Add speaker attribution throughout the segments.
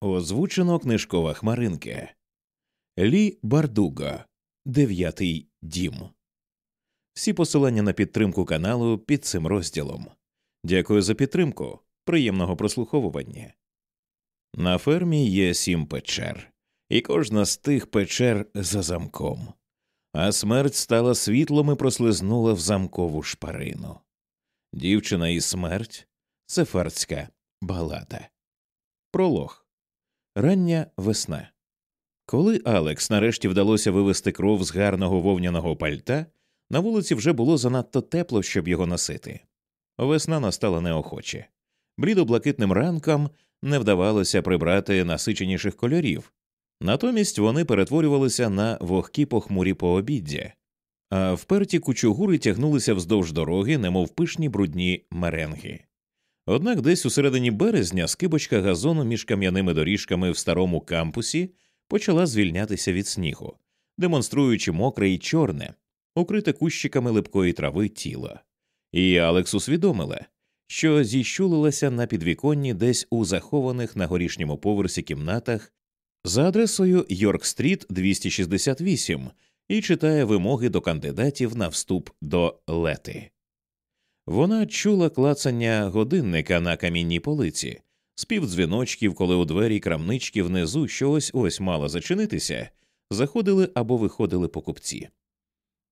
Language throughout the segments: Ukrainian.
Speaker 1: Озвучено книжкова хмаринки Лі Бардуга Дев'ятий дім. Всі посилання на підтримку каналу під цим розділом. Дякую за підтримку. Приємного прослуховування. На фермі є сім печер, і кожна з тих печер за замком. А смерть стала світлом і прослизнула в замкову шпарину. Дівчина і смерть це ферцька балада. Пролог. Рання весна. Коли Алекс нарешті вдалося вивести кров з гарного вовняного пальта, на вулиці вже було занадто тепло, щоб його носити. Весна настала неохоче. Блідо-блакитним ранкам не вдавалося прибрати насиченіших кольорів, натомість вони перетворювалися на вогкі похмурі пообіддя, а вперті кучугури тягнулися вздовж дороги, немов пишні брудні меренги. Однак десь у середині березня скибочка газону між кам'яними доріжками в старому кампусі почала звільнятися від снігу, демонструючи мокре і чорне, укрите кущиками липкої трави тіло. І Алекс усвідомила, що зіщулилася на підвіконні десь у захованих на горішньому поверсі кімнатах за адресою Йорк-стріт 268 і читає вимоги до кандидатів на вступ до лети. Вона чула клацання годинника на камінній полиці, спів дзвіночків, коли у двері крамнички внизу, що ось ось мала зачинитися, заходили або виходили покупці.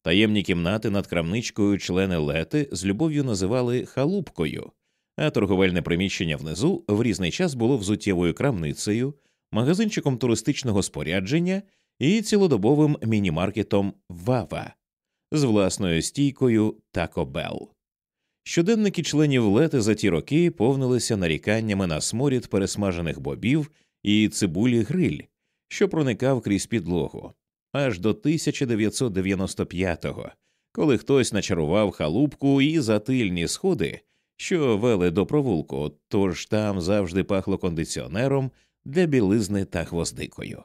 Speaker 1: Таємні кімнати над крамничкою члени лети з любов'ю називали халупкою, а торговельне приміщення внизу в різний час було взуттєвою крамницею, магазинчиком туристичного спорядження і цілодобовим мінімаркетом Вава з власною стійкою «Тако Белл». Щоденники членів лети за ті роки повнилися наріканнями на сморід пересмажених бобів і цибулі гриль, що проникав крізь підлогу, аж до 1995-го, коли хтось начарував халупку і затильні сходи, що вели до провулку, тож там завжди пахло кондиціонером для білизни та хвоздикою.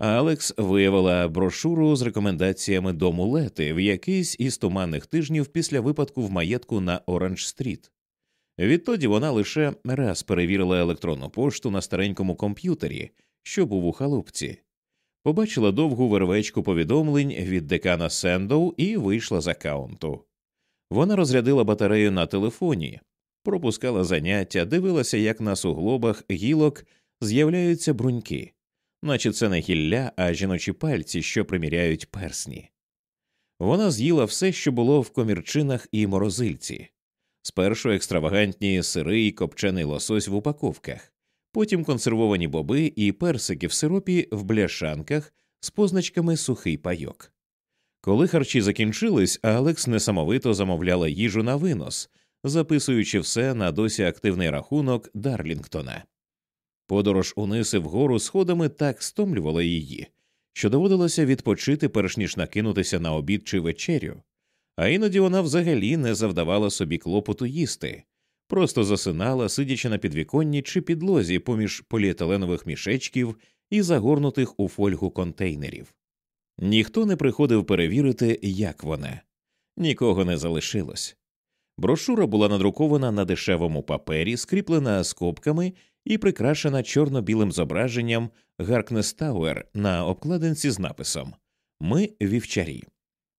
Speaker 1: Алекс виявила брошуру з рекомендаціями до мулети в якийсь із туманних тижнів після випадку в маєтку на Оранж Стріт. Відтоді вона лише раз перевірила електронну пошту на старенькому комп'ютері, що був у халупці, побачила довгу вервечку повідомлень від декана Сендоу і вийшла з аккаунту. Вона розрядила батарею на телефоні, пропускала заняття, дивилася, як на суглобах гілок з'являються бруньки наче це не гілля, а жіночі пальці, що приміряють персні. Вона з'їла все, що було в комірчинах і морозильці спершу екстравагантні сири і копчений лосось в упаковках, потім консервовані боби і персики в сиропі в бляшанках з позначками сухий пайок. Коли харчі закінчились, Алекс несамовито замовляла їжу на винос, записуючи все на досі активний рахунок Дарлінгтона. Подорож униз і вгору сходами так стомлювала її, що доводилося відпочити, перш ніж накинутися на обід чи вечерю, а іноді вона взагалі не завдавала собі клопоту їсти, просто засинала, сидячи на підвіконні чи підлозі поміж поліетиленових мішечків і загорнутих у фольгу контейнерів. Ніхто не приходив перевірити, як вона, нікого не залишилось. Брошура була надрукована на дешевому папері, скріплена скобками і прикрашена чорно-білим зображенням Гаркнестауер на обкладинці з написом Ми вівчарі.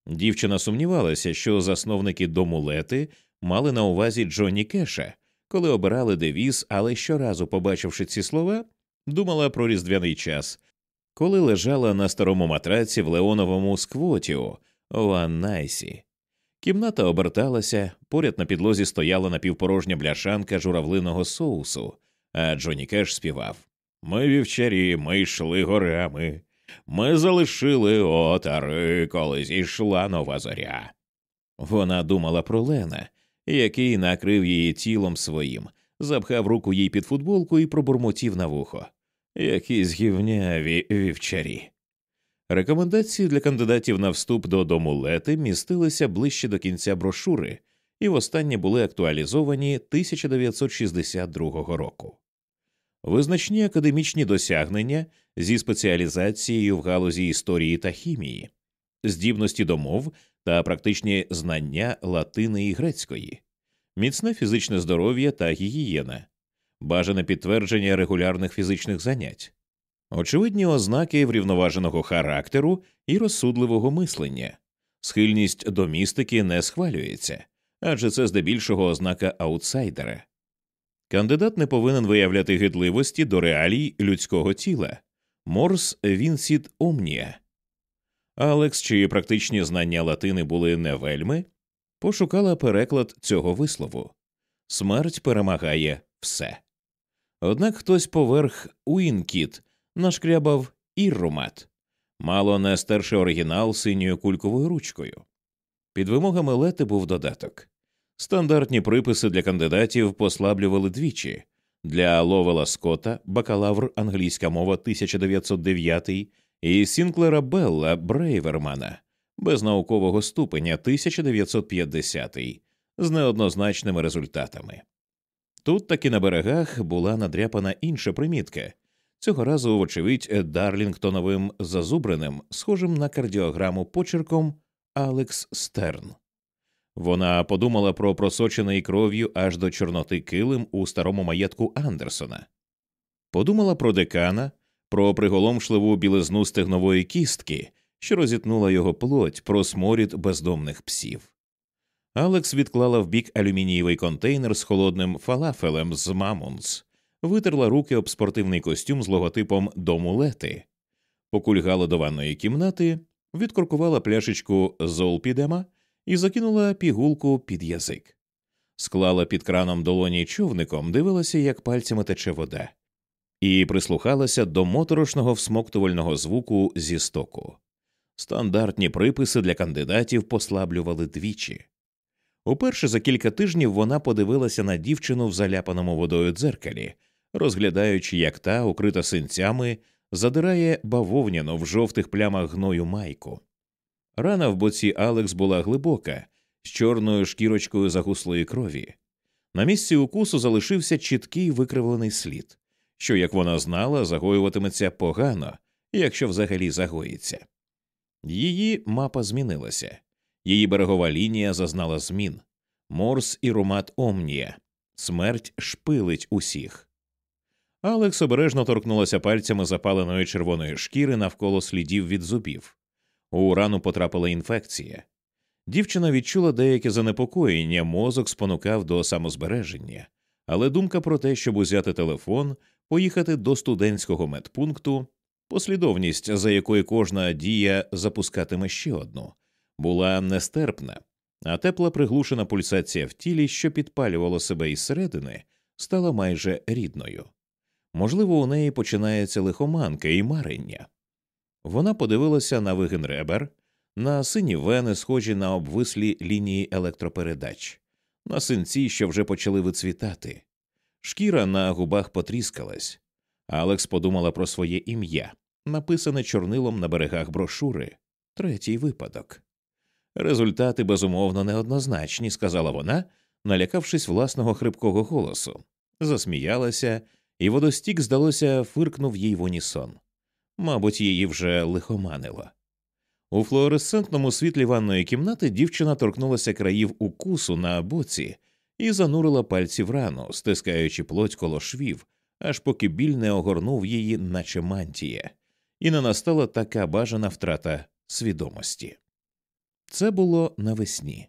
Speaker 1: Дівчина сумнівалася, що засновники домулети мали на увазі Джонні Кеша, коли обирали девіз, але щоразу, побачивши ці слова, думала про різдвяний час, коли лежала на старому матраці в Леоновому сквотіо Найсі. Кімната оберталася, поряд на підлозі стояла напівпорожня бляшанка журавлиного соусу, а Джонні Кеш співав Ми вівчарі, ми йшли горами, ми залишили отари, коли зійшла нова зоря. Вона думала про Лена, який накрив її тілом своїм, запхав руку їй під футболку і пробурмотів на вухо. Якісь гівняві вівчарі. Рекомендації для кандидатів на вступ до дому лети містилися ближче до кінця брошури і востаннє були актуалізовані 1962 року визначні академічні досягнення зі спеціалізацією в галузі історії та хімії, здібності до мов та практичні знання латини і грецької, міцне фізичне здоров'я та гігієна, бажане підтвердження регулярних фізичних занять, очевидні ознаки врівноваженого характеру і розсудливого мислення, схильність до містики не схвалюється. Адже це здебільшого ознака аутсайдера, Кандидат не повинен виявляти гидливості до реалій людського тіла. Морс Вінсіт Омнія. Алекс, чиї практичні знання Латини були не вельми, пошукала переклад цього вислову Смерть перемагає все. Однак хтось поверх Уінкіт нашкрябав іррумат, мало не старший оригінал синьою кульковою ручкою. Під вимогами лети був додаток. Стандартні приписи для кандидатів послаблювали двічі для Ловела Скотта, бакалавр англійська мова 1909 і Сінклера Белла Брейвермана без наукового ступеня 1950 з неоднозначними результатами. Тут таки на берегах була надряпана інша примітка цього разу, вочевидь, Дарлінгтоновим зазубреним, схожим на кардіограму почерком Алекс Стерн. Вона подумала про просочений кров'ю аж до Чорноти килим у старому маєтку Андерсона, подумала про декана, про приголомшливу білизну стегнової кістки, що розітнула його плоть, про сморід бездомних псів. Алекс відклала в бік алюмінієвий контейнер з холодним фалафелем з Мамонс, витерла руки об спортивний костюм з логотипом домулети, покульгала до ванної кімнати, відкоркувала пляшечку золпідема і закинула пігулку під язик. Склала під краном долоні човником, дивилася, як пальцями тече вода, і прислухалася до моторошного всмоктувального звуку зі стоку. Стандартні приписи для кандидатів послаблювали двічі. Уперше за кілька тижнів вона подивилася на дівчину в заляпаному водою дзеркалі, розглядаючи, як та, укрита синцями, задирає бавовняну в жовтих плямах гною майку. Рана в боці Алекс була глибока, з чорною шкірочкою загуслої крові. На місці укусу залишився чіткий викривлений слід, що, як вона знала, загоюватиметься погано, якщо взагалі загоїться. Її мапа змінилася, її берегова лінія зазнала змін морс і румат омнія, смерть шпилить усіх. Алекс обережно торкнулася пальцями запаленої червоної шкіри навколо слідів від зубів. У рану потрапила інфекція. Дівчина відчула деяке занепокоєння, мозок спонукав до самозбереження, але думка про те, щоб узяти телефон, поїхати до студентського медпункту, послідовність, за якою кожна дія запускатиме ще одну, була нестерпна, а тепла приглушена пульсація в тілі, що підпалювала себе із середини, стала майже рідною. Можливо, у неї починається лихоманка і марення. Вона подивилася на вигин ребер, на сині вени, схожі на обвислі лінії електропередач, на синці, що вже почали вицвітати. Шкіра на губах потріскалась. Алекс подумала про своє ім'я, написане чорнилом на берегах брошури третій випадок. Результати безумовно неоднозначні, сказала вона, налякавшись власного хрипкого голосу. Засміялася, і водостік, здалося, фиркнув їй в унісон мабуть, її вже лихоманило. У флуоресцентному світлі ванної кімнати дівчина торкнулася країв укусу на боці і занурила пальці в рану, стискаючи плоть коло швів, аж поки біль не огорнув її, наче мантія, і не настала така бажана втрата свідомості. Це було навесні,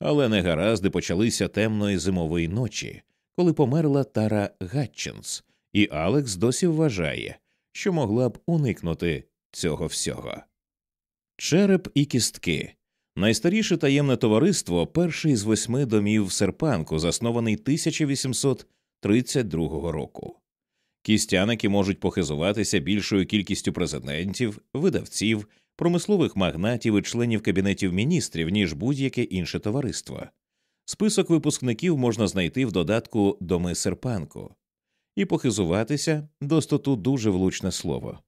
Speaker 1: але негаразди почалися темної зимової ночі, коли померла Тара Гатчинс, і Алекс досі вважає, що могла б уникнути цього всього. Череп і кістки найстаріше таємне товариство, перший з восьми домів серпанку, заснований 1832 року. Кістяники можуть похизуватися більшою кількістю президентів, видавців, промислових магнатів і членів кабінетів міністрів, ніж будь-яке інше товариство. Список випускників можна знайти в додатку Доми Серпанку і похизуватися достоту дуже влучне слово.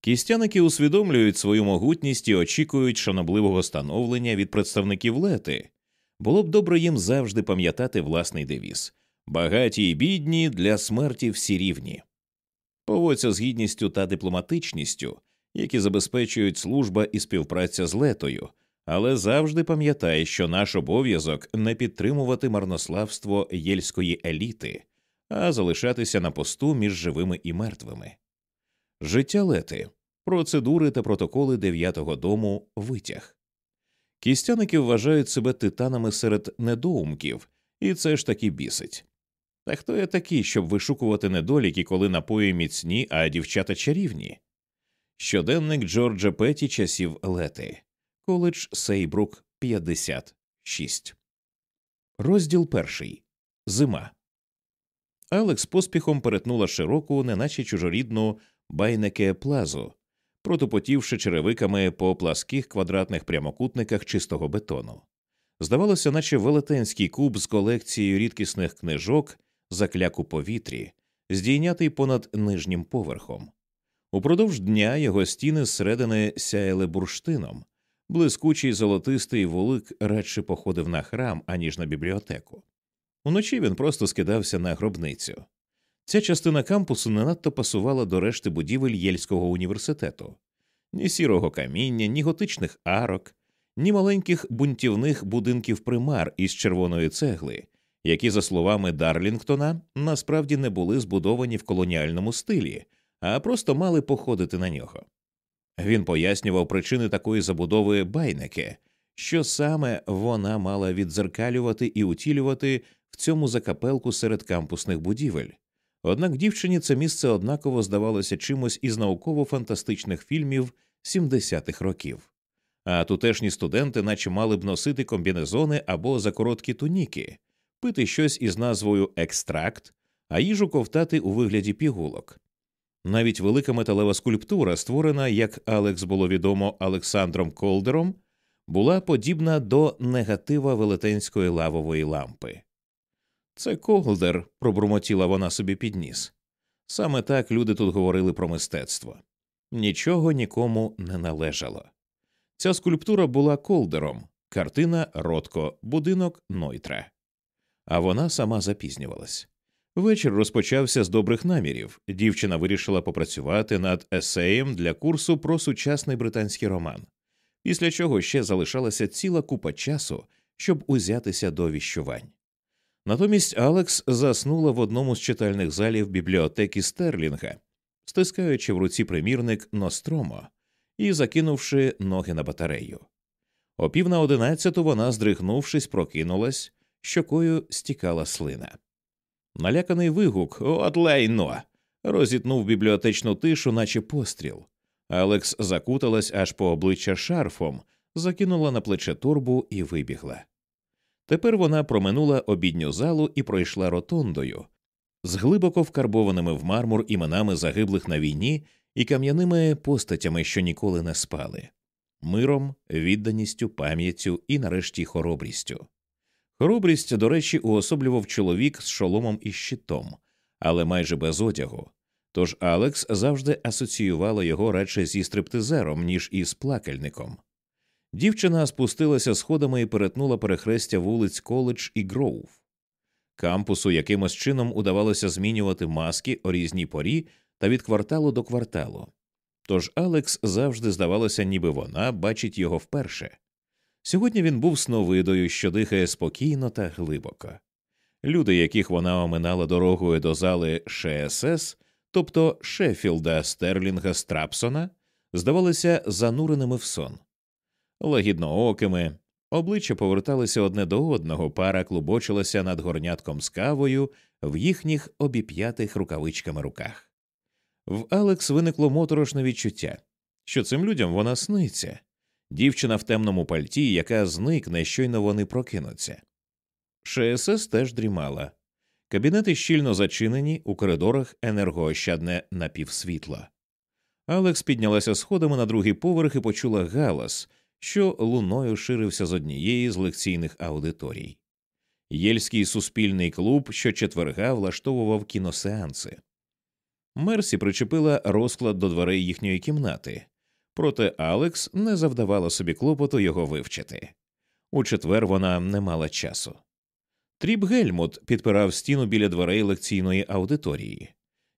Speaker 1: Кістяники усвідомлюють свою могутність і очікують шанобливого становлення від представників лети. Було б добре їм завжди пам'ятати власний девіз багаті і бідні для смерті всі рівні. Поводься з гідністю та дипломатичністю, які забезпечують служба і співпраця з летою, але завжди пам'ятай, що наш обов'язок не підтримувати марнославство єльської еліти, а залишатися на посту між живими і мертвими. Життя лети, процедури та протоколи дев'ятого дому витяг. Кістяники вважають себе титанами серед недоумків, і це ж таки бісить. Та хто я такий, щоб вишукувати недоліки, коли напої міцні, а дівчата чарівні? Щоденник Джорджа Петті часів лети, коледж Сейбрук 56. Розділ перший. Зима. Алекс поспіхом перетнула широку, неначе чужорідну байнеке плазу, протупотівши черевиками по пласких квадратних прямокутниках чистого бетону. Здавалося, наче велетенський куб з колекцією рідкісних книжок закляк у повітрі, здійнятий понад нижнім поверхом. Упродовж дня його стіни зсередини сяяли бурштином, блискучий золотистий волик радше походив на храм, аніж на бібліотеку. Уночі він просто скидався на гробницю. Ця частина кампусу не надто пасувала до решти будівель Єльського університету ні сірого каміння, ні готичних арок, ні маленьких бунтівних будинків примар із червоної цегли, які, за словами Дарлінгтона, насправді не були збудовані в колоніальному стилі, а просто мали походити на нього. Він пояснював причини такої забудови байники що саме вона мала віддзеркалювати і утілювати в цьому закапелку серед кампусних будівель. Однак дівчині це місце однаково здавалося чимось із науково-фантастичних фільмів 70-х років. А тутешні студенти, наче мали б носити комбінезони або закороткі туніки, пити щось із назвою екстракт, а їжу ковтати у вигляді пігулок. Навіть велика металева скульптура, створена, як Алекс було відомо Олександром Колдером, була подібна до негатива велетенської лавової лампи. Це Коглдер, пробурмотіла вона собі під ніс. Саме так люди тут говорили про мистецтво нічого нікому не належало. Ця скульптура була колдером, картина Ротко, будинок Нойтра. А вона сама запізнювалась. Вечір розпочався з добрих намірів. Дівчина вирішила попрацювати над есеєм для курсу про сучасний британський роман після чого ще залишалася ціла купа часу, щоб узятися до віщувань. Натомість Алекс заснула в одному з читальних залів бібліотеки Стерлінга, стискаючи в руці примірник Ностромо і закинувши ноги на батарею. О пів на одинадцяту вона, здригнувшись, прокинулась, щокою стікала слина. Наляканий вигук от лайно розітнув бібліотечну тишу, наче постріл, Алекс закуталась аж по обличчя шарфом, закинула на плече турбу і вибігла. Тепер вона проминула обідню залу і пройшла ротондою з глибоко вкарбованими в мармур іменами загиблих на війні і кам'яними постатями, що ніколи не спали, миром, відданістю, пам'яттю і, нарешті, хоробрістю. Хоробрість, до речі, уособлював чоловік з шоломом і щитом, але майже без одягу. Тож Алекс завжди асоціювала його радше зі стриптизером, ніж із плакальником. Дівчина спустилася сходами і перетнула перехрестя вулиць Коледж і Гроув. Кампусу якимось чином удавалося змінювати маски о різні порі та від кварталу до кварталу. Тож Алекс завжди здавалося, ніби вона бачить його вперше. Сьогодні він був сновидою, що дихає спокійно та глибоко. Люди, яких вона оминала дорогою до зали ШСС, тобто Шеффілда, Стерлінга, Страпсона, здавалися зануреними в сон, лагідно окими, обличчя поверталися одне до одного, пара клубочилася над горнятком з кавою в їхніх обіп'ятих рукавичками руках. В Алекс виникло моторошне відчуття, що цим людям вона сниться, дівчина в темному пальті, яка зникне, щойно вони прокинуться. ШСС теж дрімала. Кабінети щільно зачинені, у коридорах енергоощадне напівсвітло. Алекс піднялася сходами на другий поверх і почула галас, що луною ширився з однієї з лекційних аудиторій. Єльський суспільний клуб щочетверга влаштовував кіносеанси. Мерсі причепила розклад до дверей їхньої кімнати, проте Алекс не завдавала собі клопоту його вивчити. У четвер вона не мала часу. Тріп Гельмут підпирав стіну біля дверей лекційної аудиторії.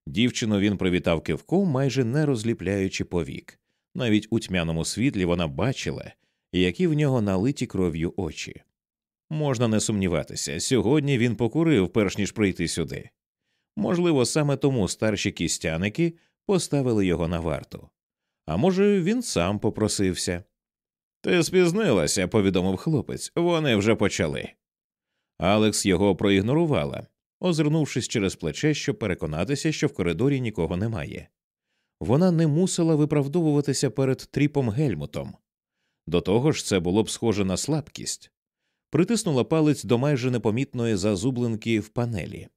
Speaker 1: Дівчину він привітав кивком, майже не розліпляючи повік. Навіть у тьмяному світлі вона бачила, які в нього налиті кров'ю очі. Можна не сумніватися, сьогодні він покурив, перш ніж прийти сюди. Можливо, саме тому старші кістяники поставили його на варту. А може, він сам попросився. Ти спізнилася, повідомив хлопець, вони вже почали. Алекс його проігнорувала, озирнувшись через плече, щоб переконатися, що в коридорі нікого немає. Вона не мусила виправдовуватися перед тріпом гельмутом. До того ж, це було б схоже на слабкість. Притиснула палець до майже непомітної зазублинки в панелі.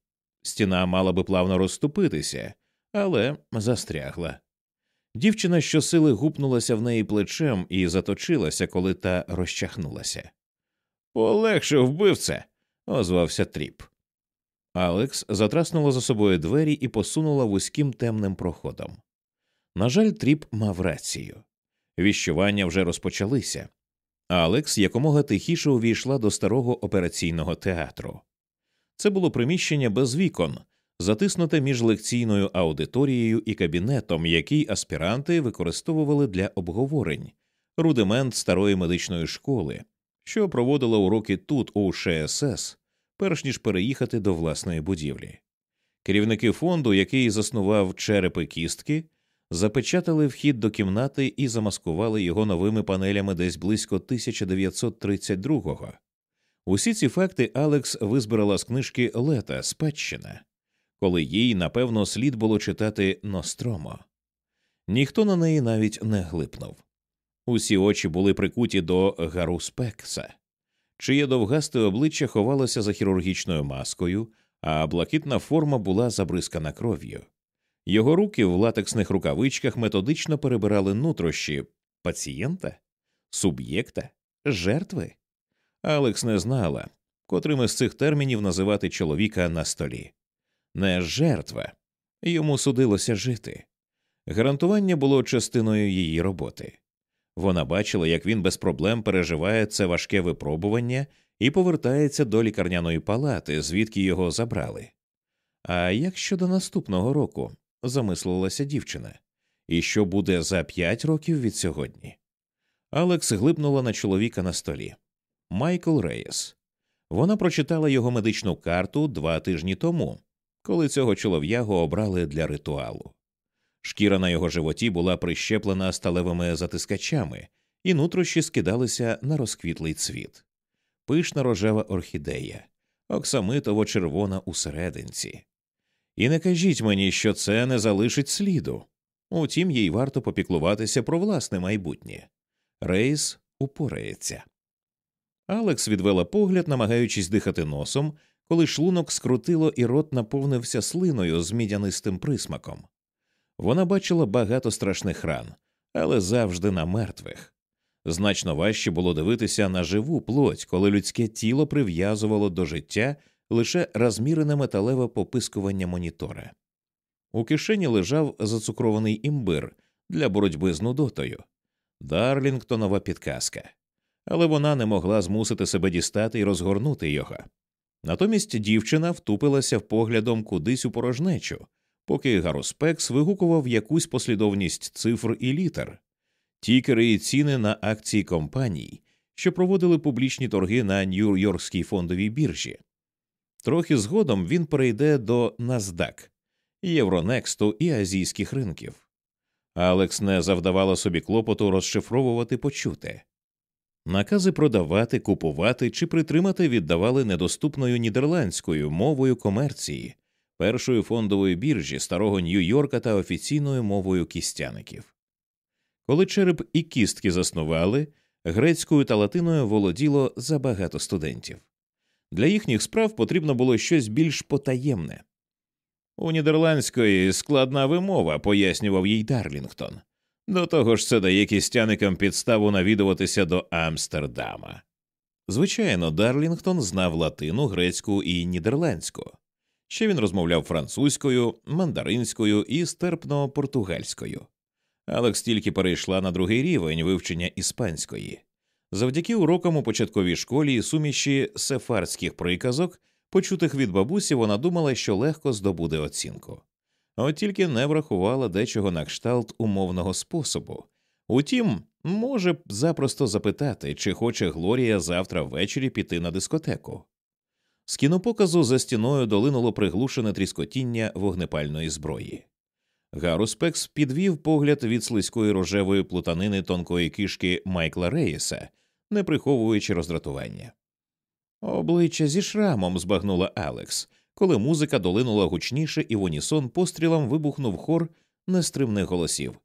Speaker 1: Стіна мала би плавно розступитися, але застрягла. Дівчина щосили гупнулася в неї плечем і заточилася, коли та розчахнулася. Полегше вбивце озвався Тріп. Алекс затраснула за собою двері і посунула вузьким темним проходом. На жаль, Тріп мав рацію. Віщування вже розпочалися. Алекс якомога тихіше увійшла до старого операційного театру. Це було приміщення без вікон, затиснуте між лекційною аудиторією і кабінетом, який аспіранти використовували для обговорень, рудимент старої медичної школи, що проводила уроки тут, у ШСС, перш ніж переїхати до власної будівлі. Керівники фонду, який заснував черепи кістки, запечатали вхід до кімнати і замаскували його новими панелями десь близько 1932-го. Усі ці факти Алекс визбирала з книжки Лета Спадщина, коли їй, напевно, слід було читати Ностромо. Ніхто на неї навіть не глипнув. Усі очі були прикуті до гаруспекса, чиє довгасте обличчя ховалося за хірургічною маскою, а блакитна форма була забризкана кров'ю. Його руки в латексних рукавичках методично перебирали нутрощі пацієнта, суб'єкта, жертви. Алекс не знала, котрим із цих термінів називати чоловіка на столі. Не жертва, йому судилося жити. Гарантування було частиною її роботи. Вона бачила, як він без проблем переживає це важке випробування і повертається до лікарняної палати, звідки його забрали. А як щодо наступного року? замислилася дівчина, і що буде за п'ять років від сьогодні? Алекс глибнула на чоловіка на столі. Майкл Рейс. Вона прочитала його медичну карту два тижні тому, коли цього чолов'ягу обрали для ритуалу. Шкіра на його животі була прищеплена сталевими затискачами, і нутрощі скидалися на розквітлий цвіт. Пишна рожева орхідея, оксамитово червона усерединці. І не кажіть мені, що це не залишить сліду. Утім, їй варто попіклуватися про власне майбутнє. Рейс упорається. Алекс відвела погляд, намагаючись дихати носом, коли шлунок скрутило і рот наповнився слиною з мідянистим присмаком. Вона бачила багато страшних ран, але завжди на мертвих. Значно важче було дивитися на живу плоть, коли людське тіло прив'язувало до життя лише розмірене металеве попискування монітора. У кишені лежав зацукрований імбир для боротьби з нудотою Дарлінгтонова підказка, але вона не могла змусити себе дістати і розгорнути його. Натомість дівчина втупилася поглядом кудись у порожнечу поки Гароспекс вигукував якусь послідовність цифр і літер, тікери і ціни на акції компаній, що проводили публічні торги на Нью-Йоркській фондовій біржі. Трохи згодом він перейде до NASDAQ, Євронексту і азійських ринків. Алекс не завдавала собі клопоту розшифровувати почуте. Накази продавати, купувати чи притримати віддавали недоступною нідерландською мовою комерції, першої фондової біржі старого Нью-Йорка та офіційною мовою кістяників. Коли череп і кістки заснували, грецькою та латиною володіло забагато студентів. Для їхніх справ потрібно було щось більш потаємне. У нідерландської складна вимова, пояснював їй Дарлінгтон. До того ж, це дає кістяникам підставу навідуватися до Амстердама. Звичайно, Дарлінгтон знав латину, грецьку і нідерландську. Ще він розмовляв французькою, мандаринською і стерпно португальською. Алекс тільки перейшла на другий рівень вивчення іспанської. Завдяки урокам у початковій школі і суміші сефарських приказок, почутих від бабусі, вона думала, що легко здобуде оцінку, от тільки не врахувала дечого на кшталт умовного способу. Утім, може запросто запитати, чи хоче Глорія завтра ввечері піти на дискотеку. З кінопоказу за стіною долинуло приглушене тріскотіння вогнепальної зброї. Гаруспекс підвів погляд від слизької рожевої плутанини тонкої кишки Майкла Рейса, не приховуючи роздратування. Обличчя зі шрамом збагнула Алекс, коли музика долинула гучніше і в унісон пострілом вибухнув хор нестримних голосів.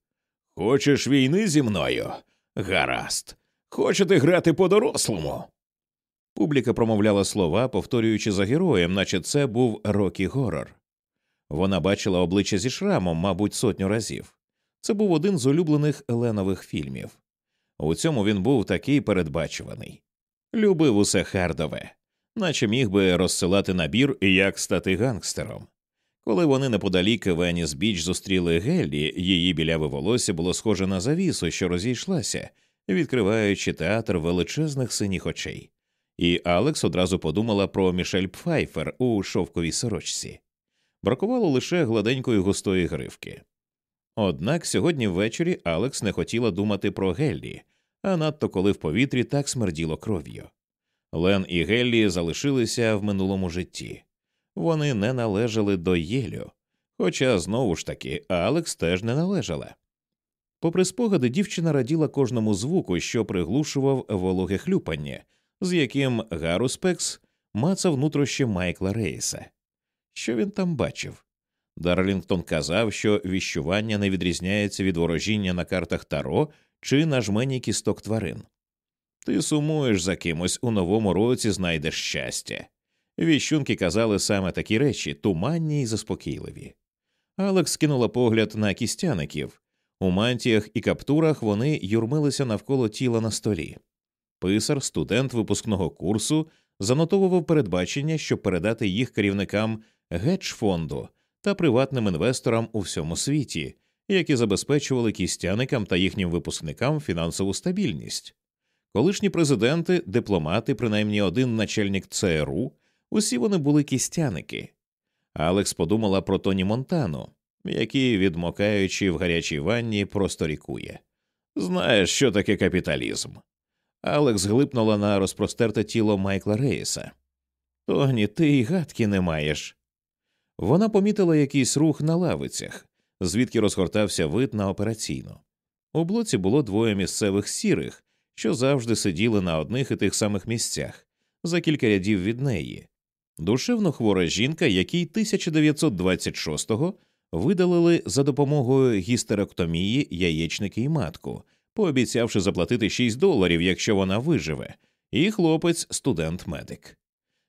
Speaker 1: Хочеш війни зі мною? Гаразд. Хочете грати по дорослому? Публіка промовляла слова, повторюючи за героєм, наче це був Рокі Горор. Вона бачила обличчя зі шрамом, мабуть, сотню разів. Це був один з улюблених Еленових фільмів. У цьому він був такий передбачуваний. Любив усе хардове, наче міг би розсилати набір, як стати гангстером. Коли вони неподалік Веніс Біч зустріли Геллі, її біляве волосся було схоже на завісу, що розійшлася, відкриваючи театр величезних синіх очей і Алекс одразу подумала про Мішель Пфайфер у шовковій сорочці. Бракувало лише гладенької густої гривки. Однак сьогодні ввечері Алекс не хотіла думати про Геллі, а надто коли в повітрі так смерділо кров'ю. Лен і Геллі залишилися в минулому житті, вони не належали до Єлю, хоча знову ж таки Алекс теж не належала. Попри спогади, дівчина раділа кожному звуку, що приглушував вологе хлюпання, з яким Гаруспекс мацав нутрощі Майкла Рейса. Що він там бачив? Дарлінгтон казав, що віщування не відрізняється від ворожіння на картах таро чи на жмені кісток тварин. Ти сумуєш за кимось у новому році знайдеш щастя. Віщунки казали саме такі речі, туманні й заспокійливі. Алекс кинула погляд на кістяників. У мантіях і каптурах вони юрмилися навколо тіла на столі. Писар, студент випускного курсу, занотовував передбачення, щоб передати їх керівникам гедж-фонду та приватним інвесторам у всьому світі, які забезпечували кістяникам та їхнім випускникам фінансову стабільність. Колишні президенти, дипломати, принаймні один начальник ЦРУ, усі вони були кістяники. Алекс подумала про Тоні Монтану, який, відмокаючи в гарячій ванні, просто рікує. Знаєш, що таке капіталізм? Алекс глипнула на розпростерте тіло Майкла Рейса. Тоні, ти й гадки не маєш. Вона помітила якийсь рух на лавицях, звідки розгортався вид на операційну. У блоці було двоє місцевих сірих, що завжди сиділи на одних і тих самих місцях, за кілька рядів від неї. Душевно хвора жінка, якій 1926-го видалили за допомогою гістеректомії яєчники і матку пообіцявши заплатити 6 доларів, якщо вона виживе, і хлопець, студент медик.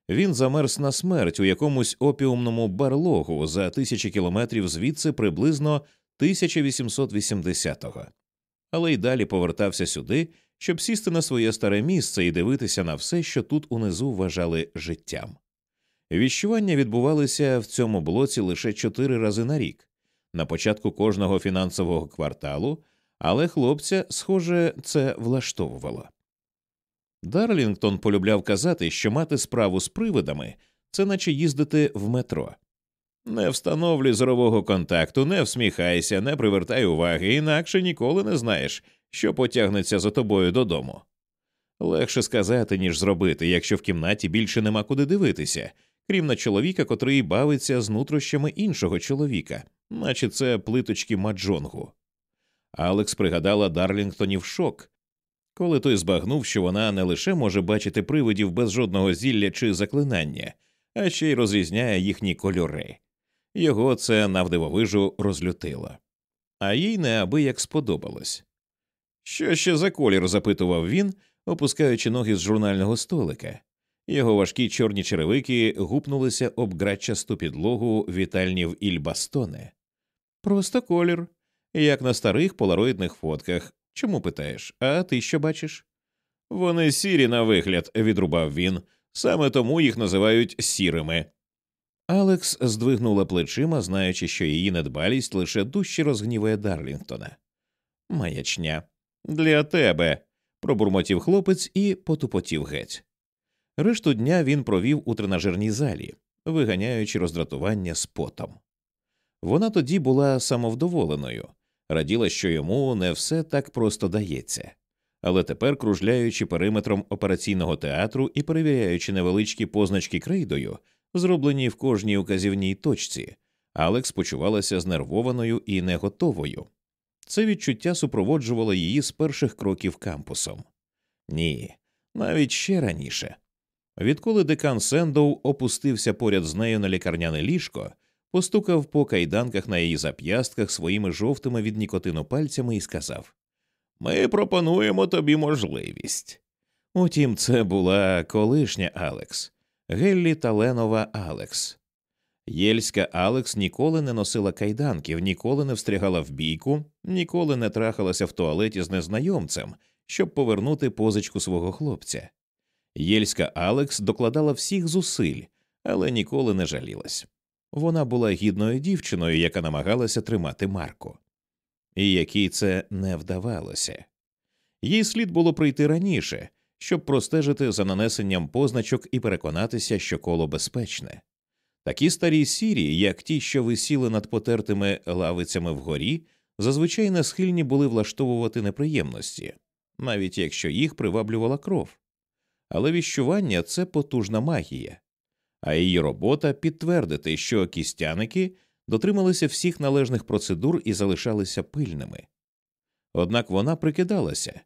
Speaker 1: Він замерз на смерть у якомусь опіумному барлогу за тисячі кілометрів звідси приблизно 1880-го, але й далі повертався сюди, щоб сісти на своє старе місце і дивитися на все, що тут унизу вважали життям. Віщування відбувалися в цьому блоці лише чотири рази на рік на початку кожного фінансового кварталу але хлопця, схоже, це влаштовувало. Дарлінгтон полюбляв казати, що мати справу з привидами це наче їздити в метро. Не встановлюй зорового контакту, не всміхайся, не привертай уваги, інакше ніколи не знаєш, що потягнеться за тобою додому. Легше сказати, ніж зробити, якщо в кімнаті більше нема куди дивитися, крім на чоловіка, котрий бавиться з нутрощами іншого чоловіка, наче це плиточки маджонгу. Алекс пригадала Дарлінгтонів шок, коли той збагнув, що вона не лише може бачити привидів без жодного зілля чи заклинання, а ще й розрізняє їхні кольори. Його це навдивовижу розлютило, а їй неабияк сподобалось. Що ще за колір? запитував він, опускаючи ноги з журнального столика. Його важкі чорні черевики гупнулися об грачасту підлогу вітальнів Ільбастоне. Просто колір як на старих полароїдних фотках. Чому питаєш? А ти що бачиш? Вони сірі на вигляд, відрубав він, саме тому їх називають сірими. Алекс здвигнула плечима, знаючи, що її недбалість лише дужче розгніває Дарлінгтона. Маячня. Для тебе. пробурмотів хлопець і потупотів геть. Решту дня він провів у тренажерній залі, виганяючи роздратування з потом. Вона тоді була самовдоволеною, раділа, що йому не все так просто дається. Але тепер, кружляючи периметром операційного театру і перевіряючи невеличкі позначки крейдою, зроблені в кожній указівній точці, Алекс почувалася знервованою і неготовою. Це відчуття супроводжувало її з перших кроків кампусом. Ні, навіть ще раніше. Відколи декан Сендоу опустився поряд з нею на лікарняне ліжко, постукав по кайданках на її зап'ястках своїми жовтими від нікотину пальцями і сказав Ми пропонуємо тобі можливість. Утім, це була колишня Алекс, Геллі Таленова Алекс. Єльська Алекс ніколи не носила кайданків, ніколи не встрягала в бійку, ніколи не трахалася в туалеті з незнайомцем, щоб повернути позичку свого хлопця. Єльська Алекс докладала всіх зусиль, але ніколи не жалілась вона була гідною дівчиною, яка намагалася тримати Марку, і якій це не вдавалося. Їй слід було прийти раніше, щоб простежити за нанесенням позначок і переконатися, що коло безпечне. Такі старі сірі, як ті, що висіли над потертими лавицями вгорі, зазвичай не схильні були влаштовувати неприємності, навіть якщо їх приваблювала кров. Але віщування це потужна магія, а її робота підтвердити, що кістяники дотрималися всіх належних процедур і залишалися пильними. Однак вона прикидалася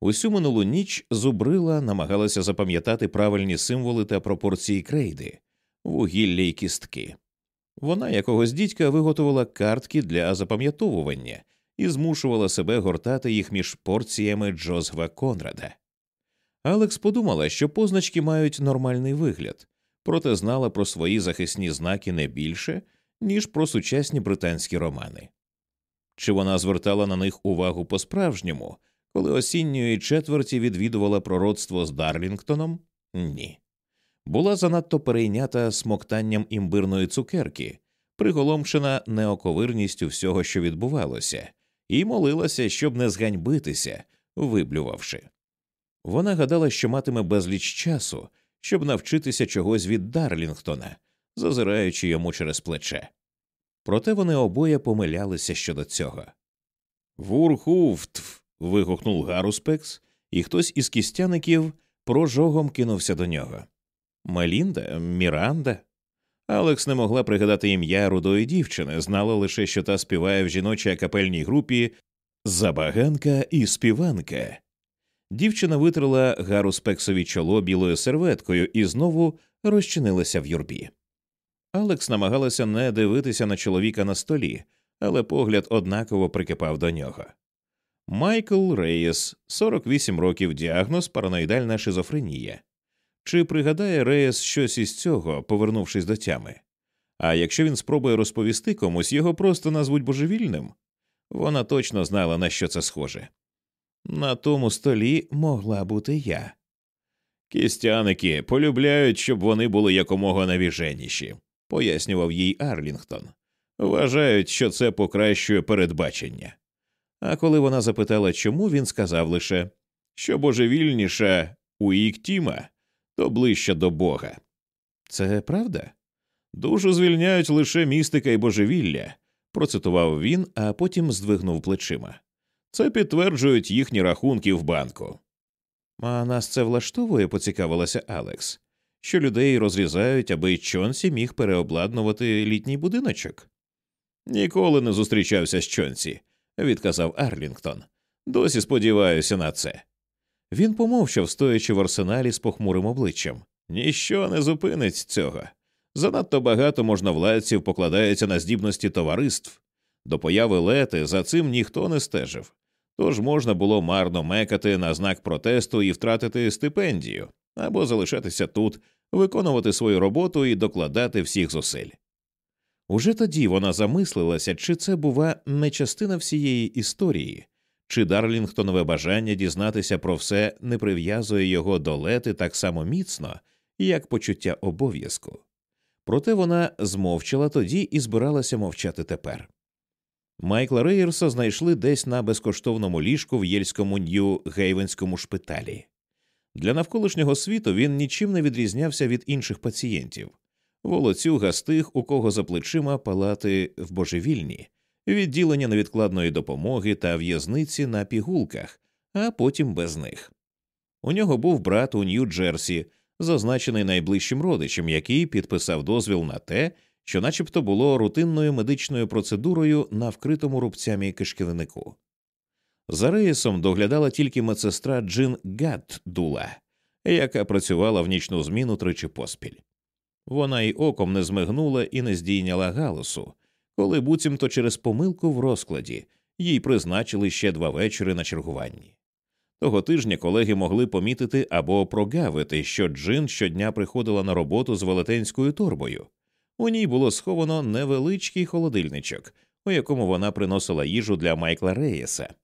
Speaker 1: усю минулу ніч зубрила, намагалася запам'ятати правильні символи та пропорції крейди, вугілля й кістки. Вона якогось дідька виготовила картки для запам'ятовування і змушувала себе гортати їх між порціями Джозефа Конрада. Алекс подумала, що позначки мають нормальний вигляд, проте знала про свої захисні знаки не більше, ніж про сучасні британські романи. Чи вона звертала на них увагу по справжньому, коли осінньої четверті відвідувала пророцтво з Дарлінгтоном? Ні. Була занадто перейнята смоктанням імбирної цукерки, приголомшена неоковирністю всього, що відбувалося, і молилася, щоб не зганьбитися, виблювавши. Вона гадала, що матиме безліч часу, щоб навчитися чогось від Дарлінгтона, зазираючи йому через плече. Проте вони обоє помилялися щодо цього. Вурхуфтф. вигукнув Гаруспекс, і хтось із кістяників прожогом кинувся до нього. Мелінда, Міранда. Алекс не могла пригадати ім'я рудої дівчини, знала лише, що та співає в жіночій капельній групі забаганка і співанка, Дівчина витрила гару спексові чоло білою серветкою і знову розчинилася в юрбі. Алекс намагалася не дивитися на чоловіка на столі, але погляд однаково прикипав до нього. Майкл Рейс, 48 років діагноз, параноїдальна шизофренія. Чи пригадає Рейс щось із цього, повернувшись до тями? А якщо він спробує розповісти комусь, його просто назвуть божевільним? Вона точно знала, на що це схоже. На тому столі могла бути я. Кістяники полюбляють, щоб вони були якомога навіженіші, пояснював їй Арлінгтон. Вважають, що це покращує передбачення. А коли вона запитала, чому, він сказав лише що божевільніша у Іктіма, то ближче до Бога. Це правда? Душу звільняють лише містика і божевілля, процитував він, а потім здвигнув плечима. Це підтверджують їхні рахунки в банку. А нас це влаштовує, поцікавилася Алекс, що людей розрізають, аби Чонсі міг переобладнувати літній будиночок. Ніколи не зустрічався з Чонсі, відказав Арлінгтон. Досі сподіваюся на це. Він помовчав, стоячи в арсеналі з похмурим обличчям. Ніщо не зупинить цього. Занадто багато можновладців покладається на здібності товариств. До появи лети за цим ніхто не стежив тож можна було марно мекати на знак протесту і втратити стипендію або залишатися тут, виконувати свою роботу і докладати всіх зусиль. Уже тоді вона замислилася, чи це бува не частина всієї історії, чи Дарлінгтонове бажання дізнатися про все не прив'язує його до лети так само міцно, як почуття обов'язку. Проте вона змовчала тоді і збиралася мовчати тепер. Майкла Рейерса знайшли десь на безкоштовному ліжку в Єльському нью гейвенському шпиталі. Для навколишнього світу він нічим не відрізнявся від інших пацієнтів волоцюга з тих, у кого за плечима палати в божевільні, відділення невідкладної допомоги та в'язниці на пігулках, а потім без них. У нього був брат у Нью-Джерсі, зазначений найближчим родичем, який підписав дозвіл на те, що що начебто було рутинною медичною процедурою на вкритому рубцями кишківнику. За рейсом доглядала тільки медсестра Джин Гаттдула, яка працювала в нічну зміну тричі поспіль. Вона й оком не змигнула і не здійняла галасу, коли буцімто через помилку в розкладі їй призначили ще два вечори на чергуванні. Того тижня колеги могли помітити або прогавити, що Джин щодня приходила на роботу з велетенською торбою, у ній було сховано невеличкий холодильничок, у якому вона приносила їжу для Майкла Реєса,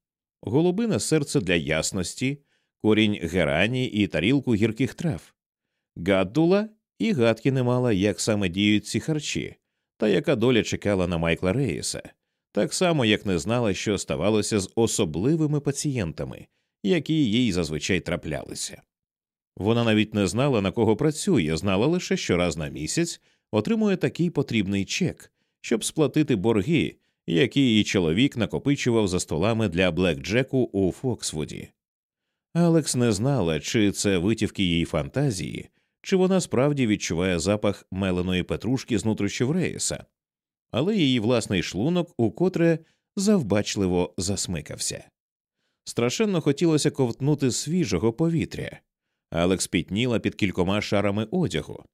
Speaker 1: голубине серце для ясності, корінь герані і тарілку гірких трав. Гаддула і гадки не мала, як саме діють ці харчі, та яка доля чекала на Майкла Реєса, так само як не знала, що ставалося з особливими пацієнтами, які їй зазвичай траплялися. Вона навіть не знала, на кого працює, знала лише що раз на місяць отримує такий потрібний чек, щоб сплатити борги, які її чоловік накопичував за столами для Блек Джеку у Фоксвуді. Алекс не знала, чи це витівки її фантазії, чи вона справді відчуває запах меленої петрушки з нутрищів рейса, але її власний шлунок укотре завбачливо засмикався. Страшенно хотілося ковтнути свіжого повітря. Алекс пітніла під кількома шарами одягу,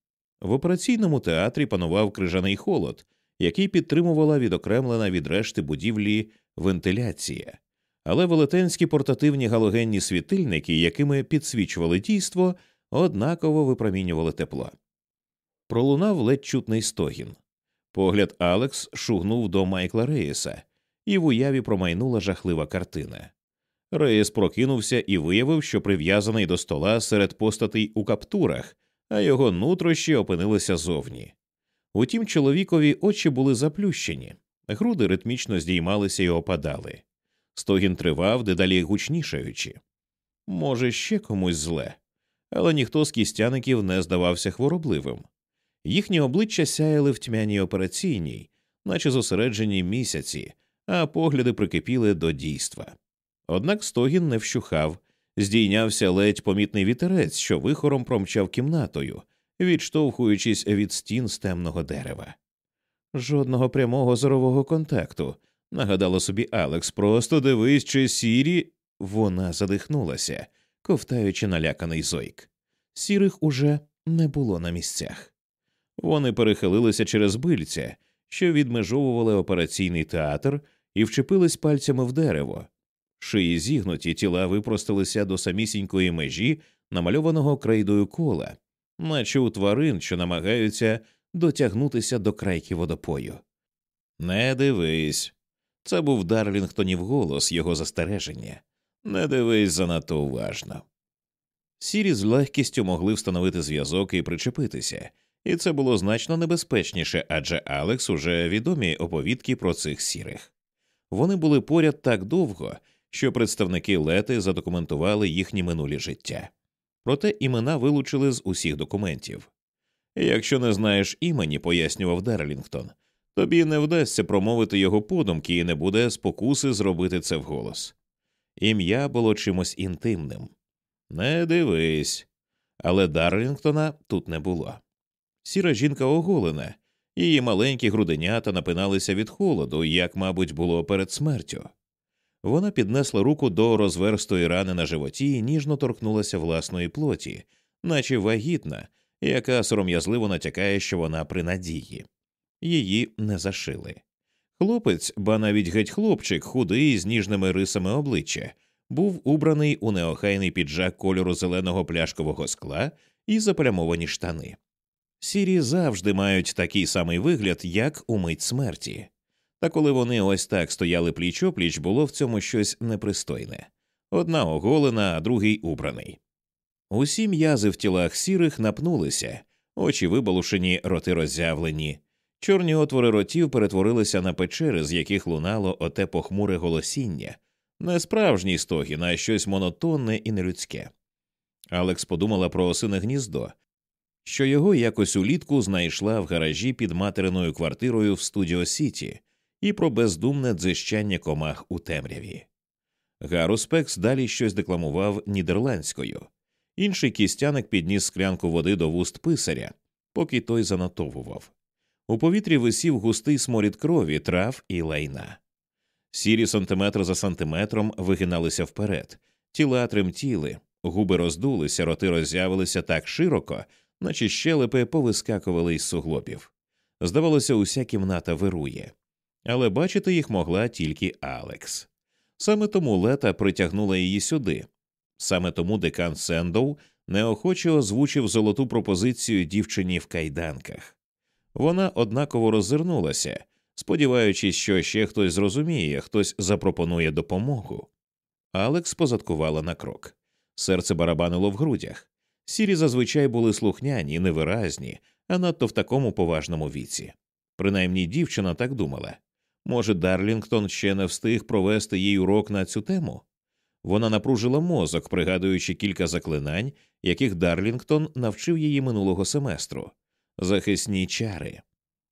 Speaker 1: в операційному театрі панував крижаний холод, який підтримувала відокремлена від решти будівлі вентиляція, але велетенські портативні галогенні світильники, якими підсвічували дійство, однаково випромінювали тепло. Пролунав ледь чутний стогін. Погляд Алекс шугнув до Майкла Рейса, і в уяві промайнула жахлива картина. Рейс прокинувся і виявив, що прив'язаний до стола серед постатей у каптурах а його нутрощі опинилися зовні. Утім, чоловікові очі були заплющені, груди ритмічно здіймалися і опадали. Стогін тривав, дедалі гучнішаючи. Може, ще комусь зле, але ніхто з кістяників не здавався хворобливим. Їхні обличчя сяяли в тьмяній операційній, наче зосереджені місяці, а погляди прикипіли до дійства. Однак стогін не вщухав, Здійнявся ледь помітний вітерець, що вихором промчав кімнатою, відштовхуючись від стін з темного дерева. Жодного прямого зорового контакту, нагадала собі Алекс, просто дивись, чи сірі. Вона задихнулася, ковтаючи наляканий зойк. Сірих уже не було на місцях. Вони перехилилися через бильця, що відмежовували операційний театр, і вчепились пальцями в дерево шиї зігнуті тіла випростилися до самісінької межі, намальованого крейдою кола, наче у тварин, що намагаються дотягнутися до крайки водопою. Не дивись. Це був Дарлінгтонів голос, його застереження. Не дивись занадто уважно. Сірі з легкістю могли встановити зв'язок і причепитися, і це було значно небезпечніше, адже Алекс уже відомі оповідки про цих сірих. Вони були поряд так довго, що представники лети задокументували їхні минулі життя, проте імена вилучили з усіх документів. Якщо не знаєш імені, пояснював Дарлінгтон, тобі не вдасться промовити його подумки і не буде спокуси зробити це вголос. Ім'я було чимось інтимним. Не дивись. Але Дарлінгтона тут не було. Сіра жінка оголена, її маленькі груденята напиналися від холоду, як, мабуть, було перед смертю. Вона піднесла руку до розверстої рани на животі і ніжно торкнулася власної плоті, наче вагітна, яка сором'язливо натякає, що вона при надії. Її не зашили. Хлопець, ба навіть геть хлопчик, худий з ніжними рисами обличчя, був убраний у неохайний піджак кольору зеленого пляшкового скла і заплямовані штани. Сірі завжди мають такий самий вигляд, як у мить смерті. Та коли вони ось так стояли пліч опліч, було в цьому щось непристойне одна оголена, а другий убраний. Усі м'язи в тілах сірих напнулися, очі вибалушені, роти роззявлені, чорні отвори ротів перетворилися на печери, з яких лунало оте похмуре голосіння, не справжній стогін, а щось монотонне і нелюдське. Алекс подумала про осине гніздо, що його якось улітку знайшла в гаражі під материною квартирою в Студіо Сіті і про бездумне дзищання комах у темряві. Пекс далі щось декламував нідерландською. Інший кістяник підніс склянку води до вуст писаря, поки той занотовував. У повітрі висів густий сморід крові, трав і лайна. Сірі сантиметр за сантиметром вигиналися вперед, тіла тремтіли, губи роздулися, роти роз'явилися так широко, наче щелепи повискакували із суглобів. Здавалося, уся кімната вирує але бачити їх могла тільки Алекс. Саме тому лета притягнула її сюди. Саме тому декан Сендоу неохоче озвучив золоту пропозицію дівчині в кайданках. Вона однаково роззирнулася, сподіваючись, що ще хтось зрозуміє, хтось запропонує допомогу. Алекс позадкувала на крок. Серце барабанило в грудях. Сірі зазвичай були слухняні, невиразні, а надто в такому поважному віці. Принаймні дівчина так думала. Може, Дарлінгтон ще не встиг провести їй урок на цю тему? Вона напружила мозок, пригадуючи кілька заклинань, яких Дарлінгтон навчив її минулого семестру захисні чари.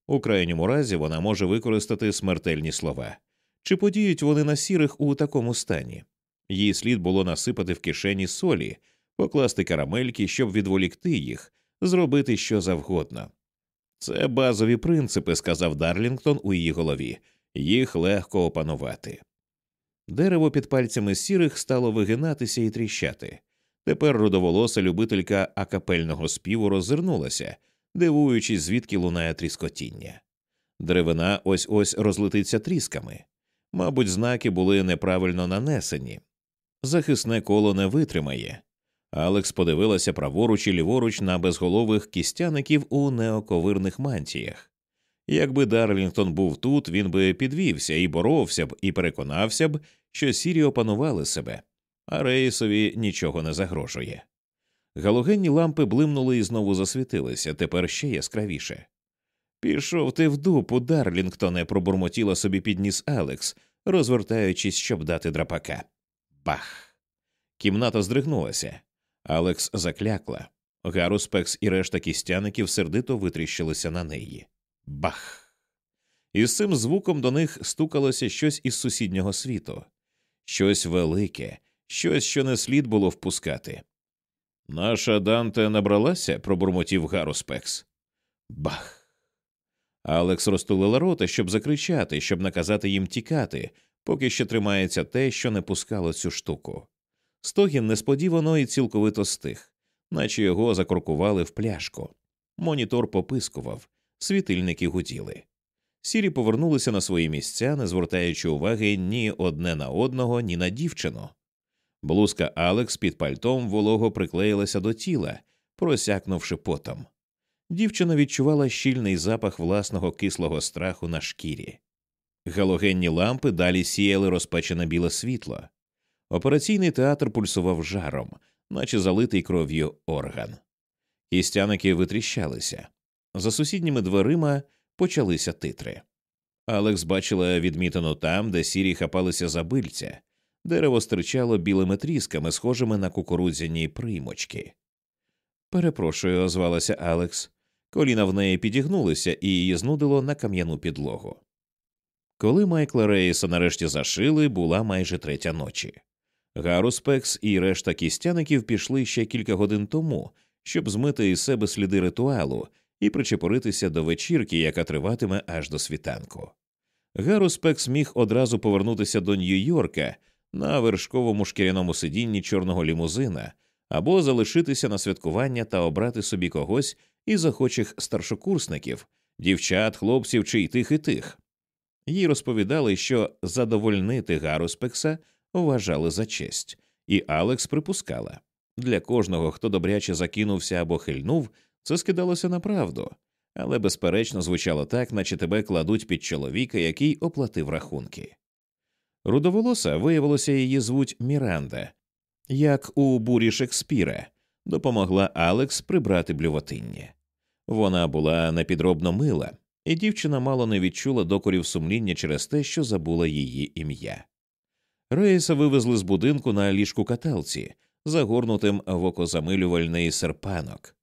Speaker 1: У крайньому разі вона може використати смертельні слова. Чи подіють вони на сірих у такому стані? Їй слід було насипати в кишені солі, покласти карамельки, щоб відволікти їх, зробити що завгодно. Це базові принципи, сказав Дарлінгтон у її голові їх легко опанувати. Дерево під пальцями сірих стало вигинатися і тріщати. Тепер родоволоса любителька акапельного співу роззирнулася, дивуючись, звідки лунає тріскотіння. Деревина ось ось розлетиться трісками. Мабуть, знаки були неправильно нанесені. Захисне коло не витримає. Алекс подивилася праворуч і ліворуч на безголових кістяників у неоковирних мантіях. Якби Дарлінгтон був тут, він би підвівся і боровся б, і переконався б, що сірі опанували себе, а рейсові нічого не загрожує. Галогенні лампи блимнули і знову засвітилися, тепер ще яскравіше. Пішов ти в дупу, Дарлінгтоне, пробурмотіла собі підніс Алекс, розвертаючись, щоб дати драпака. Бах! Кімната здригнулася. Алекс заклякла. Гарус, Пекс і решта кістяників сердито витріщилися на неї. Бах! І з цим звуком до них стукалося щось із сусіднього світу, щось велике, щось, що не слід було впускати. Наша Данте набралася, пробурмотів Гарус Пекс. Бах. Алекс розтулила рота, щоб закричати, щоб наказати їм тікати, поки ще тримається те, що не пускало цю штуку. Стогін несподівано і цілковито стих, наче його закоркували в пляшку. Монітор попискував світильники гуділи. Сірі повернулися на свої місця, не звертаючи уваги ні одне на одного, ні на дівчину. Блузка Алекс під пальтом волого приклеїлася до тіла, просякнувши потом. Дівчина відчувала щільний запах власного кислого страху на шкірі. Галогенні лампи далі сіяли розпечене біле світло. Операційний театр пульсував жаром, наче залитий кров'ю орган. Кістяники витріщалися, за сусідніми дверима почалися титри. Алекс бачила відмітину там, де сірі хапалися за бильця, дерево стирчало білими трісками, схожими на кукурудзяні приймочки. Перепрошую, озвалася Алекс. Коліна в неї підігнулися і її знудило на кам'яну підлогу. Коли Майкла Рейса нарешті зашили, була майже третя ночі. Гарус Пекс і решта кістяників пішли ще кілька годин тому, щоб змити із себе сліди ритуалу, і причепоритися до вечірки, яка триватиме аж до світанку. Гарус Пекс міг одразу повернутися до Нью-Йорка на вершковому шкіряному сидінні чорного лімузина або залишитися на святкування та обрати собі когось із охочих старшокурсників, дівчат, хлопців чи й тих, і тих. Їй розповідали, що задовольнити Гаруспекса вважали за честь, і Алекс припускала для кожного, хто добряче закинувся або хильнув, це скидалося на правду, але безперечно звучало так, наче тебе кладуть під чоловіка, який оплатив рахунки. Рудоволоса виявилося, її звуть Міранда, як у бурі Шекспіра, допомогла Алекс прибрати блюватиння. Вона була непідробно мила, і дівчина мало не відчула докорів сумління через те, що забула її ім'я. Рейса вивезли з будинку на ліжку каталці, загорнутим в окозамилювальний серпанок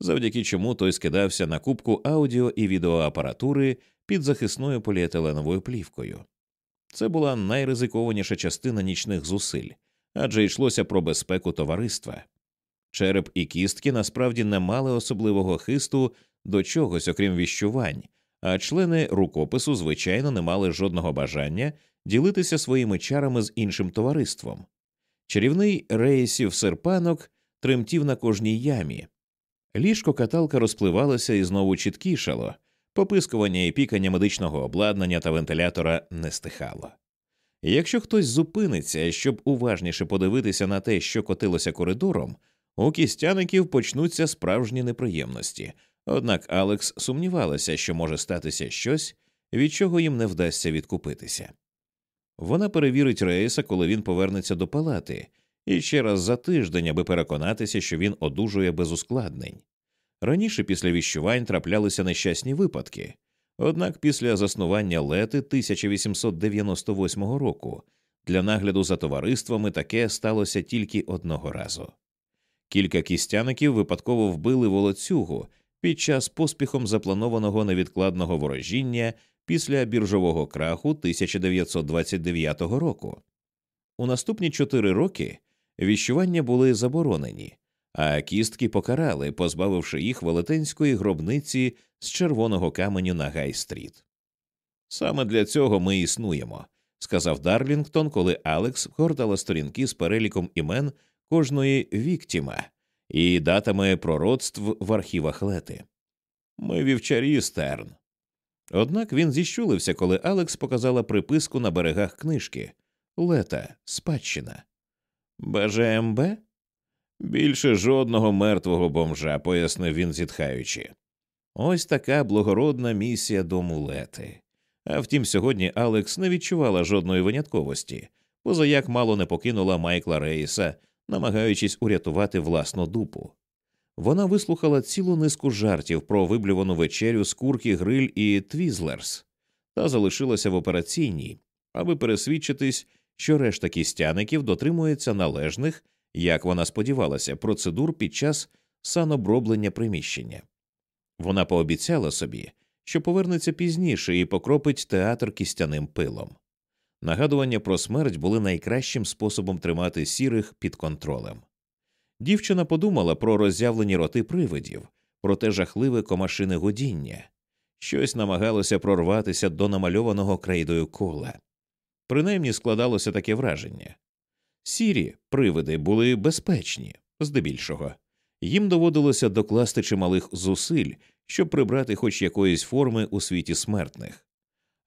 Speaker 1: завдяки чому той скидався на кубку аудіо і відеоапаратури під захисною поліетиленовою плівкою. Це була найризикованіша частина нічних зусиль, адже йшлося про безпеку товариства. Череп і кістки насправді не мали особливого хисту до чогось, окрім віщувань, а члени рукопису, звичайно, не мали жодного бажання ділитися своїми чарами з іншим товариством. Чарівний рейсів серпанок тремтів на кожній ямі, Ліжко каталка розпливалося і знову чіткішало, попискування і пікання медичного обладнання та вентилятора не стихало. Якщо хтось зупиниться, щоб уважніше подивитися на те, що котилося коридором, у кістяників почнуться справжні неприємності, однак Алекс сумнівалася, що може статися щось, від чого їм не вдасться відкупитися. Вона перевірить рейса, коли він повернеться до палати, і ще раз за тиждень, аби переконатися, що він одужує без ускладнень. Раніше після віщувань траплялися нещасні випадки, однак після заснування лети 1898 року для нагляду за товариствами таке сталося тільки одного разу. Кілька кістяників випадково вбили волоцюгу під час поспіхом запланованого невідкладного ворожіння після біржового краху 1929 року. У наступні чотири роки Віщування були заборонені, а кістки покарали, позбавивши їх велетенської гробниці з червоного каменю на Гай-стріт. Саме для цього ми існуємо, сказав Дарлінгтон, коли Алекс вгортала сторінки з переліком імен кожної віктіма і датами пророцтв в архівах лети. Ми вівчарі, стерн. Однак він зіщулився, коли Алекс показала приписку на берегах книжки Лета, спадщина. БЖМБ? Більше жодного мертвого бомжа, пояснив він, зітхаючи. Ось така благородна місія до мулети. А втім, сьогодні Алекс не відчувала жодної винятковості, поза як мало не покинула Майкла Рейса, намагаючись урятувати власну дупу. Вона вислухала цілу низку жартів про виблювану вечерю з курки, гриль і твізлерс, та залишилася в операційній, аби пересвідчитись, що решта кістяників дотримується належних, як вона сподівалася, процедур під час саноброблення приміщення. Вона пообіцяла собі, що повернеться пізніше і покропить театр кістяним пилом. Нагадування про смерть були найкращим способом тримати сірих під контролем. Дівчина подумала про роззявлені роти привидів, про те жахливе комашине годіння, щось намагалося прорватися до намальованого крейдою кола. Принаймні складалося таке враження. Сірі привиди були безпечні, здебільшого, їм доводилося докласти чималих зусиль, щоб прибрати хоч якоїсь форми у світі смертних,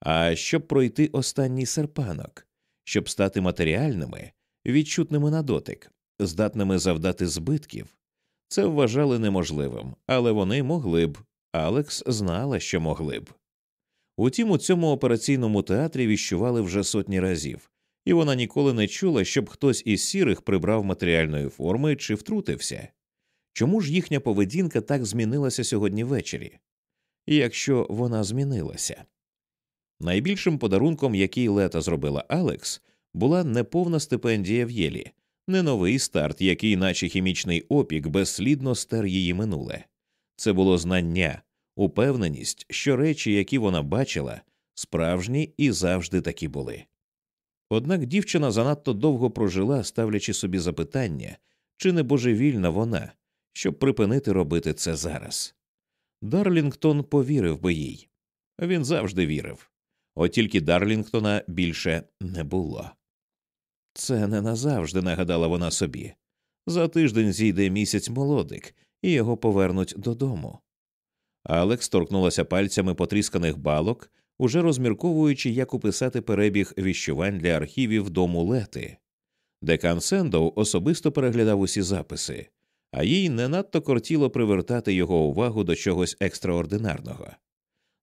Speaker 1: а щоб пройти останній серпанок, щоб стати матеріальними, відчутними на дотик, здатними завдати збитків. Це вважали неможливим, але вони могли б. Алекс знала, що могли б. Утім, у цьому операційному театрі віщували вже сотні разів, і вона ніколи не чула, щоб хтось із сірих прибрав матеріальної форми чи втрутився. Чому ж їхня поведінка так змінилася сьогодні ввечері? І якщо вона змінилася. Найбільшим подарунком, який лета зробила Алекс, була неповна стипендія в Єлі, не новий старт, який, наче хімічний опік, безслідно стер її минуле. Це було знання, упевненість, що речі, які вона бачила, справжні і завжди такі були. Однак дівчина занадто довго прожила, ставлячи собі запитання, чи не божевільна вона, щоб припинити робити це зараз. Дарлінгтон повірив би їй. Він завжди вірив, от тільки Дарлінгтона більше не було. Це не назавжди нагадала вона собі. За тиждень зійде місяць молодик, і його повернуть додому. Алекс торкнулася пальцями потрісканих балок, уже розмірковуючи, як описати перебіг віщувань для архівів дому лети. Декан Сендоу особисто переглядав усі записи, а їй не надто кортіло привертати його увагу до чогось екстраординарного.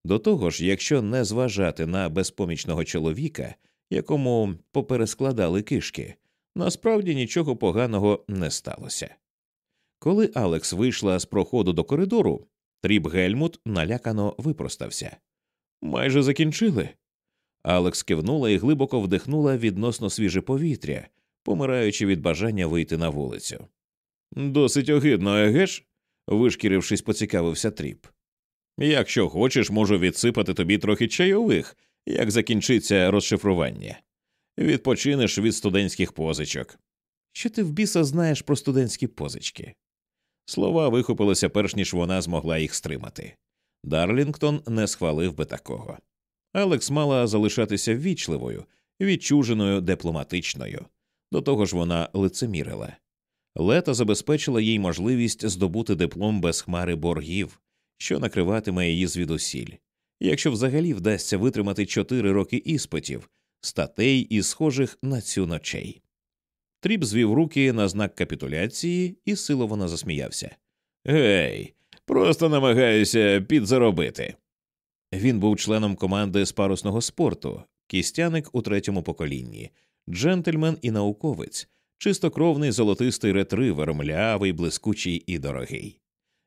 Speaker 1: До того ж, якщо не зважати на безпомічного чоловіка, якому поперескладали кишки, насправді нічого поганого не сталося. Коли Алекс вийшла з проходу до коридору, Тріп Гельмут налякано випростався. Майже закінчили. Алекс кивнула і глибоко вдихнула відносно свіже повітря, помираючи від бажання вийти на вулицю. Досить огидно, егеш. вишкірившись, поцікавився Тріп. Якщо хочеш, можу відсипати тобі трохи чайових, як закінчиться розшифрування. Відпочинеш від студентських позичок. Що ти в біса знаєш про студентські позички? Слова вихопилися, перш ніж вона змогла їх стримати. Дарлінгтон не схвалив би такого. Алекс мала залишатися ввічливою, відчуженою дипломатичною. До того ж вона лицемірила. Лета забезпечила їй можливість здобути диплом без хмари боргів, що накриватиме її звідусіль, якщо взагалі вдасться витримати чотири роки іспитів, статей і схожих на цю ночей. Тріп звів руки на знак капітуляції і силовано засміявся. Гей, просто намагаюся підзаробити. Він був членом команди з парусного спорту, кістяник у третьому поколінні, джентльмен і науковець, чистокровний золотистий ретривер, млявий, блискучий і дорогий.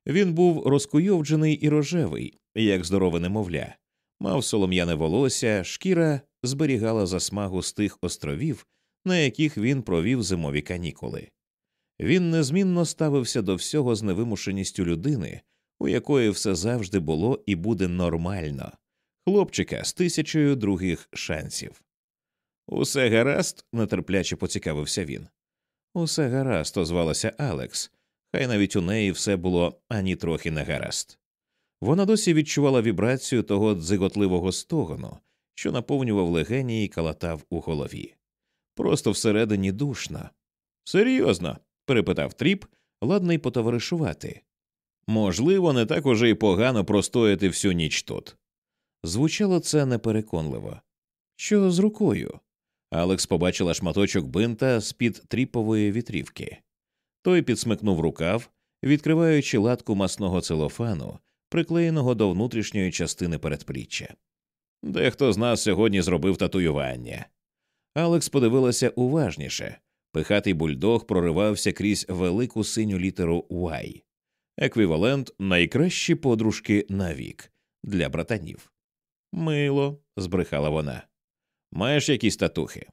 Speaker 1: Він був розкуйовджений і рожевий, як здорове немовля, мав солом'яне волосся, шкіра зберігала засмагу з тих островів на яких він провів зимові канікули. Він незмінно ставився до всього з невимушеністю людини, у якої все завжди було і буде нормально, хлопчика з тисячею других шансів. Усе гаразд, нетерпляче поцікавився він. Усе гаразд, озвалася Алекс, хай навіть у неї все було ані трохи не гаразд. Вона досі відчувала вібрацію того дзиготливого стогону, що наповнював легені і калатав у голові просто всередині душно. Серйозно? перепитав тріп, ладний потоваришувати. Можливо, не так уже й погано простояти всю ніч тут. Звучало це непереконливо. Що з рукою? Алекс побачила шматочок бинта з під тріпової вітрівки. Той підсмикнув рукав, відкриваючи латку масного целофану, приклеєного до внутрішньої частини передпліччя. Дехто з нас сьогодні зробив татуювання. Алекс подивилася уважніше. Пихатий бульдог проривався крізь велику синю літеру Y. еквівалент найкращі подружки на вік для братанів. Мило, збрехала вона. Маєш якісь татухи?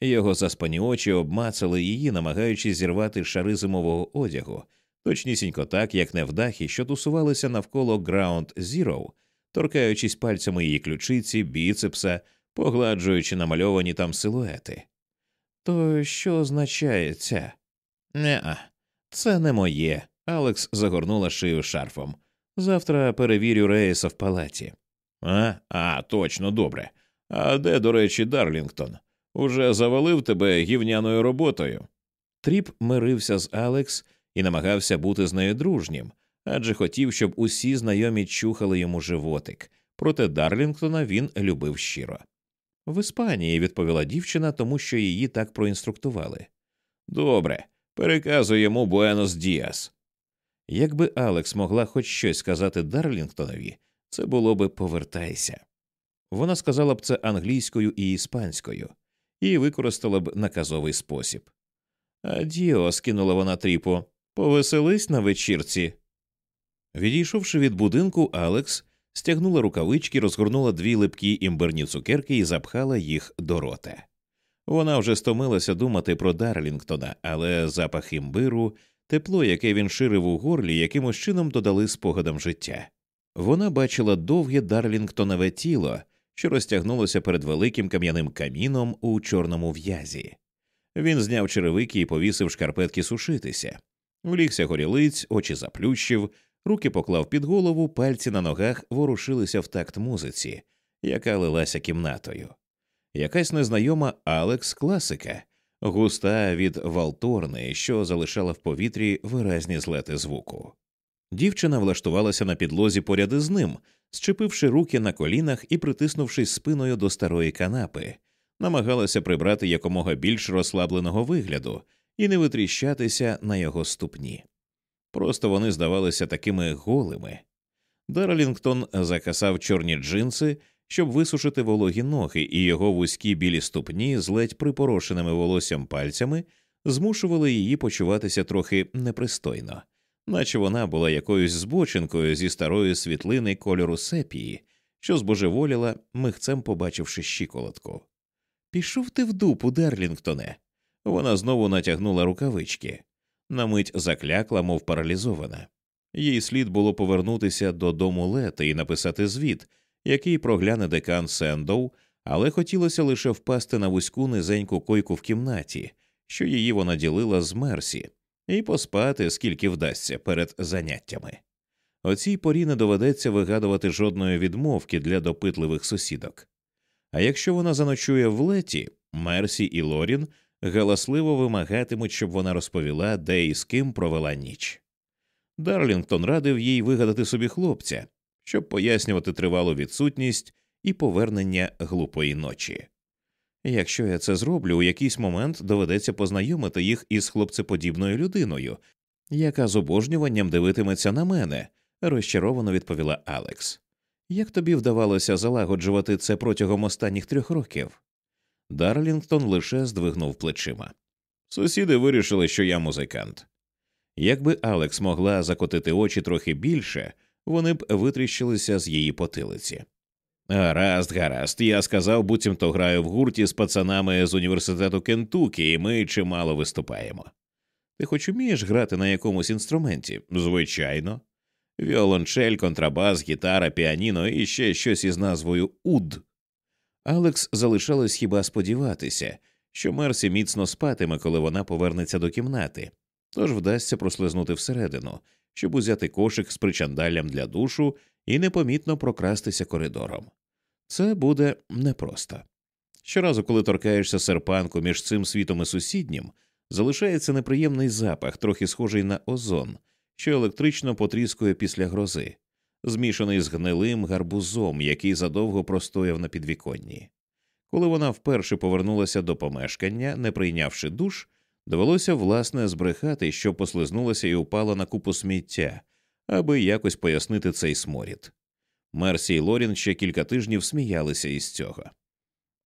Speaker 1: Його заспані очі обмацали її, намагаючись зірвати шари зимового одягу, точнісінько так, як невдахи, що тусувалися навколо Граунд Зіроу, торкаючись пальцями її ключиці, біцепса погладжуючи намальовані там силуети. То що означає ця? «Не-а, це не моє. Алекс загорнула шию шарфом. Завтра перевірю рейса в палаті. А, а, точно добре. А де, до речі, Дарлінгтон? Уже завалив тебе гівняною роботою. Тріп мирився з Алекс і намагався бути з нею дружнім, адже хотів, щоб усі знайомі чухали йому животик, проте Дарлінгтона він любив щиро. В Іспанії, відповіла дівчина, тому що її так проінструктували. Добре, переказуємо Буенос Діас. Якби Алекс могла хоч щось сказати Дарлінгтонові, це було би повертайся. Вона сказала б це англійською і іспанською, і використала б наказовий спосіб. Адіо, скинула вона тріпо, повеселись на вечірці. Відійшовши від будинку, Алекс стягнула рукавички, розгорнула дві липкі імберні цукерки і запхала їх до рота. Вона вже стомилася думати про Дарлінгтона, але запах імбиру, тепло, яке він ширив у горлі, якимось чином додали спогадам життя. Вона бачила довге Дарлінгтонове тіло, що розтягнулося перед великим кам'яним каміном у чорному в'язі. Він зняв черевики і повісив шкарпетки сушитися, влігся горілиць, очі заплющив, руки поклав під голову, пальці на ногах ворушилися в такт музиці, яка лилася кімнатою. Якась незнайома Алекс класика, густа від валторни, що залишала в повітрі виразні злети звуку. Дівчина влаштувалася на підлозі поряд із ним, зчепивши руки на колінах і притиснувшись спиною до старої канапи, намагалася прибрати якомога більш розслабленого вигляду і не витріщатися на його ступні. Просто вони здавалися такими голими. Дарлінгтон закасав чорні джинси, щоб висушити вологі ноги, і його вузькі білі ступні з ледь припорошеними волоссям пальцями змушували її почуватися трохи непристойно, наче вона була якоюсь збочинкою зі старої світлини кольору сепії, що збожеволіла, михцем побачивши щиколотку. Пішов ти в дупу, Дарлінгтоне. Вона знову натягнула рукавички на мить заклякла, мов паралізована. Їй слід було повернутися додому лети і написати звіт, який прогляне декан Сендоу, але хотілося лише впасти на вузьку низеньку койку в кімнаті, що її вона ділила з мерсі, і поспати, скільки вдасться перед заняттями. О цій порі не доведеться вигадувати жодної відмовки для допитливих сусідок. А якщо вона заночує в леті, Мерсі і Лорін галасливо вимагатимуть, щоб вона розповіла, де і з ким провела ніч. Дарлінгтон радив їй вигадати собі хлопця, щоб пояснювати тривалу відсутність і повернення глупої ночі. Якщо я це зроблю, у якийсь момент доведеться познайомити їх із хлопцеподібною людиною, яка з обожнюванням дивитиметься на мене, розчаровано відповіла Алекс. Як тобі вдавалося залагоджувати це протягом останніх трьох років? Дарлінгтон лише здвигнув плечима. Сусіди вирішили, що я музикант. Якби Алекс могла закотити очі трохи більше, вони б витріщилися з її потилиці. Гаразд, гаразд, я сказав, буцімто граю в гурті з пацанами з університету Кентукі, і ми чимало виступаємо. Ти хоч умієш грати на якомусь інструменті? Звичайно. Віолончель, контрабас, гітара, піаніно і ще щось із назвою Уд. Алекс залишалось хіба сподіватися, що Мерсі міцно спатиме, коли вона повернеться до кімнати, тож вдасться прослизнути всередину, щоб узяти кошик з причандаллям для душу і непомітно прокрастися коридором. Це буде непросто. Щоразу, коли торкаєшся серпанку між цим світом і сусіднім, залишається неприємний запах, трохи схожий на озон, що електрично потріскує після грози змішаний з гнилим гарбузом, який задовго простояв на підвіконні. Коли вона вперше повернулася до помешкання, не прийнявши душ, довелося власне збрехати, що послизнулася і упала на купу сміття, аби якось пояснити цей сморід. Мерсі і Лорін ще кілька тижнів сміялися із цього.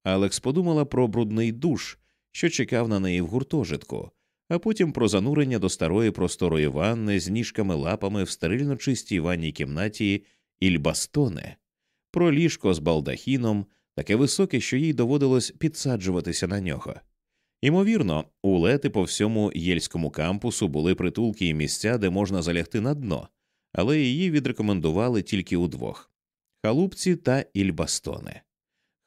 Speaker 1: Алекс подумала про брудний душ, що чекав на неї в гуртожитку, а потім про занурення до старої просторої ванни з ніжками лапами в стерильно чистій ванній кімнаті Ільбастоне, про ліжко з балдахіном, таке високе, що їй доводилось підсаджуватися на нього. Імовірно, улети по всьому єльському кампусу були притулки і місця, де можна залягти на дно, але її відрекомендували тільки удвох халупці та Ільбастоне.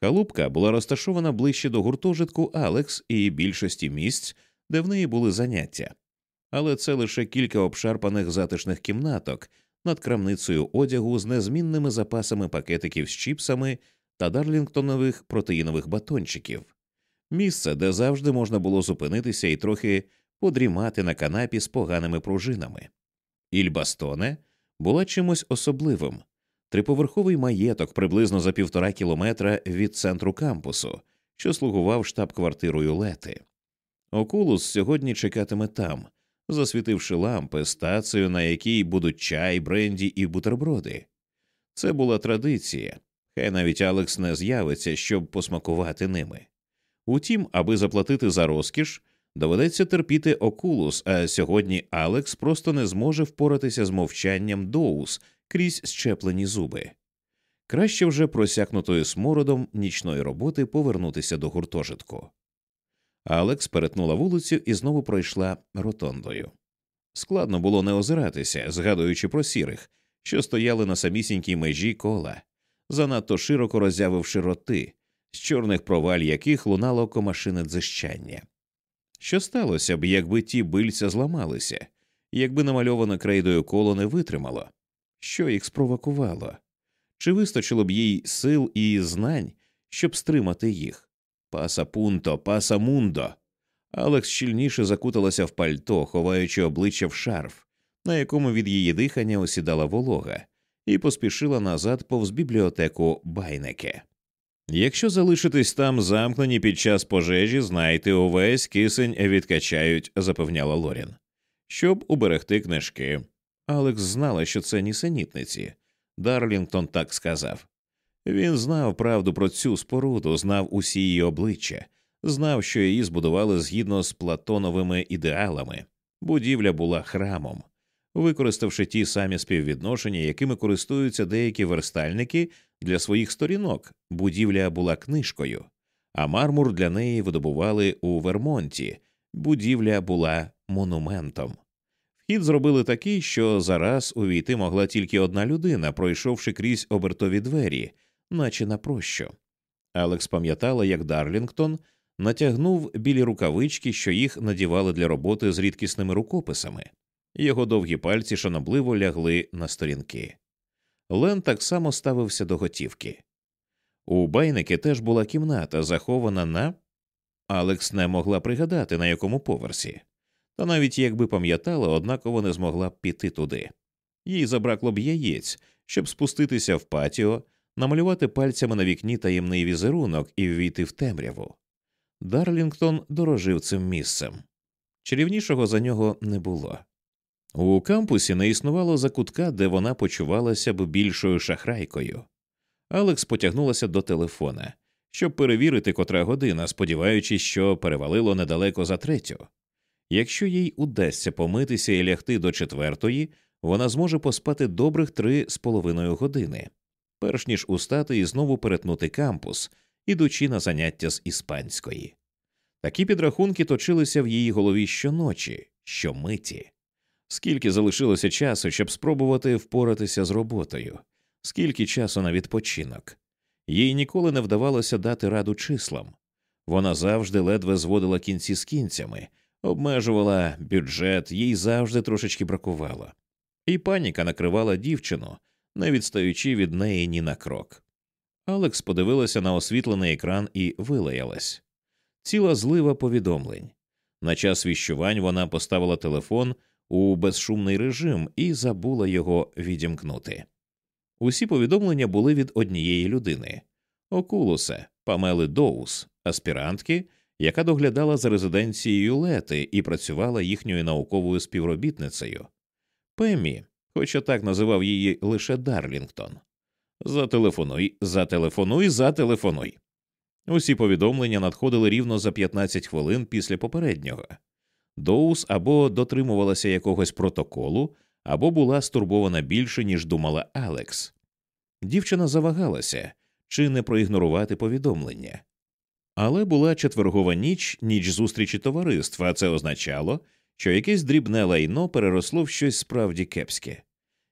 Speaker 1: Халупка була розташована ближче до гуртожитку Алекс і більшості місць, де в неї були заняття, але це лише кілька обшарпаних затишних кімнаток над крамницею одягу з незмінними запасами пакетиків з чіпсами та дарлінгтонових протеїнових батончиків, місце, де завжди можна було зупинитися і трохи подрімати на канапі з поганими пружинами. Ільбастоне була чимось особливим триповерховий маєток приблизно за півтора кілометра від центру кампусу, що слугував штаб-квартирою Лети. Окулус сьогодні чекатиме там, засвітивши лампи, стацію, на якій будуть чай, бренді і бутерброди. Це була традиція, хай навіть Алекс не з'явиться, щоб посмакувати ними. Утім, аби заплатити за розкіш, доведеться терпіти окулус, а сьогодні Алекс просто не зможе впоратися з мовчанням доус крізь щеплені зуби. Краще вже просякнутою смородом нічної роботи повернутися до гуртожитку. Алекс перетнула вулицю і знову пройшла ротондою. Складно було не озиратися, згадуючи про сірих, що стояли на самісінькій межі кола, занадто широко роззявивши роти, з чорних проваль яких лунало комашине дзищання. Що сталося б, якби ті бильця зламалися, якби намальоване крейдою коло не витримало? Що їх спровокувало? Чи вистачило б їй сил і знань, щоб стримати їх? Паса пунто, паса мундо. Алекс щільніше закуталася в пальто, ховаючи обличчя в шарф, на якому від її дихання осідала волога, і поспішила назад повз бібліотеку Байнеке. Якщо залишитись там замкнені під час пожежі, знайте увесь кисень відкачають, запевняла Лорін. Щоб уберегти книжки. Алекс знала, що це нісенітниці. Дарлінгтон так сказав. Він знав правду про цю споруду, знав усі її обличчя, знав, що її збудували згідно з платоновими ідеалами. Будівля була храмом, використавши ті самі співвідношення, якими користуються деякі верстальники для своїх сторінок. Будівля була книжкою, а мармур для неї видобували у Вермонті. Будівля була монументом. Вхід зробили такий, що зараз увійти могла тільки одна людина, пройшовши крізь обертові двері, наче на прощу. Алекс пам'ятала, як Дарлінгтон натягнув білі рукавички, що їх надівали для роботи з рідкісними рукописами, його довгі пальці шанобливо лягли на сторінки. Лен так само ставився до готівки. У байники теж була кімната, захована на. Алекс не могла пригадати, на якому поверсі, та навіть якби пам'ятала, однаково не змогла б піти туди. Їй забракло б яєць, щоб спуститися в патіо намалювати пальцями на вікні таємний візерунок і ввійти в темряву. Дарлінгтон дорожив цим місцем. Чарівнішого за нього не було. У кампусі не існувало закутка, де вона почувалася б більшою шахрайкою. Алекс потягнулася до телефона, щоб перевірити котра година, сподіваючись, що перевалило недалеко за третю. Якщо їй удасться помитися і лягти до четвертої, вона зможе поспати добрих три з половиною години перш ніж устати і знову перетнути кампус, ідучи на заняття з іспанської. Такі підрахунки точилися в її голові щоночі, щомиті. Скільки залишилося часу, щоб спробувати впоратися з роботою, скільки часу на відпочинок. Їй ніколи не вдавалося дати раду числам. Вона завжди ледве зводила кінці з кінцями, обмежувала бюджет, їй завжди трошечки бракувало. І паніка накривала дівчину, не відстаючи від неї ні на крок. Алекс подивилася на освітлений екран і вилаялась. Ціла злива повідомлень. На час віщувань вона поставила телефон у безшумний режим і забула його відімкнути. Усі повідомлення були від однієї людини Окулусе, Памели Доус, аспірантки, яка доглядала за резиденцією Лети і працювала їхньою науковою співробітницею. Пемі, хоча так називав її лише Дарлінгтон. Зателефонуй, зателефонуй, зателефонуй. Усі повідомлення надходили рівно за 15 хвилин після попереднього. Доус або дотримувалася якогось протоколу, або була стурбована більше, ніж думала Алекс. Дівчина завагалася чи не проігнорувати повідомлення. Але була четвергова ніч, ніч зустрічі товариства, а це означало, що якесь дрібне лайно переросло в щось справді кепське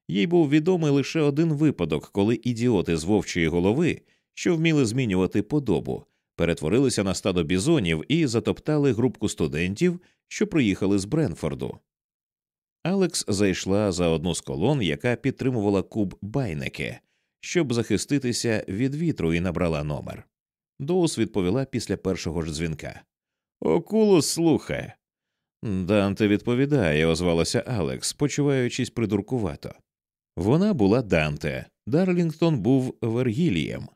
Speaker 1: їй був відомий лише один випадок, коли ідіоти з вовчої голови, що вміли змінювати подобу, перетворилися на стадо бізонів і затоптали групку студентів, що приїхали з Бренфорду. Алекс зайшла за одну з колон, яка підтримувала куб Байнеке, щоб захиститися від вітру і набрала номер. Доус відповіла після першого ж дзвінка. Окулус слухає. Данте відповідає, озвалася Алекс, почуваючись придуркувато. Вона була Данте, Дарлінгтон був Вергілієм.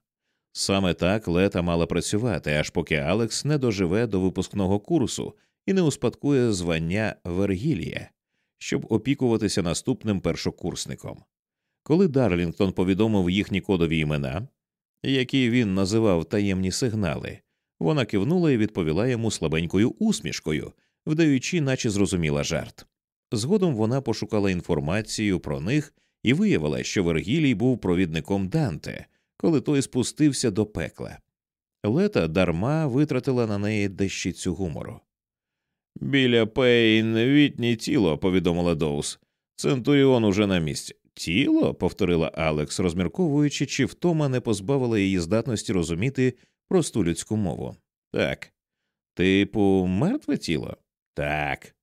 Speaker 1: Саме так лета мала працювати, аж поки Алекс не доживе до випускного курсу і не успадкує звання Вергілія, щоб опікуватися наступним першокурсником. Коли Дарлінгтон повідомив їхні кодові імена, які він називав таємні сигнали, вона кивнула і відповіла йому слабенькою усмішкою, вдаючи, наче зрозуміла жарт. Згодом вона пошукала інформацію про них і виявила, що Вергілій був провідником Данте, коли той спустився до пекла. Лета дарма витратила на неї дещицю гумору. Біля пейн вітні тіло, повідомила Доус. Центуріон уже на місці. Тіло? повторила Алекс, розмірковуючи, чи втома не позбавила її здатності розуміти просту людську мову. Так. Типу, мертве тіло? Так.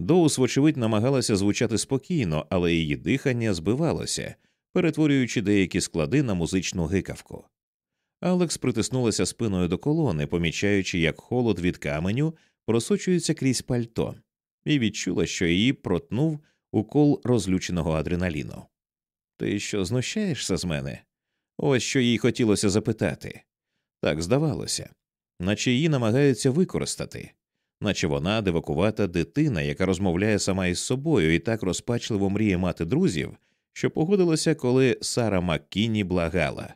Speaker 1: Доус, вочевидь, намагалася звучати спокійно, але її дихання збивалося, перетворюючи деякі склади на музичну гикавку. Алекс притиснулася спиною до колони, помічаючи, як холод від каменю просочується крізь пальто, і відчула, що її протнув укол розлюченого адреналіну. Ти що знущаєшся з мене? Ось що їй хотілося запитати. Так здавалося, наче її намагаються використати наче вона дивакувата дитина, яка розмовляє сама із собою і так розпачливо мріє мати друзів, що погодилася, коли Сара Маккіні благала.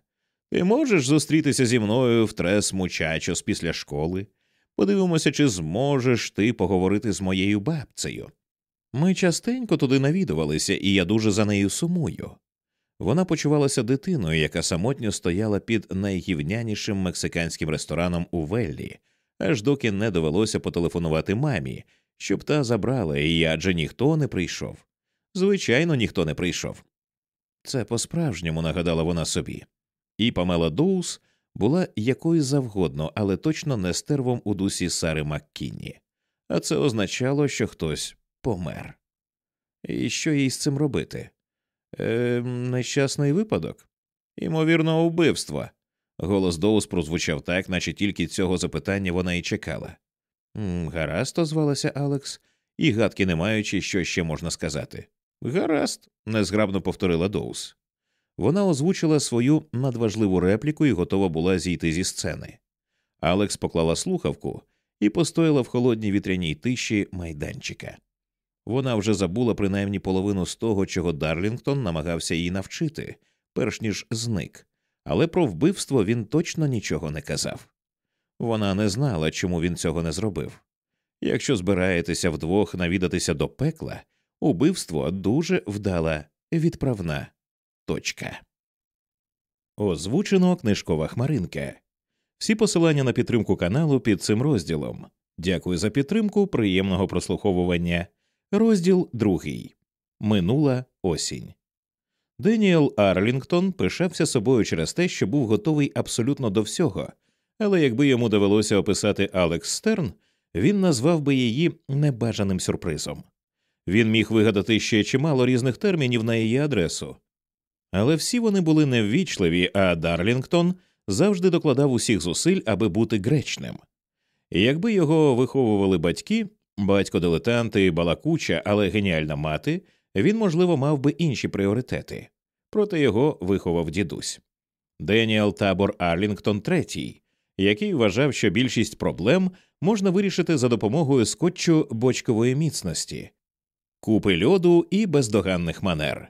Speaker 1: Ти можеш зустрітися зі мною в трес мучачос після школи? Подивимося, чи зможеш ти поговорити з моєю бабцею. Ми частенько туди навідувалися, і я дуже за нею сумую. Вона почувалася дитиною, яка самотньо стояла під найгівнянішим мексиканським рестораном у Веллі, аж доки не довелося потелефонувати мамі, щоб та забрала її, адже ніхто не прийшов. Звичайно, ніхто не прийшов. Це по справжньому нагадала вона собі. І Памела Доус була якою завгодно, але точно не стервом у дусі Сари Маккінні, а це означало, що хтось помер. І що їй з цим робити? Е, Нещасний випадок, ймовірно, вбивство. Голос Доус прозвучав так, наче тільки цього запитання вона і чекала. Гаразд, озвалася Алекс, і гадки не маючи, що ще можна сказати. Гаразд, незграбно повторила Доус. Вона озвучила свою надважливу репліку і готова була зійти зі сцени. Алекс поклала слухавку і постояла в холодній вітряній тиші майданчика. Вона вже забула принаймні половину з того, чого Дарлінгтон намагався її навчити, перш ніж зник але про вбивство він точно нічого не казав. Вона не знала, чому він цього не зробив. Якщо збираєтеся вдвох навідатися до пекла, убивство дуже вдала відправна точка. Озвучено книжкова хмаринка. Всі посилання на підтримку каналу під цим розділом. Дякую за підтримку, приємного прослуховування. Розділ другий минула осінь. Деніел Арлінгтон пишався собою через те, що був готовий абсолютно до всього, але якби йому довелося описати Алекс Стерн, він назвав би її небажаним сюрпризом. Він міг вигадати ще чимало різних термінів на її адресу, але всі вони були неввічливі, а Дарлінгтон завжди докладав усіх зусиль, аби бути гречним. Якби його виховували батьки, батько дилетанти балакуча, але геніальна мати, він, можливо, мав би інші пріоритети проте його виховав дідусь. Деніел Табор Арлінгтон третій, який вважав, що більшість проблем можна вирішити за допомогою скотчу бочкової міцності, купи льоду і бездоганних манер.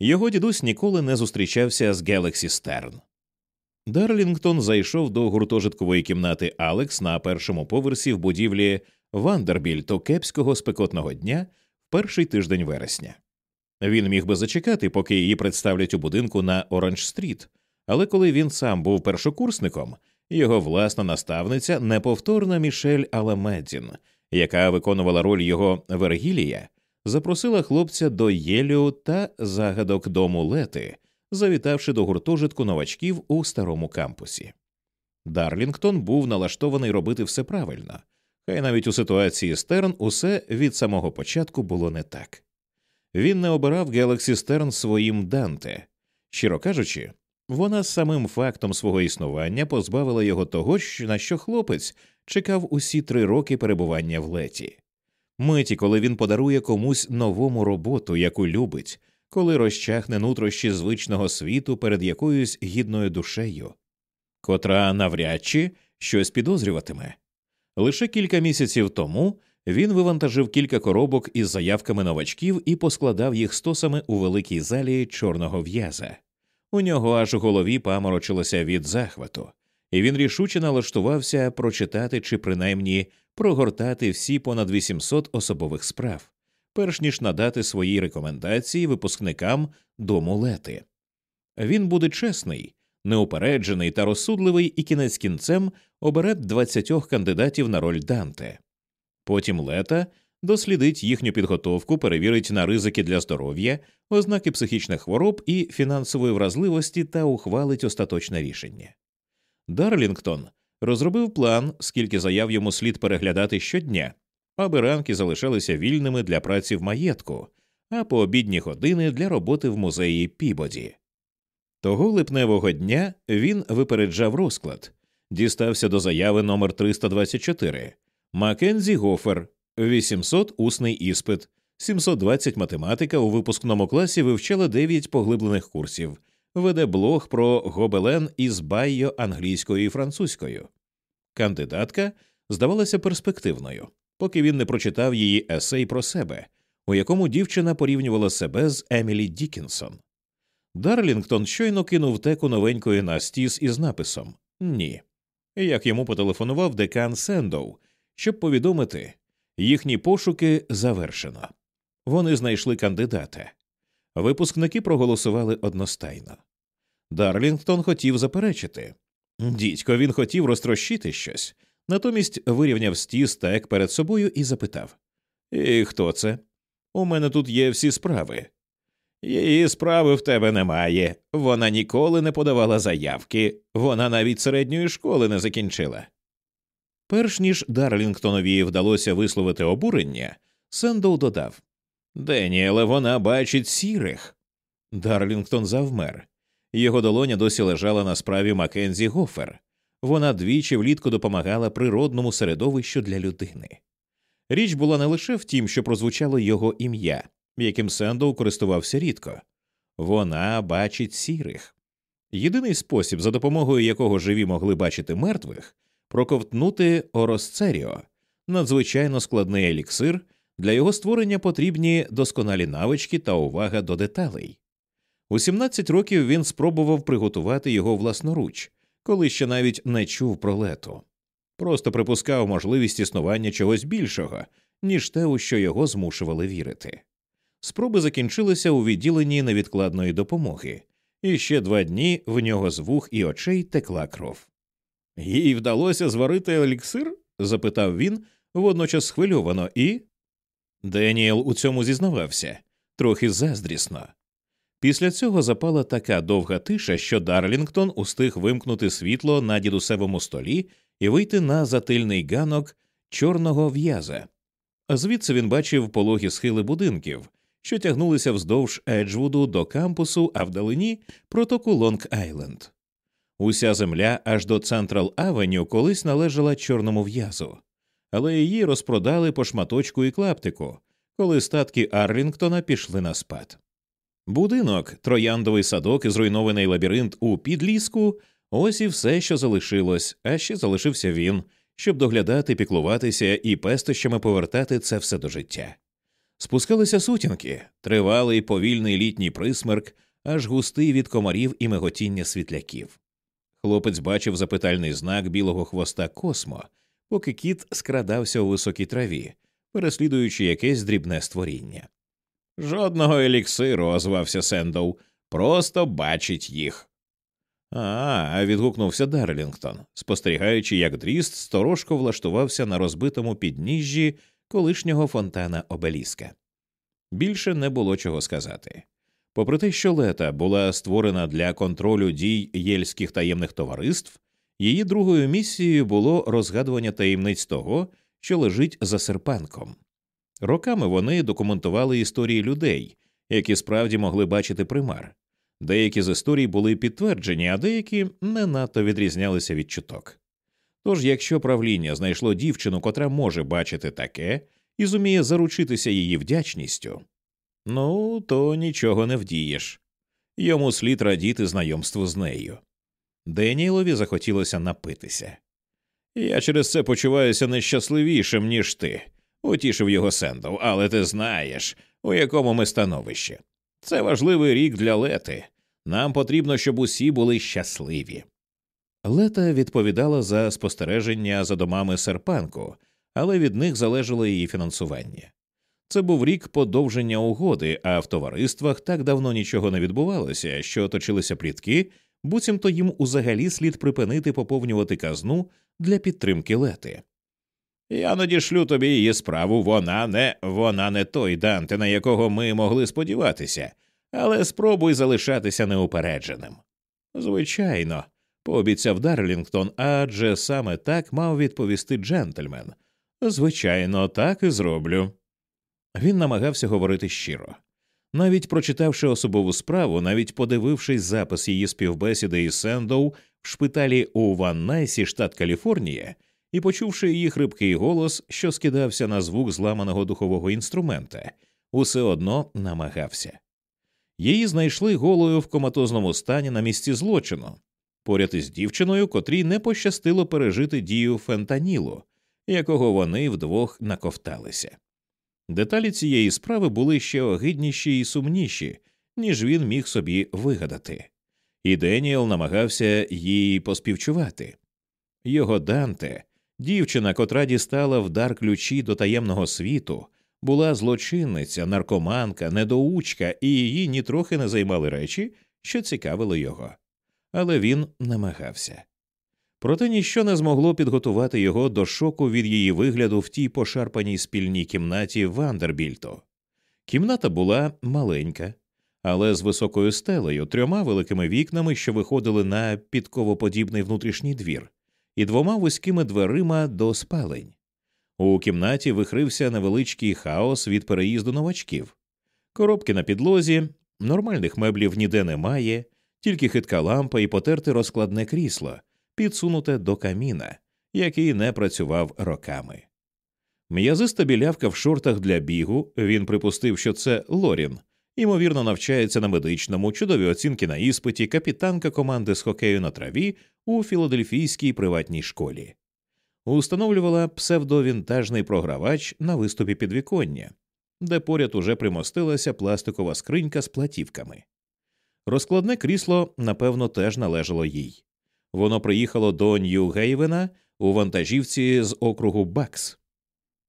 Speaker 1: Його дідусь ніколи не зустрічався з Гелексі Стерн. Дарлінгтон зайшов до гуртожиткової кімнати Алекс на першому поверсі в будівлі Вандербільто кепського спекотного дня в перший тиждень вересня. Він міг би зачекати, поки її представлять у будинку на Оранж Стріт, але коли він сам був першокурсником, його власна наставниця неповторна Мішель Аламедін, яка виконувала роль його Вергілія, запросила хлопця до Єлю та загадок дому Лети, завітавши до гуртожитку новачків у старому кампусі. Дарлінгтон був налаштований робити все правильно, хай навіть у ситуації Стерн усе від самого початку було не так. Він не обирав Гелаксі Стерн своїм Данте. Щиро кажучи, вона самим фактом свого існування позбавила його того, на що хлопець чекав усі три роки перебування в леті. Миті, коли він подарує комусь новому роботу, яку любить, коли розчахне нутрощі звичного світу перед якоюсь гідною душею, котра навряд чи щось підозрюватиме. Лише кілька місяців тому він вивантажив кілька коробок із заявками новачків і поскладав їх стосами у великій залі чорного в'яза. У нього аж у голові паморочилося від захвату, і він рішуче налаштувався прочитати чи принаймні прогортати всі понад 800 особових справ, перш ніж надати свої рекомендації випускникам дому лети. Він буде чесний, неупереджений та розсудливий, і кінець кінцем обере 20 кандидатів на роль Данте. Потім лета дослідить їхню підготовку, перевірить на ризики для здоров'я, ознаки психічних хвороб і фінансової вразливості та ухвалить остаточне рішення. Дарлінгтон розробив план, скільки заяв йому слід переглядати щодня, аби ранки залишалися вільними для праці в маєтку, а пообідні години для роботи в музеї Пібоді. Того липневого дня він випереджав розклад, дістався до заяви номер 324 Маккензі Гофер 800 усний іспит, 720 математика у випускному класі вивчала 9 поглиблених курсів, веде блог про гобелен із байо англійською і французькою. Кандидатка здавалася перспективною, поки він не прочитав її есей про себе, у якому дівчина порівнювала себе з Емілі Дікінсон. Дарлінгтон щойно кинув теку новенької на стіс із написом Ні. Як йому потелефонував декан Сендоу щоб повідомити, їхні пошуки завершено. Вони знайшли кандидата. Випускники проголосували одностайно. Дарлінгтон хотів заперечити. Дідько він хотів розтрощити щось, натомість вирівняв стіс так перед собою і запитав «І Хто це? У мене тут є всі справи. Її справи в тебе немає. Вона ніколи не подавала заявки, вона навіть середньої школи не закінчила. Перш ніж Дарлінгтонові вдалося висловити обурення, Сендоу додав Деніеле, вона бачить сірих. Дарлінгтон завмер. Його долоня досі лежала на справі Маккензі Гофер. Вона двічі влітку допомагала природному середовищу для людини. Річ була не лише в тім, що прозвучало його ім'я, яким Сендоу користувався рідко вона бачить сірих. Єдиний спосіб, за допомогою якого живі могли бачити мертвих, проковтнути Оросцеріо, надзвичайно складний еліксир, для його створення потрібні досконалі навички та увага до деталей. У 17 років він спробував приготувати його власноруч, коли ще навіть не чув про лето. Просто припускав можливість існування чогось більшого, ніж те, у що його змушували вірити. Спроби закінчилися у відділенні невідкладної допомоги, і ще два дні в нього з вух і очей текла кров. Їй вдалося зварити еліксир? запитав він, водночас схвильовано, і. Деніел у цьому зізнавався трохи заздрісно. Після цього запала така довга тиша, що Дарлінгтон устиг вимкнути світло на дідусевому столі і вийти на затильний ганок чорного в'яза. Звідси він бачив пологі схили будинків, що тягнулися вздовж Еджвуду до кампусу, а вдалині протоку Лонг Айленд. Уся земля аж до Централ Авеню колись належала чорному в'язу, але її розпродали по шматочку і клаптику, коли статки Арлінгтона пішли на спад. Будинок, трояндовий садок і зруйнований лабіринт у підліску ось і все, що залишилось, а ще залишився він, щоб доглядати, піклуватися і пестощами повертати це все до життя. Спускалися сутінки, тривалий повільний літній присмерк, аж густий від комарів і миготіння світляків. Хлопець бачив запитальний знак білого хвоста Космо, поки кіт скрадався у високій траві, переслідуючи якесь дрібне створіння. Жодного еліксиру, озвався Сендоу, просто бачить їх. А, відгукнувся Дарлінгтон, спостерігаючи, як дріст сторожко влаштувався на розбитому підніжжі колишнього фонтана Обеліска. Більше не було чого сказати. Попри те, що лета була створена для контролю дій єльських таємних товариств, її другою місією було розгадування таємниць того, що лежить за серпанком. Роками вони документували історії людей, які справді могли бачити примар. Деякі з історій були підтверджені, а деякі не надто відрізнялися від чуток. Тож, якщо правління знайшло дівчину, котра може бачити таке і зуміє заручитися її вдячністю, Ну, то нічого не вдієш. Йому слід радіти знайомству з нею. Денілові захотілося напитися. Я через це почуваюся нещасливішим, ніж ти, утішив його Сендов, але ти знаєш, у якому ми становищі. Це важливий рік для лети. Нам потрібно, щоб усі були щасливі. Лета відповідала за спостереження за домами серпанку, але від них залежало її фінансування. Це був рік подовження угоди, а в товариствах так давно нічого не відбувалося, що точилися плітки, буцімто їм узагалі слід припинити поповнювати казну для підтримки лети. Я надішлю тобі її справу, вона не вона не той Данте, на якого ми могли сподіватися, але спробуй залишатися неупередженим. Звичайно, пообіцяв Дарлінгтон, адже саме так мав відповісти джентльмен. Звичайно, так і зроблю. Він намагався говорити щиро. Навіть прочитавши особову справу, навіть подивившись запис її співбесіди із Сендоу в шпиталі у Ван Найсі, штат Каліфорнія, і почувши її хрипкий голос, що скидався на звук зламаного духового інструмента, усе одно намагався. Її знайшли голою в коматозному стані на місці злочину, поряд із дівчиною, котрій не пощастило пережити дію фентанілу, якого вони вдвох наковталися. Деталі цієї справи були ще огидніші і сумніші, ніж він міг собі вигадати, і Деніел намагався їй поспівчувати. Його Данте, дівчина, котра дістала в дар ключі до таємного світу, була злочинниця, наркоманка, недоучка, і її нітрохи не займали речі, що цікавили його. Але він намагався проте ніщо не змогло підготувати його до шоку від її вигляду в тій пошарпаній спільній кімнаті Вандербільто. Кімната була маленька, але з високою стелею, трьома великими вікнами, що виходили на підковоподібний внутрішній двір, і двома вузькими дверима до спалень. У кімнаті вихрився невеличкий хаос від переїзду новачків, коробки на підлозі, нормальних меблів ніде немає, тільки хитка лампа і потерте розкладне крісло, підсунуте до каміна, який не працював роками. М'язиста білявка в шортах для бігу, він припустив, що це Лорін, ймовірно, навчається на медичному, чудові оцінки на іспиті, капітанка команди з хокею на траві у філадельфійській приватній школі. Установлювала псевдовінтажний програвач на виступі підвіконня, де поряд уже примостилася пластикова скринька з платівками. Розкладне крісло, напевно, теж належало їй. Воно приїхало до Нью-Гейвена у вантажівці з округу Бакс.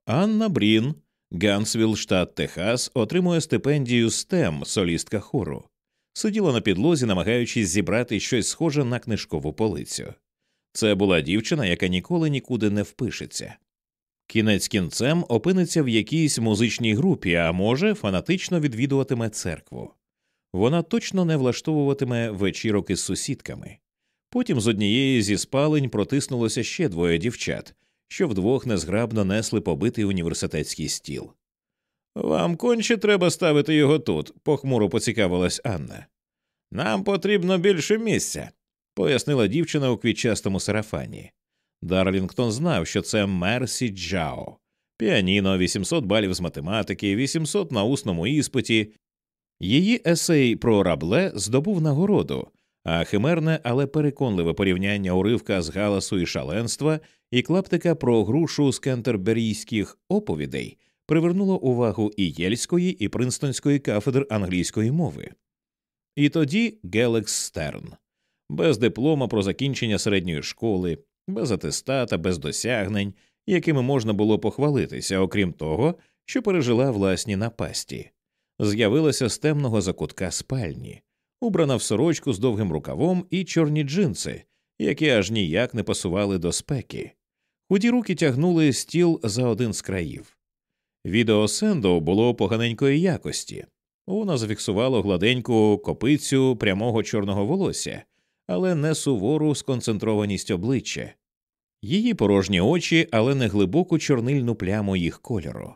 Speaker 1: Анна Брін, Гансвіл, штат Техас, отримує стипендію STEM, солістка хору. Сиділа на підлозі, намагаючись зібрати щось схоже на книжкову полицю. Це була дівчина, яка ніколи нікуди не впишеться. Кінець кінцем опиниться в якійсь музичній групі, а може, фанатично відвідуватиме церкву. Вона точно не влаштовуватиме вечірок із сусідками. Потім з однієї зі спалень протиснулося ще двоє дівчат, що вдвох незграбно несли побитий університетський стіл. Вам конче треба ставити його тут, похмуро поцікавилась Анна. Нам потрібно більше місця, пояснила дівчина у квітчастому сарафані. Дарлінгтон знав, що це Мерсі Джао, піаніно, 800 балів з математики, 800 на усному іспиті. Її есей про рабле здобув нагороду а химерне, але переконливе порівняння уривка з галасу і шаленства і клаптика про грушу з кентерберійських оповідей привернуло увагу і Єльської, і Принстонської кафедр англійської мови. І тоді Гелекс Стерн без диплома про закінчення середньої школи, без атестата, без досягнень, якими можна було похвалитися, окрім того, що пережила власні напасті, з'явилася з темного закутка спальні убрана в сорочку з довгим рукавом і чорні джинси, які аж ніяк не пасували до спеки. Худі руки тягнули стіл за один з країв. Відео Сендо було поганенької якості. Воно зафіксувала гладеньку копицю прямого чорного волосся, але не сувору сконцентрованість обличчя, її порожні очі, але не глибоку чорнильну пляму їх кольору.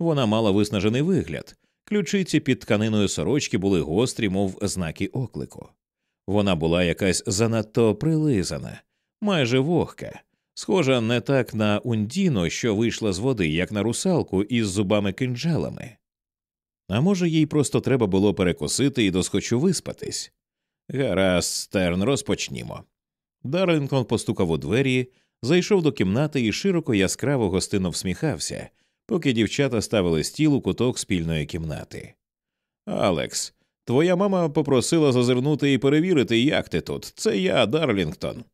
Speaker 1: Вона мала виснажений вигляд, Ключиці під тканиною сорочки були гострі, мов знаки оклику. Вона була якась занадто прилизана, майже вогка, схожа не так на Ундіно, що вийшла з води, як на русалку із зубами кинджалами. А може, їй просто треба було перекусити і досхочу виспатись? Гаразд, стерн, розпочнімо. Дарлінгтон постукав у двері, зайшов до кімнати і широко яскраво гостинно всміхався, поки дівчата ставили стіл у куток спільної кімнати. Алекс, твоя мама попросила зазирнути і перевірити, як ти тут. Це я, Дарлінгтон.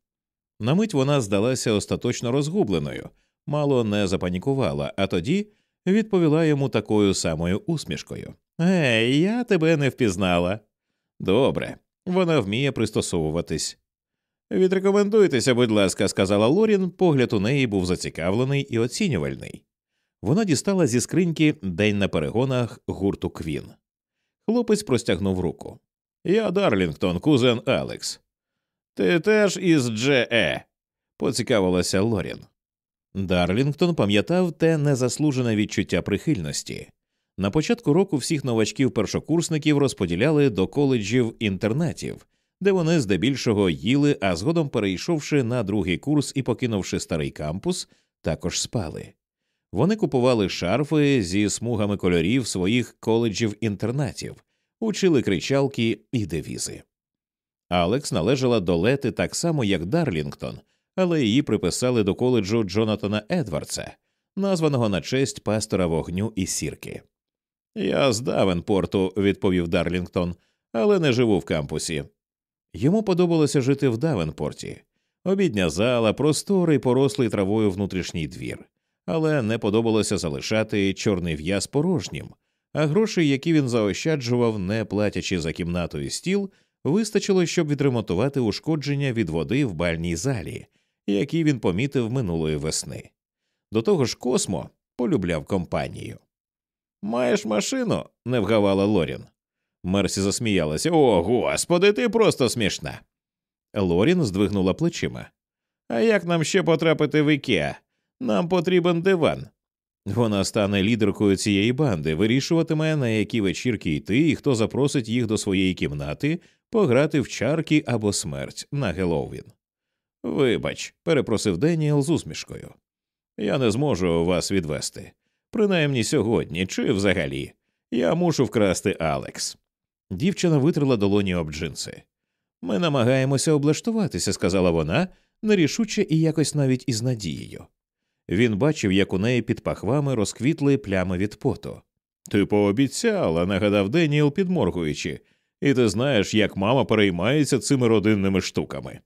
Speaker 1: На мить вона здалася остаточно розгубленою, мало не запанікувала, а тоді відповіла йому такою самою усмішкою Гей, я тебе не впізнала. Добре, вона вміє пристосовуватись. Відрекомендуйтеся, будь ласка, сказала Лорін, погляд у неї був зацікавлений і оцінювальний. Вона дістала зі скриньки день на перегонах гурту Квін. Хлопець простягнув руку. Я Дарлінгтон, кузен Алекс. Ти теж із Дже, Е, поцікавилася Лорін. Дарлінгтон пам'ятав те незаслужене відчуття прихильності. На початку року всіх новачків першокурсників розподіляли до коледжів інтернатів, де вони здебільшого їли, а згодом перейшовши на другий курс і покинувши старий кампус, також спали. Вони купували шарфи зі смугами кольорів своїх коледжів-інтернатів, учили кричалки і девізи. Алекс належала до лети так само, як Дарлінгтон, але її приписали до коледжу Джонатана Едвардса, названого на честь пастора вогню і сірки. Я з Давенпорту, відповів Дарлінгтон, але не живу в кампусі. Йому подобалося жити в Давенпорті, обідня зала, просторий, порослий травою внутрішній двір але не подобалося залишати чорний в'яз порожнім, а гроші, які він заощаджував, не платячи за кімнату і стіл, вистачило, щоб відремонтувати ушкодження від води в бальній залі, які він помітив минулої весни. До того ж, Космо полюбляв компанію. Маєш машину? не вгавала Лорін. Мерсі засміялася. О, господи, ти просто смішна. Лорін здвигнула плечима. А як нам ще потрапити в Ікеа? Нам потрібен диван. Вона стане лідеркою цієї банди, вирішуватиме, на які вечірки йти, і хто запросить їх до своєї кімнати пограти в чарки або смерть на Геловін. Вибач, перепросив Деніел з усмішкою. Я не зможу вас відвести. Принаймні сьогодні чи взагалі. Я мушу вкрасти Алекс. Дівчина витрила долоні об джинси. Ми намагаємося облаштуватися, сказала вона, нерішуче і якось навіть із надією. Він бачив, як у неї під пахвами розквітли плями від поту. Ти пообіцяла, нагадав Деніел, підморгуючи, і ти знаєш, як мама переймається цими родинними штуками.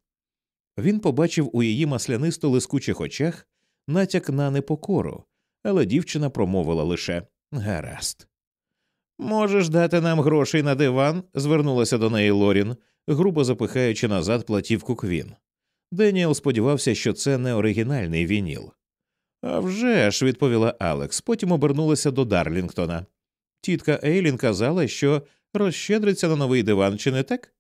Speaker 1: Він побачив у її маслянисто лискучих очах натяк на непокору, але дівчина промовила лише гаразд. Можеш дати нам грошей на диван? звернулася до неї Лорін, грубо запихаючи назад платівку квін. Деніел сподівався, що це не оригінальний вініл. «А вже ж», – відповіла Алекс, потім обернулася до Дарлінгтона. Тітка Ейлін казала, що розщедриться на новий диван, чи не так?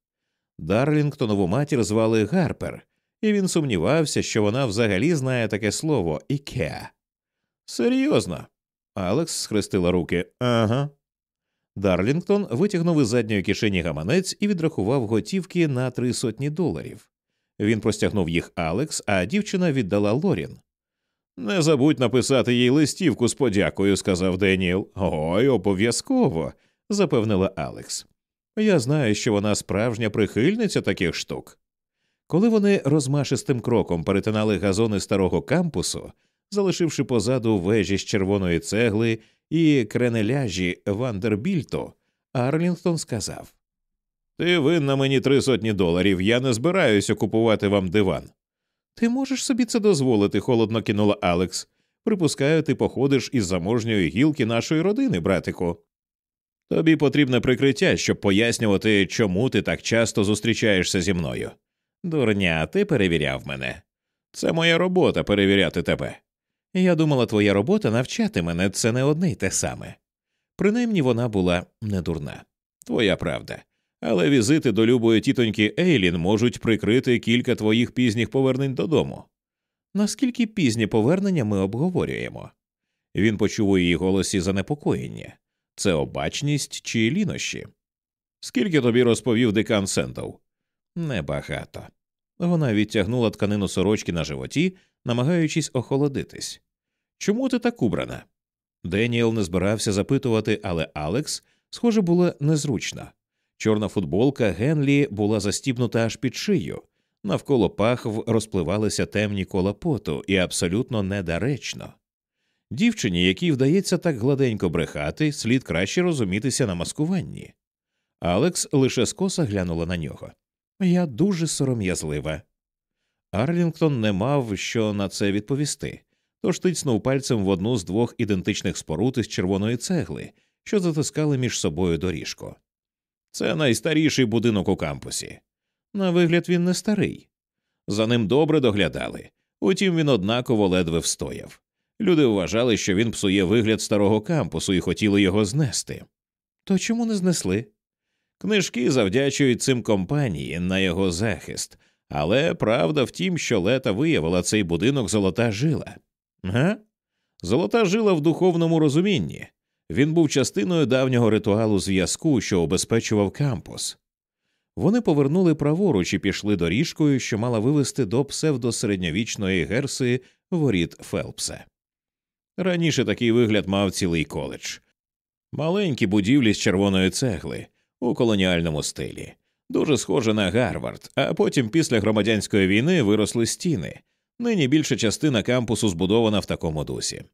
Speaker 1: Дарлінгтонову матір звали Гарпер, і він сумнівався, що вона взагалі знає таке слово ікеа. Серйозно. Алекс схрестила руки. Ага. Дарлінгтон витягнув із задньої кишені гаманець і відрахував готівки на три сотні доларів. Він простягнув їх Алекс, а дівчина віддала Лорін. Не забудь написати їй листівку з подякою, сказав Деніел. Ой, обов'язково, запевнила Алекс. Я знаю, що вона справжня прихильниця таких штук. Коли вони розмашистим кроком перетинали газони старого кампусу, залишивши позаду вежі з червоної цегли і кренеляжі Вандербільто, Арлінгтон сказав Ти винна мені три сотні доларів, я не збираюся купувати вам диван. Ти можеш собі це дозволити, холодно кинула Алекс. Припускаю, ти походиш із заможньої гілки нашої родини, братику. Тобі потрібне прикриття, щоб пояснювати, чому ти так часто зустрічаєшся зі мною. Дурня, ти перевіряв мене. Це моя робота перевіряти тебе. Я думала, твоя робота навчати мене це не одне й те саме. Принаймні вона була недурна. Твоя правда але візити до любої тітоньки Ейлін можуть прикрити кілька твоїх пізніх повернень додому. Наскільки пізні повернення ми обговорюємо? Він почув у її голосі занепокоєння це обачність чи лінощі? Скільки тобі розповів декан Сентов? Небагато. Вона відтягнула тканину сорочки на животі, намагаючись охолодитись. Чому ти так убрана? Деніел не збирався запитувати, але Алекс, схоже, була незручна. Чорна футболка Генлі була застібнута аж під шию, навколо пахв розпливалися темні кола поту і абсолютно недаречно. Дівчині, якій вдається так гладенько брехати, слід краще розумітися на маскуванні. Алекс лише скоса глянула на нього. Я дуже сором'язлива. Арлінгтон не мав що на це відповісти, тож тицнув пальцем в одну з двох ідентичних споруд із червоної цегли, що затискали між собою доріжку. Це найстаріший будинок у кампусі. На вигляд він не старий. За ним добре доглядали, утім він однаково ледве встояв. Люди вважали, що він псує вигляд старого кампусу і хотіли його знести. То чому не знесли? Книжки завдячують цим компанії на його захист, але правда в тім, що лета виявила цей будинок золота жила. Га? Золота жила в духовному розумінні. Він був частиною давнього ритуалу зв'язку, що обезпечував кампус. Вони повернули праворуч і пішли доріжкою, що мала вивести до псевдосередньовічної герси воріт Фелпса. Раніше такий вигляд мав цілий коледж маленькі будівлі з червоної цегли у колоніальному стилі, дуже схоже на Гарвард, а потім після громадянської війни виросли стіни. Нині більша частина кампусу збудована в такому дусі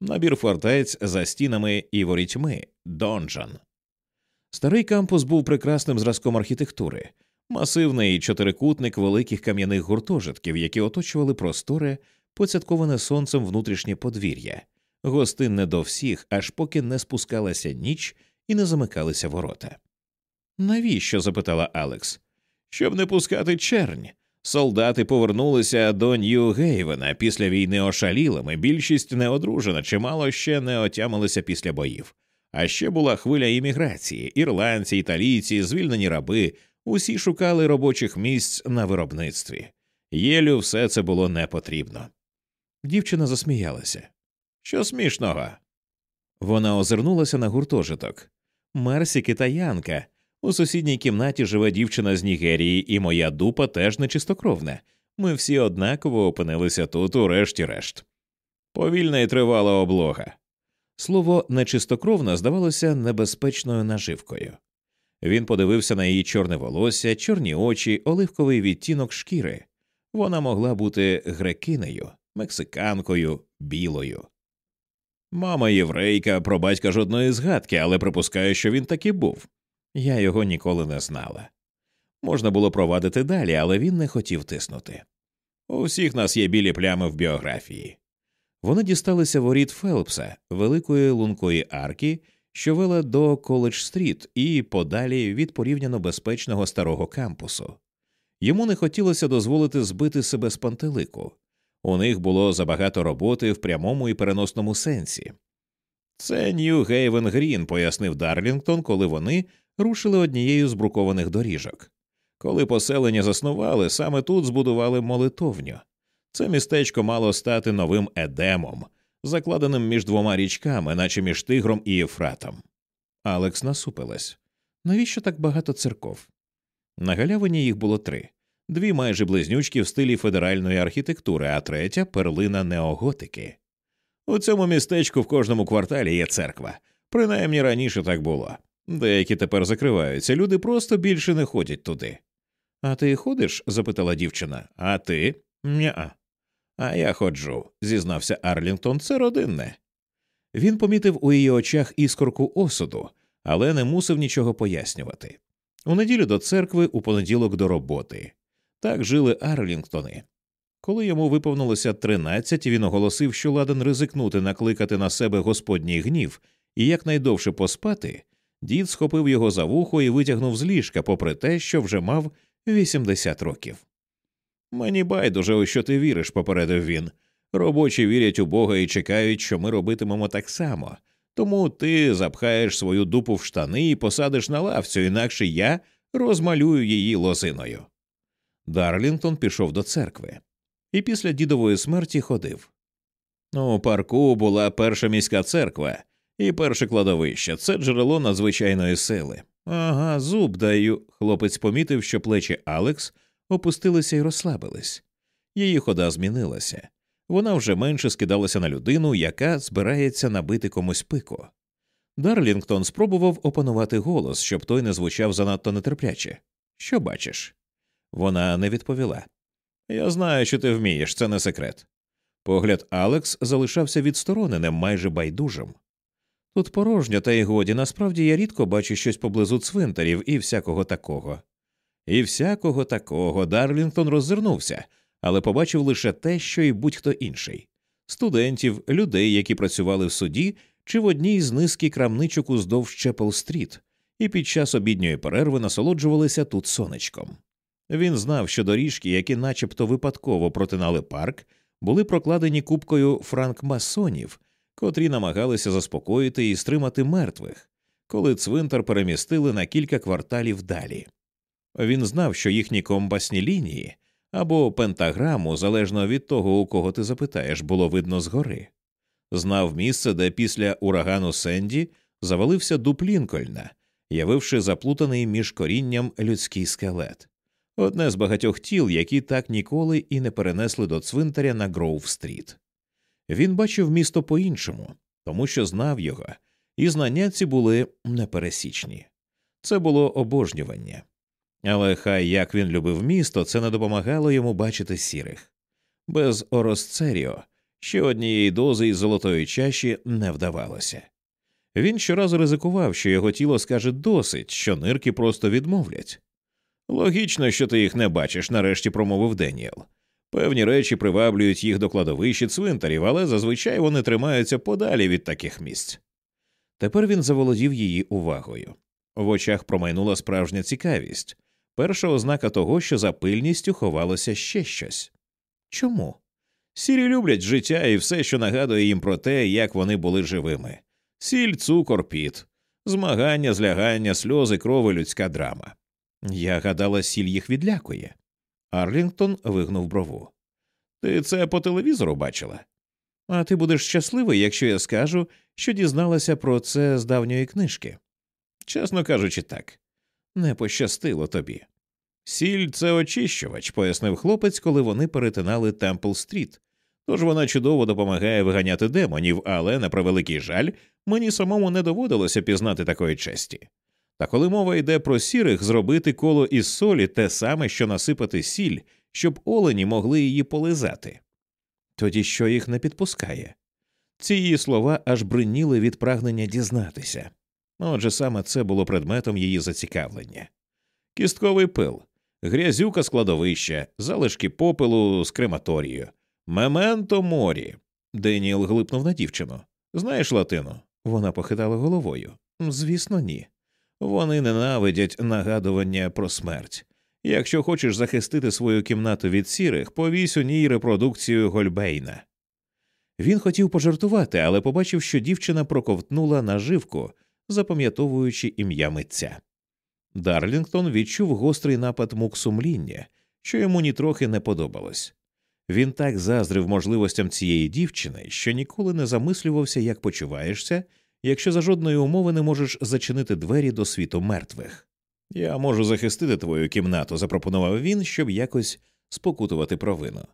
Speaker 1: набір фортець за стінами і ворітьми донжан. Старий кампус був прекрасним зразком архітектури, масивний чотирикутник великих кам'яних гуртожитків, які оточували простори, поцятковане сонцем внутрішнє подвір'я, гостинне до всіх, аж поки не спускалася ніч і не замикалися ворота. Навіщо? запитала Алекс. Щоб не пускати чернь, Солдати повернулися до Нью-Гейвена після війни ошалілими. Більшість не одружена, чимало ще не отямилися після боїв. А ще була хвиля імміграції: ірландці, італійці, звільнені раби, усі шукали робочих місць на виробництві. Єлю все це було не потрібно. Дівчина засміялася. Що смішного? Вона озирнулася на гуртожиток. Мерсі китаянка, у сусідній кімнаті живе дівчина з Нігерії, і моя дупа теж нечистокровна. Ми всі однаково опинилися тут, урешті-решт. Повільна і тривала облога. Слово нечистокровна здавалося небезпечною наживкою. Він подивився на її чорне волосся, чорні очі, оливковий відтінок шкіри. Вона могла бути грекинею, мексиканкою, білою. Мама єврейка, про батька жодної згадки, але припускаю, що він таки був. Я його ніколи не знала. Можна було провадити далі, але він не хотів тиснути. У всіх нас є білі плями в біографії. Вони дісталися воріт Фелпса, великої лункої арки, що вела до Коледж Стріт, і подалі від порівняно безпечного старого кампусу. Йому не хотілося дозволити збити себе з пантелику. У них було забагато роботи в прямому і переносному сенсі. Це Нью Гейвен Грін, пояснив Дарлінгтон, коли вони рушили однією з брукованих доріжок. Коли поселення заснували, саме тут збудували молитовню. Це містечко мало стати новим едемом, закладеним між двома річками, наче між тигром і Єфратом. Алекс насупилась. Навіщо так багато церков? На галявині їх було три дві майже близнючки в стилі федеральної архітектури, а третя перлина неоготики. У цьому містечку в кожному кварталі є церква, принаймні раніше так було. Деякі тепер закриваються, люди просто більше не ходять туди. А ти ходиш? запитала дівчина. А ти? «Ня-а». А я ходжу, зізнався Арлінгтон. Це родинне. Він помітив у її очах іскорку осуду, але не мусив нічого пояснювати. У неділю до церкви, у понеділок до роботи. Так жили Арлінгтони. Коли йому виповнилося тринадцять, він оголосив, що ладен ризикнути накликати на себе господній гнів і якнайдовше поспати, Дід схопив його за вухо і витягнув з ліжка, попри те, що вже мав 80 років. Мені байдуже, у що ти віриш, попередив він. Робочі вірять у Бога і чекають, що ми робитимемо так само. Тому ти запхаєш свою дупу в штани і посадиш на лавцю, інакше я розмалюю її лозиною. Дарлінгтон пішов до церкви і після дідової смерті ходив. У парку була перша міська церква, і перше кладовище це джерело надзвичайної сили. Ага, зуб даю. Хлопець помітив, що плечі Алекс опустилися і розслабились. Її хода змінилася. Вона вже менше скидалася на людину, яка збирається набити комусь пику. Дарлінгтон спробував опанувати голос, щоб той не звучав занадто нетерпляче. Що бачиш? Вона не відповіла. Я знаю, що ти вмієш, це не секрет. Погляд Алекс залишався відстороненим, майже байдужим. Тут порожньо, та й годі, насправді я рідко бачу щось поблизу цвинтарів і всякого такого. І всякого такого Дарлінгтон роззирнувся, але побачив лише те, що і будь-хто інший студентів, людей, які працювали в суді, чи в одній з низки крамничок уздовж Чепл стріт, і під час обідньої перерви насолоджувалися тут сонечком. Він знав, що доріжки, які начебто випадково протинали парк, були прокладені купкою франкмасонів котрі намагалися заспокоїти і стримати мертвих, коли цвинтар перемістили на кілька кварталів далі. Він знав, що їхні компасні лінії або пентаграму, залежно від того, у кого ти запитаєш, було видно згори, знав місце, де після урагану Сенді завалився дуб Лінкольна, явивши заплутаний між корінням людський скелет. Одне з багатьох тіл, які так ніколи і не перенесли до цвинтаря на Гроув Стріт. Він бачив місто по іншому, тому що знав його, і знання ці були непересічні. Це було обожнювання. Але хай як він любив місто, це не допомагало йому бачити сірих. Без Оросцеріо ще однієї дози із золотої чаші не вдавалося. Він щоразу ризикував, що його тіло скаже досить, що нирки просто відмовлять. Логічно, що ти їх не бачиш, нарешті промовив Деніел. Певні речі приваблюють їх до кладовищі цвинтарів, але зазвичай вони тримаються подалі від таких місць. Тепер він заволодів її увагою. В очах промайнула справжня цікавість перша ознака того, що за пильністю ховалося ще щось. Чому? Сірі люблять життя і все, що нагадує їм про те, як вони були живими сіль, цукор, піт, змагання, злягання, сльози, крови, людська драма. Я гадала, сіль їх відлякує. Арлінгтон вигнув брову. Ти це по телевізору бачила? А ти будеш щасливий, якщо я скажу, що дізналася про це з давньої книжки. Чесно кажучи, так не пощастило тобі. Сіль це очищувач, пояснив хлопець, коли вони перетинали Темпл Стріт. Тож вона чудово допомагає виганяти демонів, але, на превеликий жаль, мені самому не доводилося пізнати такої честі. Та коли мова йде про сірих, зробити коло із солі те саме, що насипати сіль, щоб олені могли її полизати. Тоді що їх не підпускає. Ці її слова аж бриніли від прагнення дізнатися. Отже, саме це було предметом її зацікавлення. Кістковий пил, грязюка складовища, залишки попелу з крематорією, мементо морі. Деніел глипнув на дівчину. Знаєш Латину? Вона похитала головою. Звісно, ні. Вони ненавидять нагадування про смерть. Якщо хочеш захистити свою кімнату від сірих, повісь у ній репродукцію Гольбейна. Він хотів пожартувати, але побачив, що дівчина проковтнула наживку, запам'ятовуючи ім'я митця. Дарлінгтон відчув гострий напад мук сумління, що йому нітрохи не подобалось. Він так заздрив можливостям цієї дівчини, що ніколи не замислювався, як почуваєшся, якщо за жодної умови не можеш зачинити двері до світу мертвих. Я можу захистити твою кімнату, запропонував він, щоб якось спокутувати провину.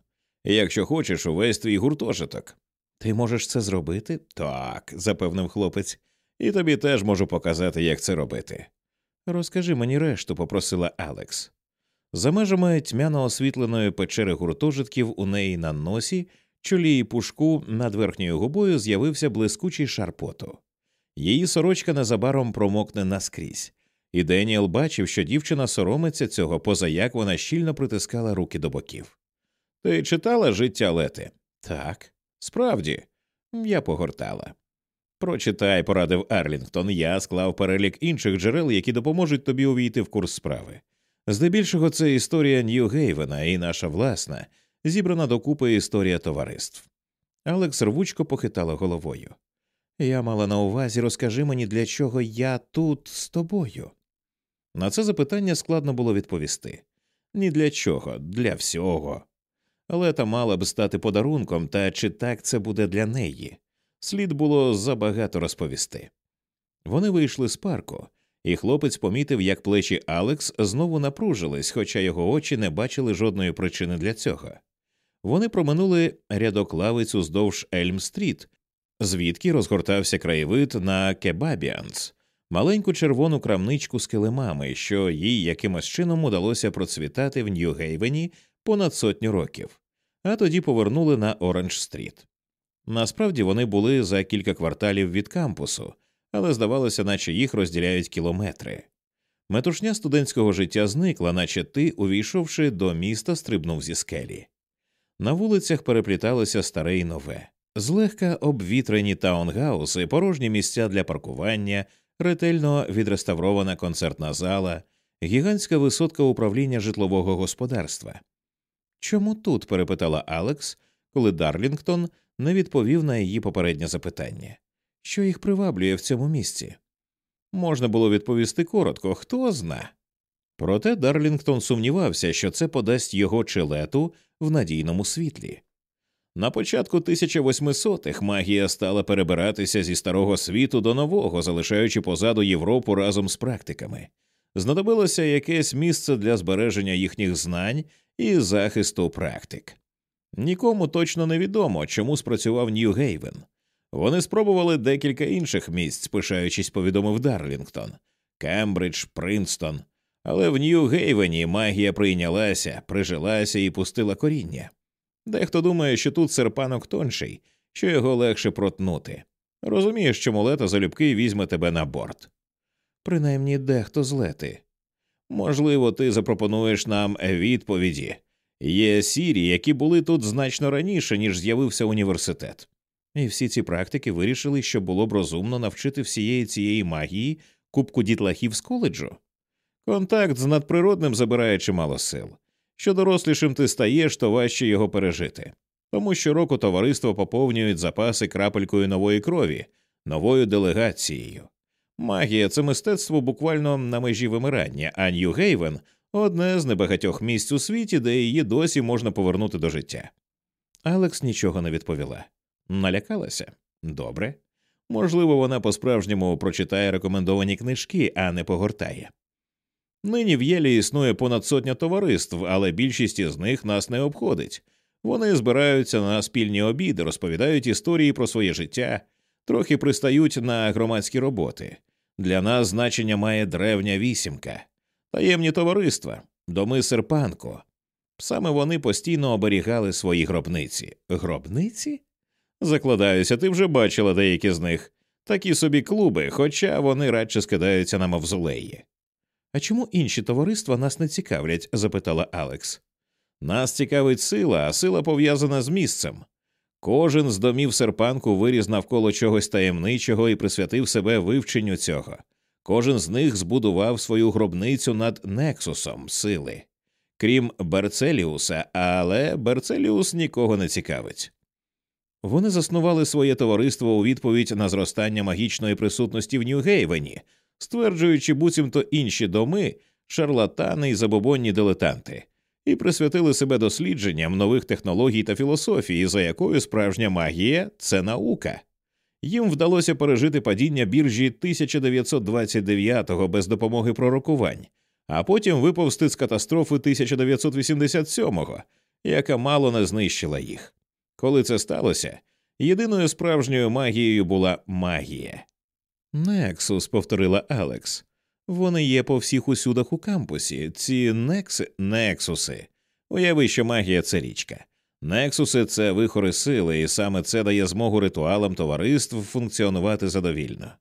Speaker 1: Якщо хочеш, увесь твій гуртожиток. Ти можеш це зробити? Так, запевнив хлопець, і тобі теж можу показати, як це робити. Розкажи мені решту, попросила Алекс. За межами тьмяно освітленої печери гуртожитків у неї на носі, чолі і пушку над верхньою губою з'явився блискучий шарпоту. Її сорочка незабаром промокне наскрізь, і Деніел бачив, що дівчина соромиться цього, поза як вона щільно притискала руки до боків. Ти читала життя Лети? Так, справді, я погортала. Прочитай, порадив Арлінгтон, я склав перелік інших джерел, які допоможуть тобі увійти в курс справи. Здебільшого це історія Нью-Гейвена і наша власна, зібрана докупи історія товариств. Алекс рвучко похитала головою. Я мала на увазі, розкажи мені, для чого я тут з тобою. На це запитання складно було відповісти ні для чого, для всього. Лета мала б стати подарунком, та чи так це буде для неї. Слід було забагато розповісти. Вони вийшли з парку, і хлопець помітив, як плечі Алекс знову напружились, хоча його очі не бачили жодної причини для цього. Вони проминули рядок лавиць уздовж Ельм Стріт звідки розгортався краєвид на Кебабіанс, маленьку червону крамничку з килимами, що їй якимось чином удалося процвітати в Нью-Гейвені понад сотню років, а тоді повернули на Оранж Стріт. Насправді вони були за кілька кварталів від кампусу, але здавалося, наче їх розділяють кілометри. Метушня студентського життя зникла, наче ти, увійшовши до міста, стрибнув зі скелі. На вулицях перепліталося старе й нове. Злегка обвітрені таунгауси, порожні місця для паркування, ретельно відреставрована концертна зала, гігантська висотка управління житлового господарства. Чому тут? перепитала Алекс, коли Дарлінгтон не відповів на її попереднє запитання, що їх приваблює в цьому місці. Можна було відповісти коротко, хто зна. Проте Дарлінгтон сумнівався, що це подасть його челету в надійному світлі. На початку 1800-х магія стала перебиратися зі старого світу до нового, залишаючи позаду Європу разом з практиками. Знадобилося якесь місце для збереження їхніх знань і захисту практик. Нікому точно не відомо, чому спрацював Нью-Гейвен. Вони спробували декілька інших місць, пишаючись, повідомив Дарлінгтон, Кембридж, Принстон. Але в Нью-Гейвені магія прийнялася, прижилася і пустила коріння. Дехто думає, що тут серпанок тонший, що його легше протнути. Розумієш, чому лето залюбки візьме тебе на борт. Принаймні дехто з лети. Можливо, ти запропонуєш нам відповіді. Є сірі, які були тут значно раніше, ніж з'явився університет. І всі ці практики вирішили, що було б розумно навчити всієї цієї магії кубку дітлахів з коледжу. Контакт з надприродним забирає чимало сил. Що дорослішим ти стаєш, то важче його пережити. Тому що року товариство поповнюють запаси крапелькою нової крові, новою делегацією. Магія це мистецтво буквально на межі вимирання, а Нью-Гейвен – одне з небагатьох місць у світі, де її досі можна повернути до життя. Алекс нічого не відповіла. Налякалася? Добре. Можливо, вона по справжньому прочитає рекомендовані книжки, а не погортає. Нині в Єлі існує понад сотня товариств, але більшість із них нас не обходить. Вони збираються на спільні обіди, розповідають історії про своє життя, трохи пристають на громадські роботи. Для нас значення має древня вісімка, таємні товариства, доми Серпанко. Саме вони постійно оберігали свої гробниці. Гробниці? Закладаюся, ти вже бачила деякі з них такі собі клуби, хоча вони радше скидаються на мавзолеї. А чому інші товариства нас не цікавлять? запитала Алекс. Нас цікавить сила, а сила пов'язана з місцем. Кожен з домів серпанку виріз навколо чогось таємничого і присвятив себе вивченню цього. Кожен з них збудував свою гробницю над нексусом сили, крім Берцеліуса, але Берцеліус нікого не цікавить. Вони заснували своє товариство у відповідь на зростання магічної присутності в Нью-Гейвені, стверджуючи буцімто інші доми, шарлатани і забобонні дилетанти, і присвятили себе дослідженням нових технологій та філософії, за якою справжня магія це наука. Їм вдалося пережити падіння біржі 1929-го без допомоги пророкувань, а потім виповзти з катастрофи 1987-го, яка мало не знищила їх. Коли це сталося, єдиною справжньою магією була магія. Нексус, повторила Алекс. Вони є по всіх усюдах у кампусі. Ці некси... нексуси. Уяви, що магія це річка. Нексуси це вихори сили, і саме це дає змогу ритуалам товариств функціонувати задовільно.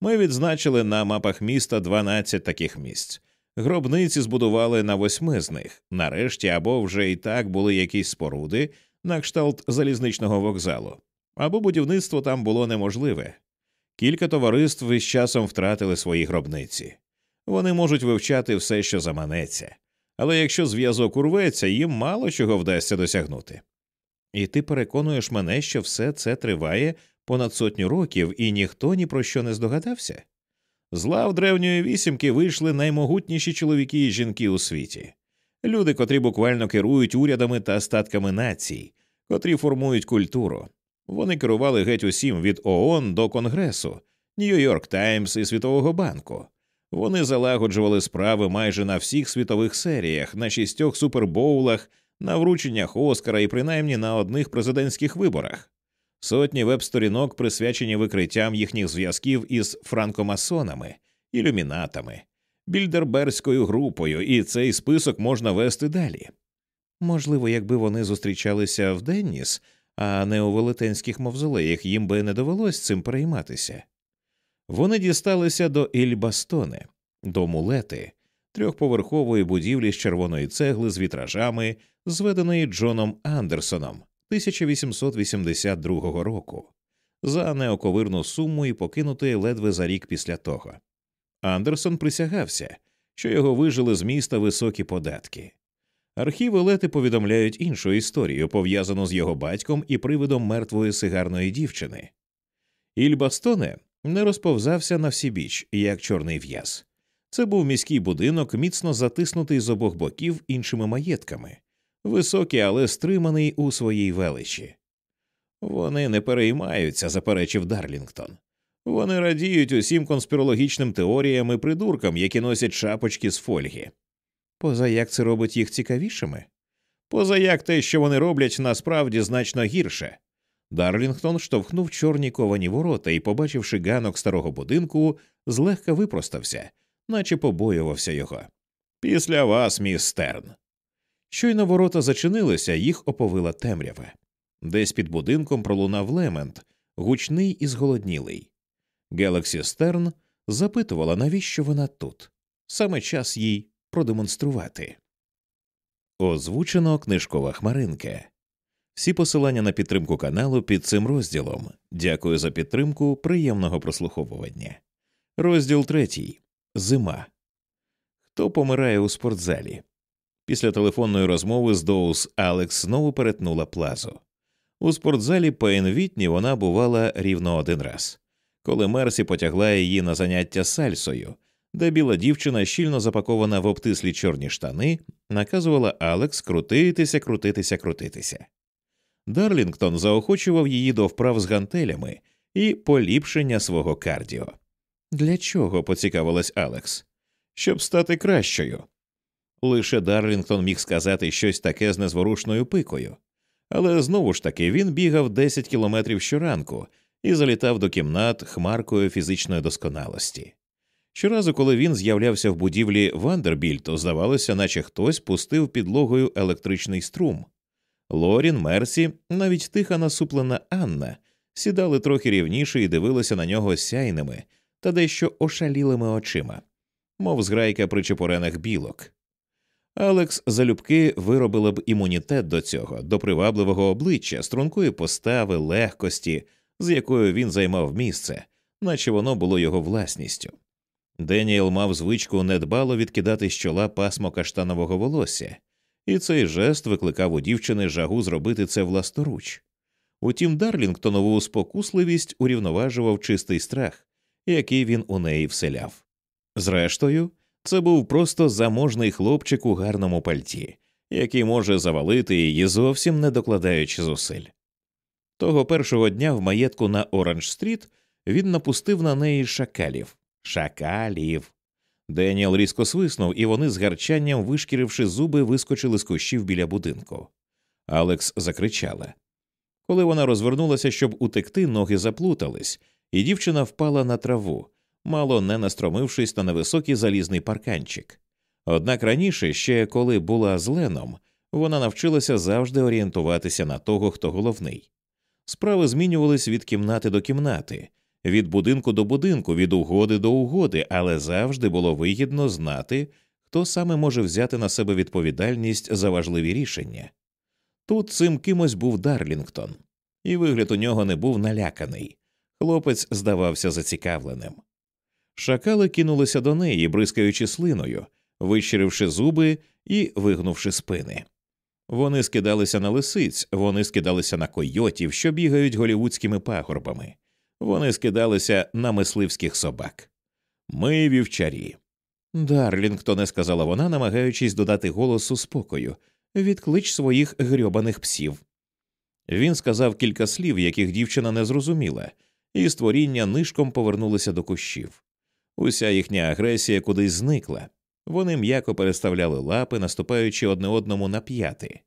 Speaker 1: Ми відзначили на мапах міста 12 таких місць. Гробниці збудували на восьми з них, нарешті або вже і так були якісь споруди на кшталт залізничного вокзалу, або будівництво там було неможливе, Кілька товариств із часом втратили свої гробниці. Вони можуть вивчати все, що заманеться, але якщо зв'язок урветься, їм мало чого вдасться досягнути. І ти переконуєш мене, що все це триває понад сотню років, і ніхто ні про що не здогадався? З лав древньої вісімки вийшли наймогутніші чоловіки і жінки у світі, люди, котрі буквально керують урядами та статками націй, котрі формують культуру, вони керували геть усім від ООН до Конгресу, Нью-Йорк Таймс і Світового банку. Вони залагоджували справи майже на всіх світових серіях, на шістьох супербоулах, на врученнях Оскара і принаймні на одних президентських виборах. Сотні веб-сторінок присвячені викриттям їхніх зв'язків із франкомасонами, ілюмінатами, більдерберською групою, і цей список можна вести далі. Можливо, якби вони зустрічалися в Денніс, а не у велетенських мавзолеях їм би не довелось цим перейматися. Вони дісталися до Ільбастоне, до мулети, трьохповерхової будівлі з червоної цегли з вітражами, зведеної Джоном Андерсоном 1882 року, за неоковирну суму і покинутої ледве за рік після того. Андерсон присягався, що його вижили з міста високі податки. Архіви Лети повідомляють іншу історію, пов'язану з його батьком і привидом мертвої сигарної дівчини. Ільбастоне не розповзався на всі біч, як чорний в'яз. Це був міський будинок, міцно затиснутий з обох боків іншими маєтками, високий, але стриманий у своїй величі. Вони не переймаються, заперечив Дарлінгтон. Вони радіють усім конспірологічним теоріям і придуркам, які носять шапочки з фольги. Поза як це робить їх цікавішими? Поза як те, що вони роблять, насправді значно гірше. Дарлінгтон штовхнув чорні ковані ворота і, побачивши ганок старого будинку, злегка випростався, наче побоювався його. Після вас, міс Стерн. Щойно ворота зачинилися, їх оповила темрява. Десь під будинком пролунав лемент, гучний і зголоднілий. Гелаксі Стерн запитувала, навіщо вона тут. Саме час їй продемонструвати. Озвучено книжкова хмаринка. Всі посилання на підтримку каналу під цим розділом. Дякую за підтримку. Приємного прослуховування. Розділ третій. Зима. Хто помирає у спортзалі? Після телефонної розмови з Доус Алекс знову перетнула плазу. У спортзалі Пейнвітні вона бувала рівно один раз, коли Мерсі потягла її на заняття сальсою, де біла дівчина, щільно запакована в обтислі чорні штани, наказувала Алекс крутитися, крутитися, крутитися. Дарлінгтон заохочував її до вправ з гантелями і поліпшення свого кардіо. Для чого? поцікавилась Алекс, щоб стати кращою. Лише Дарлінгтон міг сказати щось таке з незворушною пикою, але знову ж таки він бігав 10 кілометрів щоранку і залітав до кімнат хмаркою фізичної досконалості. Щоразу, коли він з'являвся в будівлі Вандербільто, здавалося, наче хтось пустив підлогою електричний струм. Лорін, Мерсі, навіть тиха насуплена Анна сідали трохи рівніше і дивилися на нього сяйними та дещо ошалілими очима, мов зграйка при чепорених білок. Алекс залюбки виробила б імунітет до цього, до привабливого обличчя, стрункої постави, легкості, з якою він займав місце, наче воно було його власністю. Деніел мав звичку недбало відкидати з чола пасмо каштанового волосся, і цей жест викликав у дівчини жагу зробити це власноруч. Утім, Дарлінгтонову спокусливість урівноважував чистий страх, який він у неї вселяв. Зрештою, це був просто заможний хлопчик у гарному пальті, який може завалити її зовсім не докладаючи зусиль. Того першого дня в маєтку на Оранж Стріт він напустив на неї шакалів. Шакалів. Деніел різко свиснув, і вони з гарчанням, вишкіривши зуби, вискочили з кущів біля будинку. Алекс закричала. Коли вона розвернулася, щоб утекти, ноги заплутались, і дівчина впала на траву, мало не настромившись на невисокий залізний парканчик. Однак раніше, ще коли була з Леном, вона навчилася завжди орієнтуватися на того, хто головний. Справи змінювались від кімнати до кімнати, від будинку до будинку, від угоди до угоди, але завжди було вигідно знати, хто саме може взяти на себе відповідальність за важливі рішення. Тут цим кимось був Дарлінгтон, і вигляд у нього не був наляканий. Хлопець здавався зацікавленим. Шакали кинулися до неї, бризкаючи слиною, вищиривши зуби і вигнувши спини. Вони скидалися на лисиць, вони скидалися на койотів, що бігають голівудськими пагорбами, вони скидалися на мисливських собак. Ми вівчарі. Дарлінгтоне, сказала вона, намагаючись додати голосу спокою відклич своїх грьобаних псів. Він сказав кілька слів, яких дівчина не зрозуміла, і створіння нишком повернулися до кущів. Уся їхня агресія кудись зникла. Вони м'яко переставляли лапи, наступаючи одне одному на п'яти.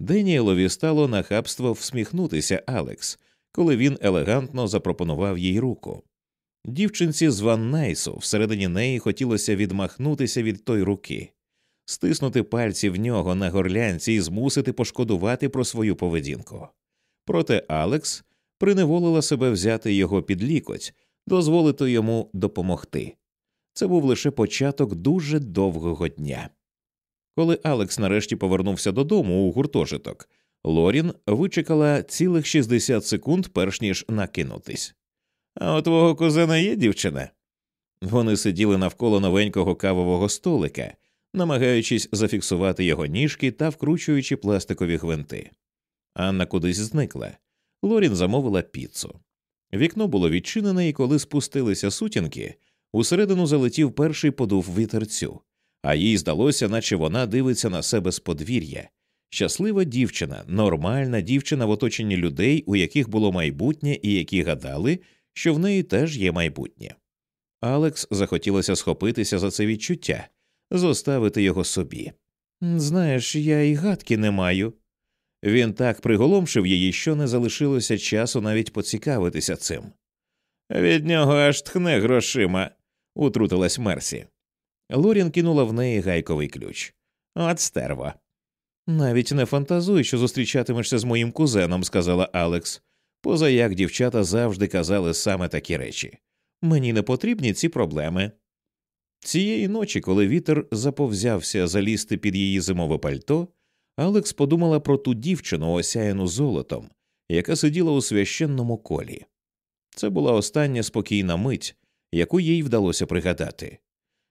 Speaker 1: Деніелові стало нахабство всміхнутися Алекс, коли він елегантно запропонував їй руку. Дівчинці з Ван Найсу всередині неї хотілося відмахнутися від той руки, стиснути пальці в нього на горлянці і змусити пошкодувати про свою поведінку. Проте Алекс приневолила себе взяти його під лікоть, дозволити йому допомогти. Це був лише початок дуже довгого дня. Коли Алекс нарешті повернувся додому у гуртожиток, Лорін вичекала цілих 60 секунд, перш ніж накинутись. А у твого кузена є дівчина? Вони сиділи навколо новенького кавового столика, намагаючись зафіксувати його ніжки та вкручуючи пластикові гвинти. Анна кудись зникла. Лорін замовила піцу. Вікно було відчинене, і коли спустилися сутінки, усередину залетів перший подув вітерцю, а їй здалося, наче вона дивиться на себе з подвір'я. Щаслива дівчина, нормальна дівчина в оточенні людей, у яких було майбутнє і які гадали, що в неї теж є майбутнє. Алекс захотілося схопитися за це відчуття, зоставити його собі. Знаєш, я і гадки не маю. Він так приголомшив її, що не залишилося часу навіть поцікавитися цим. Від нього аж тхне грошима, утрутилась Мерсі. Лорін кинула в неї гайковий ключ. От стерва. Навіть не фантазуй, що зустрічатимешся з моїм кузеном, сказала Алекс, поза як дівчата завжди казали саме такі речі. Мені не потрібні ці проблеми. Цієї ночі, коли вітер заповзявся залізти під її зимове пальто, Алекс подумала про ту дівчину, осяяну золотом, яка сиділа у священному колі. Це була остання спокійна мить, яку їй вдалося пригадати.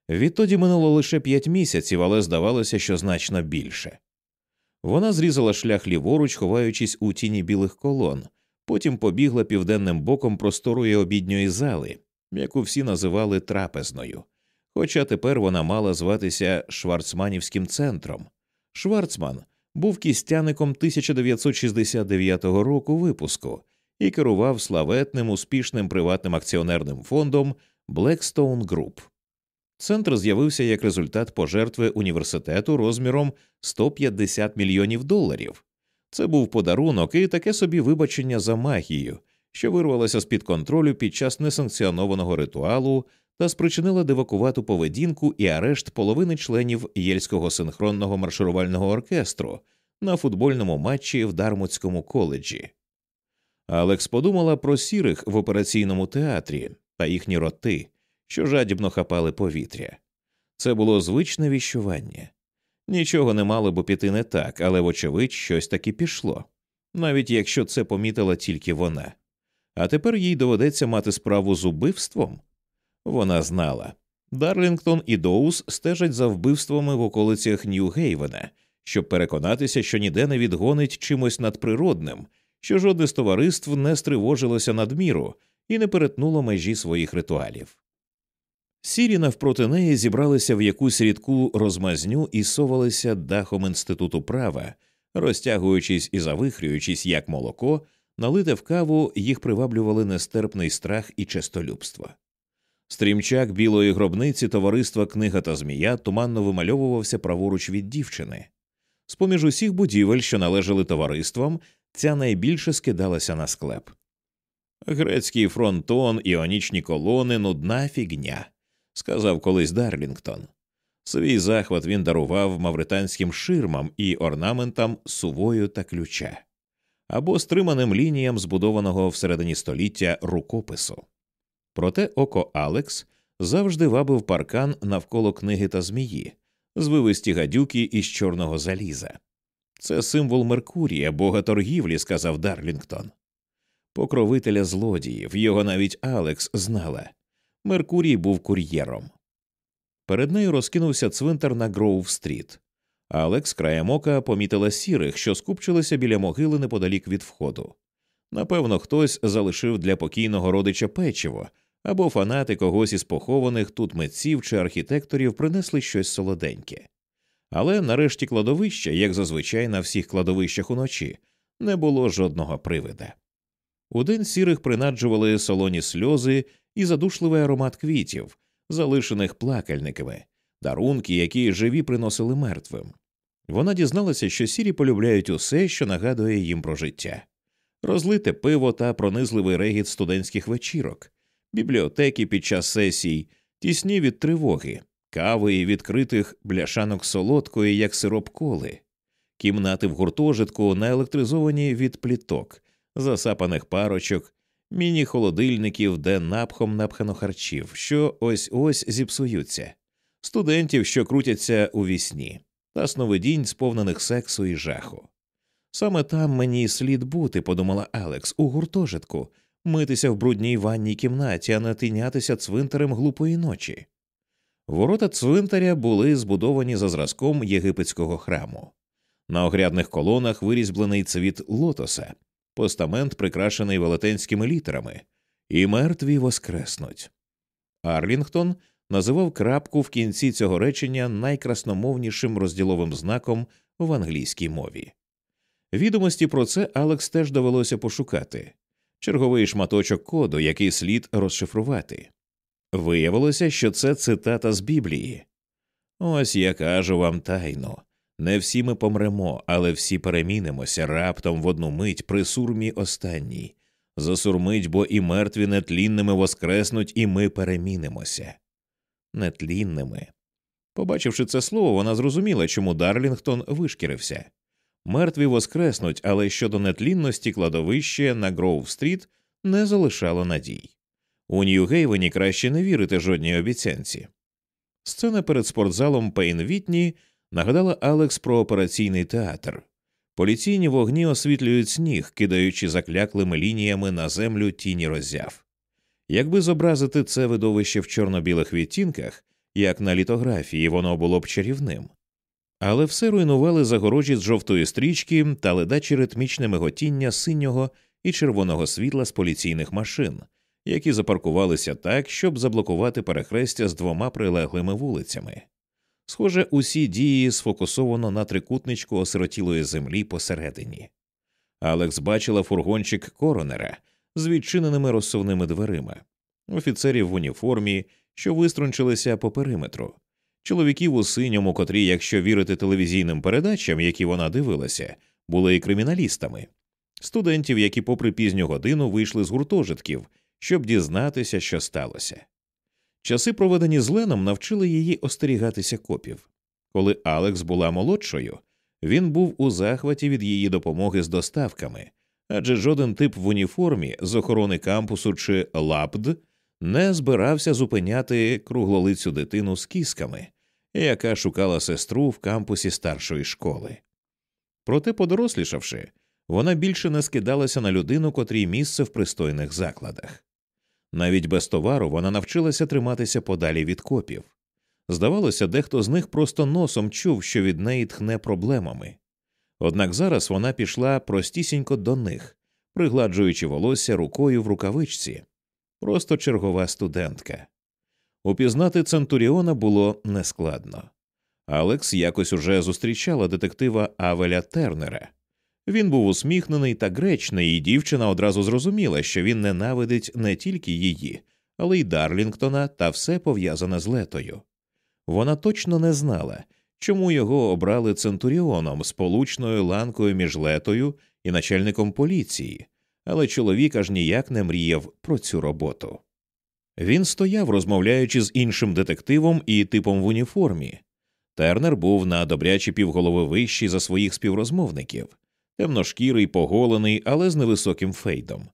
Speaker 1: Відтоді минуло лише п'ять місяців, але здавалося, що значно більше. Вона зрізала шлях ліворуч, ховаючись у тіні білих колон, потім побігла південним боком просторої обідньої зали, яку всі називали трапезною. Хоча тепер вона мала зватися Шварцманівським центром. Шварцман був кістяником 1969 року випуску і керував славетним успішним приватним акціонерним фондом Blackstone Group. Центр з'явився як результат пожертви університету розміром 150 мільйонів доларів. Це був подарунок і таке собі вибачення за магію, що вирвалася з під контролю під час несанкціонованого ритуалу та спричинила дивакувату поведінку і арешт половини членів Єльського синхронного марширувального оркестру на футбольному матчі в Дармутському коледжі. Алекс подумала про сірих в операційному театрі та їхні роти що жадібно хапали повітря. Це було звичне віщування. Нічого не мало б піти не так, але, вочевидь, щось таки пішло, навіть якщо це помітила тільки вона. А тепер їй доведеться мати справу з убивством. Вона знала. Дарлінгтон і Доус стежать за вбивствами в околицях Нью-Гейвена, щоб переконатися, що ніде не відгонить чимось надприродним, що жодне з товариств не стривожилося надміру і не перетнуло межі своїх ритуалів. Сірі навпроти неї зібралися в якусь рідку розмазню і совалися дахом інституту права, розтягуючись і завихрюючись як молоко, налите в каву їх приваблювали нестерпний страх і честолюбство. Стрімчак білої гробниці товариства Книга та Змія туманно вимальовувався праворуч від дівчини. З поміж усіх будівель, що належали товариствам, ця найбільше скидалася на склеп. Грецький фронтон, іонічні колони, нудна фігня сказав колись Дарлінгтон. Свій захват він дарував мавританським ширмам і орнаментам сувою та ключа або стриманим лініям збудованого всередині століття рукопису. Проте око Алекс завжди вабив паркан навколо книги та змії, звивисті гадюки із чорного заліза. Це символ Меркурія, бога торгівлі, сказав Дарлінгтон. Покровителя злодіїв його навіть Алекс знала. Меркурій був кур'єром. Перед нею розкинувся цвинтар на Гроув Стріт, а Алекс краєм ока помітила сірих, що скупчилися біля могили неподалік від входу. Напевно, хтось залишив для покійного родича печиво, або фанати когось із похованих тут митців чи архітекторів принесли щось солоденьке. Але нарешті кладовище, як зазвичай на всіх кладовищах уночі, не було жодного привида. Удень сірих принаджували солоні сльози і задушливий аромат квітів, залишених плакальниками, дарунки, які живі приносили мертвим. Вона дізналася, що сірі полюбляють усе, що нагадує їм про життя розлите пиво та пронизливий регіт студентських вечірок, бібліотеки під час сесій, тісні від тривоги, кави і відкритих бляшанок солодкої, як сироп коли, кімнати в гуртожитку наелектризовані від пліток, засапаних парочок, міні-холодильників, де напхом напхано харчів, що ось ось зіпсуються, студентів, що крутяться у вісні, та сновидінь, сповнених сексу і жаху. Саме там мені слід бути, подумала Алекс, у гуртожитку, митися в брудній ванній кімнаті, а не тинятися цвинтарем глупої ночі. Ворота цвинтаря були збудовані за зразком єгипетського храму. На огрядних колонах вирізблений цвіт лотоса, постамент прикрашений велетенськими літерами, і мертві воскреснуть. Арлінгтон називав крапку в кінці цього речення найкрасномовнішим розділовим знаком в англійській мові. Відомості про це Алекс теж довелося пошукати черговий шматочок коду, який слід розшифрувати. Виявилося, що це цитата з Біблії. Ось я кажу вам тайну. Не всі ми помремо, але всі перемінимося раптом в одну мить при сурмі останній. Засурмить, бо і мертві нетлінними воскреснуть, і ми перемінимося. Нетлінними. Побачивши це слово, вона зрозуміла, чому Дарлінгтон вишкірився. Мертві воскреснуть, але щодо нетлінності кладовище на Гроув стріт не залишало надій. У Нью-Гейвені краще не вірити жодній обіцянці. Сцена перед спортзалом Пейн Вітні – нагадала Алекс про операційний театр. Поліційні вогні освітлюють сніг, кидаючи закляклими лініями на землю тіні роззяв. Якби зобразити це видовище в чорно-білих відтінках, як на літографії, воно було б чарівним. Але все руйнували загорожі з жовтої стрічки та ледачі ритмічне миготіння синього і червоного світла з поліційних машин, які запаркувалися так, щоб заблокувати перехрестя з двома прилеглими вулицями. Схоже, усі дії сфокусовано на трикутничку осиротілої землі посередині. Алекс бачила фургончик коронера з відчиненими розсувними дверима, офіцерів в уніформі, що виструнчилися по периметру, чоловіків у синьому, котрі, якщо вірити телевізійним передачам, які вона дивилася, були і криміналістами, студентів, які, попри пізню годину, вийшли з гуртожитків, щоб дізнатися, що сталося. Часи, проведені з Леном, навчили її остерігатися копів. Коли Алекс була молодшою, він був у захваті від її допомоги з доставками, адже жоден тип в уніформі з охорони кампусу чи лапд не збирався зупиняти круглолицю дитину з кісками, яка шукала сестру в кампусі старшої школи. Проте, подорослішавши, вона більше не скидалася на людину, котрій місце в пристойних закладах. Навіть без товару вона навчилася триматися подалі від копів. Здавалося, дехто з них просто носом чув, що від неї тхне проблемами. Однак зараз вона пішла простісінько до них, пригладжуючи волосся рукою в рукавичці, просто чергова студентка. Упізнати Центуріона було нескладно. Алекс якось уже зустрічала детектива Авеля Тернера. Він був усміхнений та гречний, і дівчина одразу зрозуміла, що він ненавидить не тільки її, але й Дарлінгтона та все пов'язане з летою. Вона точно не знала, чому його обрали центуріоном сполучною ланкою між летою і начальником поліції, але чоловік аж ніяк не мріяв про цю роботу. Він стояв, розмовляючи з іншим детективом і типом в уніформі. Тернер був на добрячі півголови вищий за своїх співрозмовників темношкірий, поголений, але з невисоким фейдом.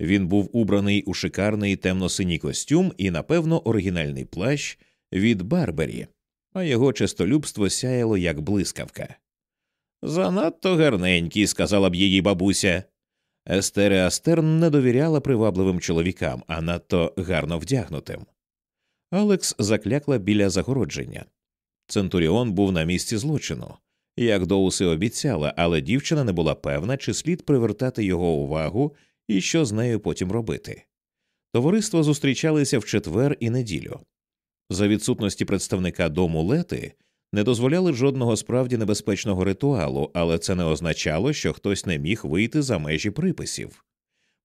Speaker 1: Він був убраний у шикарний темно-синій костюм і, напевно, оригінальний плащ від Барбері, а його честолюбство сяяло як блискавка. Занадто гарненький, сказала б її бабуся. Естере Астерн не довіряла привабливим чоловікам, а надто гарно вдягнутим. Алекс заклякла біля загородження. Центуріон був на місці злочину, як Доуси обіцяла, але дівчина не була певна, чи слід привертати його увагу і що з нею потім робити. Товариство зустрічалися в четвер і неділю. За відсутності представника дому лети не дозволяли жодного справді небезпечного ритуалу, але це не означало, що хтось не міг вийти за межі приписів.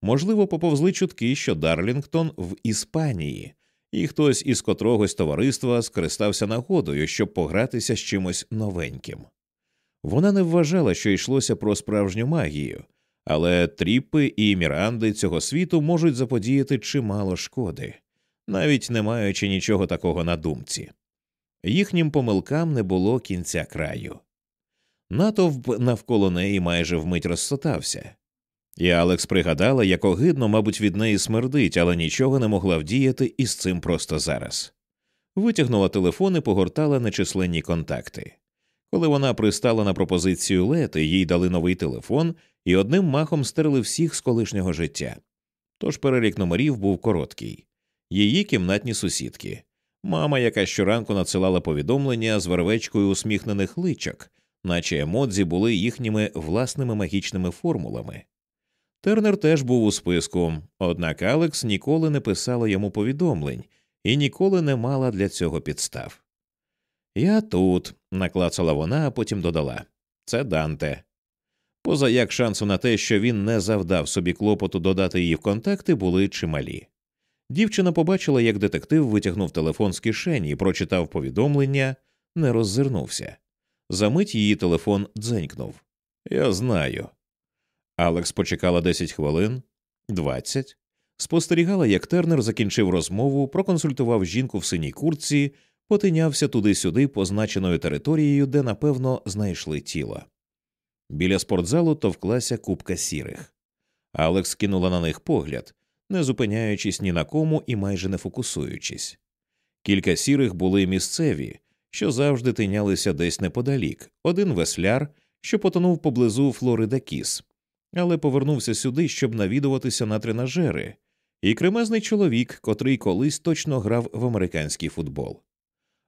Speaker 1: Можливо, поповзли чутки, що Дарлінгтон в Іспанії, і хтось із котрогось товариства скористався нагодою, щоб погратися з чимось новеньким. Вона не вважала, що йшлося про справжню магію, але тріпи і міранди цього світу можуть заподіяти чимало шкоди, навіть не маючи нічого такого на думці. Їхнім помилкам не було кінця краю. Натовп навколо неї майже вмить розсотався, і Алекс пригадала, як огидно, мабуть, від неї смердить, але нічого не могла вдіяти із цим просто зараз. Витягнула телефон і погортала нечисленні контакти. Коли вона пристала на пропозицію лети, їй дали новий телефон і одним махом стерли всіх з колишнього життя. Тож перелік номерів був короткий її кімнатні сусідки, мама, яка щоранку надсилала повідомлення з вервечкою усміхнених личок, наче емодзі були їхніми власними магічними формулами. Тернер теж був у списку, однак Алекс ніколи не писала йому повідомлень і ніколи не мала для цього підстав. Я тут, наклацала вона, а потім додала це Данте. Поза як шансу на те, що він не завдав собі клопоту додати її в контакти, були чималі. Дівчина побачила, як детектив витягнув телефон з кишені прочитав повідомлення, не роззирнувся. Замить її телефон дзенькнув. Я знаю. Алекс почекала 10 хвилин, 20. спостерігала, як Тернер закінчив розмову, проконсультував жінку в синій курці потинявся туди-сюди позначеною територією, де, напевно, знайшли тіло. Біля спортзалу товклася купка сірих. Алекс кинула на них погляд, не зупиняючись ні на кому і майже не фокусуючись. Кілька сірих були місцеві, що завжди тинялися десь неподалік, один весляр, що потонув поблизу Флорида Кіс, але повернувся сюди, щоб навідуватися на тренажери, і кремезний чоловік, котрий колись точно грав в американський футбол.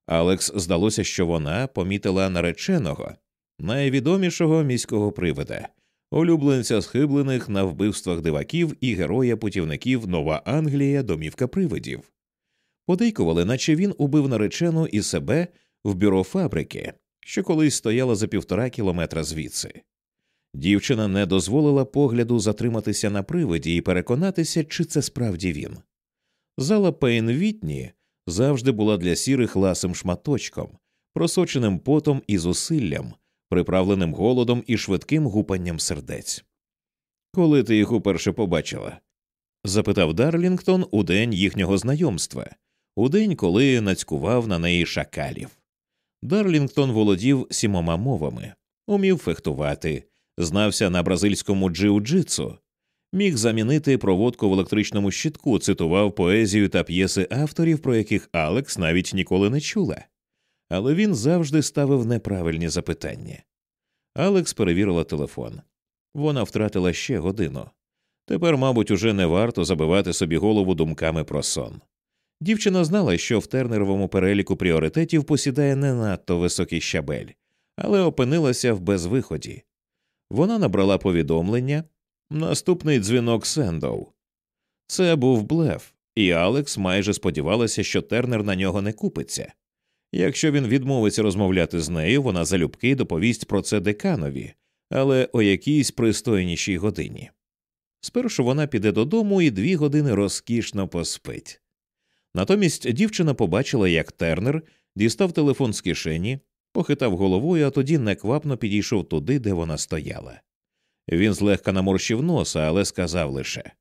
Speaker 1: Алекс здалося, що вона помітила нареченого, найвідомішого міського привида, улюбленця схиблених на вбивствах диваків і героя путівників Нова Англія, домівка привидів. Подейкували, наче він убив наречену і себе в бюро фабрики, що колись стояла за півтора кілометра звідси. Дівчина не дозволила погляду затриматися на привиді і переконатися, чи це справді він. Зала Пейнвітні завжди була для сірих ласим шматочком, просоченим потом і зусиллям, приправленим голодом і швидким гупанням сердець. Коли ти їх уперше побачила? запитав Дарлінгтон у день їхнього знайомства, у день, коли нацькував на неї шакалів. Дарлінгтон володів сімома мовами, умів фехтувати, знався на бразильському джиу-джитсу, міг замінити проводку в електричному щитку, цитував поезію та п'єси авторів, про яких Алекс навіть ніколи не чула. Але він завжди ставив неправильні запитання. Алекс перевірила телефон. Вона втратила ще годину. Тепер, мабуть, уже не варто забивати собі голову думками про сон. Дівчина знала, що в тернеровому переліку пріоритетів посідає не надто високий щабель, але опинилася в безвиході. Вона набрала повідомлення, Наступний дзвінок Сендоу. Це був блеф, і Алекс майже сподівалася, що Тернер на нього не купиться. Якщо він відмовиться розмовляти з нею, вона залюбки доповість про це деканові, але о якійсь пристойнішій годині. Спершу вона піде додому і дві години розкішно поспить. Натомість дівчина побачила, як Тернер дістав телефон з кишені, похитав головою, а тоді неквапно підійшов туди, де вона стояла. Він злегка наморщив носа, але сказав лише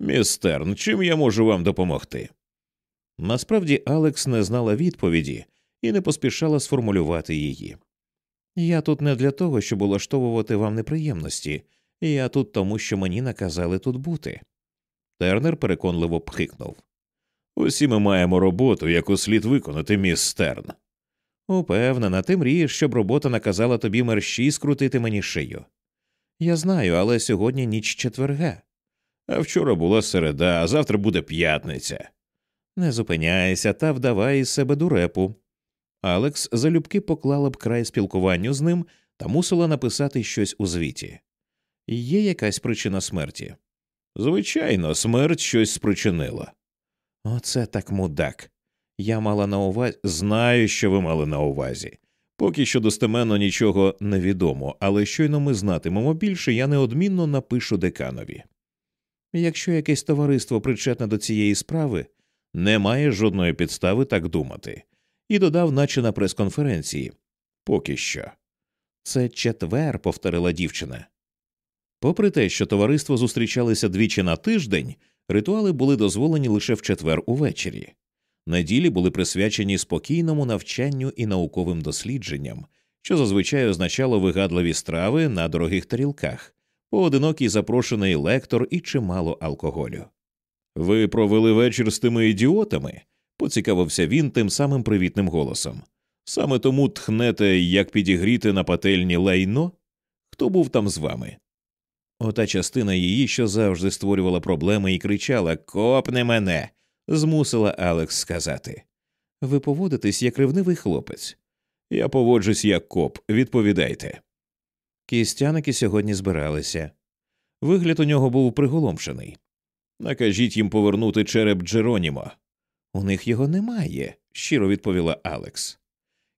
Speaker 1: Містерн, ну чим я можу вам допомогти? Насправді Алекс не знала відповіді і не поспішала сформулювати її. Я тут не для того, щоб улаштовувати вам неприємності, я тут тому, що мені наказали тут бути. Тернер переконливо пхикнув. Усі ми маємо роботу, яку слід виконати, міс Стерн. Упевнена, ти мрієш, щоб робота наказала тобі мерщій скрутити мені шию. Я знаю, але сьогодні ніч четверга. А вчора була середа, а завтра буде п'ятниця. Не зупиняйся та вдавай із себе дурепу. Алекс залюбки поклала б край спілкуванню з ним та мусила написати щось у звіті. Є якась причина смерті? Звичайно, смерть щось спричинила. Оце так мудак. Я мала на увазі, знаю, що ви мали на увазі. Поки що достеменно нічого не відомо, але щойно ми знатимемо більше, я неодмінно напишу деканові. Якщо якесь товариство причетне до цієї справи, немає жодної підстави так думати, і додав, наче на прес-конференції поки що. Це четвер, повторила дівчина. Попри те, що товариство зустрічалися двічі на тиждень, ритуали були дозволені лише в четвер увечері. Неділі були присвячені спокійному навчанню і науковим дослідженням, що зазвичай означало вигадливі страви на дорогих тарілках, поодинокий запрошений лектор і чимало алкоголю. Ви провели вечір з тими ідіотами? поцікавився він тим самим привітним голосом. Саме тому тхнете, як підігріти на пательні лайно? Хто був там з вами? Ота частина її, що завжди створювала проблеми і кричала Копни мене! змусила Алекс сказати. Ви поводитесь як ревнивий хлопець. Я поводжусь як коп, відповідайте. Кістяники сьогодні збиралися. Вигляд у нього був приголомшений. Накажіть їм повернути череп Джеронімо. У них його немає, щиро відповіла Алекс.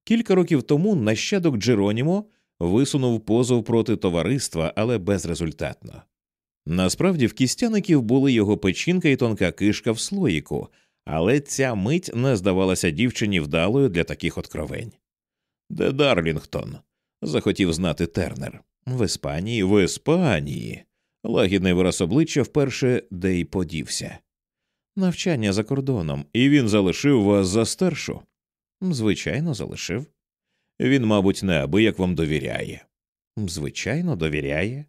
Speaker 1: Кілька років тому нащадок Джеронімо висунув позов проти товариства, але безрезультатно. Насправді в кістяників були його печінка і тонка кишка в слоїку, але ця мить не здавалася дівчині вдалою для таких откровень. Де Дарлінгтон? захотів знати Тернер. В Іспанії, в Іспанії. Лагідний вираз обличчя вперше де й подівся. Навчання за кордоном, і він залишив вас за старшу. Звичайно, залишив. Він, мабуть, неабияк вам довіряє. Звичайно, довіряє.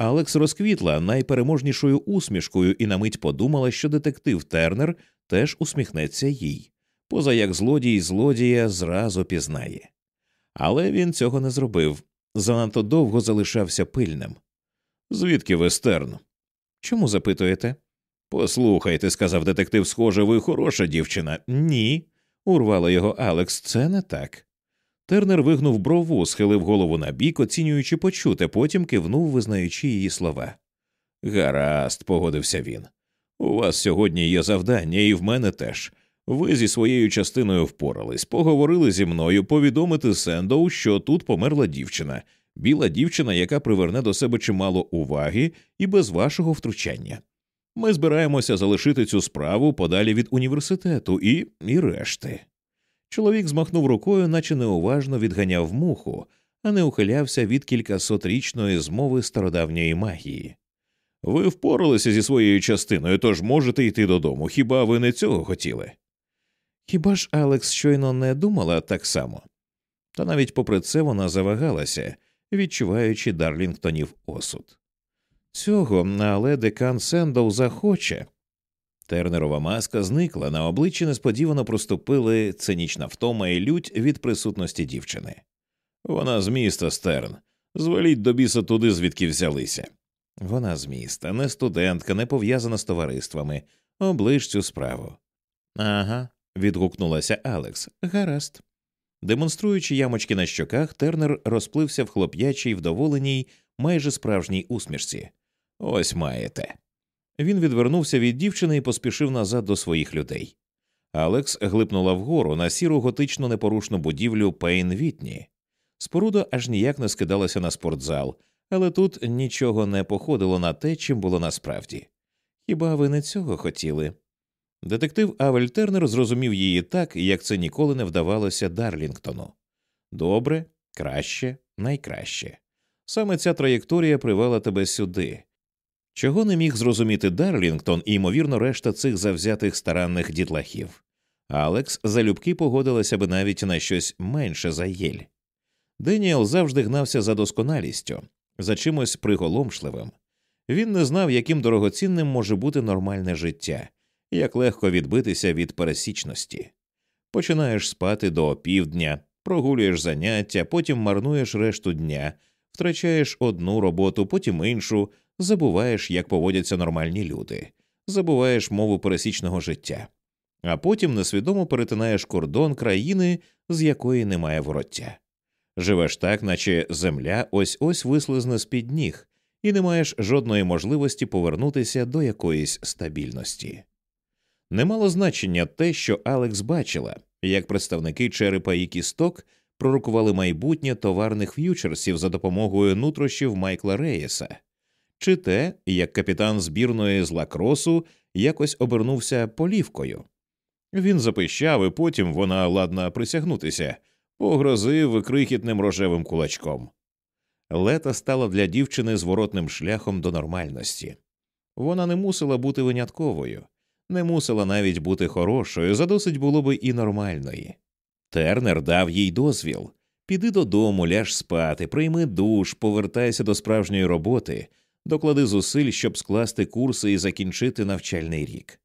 Speaker 1: Алекс розквітла найпереможнішою усмішкою і на мить подумала, що детектив Тернер теж усміхнеться їй, поза як злодій злодія зразу пізнає. Але він цього не зробив занадто довго залишався пильним. Звідки ви стерн? Чому запитуєте? Послухайте, сказав детектив, схоже, ви хороша дівчина. Ні, урвала його Алекс, це не так. Тернер вигнув брову, схилив голову на бік, оцінюючи почуте, потім кивнув, визнаючи її слова. Гаразд, погодився він. У вас сьогодні є завдання, і в мене теж. Ви зі своєю частиною впорались, поговорили зі мною, повідомити Сендоу, що тут померла дівчина, біла дівчина, яка приверне до себе чимало уваги і без вашого втручання. Ми збираємося залишити цю справу подалі від університету і, і решти. Чоловік змахнув рукою, наче неуважно відганяв муху, а не ухилявся від кількасотрічної змови стародавньої магії. Ви впоралися зі своєю частиною, тож можете йти додому. Хіба ви не цього хотіли? Хіба ж Алекс щойно не думала так само? Та навіть попри це вона завагалася, відчуваючи Дарлінгтонів осуд. Цього але декан Сендоу захоче. Тернерова маска зникла, на обличчі несподівано проступили цинічна втома і лють від присутності дівчини. Вона з міста, стерн. Зваліть до біса туди, звідки взялися. Вона з міста, не студентка, не пов'язана з товариствами. Оближ цю справу. Ага. відгукнулася Алекс. Гаразд. Демонструючи ямочки на щоках, Тернер розплився в хлоп'ячій, вдоволеній, майже справжній усмішці. Ось маєте. Він відвернувся від дівчини і поспішив назад до своїх людей. Алекс глипнула вгору на сіру готичну непорушну будівлю Пейн Вітні. Споруда аж ніяк не скидалася на спортзал, але тут нічого не походило на те, чим було насправді. Хіба ви не цього хотіли? Детектив Авель Тернер зрозумів її так, як це ніколи не вдавалося Дарлінгтону. Добре, краще, найкраще. Саме ця траєкторія привела тебе сюди. Чого не міг зрозуміти Дарлінгтон і, ймовірно, решта цих завзятих старанних дітлахів. Алекс залюбки погодилася би навіть на щось менше за єль. Деніел завжди гнався за досконалістю, за чимось приголомшливим. Він не знав, яким дорогоцінним може бути нормальне життя, як легко відбитися від пересічності. Починаєш спати до півдня, прогулюєш заняття, потім марнуєш решту дня, втрачаєш одну роботу, потім іншу, забуваєш, як поводяться нормальні люди, забуваєш мову пересічного життя, а потім несвідомо перетинаєш кордон країни, з якої немає вороття. Живеш так, наче земля ось ось вислизне з під ніг, і не маєш жодної можливості повернутися до якоїсь стабільності. Не мало значення те, що Алекс бачила, як представники черепа і кісток пророкували майбутнє товарних ф'ючерсів за допомогою нутрощів Майкла Реєса чи те, як капітан збірної з лакросу якось обернувся полівкою. Він запищав, і потім вона ладна присягнутися, погрозив крихітним рожевим кулачком. Лета стала для дівчини зворотним шляхом до нормальності. Вона не мусила бути винятковою, не мусила навіть бути хорошою, задосить було би і нормальної. Тернер дав їй дозвіл піди додому, ляж спати, прийми душ, повертайся до справжньої роботи, доклади зусиль, щоб скласти курси і закінчити навчальний рік.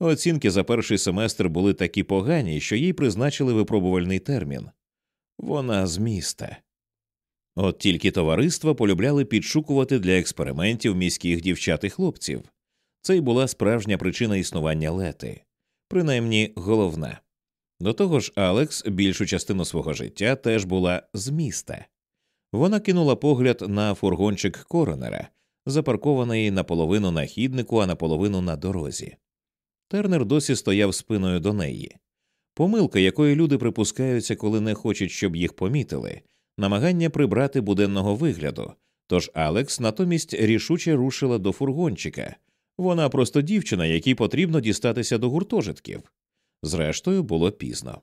Speaker 1: Оцінки за перший семестр були такі погані, що їй призначили випробувальний термін вона з міста. От тільки товариства полюбляли підшукувати для експериментів міських дівчат і хлопців це й була справжня причина існування лети, принаймні головна. До того ж, Алекс більшу частину свого життя теж була з міста. Вона кинула погляд на фургончик коронера, запаркований наполовину на хіднику, а наполовину на дорозі. Тернер досі стояв спиною до неї. Помилка, якої люди припускаються, коли не хочуть, щоб їх помітили, намагання прибрати буденного вигляду. Тож Алекс натомість рішуче рушила до фургончика. Вона просто дівчина, якій потрібно дістатися до гуртожитків. Зрештою, було пізно.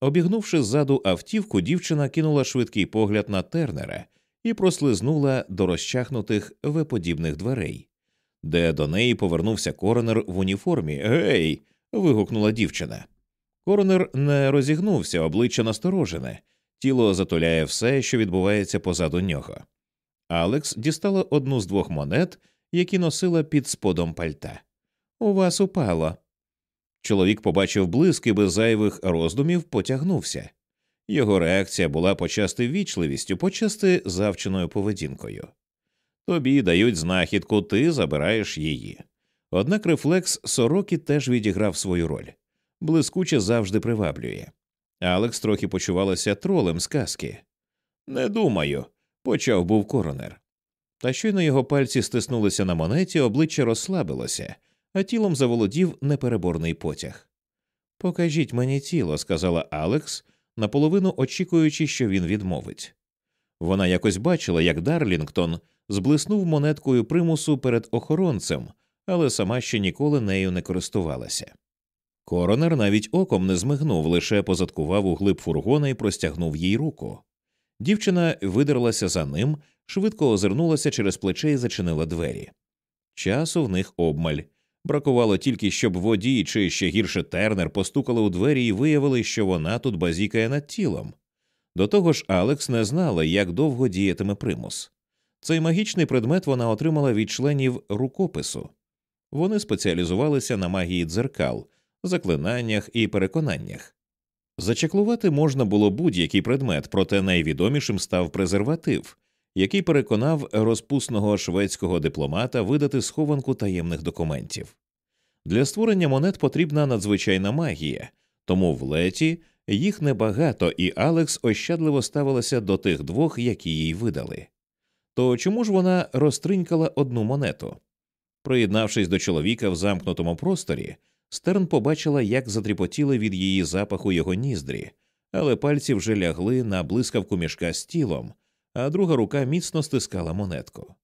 Speaker 1: Обігнувши ззаду автівку, дівчина кинула швидкий погляд на Тернера і прослизнула до розчахнутих виподібних дверей, де до неї повернувся коронер в уніформі. Гей. вигукнула дівчина. Коронер не розігнувся, обличчя насторожене, тіло затуляє все, що відбувається позаду нього. Алекс дістала одну з двох монет, які носила під сподом пальта. У вас упало. Чоловік побачив блиски без зайвих роздумів, потягнувся. Його реакція була почасти вічливістю, почасти завченою поведінкою. Тобі дають знахідку, ти забираєш її. Однак рефлекс сорокі теж відіграв свою роль блискуче завжди приваблює. Алекс трохи почувалася тролем з казки. Не думаю, почав був коронер. Та щойно його пальці стиснулися на монеті, обличчя розслабилося, а тілом заволодів непереборний потяг. Покажіть мені тіло, сказала Алекс, наполовину очікуючи, що він відмовить. Вона якось бачила, як Дарлінгтон зблиснув монеткою примусу перед охоронцем, але сама ще ніколи нею не користувалася. Коронер навіть оком не змигнув, лише позадкував у глиб фургона і простягнув їй руку. Дівчина видерлася за ним, швидко озирнулася через плече і зачинила двері. Часу в них обмаль, Бракувало тільки, щоб водій чи ще гірше тернер постукали у двері і виявили, що вона тут базікає над тілом. До того ж, Алекс не знала, як довго діятиме примус. Цей магічний предмет вона отримала від членів рукопису. Вони спеціалізувалися на магії дзеркал, заклинаннях і переконаннях. Зачеклувати можна було будь-який предмет, проте найвідомішим став презерватив, який переконав розпусного шведського дипломата видати схованку таємних документів. Для створення монет потрібна надзвичайна магія, тому в леті їх небагато, і Алекс ощадливо ставилася до тих двох, які їй видали. То чому ж вона розтринькала одну монету? Приєднавшись до чоловіка в замкнутому просторі, стерн побачила, як затріпотіли від її запаху його ніздрі, але пальці вже лягли на блискавку мішка з тілом, а друга рука міцно стискала монетку.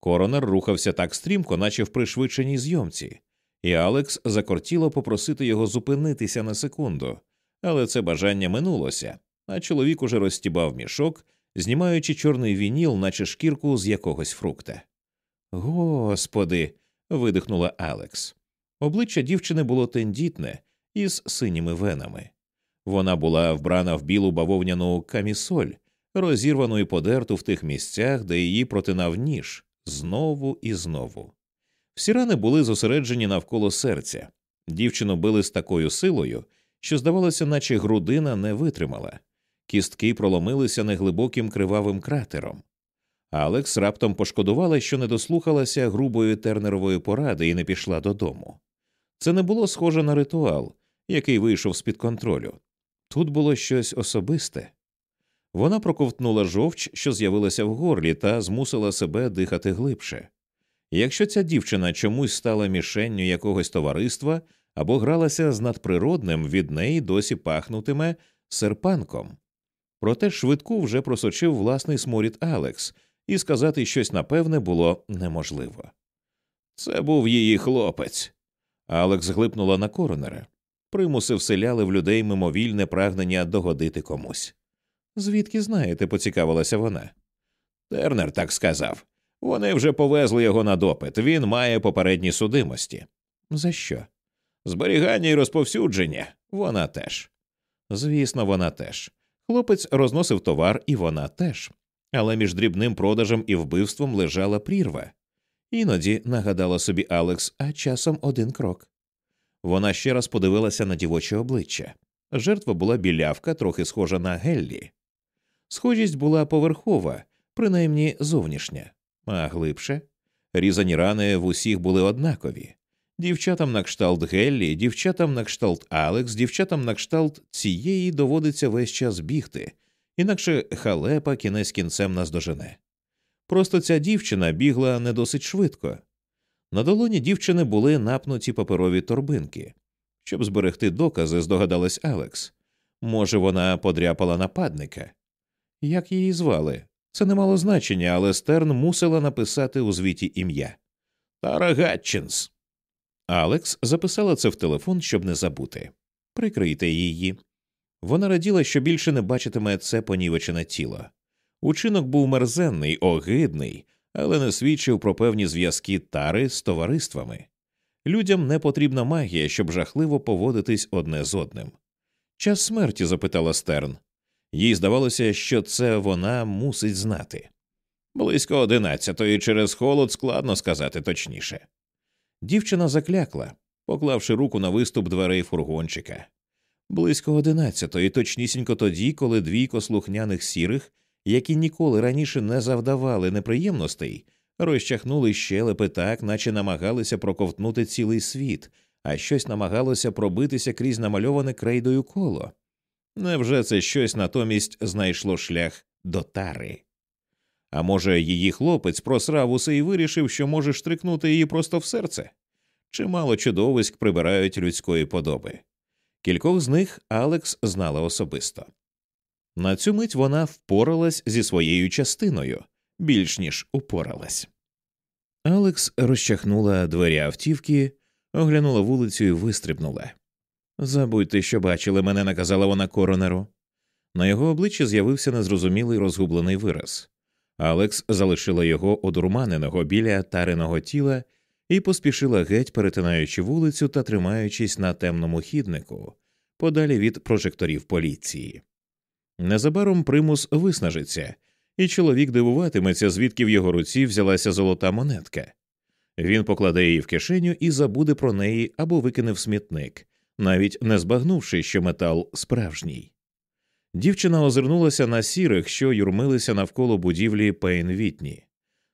Speaker 1: Коронер рухався так стрімко, наче в пришвидшеній зйомці, і Алекс закортіло попросити його зупинитися на секунду, але це бажання минулося, а чоловік уже розстібав мішок, знімаючи чорний вініл, наче шкірку з якогось фрукта. Господи. видихнула Алекс. Обличчя дівчини було тендітне із синіми венами. Вона була вбрана в білу бавовняну камісоль розірвану і подерту в тих місцях, де її протинав ніж знову і знову. Всі рани були зосереджені навколо серця. Дівчину били з такою силою, що, здавалося, наче грудина не витримала, кістки проломилися неглибоким кривавим кратером. Алекс раптом пошкодувала, що не дослухалася грубої тернерової поради і не пішла додому. Це не було схоже на ритуал, який вийшов з під контролю. Тут було щось особисте, вона проковтнула жовч, що з'явилася в горлі, та змусила себе дихати глибше. Якщо ця дівчина чомусь стала мішенню якогось товариства або гралася з надприродним, від неї досі пахнутиме серпанком. Проте швидку вже просочив власний сморід Алекс, і сказати щось напевне було неможливо. Це був її хлопець. Алекс глипнула на коронера. Примуси вселяли в людей мимовільне прагнення догодити комусь. Звідки знаєте, поцікавилася вона. Тернер так сказав. Вони вже повезли його на допит. Він має попередні судимості. За що? Зберігання і розповсюдження вона теж. Звісно, вона теж. Хлопець розносив товар, і вона теж. Але між дрібним продажем і вбивством лежала прірва. Іноді нагадала собі Алекс, а часом один крок. Вона ще раз подивилася на дівоче обличчя. Жертва була білявка, трохи схожа на Геллі. Схожість була поверхова, принаймні зовнішня, а глибше різані рани в усіх були однакові дівчатам на кшталт Геллі, дівчатам на кшталт Алекс, дівчатам на кшталт цієї доводиться весь час бігти, інакше халепа кінець кінцем наздожене. Просто ця дівчина бігла не досить швидко. На долоні дівчини були напнуті паперові торбинки. Щоб зберегти докази, здогадалась Алекс. Може, вона подряпала нападника. Як її звали? Це не мало значення, але Стерн мусила написати у звіті ім'я Тара Гатчинс. Алекс записала це в телефон, щоб не забути. Прикрийте її. Вона раділа, що більше не бачитиме це понівечене тіло. Учинок був мерзенний, огидний, але не свідчив про певні зв'язки тари з товариствами. Людям не потрібна магія, щоб жахливо поводитись одне з одним. Час смерті? запитала Стерн. Їй здавалося, що це вона мусить знати. Близько одинадцятої через холод складно сказати точніше. Дівчина заклякла, поклавши руку на виступ дверей фургончика. Близько одинадцятої, точнісінько тоді, коли двійко слухняних сірих, які ніколи раніше не завдавали неприємностей, розчахнули щелепи так, наче намагалися проковтнути цілий світ, а щось намагалося пробитися крізь намальоване крейдою коло. Невже це щось натомість знайшло шлях до тари? А може, її хлопець просрав усе і вирішив, що може штрикнути її просто в серце? Чимало чудовиськ прибирають людської подоби. Кількох з них Алекс знала особисто. На цю мить вона впоралась зі своєю частиною, більш ніж упоралась. Алекс розчахнула двері автівки, оглянула вулицю і вистрибнула. Забудьте, що бачили мене, наказала вона коронеру. На його обличчі з'явився незрозумілий розгублений вираз. Алекс залишила його одурманеного біля тариного тіла і поспішила геть, перетинаючи вулицю та тримаючись на темному хіднику, подалі від прожекторів поліції. Незабаром примус виснажиться, і чоловік дивуватиметься, звідки в його руці взялася золота монетка. Він покладе її в кишеню і забуде про неї або викине в смітник навіть не збагнувши, що метал справжній. Дівчина озирнулася на сірих, що юрмилися навколо будівлі Пейнвітні.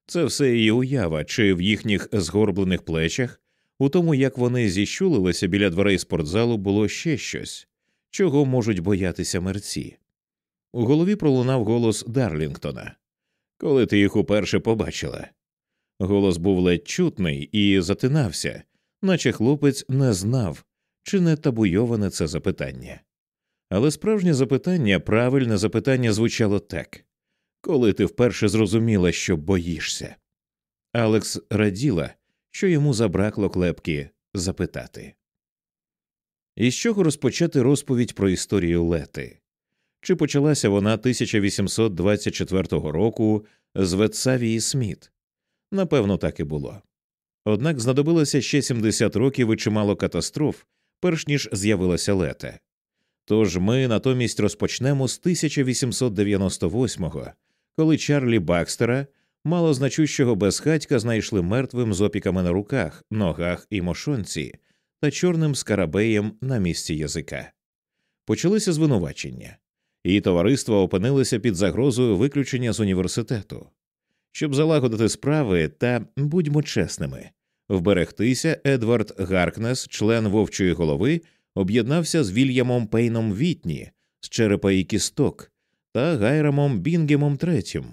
Speaker 1: Це все її уява, чи в їхніх згорблених плечах, у тому як вони зіщулилися біля дверей спортзалу, було ще щось, чого можуть боятися мерці. У голові пролунав голос Дарлінгтона. Коли ти їх уперше побачила. Голос був ледь чутний і затинався, наче хлопець не знав, чи не табуйоване це запитання. Але справжнє запитання, правильне запитання звучало так коли ти вперше зрозуміла, що боїшся. Алекс раділа, що йому забракло клепки запитати. І з чого розпочати розповідь про історію Лети? Чи почалася вона 1824 року з Ветсавії Сміт? Напевно, так і було. Однак знадобилося ще 70 років і чимало катастроф, перш ніж з'явилася лете. Тож ми натомість розпочнемо з 1898-го, коли Чарлі Бакстера, малозначущого безхатька, знайшли мертвим з опіками на руках, ногах і мошонці та чорним скарабеєм на місці язика. Почалися звинувачення, і товариство опинилися під загрозою виключення з університету. Щоб залагодити справи та будьмо чесними, Вберегтися Едвард Гаркнес, член вовчої голови, об'єднався з Вільямом Пейном Вітні з черепа і кісток та Гайрамом Бінгемом Третім,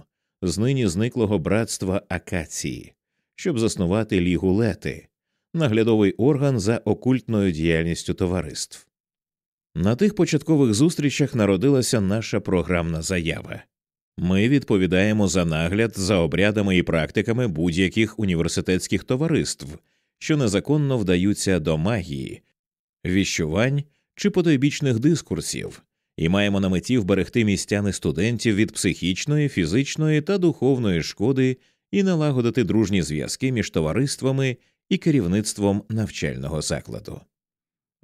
Speaker 1: з нині зниклого братства Акації, щоб заснувати лігу лети, наглядовий орган за окультною діяльністю товариств. На тих початкових зустрічах народилася наша програмна заява. Ми відповідаємо за нагляд за обрядами і практиками будь-яких університетських товариств, що незаконно вдаються до магії, віщувань чи подойбічних дискурсів, і маємо на меті вберегти містяни студентів від психічної, фізичної та духовної шкоди і налагодити дружні зв'язки між товариствами і керівництвом навчального закладу.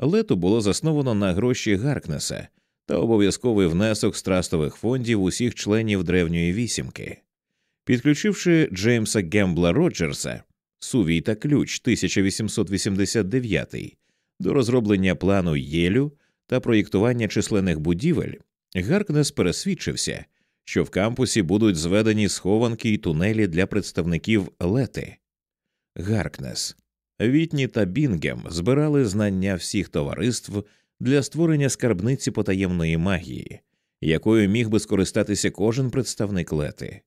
Speaker 1: Лету було засновано на гроші Гаркнеса та обов'язковий внесок з трастових фондів усіх членів древньої вісімки. Підключивши Джеймса Гембла Роджерса, сувій та ключ 1889 до розроблення плану Єлю та проєктування численних будівель, Гаркнес пересвідчився, що в кампусі будуть зведені схованки і тунелі для представників лети. Гаркнес, Вітні та Бінгем збирали знання всіх товариств для створення скарбниці потаємної магії, якою міг би скористатися кожен представник лети.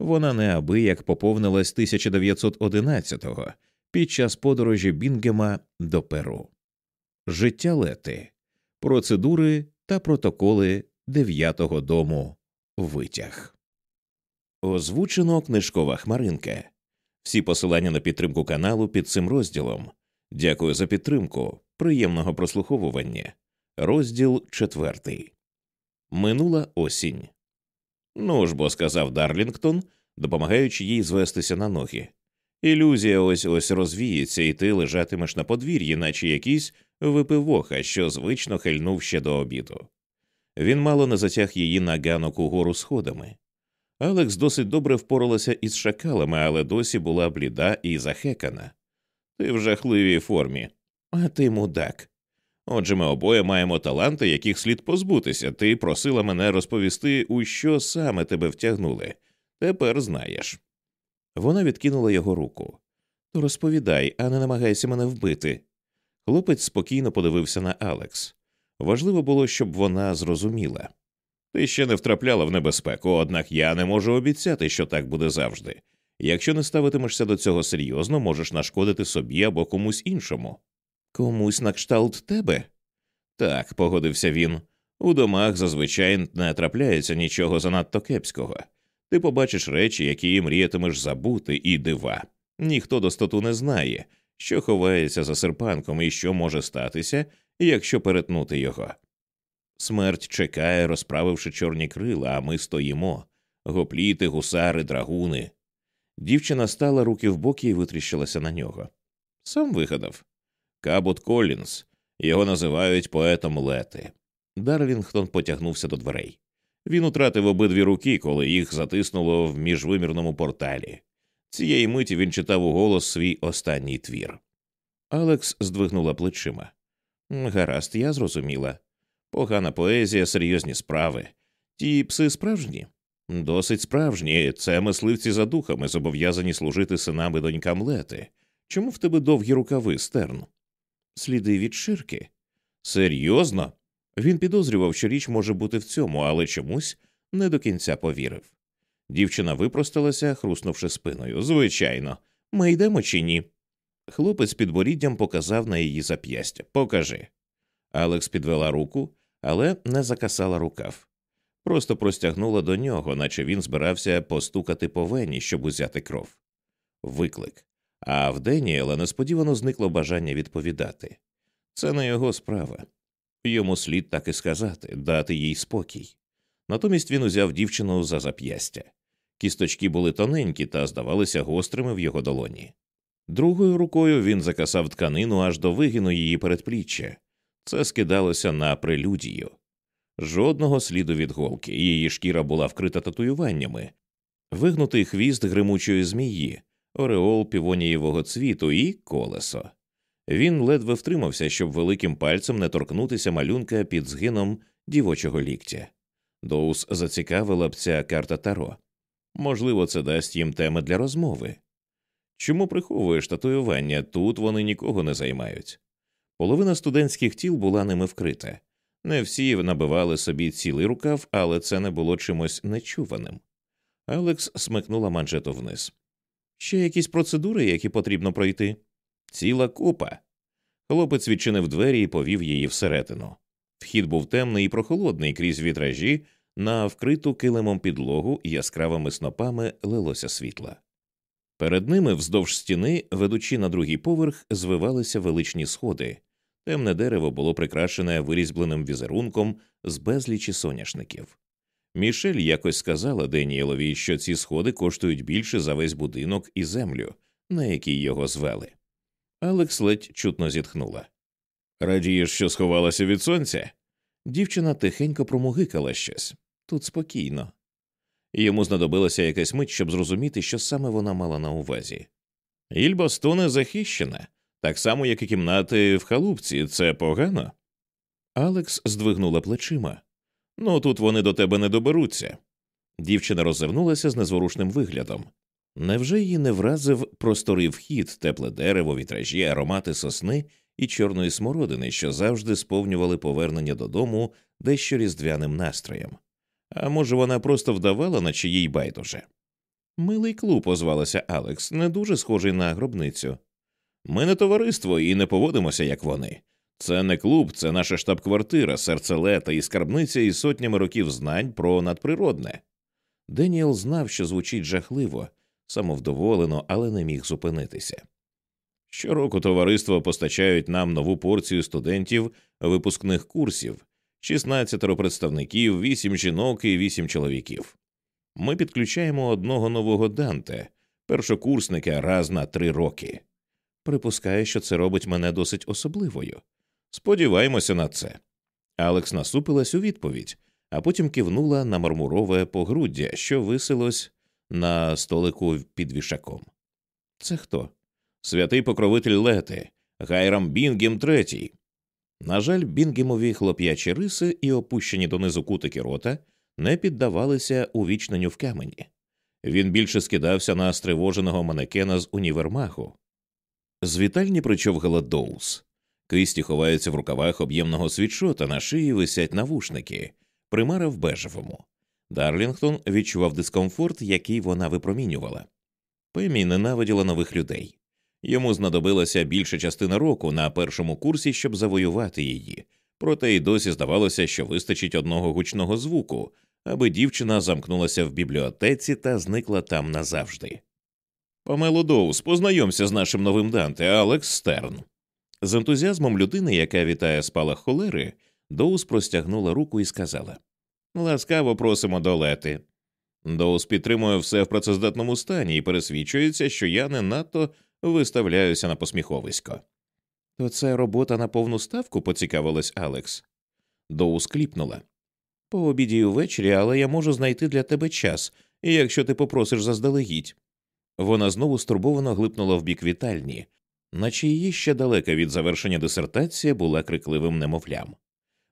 Speaker 1: Вона неабияк поповнилась 1911-го під час подорожі Бінгема до Перу. Життя лети, процедури та протоколи дев'ятого дому. Витяг. Озвучено книжкова хмаринка. Всі посилання на підтримку каналу під цим розділом. Дякую за підтримку. Приємного прослуховування. Розділ четвертий. Минула осінь. Ну ж бо, сказав Дарлінгтон, допомагаючи їй звестися на ноги. Ілюзія ось ось розвіється, і ти лежатимеш на подвір'ї, наче якийсь випивоха, що звично хильнув ще до обіду. Він мало не затяг її на ганок угору сходами. Алекс досить добре впоралася із шакалами, але досі була бліда і захекана. Ти в жахливій формі. А ти мудак. Отже, ми обоє маємо таланти, яких слід позбутися. Ти просила мене розповісти, у що саме тебе втягнули. Тепер знаєш. Вона відкинула його руку. То розповідай, а не намагайся мене вбити. Хлопець спокійно подивився на Алекс. Важливо було, щоб вона зрозуміла. Ти ще не втрапляла в небезпеку, однак я не можу обіцяти, що так буде завжди. Якщо не ставитимешся до цього серйозно, можеш нашкодити собі або комусь іншому. Комусь на кшталт тебе? Так, погодився він. У домах зазвичай не трапляється нічого занадто кепського. Ти побачиш речі, які мріятимеш забути, і дива. Ніхто достоту не знає, що ховається за серпанком і що може статися, якщо перетнути його. Смерть чекає, розправивши чорні крила, а ми стоїмо гопліти, гусари, драгуни. Дівчина стала руки в боки і витріщилася на нього. Сам вигадав. Кабут Колінс, його називають поетом Лети. Дарлінгтон потягнувся до дверей. Він утратив обидві руки, коли їх затиснуло в міжвимірному порталі. Цієї миті він читав у голос свій останній твір. Алекс здвигнула плечима. Гаразд, я зрозуміла. Погана поезія, серйозні справи. Ті пси справжні? Досить справжні. Це мисливці за духами зобов'язані служити синам і донькам лети. Чому в тебе довгі рукави, стерн? сліди від ширки. Серйозно? Він підозрював, що річ може бути в цьому, але чомусь не до кінця повірив. Дівчина випросталася, хруснувши спиною. Звичайно, ми йдемо чи ні? Хлопець під боріддям показав на її зап'ястя. Покажи. Алекс підвела руку, але не закасала рукав. Просто простягнула до нього, наче він збирався постукати по вені, щоб узяти кров. Виклик а в Деніела несподівано зникло бажання відповідати. Це не його справа. Йому слід так і сказати, дати їй спокій. Натомість він узяв дівчину за зап'ястя. Кісточки були тоненькі та здавалися гострими в його долоні. Другою рукою він закасав тканину аж до вигину її передпліччя. Це скидалося на прелюдію. Жодного сліду від голки, її шкіра була вкрита татуюваннями, вигнутий хвіст гримучої змії, ореол півонієвого цвіту і колесо. Він ледве втримався, щоб великим пальцем не торкнутися малюнка під згином дівочого ліктя. Доус зацікавила б ця карта таро. Можливо, це дасть їм теми для розмови. Чому приховуєш татуювання? Тут вони нікого не займають. Половина студентських тіл була ними вкрита. Не всі набивали собі цілий рукав, але це не було чимось нечуваним. Алекс смикнула манжету вниз. Ще якісь процедури, які потрібно пройти? Ціла купа. Хлопець відчинив двері і повів її всередину. Вхід був темний і прохолодний крізь вітражі, на вкриту килимом підлогу і яскравими снопами лилося світла. Перед ними, вздовж стіни, ведучи на другий поверх, звивалися величні сходи. Темне дерево було прикрашене вирізьбленим візерунком з безлічі соняшників. Мішель якось сказала Деніелові, що ці сходи коштують більше за весь будинок і землю, на якій його звели. Алекс ледь чутно зітхнула. Радієш, що сховалася від сонця? Дівчина тихенько промугикала щось тут спокійно. Йому знадобилася якась мить, щоб зрозуміти, що саме вона мала на увазі. Ільба Стоне захищена, так само, як і кімнати в халупці, це погано. Алекс здвигнула плечима. Ну тут вони до тебе не доберуться. Дівчина роззирнулася з незворушним виглядом. Невже її не вразив просторий вхід, тепле дерево, вітражі, аромати сосни і чорної смородини, що завжди сповнювали повернення додому дещо різдвяним настроєм? А може, вона просто вдавала, наче їй байдуже? Милий клуб озвалася Алекс, не дуже схожий на гробницю. Ми не товариство і не поводимося, як вони. Це не клуб, це наша штаб-квартира, серцелета і скарбниця із сотнями років знань про надприродне. Деніел знав, що звучить жахливо, самовдоволено, але не міг зупинитися. Щороку товариство постачають нам нову порцію студентів випускних курсів 16 представників, 8 жінок і 8 чоловіків. Ми підключаємо одного нового Данте, першокурсника раз на три роки. Припускаю, що це робить мене досить особливою. Сподіваємося на це. Алекс насупилась у відповідь, а потім кивнула на мармурове погруддя, що висилось на столику під вішаком. Це хто? Святий покровитель Лети, Гайрам Бінгім третій. На жаль, Бінгемові хлоп'ячі риси і опущені донизу кутики рота не піддавалися увічненню в камені. Він більше скидався на стривоженого манекена з універмагу, З вітальні причовгала Доус. Кисті ховаються в рукавах об'ємного світшота, на шиї висять навушники, примара в бежевому. Дарлінгтон відчував дискомфорт, який вона випромінювала. Пемі ненавиділа нових людей. Йому знадобилася більша частина року на першому курсі, щоб завоювати її, проте й досі здавалося, що вистачить одного гучного звуку, аби дівчина замкнулася в бібліотеці та зникла там назавжди. Памело Доус, познайомся з нашим новим Данте, Алекс Стерн. З ентузіазмом людини, яка вітає спалах холери, Доус простягнула руку і сказала Ласкаво просимо долети. Доус підтримує все в працездатному стані і пересвідчується, що я не надто виставляюся на посміховисько. То це робота на повну ставку, поцікавилась Алекс. Доус кліпнула. По обіді і ввечері, але я можу знайти для тебе час, якщо ти попросиш заздалегідь. Вона знову стурбовано глипнула в бік вітальні, наче її ще далека від завершення дисертації була крикливим немовлям.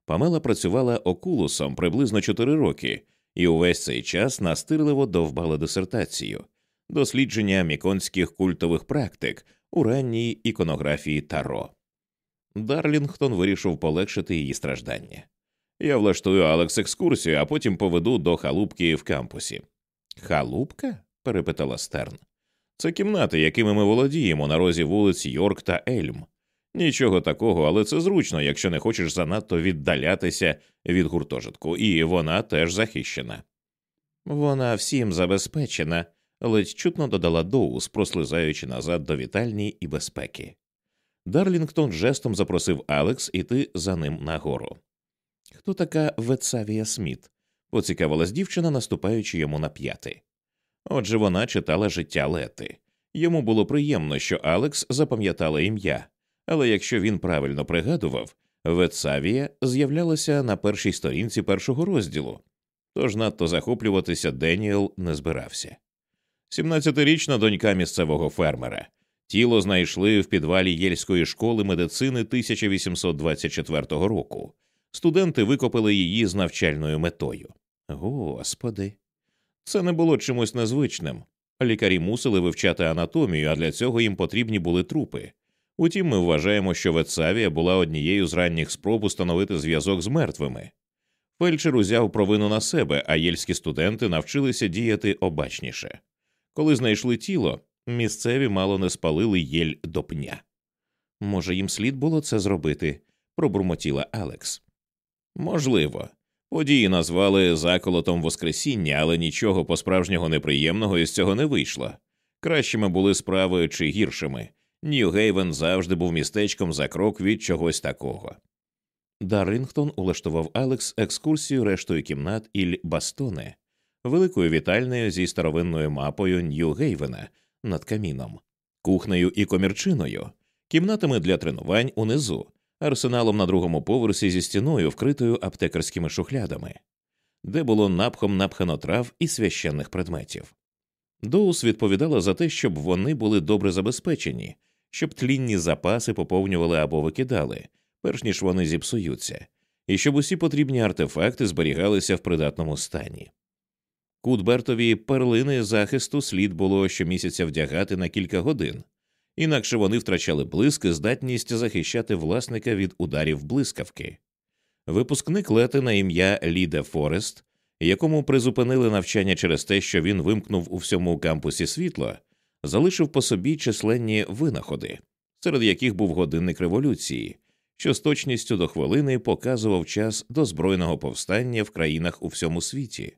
Speaker 1: Памела працювала окулусом приблизно 4 роки і увесь цей час настирливо довбала дисертацію, дослідження міконських культових практик у ранній іконографії Таро. Дарлінгтон вирішив полегшити її страждання. Я влаштую Алекс екскурсію, а потім поведу до халупки в кампусі. Халупка? перепитала Стерн. Це кімнати, якими ми володіємо на розі вулиць Йорк та Ельм. Нічого такого, але це зручно, якщо не хочеш занадто віддалятися від гуртожитку, і вона теж захищена. Вона всім забезпечена, ледь чутно додала Доус, прослизаючи назад до вітальні і безпеки. Дарлінгтон жестом запросив Алекс іти за ним нагору. Хто така Вецавія Сміт? поцікавилась дівчина, наступаючи йому на п'яти. Отже, вона читала життя Лети. Йому було приємно, що Алекс запам'ятала ім'я, але якщо він правильно пригадував, Вецавія з'являлася на першій сторінці першого розділу, тож надто захоплюватися Деніел не збирався. Сімнадцятирічна донька місцевого фермера. Тіло знайшли в підвалі Єльської школи медицини 1824 року. Студенти викопили її з навчальною метою. Господи. Це не було чимось незвичним. Лікарі мусили вивчати анатомію, а для цього їм потрібні були трупи. Утім, ми вважаємо, що Вецавія була однією з ранніх спроб установити зв'язок з мертвими. Фельдшер узяв провину на себе, а єльські студенти навчилися діяти обачніше. Коли знайшли тіло, місцеві мало не спалили єль до пня. Може, їм слід було це зробити, пробурмотіла Алекс. Можливо. Події назвали заколотом Воскресіння, але нічого по справжнього неприємного із цього не вийшло. Кращими були справи чи гіршими. Нью-Гейвен завжди був містечком за крок від чогось такого. Даррингтон улаштував Алекс екскурсію рештою кімнат Іль Бастоне, великою вітальною зі старовинною мапою Нью-Гейвена над каміном, кухнею і комірчиною, кімнатами для тренувань унизу, арсеналом на другому поверсі зі стіною, вкритою аптекарськими шухлядами, де було напхом напхано трав і священних предметів. Доус відповідала за те, щоб вони були добре забезпечені, щоб тлінні запаси поповнювали або викидали, перш ніж вони зіпсуються, і щоб усі потрібні артефакти зберігалися в придатному стані. Кутбертові перлини захисту слід було щомісяця вдягати на кілька годин, інакше вони втрачали блиск і здатність захищати власника від ударів блискавки. Випускник лети на ім'я Ліде Форест, якому призупинили навчання через те, що він вимкнув у всьому кампусі світло, залишив по собі численні винаходи, серед яких був годинник революції, що з точністю до хвилини показував час до збройного повстання в країнах у всьому світі.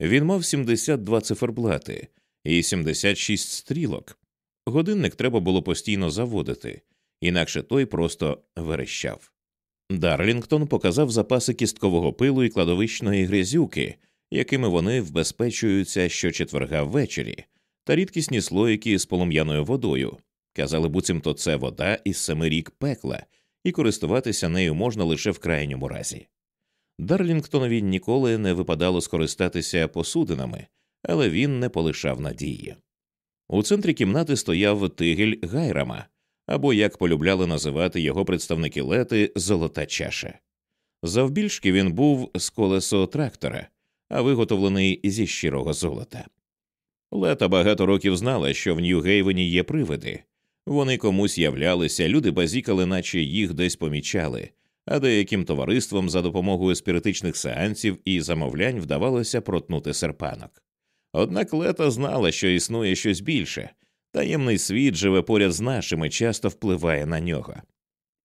Speaker 1: Він мав 72 циферблати і 76 стрілок, Годинник треба було постійно заводити, інакше той просто верещав. Дарлінгтон показав запаси кісткового пилу і кладовищної грязюки, якими вони вбезпечуються щочетверга ввечері, та рідкісні слоїки з полум'яною водою. Казали буцімто це вода із семи рік пекла, і користуватися нею можна лише в крайньому разі. Дарлінгтонові ніколи не випадало скористатися посудинами, але він не полишав надії. У центрі кімнати стояв тигель гайрама, або як полюбляли називати його представники лети, золота чаша. Завбільшки він був з колесо трактора, а виготовлений зі щирого золота. Лета багато років знала, що в Нью-Гейвені є привиди. Вони комусь являлися, люди базікали, наче їх десь помічали, а деяким товариствам за допомогою спіритичних сеансів і замовлянь вдавалося протнути серпанок. Однак лета знала, що існує щось більше, таємний світ живе поряд з нашими, часто впливає на нього.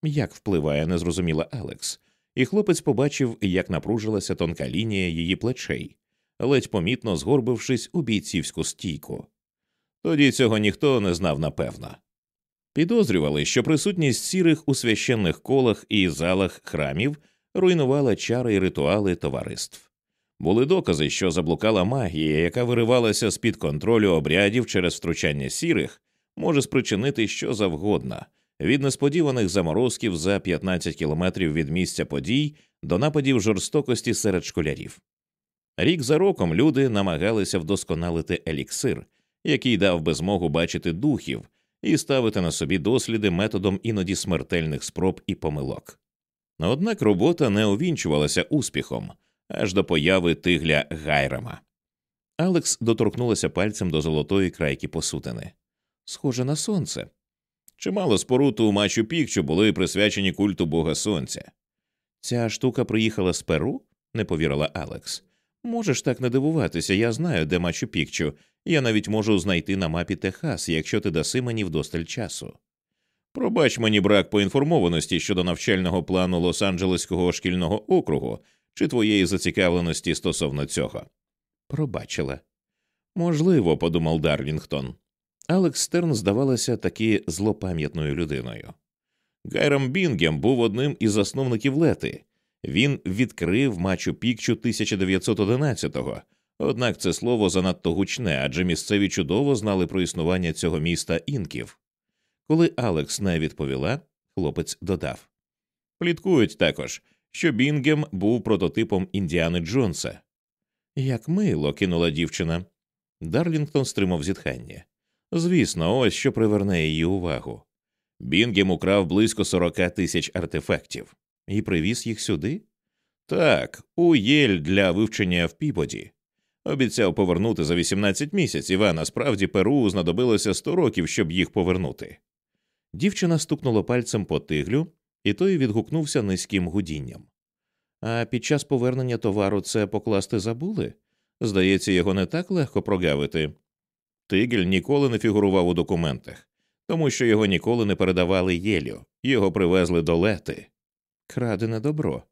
Speaker 1: Як впливає, не зрозуміла Алекс, і хлопець побачив, як напружилася тонка лінія її плечей, ледь помітно згорбившись у бійцівську стійку. Тоді цього ніхто не знав напевно. Підозрювали, що присутність сірих у священних колах і залах храмів руйнувала чари і ритуали товариств. Були докази, що заблукала магія, яка виривалася з під контролю обрядів через втручання сірих, може спричинити що завгодно від несподіваних заморозків за 15 кілометрів від місця подій до нападів жорстокості серед школярів. Рік за роком люди намагалися вдосконалити еліксир, який дав би змогу бачити духів і ставити на собі досліди методом іноді смертельних спроб і помилок. Однак робота не увінчувалася успіхом аж до появи тигля Гайрама. Алекс доторкнулася пальцем до золотої крайки посутини. Схоже на сонце. Чимало споруд у Мачу Пікчу були присвячені культу Бога Сонця. Ця штука приїхала з Перу, не повірила Алекс. Можеш так не дивуватися, я знаю, де Мачу Пікчу. Я навіть можу знайти на мапі Техас, якщо ти даси мені вдосталь часу. Пробач мені брак поінформованості щодо навчального плану Лос-Анджелеського шкільного округу, чи твоєї зацікавленості стосовно цього. Пробачила. Можливо, подумав Дарлінгтон. Алекс Стерн здавалася таки злопам'ятною людиною. Гайрам Бінгем був одним із засновників лети. Він відкрив Мачу Пікчу 1911-го, однак це слово занадто гучне, адже місцеві чудово знали про існування цього міста інків. Коли Алекс не відповіла, хлопець додав. Пліткують також, що Бінгем був прототипом Індіани Джонса. Як мило, кинула дівчина. Дарлінгтон стримав зітхання. Звісно, ось що приверне її увагу. Бінгем украв близько сорока тисяч артефактів і привіз їх сюди? Так, у Єль для вивчення в Пібоді. Обіцяв повернути за 18 місяців, а насправді Перу знадобилося 100 років, щоб їх повернути. Дівчина стукнула пальцем по тиглю, і той відгукнувся низьким гудінням. А під час повернення товару це покласти забули? Здається, його не так легко прогавити. Тигель ніколи не фігурував у документах, тому що його ніколи не передавали Єлю, його привезли до лети. Крадене добро.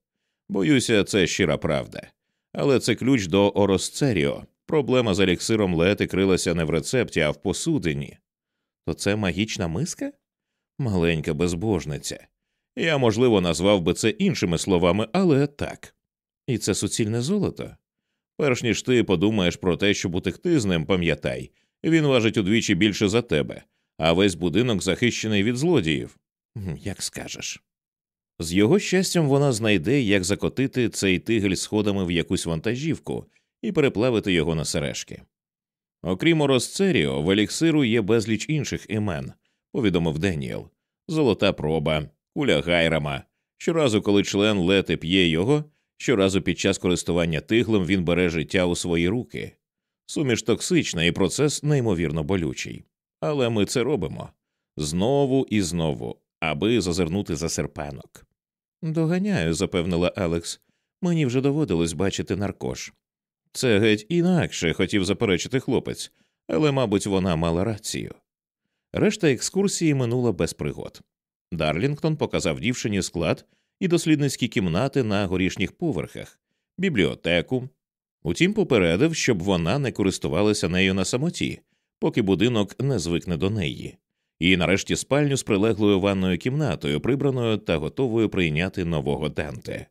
Speaker 1: Боюся, це щира правда. Але це ключ до Оросцеріо. Проблема з еліксиром лети крилася не в рецепті, а в посудині. То це магічна миска? Маленька безбожниця. Я, можливо, назвав би це іншими словами, але так. І це суцільне золото. Перш ніж ти подумаєш про те, щоб утекти з ним, пам'ятай, він важить удвічі більше за тебе, а весь будинок захищений від злодіїв. Як скажеш. З його щастям вона знайде, як закотити цей тигель сходами в якусь вантажівку і переплавити його на сережки. Окрім Оросцеріо, в еліксиру є безліч інших імен, повідомив Деніел, золота проба, куля гайрама. Щоразу, коли член лети п'є його, щоразу під час користування тиглем він бере життя у свої руки. Суміш токсична і процес неймовірно болючий. Але ми це робимо знову і знову, аби зазирнути за серпанок. Доганяю, запевнила Алекс, мені вже доводилось бачити наркош. Це геть інакше хотів заперечити хлопець, але, мабуть, вона мала рацію. Решта екскурсії минула без пригод. Дарлінгтон показав дівчині склад і дослідницькі кімнати на горішніх поверхах, бібліотеку. Утім, попередив, щоб вона не користувалася нею на самоті, поки будинок не звикне до неї, і нарешті спальню з прилеглою ванною кімнатою, прибраною та готовою прийняти нового денте.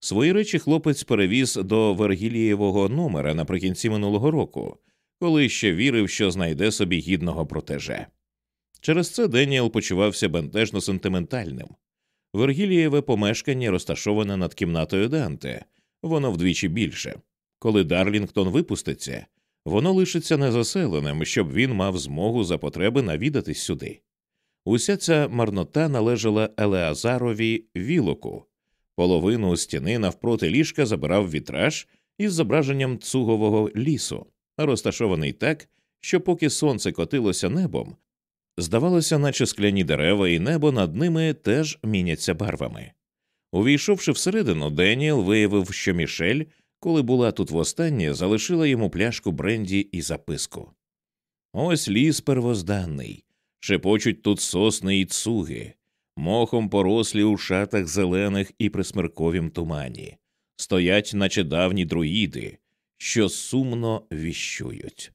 Speaker 1: Свої речі хлопець перевіз до Вергілієвого номера наприкінці минулого року, коли ще вірив, що знайде собі гідного протеже. Через це Деніел почувався бентежно сентиментальним. Вергілієве помешкання розташоване над кімнатою Данте, воно вдвічі більше. Коли Дарлінгтон випуститься, воно лишиться незаселеним, щоб він мав змогу за потреби навідатись сюди. Уся ця марнота належала Елеазарові вілоку, половину стіни навпроти ліжка забирав вітраж із зображенням цугового лісу, розташований так, що поки сонце котилося небом, Здавалося, наче скляні дерева і небо над ними теж міняться барвами. Увійшовши всередину, Деніел виявив, що Мішель, коли була тут востаннє, залишила йому пляшку бренді і записку. Ось ліс первозданний, шепочуть тут сосни і цуги, мохом порослі у шатах зелених і присмирковім тумані, стоять, наче давні друїди, що сумно віщують.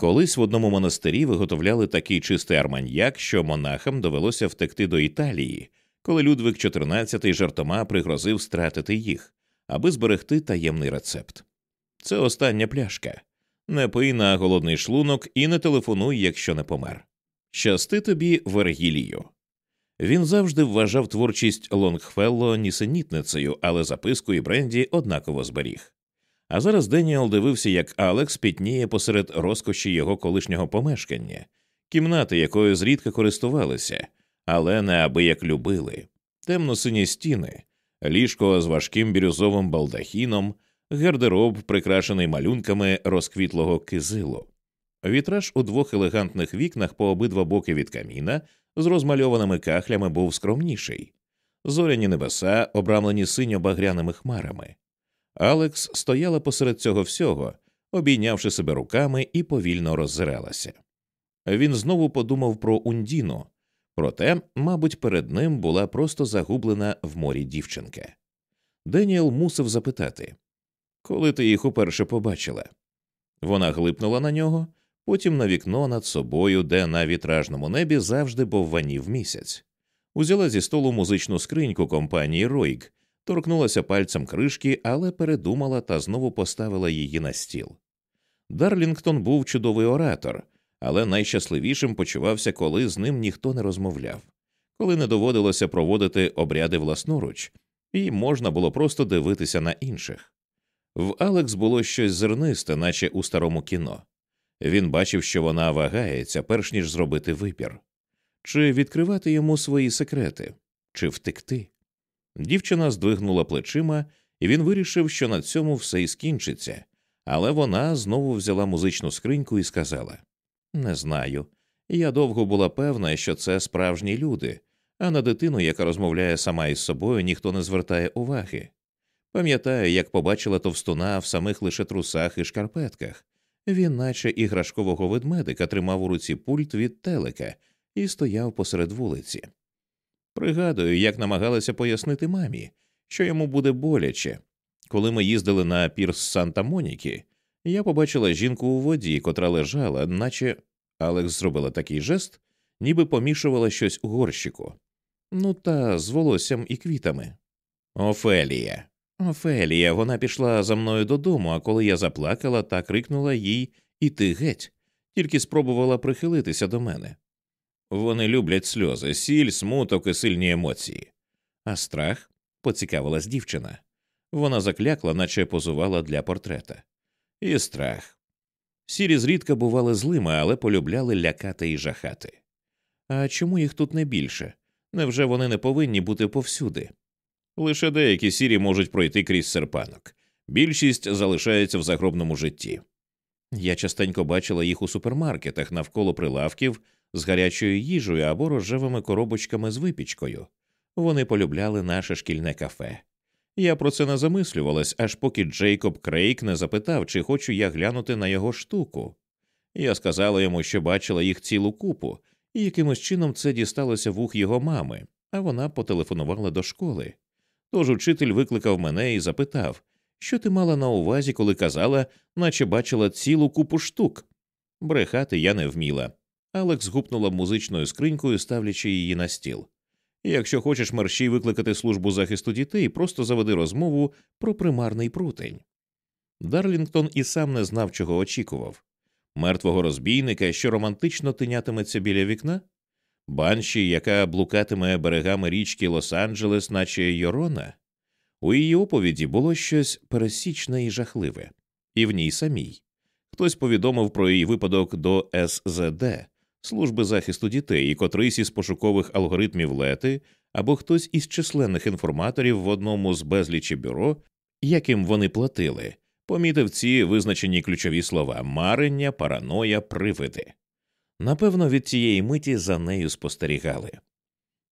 Speaker 1: Колись в одному монастирі виготовляли такий чистий арманьяк, що монахам довелося втекти до Італії, коли Людвик XIV жартома пригрозив стратити їх, аби зберегти таємний рецепт. Це остання пляшка. Не пий на голодний шлунок і не телефонуй, якщо не помер. Щасти тобі, Вергілію. Він завжди вважав творчість Лонгфелло нісенітницею, але записку і бренді однаково зберіг. А зараз Деніел дивився, як Алекс пітніє посеред розкоші його колишнього помешкання, кімнати, якою зрідка користувалися, але неабияк любили, темно-сині стіни, ліжко з важким бірюзовим балдахіном, гардероб, прикрашений малюнками розквітлого кизилу, вітраж у двох елегантних вікнах по обидва боки від каміна з розмальованими кахлями був скромніший, зоряні небеса, обрамлені синьо багряними хмарами. Алекс стояла посеред цього всього, обійнявши себе руками і повільно роззиралася. Він знову подумав про Ундіну, проте, мабуть, перед ним була просто загублена в морі дівчинка. Деніел мусив запитати Коли ти їх уперше побачила? Вона глипнула на нього, потім на вікно над собою, де на вітражному небі завжди бовванів місяць, узяла зі столу музичну скриньку компанії Ройк торкнулася пальцем кришки, але передумала та знову поставила її на стіл. Дарлінгтон був чудовий оратор, але найщасливішим почувався, коли з ним ніхто не розмовляв, коли не доводилося проводити обряди власноруч, і можна було просто дивитися на інших. В Алекс було щось зернисте, наче у старому кіно. Він бачив, що вона вагається, перш ніж зробити випір, чи відкривати йому свої секрети, чи втекти. Дівчина здвигнула плечима, і він вирішив, що на цьому все і скінчиться, але вона знову взяла музичну скриньку і сказала Не знаю. Я довго була певна, що це справжні люди, а на дитину, яка розмовляє сама із собою, ніхто не звертає уваги. Пам'ятаю, як побачила товстуна в самих лише трусах і шкарпетках. Він, наче іграшкового ведмедика, тримав у руці пульт від телека і стояв посеред вулиці. Пригадую, як намагалася пояснити мамі, що йому буде боляче. Коли ми їздили на пірс Санта Моніки, я побачила жінку у воді, котра лежала, наче Алекс зробила такий жест, ніби помішувала щось у горщику. Ну та з волоссям і квітами. Офелія. Офелія, вона пішла за мною додому, а коли я заплакала та крикнула їй Іти геть, тільки спробувала прихилитися до мене. Вони люблять сльози, сіль, смуток і сильні емоції. А страх поцікавилась дівчина. Вона заклякла, наче позувала для портрета. І страх. Сірі зрідка бували злими, але полюбляли лякати і жахати. А чому їх тут не більше? Невже вони не повинні бути повсюди? Лише деякі сірі можуть пройти крізь серпанок. Більшість залишається в загробному житті. Я частенько бачила їх у супермаркетах навколо прилавків з гарячою їжею або рожевими коробочками з випічкою. Вони полюбляли наше шкільне кафе. Я про це не замислювалась, аж поки Джейкоб Крейк не запитав, чи хочу я глянути на його штуку. Я сказала йому, що бачила їх цілу купу, і якимось чином це дісталося вух його мами, а вона потелефонувала до школи. Тож учитель викликав мене і запитав, що ти мала на увазі, коли казала, наче бачила цілу купу штук. Брехати я не вміла, Алекс гупнула музичною скринькою, ставлячи її на стіл. Якщо хочеш мерщій викликати службу захисту дітей, просто заведи розмову про примарний прутень. Дарлінгтон і сам не знав, чого очікував мертвого розбійника, що романтично тинятиметься біля вікна, банші, яка блукатиме берегами річки Лос-Анджелес, наче Йорона. У її оповіді було щось пересічне і жахливе, і в ній самій. Хтось повідомив про її випадок до СЗД, служби захисту дітей і котрийсь із пошукових алгоритмів лети, або хтось із численних інформаторів в одному з безлічі бюро, яким вони платили, помітив ці визначені ключові слова марення, параноя, привиди. Напевно, від тієї миті за нею спостерігали.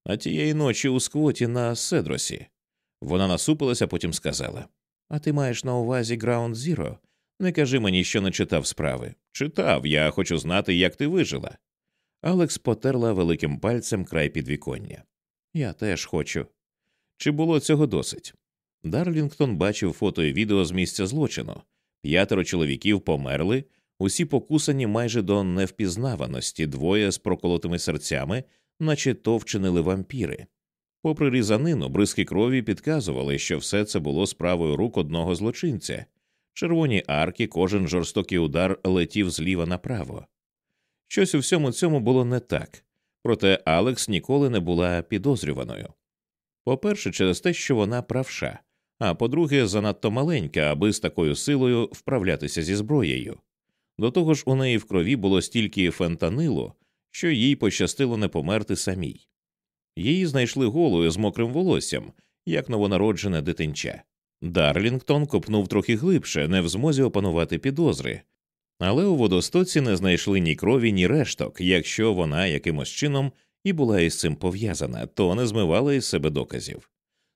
Speaker 1: А тієї ночі у сквоті на Седросі. Вона насупилася, потім сказала А ти маєш на увазі Ground Зіро. Не кажи мені, що не читав справи. Читав, я хочу знати, як ти вижила. Алекс потерла великим пальцем край підвіконня. Я теж хочу. Чи було цього досить? Дарлінгтон бачив фото і відео з місця злочину. П'ятеро чоловіків померли, усі покусані майже до невпізнаваності, двоє з проколотими серцями, наче то вчинили вампіри. Попри різанину, бризки крові підказували, що все це було справою рук одного злочинця. Червоні арки, кожен жорстокий удар летів зліва направо. Щось у всьому цьому було не так, проте Алекс ніколи не була підозрюваною. По перше, через те, що вона правша, а по-друге, занадто маленька, аби з такою силою вправлятися зі зброєю. До того ж, у неї в крові було стільки фентанилу, що їй пощастило не померти самій. Її знайшли голою з мокрим волоссям, як новонароджене дитинче. Дарлінгтон копнув трохи глибше, не в змозі опанувати підозри, але у водостоці не знайшли ні крові, ні решток. Якщо вона якимось чином і була із цим пов'язана, то не змивала із себе доказів.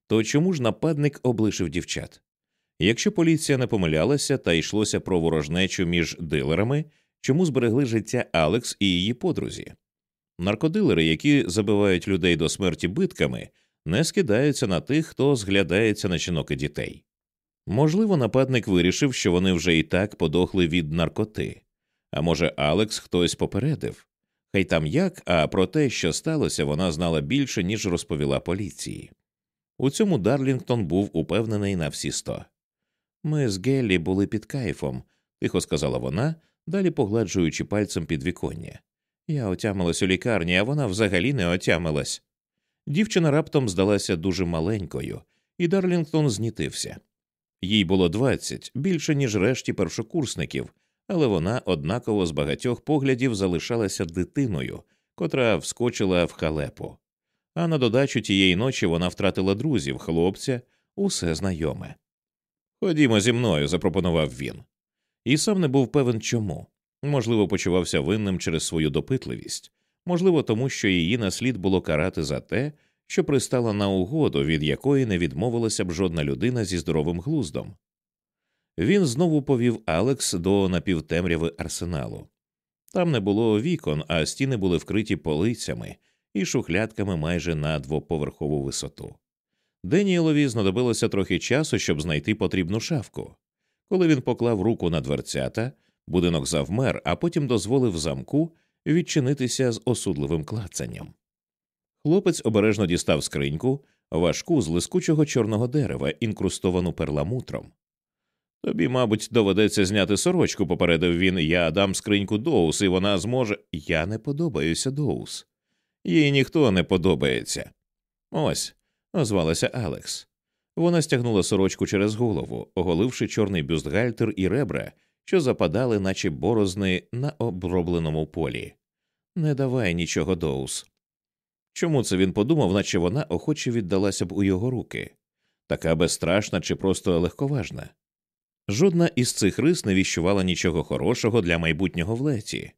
Speaker 1: То чому ж нападник облишив дівчат? Якщо поліція не помилялася та йшлося про ворожнечу між дилерами, чому зберегли життя Алекс і її подрузі? Наркодилери, які забивають людей до смерті битками, не скидаються на тих, хто зглядається на жінок і дітей. Можливо, нападник вирішив, що вони вже і так подохли від наркоти, а може, Алекс хтось попередив. Хай там як, а про те, що сталося, вона знала більше, ніж розповіла поліції. У цьому Дарлінгтон був упевнений на всі сто. Ми з Геллі були під кайфом, тихо сказала вона, далі погладжуючи пальцем під віконня. Я отямилась у лікарні, а вона взагалі не отямилась. Дівчина раптом здалася дуже маленькою, і Дарлінгтон знітився. Їй було двадцять більше ніж решті першокурсників, але вона однаково з багатьох поглядів залишалася дитиною, котра вскочила в халепу. А на додачу тієї ночі вона втратила друзів, хлопця, усе знайоме. Ходімо зі мною, запропонував він. І сам не був певен чому. Можливо, почувався винним через свою допитливість, можливо, тому що її наслід було карати за те, що пристала на угоду, від якої не відмовилася б жодна людина зі здоровим глуздом. Він знову повів Алекс до напівтемряви арсеналу. Там не було вікон, а стіни були вкриті полицями і шухлядками майже на двоповерхову висоту. Деніелові знадобилося трохи часу, щоб знайти потрібну шафку. Коли він поклав руку на дверцята, будинок завмер, а потім дозволив замку відчинитися з осудливим клацанням. Хлопець обережно дістав скриньку, важку з лискучого чорного дерева, інкрустовану перламутром. Тобі, мабуть, доведеться зняти сорочку, попередив він, я дам скриньку Доус, і вона зможе. Я не подобаюся Доус. Їй ніхто не подобається. Ось, озвалася Алекс. Вона стягнула сорочку через голову, оголивши чорний бюстгальтер і ребра, що западали, наче борозни, на обробленому полі. Не давай нічого Доус. Чому це він подумав, наче вона охоче віддалася б у його руки, така безстрашна чи просто легковажна? Жодна із цих рис не віщувала нічого хорошого для майбутнього в леті,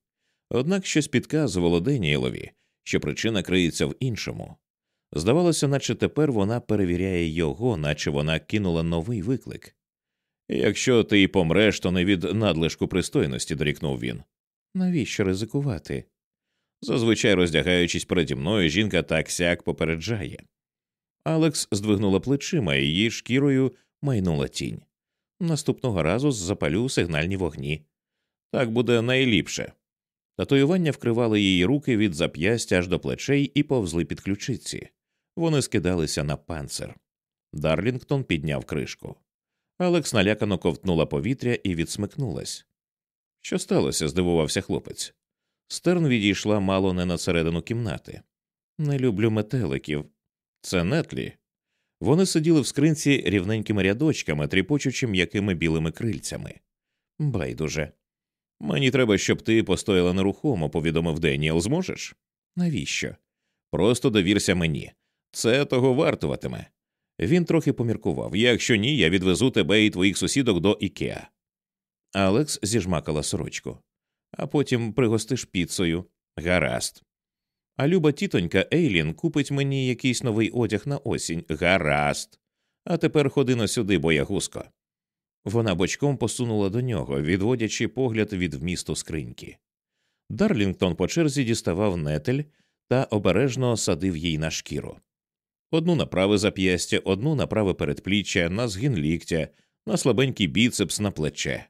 Speaker 1: однак щось підказувало Деніелові, що причина криється в іншому. Здавалося, наче тепер вона перевіряє його, наче вона кинула новий виклик. Якщо ти й помреш, то не від надлишку пристойності, дорікнув він. Навіщо ризикувати? Зазвичай, роздягаючись переді мною, жінка так сяк попереджає. Алекс здвигнула плечима і її шкірою майнула тінь. Наступного разу запалю сигнальні вогні. Так буде найліпше. Татуювання вкривали її руки від зап'ястя аж до плечей і повзли під ключиці. Вони скидалися на панцир. Дарлінгтон підняв кришку. Алекс налякано ковтнула повітря і відсмикнулась. Що сталося? здивувався хлопець. Стерн відійшла мало не на середину кімнати. Не люблю метеликів. Це нетлі. Вони сиділи в скринці рівненькими рядочками, тріпочучи м'якими білими крильцями. Байдуже. Мені треба, щоб ти постояла нерухомо, повідомив Деніел. Зможеш? Навіщо? Просто довірся мені. Це того вартуватиме. Він трохи поміркував якщо ні, я відвезу тебе і твоїх сусідок до Ікеа. Алекс зіжмакала сорочку а потім пригостиш піцею. Гаразд. А люба тітонька Ейлін купить мені якийсь новий одяг на осінь. Гаразд. А тепер ходи на сюди, боягузко. Вона бочком посунула до нього, відводячи погляд від вмісту скриньки. Дарлінгтон по черзі діставав нетель та обережно садив їй на шкіру. Одну на праве зап'ястя, одну на праве передпліччя, на згін ліктя, на слабенький біцепс на плече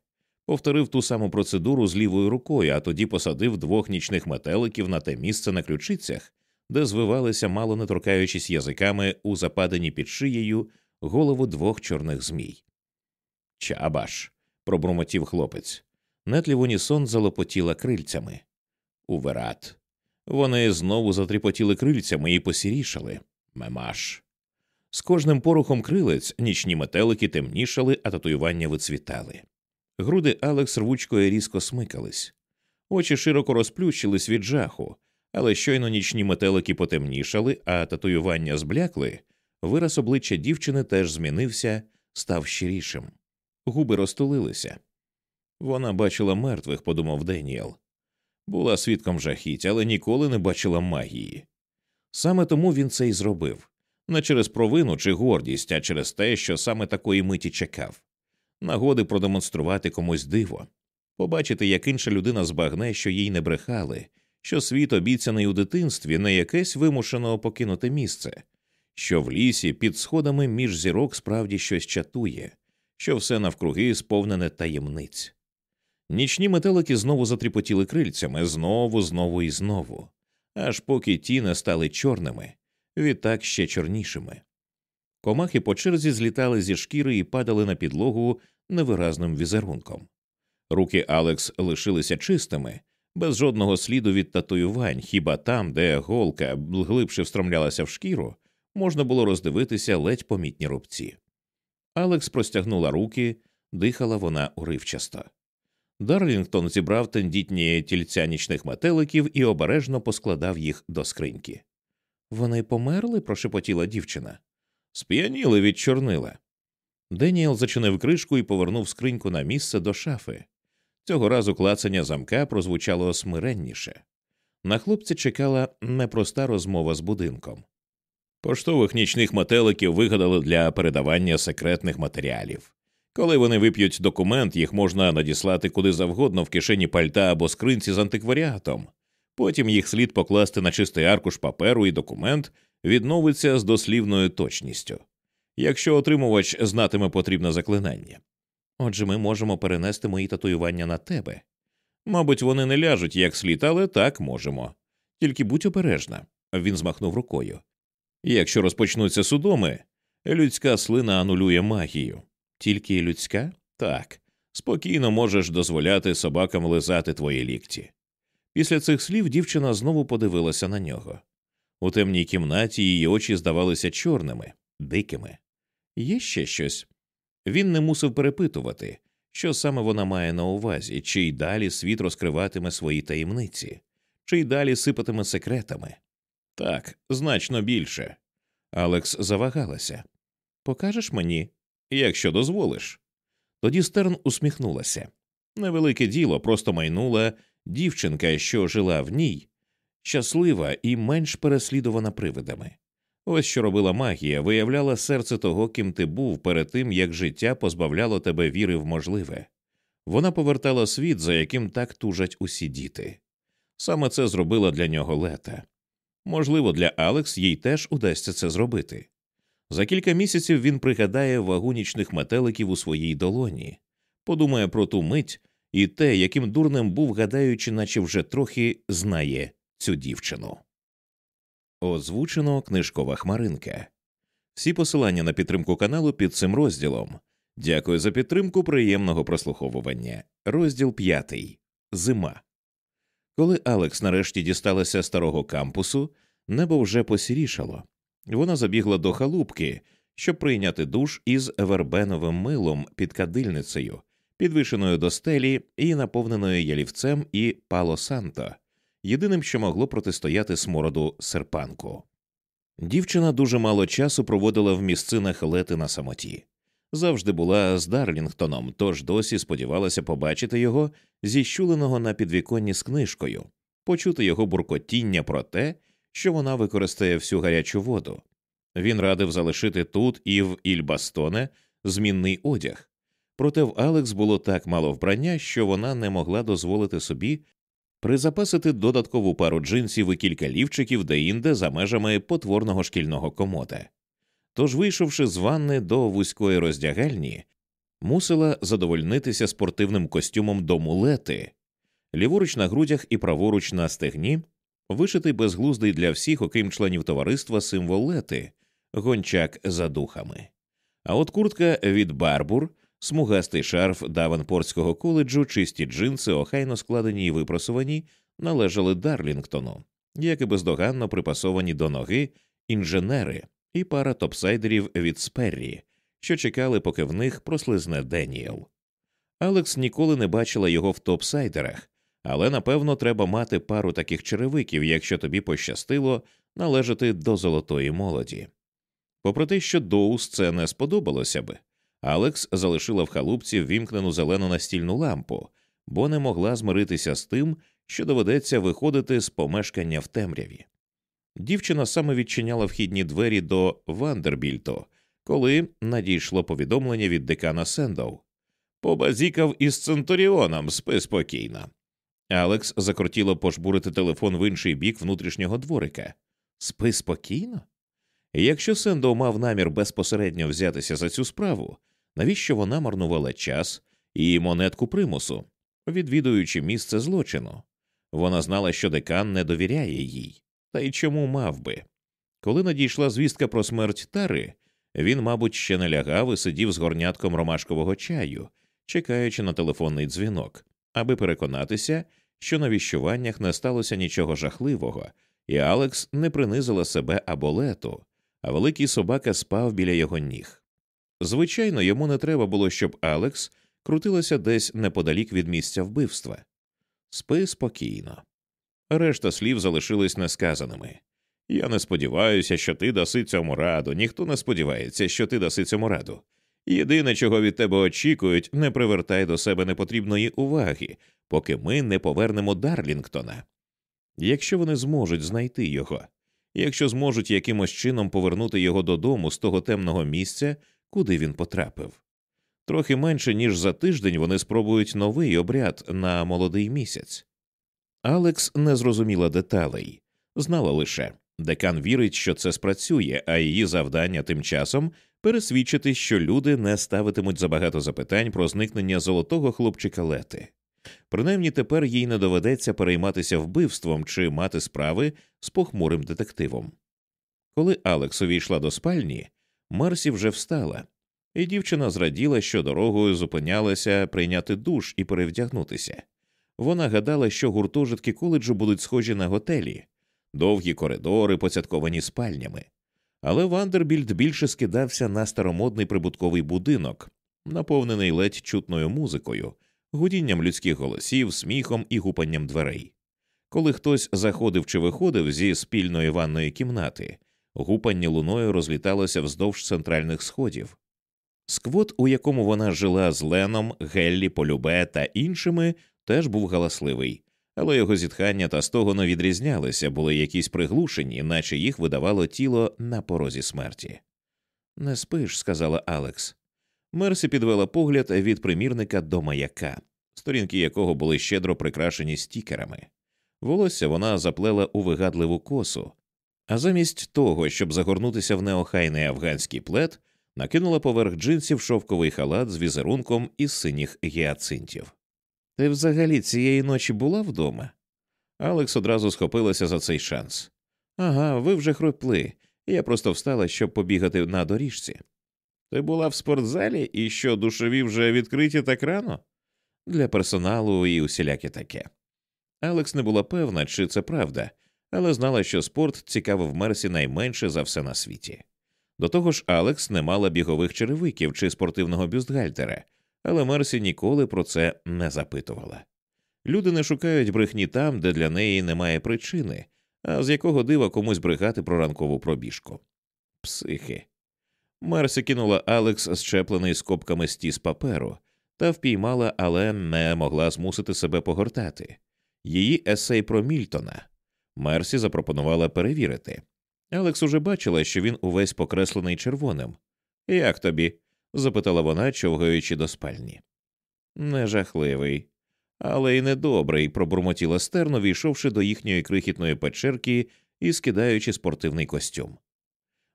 Speaker 1: повторив ту саму процедуру з лівою рукою, а тоді посадив двох нічних метеликів на те місце на ключицях, де звивалися, мало не торкаючись язиками у западині під шиєю голову двох чорних змій. Чабаш. пробурмотів хлопець. Нетлі в унісон залопотіла крильцями. Уверат. Вони знову затріпотіли крильцями і посірішали. Мемаш. З кожним порухом крилець нічні метелики темнішали, а татуювання вицвітали. Груди Алекс рвучкою різко смикались, очі широко розплющились від жаху, але щойно нічні метелики потемнішали, а татуювання зблякли. Вираз обличчя дівчини теж змінився, став щирішим. Губи розтулилися. Вона бачила мертвих, подумав Деніел. Була свідком жахіть, але ніколи не бачила магії. Саме тому він це й зробив не через провину чи гордість, а через те, що саме такої миті чекав нагоди продемонструвати комусь диво, побачити, як інша людина збагне, що їй не брехали, що світ обіцяний у дитинстві не якесь вимушено покинути місце, що в лісі під сходами між зірок справді щось чатує, що все навкруги сповнене таємниць. Нічні метелики знову затріпотіли крильцями знову, знову і знову, аж поки ті не стали чорними, відтак ще чорнішими. Комахи по черзі злітали зі шкіри і падали на підлогу невиразним візерунком. Руки Алекс лишилися чистими, без жодного сліду від татуювань, хіба там, де голка глибше встромлялася в шкіру, можна було роздивитися ледь помітні рубці. Алекс простягнула руки, дихала вона уривчасто. Дарлінгтон зібрав тендітні тільця нічних метеликів і обережно поскладав їх до скриньки. Вони померли, прошепотіла дівчина. Сп'яніли від чорнила. Деніел зачинив кришку і повернув скриньку на місце до шафи. Цього разу клацання замка прозвучало смиренніше. На хлопці чекала непроста розмова з будинком. Поштових нічних метеликів вигадали для передавання секретних матеріалів. Коли вони вип'ють документ, їх можна надіслати куди завгодно в кишені пальта або скринці з антикваріатом. Потім їх слід покласти на чистий аркуш паперу і документ відновиться з дослівною точністю якщо отримувач знатиме потрібне заклинання. Отже, ми можемо перенести мої татуювання на тебе. Мабуть, вони не ляжуть як слід, але так можемо. Тільки будь обережна, він змахнув рукою. Якщо розпочнуться судоми, людська слина анулює магію. Тільки людська? Так. Спокійно можеш дозволяти собакам лизати твої лікті. Після цих слів дівчина знову подивилася на нього. У темній кімнаті її очі здавалися чорними, дикими. Є ще щось. Він не мусив перепитувати, що саме вона має на увазі, чи й далі світ розкриватиме свої таємниці, чи й далі сипатиме секретами. Так, значно більше. Алекс завагалася. Покажеш мені, якщо дозволиш. Тоді стерн усміхнулася. Невелике діло просто майнула дівчинка, що жила в ній, щаслива і менш переслідувана привидами. Ось що робила магія, виявляла серце того, ким ти був перед тим, як життя позбавляло тебе віри в можливе. Вона повертала світ, за яким так тужать усі діти. Саме це зробила для нього лета. Можливо, для Алекс їй теж удасться це зробити. За кілька місяців він пригадає вагу нічних метеликів у своїй долоні, подумає про ту мить і те, яким дурним був, гадаючи, наче вже трохи знає цю дівчину. Озвучено книжкова хмаринка. Всі посилання на підтримку каналу під цим розділом. Дякую за підтримку приємного прослуховування. Розділ п'ятий. Зима. Коли Алекс нарешті дісталася старого кампусу, небо вже посірішало. Вона забігла до халупки, щоб прийняти душ із вербеновим милом під кадильницею, підвищеною до стелі і наповненою ялівцем і палосанто єдиним, що могло протистояти смороду серпанку. Дівчина дуже мало часу проводила в місцинах лети на самоті. Завжди була з Дарлінгтоном, тож досі сподівалася побачити його, зіщуленого на підвіконні з книжкою, почути його буркотіння про те, що вона використає всю гарячу воду. Він радив залишити тут і в Ільбастоне змінний одяг. Проте в Алекс було так мало вбрання, що вона не могла дозволити собі призапасити додаткову пару джинсів і кілька лівчиків деінде за межами потворного шкільного комода. Тож, вийшовши з ванни до вузької роздягальні, мусила задовольнитися спортивним костюмом до мулети, ліворуч на грудях і праворуч на стегні, вишитий безглуздий для всіх, окрім членів товариства, символ лети, гончак за духами. А от куртка від Барбур смугастий шарф Даванпортського коледжу, чисті джинси, охайно складені і випросувані, належали Дарлінгтону, як і бездоганно припасовані до ноги інженери і пара топсайдерів від Сперрі, що чекали, поки в них прослизне Деніел. Алекс ніколи не бачила його в топсайдерах, але напевно треба мати пару таких черевиків, якщо тобі пощастило належати до золотої молоді. Попри те, що Доус це не сподобалося би. Алекс залишила в халупці вімкнену зелену настільну лампу, бо не могла змиритися з тим, що доведеться виходити з помешкання в темряві. Дівчина саме відчиняла вхідні двері до Вандербільто, коли надійшло повідомлення від декана Сендоу. Побазікав із Центуріоном, спи спокійно. Алекс закрутіло пошбурити телефон в інший бік внутрішнього дворика. Спи спокійно? Якщо Сендоу мав намір безпосередньо взятися за цю справу, навіщо вона марнувала час і монетку примусу, відвідуючи місце злочину. Вона знала, що декан не довіряє їй, та й чому мав би. Коли надійшла звістка про смерть тари, він, мабуть, ще не лягав і сидів з горнятком ромашкового чаю, чекаючи на телефонний дзвінок, аби переконатися, що на віщуваннях не сталося нічого жахливого, і Алекс не принизила себе або лету, а великий собака спав біля його ніг. Звичайно, йому не треба було, щоб Алекс крутилася десь неподалік від місця вбивства. Спи спокійно. Решта слів залишились несказаними. Я не сподіваюся, що ти даси цьому раду, ніхто не сподівається, що ти даси цьому раду. Єдине, чого від тебе очікують, не привертай до себе непотрібної уваги, поки ми не повернемо Дарлінгтона. Якщо вони зможуть знайти його, якщо зможуть якимось чином повернути його додому з того темного місця, куди він потрапив. Трохи менше ніж за тиждень вони спробують новий обряд на молодий місяць. Алекс не зрозуміла деталей, знала лише декан вірить, що це спрацює, а її завдання тим часом пересвідчити, що люди не ставитимуть забагато запитань про зникнення золотого хлопчика лети. Принаймні тепер їй не доведеться перейматися вбивством чи мати справи з похмурим детективом. Коли Алекс увійшла до спальні, Марсі вже встала, і дівчина зраділа, що дорогою зупинялася прийняти душ і перевдягнутися. Вона гадала, що гуртожитки коледжу будуть схожі на готелі, довгі коридори, поцятковані спальнями. Але Вандербільд більше скидався на старомодний прибутковий будинок, наповнений ледь чутною музикою, гудінням людських голосів, сміхом і гупанням дверей. Коли хтось заходив чи виходив зі спільної ванної кімнати, гупання луною розліталося вздовж центральних сходів. Сквот, у якому вона жила з Леном, Геллі, Полюбе та іншими, теж був галасливий, але його зітхання та стогоно відрізнялися, були якісь приглушені, наче їх видавало тіло на порозі смерті. Не спиш, сказала Алекс. Мерсі підвела погляд від примірника до маяка, сторінки якого були щедро прикрашені стікерами. Волосся вона заплела у вигадливу косу, а замість того, щоб загорнутися в неохайний афганський плед, накинула поверх джинсів шовковий халат з візерунком із синіх гіацинтів. Ти взагалі цієї ночі була вдома? Алекс одразу схопилася за цей шанс. Ага, ви вже хропли. Я просто встала, щоб побігати на доріжці. Ти була в спортзалі і що душові вже відкриті так рано? Для персоналу і усіляке таке. Алекс не була певна, чи це правда, але знала, що спорт цікавив Мерсі найменше за все на світі. До того ж, Алекс не мала бігових черевиків чи спортивного бюстгальтера, але Мерсі ніколи про це не запитувала. Люди не шукають брехні там, де для неї немає причини, а з якого дива комусь брехати про ранкову пробіжку. Психи. Мерсі кинула Алекс, щеплений скобками стіс паперу, та впіймала, але не могла змусити себе погортати. Її есей про Мільтона Мерсі запропонувала перевірити. Алекс уже бачила, що він увесь покреслений червоним. Як тобі? запитала вона, човгаючи до спальні. Не жахливий, але й недобрий, пробурмотіла стерно, війшовши до їхньої крихітної печерки і скидаючи спортивний костюм.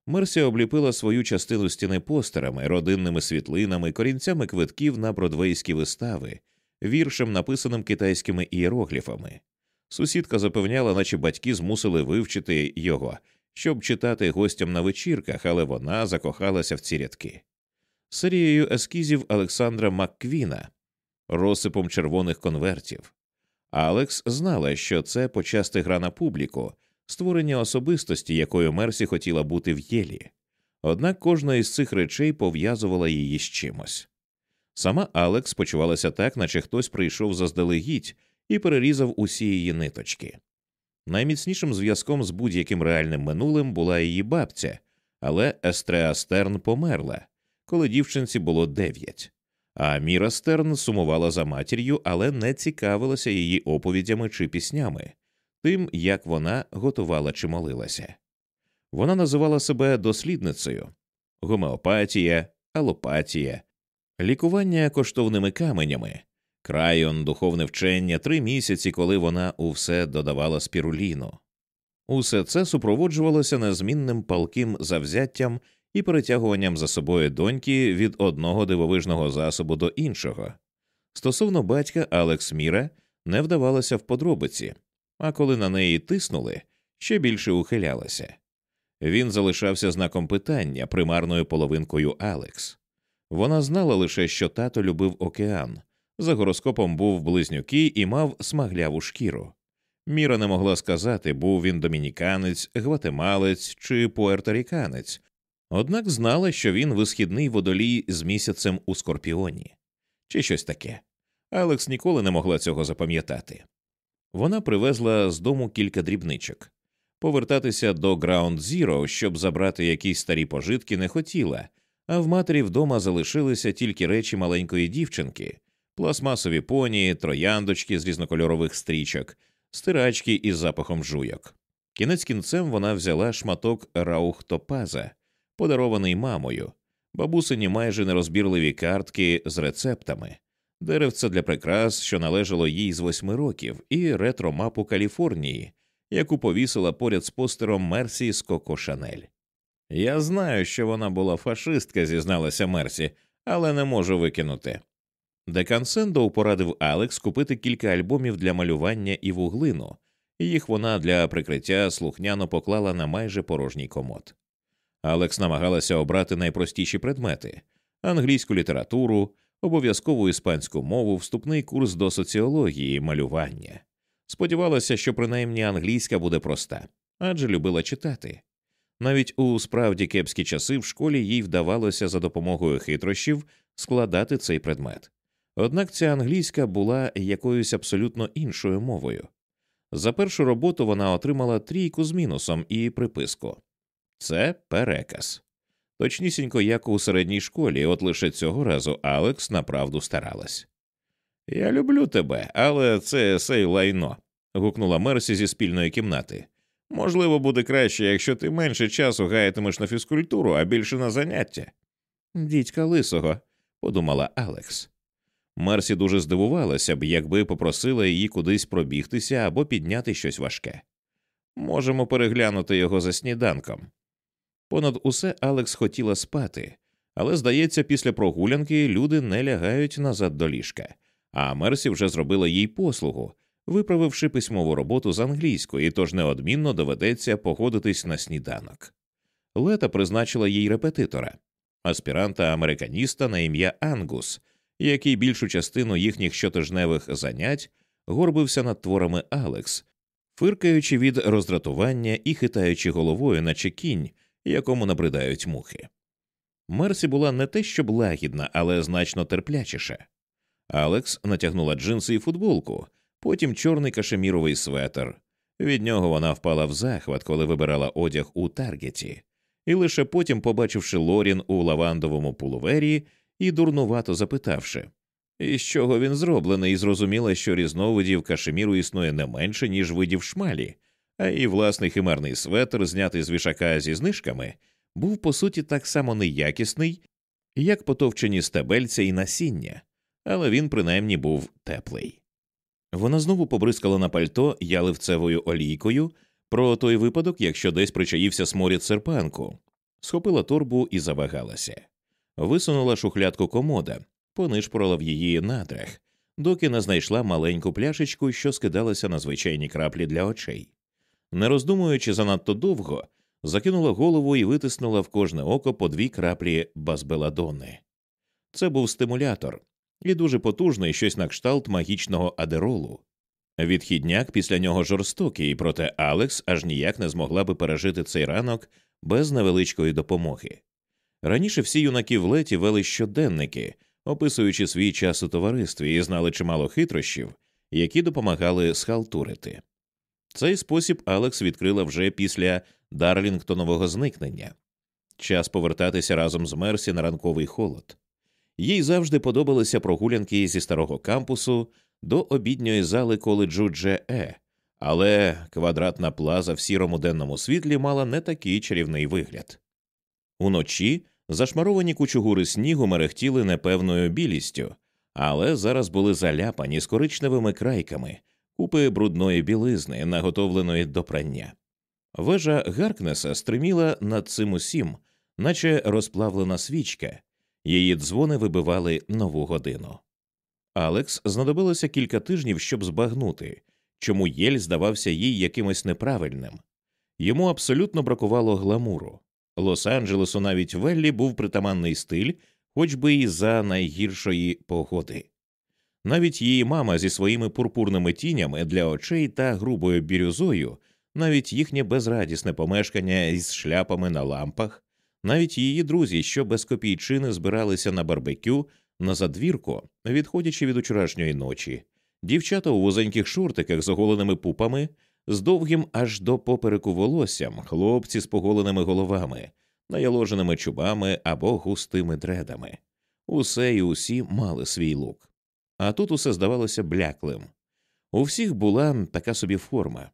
Speaker 1: Мерсі обліпила свою частину стіни постерами, родинними світлинами, корінцями квитків на бродвейські вистави, віршем, написаним китайськими ієрогліфами. Сусідка запевняла, наче батьки змусили вивчити його, щоб читати гостям на вечірках, але вона закохалася в ці рядки. Серією ескізів Олександра Макквіна, розсипом червоних конвертів. Алекс знала, що це почасти гра на публіку, створення особистості, якою Мерсі хотіла бути в Єлі. Однак кожна із цих речей пов'язувала її з чимось. Сама Алекс почувалася так, наче хтось прийшов заздалегідь і перерізав усі її ниточки. Найміцнішим зв'язком з будь-яким реальним минулим була її бабця, але Естреа Стерн померла, коли дівчинці було дев'ять. А Міра Стерн сумувала за матір'ю, але не цікавилася її оповідями чи піснями, тим, як вона готувала чи молилася. Вона називала себе дослідницею гомеопатія, алопатія, лікування коштовними каменями, Крайон, духовне вчення, три місяці, коли вона у все додавала спіруліну. Усе це супроводжувалося незмінним палким завзяттям і перетягуванням за собою доньки від одного дивовижного засобу до іншого. Стосовно батька Алекс Міра не вдавалося в подробиці, а коли на неї тиснули, ще більше ухилялася. Він залишався знаком питання, примарною половинкою Алекс. Вона знала лише, що тато любив океан. За гороскопом був близнюкий і мав смагляву шкіру. Міра не могла сказати, був він домініканець, гватемалець чи пуерторіканець, однак знала, що він висхідний водолій з місяцем у скорпіоні чи щось таке. Алекс ніколи не могла цього запам'ятати. Вона привезла з дому кілька дрібничок. Повертатися до Граунд Зіро, щоб забрати якісь старі пожитки, не хотіла, а в матері вдома залишилися тільки речі маленької дівчинки, пластмасові поні, трояндочки з різнокольорових стрічок, стирачки із запахом жуйок. Кінець кінцем вона взяла шматок раухтопаза, подарований мамою, бабусині майже нерозбірливі картки з рецептами, деревце для прикрас, що належало їй з восьми років, і ретро-мапу Каліфорнії, яку повісила поряд з постером Мерсі з Коко Шанель. Я знаю, що вона була фашистка, зізналася Мерсі, але не можу викинути. Декан Сендоу порадив Алекс купити кілька альбомів для малювання і вуглину, і їх вона для прикриття слухняно поклала на майже порожній комод. Алекс намагалася обрати найпростіші предмети англійську літературу, обов'язкову іспанську мову, вступний курс до соціології, малювання. Сподівалася, що принаймні англійська буде проста, адже любила читати. Навіть у справді кепські часи в школі їй вдавалося за допомогою хитрощів складати цей предмет. Однак ця англійська була якоюсь абсолютно іншою мовою. За першу роботу вона отримала трійку з мінусом і приписку це переказ. Точнісінько, як у середній школі, от лише цього разу Алекс направду старалась. Я люблю тебе, але це сей лайно. гукнула Мерсі зі спільної кімнати. Можливо, буде краще, якщо ти менше часу гаятимеш на фізкультуру, а більше на заняття. Дідька лисого, подумала Алекс. Марсі дуже здивувалася б, якби попросила її кудись пробігтися або підняти щось важке. Можемо переглянути його за сніданком. Понад усе Алекс хотіла спати, але, здається, після прогулянки люди не лягають назад до ліжка, а Мерсі вже зробила їй послугу, виправивши письмову роботу з англійської, тож неодмінно доведеться погодитись на сніданок. Лета призначила їй репетитора, аспіранта американіста на ім'я Ангус, який більшу частину їхніх щотижневих занять горбився над творами Алекс, фиркаючи від роздратування і хитаючи головою, наче кінь, якому набридають мухи. Мерсі була не те щоб лагідна, але значно терплячіша. Алекс натягнула джинси і футболку, потім чорний кашеміровий светр. Від нього вона впала в захват, коли вибирала одяг у Таргеті, і лише потім, побачивши Лорін у лавандовому пуловері і дурнувато запитавши, із чого він зроблений, і зрозуміла, що різновидів кашеміру існує не менше, ніж видів шмалі, а і власний химерний светр, знятий з вішака зі знижками, був по суті так само неякісний, як потовчені стебельця і насіння, але він принаймні був теплий. Вона знову побризкала на пальто яливцевою олійкою про той випадок, якщо десь причаївся сморід серпанку, схопила торбу і завагалася висунула шухлядку комода, понишпорила в її надрах, доки не знайшла маленьку пляшечку, що скидалася на звичайні краплі для очей. Не роздумуючи занадто довго, закинула голову і витиснула в кожне око по дві краплі базбеладони. Це був стимулятор і дуже потужний щось на кшталт магічного адеролу. Відхідняк після нього жорстокий, проте Алекс аж ніяк не змогла би пережити цей ранок без невеличкої допомоги. Раніше всі юнаки в леті вели щоденники, описуючи свій час у товаристві і знали чимало хитрощів, які допомагали схалтурити. Цей спосіб Алекс відкрила вже після Дарлінгтонового зникнення. Час повертатися разом з Мерсі на ранковий холод. Їй завжди подобалися прогулянки зі старого кампусу до обідньої зали коледжу Дже, але квадратна плаза в сірому денному світлі мала не такий чарівний вигляд. Уночі зашмаровані кучугури снігу мерехтіли непевною білістю, але зараз були заляпані з коричневими крайками, купи брудної білизни, наготовленої до прання. Вежа Гаркнеса стриміла над цим усім, наче розплавлена свічка, її дзвони вибивали нову годину. Алекс знадобилося кілька тижнів, щоб збагнути, чому Єль здавався їй якимось неправильним йому абсолютно бракувало гламуру. Лос-Анджелесу навіть Веллі був притаманний стиль, хоч би і за найгіршої погоди. Навіть її мама зі своїми пурпурними тінями для очей та грубою бірюзою, навіть їхнє безрадісне помешкання із шляпами на лампах, навіть її друзі, що без копійчини збиралися на барбекю на задвірку, відходячи від учорашньої ночі, дівчата у вузеньких шуртиках з оголеними пупами з довгим аж до попереку волоссям, хлопці з поголеними головами, наяложеними чубами або густими дредами. Усе і усі мали свій лук. А тут усе здавалося бляклим. У всіх була така собі форма.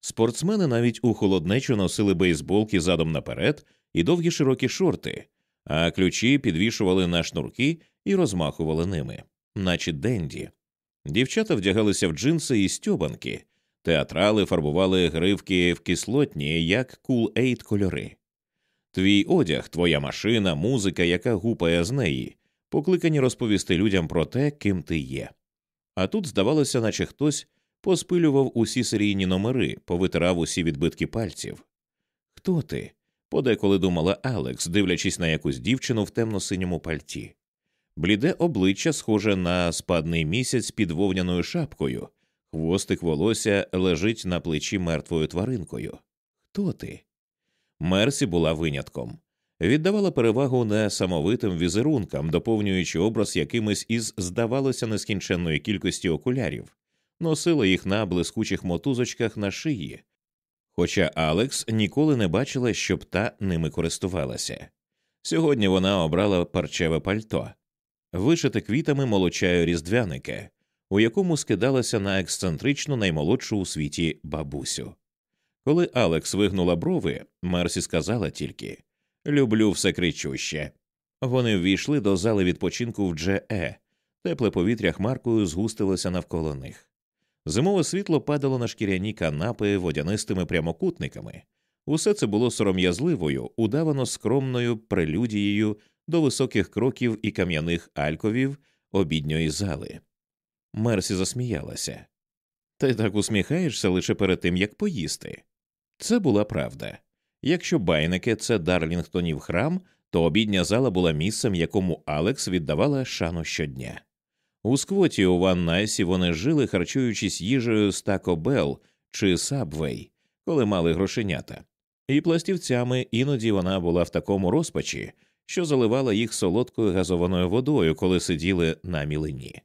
Speaker 1: Спортсмени навіть у холоднечу носили бейсболки задом наперед і довгі широкі шорти, а ключі підвішували на шнурки і розмахували ними, наче денді. Дівчата вдягалися в джинси і стьобанки, Театрали фарбували гривки в кислотні, як кул-ейд кольори. Твій одяг, твоя машина, музика, яка гупає з неї, покликані розповісти людям про те, ким ти є. А тут здавалося, наче хтось поспилював усі серійні номери, повитирав усі відбитки пальців. Хто ти? подеколи думала Алекс, дивлячись на якусь дівчину в темно-синьому пальті. Бліде обличчя, схоже на спадний місяць під вовняною шапкою. Хвостик волосся лежить на плечі мертвою тваринкою. Хто ти? Мерсі була винятком. Віддавала перевагу несамовитим візерункам, доповнюючи образ якимись із, здавалося, нескінченної кількості окулярів, носила їх на блискучих мотузочках на шиї. Хоча Алекс ніколи не бачила, щоб та ними користувалася. Сьогодні вона обрала парчеве пальто, вишите квітами молочаю різдвяники у якому скидалася на ексцентричну наймолодшу у світі бабусю. Коли Алекс вигнула брови, Марсі сказала тільки Люблю все кричуще. Вони ввійшли до зали відпочинку в Дже-Е. тепле повітря хмаркою згустилося навколо них. Зимове світло падало на шкіряні канапи водянистими прямокутниками. Усе це було сором'язливою, удавано скромною прелюдією до високих кроків і кам'яних альковів обідньої зали. Мерсі засміялася. Ти так усміхаєшся лише перед тим, як поїсти. Це була правда. Якщо байники це Дарлінгтонів храм, то обідня зала була місцем, якому Алекс віддавала шану щодня. У сквоті у Ван Найсі вони жили, харчуючись їжею з Тако Белл чи Сабвей, коли мали грошенята, і пластівцями іноді вона була в такому розпачі, що заливала їх солодкою газованою водою, коли сиділи на мілині.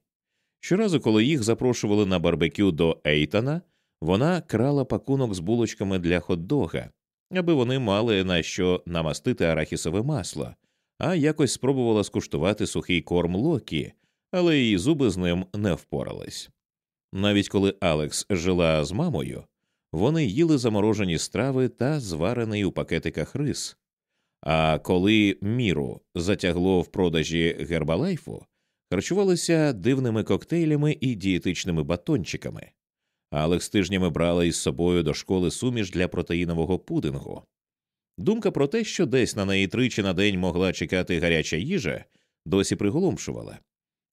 Speaker 1: Щоразу, коли їх запрошували на барбекю до Ейтана, вона крала пакунок з булочками для хот-дога, аби вони мали на що намастити арахісове масло, а якось спробувала скуштувати сухий корм Локі, але її зуби з ним не впорались. Навіть коли Алекс жила з мамою, вони їли заморожені страви та зварений у пакетиках рис. А коли міру затягло в продажі гербалайфу, харчувалася дивними коктейлями і дієтичними батончиками. Алекс тижнями брала із собою до школи суміш для протеїнового пудингу. Думка про те, що десь на неї тричі на день могла чекати гаряча їжа, досі приголомшувала.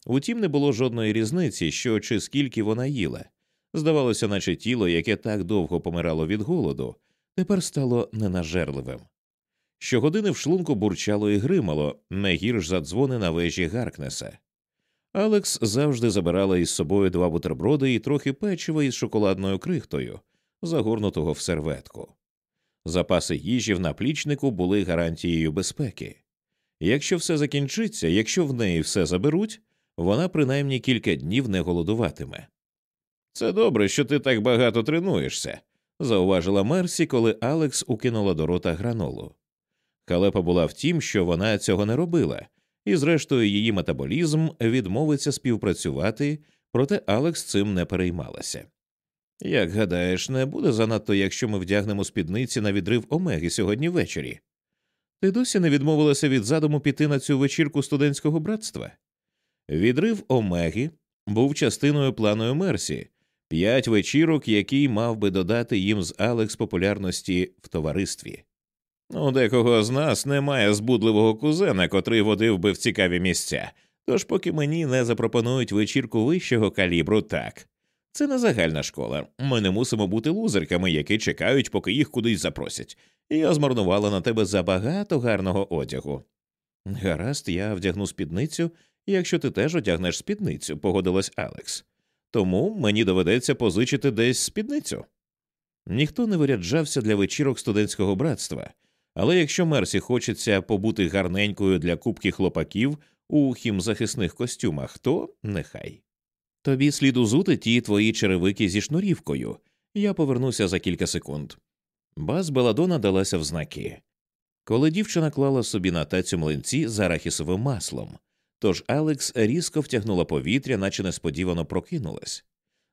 Speaker 1: Утім, не було жодної різниці, що чи скільки вона їла. Здавалося, наче тіло, яке так довго помирало від голоду, тепер стало ненажерливим. Щогодини в шлунку бурчало і гримало, не гірш за дзвони на вежі Гаркнеса. Алекс завжди забирала із собою два бутерброди і трохи печива із шоколадною крихтою, загорнутого в серветку. Запаси їжі в наплічнику були гарантією безпеки. Якщо все закінчиться, якщо в неї все заберуть, вона принаймні кілька днів не голодуватиме. Це добре, що ти так багато тренуєшся, зауважила Мерсі, коли Алекс укинула до рота гранолу. Халепа була в тім, що вона цього не робила, і, зрештою, її метаболізм відмовиться співпрацювати, проте Алекс цим не переймалася. Як гадаєш, не буде занадто, якщо ми вдягнемо спідниці на відрив Омеги сьогодні ввечері? Ти досі не відмовилася від задуму піти на цю вечірку студентського братства? Відрив Омеги був частиною плану Мерсі, п'ять вечірок, який мав би додати їм з Алекс популярності в товаристві. У декого з нас немає збудливого кузена, котрий водив би в цікаві місця. Тож, поки мені не запропонують вечірку вищого калібру, так. Це не загальна школа. Ми не мусимо бути лузерками, які чекають, поки їх кудись запросять. Я змарнувала на тебе забагато гарного одягу. Гаразд, я вдягну спідницю, якщо ти теж одягнеш спідницю, погодилась Алекс. Тому мені доведеться позичити десь спідницю. Ніхто не виряджався для вечірок студентського братства, але якщо Мерсі хочеться побути гарненькою для кубки хлопаків у хімзахисних костюмах, то нехай. Тобі слід узути ті твої черевики зі шнурівкою. Я повернуся за кілька секунд. Баз Беладона далася в знаки. Коли дівчина клала собі на тацю млинці з арахісовим маслом, тож Алекс різко втягнула повітря, наче несподівано прокинулась.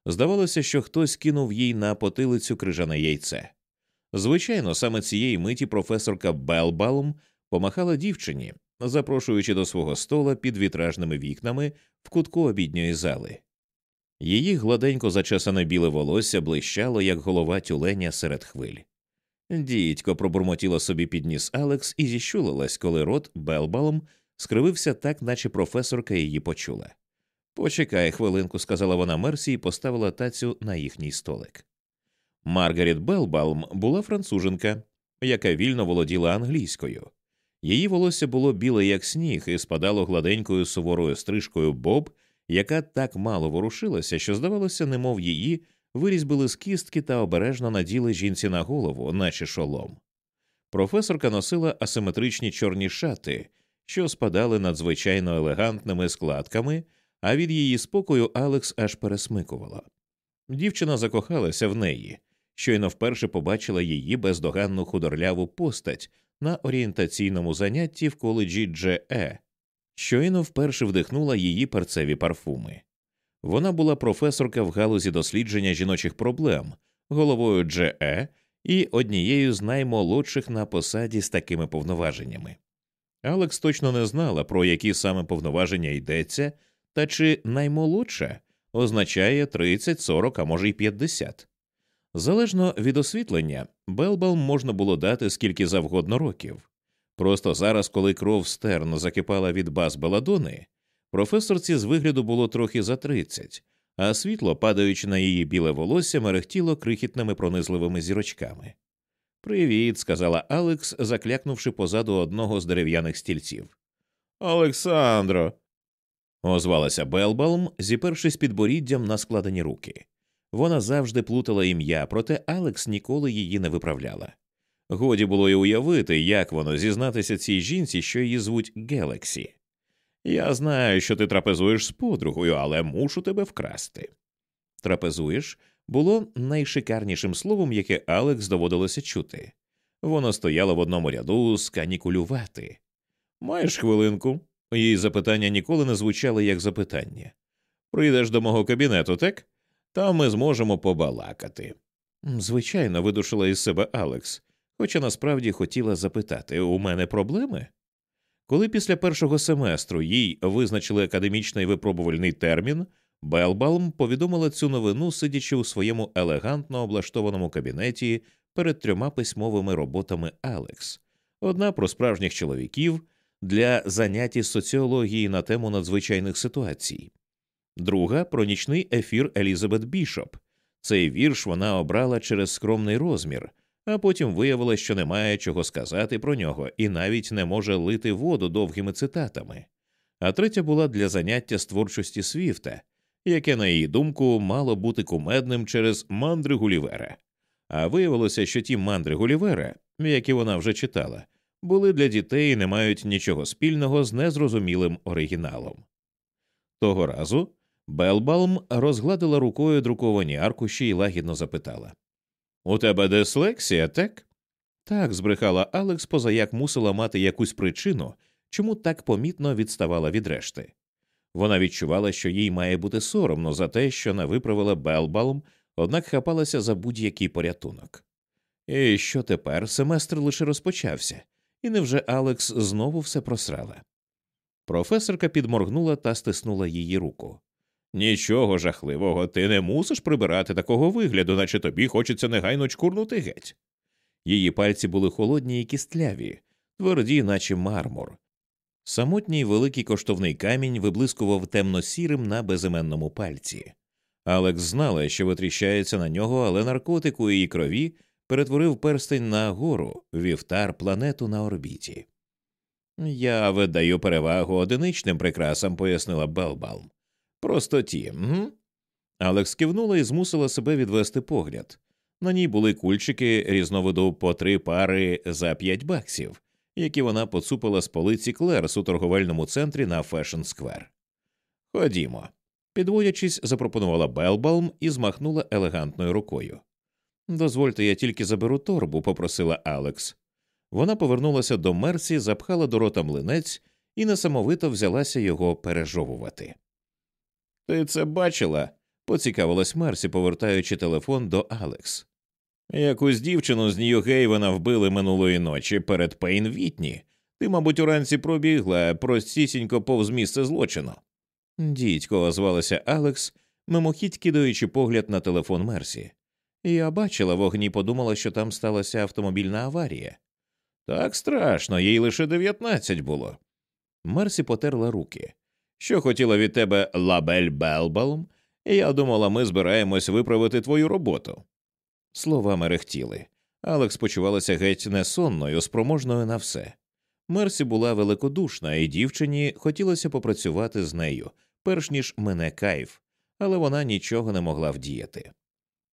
Speaker 1: Здавалося, що хтось кинув їй на потилицю крижане яйце. Звичайно, саме цієї миті професорка Белбалм помахала дівчині, запрошуючи до свого стола під вітражними вікнами в кутку обідньої зали. Її гладенько зачесане біле волосся блищало, як голова тюленя серед хвиль. Дідько пробурмотіла собі під ніс Алекс і зіщулилась, коли рот Белбалом скривився так, наче професорка її почула. Почекай хвилинку, сказала вона Мерсі і поставила тацю на їхній столик. Маргарет Белбалм була француженка, яка вільно володіла англійською. Її волосся було біле, як сніг, і спадало гладенькою суворою стрижкою Боб, яка так мало ворушилася, що, здавалося, немов її вирізбили з кістки та обережно наділи жінці на голову, наче шолом. Професорка носила асиметричні чорні шати, що спадали надзвичайно елегантними складками, а від її спокою Алекс аж пересмикувала. Дівчина закохалася в неї щойно вперше побачила її бездоганну худорляву постать на орієнтаційному занятті в коледжі Дже, щойно вперше вдихнула її перцеві парфуми. Вона була професорка в галузі дослідження жіночих проблем, головою Дже і однією з наймолодших на посаді з такими повноваженнями. Алекс точно не знала, про які саме повноваження йдеться, та чи наймолодша означає 30, 40, а може й 50. Залежно від освітлення, Белбалм можна було дати скільки завгодно років. Просто зараз, коли кров стерн закипала від баз Беладони, професорці з вигляду було трохи за тридцять, а світло, падаючи на її біле волосся, мерехтіло крихітними пронизливими зірочками. Привіт, сказала Алекс, заклякнувши позаду одного з дерев'яних стільців. Олександро. озвалася Белбалм, зіпершись підборіддям на складені руки. Вона завжди плутала ім'я, проте Алекс ніколи її не виправляла. Годі було й уявити, як воно зізнатися цій жінці, що її звуть Гелексі. Я знаю, що ти трапезуєш з подругою, але мушу тебе вкрасти. Трапезуєш було найшикарнішим словом, яке Алекс доводилося чути. Воно стояло в одному ряду сканікулювати. Маєш хвилинку? Її запитання ніколи не звучало як запитання. Прийдеш до мого кабінету, так? Там ми зможемо побалакати. Звичайно, видушила із себе Алекс, хоча насправді хотіла запитати у мене проблеми? Коли після першого семестру їй визначили академічний випробувальний термін, Белбалм повідомила цю новину, сидячи у своєму елегантно облаштованому кабінеті перед трьома письмовими роботами Алекс, одна про справжніх чоловіків для заняті соціології на тему надзвичайних ситуацій, друга про нічний ефір Елізабет Бішоп. Цей вірш вона обрала через скромний розмір, а потім виявила, що немає чого сказати про нього і навіть не може лити воду довгими цитатами. А третя була для заняття з творчості Свіфта, яке, на її думку, мало бути кумедним через мандри Гулівера. А виявилося, що ті мандри Гулівера, які вона вже читала, були для дітей і не мають нічого спільного з незрозумілим оригіналом. Того разу Белбалм розгладила рукою друковані аркуші і лагідно запитала У тебе дислексія, так? Так, збрехала Алекс, поза як мусила мати якусь причину, чому так помітно відставала від решти. Вона відчувала, що їй має бути соромно за те, що не виправила Белбалм, однак хапалася за будь-який порятунок. І що тепер семестр лише розпочався, і невже Алекс знову все просрала? Професорка підморгнула та стиснула її руку. Нічого жахливого, ти не мусиш прибирати такого вигляду, наче тобі хочеться негайно чкурнути геть. Її пальці були холодні і кістляві, тверді, наче мармур. Самотній великий коштовний камінь виблискував темно-сірим на безіменному пальці. Алекс знала, що витріщається на нього, але наркотик у її крові перетворив перстень на гору, вівтар, планету на орбіті. Я видаю перевагу одиничним прикрасам, пояснила Белбалм. Простоті, угу. Алекс кивнула і змусила себе відвести погляд. На ній були кульчики різновиду по три пари за п'ять баксів, які вона поцупила з полиці Клерс у торговельному центрі на Фешн Сквер. Ходімо. Підводячись, запропонувала Белбалм і змахнула елегантною рукою. Дозвольте, я тільки заберу торбу, попросила Алекс. Вона повернулася до Мерсі, запхала до рота млинець і несамовито взялася його пережовувати. Ти це бачила? поцікавилась Марсі, повертаючи телефон до Алекс. Якусь дівчину з Нью-Гейвена вбили минулої ночі перед Пейн Вітні. Ти, мабуть, уранці пробігла простісінько повз місце злочину. Дідько, озвалася Алекс, мимохідь кидаючи погляд на телефон Мерсі. Я бачила вогні, подумала, що там сталася автомобільна аварія. Так страшно, їй лише дев'ятнадцять було. Мерсі потерла руки що хотіла від тебе лабель Белбалм, я думала, ми збираємось виправити твою роботу. Слова мерехтіли. Алекс почувалася геть несонною, спроможною на все. Мерсі була великодушна, і дівчині хотілося попрацювати з нею, перш ніж мене кайф, але вона нічого не могла вдіяти.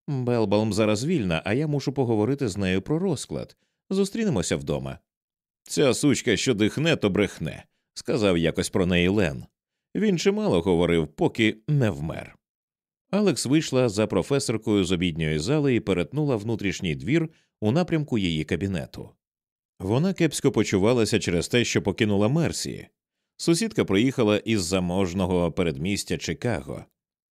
Speaker 1: Белбалм зараз вільна, а я мушу поговорити з нею про розклад. Зустрінемося вдома. Ця сучка, що дихне, то брехне, сказав якось про неї Лен. Він чимало говорив, поки не вмер. Алекс вийшла за професоркою з обідньої зали і перетнула внутрішній двір у напрямку її кабінету. Вона кепсько почувалася через те, що покинула Мерсі. Сусідка приїхала із заможного передмістя Чикаго.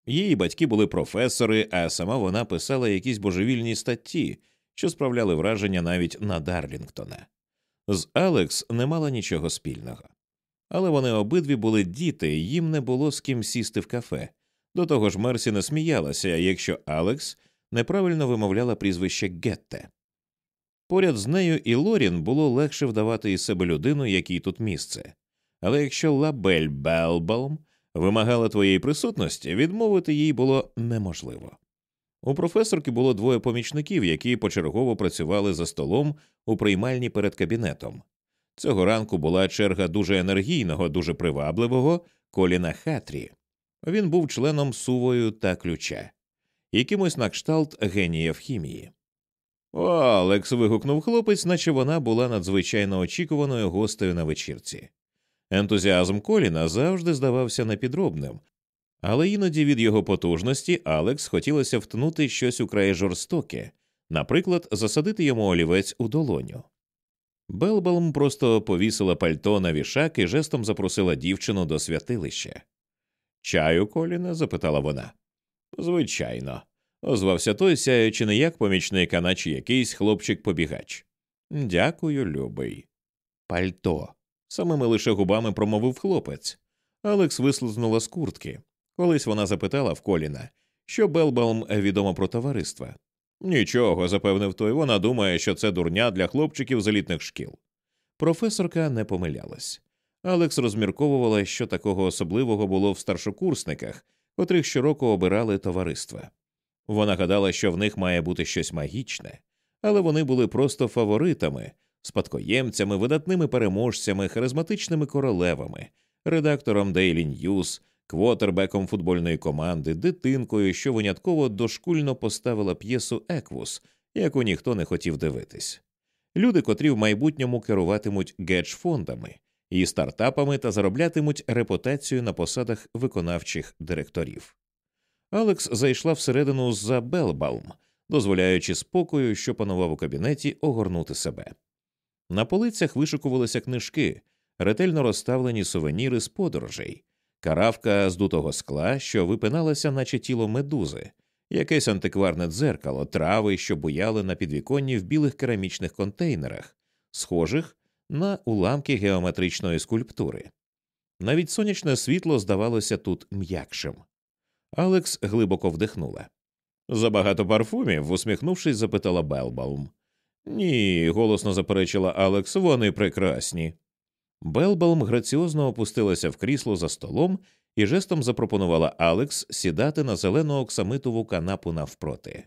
Speaker 1: Її батьки були професори, а сама вона писала якісь божевільні статті, що справляли враження навіть на Дарлінгтона. З Алекс не мала нічого спільного але вони обидві були діти, їм не було з ким сісти в кафе. До того ж, Мерсі не сміялася, якщо Алекс неправильно вимовляла прізвище Гетте. Поряд з нею і Лорін було легше вдавати із себе людину, якій тут місце. Але якщо лабель Белбалм вимагала твоєї присутності, відмовити їй було неможливо. У професорки було двоє помічників, які почергово працювали за столом у приймальні перед кабінетом. Цього ранку була черга дуже енергійного, дуже привабливого коліна Хатрі. Він був членом сувою та ключа, якимось на кшталт генія в хімії. О, Алекс. вигукнув хлопець, наче вона була надзвичайно очікуваною гостею на вечірці. Ентузіазм коліна завжди здавався непідробним, але іноді від його потужності Алекс хотілося втнути щось украй жорстоке, наприклад, засадити йому олівець у долоню. Белбалм просто повісила пальто на вішак і жестом запросила дівчину до святилища. Чаю Коліна? запитала вона. Звичайно, озвався той, сяючи не як помічник, а наче якийсь хлопчик-побігач. Дякую, любий. Пальто. Самими лише губами промовив хлопець. Алекс вислизнула з куртки. Колись вона запитала в Коліна, що Белбалм відомо про товариства. Нічого, запевнив той, вона думає, що це дурня для хлопчиків з елітних шкіл. Професорка не помилялась. Алекс розмірковувала, що такого особливого було в старшокурсниках, котрих щороку обирали товариства. Вона гадала, що в них має бути щось магічне, але вони були просто фаворитами, спадкоємцями, видатними переможцями, харизматичними королевами, редактором Daily News, квотербеком футбольної команди, дитинкою, що винятково дошкульно поставила п'єсу Еквус, яку ніхто не хотів дивитись. Люди, котрі в майбутньому керуватимуть гедж-фондами і стартапами та зароблятимуть репутацію на посадах виконавчих директорів. Алекс зайшла всередину за Белбалм, дозволяючи спокою, що панував у кабінеті, огорнути себе. На полицях вишикувалися книжки, ретельно розставлені сувеніри з подорожей, каравка здутого скла, що випиналася, наче тіло медузи, якесь антикварне дзеркало, трави, що буяли на підвіконні в білих керамічних контейнерах, схожих на уламки геометричної скульптури. Навіть сонячне світло здавалося тут м'якшим. Алекс глибоко вдихнула. Забагато парфумів, усміхнувшись, запитала Белбаум. Ні, голосно заперечила Алекс, вони прекрасні. Белбалм граціозно опустилася в крісло за столом і жестом запропонувала Алекс сідати на зелену оксамитову канапу навпроти.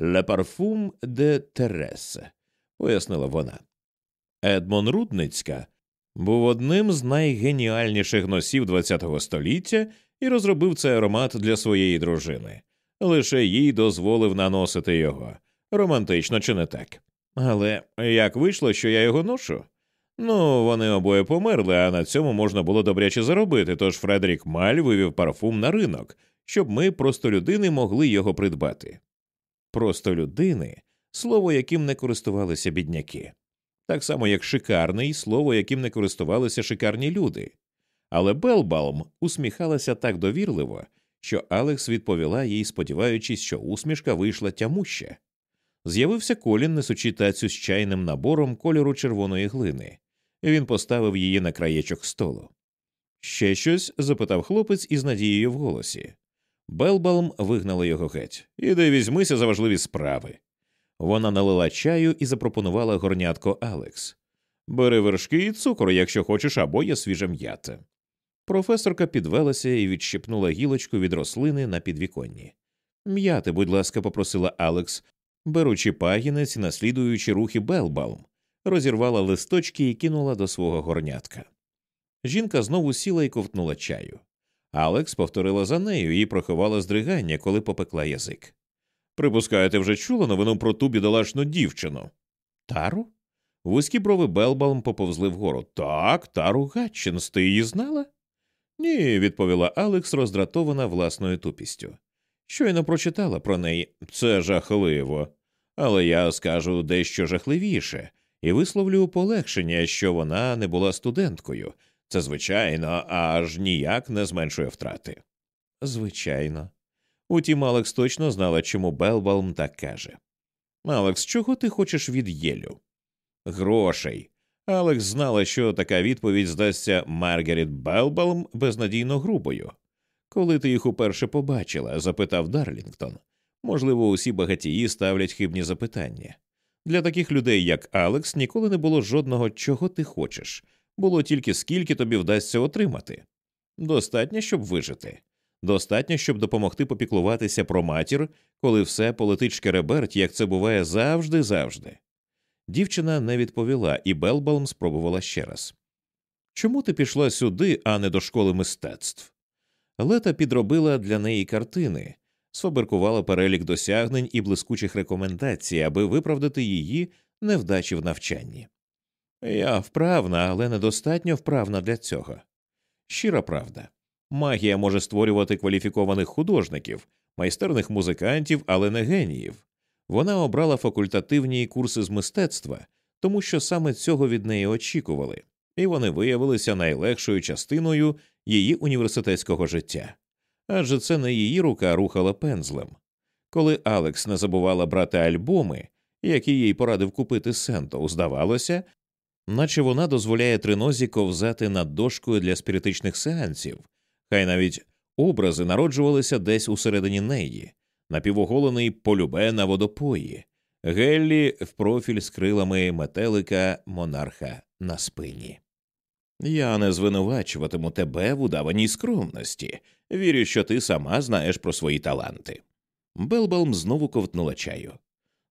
Speaker 1: «Le parfum de Тересе», – пояснила вона. Едмон Рудницька був одним з найгеніальніших носів ХХ століття і розробив цей аромат для своєї дружини. Лише їй дозволив наносити його. Романтично чи не так? Але як вийшло, що я його ношу? Ну, вони обоє померли, а на цьому можна було добряче заробити, тож Фредерік Маль вивів парфум на ринок, щоб ми, просто людини, могли його придбати. Просто людини слово, яким не користувалися бідняки, так само як шикарний слово, яким не користувалися шикарні люди. Але Белбалм усміхалася так довірливо, що Алекс відповіла їй, сподіваючись, що усмішка вийшла тямуще. З'явився колін, несучи тацю з чайним набором кольору червоної глини. Він поставив її на краєчок столу. Ще щось? запитав хлопець із надією в голосі. Белбалм вигнала його геть. Іди візьмися за важливі справи. Вона налила чаю і запропонувала горнятко Алекс. Бери вершки і цукор, якщо хочеш, або є свіже м'яте. Професорка підвелася і відщипнула гілочку від рослини на підвіконні. М'яти, будь ласка, попросила Алекс, беручи пагінець і наслідуючи рухи Белбалм, розірвала листочки і кинула до свого горнятка. Жінка знову сіла і ковтнула чаю. Алекс повторила за нею і проховала здригання, коли попекла язик. Припускаєте, вже чула новину про ту бідолашну дівчину? Тару? Вузькі брови Белбалм поповзли вгору. Так, Тару Гатчинс, ти її знала? Ні, відповіла Алекс, роздратована власною тупістю. Щойно прочитала про неї це жахливо. Але я скажу дещо жахливіше і висловлю полегшення, що вона не була студенткою. Це звичайно, аж ніяк не зменшує втрати. Звичайно. Утім, Алекс точно знала, чому Белбалм так каже. Алекс, чого ти хочеш від Єлю? Грошей. Алекс знала, що така відповідь здасться Маргарет Белбалм безнадійно грубою. Коли ти їх уперше побачила? запитав Дарлінгтон. Можливо, усі багатії ставлять хибні запитання. Для таких людей, як Алекс, ніколи не було жодного чого ти хочеш, було тільки скільки тобі вдасться отримати. Достатньо, щоб вижити, достатньо, щоб допомогти попіклуватися про матір, коли все полетить шкереберть, як це буває завжди завжди. Дівчина не відповіла, і Белбалм спробувала ще раз чому ти пішла сюди, а не до школи мистецтв? Лета підробила для неї картини, сфабрикувала перелік досягнень і блискучих рекомендацій, аби виправдати її невдачі в навчанні. Я вправна, але недостатньо вправна для цього. Щира правда. Магія може створювати кваліфікованих художників, майстерних музикантів, але не геніїв. Вона обрала факультативні курси з мистецтва, тому що саме цього від неї очікували, і вони виявилися найлегшою частиною її університетського життя адже це не її рука рухала пензлем. Коли Алекс не забувала брати альбоми, які їй порадив купити Сенто, здавалося, наче вона дозволяє тринозі ковзати над дошкою для спіритичних сеансів, хай навіть образи народжувалися десь усередині неї, напівоголений полюбе на водопої, геллі в профіль з крилами метелика монарха на спині. Я не звинувачуватиму тебе в удаваній скромності. Вірю, що ти сама знаєш про свої таланти. Белбалм знову ковтнула чаю.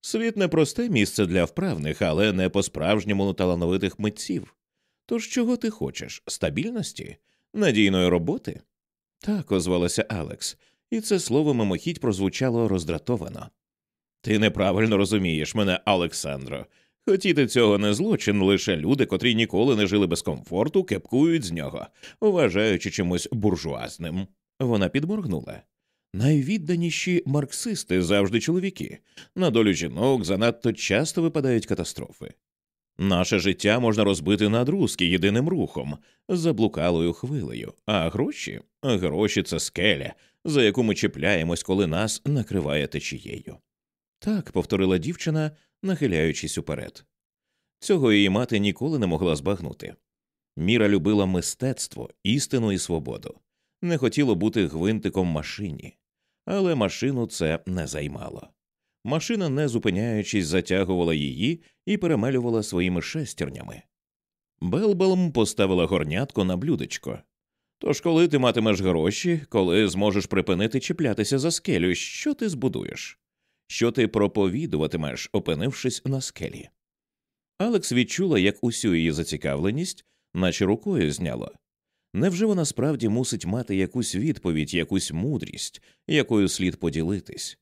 Speaker 1: Світ не просте місце для вправних, але не по справжньому талановитих митців. Тож чого ти хочеш? Стабільності? Надійної роботи? Так, озвалася Алекс, і це слово мимохідь прозвучало роздратовано. Ти неправильно розумієш мене, Олександро. Хотіти цього не злочин, лише люди, котрі ніколи не жили без комфорту, кепкують з нього, вважаючи чимось буржуазним. Вона підморгнула. Найвідданіші марксисти завжди чоловіки, на долю жінок занадто часто випадають катастрофи. Наше життя можна розбити на друзки єдиним рухом, заблукалою хвилею, а гроші гроші це скеля, за яку ми чіпляємось, коли нас накриває течією. Так повторила дівчина, нахиляючись уперед. Цього її мати ніколи не могла збагнути. Міра любила мистецтво, істину і свободу, не хотіло бути гвинтиком машині, але машину це не займало. Машина, не зупиняючись, затягувала її і перемелювала своїми шестернями. Белбелм поставила горнятко на блюдечко. Тож, коли ти матимеш гроші, коли зможеш припинити чіплятися за скелю, що ти збудуєш? що ти проповідуватимеш, опинившись на скелі. Алекс відчула, як усю її зацікавленість, наче рукою зняло. Невже вона справді мусить мати якусь відповідь, якусь мудрість, якою слід поділитись?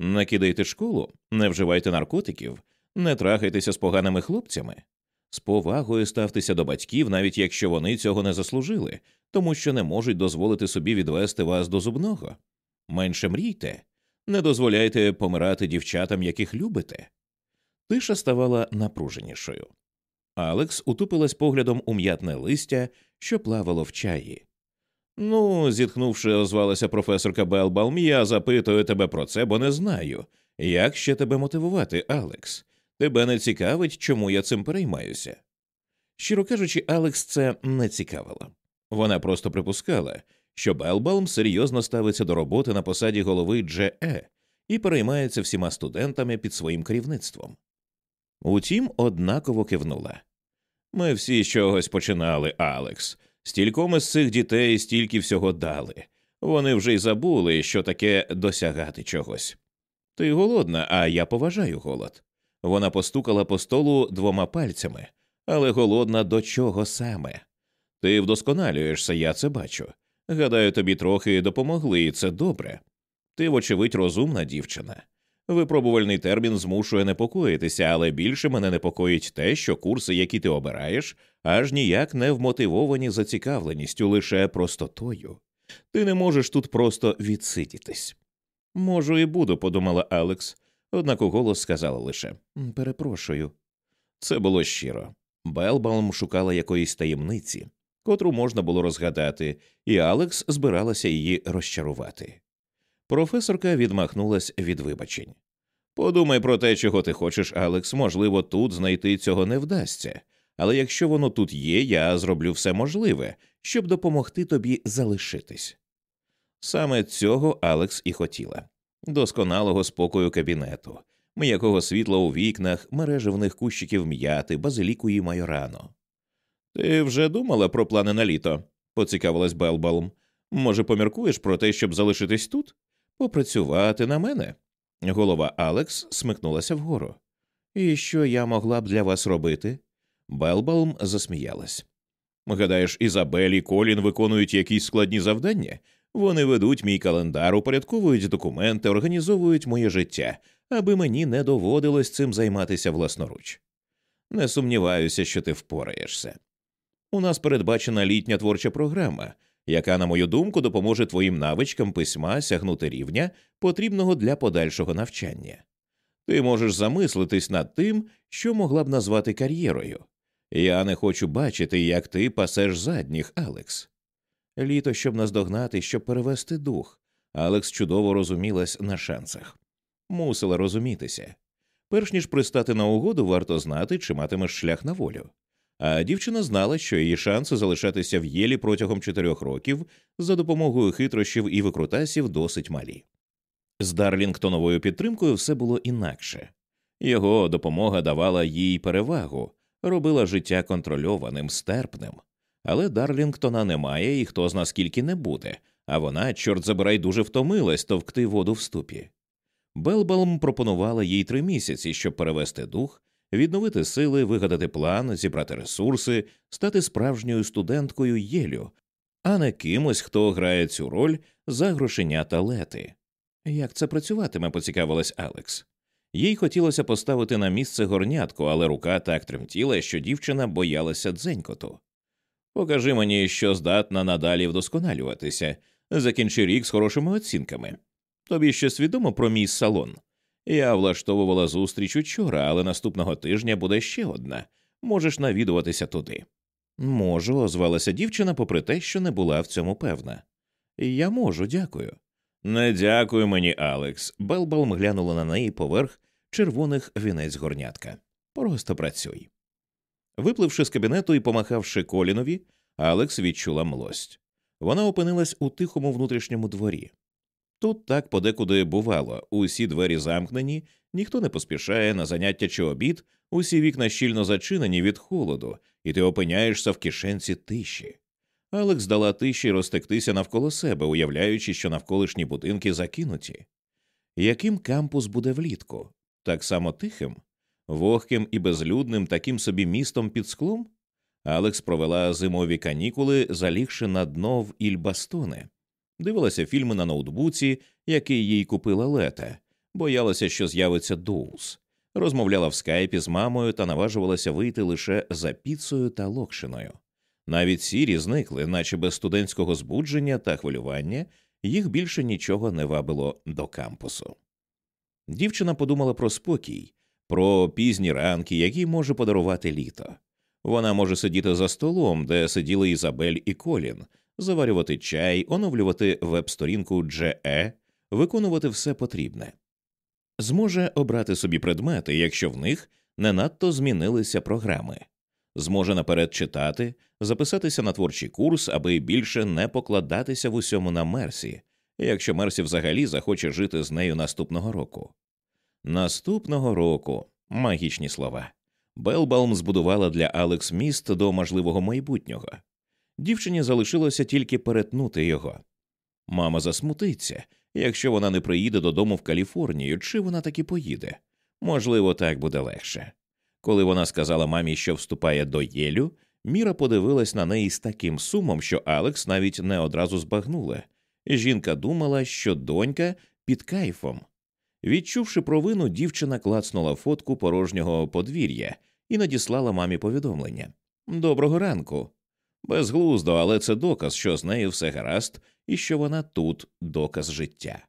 Speaker 1: Не кидайте школу, не вживайте наркотиків, не трахайтеся з поганими хлопцями, з повагою ставтеся до батьків, навіть якщо вони цього не заслужили, тому що не можуть дозволити собі відвести вас до зубного. Менше мрійте, не дозволяйте помирати дівчатам, яких любите. Тиша ставала напруженішою. Алекс утупилась поглядом у м'ятне листя, що плавало в чаї. Ну, зітхнувши, озвалася професорка Белбалм, я запитую тебе про це, бо не знаю. Як ще тебе мотивувати, Алекс? Тебе не цікавить, чому я цим переймаюся? Щиро кажучи, Алекс це не цікавило. Вона просто припускала, що Белбаум серйозно ставиться до роботи на посаді голови GE е і переймається всіма студентами під своїм керівництвом. Утім, однаково кивнула. Ми всі з чогось починали, Алекс. Стільком з цих дітей стільки всього дали. Вони вже й забули, що таке досягати чогось. Ти голодна, а я поважаю голод. Вона постукала по столу двома пальцями, але голодна до чого саме? Ти вдосконалюєшся, я це бачу. Гадаю, тобі трохи допомогли, і це добре. Ти, вочевидь, розумна дівчина. Випробувальний термін змушує непокоїтися, але більше мене непокоїть те, що курси, які ти обираєш, аж ніяк не вмотивовані зацікавленістю, лише простотою. Ти не можеш тут просто відсидітись. Можу, і буду, подумала Алекс, однак у голос сказала лише перепрошую. Це було щиро. Белбалм шукала якоїсь таємниці, котру можна було розгадати, і Алекс збиралася її розчарувати. Професорка відмахнулась від вибачень. Подумай про те, чого ти хочеш, Алекс, можливо, тут знайти цього не вдасться, але якщо воно тут є, я зроблю все можливе, щоб допомогти тобі залишитись. Саме цього Алекс і хотіла досконалого спокою кабінету, м'якого світла у вікнах, мережевних кущиків м'яти, базиліку і майорано. Ти вже думала про плани на літо? поцікавилась Белбалм. Може, поміркуєш про те, щоб залишитись тут? Попрацювати на мене? Голова Алекс смикнулася вгору. І що я могла б для вас робити? Белбалм засміялась. Гадаєш, Ізабель і Колін виконують якісь складні завдання? Вони ведуть мій календар, упорядковують документи, організовують моє життя, аби мені не доводилось цим займатися власноруч. Не сумніваюся, що ти впораєшся. У нас передбачена літня творча програма, яка, на мою думку, допоможе твоїм навичкам письма сягнути рівня, потрібного для подальшого навчання. Ти можеш замислитись над тим, що могла б назвати кар'єрою. Я не хочу бачити, як ти пасеш задніх, Алекс. Літо, щоб наздогнати, щоб перевести дух. Алекс чудово розумілась на шансах. Мусила розумітися. Перш ніж пристати на угоду, варто знати, чи матимеш шлях на волю. А дівчина знала, що її шанси залишатися в Єлі протягом чотирьох років за допомогою хитрощів і викрутасів досить малі. З Дарлінгтоновою підтримкою все було інакше його допомога давала їй перевагу, робила життя контрольованим, стерпним. Але Дарлінгтона немає і хто зна скільки не буде, а вона, чорт забирай, дуже втомилась товкти воду в ступі. Белбалм пропонувала їй три місяці, щоб перевести дух відновити сили, вигадати план, зібрати ресурси, стати справжньою студенткою Єлю, а не кимось, хто грає цю роль за грошення та лети. Як це працюватиме, поцікавилась Алекс. Їй хотілося поставити на місце горнятку, але рука так тремтіла, що дівчина боялася дзенькоту. Покажи мені, що здатна надалі вдосконалюватися, закінчи рік з хорошими оцінками. Тобі ще свідомо про мій салон? Я влаштовувала зустріч учора, але наступного тижня буде ще одна. Можеш навідуватися туди. Можу, озвалася дівчина, попри те, що не була в цьому певна. Я можу, дякую. Не дякую мені, Алекс. Белбалм глянула на неї поверх червоних вінець горнятка. Просто працюй. Випливши з кабінету і помахавши колінові, Алекс відчула млость. Вона опинилась у тихому внутрішньому дворі. Тут так подекуди бувало усі двері замкнені, ніхто не поспішає на заняття чи обід, усі вікна щільно зачинені від холоду, і ти опиняєшся в кишенці тиші. Алекс дала тиші розтектися навколо себе, уявляючи, що навколишні будинки закинуті. Яким кампус буде влітку? Так само тихим, вогким і безлюдним таким собі містом під склом? Алекс провела зимові канікули, залігши на дно в Ільбастоне дивилася фільми на ноутбуці, який їй купила лете, боялася, що з'явиться Доус, розмовляла в скайпі з мамою та наважувалася вийти лише за піцею та локшиною. Навіть сірі зникли, наче без студентського збудження та хвилювання їх більше нічого не вабило до кампусу. Дівчина подумала про спокій, про пізні ранки, які може подарувати літо. Вона може сидіти за столом, де сиділи Ізабель і Колін, заварювати чай, оновлювати веб-сторінку GE, виконувати все потрібне, зможе обрати собі предмети, якщо в них не надто змінилися програми, зможе наперед читати, записатися на творчий курс, аби більше не покладатися в усьому на Мерсі, якщо Мерсі взагалі захоче жити з нею наступного року. Наступного року магічні слова. Белбалм збудувала для Алекс міст до можливого майбутнього. Дівчині залишилося тільки перетнути його. Мама засмутиться, якщо вона не приїде додому в Каліфорнію, чи вона таки поїде? Можливо, так буде легше. Коли вона сказала мамі, що вступає до Єлю, Міра подивилась на неї з таким сумом, що Алекс навіть не одразу збагнула. Жінка думала, що донька під кайфом. Відчувши провину, дівчина клацнула фотку порожнього подвір'я і надіслала мамі повідомлення Доброго ранку. Безглуздо, але це доказ, що з нею все гаразд і що вона тут доказ життя.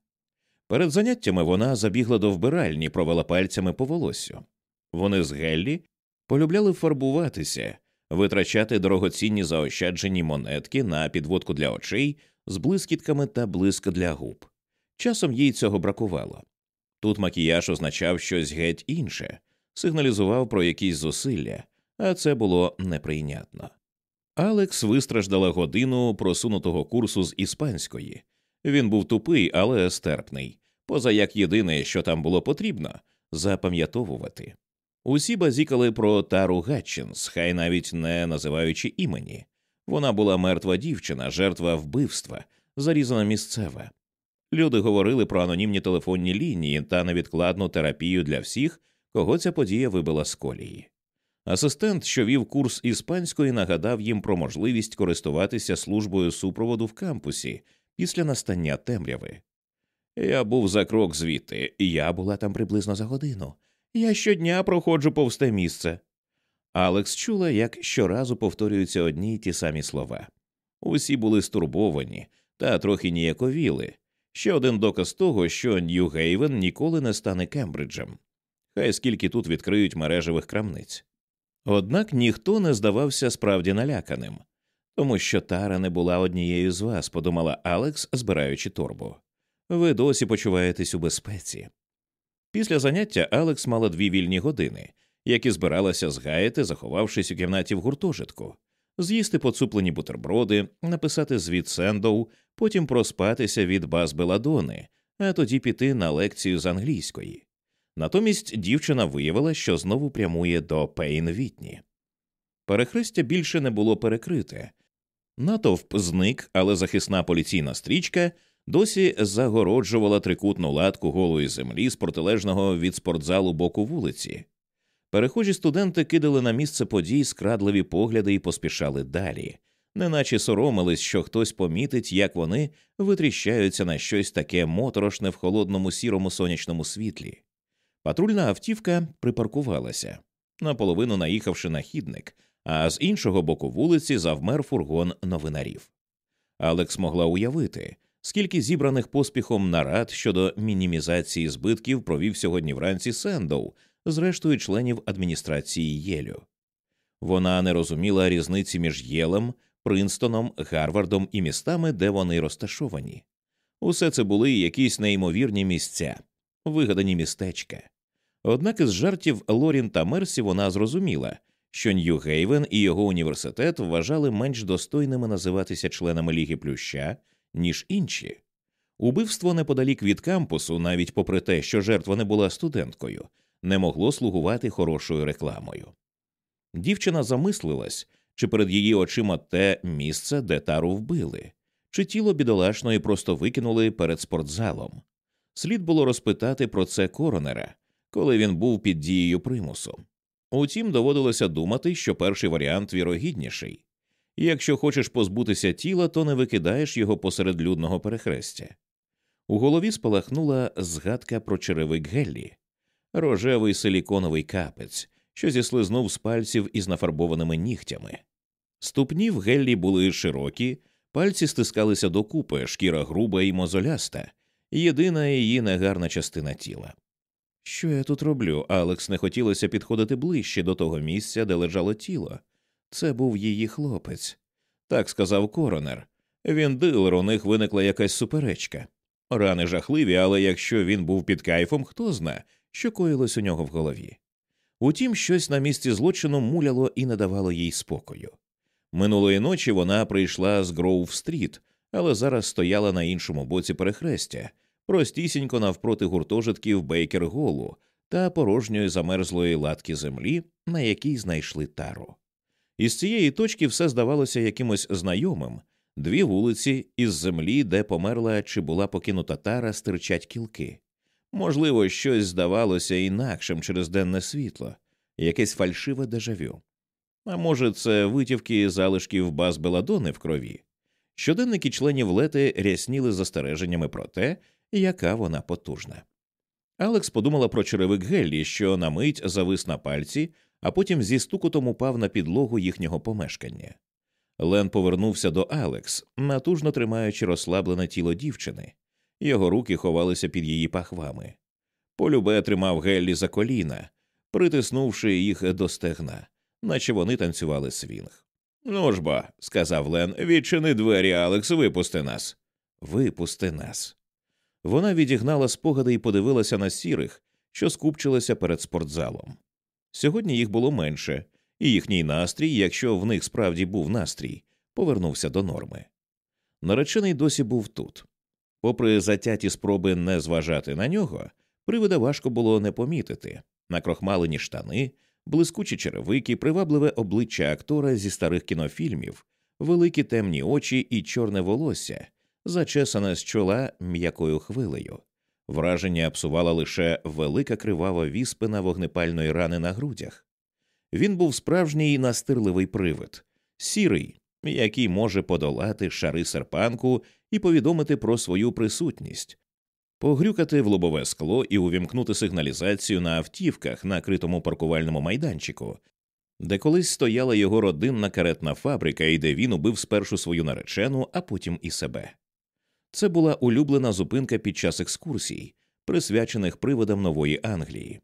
Speaker 1: Перед заняттями вона забігла до вбиральні, провела пальцями по волоссю. Вони з Геллі полюбляли фарбуватися, витрачати дорогоцінні заощаджені монетки на підводку для очей з блискітками та блиск для губ. Часом їй цього бракувало. Тут макіяж означав щось геть інше, сигналізував про якісь зусилля, а це було неприйнятно. Алекс вистраждала годину просунутого курсу з іспанської. Він був тупий, але стерпний. Поза як єдине, що там було потрібно, запам'ятовувати. Усі базікали про Тару Гатчинс, хай навіть не називаючи імені. Вона була мертва дівчина, жертва вбивства, зарізана місцева. Люди говорили про анонімні телефонні лінії та невідкладну терапію для всіх, кого ця подія вибила з колії. Асистент, що вів курс іспанської, нагадав їм про можливість користуватися службою супроводу в кампусі після настання темряви. Я був за крок звідти, я була там приблизно за годину. Я щодня проходжу повз те місце. Алекс чула, як щоразу повторюються одні й ті самі слова. Усі були стурбовані та трохи ніяковіли. Ще один доказ того, що Нью-Гейвен ніколи не стане Кембриджем. Хай скільки тут відкриють мережевих крамниць. Однак ніхто не здавався справді наляканим, тому що Тара не була однією з вас, подумала Алекс, збираючи торбу. Ви досі почуваєтесь у безпеці. Після заняття Алекс мала дві вільні години, які збиралася згаяти, заховавшись у кімнаті в гуртожитку, з'їсти поцуплені бутерброди, написати звіт Сендоу, потім проспатися від баз Беладони, а тоді піти на лекцію з англійської. Натомість дівчина виявила, що знову прямує до Пейн Вітні. Перехрестя більше не було перекрите. Натовп зник, але захисна поліційна стрічка досі загороджувала трикутну латку голої землі з протилежного від спортзалу боку вулиці. Перехожі студенти кидали на місце подій скрадливі погляди і поспішали далі, неначе соромились, що хтось помітить, як вони витріщаються на щось таке моторошне в холодному сірому сонячному світлі. Патрульна автівка припаркувалася, наполовину наїхавши на хідник, а з іншого боку вулиці завмер фургон новинарів. Алекс могла уявити, скільки зібраних поспіхом нарад щодо мінімізації збитків провів сьогодні вранці Сендоу зрештою членів адміністрації Єлю. Вона не розуміла різниці між Єлем, Принстоном, Гарвардом і містами, де вони розташовані. Усе це були якісь неймовірні місця, вигадані містечка, Однак із жартів Лорін та Мерсі вона зрозуміла, що Нью-Гейвен і його університет вважали менш достойними називатися членами Ліги Плюща, ніж інші. Убивство неподалік від кампусу, навіть попри те, що жертва не була студенткою, не могло слугувати хорошою рекламою. Дівчина замислилась, чи перед її очима те місце, де тару вбили, чи тіло бідолашної просто викинули перед спортзалом. Слід було розпитати про це коронера, коли він був під дією примусу. Утім, доводилося думати, що перший варіант вірогідніший якщо хочеш позбутися тіла, то не викидаєш його посеред людного перехрестя. У голові спалахнула згадка про черевик Геллі, рожевий силіконовий капець, що зіслизнув з пальців із нафарбованими нігтями. Ступні в Геллі були широкі, пальці стискалися докупи, шкіра груба і мозоляста, єдина її негарна частина тіла. Що я тут роблю? Алекс не хотілося підходити ближче до того місця, де лежало тіло. Це був її хлопець. Так сказав коронер. Він дилер, у них виникла якась суперечка. Рани жахливі, але якщо він був під кайфом, хто зна, що коїлось у нього в голові. Утім, щось на місці злочину муляло і не давало їй спокою. Минулої ночі вона прийшла з Гроув стріт, але зараз стояла на іншому боці перехрестя, простісінько навпроти гуртожитків Бейкер-Голу та порожньої замерзлої латки землі, на якій знайшли таро. Із цієї точки все здавалося якимось знайомим дві вулиці із землі, де померла чи була покинута тара, стирчать кілки. Можливо, щось здавалося інакшим через денне світло, якесь фальшиве дежавю. А може, це витівки залишків баз Беладони в крові. Щоденники членів лети рясніли застереженнями про те, і яка вона потужна. Алекс подумала про черевик Геллі, що на мить завис на пальці, а потім зі стукотом упав на підлогу їхнього помешкання. Лен повернувся до Алекс, натужно тримаючи розслаблене тіло дівчини, його руки ховалися під її пахвами. Полюбе тримав Геллі за коліна, притиснувши їх до стегна, наче вони танцювали свінг. Ну ж ба, сказав Лен, відчини двері, Алекс, випусти нас. Випусти нас. Вона відігнала спогади і подивилася на сірих, що скупчилися перед спортзалом. Сьогодні їх було менше, і їхній настрій, якщо в них справді був настрій, повернувся до норми. Наречений досі був тут. Попри затяті спроби не зважати на нього, привида важко було не помітити накрохмалені штани, блискучі черевики, привабливе обличчя актора зі старих кінофільмів, великі темні очі і чорне волосся, зачесане з чола м'якою хвилею. Враження псувала лише велика кривава віспина вогнепальної рани на грудях. Він був справжній настирливий привид, сірий, який може подолати шари серпанку і повідомити про свою присутність, погрюкати в лобове скло і увімкнути сигналізацію на автівках на критому паркувальному майданчику, де колись стояла його родинна каретна фабрика і де він убив спершу свою наречену, а потім і себе. Це була улюблена зупинка під час екскурсій, присвячених приводам нової Англії.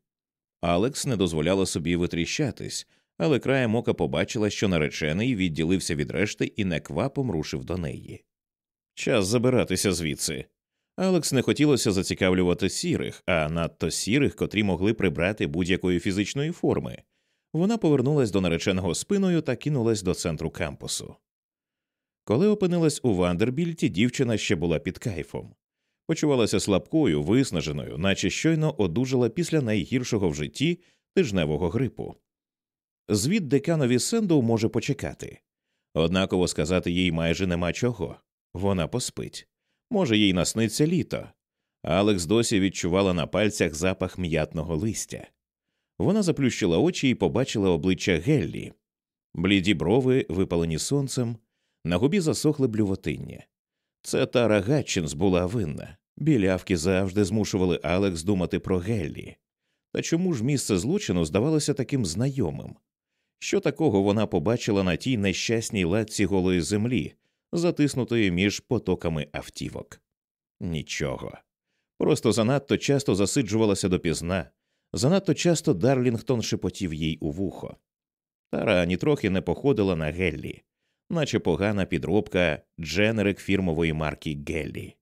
Speaker 1: Алекс не дозволяла собі витріщатись, але краєм ока побачила, що наречений відділився від решти і неквапом рушив до неї. Час забиратися звідси. Алекс не хотілося зацікавлювати сірих, а надто сірих, котрі могли прибрати будь-якої фізичної форми. Вона повернулась до нареченого спиною та кинулась до центру кампусу. Коли опинилась у Вандербільті, дівчина ще була під кайфом. Почувалася слабкою, виснаженою, наче щойно одужала після найгіршого в житті тижневого грипу. Звіт деканові Сенду може почекати. Однаково сказати їй майже нема чого вона поспить. Може, їй насниться літо. Алекс досі відчувала на пальцях запах м'ятного листя. Вона заплющила очі і побачила обличчя Геллі, бліді брови, випалені сонцем, на губі засохли блювотиння. Це Тара Гатчинс була винна. Білявки завжди змушували Алекс думати про Геллі. Та чому ж місце злочину здавалося таким знайомим? Що такого вона побачила на тій нещасній ладці голої землі, затиснутої між потоками автівок? Нічого. Просто занадто часто засиджувалася допізна, занадто часто Дарлінгтон шепотів їй у вухо. Тара нітрохи не походила на Геллі наче погана підробка дженерик фірмової марки Геллі.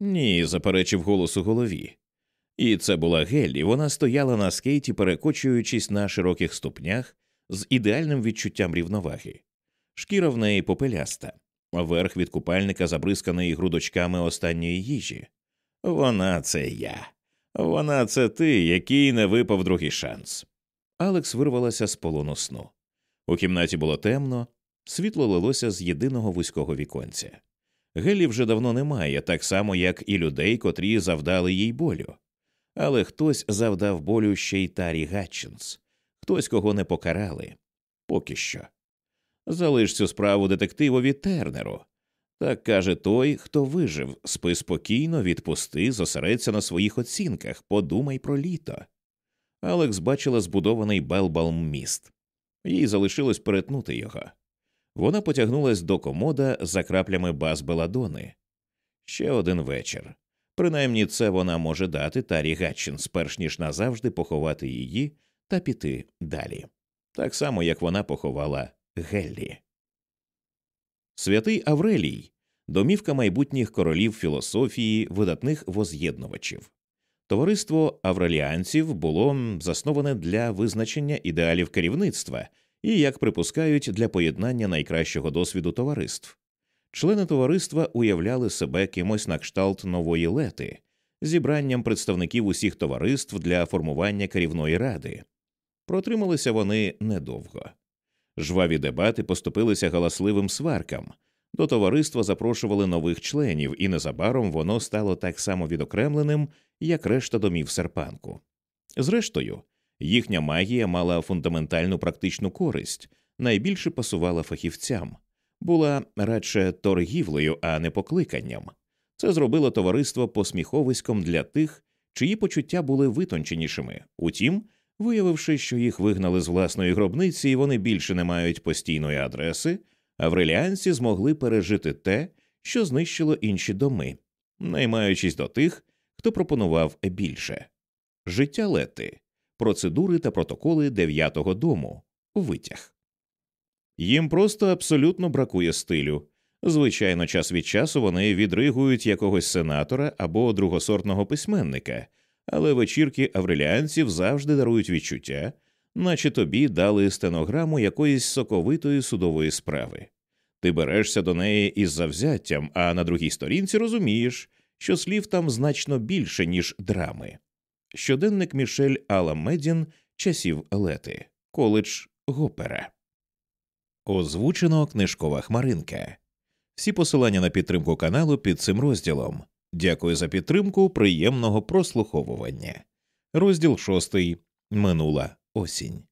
Speaker 1: Ні, заперечив голос у голові. І це була Геллі. Вона стояла на скейті, перекочуючись на широких ступнях з ідеальним відчуттям рівноваги. Шкіра в неї попеляста, верх від купальника забризканий грудочками останньої їжі. Вона це я, вона це ти, який не випав другий шанс. Алекс вирвалася з полону сну. У кімнаті було темно, Світло лилося з єдиного вузького віконця. Гелі вже давно немає, так само, як і людей, котрі завдали їй болю. Але хтось завдав болю ще й Тарі Гатчинс, хтось кого не покарали поки що. Залиш цю справу детективові Тернеру. Так каже той, хто вижив, спи спокійно, відпусти, зосередься на своїх оцінках, подумай про літо. Алекс бачила збудований Белбалм міст, їй залишилось перетнути його. Вона потягнулась до комода за краплями баз Беладони. Ще один вечір. Принаймні це вона може дати Тарі Гатчинс, перш ніж назавжди поховати її та піти далі, так само як вона поховала Геллі. Святий Аврелій домівка майбутніх королів філософії, видатних воз'єднувачів. Товариство авреліанців було засноване для визначення ідеалів керівництва і, як припускають, для поєднання найкращого досвіду товариств. Члени товариства уявляли себе кимось на кшталт нової лети, зібранням представників усіх товариств для формування керівної ради. Протрималися вони недовго. Жваві дебати поступилися галасливим сваркам. До товариства запрошували нових членів, і незабаром воно стало так само відокремленим, як решта домів серпанку. Зрештою, Їхня магія мала фундаментальну практичну користь, найбільше пасувала фахівцям, була радше торгівлею, а не покликанням. Це зробило товариство посміховиськом для тих, чиї почуття були витонченішими. Утім, виявивши, що їх вигнали з власної гробниці і вони більше не мають постійної адреси, авреліанці змогли пережити те, що знищило інші доми, наймаючись до тих, хто пропонував більше. Життя Лети процедури та протоколи дев'ятого дому витяг. Їм просто абсолютно бракує стилю. Звичайно, час від часу вони відригують якогось сенатора або другосортного письменника, але вечірки авреліанців завжди дарують відчуття, наче тобі дали стенограму якоїсь соковитої судової справи. Ти берешся до неї із завзяттям, а на другій сторінці розумієш, що слів там значно більше, ніж драми. Щоденник Мішель Алла Медін, часів Лети, коледж Гопера. Озвучено книжкова хмаринка. Всі посилання на підтримку каналу під цим розділом. Дякую за підтримку. Приємного прослуховування. Розділ шостий. Минула осінь.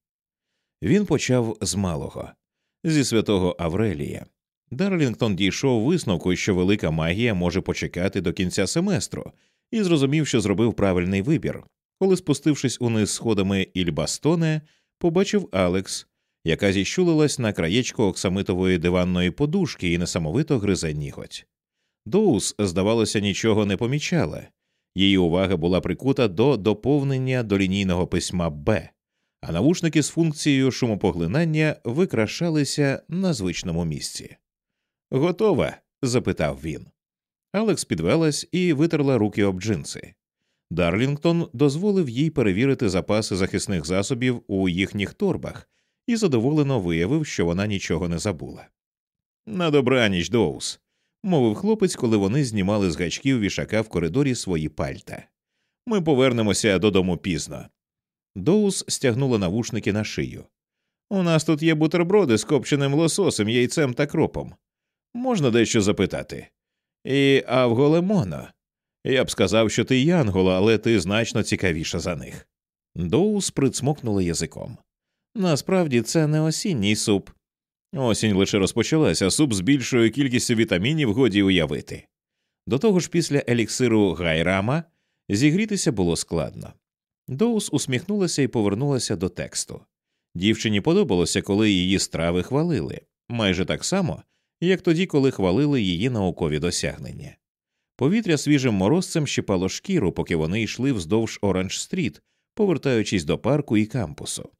Speaker 1: Він почав з малого, зі святого Аврелія. Дарлінгтон дійшов висновку, що велика магія може почекати до кінця семестру, і зрозумів, що зробив правильний вибір. Коли, спустившись униз сходами Ільбастоне, побачив Алекс, яка зіщулилась на краєчку оксамитової диванної подушки і несамовито гризе ніготь. Доус, здавалося, нічого не помічала. Її увага була прикута до доповнення до лінійного письма Б, а навушники з функцією шумопоглинання викрашалися на звичному місці. Готова? запитав він. Алекс підвелась і витерла руки об джинси. Дарлінгтон дозволив їй перевірити запаси захисних засобів у їхніх торбах і задоволено виявив, що вона нічого не забула. На добраніч, Доус, мовив хлопець, коли вони знімали з гачків вішака в коридорі свої пальта. Ми повернемося додому пізно. Доус стягнула навушники на шию. У нас тут є бутерброди з копченим лососем, яйцем та кропом. Можна дещо запитати? і Авголемона. Я б сказав, що ти Янгола, але ти значно цікавіша за них. Доус прицмокнула язиком. Насправді це не осінній суп. Осінь лише розпочалася, суп з більшою кількістю вітамінів годі уявити. До того ж, після еліксиру гайрама зігрітися було складно. Доус усміхнулася і повернулася до тексту. Дівчині подобалося, коли її страви хвалили, майже так само, як тоді, коли хвалили її наукові досягнення. Повітря свіжим морозцем щипало шкіру, поки вони йшли вздовж Оранж Стріт, повертаючись до парку і кампусу.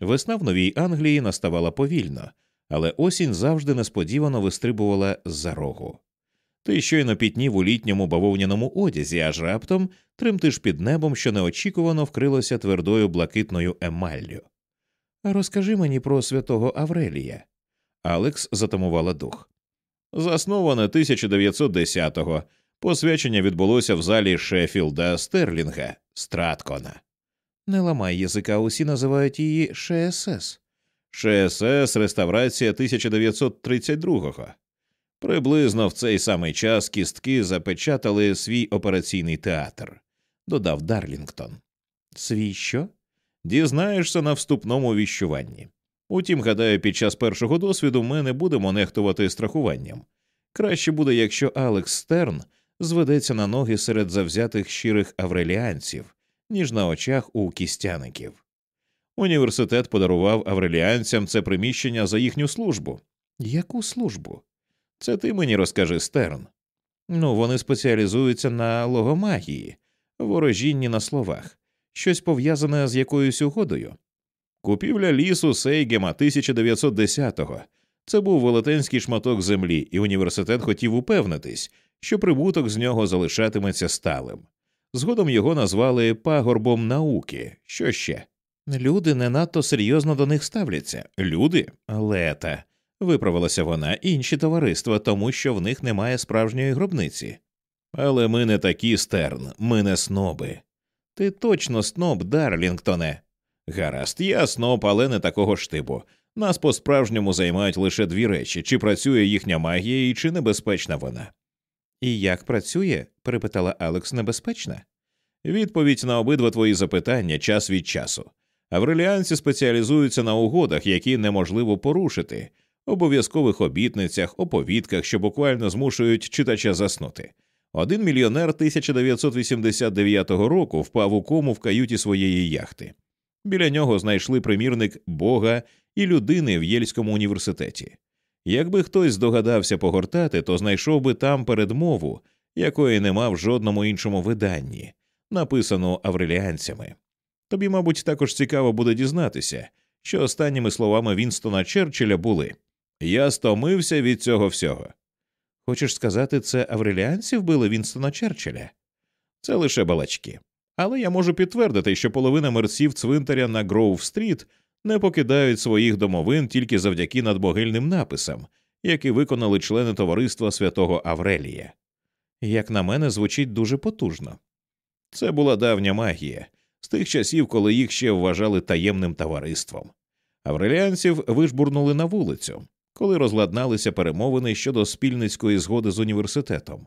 Speaker 1: Весна в Новій Англії наставала повільно, але осінь завжди несподівано вистрибувала з за рогу. Ти щойно пітнів у літньому бавовняному одязі, аж раптом тремтиш під небом, що неочікувано вкрилося твердою блакитною емаллю. А розкажи мені про святого Аврелія, Алекс затамувала дух. Засноване 1910-го. Посвячення відбулося в залі Шеффілда Стерлінга Страткона. Не ламай язика, усі називають її ШСС. ШСС реставрація 1932-го. Приблизно в цей самий час кістки запечатали свій операційний театр, додав Дарлінгтон. Свій що? Дізнаєшся на вступному віщуванні. Утім, гадаю, під час першого досвіду ми не будемо нехтувати страхуванням. Краще буде, якщо Алекс Стерн зведеться на ноги серед завзятих щирих авреліанців, ніж на очах у кістяників. Університет подарував авреліанцям це приміщення за їхню службу. Яку службу? Це ти мені розкажи Стерн. Ну, вони спеціалізуються на логомагії, ворожінні на словах, щось пов'язане з якоюсь угодою. Купівля лісу Сейгема 1910-го. Це був велетенський шматок землі, і університет хотів упевнитись, що прибуток з нього залишатиметься сталим. Згодом його назвали пагорбом науки. Що ще? Люди не надто серйозно до них ставляться. Люди лета. Виправилася вона інші товариства, тому що в них немає справжньої гробниці. Але ми не такі стерн, ми не сноби. Ти точно сноб, Дарлінгтоне. Гаразд, ясно, але не такого ж типу. Нас по справжньому займають лише дві речі: чи працює їхня магія і чи небезпечна вона. І як працює? перепитала Алекс небезпечна. Відповідь на обидва твої запитання час від часу. Авреліанці спеціалізуються на угодах, які неможливо порушити, обов'язкових обітницях, оповідках, що буквально змушують читача заснути. Один мільйонер 1989 року впав у кому в каюті своєї яхти. Біля нього знайшли примірник Бога і людини в Єльському університеті. Якби хтось здогадався погортати, то знайшов би там передмову, якої нема в жодному іншому виданні, написану авреліанцями. Тобі, мабуть, також цікаво буде дізнатися, що останніми словами Вінстона Черчилля були Я стомився від цього всього. Хочеш сказати, це авреліанці вбили Вінстона Черчилля? Це лише балачки. Але я можу підтвердити, що половина мерців цвинтаря на Гроув-стріт не покидають своїх домовин тільки завдяки надмогильним написам, які виконали члени товариства святого Аврелія. Як на мене, звучить дуже потужно. Це була давня магія з тих часів, коли їх ще вважали таємним товариством. Авреліанців вижбурнули на вулицю, коли розладналися перемовини щодо спільницької згоди з університетом.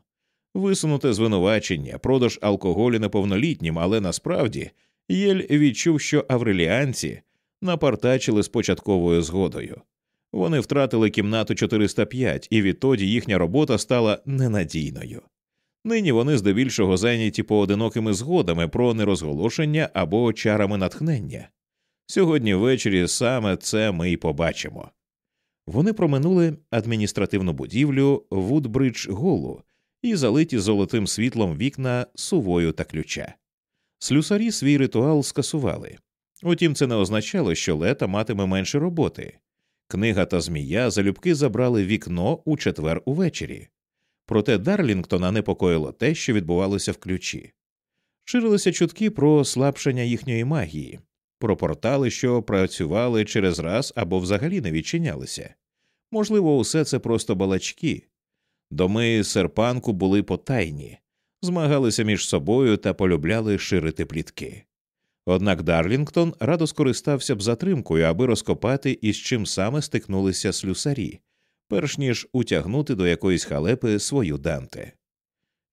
Speaker 1: Висунуте звинувачення, продаж алкоголю неповнолітнім, але насправді Єль відчув, що авреліанці напартачили з початковою згодою. Вони втратили кімнату 405, і відтоді їхня робота стала ненадійною. Нині вони здебільшого зайняті поодинокими згодами про нерозголошення або чарами натхнення. Сьогодні ввечері саме це ми й побачимо. Вони проминули адміністративну будівлю Вудбридж Голу і залиті золотим світлом вікна сувою та ключа. Слюсарі свій ритуал скасували. Утім, це не означало, що лета матиме менше роботи. Книга та змія залюбки забрали вікно у четвер увечері, проте Дарлінгтона непокоїло те, що відбувалося в ключі. Ширилися чутки про слабшення їхньої магії, про портали, що працювали через раз або взагалі не відчинялися. Можливо, усе це просто балачки, Доми серпанку були потайні, змагалися між собою та полюбляли ширити плітки. Однак Дарлінгтон радо скористався б затримкою, аби розкопати, із чим саме стикнулися слюсарі, перш ніж утягнути до якоїсь халепи свою Данте.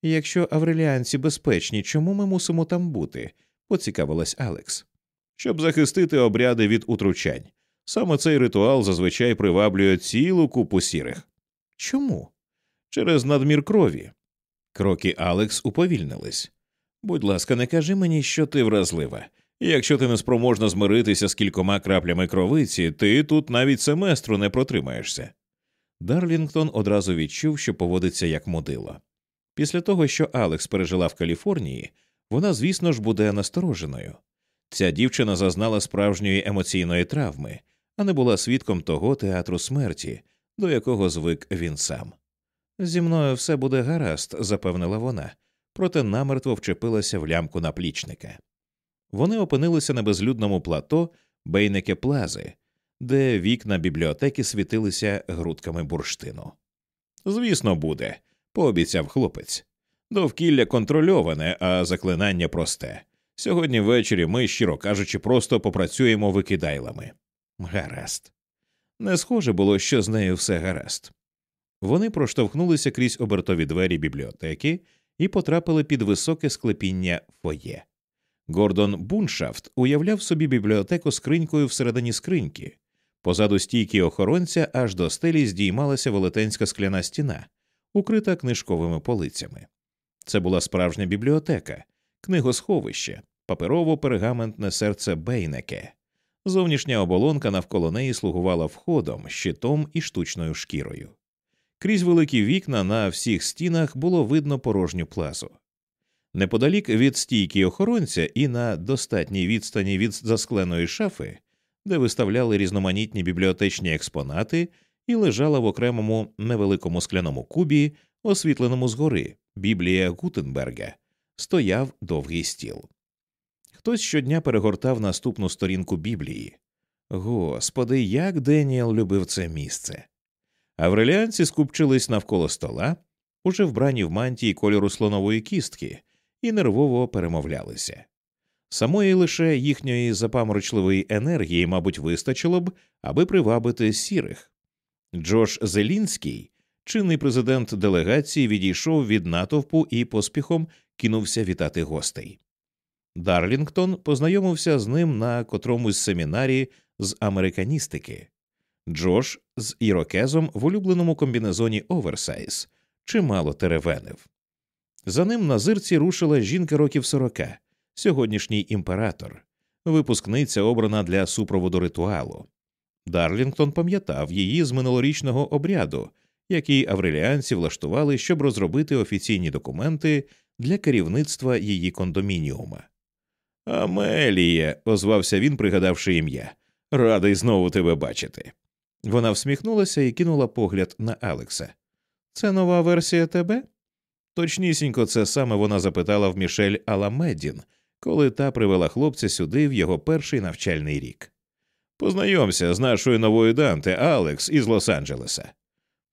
Speaker 1: Якщо авреліанці безпечні, чому ми мусимо там бути? поцікавилась Алекс. Щоб захистити обряди від утручань. Саме цей ритуал зазвичай приваблює цілу купу сірих. Чому? через надмір крові. Кроки Алекс уповільнились. Будь ласка, не кажи мені, що ти вразлива. Якщо ти неспроможна змиритися з кількома краплями кровиці, ти тут навіть семестру не протримаєшся. Дарлінгтон одразу відчув, що поводиться як модила. Після того, що Алекс пережила в Каліфорнії, вона, звісно ж, буде настороженою. Ця дівчина зазнала справжньої емоційної травми, а не була свідком того театру смерті, до якого звик він сам. Зі мною все буде гаразд, запевнила вона, проте намертво вчепилася в лямку наплічника. Вони опинилися на безлюдному плато бейники плази, де вікна бібліотеки світилися грудками бурштину. Звісно, буде, пообіцяв хлопець. Довкілля контрольоване, а заклинання просте. Сьогодні ввечері ми, щиро кажучи, просто попрацюємо викидайлами. Гаразд. Не схоже було, що з нею все гаразд. Вони проштовхнулися крізь обертові двері бібліотеки і потрапили під високе склепіння фоє. Гордон Буншафт уявляв собі бібліотеку скринькою всередині скриньки. Позаду стійки охоронця аж до стелі здіймалася велетенська скляна стіна, укрита книжковими полицями. Це була справжня бібліотека, книгосховище, паперово пергаментне серце Бейнеке. Зовнішня оболонка навколо неї слугувала входом, щитом і штучною шкірою. Крізь великі вікна на всіх стінах було видно порожню плазу. Неподалік від стійки охоронця і на достатній відстані від заскленої шафи, де виставляли різноманітні бібліотечні експонати, і лежала в окремому невеликому скляному кубі, освітленому згори, біблія Гутенберга, стояв довгий стіл. Хтось щодня перегортав наступну сторінку біблії. Господи, як Деніел любив це місце! Авреліанці скупчились навколо стола, уже вбрані в мантії кольору слонової кістки, і нервово перемовлялися. Самої лише їхньої запаморочливої енергії, мабуть, вистачило б, аби привабити сірих. Джош Зелінський, чинний президент делегації, відійшов від натовпу і поспіхом кинувся вітати гостей. Дарлінгтон познайомився з ним на котромусь семінарі з американістики. Джош з ірокезом в улюбленому комбінезоні оверсайз чимало теревенив. За ним на зирці рушила жінка років сорока, сьогоднішній імператор, випускниця, обрана для супроводу ритуалу. Дарлінгтон пам'ятав її з минулорічного обряду, який авреліанці влаштували, щоб розробити офіційні документи для керівництва її кондомініума. Амеліє, озвався він, пригадавши ім'я, радий знову тебе бачити. Вона всміхнулася і кинула погляд на Алекса. Це нова версія тебе? Точнісінько, це саме вона запитала в Мішель Аламедін, коли та привела хлопця сюди в його перший навчальний рік. Познайомся з нашою новою Данте, Алекс із Лос-Анджелеса.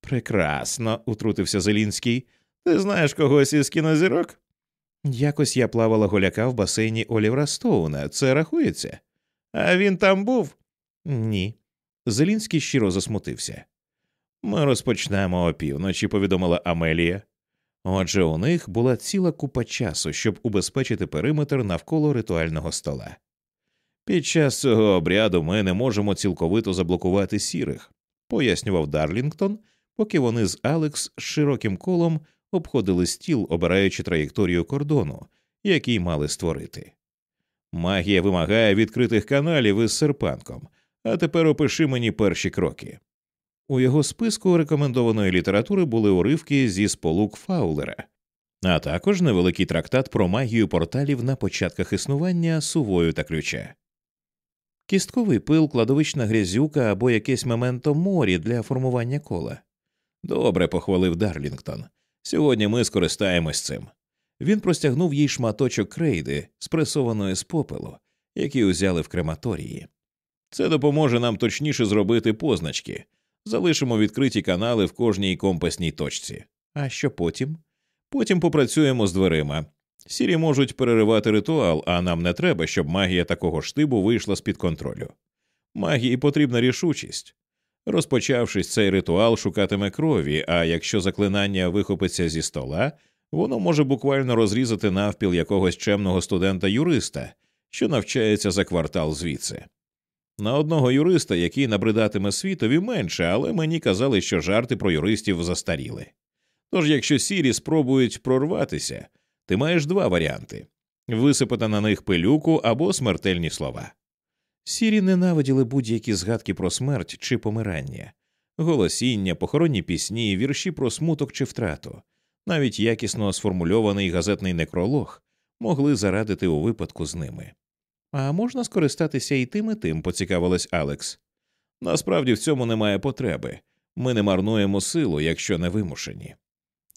Speaker 1: Прекрасно, утрутився Зелінський. Ти знаєш когось із кінозірок? Якось я плавала голяка в басейні Олівра Стоуна. Це рахується? А він там був? Ні. Зелінський щиро засмутився. Ми розпочнемо опівночі, повідомила Амелія. Отже, у них була ціла купа часу, щоб убезпечити периметр навколо ритуального стола. Під час цього обряду ми не можемо цілковито заблокувати сірих, пояснював Дарлінгтон, поки вони з Алекс широким колом обходили стіл, обираючи траєкторію кордону, який мали створити. Магія вимагає відкритих каналів із серпанком. А тепер опиши мені перші кроки. У його списку рекомендованої літератури були уривки зі сполук Фаулера, а також невеликий трактат про магію порталів на початках існування сувою та ключа. Кістковий пил, кладовична грязюка або якесь мементо морі для формування кола. Добре, похвалив Дарлінгтон. Сьогодні ми скористаємось цим. Він простягнув їй шматочок крейди, спресованої з попелу, який узяли в крематорії. Це допоможе нам точніше зробити позначки, залишимо відкриті канали в кожній компасній точці. А що потім? Потім попрацюємо з дверима. Сірі можуть переривати ритуал, а нам не треба, щоб магія такого штибу вийшла з під контролю. Магії потрібна рішучість. Розпочавшись цей ритуал, шукатиме крові, а якщо заклинання вихопиться зі стола, воно може буквально розрізати навпіл якогось чемного студента-юриста, що навчається за квартал звідси. На одного юриста, який набридатиме світові менше, але мені казали, що жарти про юристів застаріли. Тож, якщо сірі спробують прорватися, ти маєш два варіанти висипати на них пилюку або смертельні слова. Сірі ненавиділи будь-які згадки про смерть чи помирання, голосіння, похоронні пісні, вірші про смуток чи втрату, навіть якісно сформульований газетний некролог могли зарадити у випадку з ними. А можна скористатися і тим і тим, поцікавилась Алекс. Насправді в цьому немає потреби ми не марнуємо силу, якщо не вимушені.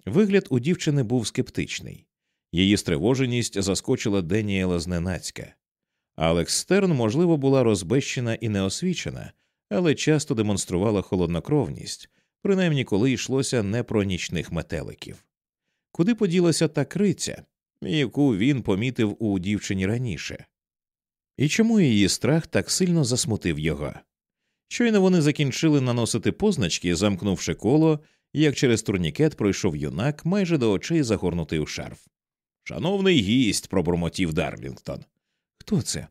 Speaker 1: Вигляд у дівчини був скептичний, її стривоженість заскочила Деніела зненацька. Алекс Стерн, можливо, була розбещена і неосвічена, але часто демонструвала холоднокровність, принаймні коли йшлося не про нічних метеликів. Куди поділася та криця, яку він помітив у дівчині раніше? і чому її страх так сильно засмутив його. Щойно вони закінчили наносити позначки, замкнувши коло, як через турнікет пройшов юнак, майже до очей загорнутий у шарф. Шановний гість, пробурмотів Дарлінгтон. Хто це?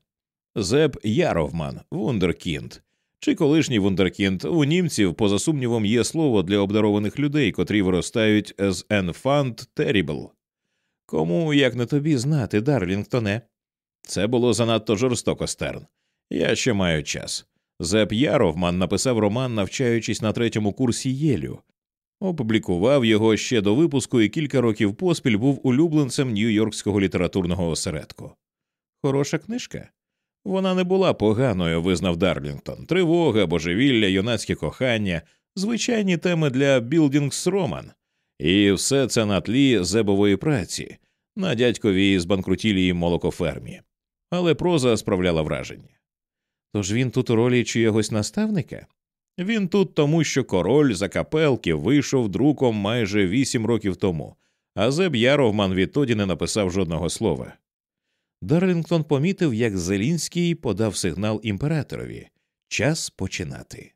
Speaker 1: Зеп Яровман, Вундеркінд. Чи колишній Вундеркінд у німців, поза сумнівом, є слово для обдарованих людей, котрі виростають з «enfant terrible». Кому як не тобі знати, Дарлінгтоне? Це було занадто жорстоко стерн. Я ще маю час. Зеп Яровман написав роман, навчаючись на третьому курсі Єлю, опублікував його ще до випуску і кілька років поспіль був улюбленцем нью-йоркського літературного осередку. Хороша книжка. Вона не була поганою, визнав Дарлінгтон. Тривога, божевілля, юнацьке кохання, звичайні теми для білдінгс Роман, і все це на тлі зебової праці на дядьковій збанкрутілії молокофермі але проза справляла враження. Тож він тут у ролі чиєгось наставника? Він тут тому, що король закапелки вийшов друком майже вісім років тому, а Зеб Яровман відтоді не написав жодного слова. Дарлінгтон помітив, як Зелінський подав сигнал імператорові час починати.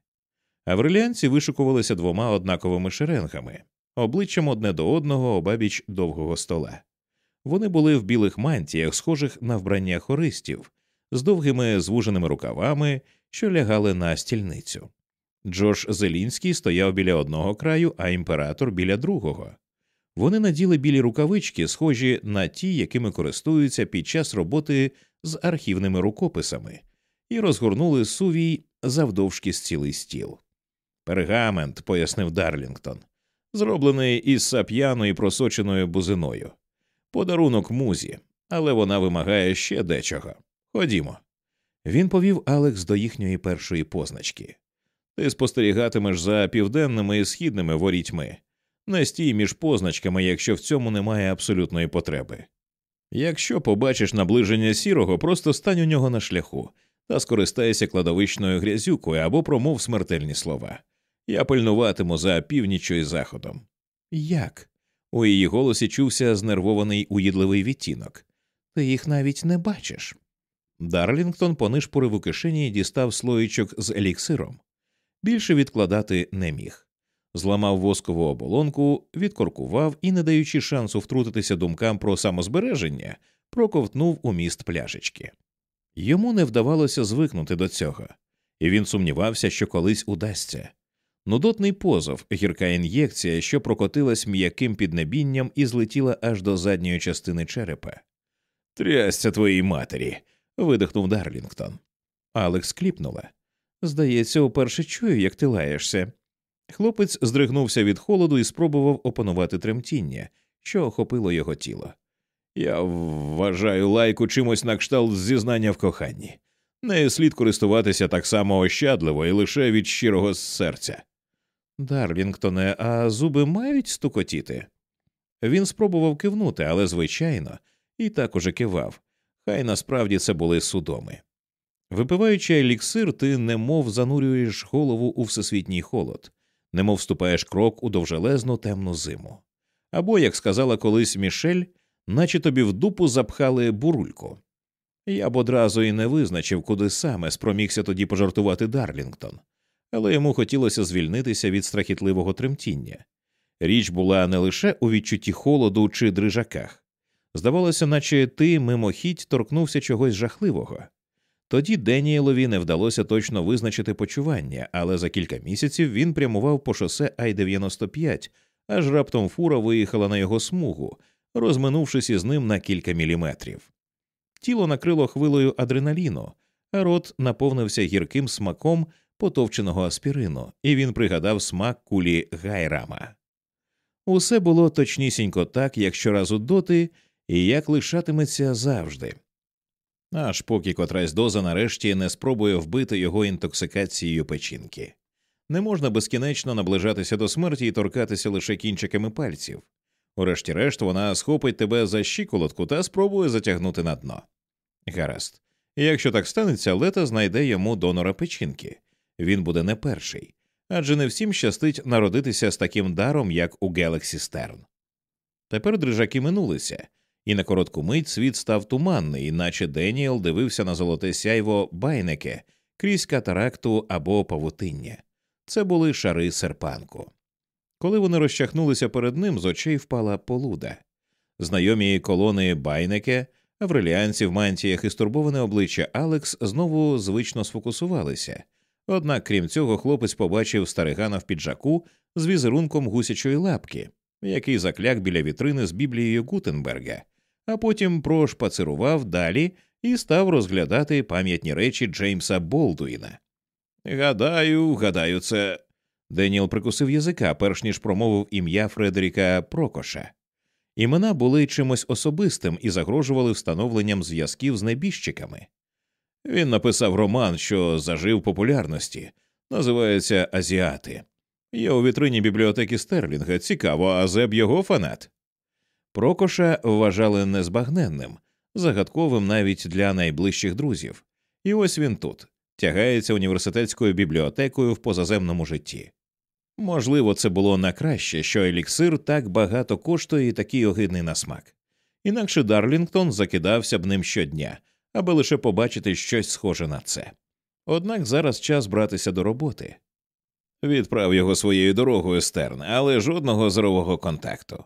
Speaker 1: Аврилянці вишикувалися двома однаковими шеренгами, обличчям одне до одного обабіч довгого стола. Вони були в білих мантіях, схожих на вбрання хористів, з довгими звуженими рукавами, що лягали на стільницю. Джордж Зелінський стояв біля одного краю, а імператор біля другого. Вони наділи білі рукавички, схожі на ті, якими користуються під час роботи з архівними рукописами, і розгорнули сувій завдовжки з цілий стіл. Пергамент, пояснив Дарлінгтон, зроблений із сап'яною просоченою бузиною подарунок музі, але вона вимагає ще дечого. Ходімо. Він повів Алекс до їхньої першої позначки. Ти спостерігатимеш за південними і східними ворітьми. Не стій між позначками, якщо в цьому немає абсолютної потреби. Якщо побачиш наближення сірого, просто стань у нього на шляху та скористайся кладовищною грязюкою або промов смертельні слова. Я пильнуватиму за північю і заходом. Як? У її голосі чувся знервований уїдливий відтінок. Ти їх навіть не бачиш. Дарлінгтон понишпурив у кишені і дістав слоїчок з еліксиром. Більше відкладати не міг. Зламав воскову оболонку, відкоркував і, не даючи шансу втрутитися думкам про самозбереження, проковтнув у міст пляшечки. Йому не вдавалося звикнути до цього, і він сумнівався, що колись удасться. Нудотний позов, гірка ін'єкція, що прокотилась м'яким піднебінням і злетіла аж до задньої частини черепа. Трясся твоїй матері. видихнув Дарлінгтон. Алекс кліпнула. Здається, уперше чую, як ти лаєшся. Хлопець здригнувся від холоду і спробував опанувати тремтіння, що охопило його тіло. Я вважаю лайку чимось на кшталт зізнання в коханні. Нею слід користуватися так само ощадливо і лише від щирого серця. Дарвінгтоне, а зуби мають стукотіти? Він спробував кивнути, але звичайно, і так уже кивав, хай насправді це були судоми. Випиваючи еліксир, ти немов занурюєш голову у всесвітній холод, немов вступаєш крок у довжелезну темну зиму. Або, як сказала колись Мішель, наче тобі в дупу запхали бурульку. Я б одразу і не визначив, куди саме спромігся тоді пожартувати Дарлінгтон але йому хотілося звільнитися від страхітливого тремтіння. Річ була не лише у відчутті холоду чи дрижаках. Здавалося, наче ти мимохідь торкнувся чогось жахливого. Тоді Деніелові не вдалося точно визначити почування, але за кілька місяців він прямував по шосе Ай 95 аж раптом фура виїхала на його смугу, розминувшись із ним на кілька міліметрів. Тіло накрило хвилою адреналіну, а рот наповнився гірким смаком потовченого аспірину, і він пригадав смак кулі гайрама. Усе було точнісінько так, як щоразу доти, і як лишатиметься завжди. Аж поки котрась доза нарешті не спробує вбити його інтоксикацією печінки. Не можна безкінечно наближатися до смерті і торкатися лише кінчиками пальців. Урешті-решт вона схопить тебе за щиколотку та спробує затягнути на дно. Гаразд, якщо так станеться, лета знайде йому донора печінки, він буде не перший, адже не всім щастить народитися з таким даром, як у Гелексі Стерн. Тепер дрижаки минулися, і на коротку мить світ став туманний, наче Деніел дивився на золоте сяйво байнеке крізь катаракту або павутиння. Це були шари серпанку. Коли вони розчахнулися перед ним, з очей впала полуда. Знайомі колони байнеке, авреліанці в мантіях і стурбоване обличчя Алекс знову звично сфокусувалися, Однак, крім цього, хлопець побачив старигана в піджаку з візерунком гусячої лапки, який закляк біля вітрини з біблією Гутенберга, а потім прошпацирував далі і став розглядати пам'ятні речі Джеймса Болдуїна. Гадаю, гадаю, це. Деніел прикусив язика, перш ніж промовив ім'я Фредеріка Прокоша. Імена були чимось особистим і загрожували встановленням зв'язків з небіжчиками. Він написав роман, що зажив популярності, називається Азіати. Є у вітрині бібліотеки Стерлінга. Цікаво, а Зеб його фанат. Прокоша вважали незбагненним, загадковим навіть для найближчих друзів. І ось він тут тягається університетською бібліотекою в позаземному житті. Можливо, це було на краще, що еліксир так багато коштує і такий огидний на смак. Інакше Дарлінгтон закидався б ним щодня, аби лише побачити щось схоже на це. Однак зараз час братися до роботи. Відправ його своєю дорогою стерн, але жодного зорового контакту.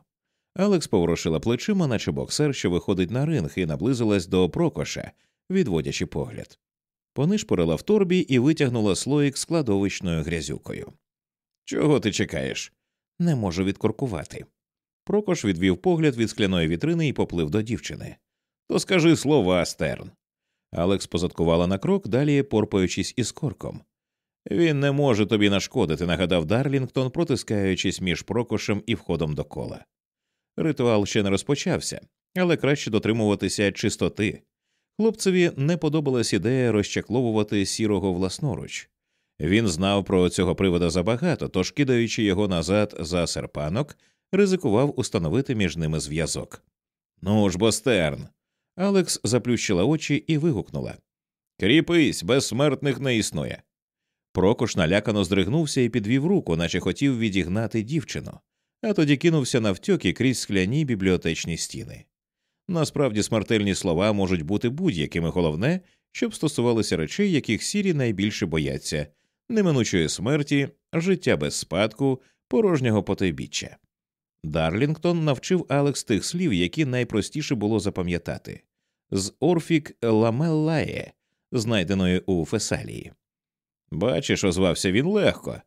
Speaker 1: Алекс поворушила плечима, наче боксер, що виходить на ринг, і наблизилась до прокоша, відводячи погляд. Понишпорила в торбі і витягнула слоїк складовищною грязюкою. Чого ти чекаєш? Не можу відкоркувати. Прокош відвів погляд від скляної вітрини і поплив до дівчини. То скажи слово, стерн. Алекс позадкувала на крок, далі порпаючись із корком. Він не може тобі нашкодити, нагадав Дарлінгтон, протискаючись між прокошем і входом до кола. Ритуал ще не розпочався, але краще дотримуватися чистоти. Хлопцеві не подобалась ідея розчакловувати сірого власноруч. Він знав про цього привода забагато, тож, кидаючи його назад за серпанок, ризикував установити між ними зв'язок. Ну ж, бостерн, Алекс заплющила очі і вигукнула Кріпись, безсмертних не існує. Прокош налякано здригнувся і підвів руку, наче хотів відігнати дівчину, а тоді кинувся на втьоки крізь скляні бібліотечні стіни. Насправді смертельні слова можуть бути будь-якими головне, щоб стосувалися речей, яких сірі найбільше бояться неминучої смерті, життя без спадку, порожнього потайбіччя. Дарлінгтон навчив Алекс тих слів, які найпростіше було запам'ятати з Орфік Ламеллає, знайденої у Фесалії. Бачиш, озвався він легко.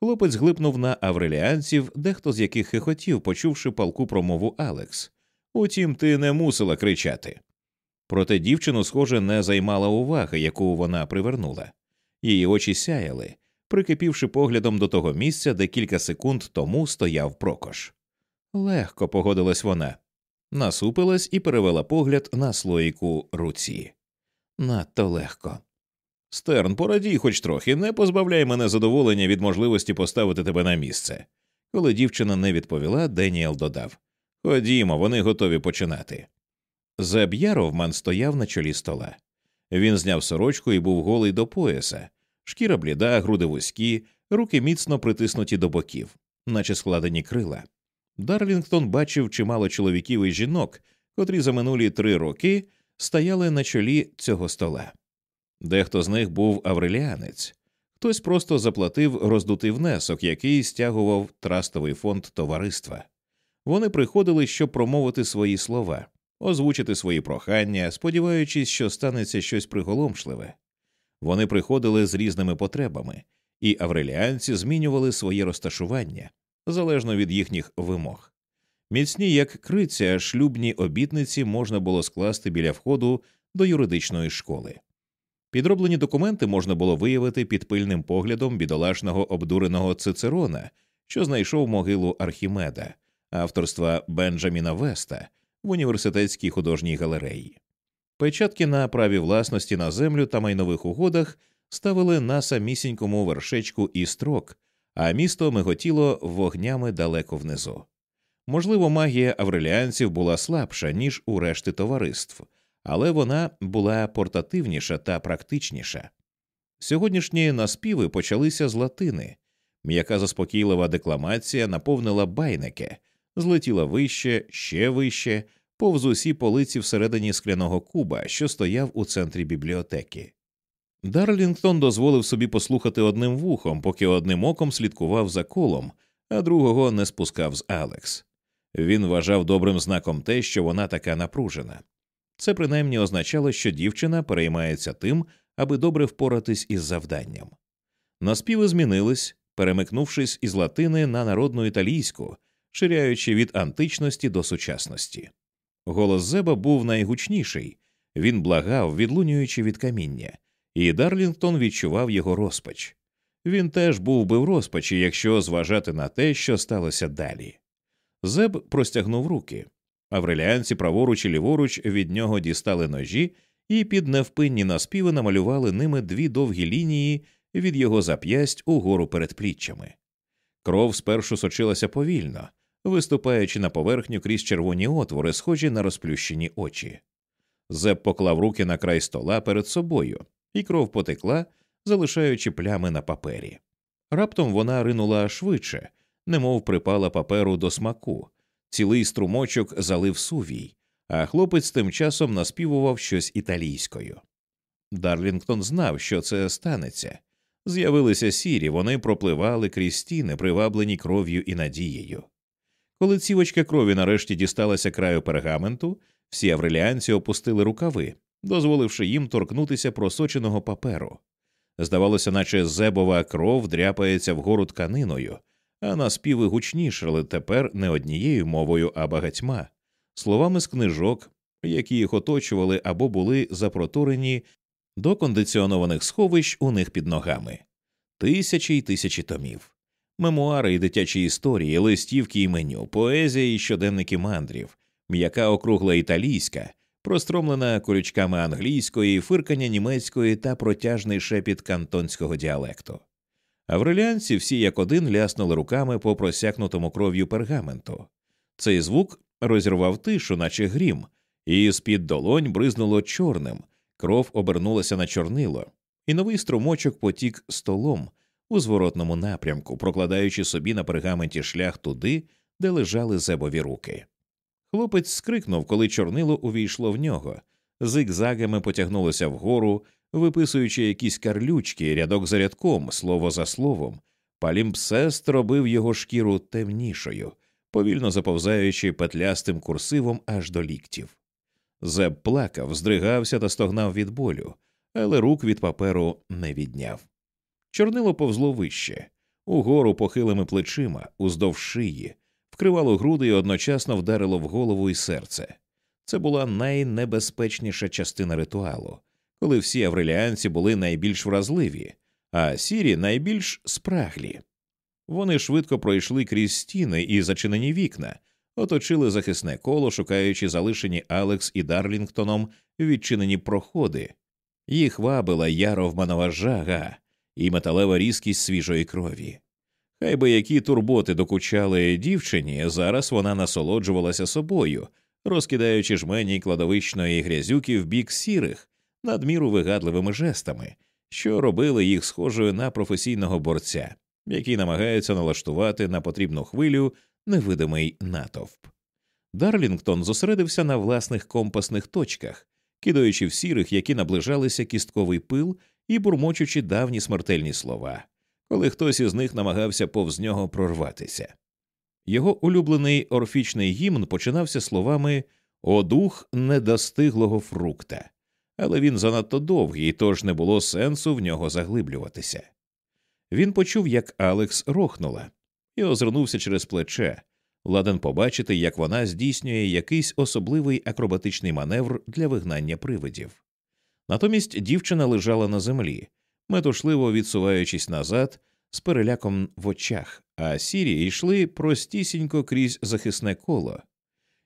Speaker 1: Хлопець глипнув на авреліанців, дехто з яких хихотів, почувши палку промову Алекс. Утім, ти не мусила кричати. Проте дівчину, схоже, не займала уваги, яку вона привернула. Її очі сяяли, прикипівши поглядом до того місця, де кілька секунд тому стояв Прокош. Легко погодилась вона, насупилась і перевела погляд на слоїку руці. Надто легко. Стерн, порадій, хоч трохи, не позбавляй мене задоволення від можливості поставити тебе на місце. Коли дівчина не відповіла, Деніел додав Ходімо, вони готові починати. Заб'яровман стояв на чолі стола. Він зняв сорочку і був голий до пояса, шкіра бліда, груди вузькі, руки міцно притиснуті до боків, наче складені крила. Дарлінгтон бачив чимало чоловіків і жінок, котрі за минулі три роки стояли на чолі цього стола. Дехто з них був авреліанець, хтось просто заплатив роздутий внесок, який стягував трастовий фонд товариства. Вони приходили, щоб промовити свої слова, озвучити свої прохання, сподіваючись, що станеться щось приголомшливе. Вони приходили з різними потребами, і авреліанці змінювали своє розташування, залежно від їхніх вимог. Міцні, як криця, шлюбні обітниці можна було скласти біля входу до юридичної школи. Підроблені документи можна було виявити під пильним поглядом бідолашного обдуреного Цицерона, що знайшов могилу Архімеда, авторства Бенджаміна Веста в університетській художній галереї. Печатки на праві власності на землю та майнових угодах ставили на самісінькому вершечку і строк а місто миготіло вогнями далеко внизу. Можливо, магія авреліанців була слабша, ніж у решти товариств, але вона була портативніша та практичніша. Сьогоднішні наспіви почалися з латини, м'яка заспокійлива декламація наповнила байники, злетіла вище, ще вище, повз усі полиці всередині скляного куба, що стояв у центрі бібліотеки. Дарлінгтон дозволив собі послухати одним вухом, поки одним оком слідкував за колом, а другого не спускав з Алекс. Він вважав добрим знаком те, що вона така напружена. Це принаймні означало, що дівчина переймається тим, аби добре впоратись із завданням. Наспіви змінились, перемикнувшись із латини на народну італійську, ширяючи від античності до сучасності. Голос Зеба був найгучніший він благав, відлунюючи від каміння і Дарлінгтон відчував його розпач. Він теж був би в розпачі, якщо зважати на те, що сталося далі. Зеб простягнув руки. Авреліанці праворуч і ліворуч від нього дістали ножі і під невпинні наспіви намалювали ними дві довгі лінії від його зап'ясть угору перед пліччями. Кров спершу сочилася повільно, виступаючи на поверхню крізь червоні отвори, схожі на розплющені очі. Зеб поклав руки на край стола перед собою, і кров потекла, залишаючи плями на папері. Раптом вона ринула швидше, немов припала паперу до смаку, цілий струмочок залив сувій, а хлопець тим часом наспівував щось італійською. Дарлінгтон знав, що це станеться. З'явилися сірі, вони пропливали крізь стіни, приваблені кров'ю і надією. Коли цівочка крові нарешті дісталася краю пергаменту, всі авреліанці опустили рукави, дозволивши їм торкнутися просоченого паперу. Здавалося, наче зебова кров дряпається вгору тканиною, а наспіви гучнішали тепер не однією мовою, а багатьма, словами з книжок, які їх оточували або були запроторені до кондиціонованих сховищ у них під ногами, тисячі й тисячі томів. Мемуари і дитячі історії, листівки і меню, поезія і щоденники мандрів, м'яка округла італійська, простромлена колючками англійської, фиркання німецької та протяжний шепіт кантонського діалекту. Авреліанці всі як один ляснули руками по просякнутому кров'ю пергаменту. Цей звук розірвав тишу, наче грім, і з-під долонь бризнуло чорним, кров обернулася на чорнило, і новий струмочок потік столом у зворотному напрямку, прокладаючи собі на пергаменті шлях туди, де лежали зебові руки. Хлопець скрикнув, коли чорнило увійшло в нього, зигзагами потягнулося вгору, виписуючи якісь карлючки рядок за рядком, слово за словом. Палімпсест робив його шкіру темнішою, повільно заповзаючи петлястим курсивом аж до ліктів. Зеб плакав, здригався та стогнав від болю, але рук від паперу не відняв. Чорнило повзло вище, угору похилими плечима, уздовж шиї, вкривало груди і одночасно вдарило в голову і серце. Це була найнебезпечніша частина ритуалу, коли всі авреліанці були найбільш вразливі, а сірі найбільш спраглі. Вони швидко пройшли крізь стіни і зачинені вікна, оточили захисне коло, шукаючи залишені Алекс і Дарлінгтоном відчинені проходи, їх вабила ярова жага і металева різкість свіжої крові. Хай би які турботи докучали дівчині, зараз вона насолоджувалася собою, розкидаючи жмені кладовищної грязюки в бік сірих, надміру вигадливими жестами, що робили їх схожою на професійного борця, який намагається налаштувати на потрібну хвилю невидимий натовп. Дарлінгтон зосередився на власних компасних точках, кидаючи в сірих, які наближалися кістковий пил і бурмочучи давні смертельні слова коли хтось із них намагався повз нього прорватися. Його улюблений орфічний гімн починався словами О дух недостиглого фрукта, але він занадто довгий, тож не було сенсу в нього заглиблюватися. Він почув, як Алекс рохнула, і озирнувся через плече, ладен побачити, як вона здійснює якийсь особливий акробатичний маневр для вигнання привидів. Натомість дівчина лежала на землі, метушливо відсуваючись назад з переляком в очах, а сірі йшли простісінько крізь захисне коло.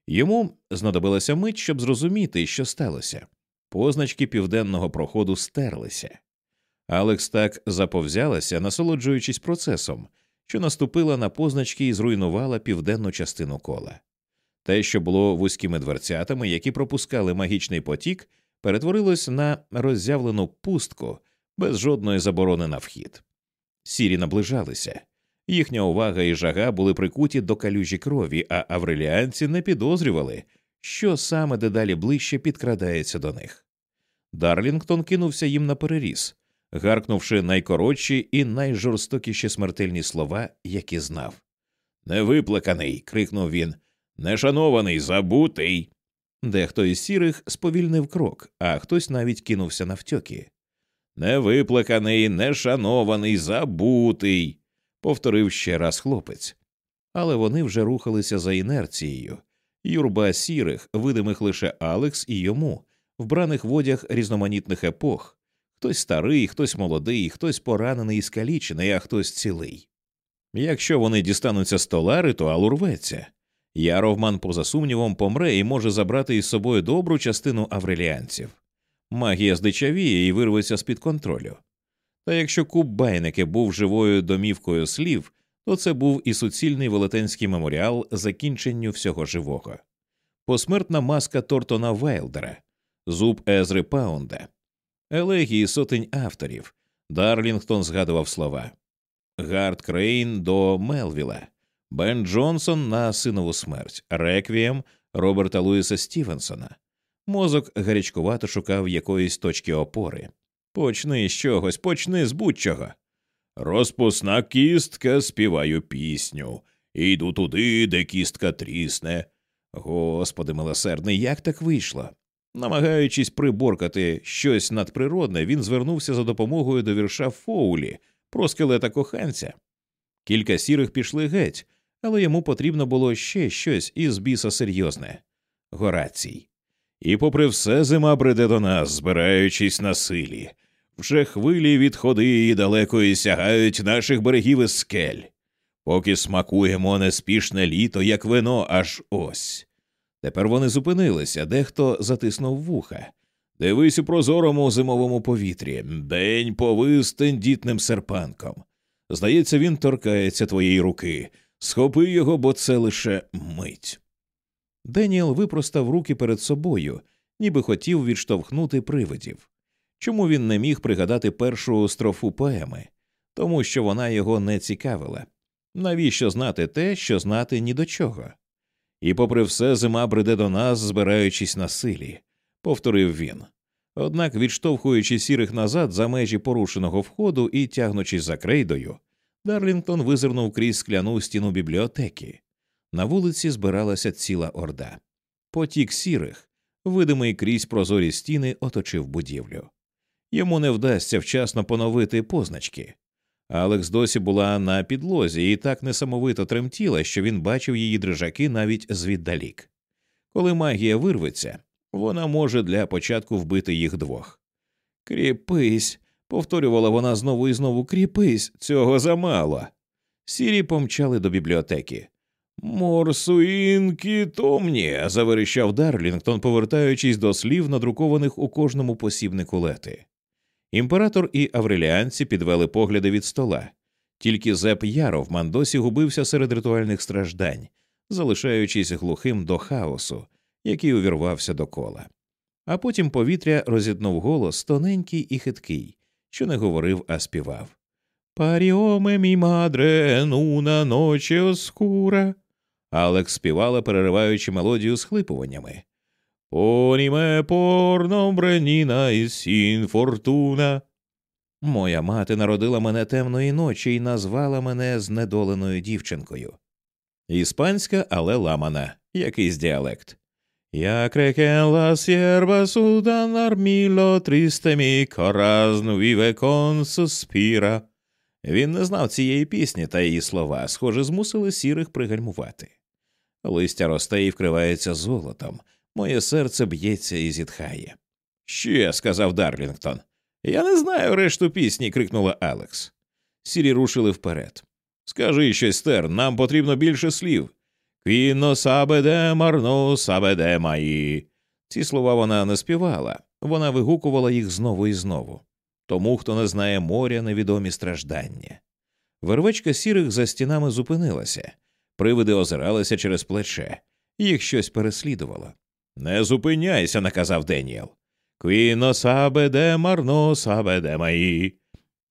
Speaker 1: Йому знадобилася мить, щоб зрозуміти, що сталося. Позначки південного проходу стерлися. Алекс так заповзялася, насолоджуючись процесом, що наступила на позначки і зруйнувала південну частину кола. Те, що було вузькими дверцятами, які пропускали магічний потік, перетворилось на роззявлену пустку, без жодної заборони на вхід. Сірі наближалися, їхня увага і жага були прикуті до калюжі крові, а авреліанці не підозрювали, що саме дедалі ближче підкрадається до них. Дарлінгтон кинувся їм на переріз, гаркнувши найкоротші і найжорстокіші смертельні слова, які знав. Невиплаканий. крикнув він. Нешанований, забутий. Дехто із сірих сповільнив крок, а хтось навіть кинувся на втьоки невиплаканий, нешанований, забутий, повторив ще раз хлопець. Але вони вже рухалися за інерцією. Юрба сірих, видимих лише Алекс і йому, вбраних в одяг різноманітних епох. Хтось старий, хтось молодий, хтось поранений і скалічений, а хтось цілий. Якщо вони дістануться стола, ритуал урветься. Яровман, поза сумнівом, помре і може забрати із собою добру частину авреліанців магія здичавіє і вирветься з під контролю. Та якщо куб байники був живою домівкою слів, то це був і суцільний велетенський меморіал закінченню всього живого, посмертна маска Тортона Вайлдера, зуб Езри Паунда, елегії сотень авторів. Дарлінгтон згадував слова Гард Крейн до Мелвіла, Бен Джонсон на синову смерть, Реквієм Роберта Луїса Стівенсона, Мозок гарячкувато шукав якоїсь точки опори. Почни з чогось, почни з будь-чого. Розпусна кістка, співаю пісню, йду туди, де кістка трісне. Господи милосердний, як так вийшло? Намагаючись приборкати щось надприродне, він звернувся за допомогою до вірша Фоулі про скелета коханця. Кілька сірих пішли геть, але йому потрібно було ще щось із біса серйозне. Горацій. І, попри все, зима бреде до нас, збираючись на силі. Вже хвилі від ходи і далекої сягають наших берегів і скель, поки смакуємо неспішне літо, як вино, аж ось. Тепер вони зупинилися, дехто затиснув вуха. Дивись у прозорому зимовому повітрі, день повис тендітним серпанком. Здається, він торкається твоєї руки. Схопи його, бо це лише мить. Деніел випростав руки перед собою, ніби хотів відштовхнути привидів. Чому він не міг пригадати першу строфу поеми? Тому що вона його не цікавила. Навіщо знати те, що знати ні до чого? І, попри все, зима бреде до нас, збираючись на силі, повторив він. Однак, відштовхуючи сірих назад за межі порушеного входу і тягнучись за крейдою, Дарлінгтон визирнув крізь скляну стіну бібліотеки. На вулиці збиралася ціла орда. Потік сірих, видимий крізь прозорі стіни, оточив будівлю. Йому не вдасться вчасно поновити позначки. Алекс досі була на підлозі і так несамовито тремтіла, що він бачив її дрижаки навіть звіддалік. Коли магія вирветься, вона може для початку вбити їх двох. Кріпись, повторювала вона знову і знову кріпись, цього замало. Сірі помчали до бібліотеки. Морсуїнки томні. заверещав Дарлінгтон, повертаючись до слів, надрукованих у кожному посібнику лети. Імператор і авреліанці підвели погляди від стола. Тільки Зеп Яро в мандосі губився серед ритуальних страждань, залишаючись глухим до хаосу, який увірвався до кола. А потім повітря розітнув голос тоненький і хиткий, що не говорив, а співав. Паріоме мій мадре, нуна ночі оскура. Алекс співала, перериваючи мелодію схлипуваннями. Поніме порно бреніна і сін фортуна. Моя мати народила мене темної ночі і назвала мене знедоленою дівчинкою. Іспанська, але ламана, якийсь діалект. Я крекела сєрба судан арміло трістемі коразну віве кон суспіра. Він не знав цієї пісні та її слова, схоже, змусили сірих пригальмувати листя росте і вкривається золотом, моє серце б'ється і зітхає. Ще, сказав Дарлінгтон. Я не знаю решту пісні, крикнула Алекс. Сірі рушили вперед. Скажи щось, Стер, нам потрібно більше слів. Квіно сабеде марно сабеде маї. Ці слова вона не співала, вона вигукувала їх знову і знову. Тому, хто не знає моря, невідомі страждання. Вервечка сірих за стінами зупинилася, Привиди озиралися через плече, їх щось переслідувало. Не зупиняйся, наказав Деніел. Квіно сабеде марно сабеде маї.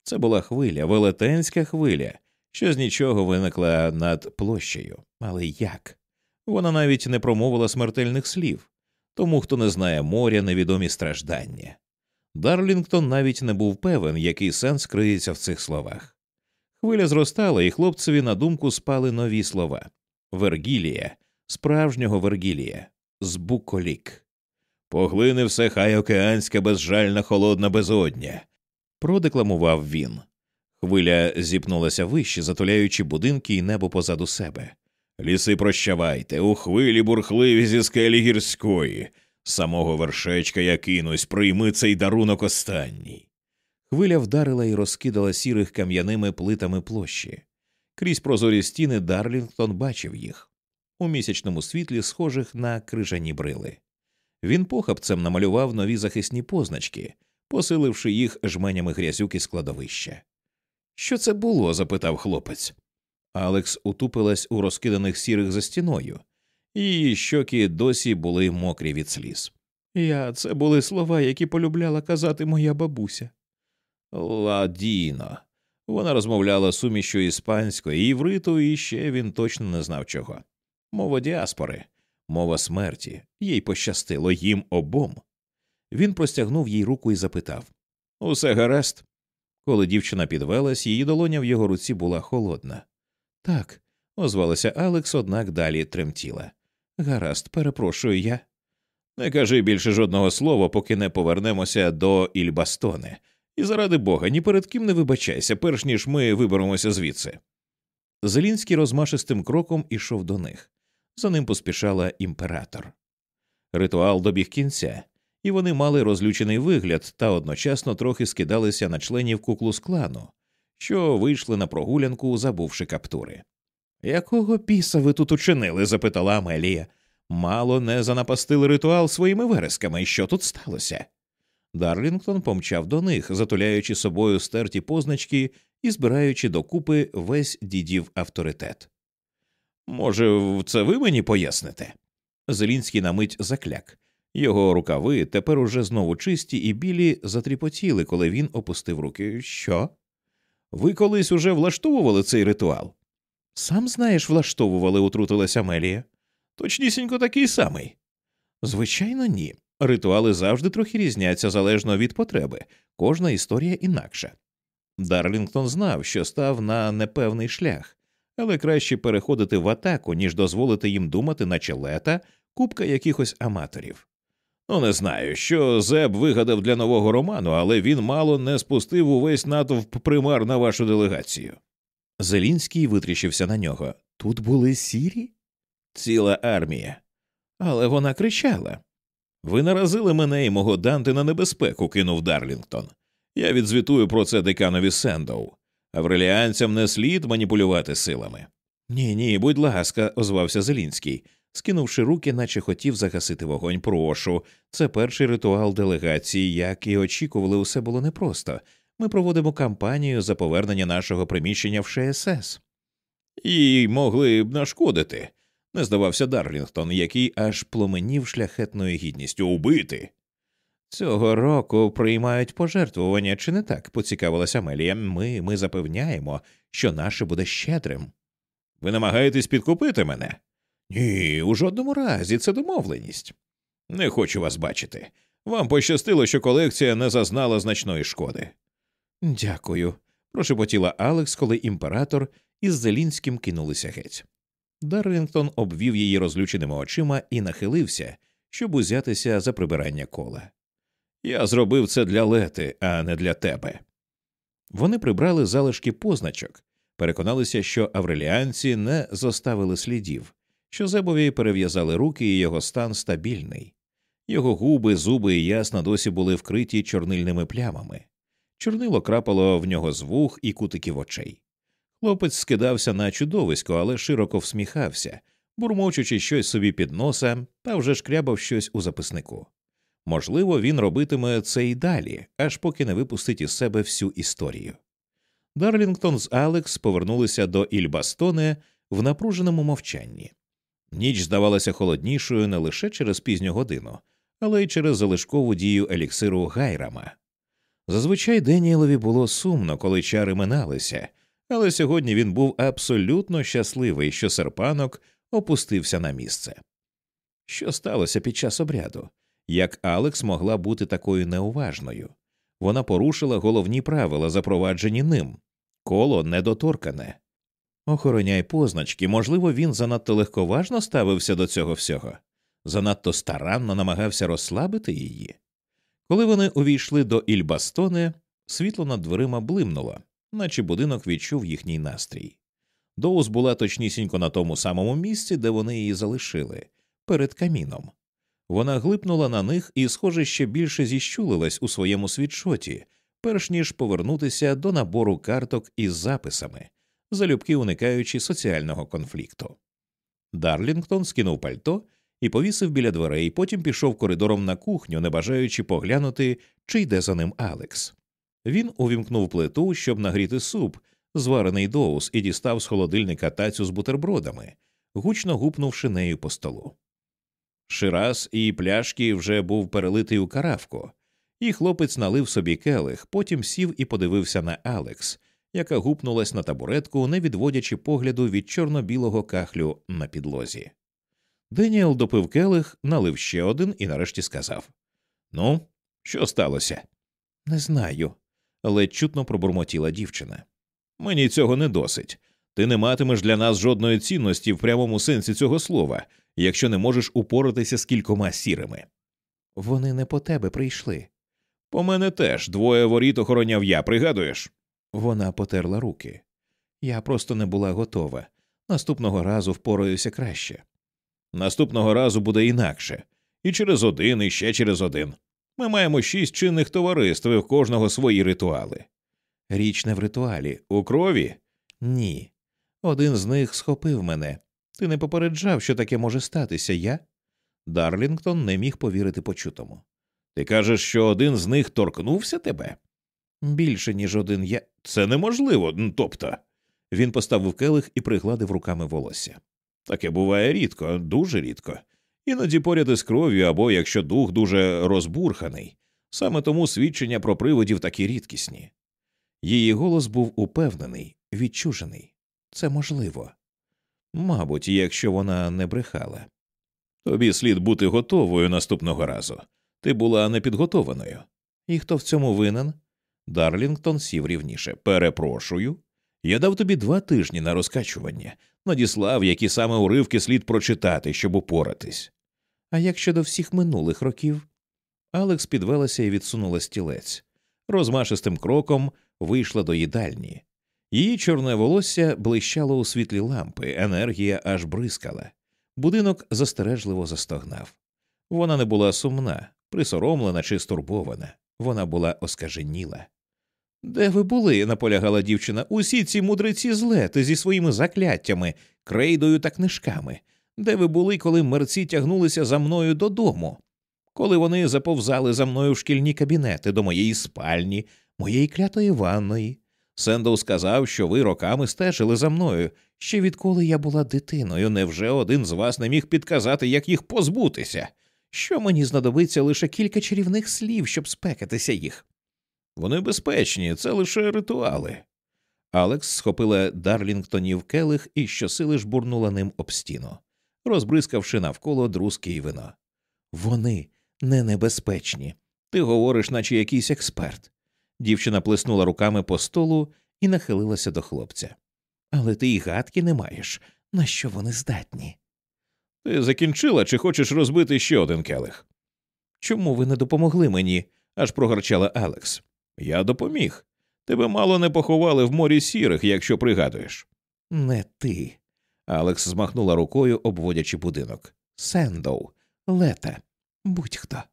Speaker 1: Це була хвиля, велетенська хвиля, що з нічого виникла над площею. Але як? Вона навіть не промовила смертельних слів, тому хто не знає моря, невідомі страждання. Дарлінгтон навіть не був певен, який сенс криється в цих словах. Хвиля зростала, і хлопцеві на думку спали нові слова Вергілія, справжнього Вергілія, збуколік. Поглини все хай океанська безжальна холодна безодня, продекламував він. Хвиля зіпнулася вище, затуляючи будинки і небо позаду себе. Ліси прощавайте, у хвилі бурхливі зі скелі гірської, самого вершечка я кинусь, прийми цей дарунок останній. Хвиля вдарила і розкидала сірих кам'яними плитами площі. Крізь прозорі стіни Дарлінгтон бачив їх у місячному світлі, схожих на крижані брили. Він похапцем намалював нові захисні позначки, посиливши їх жменями грязюки складовища. Що це було? запитав хлопець. Алекс утупилась у розкиданих сірих за стіною, її щоки досі були мокрі від сліз. Я це були слова, які полюбляла казати моя бабуся. Ладіно. Вона розмовляла сумішю іспанської, івриту, і ще він точно не знав чого. Мова діаспори, мова смерті, їй пощастило їм обом. Він простягнув їй руку і запитав Усе гаразд. Коли дівчина підвелась, її долоня в його руці була холодна. Так, озвалася Алекс, однак далі тремтіла. Гаразд, перепрошую я. Не кажи більше жодного слова, поки не повернемося до Ільбастони. І заради бога, ні перед ким не вибачайся, перш ніж ми виберемося звідси. Зелінський розмашистим кроком ішов до них. За ним поспішала імператор. Ритуал добіг кінця, і вони мали розлючений вигляд та одночасно трохи скидалися на членів куклу з клану, що вийшли на прогулянку, забувши каптури. Якого піса ви тут учинили? запитала Амелія. Мало не занапастили ритуал своїми вересками, і що тут сталося? Дарлінгтон помчав до них, затуляючи собою стерті позначки і збираючи докупи весь дідів авторитет. Може, це ви мені поясните? Зелінський на мить закляк. Його рукави тепер уже знову чисті і білі затріпотіли, коли він опустив руки. Що? Ви колись уже влаштовували цей ритуал? Сам знаєш, влаштовували, утрутилася Амелія. Точнісінько такий самий. Звичайно, ні. Ритуали завжди трохи різняться залежно від потреби, кожна історія інакша. Дарлінгтон знав, що став на непевний шлях, але краще переходити в атаку, ніж дозволити їм думати, наче лета, купка якихось аматорів. Ну, не знаю, що Зеб вигадав для нового роману, але він мало не спустив увесь натовп примар на вашу делегацію. Зелінський витріщився на нього. Тут були сірі? Ціла армія. Але вона кричала. Ви наразили мене і мого Данти на небезпеку, кинув Дарлінгтон. Я відзвітую про це деканові Сендоу. Авреліанцям не слід маніпулювати силами. Ні, ні, будь ласка, озвався Зелінський, скинувши руки, наче хотів загасити вогонь. Прошу. Це перший ритуал делегації, як і очікували, усе було непросто. Ми проводимо кампанію за повернення нашого приміщення в ШСС. І могли б нашкодити не здавався Дарлінгтон, який аж пломенів шляхетною гідністю убити. Цього року приймають пожертвування, чи не так? поцікавилася Мелія. Ми ми запевняємо, що наше буде щедрим. Ви намагаєтесь підкупити мене? Ні, у жодному разі це домовленість. Не хочу вас бачити. Вам пощастило, що колекція не зазнала значної шкоди. Дякую, прошепотіла Алекс, коли імператор із Зелінським кинулися геть. Даррінгтон обвів її розлюченими очима і нахилився, щоб узятися за прибирання кола. Я зробив це для лети, а не для тебе. Вони прибрали залишки позначок, переконалися, що авреліанці не зоставили слідів, що зебові перев'язали руки, і його стан стабільний. Його губи, зуби і ясна досі були вкриті чорнильними плямами. Чорнило крапало в нього з вух і кутиків очей. Хлопець скидався на чудовисько, але широко всміхався, бурмочучи щось собі під носа та вже шкрябав щось у записнику. Можливо, він робитиме це і далі, аж поки не випустить із себе всю історію. Дарлінгтон з Алекс повернулися до Ільбастоне в напруженому мовчанні. Ніч здавалася холоднішою не лише через пізню годину, але й через залишкову дію еліксиру Гайрама. Зазвичай Деніелові було сумно, коли чари миналися але сьогодні він був абсолютно щасливий, що серпанок опустився на місце. Що сталося під час обряду? Як Алекс могла бути такою неуважною? Вона порушила головні правила, запроваджені ним коло недоторкане. Охороняй позначки, можливо, він занадто легковажно ставився до цього всього, занадто старанно намагався розслабити її. Коли вони увійшли до Ільбастони, світло над дверима блимнуло, наче будинок відчув їхній настрій. Доус була точнісінько на тому самому місці, де вони її залишили, перед каміном. Вона глипнула на них і, схоже, ще більше зіщулилась у своєму світшоті, перш ніж повернутися до набору карток із записами, залюбки уникаючи соціального конфлікту. Дарлінгтон скинув пальто і повісив біля дверей, потім пішов коридором на кухню, не бажаючи поглянути, чи йде за ним Алекс. Він увімкнув плиту, щоб нагріти суп, зварений доус, і дістав з холодильника тацю з бутербродами, гучно гупнувши нею по столу. Шираз і пляшки вже був перелитий у каравку, і хлопець налив собі келих, потім сів і подивився на Алекс, яка гупнулась на табуретку, не відводячи погляду від чорно-білого кахлю на підлозі. Деніел допив келих, налив ще один і нарешті сказав Ну, що сталося? Не знаю, ледь чутно пробурмотіла дівчина. Мені цього не досить. Ти не матимеш для нас жодної цінності в прямому сенсі цього слова, якщо не можеш упоратися з кількома сірими. Вони не по тебе прийшли. По мене теж двоє воріт охороняв я, пригадуєш? Вона потерла руки. Я просто не була готова. Наступного разу впораюся краще. Наступного разу буде інакше, і через один, і ще через один. Ми маємо шість чинних товариств і в кожного свої ритуали. Річ не в ритуалі. У крові? Ні. Один з них схопив мене. Ти не попереджав, що таке може статися, я? Дарлінгтон не міг повірити почутому. Ти кажеш, що один з них торкнувся тебе? Більше, ніж один я. Це неможливо, тобто. Він поставив келих і пригладив руками волосся. Таке буває рідко, дуже рідко іноді поряд із кров'ю або якщо дух дуже розбурханий, саме тому свідчення про приводів такі рідкісні. Її голос був упевнений, відчужений це можливо. Мабуть, якщо вона не брехала. Тобі слід бути готовою наступного разу. Ти була непідготованою. І хто в цьому винен? Дарлінгтон сів рівніше. Перепрошую. Я дав тобі два тижні на розкачування, надіслав, які саме уривки слід прочитати, щоб упоратись. А як щодо всіх минулих років? Алекс підвелася і відсунула стілець. Розмашистим кроком вийшла до їдальні. Її чорне волосся блищало у світлі лампи, енергія аж бризкала. Будинок застережливо застогнав. Вона не була сумна, присоромлена чи стурбована. Вона була оскаженіла. Де ви були? наполягала дівчина. Усі ці мудреці злети зі своїми закляттями, крейдою та книжками. Де ви були, коли мерці тягнулися за мною додому, коли вони заповзали за мною в шкільні кабінети до моєї спальні, моєї клятої ванної? Сендоу сказав, що ви роками стежили за мною. Ще відколи я була дитиною, невже один з вас не міг підказати, як їх позбутися? Що мені знадобиться лише кілька чарівних слів, щоб спекатися їх? Вони безпечні, це лише ритуали. Алекс схопила Дарлінгтонів келих і щосили жбурнула ним об стіну розбризкавши навколо друзки і вино. Вони не небезпечні. Ти говориш, наче якийсь експерт. Дівчина плеснула руками по столу і нахилилася до хлопця. Але ти й гадки не маєш, на що вони здатні. Ти закінчила чи хочеш розбити ще один келих? Чому ви не допомогли мені? аж прогорчала Алекс. Я допоміг. Тебе мало не поховали в морі сірих, якщо пригадуєш. Не ти. Алекс змахнула рукою, обводячи будинок. Сендоу, лете, будь-хто.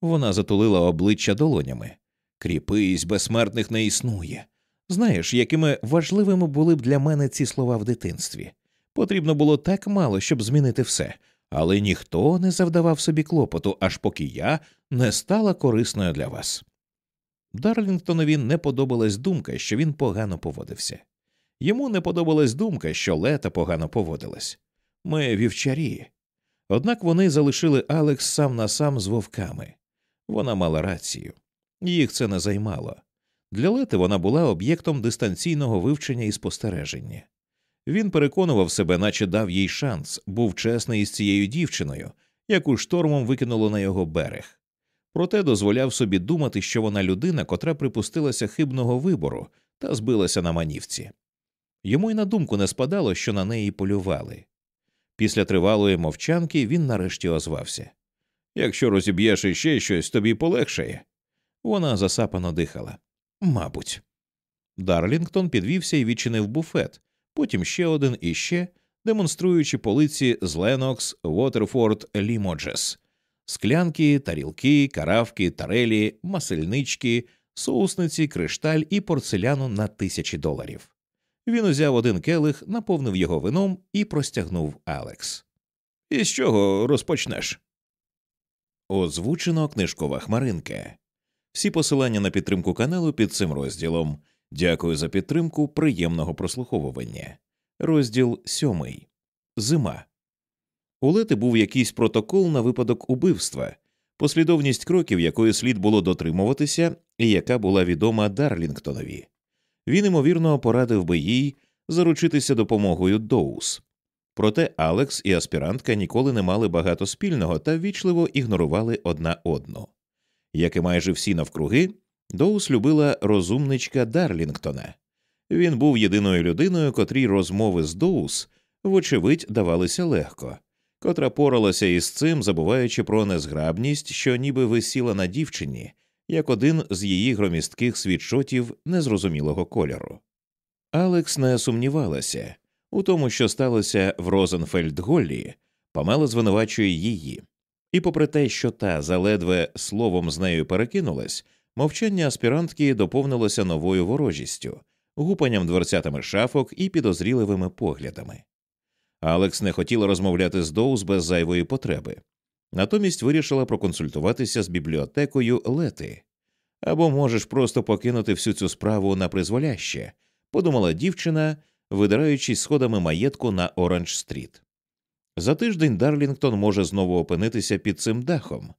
Speaker 1: Вона затулила обличчя долонями. Кріпись, безсмертних не існує. Знаєш, якими важливими були б для мене ці слова в дитинстві. Потрібно було так мало, щоб змінити все, але ніхто не завдавав собі клопоту, аж поки я не стала корисною для вас. Дарлінгтонові не подобалась думка, що він погано поводився. Йому не подобалась думка, що лета погано поводилась. Ми вівчарі. Однак вони залишили Алекс сам на сам з вовками. Вона мала рацію, їх це не займало. Для лети вона була об'єктом дистанційного вивчення і спостереження. Він переконував себе, наче дав їй шанс, був чесний із цією дівчиною, яку штормом викинуло на його берег. Проте дозволяв собі думати, що вона людина, котра припустилася хибного вибору та збилася на манівці. Йому й на думку не спадало, що на неї полювали. Після тривалої мовчанки він нарешті озвався Якщо розіб'єш іще щось, тобі полегшає. Вона засапано дихала. Мабуть. Дарлінгтон підвівся і відчинив буфет, потім ще один і ще, демонструючи полиці з Ленокс, Вотерфорд, Лімоджес, склянки, тарілки, каравки, тарелі, масельнички, соусниці, кришталь і порцеляну на тисячі доларів. Він узяв один келих, наповнив його вином і простягнув Алекс. Із чого розпочнеш? Озвучено книжкова хмаринка. Всі посилання на підтримку каналу під цим розділом. Дякую за підтримку приємного прослуховування. Розділ сьомий Зима. У Лети був якийсь протокол на випадок убивства, послідовність кроків, якої слід було дотримуватися, і яка була відома Дарлінгтонові він ймовірно порадив би їй заручитися допомогою Доус. Проте Алекс і аспірантка ніколи не мали багато спільного та ввічливо ігнорували одна одну. Як і майже всі навкруги, Доус любила розумничка Дарлінгтона. Він був єдиною людиною, котрій розмови з Доус, вочевидь, давалися легко, котра поралася із цим, забуваючи про незграбність, що ніби висіла на дівчині, як один з її громістких світшотів незрозумілого кольору. Алекс не сумнівалася у тому, що сталося в Розенфельдголлі, Памела звинувачує її, і, попри те, що та заледве словом з нею перекинулась, мовчання аспірантки доповнилося новою ворожістю, гупанням дверцятами шафок і підозріливими поглядами. Алекс не хотіла розмовляти з Доуз без зайвої потреби натомість вирішила проконсультуватися з бібліотекою Лети. Або можеш просто покинути всю цю справу на призволяще, подумала дівчина, видираючись сходами маєтку на Оранж Стріт. За тиждень Дарлінгтон може знову опинитися під цим дахом.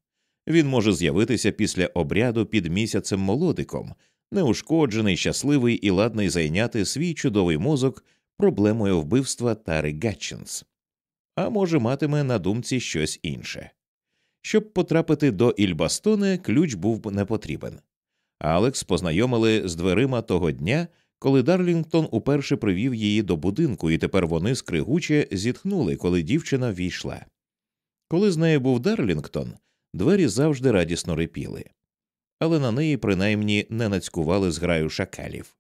Speaker 1: Він може з'явитися після обряду під місяцем молодиком, неушкоджений, щасливий і ладний зайняти свій чудовий мозок проблемою вбивства Тари Гатчинс. а може, матиме на думці щось інше. Щоб потрапити до Ільбастони, ключ був не потрібен. Алекс познайомили з дверима того дня, коли Дарлінгтон уперше привів її до будинку, і тепер вони скригуче зітхнули, коли дівчина війшла. Коли з нею був Дарлінгтон, двері завжди радісно рипіли, але на неї принаймні не нацькували зграю шакалів.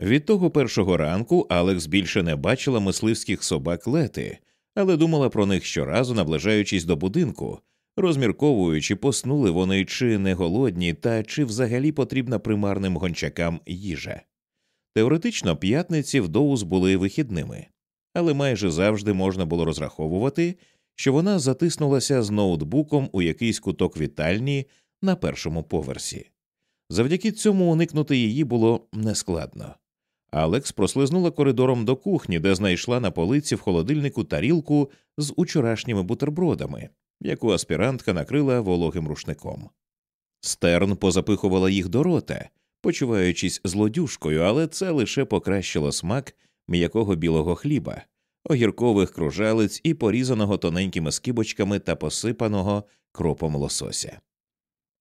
Speaker 1: Від того першого ранку Алекс більше не бачила мисливських собак лети, але думала про них щоразу, наближаючись до будинку розмірковуючи, поснули вони чи не голодні, та чи взагалі потрібна примарним гончакам їжа. Теоретично п'ятниці в Доус були вихідними, але майже завжди можна було розраховувати, що вона затиснулася з ноутбуком у якийсь куток вітальні на першому поверсі. Завдяки цьому уникнути її було нескладно. Алекс прослизнула коридором до кухні, де знайшла на полиці в холодильнику тарілку з учорашніми бутербродами, яку аспірантка накрила вологим рушником. Стерн позапихувала їх до рота, почуваючись злодюшкою, але це лише покращило смак м'якого білого хліба, огіркових кружалиць і порізаного тоненькими скибочками та посипаного кропом лосося.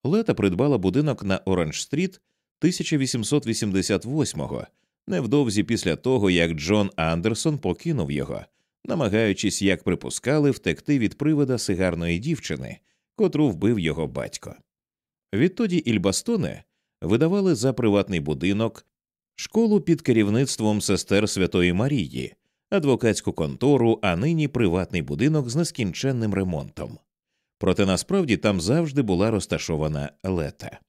Speaker 1: Лета придбала будинок на Оранж Стріт 1888-го, невдовзі після того як Джон Андерсон покинув його намагаючись, як припускали, втекти від привода сигарної дівчини, котру вбив його батько. Відтоді Ільбастоне видавали за приватний будинок, школу під керівництвом сестер Святої Марії, адвокатську контору, а нині приватний будинок з нескінченним ремонтом. Проте насправді там завжди була розташована лета.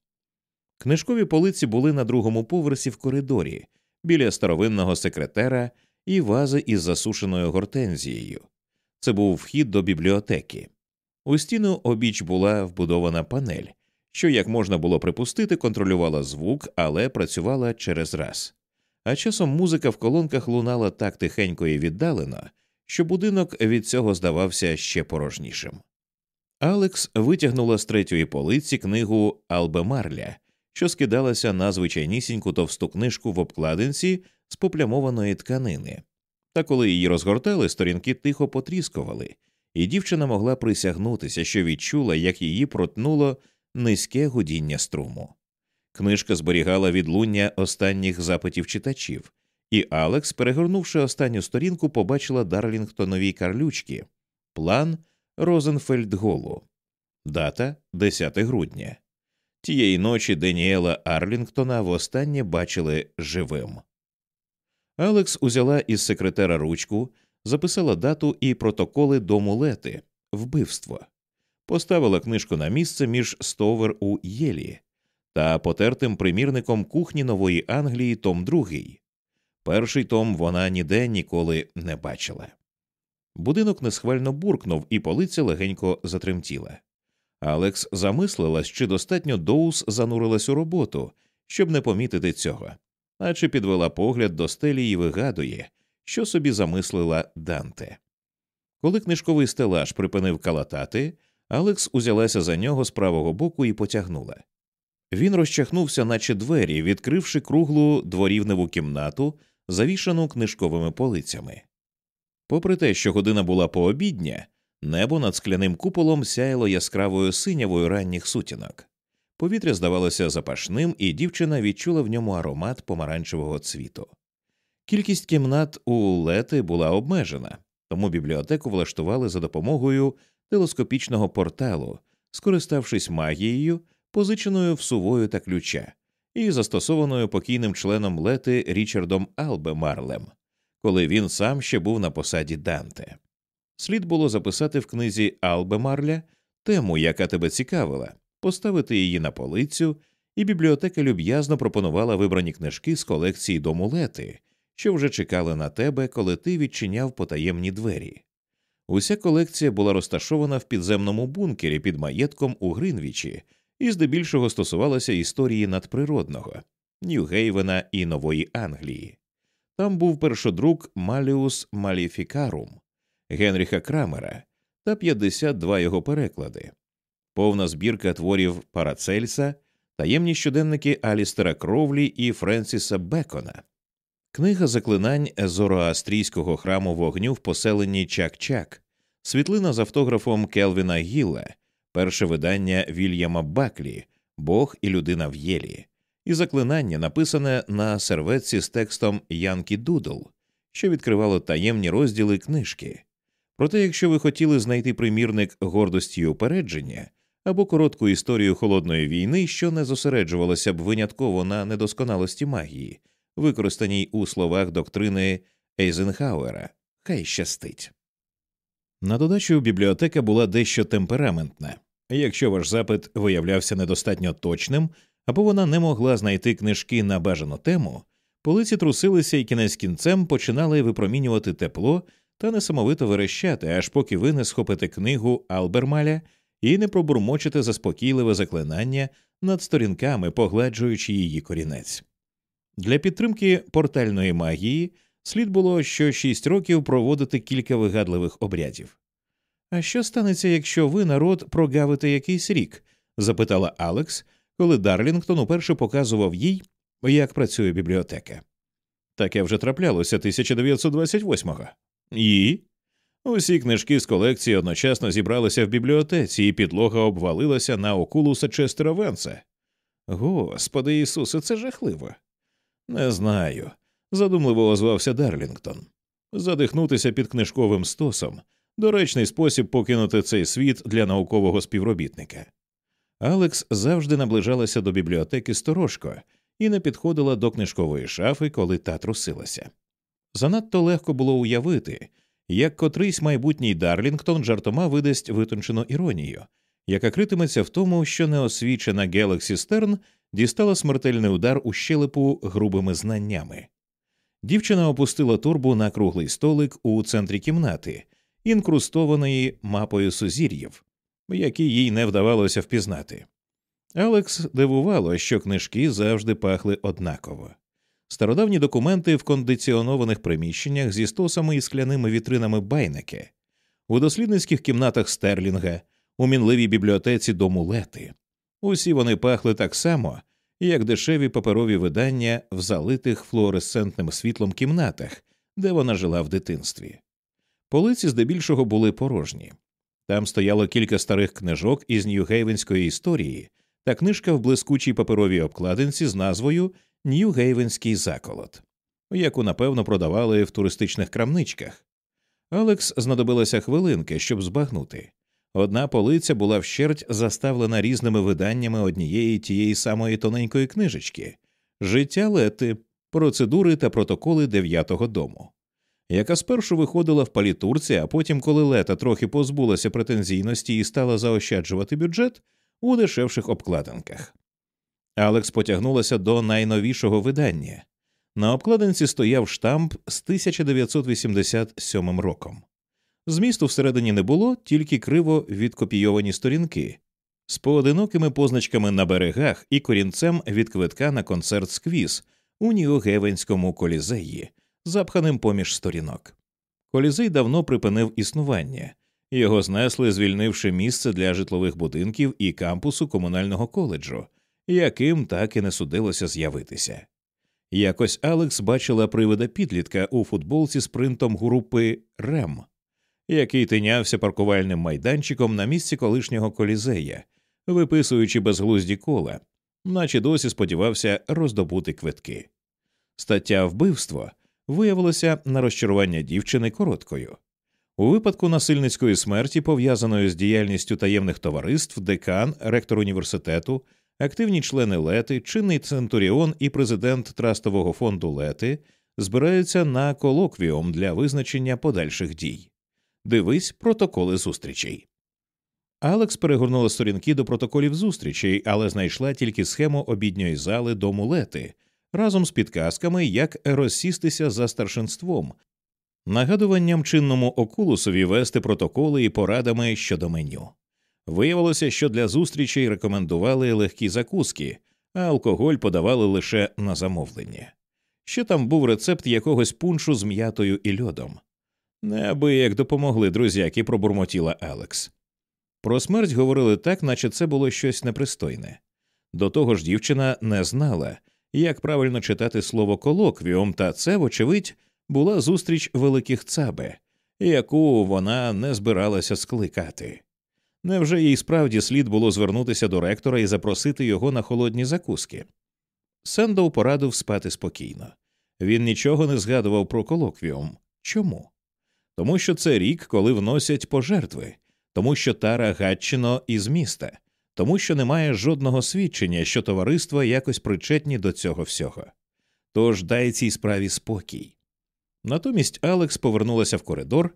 Speaker 1: Книжкові полиці були на другому поверсі в коридорі біля старовинного секретера і вази із засушеною гортензією. Це був вхід до бібліотеки. У стіну обіч була вбудована панель, що, як можна було припустити, контролювала звук, але працювала через раз. А часом музика в колонках лунала так тихенько і віддалено, що будинок від цього здавався ще порожнішим. Алекс витягнула з третьої полиці книгу Албемарля, що скидалася на звичайнісіньку товсту книжку в обкладинці з поплямованої тканини, та коли її розгортали, сторінки тихо потріскували, і дівчина могла присягнутися, що відчула, як її протнуло низьке гудіння струму. Книжка зберігала відлуння останніх запитів читачів, і Алекс, перегорнувши останню сторінку, побачила Дарлінгтонові карлючки план Розенфельдголу, дата 10 грудня. Тієї ночі Деніела Арлінгтона востаннє бачили живим. Алекс узяла із секретера ручку, записала дату і протоколи до мулети вбивство, поставила книжку на місце між стовер у Єлі та потертим примірником кухні нової Англії Том Другий. Перший том вона ніде ніколи не бачила. Будинок несхвально буркнув, і полиця легенько затремтіла. Алекс замислилась, чи достатньо Доус занурилась у роботу, щоб не помітити цього наче підвела погляд до стелі і вигадує, що собі замислила Данте. Коли книжковий стелаж припинив калатати, Алекс узялася за нього з правого боку і потягнула. Він розчахнувся, наче двері, відкривши круглу дворівневу кімнату, завішану книжковими полицями. Попри те, що година була пообідня, небо над скляним куполом сяяло яскравою синявою ранніх сутінок. Повітря здавалося запашним, і дівчина відчула в ньому аромат помаранчевого цвіту. Кількість кімнат у лети була обмежена, тому бібліотеку влаштували за допомогою телескопічного порталу, скориставшись магією, позиченою в сувою та ключа, і застосованою покійним членом лети Річардом Албемарлем, коли він сам ще був на посаді Данте. Слід було записати в книзі Албемарля тему, яка тебе цікавила поставити її на полицю, і бібліотека люб'язно пропонувала вибрані книжки з колекції дому Лети, що вже чекали на тебе, коли ти відчиняв потаємні двері. Уся колекція була розташована в підземному бункері під маєтком у Гринвічі і здебільшого стосувалася історії надприродного Нью-Гейвена і Нової Англії. Там був першодрук Маліус Маліфікарум Генріха Крамера та 52 його переклади повна збірка творів Парацельса, таємні щоденники Алістера Кровлі і Френсіса Бекона, книга заклинань зороастрійського храму вогню в поселенні Чак-Чак, світлина з автографом Келвіна Гілла, перше видання Вільяма Баклі, Бог і людина в Єлі, і заклинання, написане на серветці з текстом Янкі Дудл, що відкривало таємні розділи книжки. Проте, якщо ви хотіли знайти примірник гордості і упередження, або коротку історію холодної війни, що не зосереджувалася б винятково на недосконалості магії, використаній у словах доктрини Ейзенхауера. Хай щастить. На додачу бібліотека була дещо темпераментна. Якщо ваш запит виявлявся недостатньо точним, або вона не могла знайти книжки на бажану тему, полиці трусилися і кінець кінцем починали випромінювати тепло та несамовито верещати, аж поки ви не схопите книгу Албермаля і не пробурмочити заспокійливе заклинання над сторінками, погладжуючи її корінець. Для підтримки портальної магії слід було що шість років проводити кілька вигадливих обрядів. А що станеться, якщо ви, народ, прогавите якийсь рік? запитала Алекс, коли Дарлінгтон уперше показував їй, як працює бібліотека. Таке вже траплялося 1928-го. І Усі книжки з колекції одночасно зібралися в бібліотеці, і підлога обвалилася на окулуса Честера Венса. Господи Ісусе, це жахливо. Не знаю, задумливо озвався Дарлінгтон. Задихнутися під книжковим стосом доречний спосіб покинути цей світ для наукового співробітника. Алекс завжди наближалася до бібліотеки сторожко і не підходила до книжкової шафи, коли та трусилася. Занадто легко було уявити, як котрийсь майбутній Дарлінгтон жартома видасть витончену іронію, яка критиметься в тому, що неосвічена Гелексі Стерн дістала смертельний удар у щелепу грубими знаннями. Дівчина опустила турбу на круглий столик у центрі кімнати, інкрустованої мапою сузір'їв, які їй не вдавалося впізнати. Алекс дивувало, що книжки завжди пахли однаково стародавні документи в кондиціонованих приміщеннях зі стосами і скляними вітринами байники, у дослідницьких кімнатах Стерлінга, у мінливій бібліотеці дому Лети. Усі вони пахли так само, як дешеві паперові видання в залитих флуоресцентним світлом кімнатах, де вона жила в дитинстві. Полиці здебільшого були порожні. Там стояло кілька старих книжок із Ньюгейвенської історії та книжка в блискучій паперовій обкладинці з назвою Нью-Гейвенський заколот, яку напевно продавали в туристичних крамничках. Алекс знадобилася хвилинки, щоб збагнути. Одна полиця була вщерть заставлена різними виданнями однієї тієї самої тоненької книжечки Життя лети, процедури та протоколи дев'ятого дому, яка спершу виходила в палітурці, а потім, коли лета трохи позбулася претензійності і стала заощаджувати бюджет у дешевших обкладинках. Алекс потягнулася до найновішого видання. На обкладинці стояв штамп з 1987 роком. Змісту всередині не було, тільки криво відкопійовані сторінки з поодинокими позначками на берегах і корінцем від квитка на концерт сквіз у Нігогевенському колізеї, запханим поміж сторінок. Колізей давно припинив існування, його знесли, звільнивши місце для житлових будинків і кампусу комунального коледжу яким так і не судилося з'явитися. Якось Алекс бачила привида підлітка у футболці з принтом групи Рем, який тинявся паркувальним майданчиком на місці колишнього колізея, виписуючи безглузді кола, наче досі сподівався роздобути квитки. Стаття вбивство виявилося на розчарування дівчини короткою. У випадку насильницької смерті, пов'язаної з діяльністю таємних товариств, декан, ректор університету, активні члени Лети, чинний Центуріон і президент Трастового фонду Лети збираються на колоквіум для визначення подальших дій. Дивись протоколи зустрічей. Алекс перегорнула сторінки до протоколів зустрічей, але знайшла тільки схему обідньої зали дому Лети разом з підказками, як розсістися за старшинством, нагадуванням чинному окулусові вести протоколи і порадами щодо меню. Виявилося, що для зустрічей рекомендували легкі закуски, а алкоголь подавали лише на замовлення. Ще там був рецепт якогось пуншу з м'ятою і льодом. Неабияк допомогли друзяки, пробурмотіла Алекс. Про смерть говорили так, наче це було щось непристойне. До того ж, дівчина не знала, як правильно читати слово колоквіум, та це, вочевидь, була зустріч великих цаби, яку вона не збиралася скликати. Невже їй справді слід було звернутися до ректора і запросити його на холодні закуски? Сендоу порадив спати спокійно. Він нічого не згадував про колоквіум. Чому? Тому що це рік, коли вносять пожертви, тому що тара Гатчино із міста, тому що немає жодного свідчення, що товариства якось причетні до цього всього. Тож дай цій справі спокій. Натомість Алекс повернулася в коридор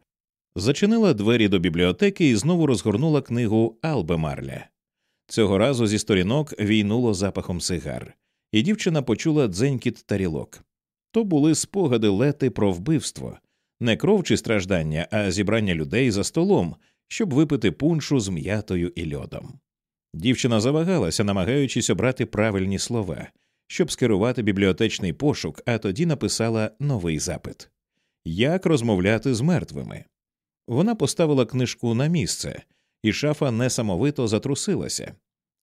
Speaker 1: зачинила двері до бібліотеки і знову розгорнула книгу Марля. Цього разу зі сторінок війнуло запахом сигар, і дівчина почула дзенькіт тарілок. То були спогади лети про вбивство, не кров чи страждання, а зібрання людей за столом, щоб випити пуншу з м'ятою і льодом. Дівчина завагалася, намагаючись обрати правильні слова, щоб скерувати бібліотечний пошук, а тоді написала новий запит Як розмовляти з мертвими? Вона поставила книжку на місце, і шафа несамовито затрусилася.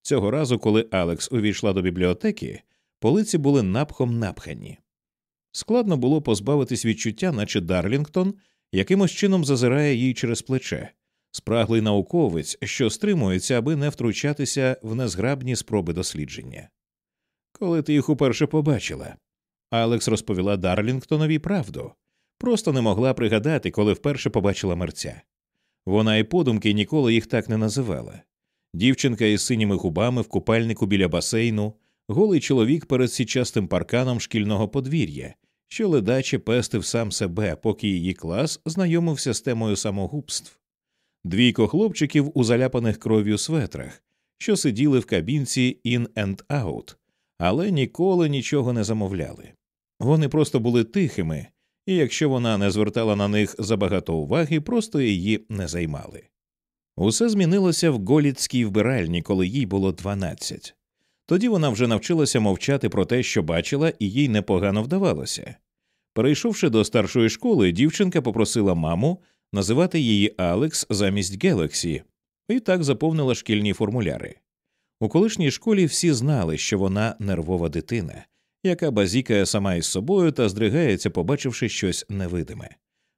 Speaker 1: Цього разу, коли Алекс увійшла до бібліотеки, полиці були напхом напхані. Складно було позбавитись відчуття, наче Дарлінгтон якимось чином зазирає їй через плече, спраглий науковець, що стримується, аби не втручатися в незграбні спроби дослідження. Коли ти їх уперше побачила, Алекс розповіла Дарлінгтонові правду просто не могла пригадати, коли вперше побачила мерця. Вона і подумки ніколи їх так не називала. Дівчинка із синіми губами в купальнику біля басейну, голий чоловік перед січастим парканом шкільного подвір'я, що ледаче пестив сам себе, поки її клас знайомився з темою самогубств, двійко хлопчиків у заляпаних кров'ю светрах, що сиділи в кабінці «In and out», але ніколи нічого не замовляли. Вони просто були тихими, і якщо вона не звертала на них забагато уваги, просто її не займали. Усе змінилося в голіцькій вбиральні, коли їй було 12. Тоді вона вже навчилася мовчати про те, що бачила, і їй непогано вдавалося. Перейшовши до старшої школи, дівчинка попросила маму називати її Алекс замість Гелексі, і так заповнила шкільні формуляри. У колишній школі всі знали, що вона нервова дитина, яка базікає сама із собою та здригається, побачивши щось невидиме,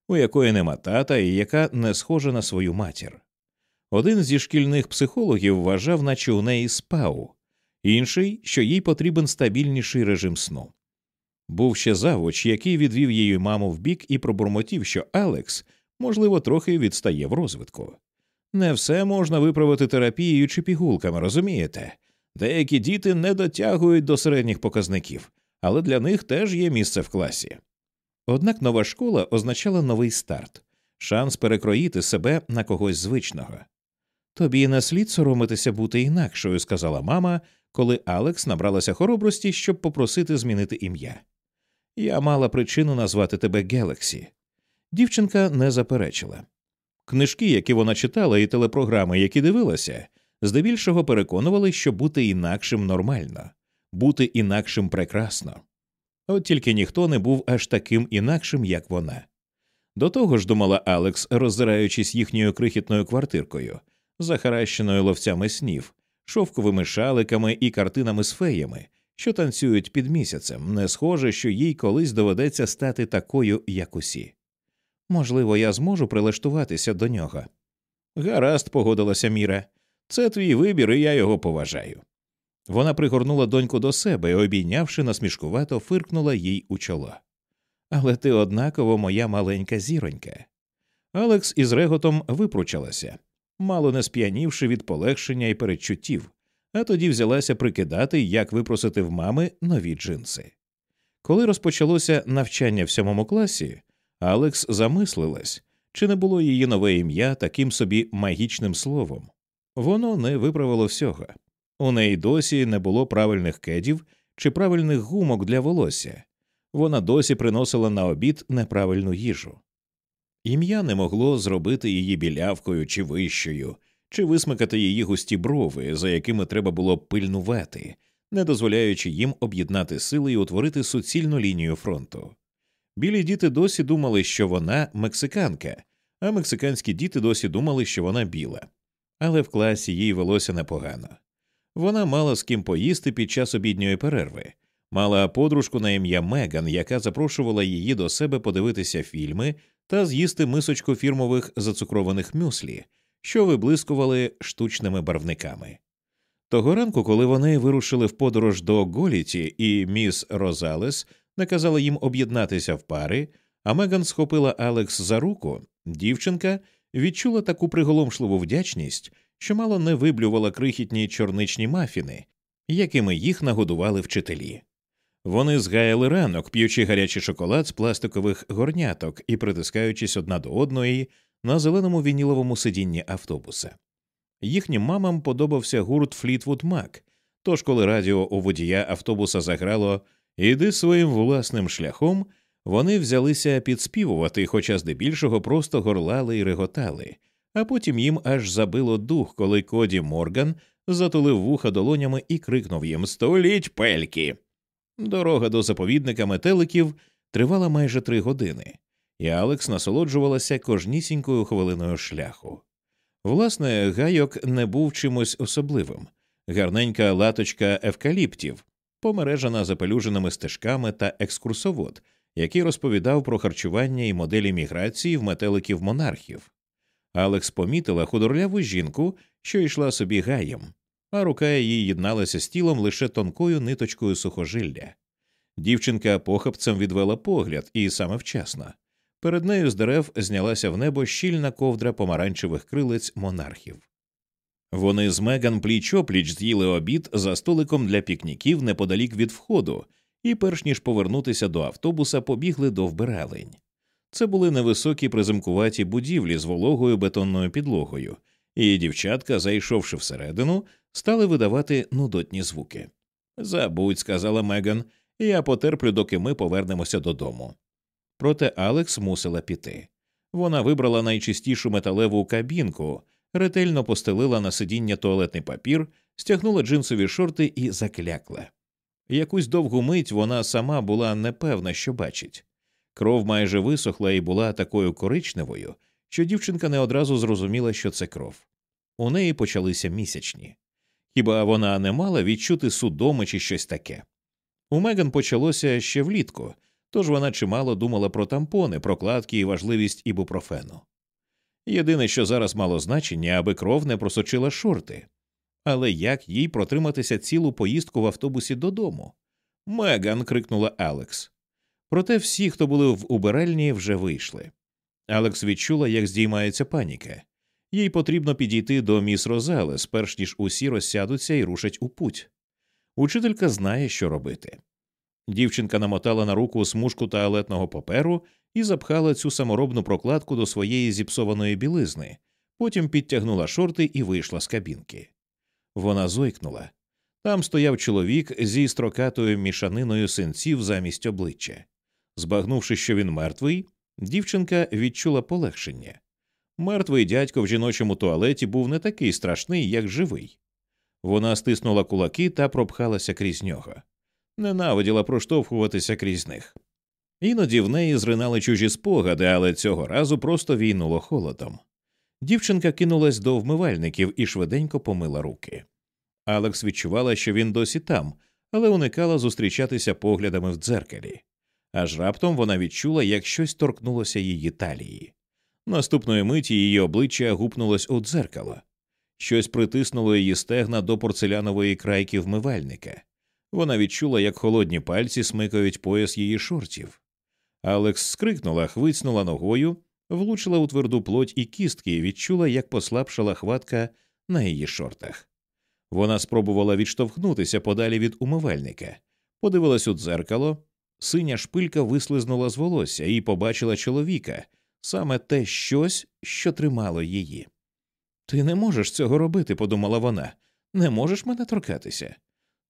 Speaker 1: у якої нема тата і яка не схожа на свою матір. Один зі шкільних психологів вважав, наче у неї спав, інший, що їй потрібен стабільніший режим сну. Був ще завуч, який відвів її маму вбік і пробурмотів, що Алекс, можливо, трохи відстає в розвитку. Не все можна виправити терапією чи пігулками, розумієте? Деякі діти не дотягують до середніх показників, але для них теж є місце в класі. Однак нова школа означала новий старт, шанс перекроїти себе на когось звичного. Тобі не слід соромитися бути інакшою, сказала мама, коли Алекс набралася хоробрості, щоб попросити змінити ім'я. Я мала причину назвати тебе Гелексі. Дівчинка не заперечила. Книжки, які вона читала, і телепрограми, які дивилася, здебільшого переконували, що бути інакшим нормально, бути інакшим прекрасно. От тільки ніхто не був аж таким інакшим, як вона. До того ж, думала Алекс, роззираючись їхньою крихітною квартиркою, захаращеною ловцями снів, шовковими шаликами і картинами з феями, що танцюють під місяцем, не схоже, що їй колись доведеться стати такою, як усі. Можливо, я зможу прилаштуватися до нього. Гаразд, погодилася Міра. Це твій вибір, і я його поважаю. Вона пригорнула доньку до себе і, обійнявши, насмішкувато, фиркнула їй у чоло. Але ти однаково моя маленька зіронька. Алекс із реготом випручалася, мало не сп'янівши від полегшення і передчуттів, а тоді взялася прикидати, як випросити в мами нові джинси. Коли розпочалося навчання в сьомому класі, Алекс замислилась, чи не було її нове ім'я таким собі магічним словом. Воно не виправило всього. У неї досі не було правильних кедів чи правильних гумок для волосся, вона досі приносила на обід неправильну їжу. Ім'я не могло зробити її білявкою чи вищою, чи висмикати її густі брови, за якими треба було пильнувати, не дозволяючи їм об'єднати сили і утворити суцільну лінію фронту. Білі діти досі думали, що вона мексиканка, а мексиканські діти досі думали, що вона біла але в класі їй велося непогано. Вона мала з ким поїсти під час обідньої перерви, мала подружку на ім'я Меган, яка запрошувала її до себе подивитися фільми та з'їсти мисочку фірмових зацукрованих мюслі, що виблискували штучними барвниками. Того ранку, коли вони вирушили в подорож до Голіті, і міс Розалес наказала їм об'єднатися в пари, а Меган схопила Алекс за руку, дівчинка відчула таку приголомшливу вдячність, що мало не виблювала крихітні чорничні мафіни, якими їх нагодували вчителі. Вони згаяли ранок, п'ючи гарячий шоколад з пластикових горняток і притискаючись одна до одної на зеленому вініловому сидінні автобуса. Їхнім мамам подобався гурт Флітвуд Мак. Тож, коли радіо у водія автобуса заграло Іди своїм власним шляхом. Вони взялися підспівувати, хоча здебільшого просто горлали і реготали, а потім їм аж забило дух, коли Коді Морган затулив вуха долонями і крикнув їм Століть пельки. Дорога до заповідника метеликів тривала майже три години, і Алекс насолоджувалася кожнісінькою хвилиною шляху. Власне, гайок не був чимось особливим гарненька латочка евкаліптів, помережена запелюженими стежками та екскурсовод який розповідав про харчування і моделі міграції в метеликів монархів. Алекс помітила худорляву жінку, що йшла собі гаєм, а рука її єдналася з тілом лише тонкою ниточкою сухожилля. Дівчинка похапцем відвела погляд, і саме вчасно. Перед нею з дерев знялася в небо щільна ковдра помаранчевих крилець монархів. Вони з Меган пліч опліч з'їли обід за столиком для пікніків неподалік від входу, і, перш ніж повернутися до автобуса, побігли до вбиралень. Це були невисокі призимкуваті будівлі з вологою бетонною підлогою, і дівчатка, зайшовши всередину, стали видавати нудотні звуки. Забудь, сказала Меган, я потерплю, доки ми повернемося додому. Проте Алекс мусила піти. Вона вибрала найчистішу металеву кабінку, ретельно постелила на сидіння туалетний папір, стягнула джинсові шорти і заклякла. Якусь довгу мить вона сама була непевна, що бачить. Кров майже висохла і була такою коричневою, що дівчинка не одразу зрозуміла, що це кров. У неї почалися місячні. Хіба вона не мала відчути судоми чи щось таке? У Меган почалося ще влітку, тож вона чимало думала про тампони, прокладки і важливість ібупрофену. Єдине, що зараз мало значення, аби кров не просочила шорти але як їй протриматися цілу поїздку в автобусі додому? Меган. крикнула Алекс. Проте всі, хто були в убиральні, вже вийшли. Алекс відчула, як здіймається паніка. Їй потрібно підійти до міс Розелес, перш ніж усі розсядуться і рушать у путь. Учителька знає, що робити. Дівчинка намотала на руку смужку туалетного паперу і запхала цю саморобну прокладку до своєї зіпсованої білизни, потім підтягнула шорти і вийшла з кабінки. Вона зойкнула. Там стояв чоловік зі строкатою мішаниною синців замість обличчя. Збагнувши, що він мертвий, дівчинка відчула полегшення. Мертвий дядько в жіночому туалеті був не такий страшний, як живий. Вона стиснула кулаки та пропхалася крізь нього, ненавиділа проштовхуватися крізь них. Іноді в неї зринали чужі спогади, але цього разу просто війнуло холодом. Дівчинка кинулась до вмивальників і швиденько помила руки. Алекс відчувала, що він досі там, але уникала зустрічатися поглядами в дзеркалі. Аж раптом вона відчула, як щось торкнулося її талії. Наступної миті її обличчя гупнулось у дзеркало. Щось притиснуло її стегна до порцелянової крайки вмивальника. Вона відчула, як холодні пальці смикають пояс її шортів. Алекс скрикнула, хвицнула ногою влучила у тверду плоть і кістки і відчула, як послабшала хватка на її шортах. Вона спробувала відштовхнутися подалі від умивальника, подивилась у дзеркало, синя шпилька вислизнула з волосся і побачила чоловіка саме те щось, що тримало її. Ти не можеш цього робити, подумала вона, не можеш мене торкатися.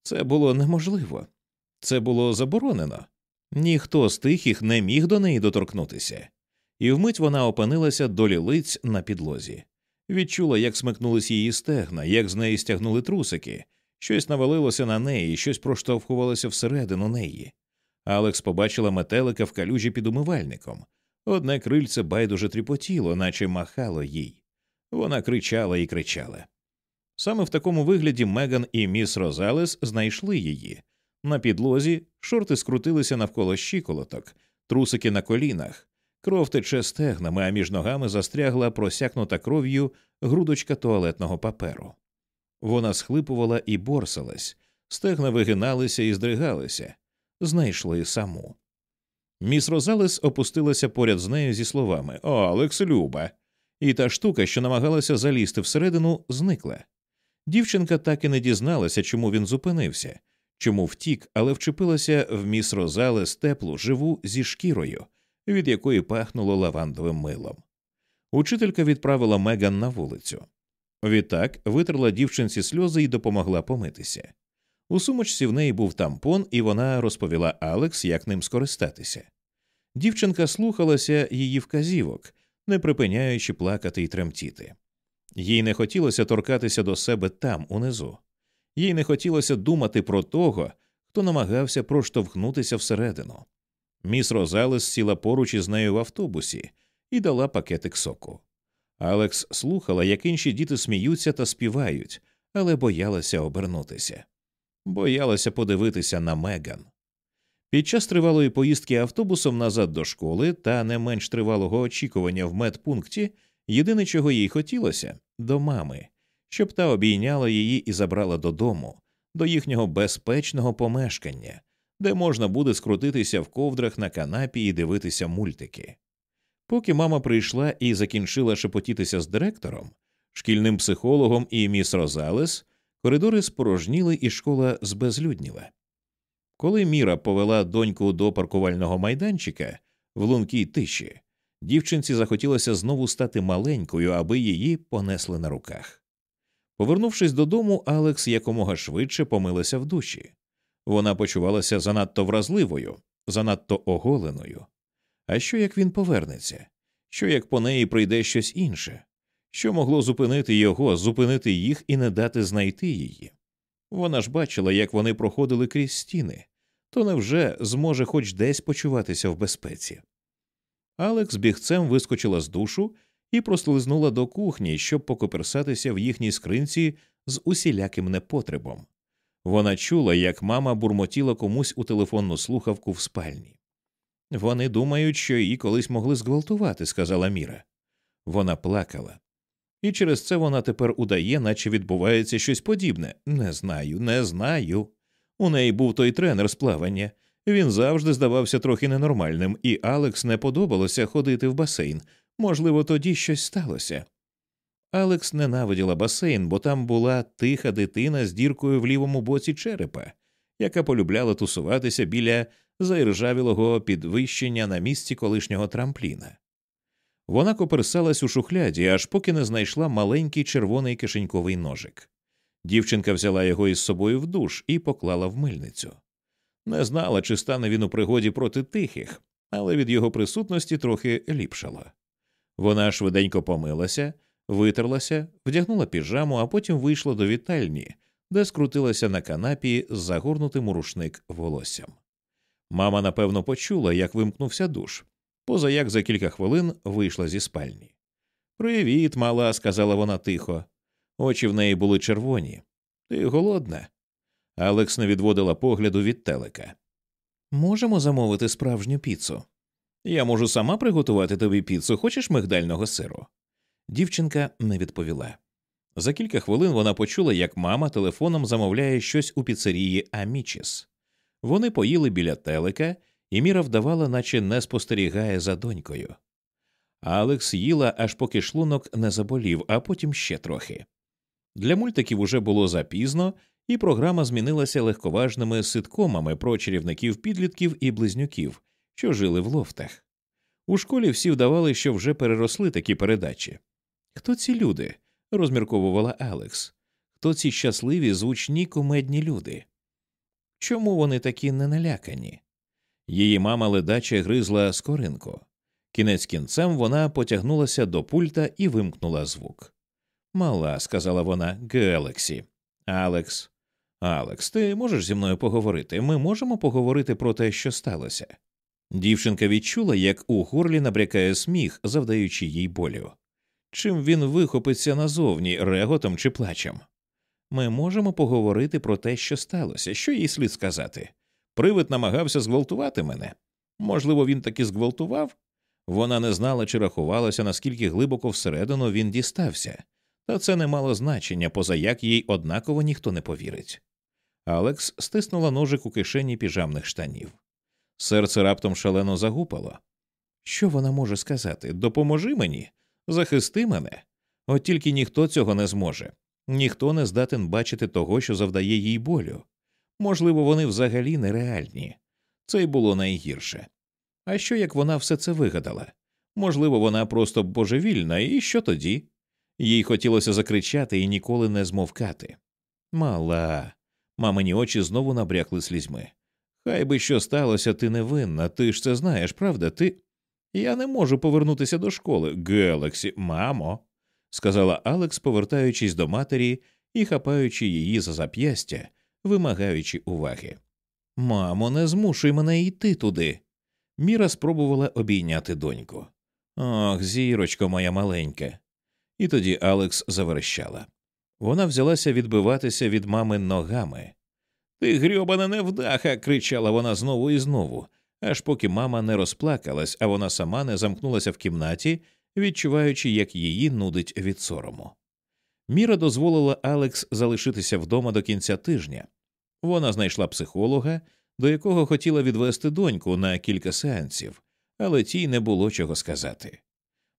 Speaker 1: Це було неможливо, це було заборонено. Ніхто з тихих не міг до неї доторкнутися і вмить вона опинилася долі лиць на підлозі. Відчула, як смикнулись її стегна, як з неї стягнули трусики, щось навалилося на неї, щось проштовхувалося всередину неї. Алекс побачила метелика в калюжі під умивальником. Одне крильце байдуже тріпотіло, наче махало їй. Вона кричала і кричала. Саме в такому вигляді Меган і міс Розалес знайшли її. На підлозі шорти скрутилися навколо щиколоток, трусики на колінах, Кров тече стегнами, а між ногами застрягла просякнута кров'ю грудочка туалетного паперу. Вона схлипувала і борсилась, стегна вигиналися і здригалися, знайшли саму. Міс Розалес опустилася поряд з нею зі словами «О, Алекс, Люба. І та штука, що намагалася залізти всередину, зникла. Дівчинка так і не дізналася, чому він зупинився, чому втік, але вчепилася в міс Розалес теплу, живу зі шкірою від якої пахнуло лавандовим милом. Учителька відправила Меган на вулицю. Відтак витерла дівчинці сльози і допомогла помитися. У сумочці в неї був тампон, і вона розповіла Алекс, як ним скористатися. Дівчинка слухалася її вказівок, не припиняючи плакати і тремтіти. Їй не хотілося торкатися до себе там, унизу, їй не хотілося думати про того, хто намагався проштовхнутися всередину. Міс Розалес сіла поруч із нею в автобусі і дала пакетик соку. Алекс слухала, як інші діти сміються та співають, але боялася обернутися. Боялася подивитися на Меган. Під час тривалої поїздки автобусом назад до школи та не менш тривалого очікування в медпункті єдине, чого їй хотілося до мами, щоб та обійняла її і забрала додому, до їхнього безпечного помешкання, де можна буде скрутитися в ковдрах на канапі і дивитися мультики. Поки мама прийшла і закінчила шепотітися з директором, шкільним психологом і міс Розалес, коридори спорожніли, і школа збезлюдніла. Коли Міра повела доньку до паркувального майданчика в лункій тиші, дівчинці захотілося знову стати маленькою, аби її понесли на руках. Повернувшись додому, Алекс якомога швидше помилася в душі. Вона почувалася занадто вразливою, занадто оголеною. А що як він повернеться? Що як по неї прийде щось інше? Що могло зупинити його, зупинити їх і не дати знайти її? Вона ж бачила, як вони проходили крізь стіни, то невже зможе хоч десь почуватися в безпеці? Алекс бігцем вискочила з душу і прослизнула до кухні, щоб покоперсатися в їхній скринці з усіляким непотребом. Вона чула, як мама бурмотіла комусь у телефонну слухавку в спальні. Вони думають, що її колись могли зґвалтувати, сказала Міра. Вона плакала. І через це вона тепер удає, наче відбувається щось подібне. Не знаю, не знаю. У неї був той тренер з плавання. Він завжди здавався трохи ненормальним, і Алекс не подобалося ходити в басейн. Можливо, тоді щось сталося. Алекс ненавиділа басейн, бо там була тиха дитина з діркою в лівому боці черепа, яка полюбляла тусуватися біля заіржавілого підвищення на місці колишнього трампліна. Вона коперсалась у шухляді, аж поки не знайшла маленький червоний кишеньковий ножик. Дівчинка взяла його із собою в душ і поклала в мильницю. Не знала, чи стане він у пригоді проти тихих, але від його присутності трохи ліпшало. Вона швиденько помилася витерлася, вдягнула піжаму, а потім вийшла до вітальні, де скрутилася на канапі з загорнутим у рушник волоссям. Мама, напевно, почула, як вимкнувся душ, поза як за кілька хвилин вийшла зі спальні. Привіт, мала, сказала вона тихо. Очі в неї були червоні. Ти голодна. Алекс не відводила погляду від телека. Можемо замовити справжню піцу. Я можу сама приготувати тобі піцу, хочеш мигдального сиру? Дівчинка не відповіла. За кілька хвилин вона почула, як мама телефоном замовляє щось у піцерії Амічіс. Вони поїли біля телека, і Міра вдавала, наче не спостерігає за донькою. Алекс їла, аж поки шлунок не заболів, а потім ще трохи. Для мультиків уже було запізно, і програма змінилася легковажними ситкомами про чарівників підлітків і близнюків, що жили в лофтах. У школі всі вдавали, що вже переросли такі передачі. Хто ці люди? розмірковувала Алекс. Хто ці щасливі, звучні кумедні люди? Чому вони такі неналякані? Її мама ледаче гризла скоринку. Кінець кінцем вона потягнулася до пульта і вимкнула звук. Мала, сказала вона, Гелексі. Алекс, Алекс, ти можеш зі мною поговорити? Ми можемо поговорити про те, що сталося. Дівчинка відчула, як у горлі набрякає сміх, завдаючи їй болю чим він вихопиться назовні реготом чи плачем. Ми можемо поговорити про те, що сталося, що їй слід сказати. Привид намагався зґвалтувати мене. Можливо, він таки зґвалтував? Вона не знала чи рахувалася, наскільки глибоко всередину він дістався, та це не мало значення, поза як їй однаково ніхто не повірить. Алекс стиснула ножик у кишені піжамних штанів. Серце раптом шалено загупало. Що вона може сказати? Допоможи мені захисти мене. От тільки ніхто цього не зможе, ніхто не здатен бачити того, що завдає їй болю. Можливо, вони взагалі нереальні, це й було найгірше. А що як вона все це вигадала? Можливо, вона просто божевільна, і що тоді? Їй хотілося закричати і ніколи не змовкати. Мала. Мамині очі знову набрякли слізьми. Хай би що сталося, ти не винна, ти ж це знаєш, правда? Ти. Я не можу повернутися до школи. Гелексі, мамо, сказала Алекс, повертаючись до матері і хапаючи її за зап'ястя, вимагаючи уваги. Мамо, не змушуй мене йти туди. Міра спробувала обійняти доньку. Ох, зірочко моя маленьке. І тоді Алекс заверещала. Вона взялася відбиватися від мами ногами. Ти грьобана невдаха. кричала вона знову і знову аж поки мама не розплакалась, а вона сама не замкнулася в кімнаті, відчуваючи, як її нудить від сорому. Міра дозволила Алекс залишитися вдома до кінця тижня. Вона знайшла психолога, до якого хотіла відвести доньку на кілька сеансів, але тій не було чого сказати.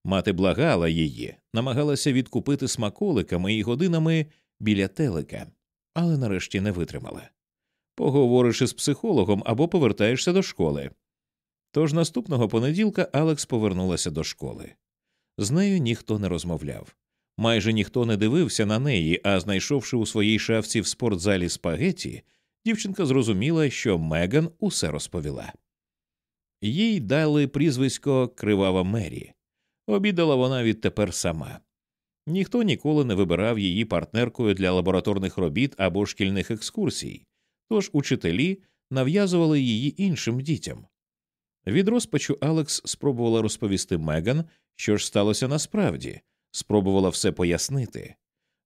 Speaker 1: Мати благала її, намагалася відкупити смаколиками і годинами біля телека, але нарешті не витримала поговориш із психологом або повертаєшся до школи. Тож наступного понеділка Алекс повернулася до школи. З нею ніхто не розмовляв. Майже ніхто не дивився на неї, а знайшовши у своїй шафці в спортзалі спагеті, дівчинка зрозуміла, що Меган усе розповіла. Їй дали прізвисько Кривава Мері, обідала вона відтепер сама. Ніхто ніколи не вибирав її партнеркою для лабораторних робіт або шкільних екскурсій, тож учителі нав'язували її іншим дітям. Від розпачу Алекс спробувала розповісти Меган, що ж сталося насправді, спробувала все пояснити.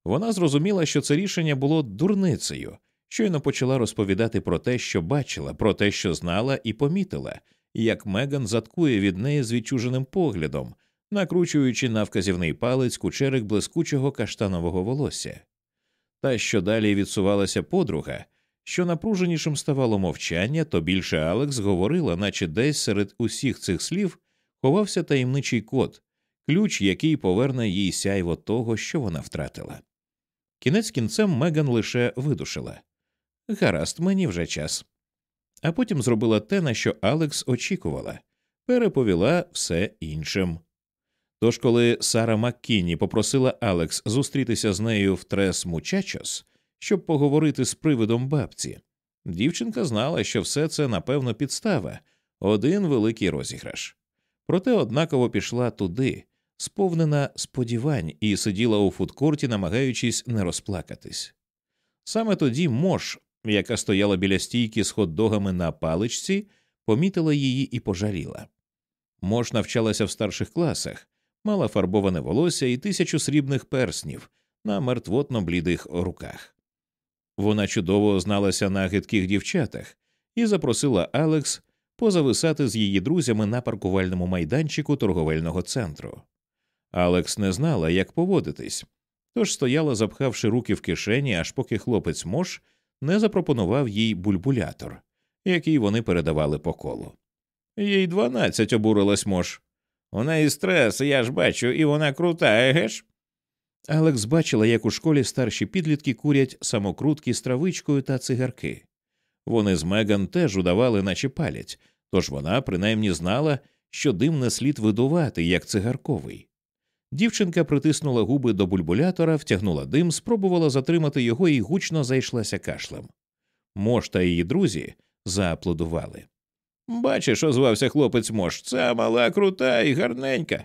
Speaker 1: Вона зрозуміла, що це рішення було дурницею, щойно почала розповідати про те, що бачила, про те, що знала, і помітила, як Меган заткує від неї з відчуженим поглядом, накручуючи на вказівний палець кучерик блискучого каштанового волосся. Та що далі відсувалася подруга, що напруженішим ставало мовчання, то більше Алекс говорила, наче десь серед усіх цих слів ховався таємничий код, ключ, який поверне їй сяйво того, що вона втратила. Кінець кінцем Меган лише видушила гаразд, мені вже час. А потім зробила те, на що Алекс очікувала переповіла все іншим. Тож, коли Сара Маккіні попросила Алекс зустрітися з нею в Трес Мучачос, щоб поговорити з привидом бабці. Дівчинка знала, що все це, напевно, підстава, один великий розіграш. Проте однаково пішла туди, сповнена сподівань, і сиділа у фудкорті, намагаючись не розплакатись. Саме тоді Мош, яка стояла біля стійки з хот-догами на паличці, помітила її і пожаліла. Мош навчалася в старших класах, мала фарбоване волосся і тисячу срібних перснів на мертвотно блідих руках. Вона чудово зналася на гидких дівчатах і запросила Алекс позависати з її друзями на паркувальному майданчику торговельного центру. Алекс не знала, як поводитись, тож стояла, запхавши руки в кишені, аж поки хлопець Мош не запропонував їй бульбулятор, який вони передавали по колу. Їй дванадцять обурилась Мош. Вона неї стрес, я ж бачу, і вона крута, еге ж. Алекс бачила, як у школі старші підлітки курять самокрутки з травичкою та цигарки. Вони з Меган теж удавали, наче палять, тож вона принаймні знала, що дим не слід видувати, як цигарковий. Дівчинка притиснула губи до бульбулятора, втягнула дим, спробувала затримати його і гучно зайшлася кашлем. Мош та її друзі зааплодували. Бачиш, озвався хлопець Мош, ця мала крута і гарненька.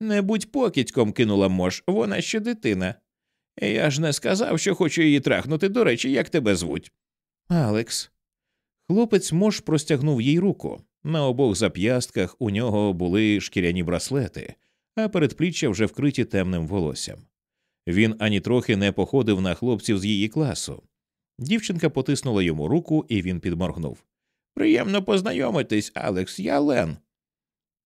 Speaker 1: Не будь покідьком, кинула Мош, вона ще дитина. Я ж не сказав, що хочу її трахнути. До речі, як тебе звуть? Алекс. Хлопець Мош простягнув їй руку. На обох зап'ястках у нього були шкіряні браслети, а передпліччя вже вкриті темним волоссям. Він ані трохи не походив на хлопців з її класу. Дівчинка потиснула йому руку, і він підморгнув. Приємно познайомитись, Алекс, я Лен.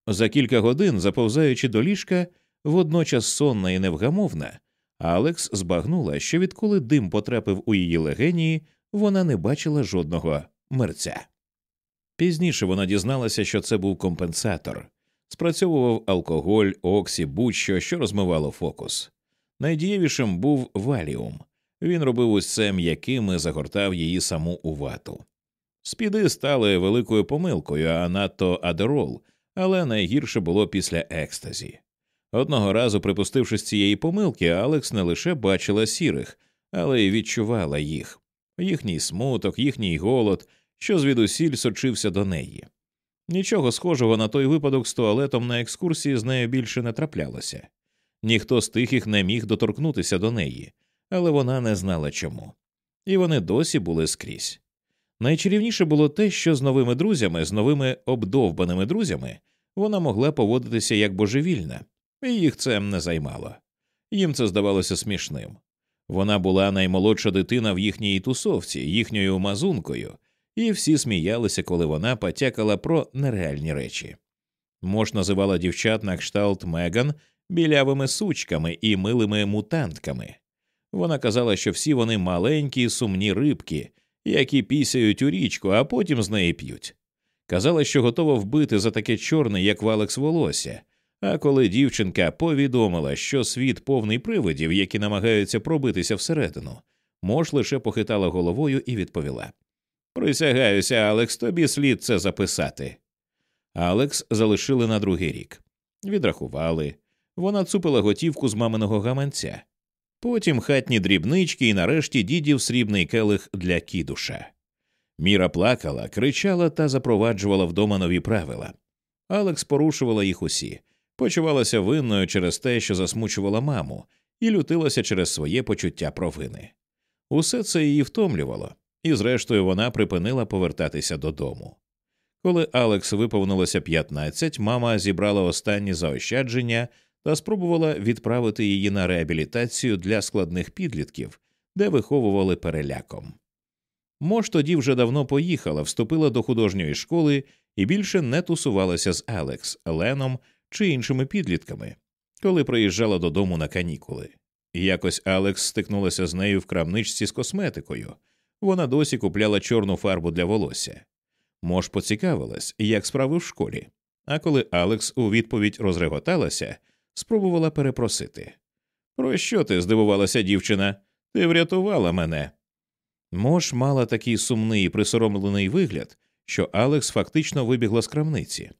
Speaker 1: За кілька годин, заповзаючи до ліжка, водночас сонна і невгамовна, Алекс збагнула, що відколи дим потрапив у її легені, вона не бачила жодного мерця. Пізніше вона дізналася, що це був компенсатор, спрацьовував алкоголь, оксі, будь-що, що розмивало фокус. Найдієвішим був валіум. Він робив усе м'яким і загортав її саму у вату. Спіди стали великою помилкою, а надто адерол, але найгірше було після екстазі. Одного разу, припустившись цієї помилки, Алекс не лише бачила сірих, але й відчувала їх, їхній смуток, їхній голод, що звідусіль сочився до неї. Нічого схожого на той випадок з туалетом на екскурсії з нею більше не траплялося. Ніхто з тихих не міг доторкнутися до неї, але вона не знала чому. І вони досі були скрізь. Найчарівніше було те, що з новими друзями, з новими обдовбаними друзями, вона могла поводитися як божевільна, і їх це не займало. Їм це здавалося смішним. Вона була наймолодша дитина в їхній тусовці, їхньою мазункою, і всі сміялися, коли вона потякала про нереальні речі. Мож називала дівчат на кшталт Меган білявими сучками і милими мутантками. Вона казала, що всі вони маленькі, сумні рибки, які пісяють у річку, а потім з неї п'ють. Казала, що готова вбити за таке чорне, як валекс волосся. А коли дівчинка повідомила, що світ повний привидів, які намагаються пробитися всередину, Мош лише похитала головою і відповіла Присягаюся, Алекс, тобі слід це записати. Алекс залишили на другий рік. Відрахували. Вона цупила готівку з маминого гаманця потім хатні дрібнички і нарешті дідів срібний келих для кідуша. Міра плакала, кричала та запроваджувала вдома нові правила. Алекс порушувала їх усі, почувалася винною через те, що засмучувала маму, і лютилася через своє почуття провини. Усе це її втомлювало, і зрештою вона припинила повертатися додому. Коли Алекс виповнилося 15, мама зібрала останні заощадження та спробувала відправити її на реабілітацію для складних підлітків, де виховували переляком. Мош тоді вже давно поїхала, вступила до художньої школи і більше не тусувалася з Алекс, Леном чи іншими підлітками, коли приїжджала додому на канікули. Якось Алекс стикнулася з нею в крамничці з косметикою. Вона досі купляла чорну фарбу для волосся. Мож поцікавилась, як справи в школі. А коли Алекс у відповідь розреготалася, спробувала перепросити. Про що ти здивувалася, дівчина? Ти врятувала мене. Мош мала такий сумний і присоромлений вигляд, що Алекс фактично вибігла з крамниці.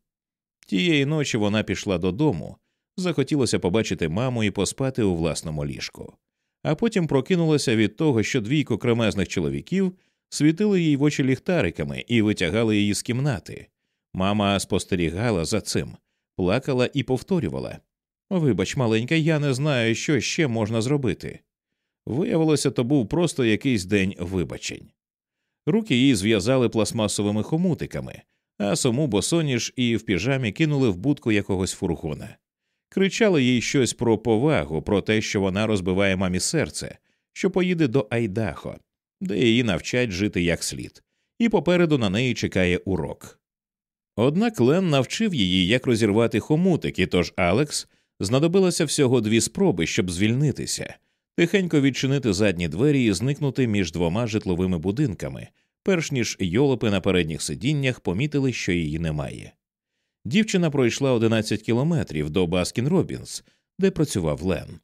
Speaker 1: Тієї ночі вона пішла додому, захотілося побачити маму і поспати у власному ліжку, а потім прокинулася від того, що двійко кремезних чоловіків світили їй в очі ліхтариками і витягали її з кімнати. Мама спостерігала за цим, плакала і повторювала Вибач, маленька, я не знаю, що ще можна зробити. Виявилося, то був просто якийсь день вибачень. Руки її зв'язали пластмасовими хомутиками, а саму босоніж і в піжамі кинули в будку якогось фургона. Кричали їй щось про повагу, про те, що вона розбиває мамі серце, що поїде до Айдахо, де її навчать жити як слід, і попереду на неї чекає урок. Однак Лен навчив її, як розірвати хомутики, тож Алекс. Знадобилося всього дві спроби, щоб звільнитися, тихенько відчинити задні двері і зникнути між двома житловими будинками, перш ніж йолопи на передніх сидіннях помітили, що її немає. Дівчина пройшла 11 кілометрів до Баскін Робінс, де працював Лен.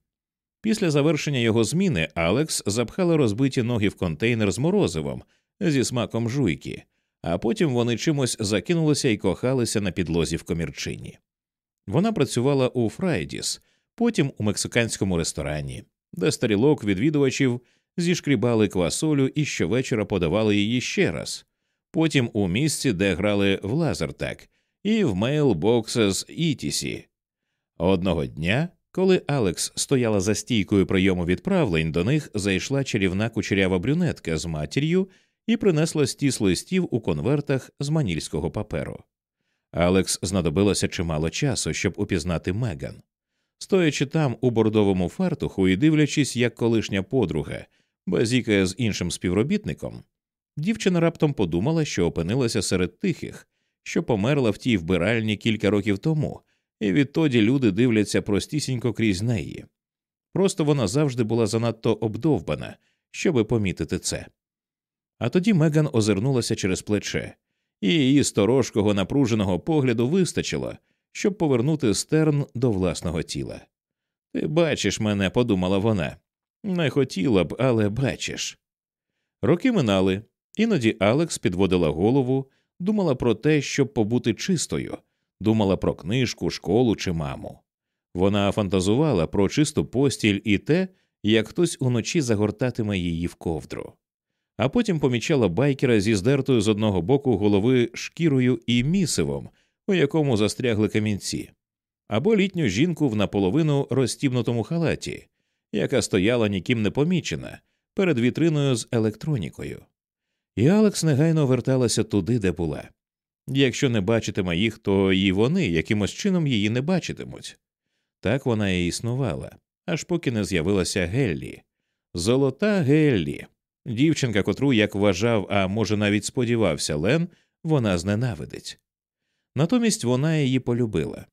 Speaker 1: Після завершення його зміни Алекс запхала розбиті ноги в контейнер з морозивом зі смаком жуйки, а потім вони чимось закинулися і кохалися на підлозі в комірчині. Вона працювала у Фрайдіс, потім у мексиканському ресторані, де старілок відвідувачів зішкрібали квасолю і щовечора подавали її ще раз, потім у місці, де грали в лазертак, і в мейлбокс з Ітісі. Одного дня, коли Алекс стояла за стійкою прийому відправлень, до них зайшла чарівна кучерява брюнетка з матір'ю і принесла стіс листів у конвертах з манільського паперу. Алекс знадобилося чимало часу, щоб упізнати Меган. Стоячи там у бордовому фартуху і дивлячись, як колишня подруга базікає з іншим співробітником, дівчина раптом подумала, що опинилася серед тихих, що померла в тій вбиральні кілька років тому, і відтоді люди дивляться простісінько крізь неї. Просто вона завжди була занадто обдовбана, щоби помітити це. А тоді Меган озирнулася через плече і її сторожкого напруженого погляду вистачило, щоб повернути стерн до власного тіла. Ти бачиш мене, подумала вона. Не хотіла б, але бачиш. Роки минали, іноді Алекс підводила голову, думала про те, щоб побути чистою, думала про книжку, школу чи маму. Вона фантазувала про чисту постіль і те, як хтось уночі загортатиме її в ковдру а потім помічала байкера зі здертою з одного боку голови шкірою і місивом, у якому застрягли камінці, або літню жінку в наполовину розтібнутому халаті, яка стояла ніким не помічена перед вітриною з електронікою. І Алекс негайно верталася туди, де була. Якщо не бачитиме їх, то і вони якимось чином її не бачитимуть. Так вона і існувала, аж поки не з'явилася Геллі. Золота Геллі, дівчинка, котру як вважав, а може навіть сподівався Лен, вона зненавидить. Натомість вона її полюбила.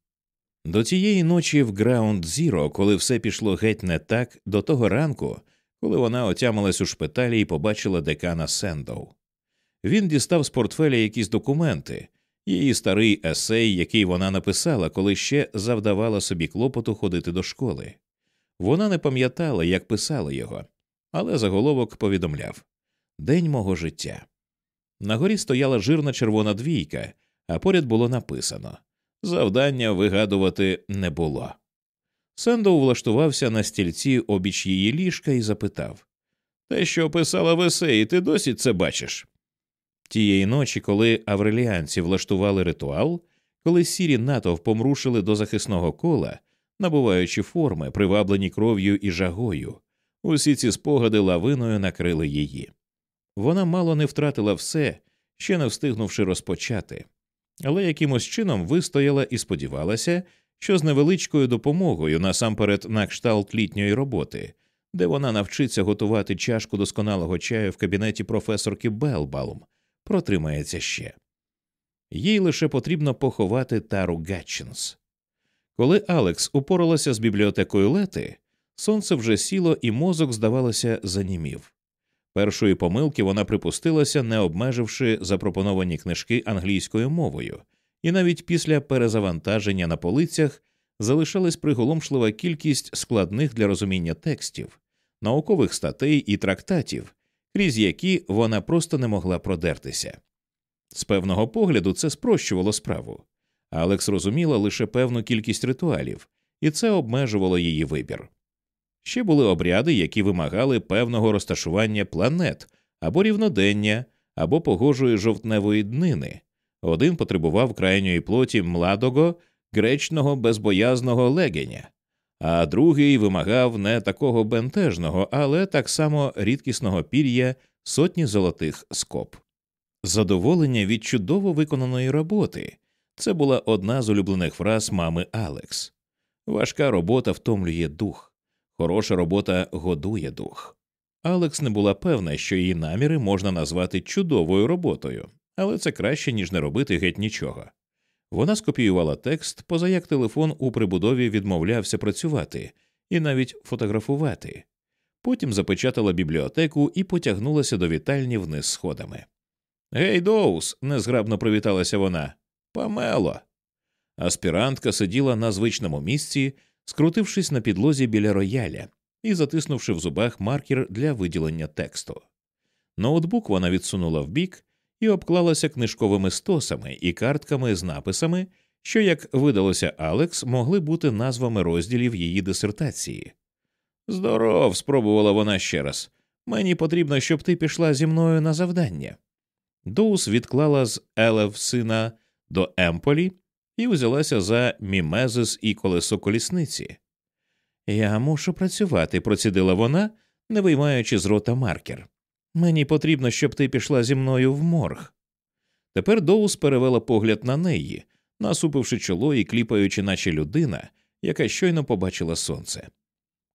Speaker 1: До тієї ночі в Граунд Зіро, коли все пішло геть не так, до того ранку, коли вона отямилась у шпиталі і побачила декана Сендоу. Він дістав з портфеля якісь документи, її старий есей, який вона написала, коли ще завдавала собі клопоту ходити до школи. Вона не пам'ятала, як писала його, але заголовок повідомляв День мого життя. Нагорі стояла жирна червона двійка, а поряд було написано завдання вигадувати не було. Сендоу влаштувався на стільці обіч її ліжка і запитав Те, що описала в есеї, ти досі це бачиш? Тієї ночі, коли авреліанці влаштували ритуал, коли сірі натовпом рушили до захисного кола, набуваючи форми, приваблені кров'ю і жагою, Усі ці спогади лавиною накрили її. Вона мало не втратила все, ще не встигнувши розпочати, але якимось чином вистояла і сподівалася, що з невеличкою допомогою насамперед на кшталт літньої роботи, де вона навчиться готувати чашку досконалого чаю в кабінеті професорки Белбалум, протримається ще. Їй лише потрібно поховати тару Гатчинс. Коли Алекс упоралася з бібліотекою Лети, Сонце вже сіло, і мозок, здавалося, занімів. Першої помилки вона припустилася, не обмеживши запропоновані книжки англійською мовою, і навіть після перезавантаження на полицях залишалась приголомшлива кількість складних для розуміння текстів, наукових статей і трактатів, крізь які вона просто не могла продертися. З певного погляду це спрощувало справу. Алекс розуміла лише певну кількість ритуалів, і це обмежувало її вибір. Ще були обряди, які вимагали певного розташування планет або рівнодення, або погожої жовтневої днини. Один потребував крайньої плоті младого, гречного, безбоязного легеня, а другий вимагав не такого бентежного, але так само рідкісного пір'я сотні золотих скоб. Задоволення від чудово виконаної роботи це була одна з улюблених фраз мами Алекс. Важка робота втомлює дух. Хороша робота годує дух. Алекс не була певна, що її наміри можна назвати чудовою роботою, але це краще, ніж не робити геть нічого. Вона скопіювала текст, поза як телефон у прибудові відмовлявся працювати і навіть фотографувати. Потім запечатала бібліотеку і потягнулася до вітальні вниз сходами. Гей, Доус, незграбно привіталася вона. Памело. Аспірантка сиділа на звичному місці скрутившись на підлозі біля рояля і затиснувши в зубах маркер для виділення тексту. Ноутбук вона відсунула вбік і обклалася книжковими стосами і картками з написами, що, як видалося Алекс, могли бути назвами розділів її дисертації. Здоров, спробувала вона ще раз. Мені потрібно, щоб ти пішла зі мною на завдання. Доус відклала з сина до Емполі і взялася за мімезис і колесо колісниці. Я мушу працювати, процідила вона, не виймаючи з рота маркер. Мені потрібно, щоб ти пішла зі мною в морг. Тепер Доус перевела погляд на неї, насупивши чоло і кліпаючи, наче людина, яка щойно побачила сонце.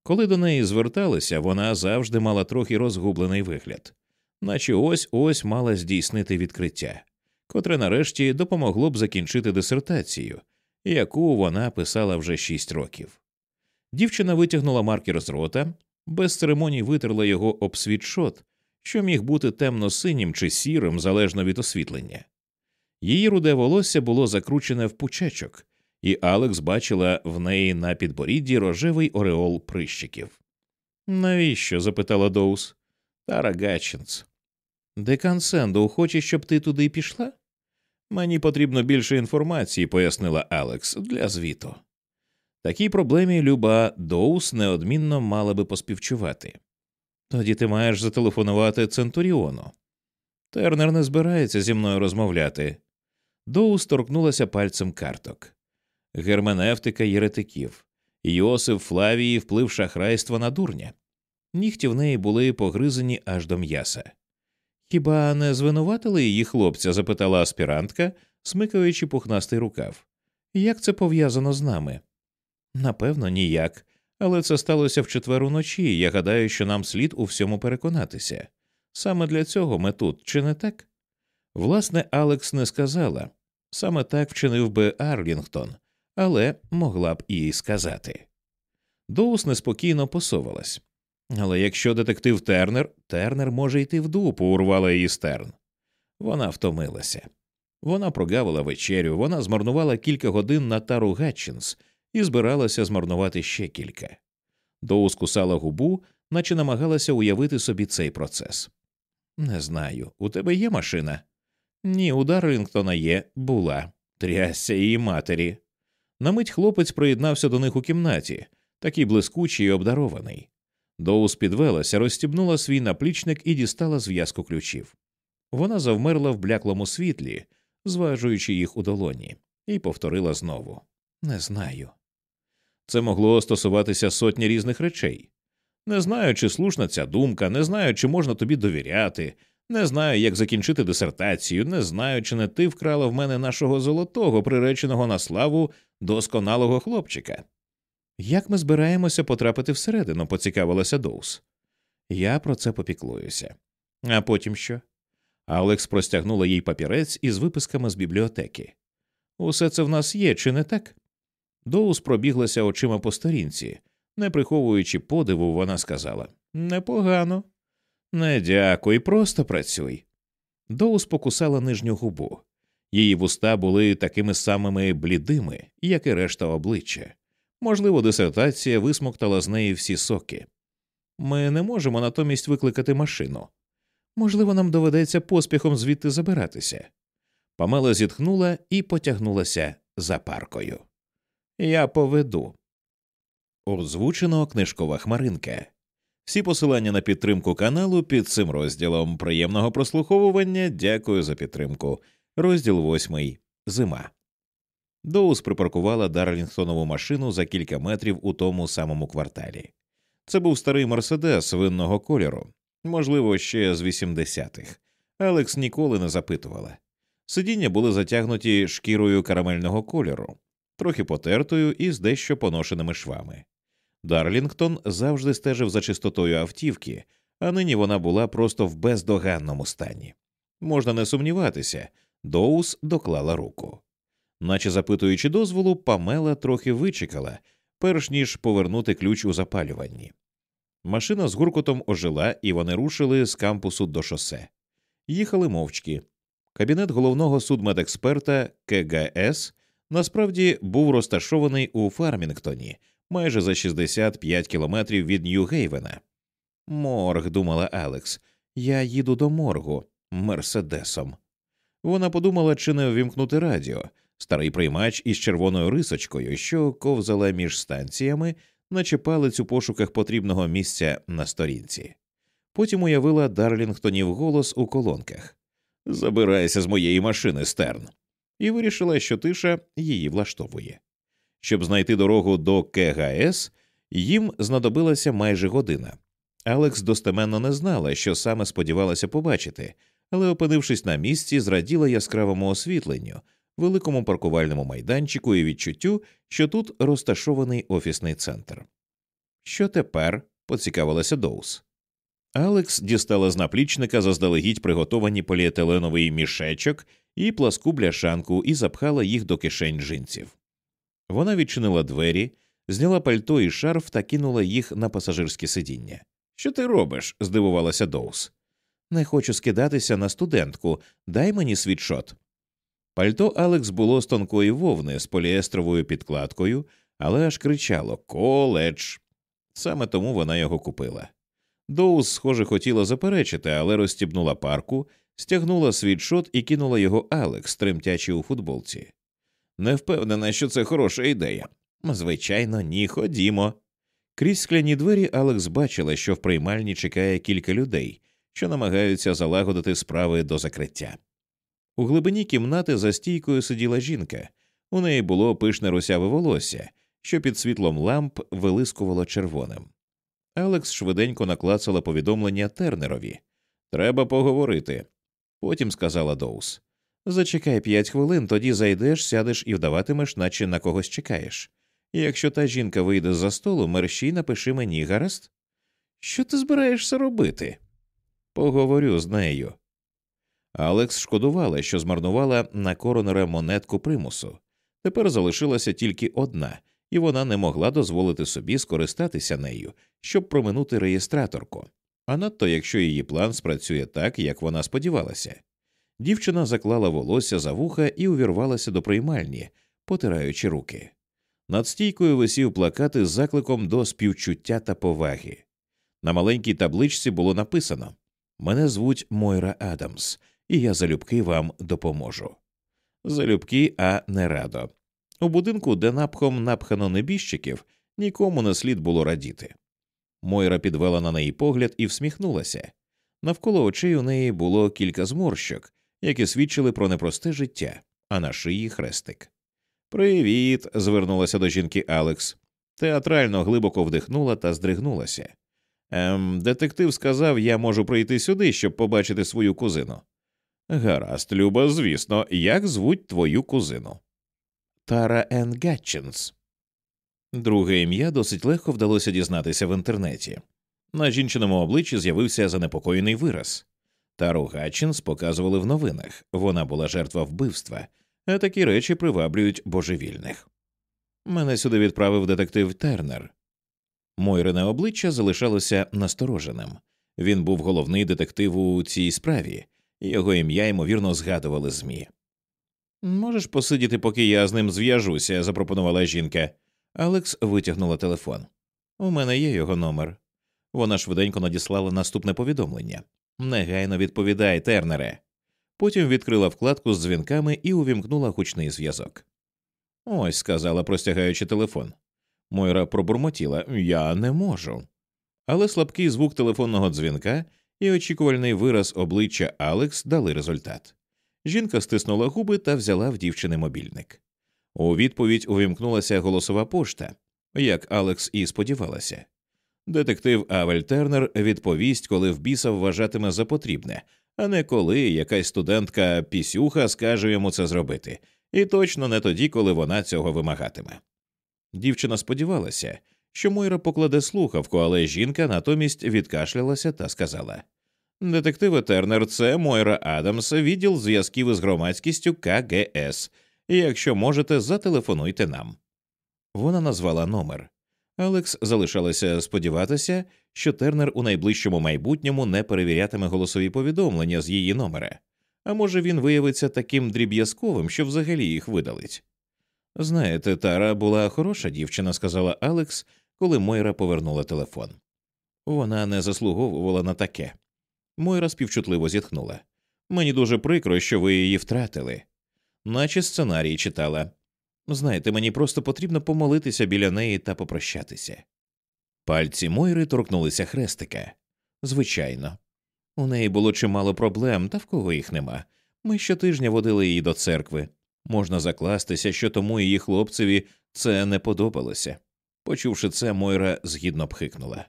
Speaker 1: Коли до неї зверталися, вона завжди мала трохи розгублений вигляд, наче ось ось мала здійснити відкриття котре нарешті допомогло б закінчити дисертацію, яку вона писала вже шість років. Дівчина витягнула маркер з рота, без церемоній витерла його об світшот, що міг бути темно-синім чи сірим залежно від освітлення. Її руде волосся було закручене в пучачок, і Алекс бачила в неї на підборідді рожевий ореол прищиків. Навіщо? запитала Доус. Тара Гатчинс, Декан Сенду хоче, щоб ти туди пішла? Мені потрібно більше інформації, пояснила Алекс, для звіту. Такій проблемі Люба Доус неодмінно мала би поспівчувати. Тоді ти маєш зателефонувати Центуріону. Тернер не збирається зі мною розмовляти. Доус торкнулася пальцем карток. Герменевтика єретиків, Йосиф Флавії вплив шахрайства на дурня. Нігті в неї були погризані аж до м'яса. Хіба не звинуватили її хлопця? запитала аспірантка, смикаючи пухнастий рукав. Як це пов'язано з нами? Напевно, ніяк. Але це сталося в четвер уночі, я гадаю, що нам слід у всьому переконатися. Саме для цього ми тут, чи не так? Власне, Алекс не сказала саме так вчинив би Арлінгтон, але могла б і сказати. Доус неспокійно посовалась. Але якщо детектив Тернер, Тернер може йти в дупу, урвала її стерн. Вона втомилася. Вона прогавила вечерю, вона змарнувала кілька годин на тару Гатчинс і збиралася змарнувати ще кілька. Доус кусала губу, наче намагалася уявити собі цей процес. Не знаю, у тебе є машина? Ні, у Дарингтона є, була, трясся її матері. На мить хлопець приєднався до них у кімнаті, такий блискучий і обдарований. Доус підвелася, розстібнула свій наплічник і дістала зв'язку ключів. Вона завмерла в бляклому світлі, зважуючи їх у долоні, і повторила знову Не знаю. Це могло стосуватися сотні різних речей. Не знаю, чи слушна ця думка, не знаю, чи можна тобі довіряти, не знаю, як закінчити дисертацію, не знаю, чи не ти вкрала в мене нашого золотого, приреченого на славу досконалого хлопчика. Як ми збираємося потрапити всередину, поцікавилася Доус. Я про це попіклуюся. А потім що? Алекс простягнула їй папірець із виписками з бібліотеки. Усе це в нас є, чи не так? Доус пробіглася очима по сторінці. Не приховуючи подиву, вона сказала Непогано. Не дякуй, просто працюй. Доус покусала нижню губу. Її вуста були такими самими блідими, як і решта обличчя. Можливо, дисертація висмоктала з неї всі соки. Ми не можемо натомість викликати машину. Можливо, нам доведеться поспіхом звідти забиратися. Памела зітхнула і потягнулася за паркою. Я поведу. Озвучено книжкова хмаринка. Всі посилання на підтримку каналу під цим розділом. Приємного прослуховування. Дякую за підтримку. Розділ восьмий. Зима. Доус припаркувала Дарлінгтонову машину за кілька метрів у тому самому кварталі. Це був старий Мерседес винного кольору, можливо, ще з 80-х. Алекс ніколи не запитувала. Сидіння були затягнуті шкірою карамельного кольору, трохи потертою і з дещо поношеними швами. Дарлінгтон завжди стежив за чистотою автівки, а нині вона була просто в бездоганному стані. Можна не сумніватися, Доус доклала руку наче запитуючи дозволу, Памела трохи вичекала, перш ніж повернути ключ у запалюванні. Машина з гуркотом ожила, і вони рушили з кампусу до шосе. Їхали мовчки. Кабінет головного судмедексперта КГС насправді був розташований у Фармінгтоні майже за 65 кілометрів від Нью-Гейвена. Морг, думала Алекс, я їду до моргу мерседесом. Вона подумала, чи не ввімкнути радіо, Старий приймач із червоною рисочкою, що ковзала між станціями, наче палець у пошуках потрібного місця на сторінці. Потім уявила Дарлінгтонів голос у колонках Забирайся з моєї машини, стерн, і вирішила, що тиша її влаштовує. Щоб знайти дорогу до КГС, їм знадобилася майже година. Алекс достеменно не знала, що саме сподівалася побачити, але, опинившись на місці, зраділа яскравому освітленню великому паркувальному майданчику і відчуттю, що тут розташований офісний центр. Що тепер поцікавилася Доус. Алекс дістала з наплічника заздалегідь приготовані поліетиленовий мішечок і пласку бляшанку і запхала їх до кишень джинсів. Вона відчинила двері, зняла пальто і шарф та кинула їх на пасажирське сидіння. Що ти робиш? здивувалася Доус. Не хочу скидатися на студентку. Дай мені світшот. Пальто Алекс було з тонкої вовни з поліестровою підкладкою, але аж кричало Коледж. Саме тому вона його купила. Доус, схоже, хотіла заперечити, але розстібнула парку, стягнула світшот і кинула його Алекс, тремтячи у футболці. Не впевнена, що це хороша ідея. Звичайно, ні, ходімо. Крізь скляні двері Алекс бачила, що в приймальні чекає кілька людей, що намагаються залагодити справи до закриття. У глибині кімнати за стійкою сиділа жінка. У неї було пишне русяве волосся, що під світлом ламп вилискувало червоним. Алекс швиденько наклацала повідомлення Тернерові Треба поговорити. Потім сказала Доус Зачекай п'ять хвилин, тоді зайдеш, сядеш і вдаватимеш, наче на когось чекаєш. І якщо та жінка вийде з за столу, мерщій напиши мені гаразд. Що ти збираєшся робити? Поговорю з нею, Алекс шкодувала, що змарнувала на коронера монетку примусу. Тепер залишилася тільки одна, і вона не могла дозволити собі скористатися нею, щоб проминути реєстраторку. А надто якщо її план спрацює так, як вона сподівалася. Дівчина заклала волосся за вуха і увірвалася до приймальні, потираючи руки. Над стійкою висів плакат із закликом до співчуття та поваги. На маленькій табличці було написано Мене звуть Мойра Адамс, і я залюбки вам допоможу. Залюбки, а не радо. У будинку, де напхом напхано небіжчиків, нікому не слід було радіти. Мойра підвела на неї погляд і всміхнулася. Навколо очей у неї було кілька зморщок, які свідчили про непросте життя, а на шиї хрестик. Привіт. звернулася до жінки Алекс. Театрально глибоко вдихнула та здригнулася. «Ем, Детектив сказав, я можу прийти сюди, щоб побачити свою кузину. Гаразд, Люба, звісно, як звуть твою кузину? Тара Ен Гатчинс. Друге ім'я досить легко вдалося дізнатися в інтернеті. На жінчиному обличчі з'явився занепокоєний вираз. Тару Гатчинс показували в новинах вона була жертва вбивства, а такі речі приваблюють божевільних. Мене сюди відправив детектив Тернер. Мойрине обличчя залишалося настороженим. Він був головний детектив у цій справі, його ім'я ймовірно згадували змі. Можеш посидіти, поки я з ним зв'яжуся, запропонувала жінка. Алекс витягнула телефон. У мене є його номер. Вона швиденько надіслала наступне повідомлення негайно відповідай, тернере. Потім відкрила вкладку з дзвінками і увімкнула гучний зв'язок. Ось, сказала, простягаючи телефон. Мойра пробурмотіла Я не можу. Але слабкий звук телефонного дзвінка і очікувальний вираз обличчя Алекс дали результат. Жінка стиснула губи та взяла в дівчини мобільник. У відповідь увімкнулася голосова пошта, як Алекс і сподівалася. Детектив Авель Тернер відповість, коли в біса вважатиме за потрібне, а не коли якась студентка пісюха скаже йому це зробити, і точно не тоді, коли вона цього вимагатиме. Дівчина сподівалася, що Мойра покладе слухавку, але жінка натомість відкашлялася та сказала Детективе Тернер, це Мойра Адамс, відділ зв'язків із громадськістю КГС. Якщо можете, зателефонуйте нам. Вона назвала номер. Алекс залишалася сподіватися, що Тернер у найближчому майбутньому не перевірятиме голосові повідомлення з її номера, а може він виявиться таким дріб'язковим, що взагалі їх видалить. Знаєте, Тара була хороша дівчина, сказала Алекс, коли Мойра повернула телефон. Вона не заслуговувала на таке. Мойра співчутливо зітхнула. Мені дуже прикро, що ви її втратили, наче сценарій читала. Знаєте, мені просто потрібно помолитися біля неї та попрощатися. Пальці Мойри торкнулися хрестика. Звичайно, у неї було чимало проблем, та в кого їх нема. Ми щотижня водили її до церкви. Можна закластися, що тому її хлопцеві це не подобалося. Почувши це, Мойра згідно пхикнула.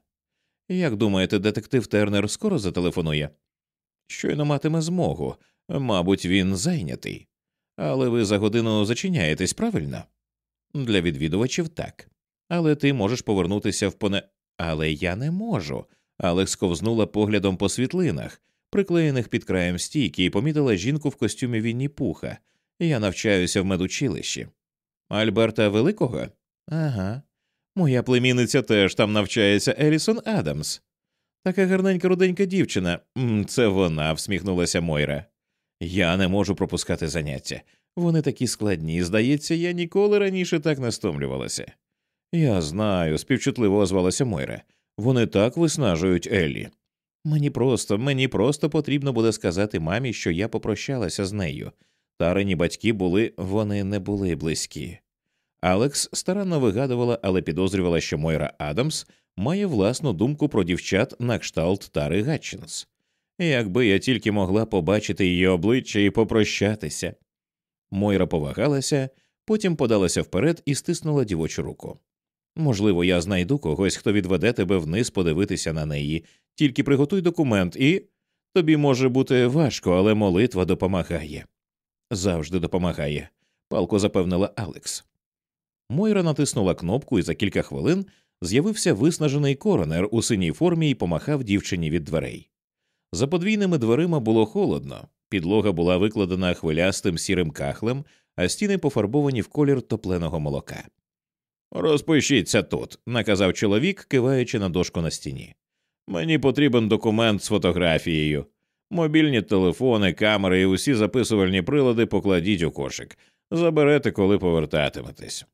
Speaker 1: Як думаєте, детектив Тернер скоро зателефонує? Щойно матиме змогу, мабуть, він зайнятий. Але ви за годину зачиняєтесь правильно? Для відвідувачів так. Але ти можеш повернутися в поне. Але я не можу. Алекс ковзнула поглядом по світлинах, приклеєних під краєм стійки, і помітила жінку в костюмі Вінні Пуха. Я навчаюся в медучилищі. Альберта Великого? Ага. Моя племінниця теж там навчається Елісон Адамс. Така гарненька руденька дівчина. Це вона, всміхнулася Мойра. Я не можу пропускати заняття. Вони такі складні, здається, я ніколи раніше так не стомлювалася. Я знаю, співчутливо озвалася Мойра. Вони так виснажують Еллі. Мені просто, мені просто потрібно буде сказати мамі, що я попрощалася з нею. Тарині батьки були, вони не були близькі. Алекс старанно вигадувала, але підозрювала, що Мойра Адамс має власну думку про дівчат на кшталт Тари Гатчинс. Якби я тільки могла побачити її обличчя і попрощатися. Мойра повагалася, потім подалася вперед і стиснула дівочу руку. Можливо, я знайду когось, хто відведе тебе вниз подивитися на неї, тільки приготуй документ, і тобі може бути важко, але молитва допомагає. Завжди допомагає, палко запевнила Алекс. Мойра натиснула кнопку, і за кілька хвилин з'явився виснажений коронер у синій формі і помахав дівчині від дверей. За подвійними дверима було холодно, підлога була викладена хвилястим сірим кахлем, а стіни пофарбовані в колір топленого молока. Розпишіться тут, наказав чоловік, киваючи на дошку на стіні. Мені потрібен документ з фотографією. Мобільні телефони, камери і усі записувальні прилади покладіть у кошик. Заберете, коли повертатиметесь.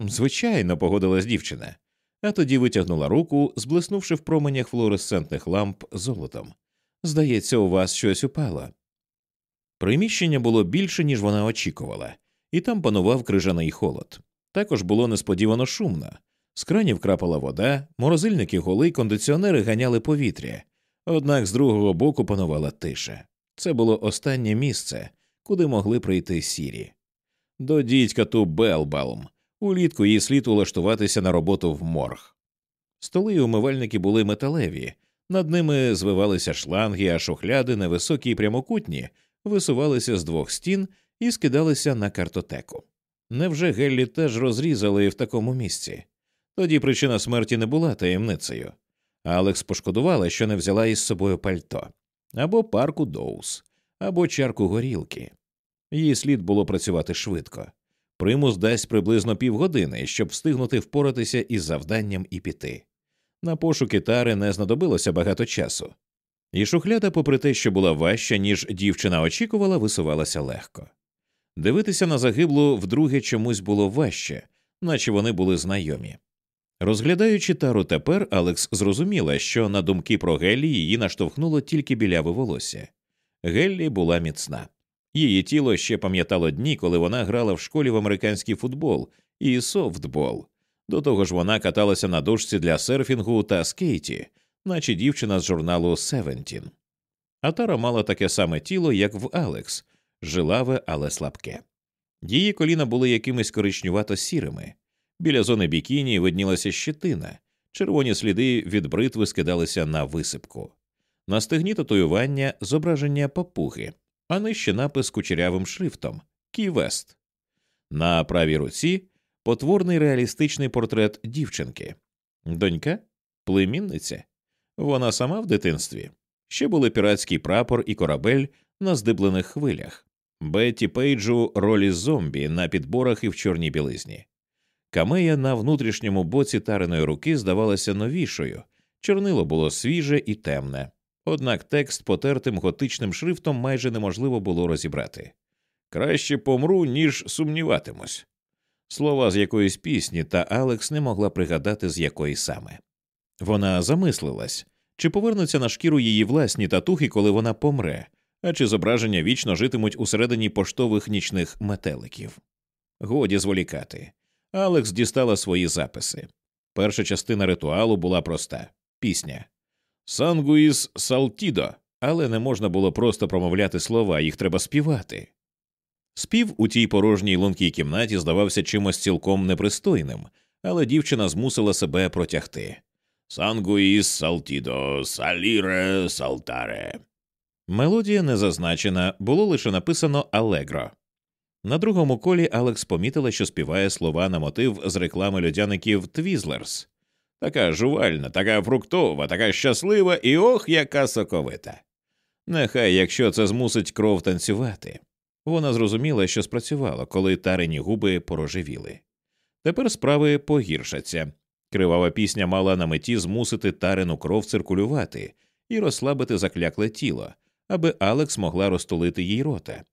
Speaker 1: Звичайно, погодилась дівчина, а тоді витягнула руку, зблиснувши в променях флуоресцентних ламп золотом. Здається, у вас щось упало. Приміщення було більше, ніж вона очікувала, і там панував крижаний холод. Також було несподівано шумно. З кранів крапала вода, морозильники голи, кондиціонери ганяли повітря, однак з другого боку панувала тиша. Це було останнє місце, куди могли прийти сірі. До дідька ту Белбалм, Улітку їй слід улаштуватися на роботу в морг. Столи й умивальники були металеві, над ними звивалися шланги, а шухляди невисокі і прямокутні, висувалися з двох стін і скидалися на картотеку. Невже Геллі теж розрізали в такому місці? Тоді причина смерті не була таємницею. Алекс пошкодувала, що не взяла із собою пальто або парку Доус, або чарку горілки. Її слід було працювати швидко примус дасть приблизно півгодини, щоб встигнути впоратися із завданням і піти. На пошуки тари не знадобилося багато часу, і шухляда, попри те, що була важча, ніж дівчина очікувала, висувалася легко. Дивитися на загиблу вдруге чомусь було важче, наче вони були знайомі. Розглядаючи тару тепер, Алекс зрозуміла, що на думки про Геллі її наштовхнуло тільки біляве волосся. Геллі була міцна. Її тіло ще пам'ятало дні, коли вона грала в школі в американський футбол і софтбол. До того ж, вона каталася на дошці для серфінгу та скейті, наче дівчина з журналу Севентін. Атара мала таке саме тіло, як в Алекс, жилаве, але слабке. Її коліна були якимись коричнювато сірими. Біля зони бікіні виднілася щетина, червоні сліди від бритви скидалися на висипку. На стегні татуювання зображення папуги а нижче напис кучерявим шрифтом Ківест. На правій руці потворний реалістичний портрет дівчинки, донька, племінниця. Вона сама в дитинстві. Ще були піратський прапор і корабель на здиблених хвилях, Бетті Пейджу ролі зомбі на підборах і в чорній білизні. Камея на внутрішньому боці тариної руки здавалася новішою, чорнило було свіже і темне, однак текст потертим готичним шрифтом майже неможливо було розібрати. Краще помру, ніж сумніватимусь. Слова з якоїсь пісні, та Алекс не могла пригадати, з якої саме. Вона замислилась чи повернуться на шкіру її власні татухи, коли вона помре, а чи зображення вічно житимуть усередині поштових нічних метеликів. Годі зволікати. Алекс дістала свої записи. Перша частина ритуалу була проста пісня. Сангуїс Салтідо, але не можна було просто промовляти слова, їх треба співати. Спів у тій порожній лункій кімнаті здавався чимось цілком непристойним, але дівчина змусила себе протягти. Сангуїс Салтідо, Саліре Салтаре. Мелодія не зазначена, було лише написано Алегро. На другому колі Алекс помітила, що співає слова на мотив з реклами людяників Твізлерс така жувальна, така фруктова, така щаслива і ох, яка соковита. Нехай, якщо це змусить кров танцювати. Вона зрозуміла, що спрацювало, коли тарені губи порожевіли. Тепер справи погіршаться. Кривава пісня мала на меті змусити тарену кров циркулювати і розслабити заклякле тіло, аби Алекс могла розтулити їй рота.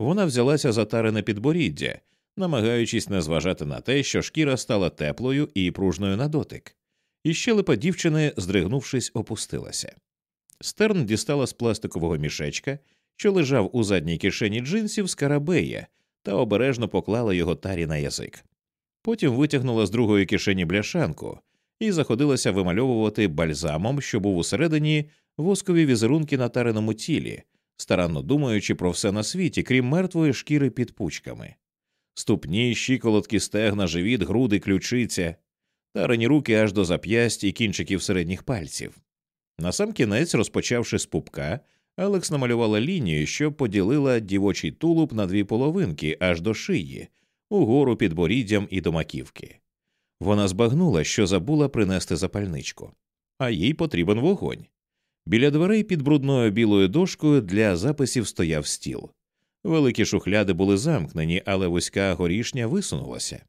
Speaker 1: Вона взялася за тарене підборіддя, намагаючись не зважати на те, що шкіра стала теплою і пружною на дотик і щелепа дівчини, здригнувшись, опустилася. Стерн дістала з пластикового мішечка, що лежав у задній кишені джинсів скарабея, та обережно поклала його тарі на язик. Потім витягнула з другої кишені бляшанку і заходилася вимальовувати бальзамом, що був усередині воскові візерунки на тариному тілі, старанно думаючи про все на світі, крім мертвої шкіри під пучками. Ступні, щиколотки, стегна, живіт, груди, ключиця тарані руки аж до зап'ясть і кінчиків середніх пальців. Насамкінець, розпочавши з пупка, Алекс намалювала лінію, що поділила дівочий тулуб на дві половинки аж до шиї, угору під боріддям і до маківки. Вона збагнула, що забула принести запальничку, а їй потрібен вогонь. Біля дверей під брудною білою дошкою для записів стояв стіл. Великі шухляди були замкнені, але вузька горішня висунулася.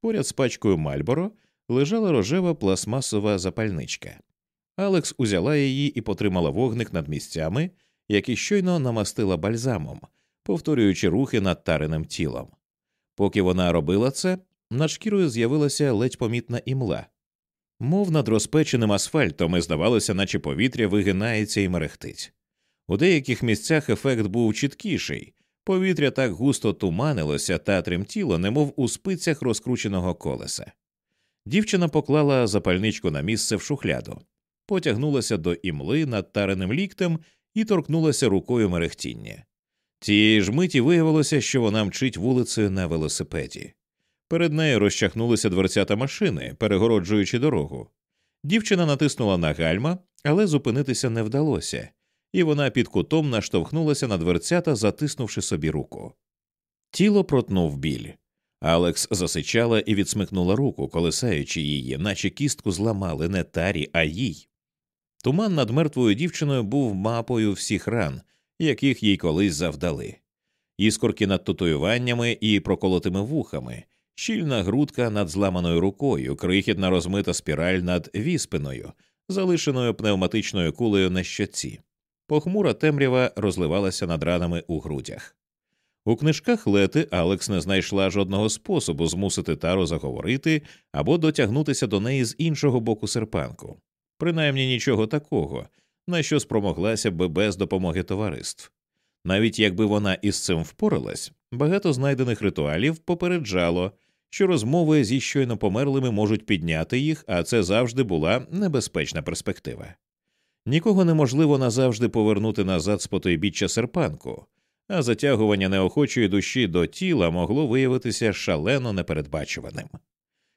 Speaker 1: Поряд з пачкою мальборо лежала рожева пластмасова запальничка. Алекс узяла її і потримала вогник над місцями, які щойно намастила бальзамом, повторюючи рухи над тариним тілом. Поки вона робила це, над шкірою з'явилася ледь помітна імла, мов над розпеченим асфальтом і здавалося, наче повітря вигинається і мерехтить. У деяких місцях ефект був чіткіший, повітря так густо туманилося та тремтіло, немов у спицях розкрученого колеса. Дівчина поклала запальничку на місце в шухляду, потягнулася до імли над тареним ліктем і торкнулася рукою мерехтіння. Тієї ж миті виявилося, що вона мчить вулицею на велосипеді. Перед нею розчахнулися дверцята машини, перегороджуючи дорогу. Дівчина натиснула на гальма, але зупинитися не вдалося, і вона під кутом наштовхнулася на дверцята, затиснувши собі руку. Тіло протнув біль. Алекс засичала і відсмикнула руку, колисаючи її, наче кістку зламали не тарі, а їй. Туман над мертвою дівчиною був мапою всіх ран, яких їй колись завдали, іскорки над татуюваннями і проколотими вухами, щільна грудка над зламаною рукою, крихітна розмита спіраль над віспиною, залишеною пневматичною кулею на щоці. Похмура темрява розливалася над ранами у грудях. У книжках Лети Алекс не знайшла жодного способу змусити Таро заговорити або дотягнутися до неї з іншого боку серпанку, принаймні нічого такого, на що спромоглася би без допомоги товариств. Навіть якби вона із цим впоралась, багато знайдених ритуалів попереджало, що розмови зі щойно померлими можуть підняти їх, а це завжди була небезпечна перспектива. Нікого неможливо назавжди повернути назад з потойбіччя серпанку а затягування неохочої душі до тіла могло виявитися шалено непередбачуваним.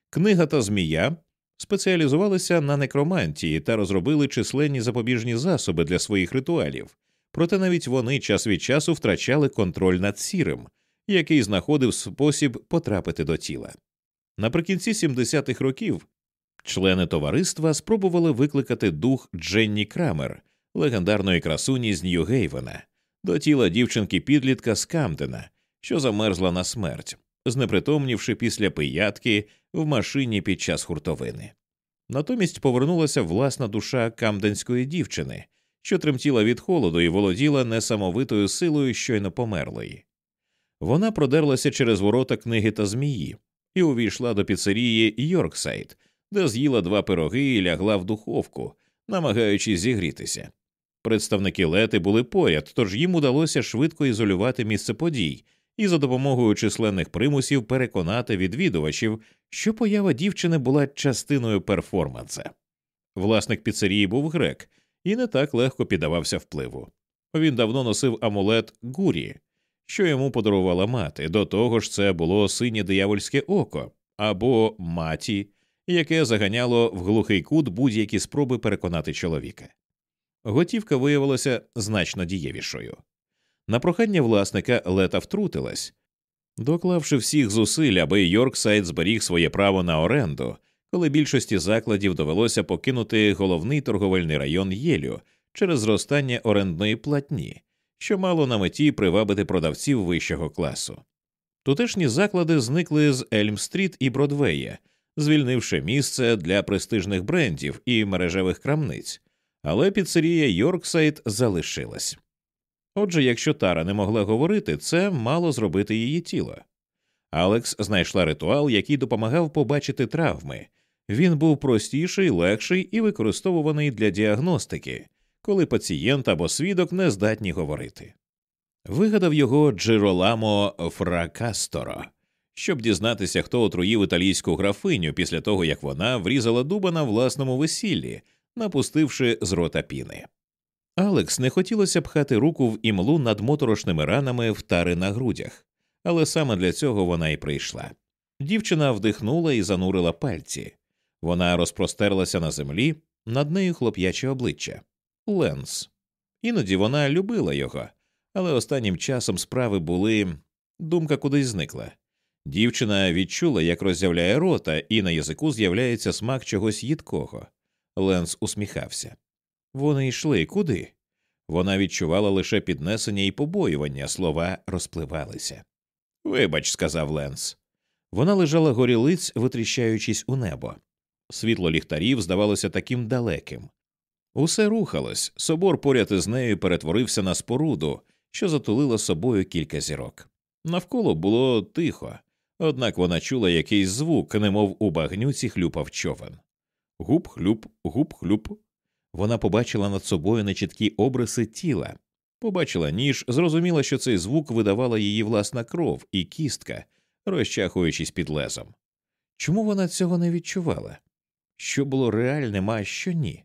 Speaker 1: Книга та змія спеціалізувалися на некромантії та розробили численні запобіжні засоби для своїх ритуалів, проте навіть вони час від часу втрачали контроль над сірим, який знаходив спосіб потрапити до тіла. Наприкінці 70-х років члени товариства спробували викликати дух Дженні Крамер, легендарної красуні з Нью-Гейвена, до тіла дівчинки підлітка з Камдена, що замерзла на смерть, знепритомнівши після пиятки в машині під час хуртовини. Натомість повернулася власна душа камденської дівчини, що тремтіла від холоду і володіла несамовитою силою щойно померлої. Вона продерлася через ворота книги та змії і увійшла до піцерії Йорксайд, де з'їла два пироги і лягла в духовку, намагаючись зігрітися. Представники лети були поряд, тож їм удалося швидко ізолювати місце подій і за допомогою численних примусів переконати відвідувачів, що поява дівчини була частиною перформанса. Власник піцерії був грек і не так легко піддавався впливу. Він давно носив амулет Гурі, що йому подарувала мати. До того ж, це було синє диявольське око або маті, яке заганяло в глухий кут будь-які спроби переконати чоловіка готівка виявилася значно дієвішою. На прохання власника лета втрутилась, доклавши всіх зусиль, аби Йорксайд зберіг своє право на оренду, коли більшості закладів довелося покинути головний торговельний район Єлю через зростання орендної платні, що мало на меті привабити продавців вищого класу. Тутешні заклади зникли з Ельм-стріт і Бродвея, звільнивши місце для престижних брендів і мережевих крамниць але піцерія Йорксайд залишилась. Отже, якщо Тара не могла говорити, це мало зробити її тіло. Алекс знайшла ритуал, який допомагав побачити травми. Він був простіший, легший і використовуваний для діагностики, коли пацієнт або свідок не здатні говорити. Вигадав його Джероламо Фракасторо, щоб дізнатися, хто отруїв італійську графиню після того як вона врізала дуба на власному весіллі напустивши з рота піни. Алекс не хотілося пхати руку в імлу над моторошними ранами в тари на грудях, але саме для цього вона й прийшла. Дівчина вдихнула і занурила пальці. Вона розпростерлася на землі, над нею хлоп'яче обличчя Ленс. Іноді вона любила його, але останнім часом справи були думка кудись зникла. Дівчина відчула, як роззявляє рота, і на язику з'являється смак чогось їдкого. Ленс усміхався. Вони йшли куди? Вона відчувала лише піднесення і побоювання, слова розпливалися. Вибач, сказав Ленс. Вона лежала горілиць, витріщаючись у небо. Світло ліхтарів здавалося таким далеким. Усе рухалось, собор поряд із нею перетворився на споруду, що затулила собою кілька зірок. Навколо було тихо, однак вона чула якийсь звук, немов у багнюці хлюпав човен. Гуп хлюб гуп хлюб Вона побачила над собою нечіткі обриси тіла, побачила ніж, зрозуміла, що цей звук видавала її власна кров і кістка, розчахуючись під лезом. Чому вона цього не відчувала? Що було реальне, а що ні?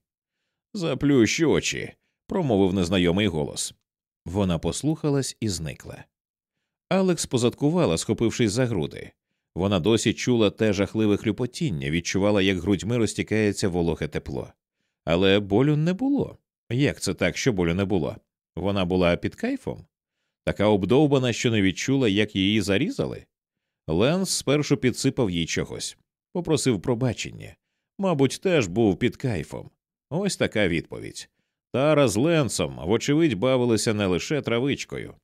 Speaker 1: Заплющ очі, промовив незнайомий голос. Вона послухалась і зникла. Алекс позадкувала, схопившись за груди. Вона досі чула те жахливе хлюпотіння, відчувала, як грудьми розтікається вологе тепло. Але болю не було. Як це так, що болю не було? Вона була під кайфом, така обдовбана, що не відчула, як її зарізали. Ленс спершу підсипав їй чогось, попросив пробачення. Мабуть, теж був під кайфом. Ось така відповідь. Тара з Ленсом, вочевидь, бавилися не лише травичкою.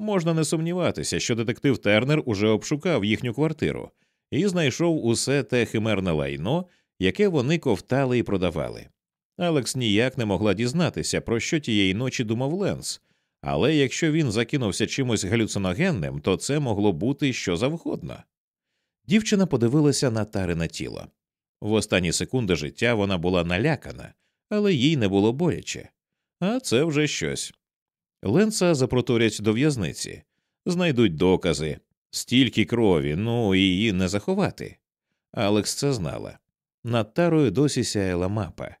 Speaker 1: Можна не сумніватися, що детектив Тернер уже обшукав їхню квартиру і знайшов усе те химерне лайно, яке вони ковтали і продавали. Алекс ніяк не могла дізнатися, про що тієї ночі думав Ленс, але якщо він закинувся чимось галюциногенним, то це могло бути що завгодно. Дівчина подивилася на тарине тіло. В останні секунди життя вона була налякана, але їй не було боляче, а це вже щось. Ленса запроторять до в'язниці, знайдуть докази, стільки крові, ну її не заховати. Алекс це знала. Над тарою досі сяяла мапа,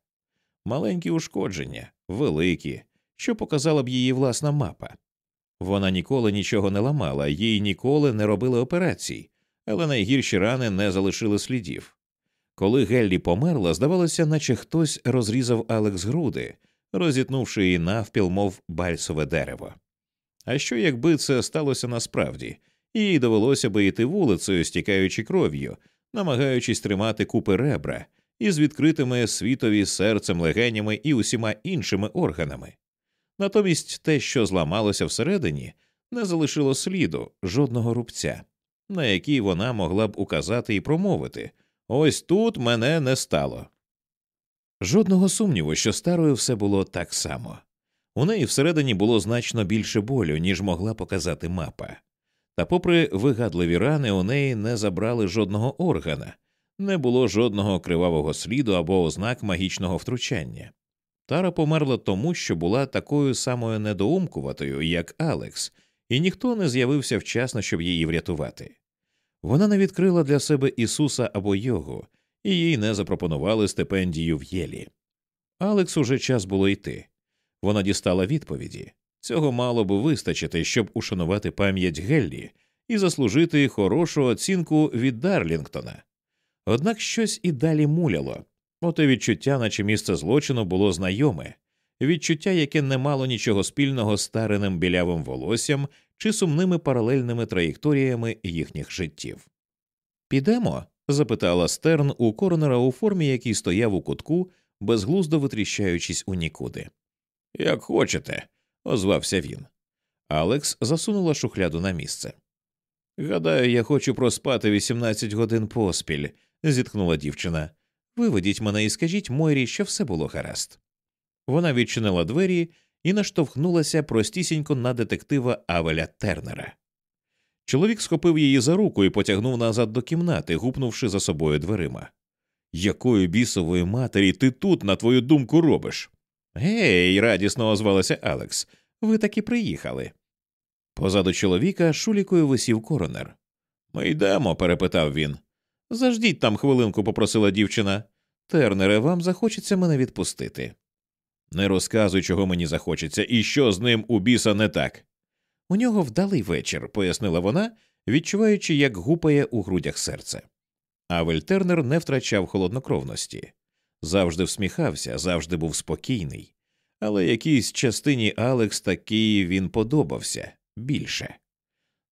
Speaker 1: маленькі ушкодження, великі, що показала б її власна мапа. Вона ніколи нічого не ламала, їй ніколи не робили операцій, але найгірші рани не залишили слідів. Коли Геллі померла, здавалося, наче хтось розрізав Алекс груди, розітнувши її навпіл, мов бальсове дерево. А що, якби це сталося насправді, їй довелося би йти вулицею, стікаючи кров'ю, намагаючись тримати купи ребра із відкритими світові серцем, легенями і усіма іншими органами. Натомість те, що зламалося всередині, не залишило сліду жодного рубця, на який вона могла б указати і промовити ось тут мене не стало. Жодного сумніву, що старою все було так само. У неї всередині було значно більше болю, ніж могла показати мапа. Та, попри вигадливі рани, у неї не забрали жодного органа, не було жодного кривавого сліду або ознак магічного втручання. Тара померла тому, що була такою самою недоумкуватою, як Алекс, і ніхто не з'явився вчасно, щоб її врятувати. Вона не відкрила для себе Ісуса або Його і їй не запропонували стипендію в Єлі. Алекс уже час було йти. Вона дістала відповіді цього мало б вистачити, щоб ушанувати пам'ять Геллі і заслужити хорошу оцінку від Дарлінгтона. Однак щось і далі муляло, оте відчуття, наче місце злочину, було знайоме, відчуття, яке не мало нічого спільного з стареним білявим волоссям чи сумними паралельними траєкторіями їхніх життів. Підемо? запитала стерн у коронера у формі, який стояв у кутку, безглуздо витріщаючись у нікуди. Як хочете, озвався він. Алекс засунула шухляду на місце. Гадаю, я хочу проспати 18 годин поспіль, зітхнула дівчина. Виведіть мене і скажіть Мойрі, що все було гаразд. Вона відчинила двері і наштовхнулася простісінько на детектива Авеля Тернера. Чоловік схопив її за руку і потягнув назад до кімнати, гупнувши за собою дверима. Якої бісової матері ти тут, на твою думку, робиш? Гей, радісно озвалася Алекс. Ви таки приїхали. Позаду чоловіка шулікою висів коронер. Ми йдемо, перепитав він. Заждіть там хвилинку, попросила дівчина. Тернере, вам захочеться мене відпустити. Не розказуй, чого мені захочеться, і що з ним у біса не так. У нього вдалий вечір, пояснила вона, відчуваючи, як гупає у грудях серце. А Вельтернер не втрачав холоднокровності, завжди всміхався, завжди був спокійний, але якійсь частині Алекс такий він подобався більше.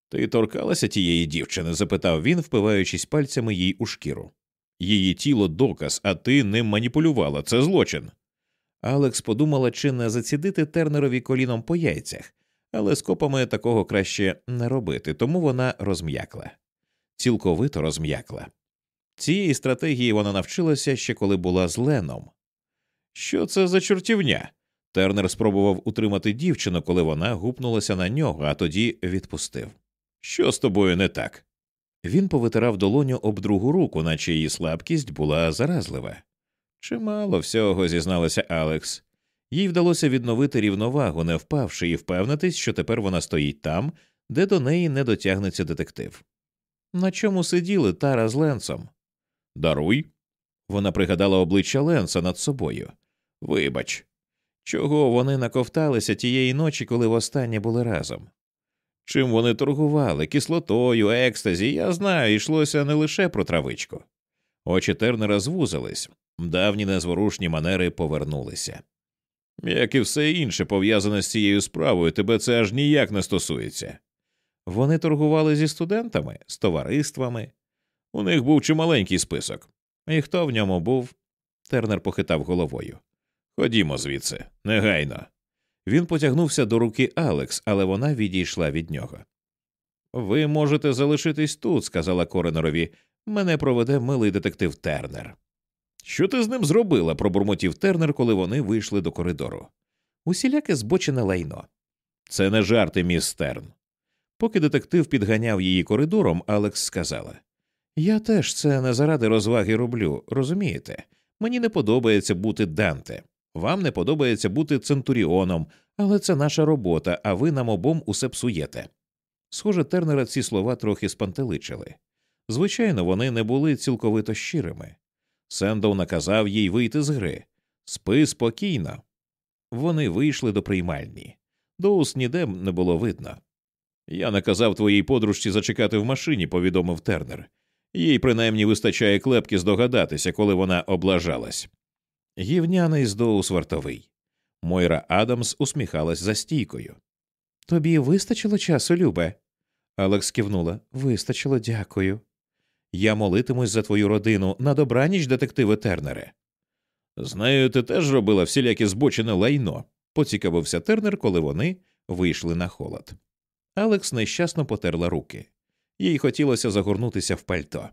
Speaker 1: Ти торкалася тієї дівчини? запитав він, впиваючись пальцями їй у шкіру. Її тіло доказ, а ти ним маніпулювала. Це злочин. Алекс подумала, чи не зацідити тернерові коліном по яйцях, але з копами такого краще не робити, тому вона розм'якла, цілковито розм'якла. Цієї стратегії вона навчилася ще коли була з Леном. Що це за чортівня? Тернер спробував утримати дівчину, коли вона гупнулася на нього, а тоді відпустив. Що з тобою не так? Він повитирав долоню об другу руку, наче її слабкість була заразлива. Чимало всього зізналася Алекс. Їй вдалося відновити рівновагу, не впавши, і впевнитись, що тепер вона стоїть там, де до неї не дотягнеться детектив. На чому сиділи Тара з Ленсом? Даруй. Вона пригадала обличчя Ленса над собою. Вибач, чого вони наковталися тієї ночі, коли востаннє були разом? Чим вони торгували, кислотою, екстазі, я знаю, йшлося не лише про травичку. Очі Тернера звузились, давні незворушні манери повернулися. Як і все інше пов'язане з цією справою, тебе це аж ніяк не стосується. Вони торгували зі студентами, з товариствами. У них був чималенький список. І хто в ньому був? Тернер похитав головою. Ходімо звідси, негайно. Він потягнувся до руки Алекс, але вона відійшла від нього. Ви можете залишитись тут, сказала Коренерові. Мене проведе милий детектив Тернер. Що ти з ним зробила? пробурмотів Тернер, коли вони вийшли до коридору. Усіляке збочене лайно. Це не жарти, міс Терн. Поки детектив підганяв її коридором, Алекс сказала Я теж це не заради розваги роблю, розумієте? Мені не подобається бути Данте, вам не подобається бути Центуріоном, але це наша робота, а ви нам обом усе псуєте. Схоже, Тернера ці слова трохи спантеличили. Звичайно, вони не були цілковито щирими. Сендоу наказав їй вийти з гри. Спи спокійно. Вони вийшли до приймальні. Доус ніде не було видно. Я наказав твоїй подружці зачекати в машині, повідомив Тернер. Їй принаймні вистачає клепки здогадатися, коли вона облажалась. Гівняний з Доус вартовий. Мойра Адамс усміхалась за стійкою. Тобі вистачило часу, Любе? Алекс кивнула. Вистачило, дякую. Я молитимусь за твою родину на добраніч, детективе Тернере. Знаю ти теж робила всіляке збочене лайно, поцікавився Тернер, коли вони вийшли на холод. Алекс нещасно потерла руки. Їй хотілося загорнутися в пальто.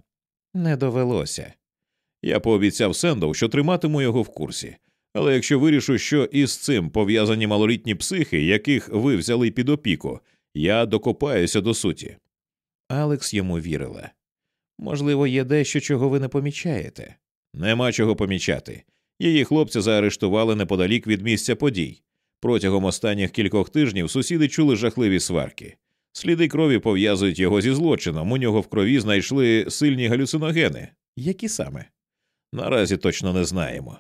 Speaker 1: Не довелося. Я пообіцяв Сендоу, що триматиму його в курсі, але якщо вирішу, що із цим пов'язані малолітні психи, яких ви взяли під опіку, я докопаюся до суті. Алекс йому вірила. Можливо, є дещо, чого ви не помічаєте. Нема чого помічати. Її хлопця заарештували неподалік від місця подій. Протягом останніх кількох тижнів сусіди чули жахливі сварки. Сліди крові пов'язують його зі злочином. У нього в крові знайшли сильні галюциногени. Які саме? Наразі точно не знаємо.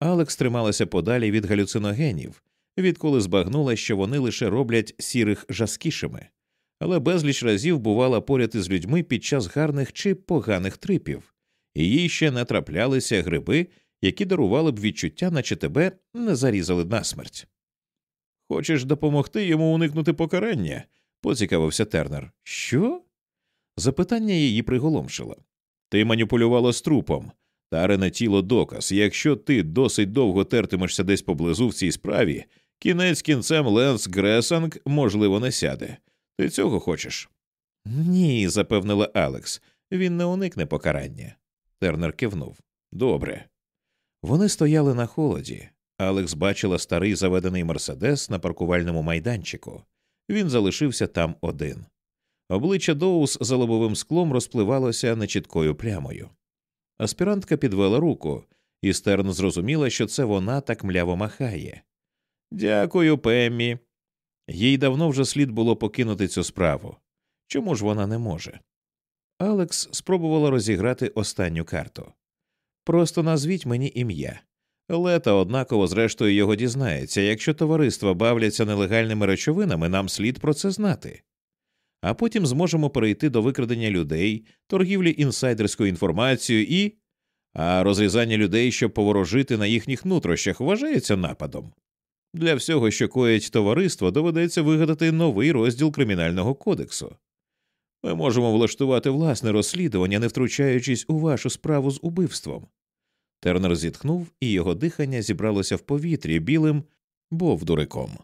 Speaker 1: Алекс трималася подалі від галюциногенів, відколи збагнула, що вони лише роблять сірих жаскішими але безліч разів бувала поряд із людьми під час гарних чи поганих трипів, і їй ще не траплялися гриби, які дарували б відчуття, наче тебе не зарізали насмерть. Хочеш допомогти йому уникнути покарання? поцікавився Тернер. Що? Запитання її приголомшило. Ти маніпулювала з трупом. Тарине тіло доказ. Якщо ти досить довго тертимешся десь поблизу в цій справі, кінець кінцем Ленс Гресанг, можливо, не сяде. Ти цього хочеш? Ні, запевнила Алекс, він не уникне покарання. Тернер кивнув. Добре. Вони стояли на холоді. Алекс бачила старий заведений Мерседес на паркувальному майданчику. Він залишився там один. Обличчя Доус за лобовим склом розпливалося нечіткою плямою. Аспірантка підвела руку, і стерн зрозуміла, що це вона так мляво махає. Дякую, Пеммі. Їй давно вже слід було покинути цю справу. Чому ж вона не може? Алекс спробувала розіграти останню карту. Просто назвіть мені ім'я. Лета однаково, зрештою, його дізнається якщо товариства бавляться нелегальними речовинами, нам слід про це знати. А потім зможемо перейти до викрадення людей, торгівлі інсайдерською інформацією і. А розрізання людей, щоб поворожити на їхніх нутрощах, вважається нападом. Для всього, що коїть товариство, доведеться вигадати новий розділ кримінального кодексу. Ми можемо влаштувати власне розслідування, не втручаючись у вашу справу з убивством. Тернер зітхнув, і його дихання зібралося в повітрі білим бовдуриком.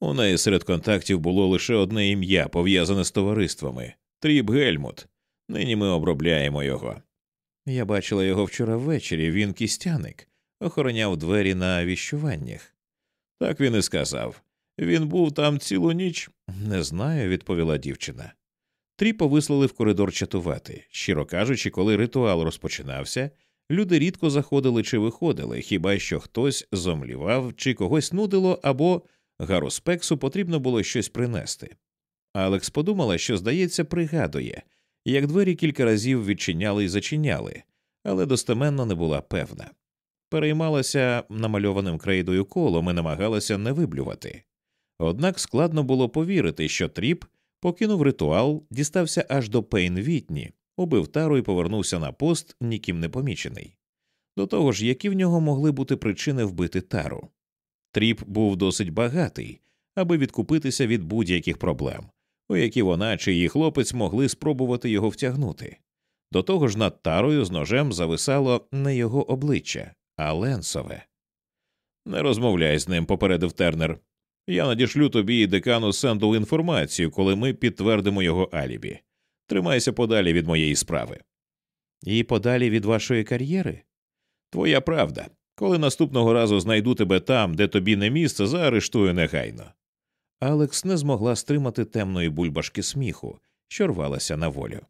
Speaker 1: У неї серед контактів було лише одне ім'я, пов'язане з товариствами тріб Гельмут. Нині ми обробляємо його. Я бачила його вчора ввечері, він кістяник, охороняв двері на віщуваннях. Так він і сказав. Він був там цілу ніч, не знаю, відповіла дівчина. Тріпа вислали в коридор чатувати. Щиро кажучи, коли ритуал розпочинався, люди рідко заходили чи виходили, хіба що хтось зомлівав, чи когось нудило, або гароспексу потрібно було щось принести. Алекс подумала, що, здається, пригадує, як двері кілька разів відчиняли і зачиняли, але достеменно не була певна переймалася намальованим крейдою колом і намагалася не виблювати. Однак складно було повірити, що тріп покинув ритуал, дістався аж до Пейн Вітні, убив тару і повернувся на пост, ніким не помічений. До того ж, які в нього могли бути причини вбити тару. Тріп був досить багатий, аби відкупитися від будь-яких проблем, у які вона чи її хлопець могли спробувати його втягнути. До того ж, над тарою з ножем зависало не його обличчя, а Ленсове. Не розмовляй з ним, попередив Тернер. Я надішлю тобі і декану Сенду інформацію, коли ми підтвердимо його алібі. Тримайся подалі від моєї справи. І подалі від вашої кар'єри? Твоя правда. Коли наступного разу знайду тебе там, де тобі не місце, заарештую негайно. Алекс не змогла стримати темної бульбашки сміху, що рвалася на волю.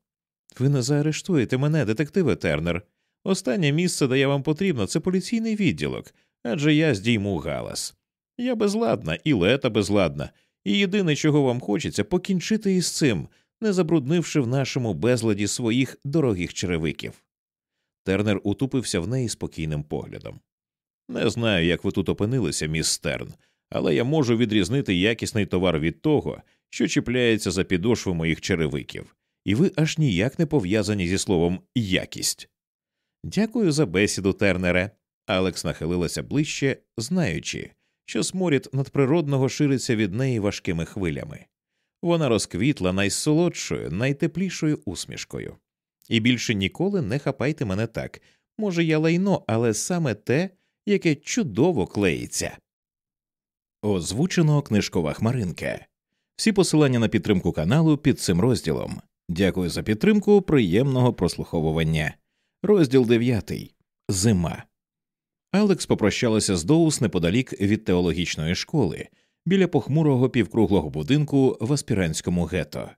Speaker 1: Ви не заарештуєте мене, детективе Тернер. Останнє місце, де я вам потрібна, це поліційний відділок, адже я здійму галас. Я безладна, і лета безладна, і єдине, чого вам хочеться, покінчити із цим, не забруднивши в нашому безладі своїх дорогих черевиків. Тернер утупився в неї спокійним поглядом. Не знаю, як ви тут опинилися, міс Стерн, але я можу відрізнити якісний товар від того, що чіпляється за підошви моїх черевиків, і ви аж ніяк не пов'язані зі словом якість. Дякую за бесіду, Тернере. Алекс нахилилася ближче, знаючи, що сморід надприродного шириться від неї важкими хвилями. Вона розквітла найсолодшою, найтеплішою усмішкою. І більше ніколи не хапайте мене так. Може, я лайно, але саме те, яке чудово клеїться. Озвучено книжкова хмаринка. Всі посилання на підтримку каналу під цим розділом. Дякую за підтримку. Приємного прослуховування. Розділ дев'ятий. Зима. Алекс попрощалася з Доус неподалік від теологічної школи біля похмурого півкруглого будинку в аспіранському гетто.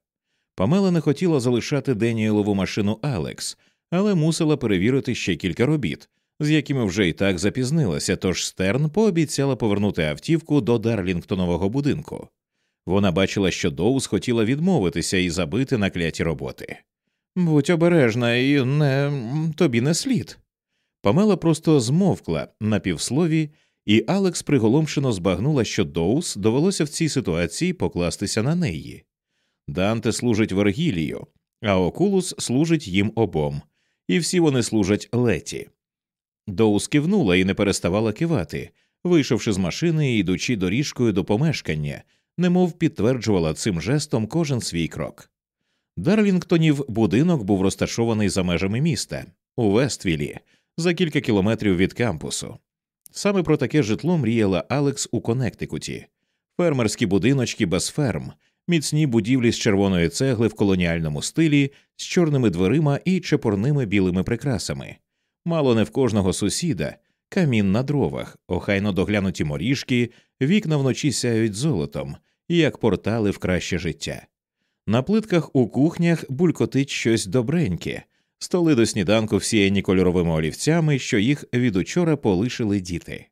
Speaker 1: Памела не хотіла залишати Деніелову машину Алекс, але мусила перевірити ще кілька робіт, з якими вже й так запізнилася. Тож стерн пообіцяла повернути автівку до Дарлінгтонового будинку. Вона бачила, що Доус хотіла відмовитися і забити на кляті роботи. Будь обережна, і не тобі не слід. Памела просто змовкла на півслові, і Алекс приголомшено збагнула, що Доус довелося в цій ситуації покластися на неї. Данте служить Вергілію, а Окулус служить їм обом, і всі вони служать леті. Доус кивнула і не переставала кивати, вийшовши з машини і йдучи доріжкою до помешкання, немов підтверджувала цим жестом кожен свій крок. Дарлінгтонів будинок був розташований за межами міста у Вествілі за кілька кілометрів від кампусу. Саме про таке житло мріяла Алекс у Коннектикуті фермерські будиночки без ферм, міцні будівлі з червоної цегли в колоніальному стилі, з чорними дверима і чепорними білими прикрасами, мало не в кожного сусіда, камін на дровах, охайно доглянуті моріжки, вікна вночі сяють золотом, як портали в краще життя. На плитках у кухнях булькотить щось добреньке, столи до сніданку всіяні кольоровими олівцями, що їх від учора полишили діти.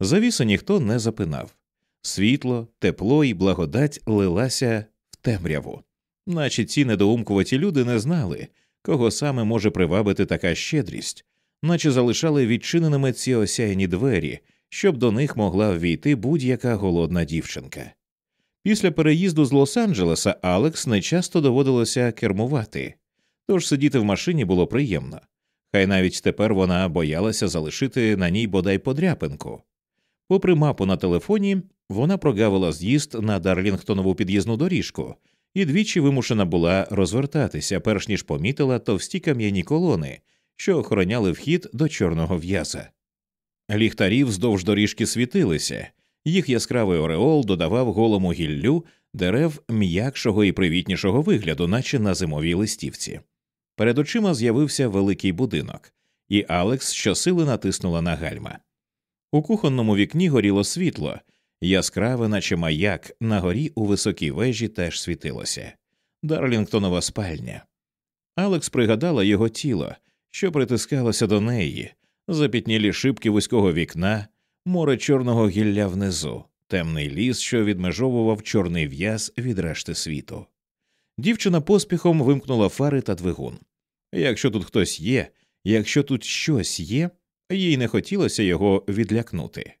Speaker 1: Завісу, ніхто не запинав. Світло, тепло і благодать лилася в темряву, наче ці недоумкуваті люди не знали, кого саме може привабити така щедрість, наче залишали відчиненими ці осяйні двері, щоб до них могла ввійти будь-яка голодна дівчинка. Після переїзду з Лос-Анджелеса Алекс нечасто доводилося кермувати, тож сидіти в машині було приємно, хай навіть тепер вона боялася залишити на ній бодай подряпинку. Попри мапу на телефоні, вона прогавила з'їзд на Дарлінгтонову під'їзну доріжку і двічі вимушена була розвертатися, перш ніж помітила товсті кам'яні колони, що охороняли вхід до чорного в'яза. Ліхтарі вздовж доріжки світилися. Їх яскравий ореол додавав голому гіллю дерев м'якшого і привітнішого вигляду, наче на зимовій листівці. Перед очима з'явився великий будинок, і Алекс щосили натиснула на гальма. У кухонному вікні горіло світло, яскраве, наче маяк, на горі у високій вежі теж світилося. Дарлінгтонова спальня. Алекс пригадала його тіло, що притискалося до неї, запітнілі шибки вузького вікна море чорного гілля внизу, темний ліс, що відмежовував чорний в'яз від решти світу. Дівчина поспіхом вимкнула фари та двигун. Якщо тут хтось є, якщо тут щось є, їй не хотілося його відлякнути.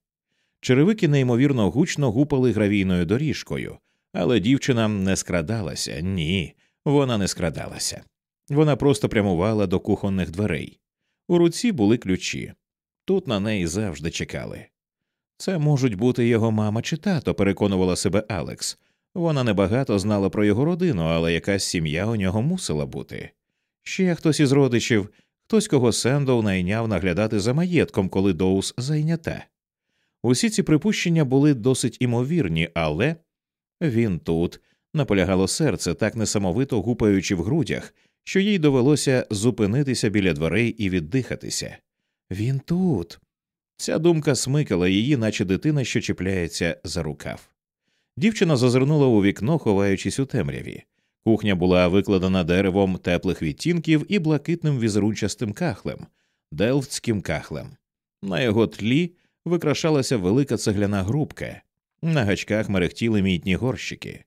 Speaker 1: Черевики неймовірно гучно гупали гравійною доріжкою, але дівчина не скрадалася, ні, вона не скрадалася. Вона просто прямувала до кухонних дверей. У руці були ключі. Тут на неї завжди чекали. Це можуть бути його мама чи тато, переконувала себе Алекс. Вона небагато знала про його родину, але якась сім'я у нього мусила бути. Ще хтось із родичів, хтось кого Сендоу найняв наглядати за маєтком, коли Доус зайнята. Усі ці припущення були досить імовірні, але він тут наполягало серце, так несамовито гупаючи в грудях, що їй довелося зупинитися біля дверей і віддихатися. Він тут. Ця думка смикала її, наче дитина, що чіпляється за рукав. Дівчина зазирнула у вікно, ховаючись у темряві. Кухня була викладена деревом теплих відтінків і блакитним візерунчастим кахлем, делфтським кахлем. На його тлі викрашалася велика цегляна грубка, на гачках мерехтіли мітні горщики.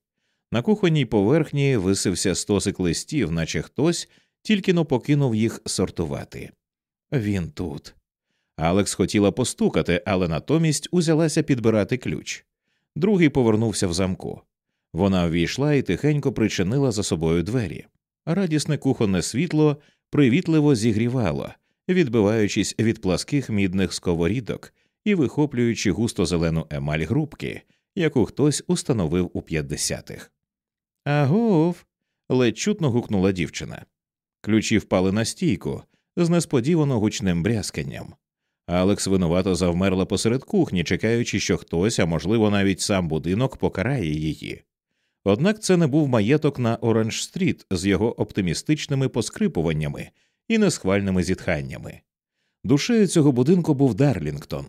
Speaker 1: На кухонній поверхні висився стосик листів, наче хтось тільки но покинув їх сортувати. Він тут. Алекс хотіла постукати, але натомість узялася підбирати ключ. Другий повернувся в замку. Вона ввійшла і тихенько причинила за собою двері. Радісне кухонне світло привітливо зігрівало, відбиваючись від пласких мідних сковорідок і вихоплюючи густо зелену емаль грубки, яку хтось установив у п'ятдесятих. Агов. ледь чутно гукнула дівчина. Ключі впали на стійку з несподівано гучним брязканням. Алекс винувато завмерла посеред кухні, чекаючи, що хтось, а можливо, навіть сам будинок покарає її. Однак це не був маєток на Оранж Стріт з його оптимістичними поскрипуваннями і несхвальними зітханнями. Душею цього будинку був Дарлінгтон,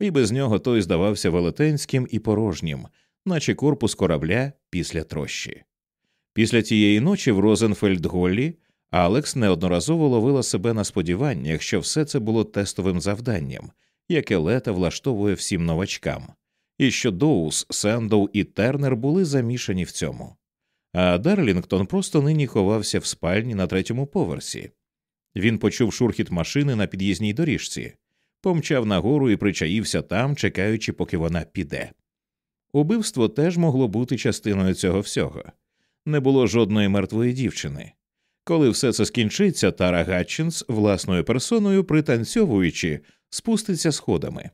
Speaker 1: і без нього той здавався велетенським і порожнім, наче корпус корабля після трощі. Після тієї ночі в Розенфельдголлі Алекс неодноразово ловила себе на сподіваннях, що все це було тестовим завданням, яке лета влаштовує всім новачкам, і що Доус, Сендоу і Тернер були замішані в цьому. А Дарлінгтон просто нині ховався в спальні на третьому поверсі. Він почув шурхіт машини на під'їзній доріжці, помчав нагору і причаївся там, чекаючи, поки вона піде. Убивство теж могло бути частиною цього всього. Не було жодної мертвої дівчини. Коли все це скінчиться, Тара Гатчинс власною персоною, пританцьовуючи, спуститься сходами.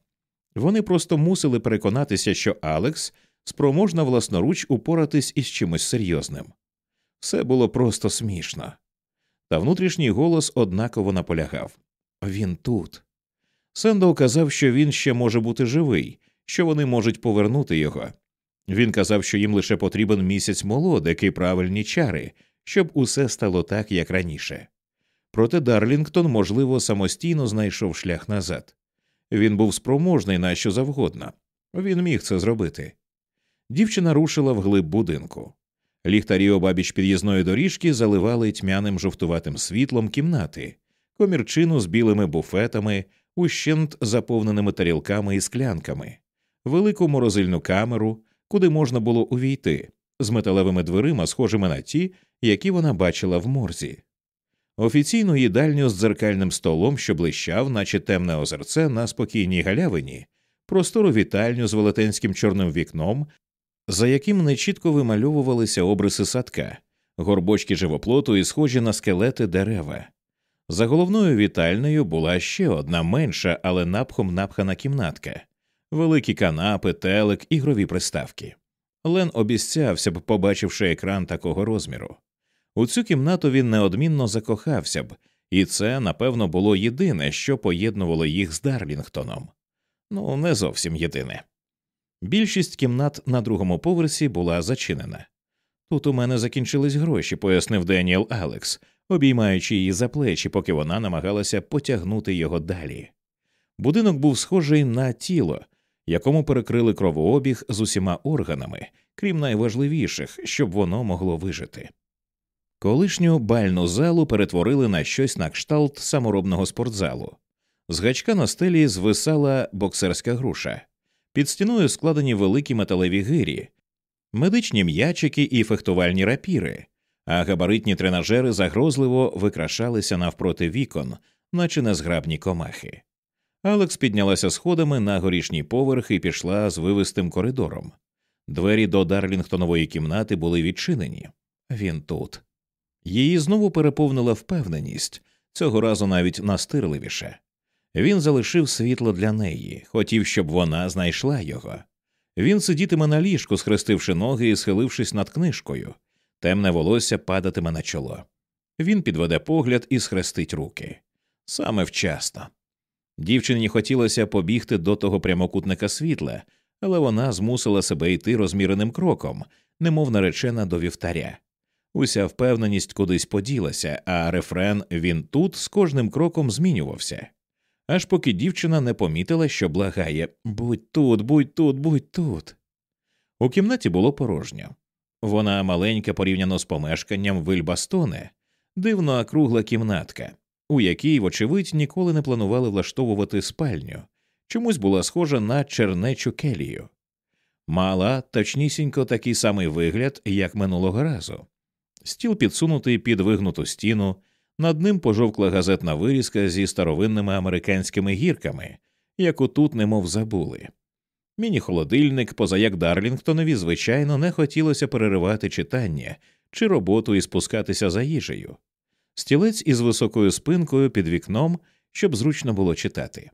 Speaker 1: Вони просто мусили переконатися, що Алекс спроможна власноруч упоратись із чимось серйозним. Все було просто смішно. Та внутрішній голос однаково наполягав він тут. Сендо казав, що він ще може бути живий, що вони можуть повернути його. Він казав, що їм лише потрібен місяць молодик і правильні чари, щоб усе стало так, як раніше. Проте Дарлінгтон, можливо, самостійно знайшов шлях назад. Він був спроможний на що завгодно, він міг це зробити. Дівчина рушила вглиб будинку. Ліхтарі обабіч під'їзної доріжки заливали тьмяним жовтуватим світлом кімнати, комірчину з білими буфетами, ущент заповненими тарілками і склянками, велику морозильну камеру, куди можна було увійти, з металевими дверима, схожими на ті, які вона бачила в морзі, офіційну їдальню з дзеркальним столом, що блищав, наче темне озерце на спокійній галявині, простору вітальню з велетенським чорним вікном, за яким нечітко вимальовувалися обриси садка, горбочки живоплоту і схожі на скелети дерева. За головною вітальнею була ще одна менша, але напхом напхана кімнатка, великі канапи, телек, ігрові приставки. Лен обіцявся б, побачивши екран такого розміру. У цю кімнату він неодмінно закохався б, і це, напевно, було єдине, що поєднувало їх з Дарлінгтоном. Ну, не зовсім єдине. Більшість кімнат на другому поверсі була зачинена. Тут у мене закінчились гроші, пояснив Деніел Алекс, обіймаючи її за плечі, поки вона намагалася потягнути його далі. Будинок був схожий на тіло, якому перекрили кровообіг з усіма органами, крім найважливіших, щоб воно могло вижити. Колишню бальну залу перетворили на щось на кшталт саморобного спортзалу. З гачка на стелі звисала боксерська груша, під стіною складені великі металеві гирі, медичні м'ячики і фехтувальні рапіри, а габаритні тренажери загрозливо викрашалися навпроти вікон, наче незграбні комахи. Алекс піднялася сходами на горішній поверх і пішла з вивистим коридором. Двері до Дарлінгтонової кімнати були відчинені. Він тут. Її знову переповнила впевненість, цього разу навіть настирливіше. Він залишив світло для неї, хотів, щоб вона знайшла його. Він сидітиме на ліжку, схрестивши ноги і схилившись над книжкою, темне волосся падатиме на чоло. Він підведе погляд і схрестить руки. Саме вчасно. Дівчині хотілося побігти до того прямокутника світла, але вона змусила себе йти розміреним кроком, немов наречена до вівтаря. Уся впевненість кудись поділася, а рефрен він тут з кожним кроком змінювався. Аж поки дівчина не помітила, що благає будь тут, будь тут, будь тут. У кімнаті було порожньо. Вона маленька порівняно з помешканням вильбастоне, дивно округла кімнатка, у якій, вочевидь, ніколи не планували влаштовувати спальню, чомусь була схожа на чернечу келію, мала точнісінько такий самий вигляд, як минулого разу, стіл підсунутий під вигнуту стіну, над ним пожовкла газетна вирізка зі старовинними американськими гірками, яку тут немов забули. Міні-холодильник, поза Дарлінгтонові, звичайно, не хотілося переривати читання чи роботу і спускатися за їжею стілець із високою спинкою під вікном, щоб зручно було читати.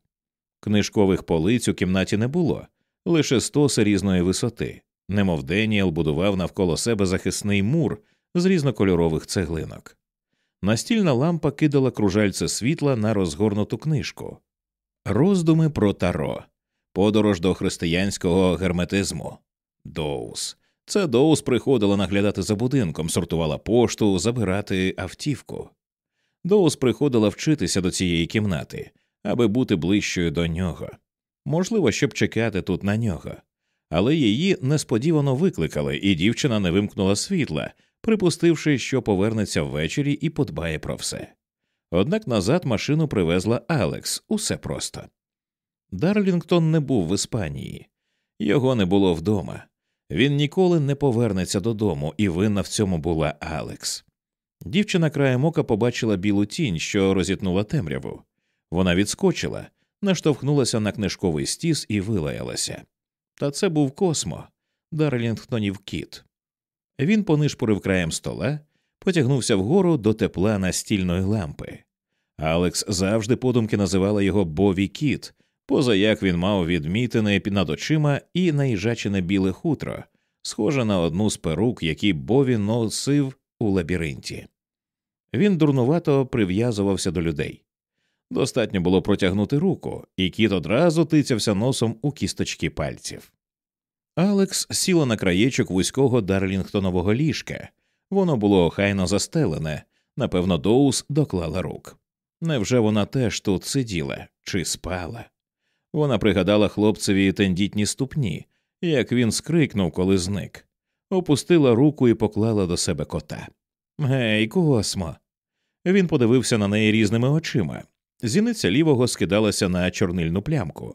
Speaker 1: Книжкових полиць у кімнаті не було, лише стоси різної висоти, немов Деніел будував навколо себе захисний мур з різнокольорових цеглинок. Настільна лампа кидала кружальце світла на розгорнуту книжку. Роздуми про таро, подорож до християнського герметизму. Доус. Це Доус приходила наглядати за будинком, сортувала пошту, забирати автівку. Доус приходила вчитися до цієї кімнати, аби бути ближчою до нього. Можливо, щоб чекати тут на нього. Але її несподівано викликали, і дівчина не вимкнула світла, припустивши, що повернеться ввечері і подбає про все. Однак назад машину привезла Алекс, усе просто. Дарлінгтон не був в Іспанії, його не було вдома. Він ніколи не повернеться додому, і винна в цьому була Алекс. Дівчина краєм ока побачила білу тінь, що розітнула темряву. Вона відскочила, наштовхнулася на книжковий стіс і вилаялася. Та це був космо, Дарлінгтонів кіт. Він понишпурив краєм стола, потягнувся вгору до тепла настільної лампи. Алекс завжди подумки називала його Бові кіт, поза як він мав відмітини над очима і наїжачене біле хутро, схоже на одну з перук, які Бові носив у лабіринті. Він дурнувато прив'язувався до людей. Достатньо було протягнути руку, і кіт одразу тицявся носом у кісточки пальців. Алекс сіла на краєчок вузького Дарлінгтонового ліжка. Воно було охайно застелене, напевно, Доус доклала рук. Невже вона теж тут сиділа чи спала? Вона пригадала хлопцеві тендітні ступні, як він скрикнув, коли зник, опустила руку і поклала до себе кота. Гей, космо. Він подивився на неї різними очима. Зіниця лівого скидалася на чорнильну плямку.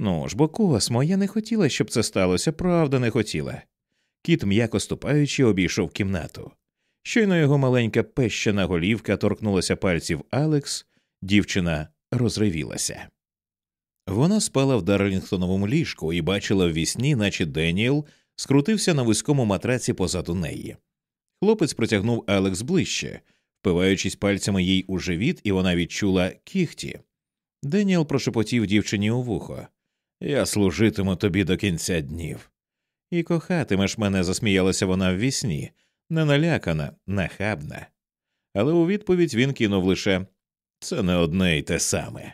Speaker 1: Ну ж бо космо, я не хотіла, щоб це сталося, правда, не хотіла. Кіт, м'яко ступаючи, обійшов кімнату. Щойно його маленька пещена голівка торкнулася пальців Алекс, дівчина розривілася. Вона спала в Дарлінгтоновому ліжку і бачила в вісні, наче Деніел скрутився на вузькому матраці позаду неї. Хлопець протягнув Алекс ближче, впиваючись пальцями їй у живіт, і вона відчула кіхті. Деніел прошепотів дівчині у вухо Я служитиму тобі до кінця днів. І кохатимеш мене, засміялася вона в вісні, не налякана, нахабна. Але у відповідь він кинув лише це не одне й те саме.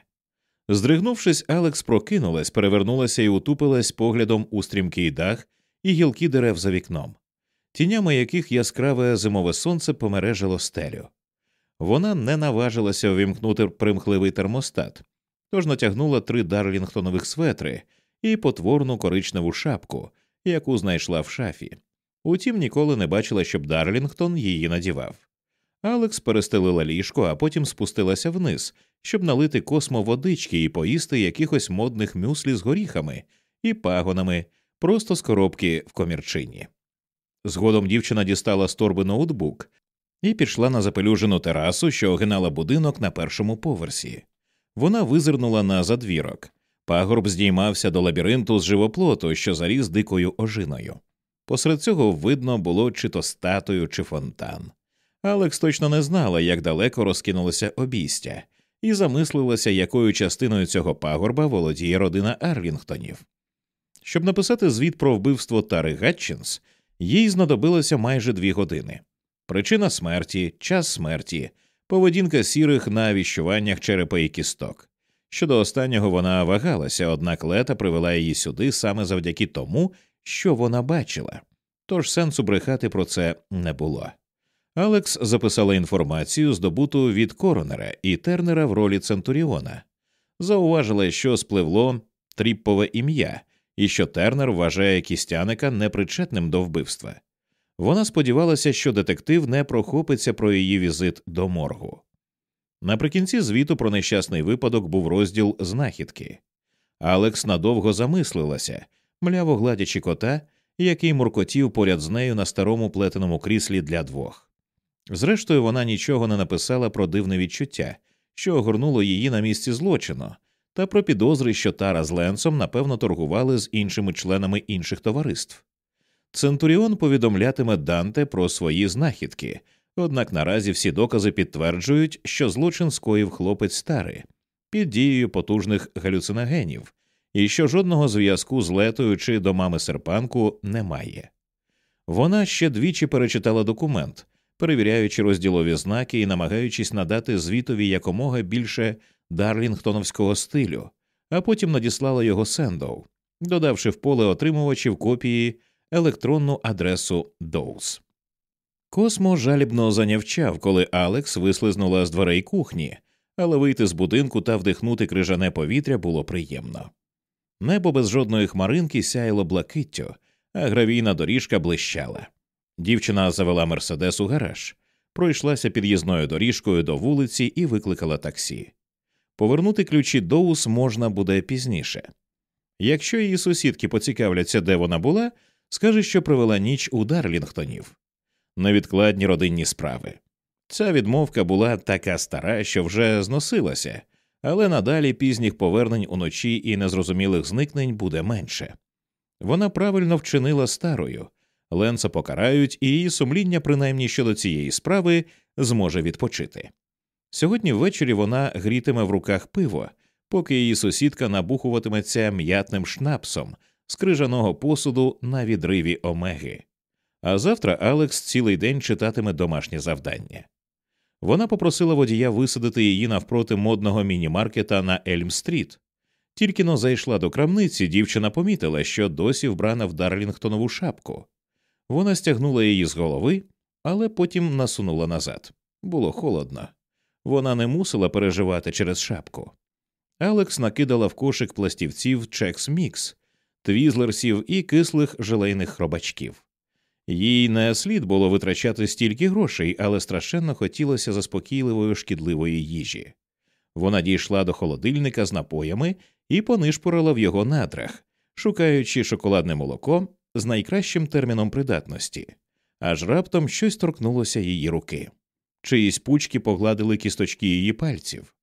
Speaker 1: Здригнувшись, Алекс прокинулась, перевернулася і утупилась поглядом у стрімкий дах і гілки дерев за вікном, тінями яких яскраве зимове сонце помережило стелю. Вона не наважилася увімкнути примхливий термостат, тож натягнула три дарлінгтонових светри і потворну коричневу шапку, яку знайшла в шафі. Утім, ніколи не бачила, щоб Дарлінгтон її надівав. Алекс перестелила ліжко, а потім спустилася вниз, щоб налити космо водички і поїсти якихось модних мюслі з горіхами і пагонами, просто з коробки в комірчині. Згодом дівчина дістала з торби ноутбук і пішла на запелюжену терасу, що огинала будинок на першому поверсі. Вона визирнула на задвірок. Пагорб здіймався до лабіринту з живоплоту, що заріс дикою ожиною. Посеред цього видно було чи то статую, чи фонтан. Алекс точно не знала, як далеко розкинулося обійстя, і замислилася, якою частиною цього пагорба володіє родина Арвінгтонів. Щоб написати звіт про вбивство Тари Гатчинс, їй знадобилося майже дві години. Причина смерті, час смерті, поведінка сірих на віщуваннях черепа і кісток. Щодо останнього вона вагалася, однак лета привела її сюди саме завдяки тому, що вона бачила, тож сенсу брехати про це не було. Алекс записала інформацію, здобуту від коронера і тернера в ролі Центуріона, зауважила, що спливло тріппове ім'я і що тернер вважає кістяника непричетним до вбивства. Вона сподівалася, що детектив не прохопиться про її візит до моргу. Наприкінці звіту про нещасний випадок був розділ знахідки. Алекс надовго замислилася, мляво гладячи кота, який муркотів поряд з нею на старому плетеному кріслі для двох. Зрештою, вона нічого не написала про дивне відчуття, що огорнуло її на місці злочину, та про підозри, що Тара з Ленсом напевно торгували з іншими членами інших товариств. Центуріон повідомлятиме Данте про свої знахідки, однак наразі всі докази підтверджують, що злочин скоїв хлопець старий, під дією потужних галюциногенів, і що жодного зв'язку з летою чи домами серпанку немає. Вона ще двічі перечитала документ перевіряючи розділові знаки і намагаючись надати звітові якомога більше дарлінгтоновського стилю, а потім надіслала його Сендоу, додавши в поле отримувачів копії електронну адресу Доуз. Космо жалібно занявчав, коли Алекс вислизнула з дверей кухні, але вийти з будинку та вдихнути крижане повітря було приємно. Небо без жодної хмаринки сяяло блакиттю, а гравійна доріжка блищала. Дівчина завела Мерседес у гараж, пройшлася під'їзною доріжкою до вулиці і викликала таксі. Повернути ключі Доус можна буде пізніше. Якщо її сусідки поцікавляться, де вона була, скаже, що провела ніч у Дарлінгтонів невідкладні родинні справи. Ця відмовка була така стара, що вже зносилася, але надалі пізніх повернень уночі і незрозумілих зникнень буде менше. Вона правильно вчинила старою. Ленса покарають, і її сумління, принаймні щодо цієї справи, зможе відпочити. Сьогодні ввечері вона грітиме в руках пиво, поки її сусідка набухуватиметься м'ятним шнапсом з крижаного посуду на відриві омеги. А завтра Алекс цілий день читатиме домашнє завдання. Вона попросила водія висадити її навпроти модного мінімаркета на Ельм-стріт. Тільки но зайшла до крамниці, дівчина помітила, що досі вбрана в Дарлінгтонову шапку. Вона стягнула її з голови, але потім насунула назад. Було холодно. Вона не мусила переживати через шапку. Алекс накидала в кошик пластівців чекс мікс, твізлерсів і кислих желейних хробачків. Їй не слід було витрачати стільки грошей, але страшенно хотілося заспокійливої шкідливої їжі. Вона дійшла до холодильника з напоями і понишпорила в його надрах, шукаючи шоколадне молоко з найкращим терміном придатності, аж раптом щось торкнулося її руки, чиїсь пучки погладили кісточки її пальців.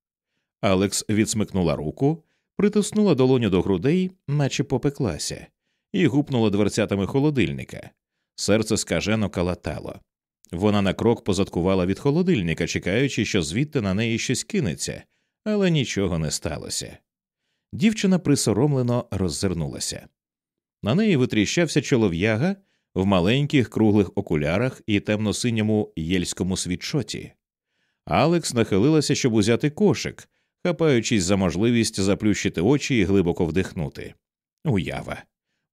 Speaker 1: Алекс відсмикнула руку, притиснула долоню до грудей, наче попеклася, і гупнула дверцятами холодильника. Серце скажено калатало. Вона на крок позадкувала від холодильника, чекаючи, що звідти на неї щось кинеться, але нічого не сталося. Дівчина присоромлено роззирнулася. На неї витріщався чолов'яга в маленьких круглих окулярах і темно-синьому єльському світшоті. Алекс нахилилася, щоб узяти кошик, хапаючись за можливість заплющити очі і глибоко вдихнути. Уява,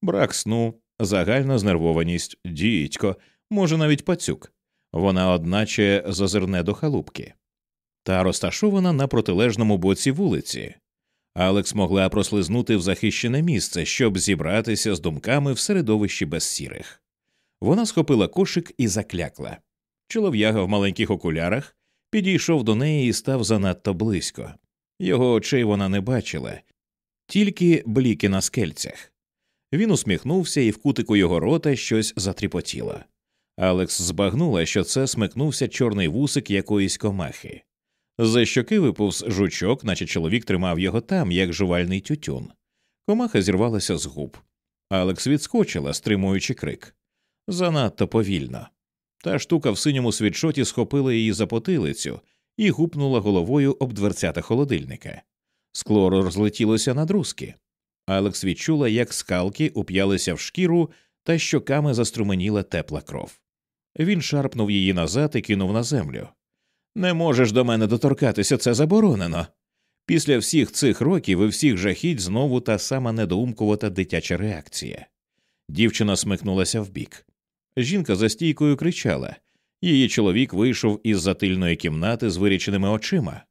Speaker 1: брак сну, загальна знервованість, дідько, може, навіть пацюк. Вона, одначе, зазирне до халупки. Та розташована на протилежному боці вулиці. Алекс могла прослизнути в захищене місце, щоб зібратися з думками в середовищі безсірих. Вона схопила кошик і заклякла. Чолов'яга в маленьких окулярах підійшов до неї і став занадто близько. Його очей вона не бачила, тільки бліки на скельцях. Він усміхнувся і в кутику його рота щось затріпотіло. Алекс збагнула, що це смикнувся чорний вусик якоїсь комахи. За щоки виповз жучок, наче чоловік тримав його там, як жувальний тютюн. Комаха зірвалася з губ. Алекс відскочила, стримуючи крик. Занадто повільно. Та штука в синьому світшоті схопила її за потилицю і гупнула головою об дверцята холодильника. Скло розлетілося на друзки. Алекс відчула, як скалки уп'ялися в шкіру та щоками заструменіла тепла кров. Він шарпнув її назад і кинув на землю. Не можеш до мене доторкатися, це заборонено. Після всіх цих років і всіх жахіть знову та сама недоумкувата дитяча реакція. Дівчина смикнулася вбік. Жінка за стійкою кричала. Її чоловік вийшов із затильної кімнати з виріченими очима.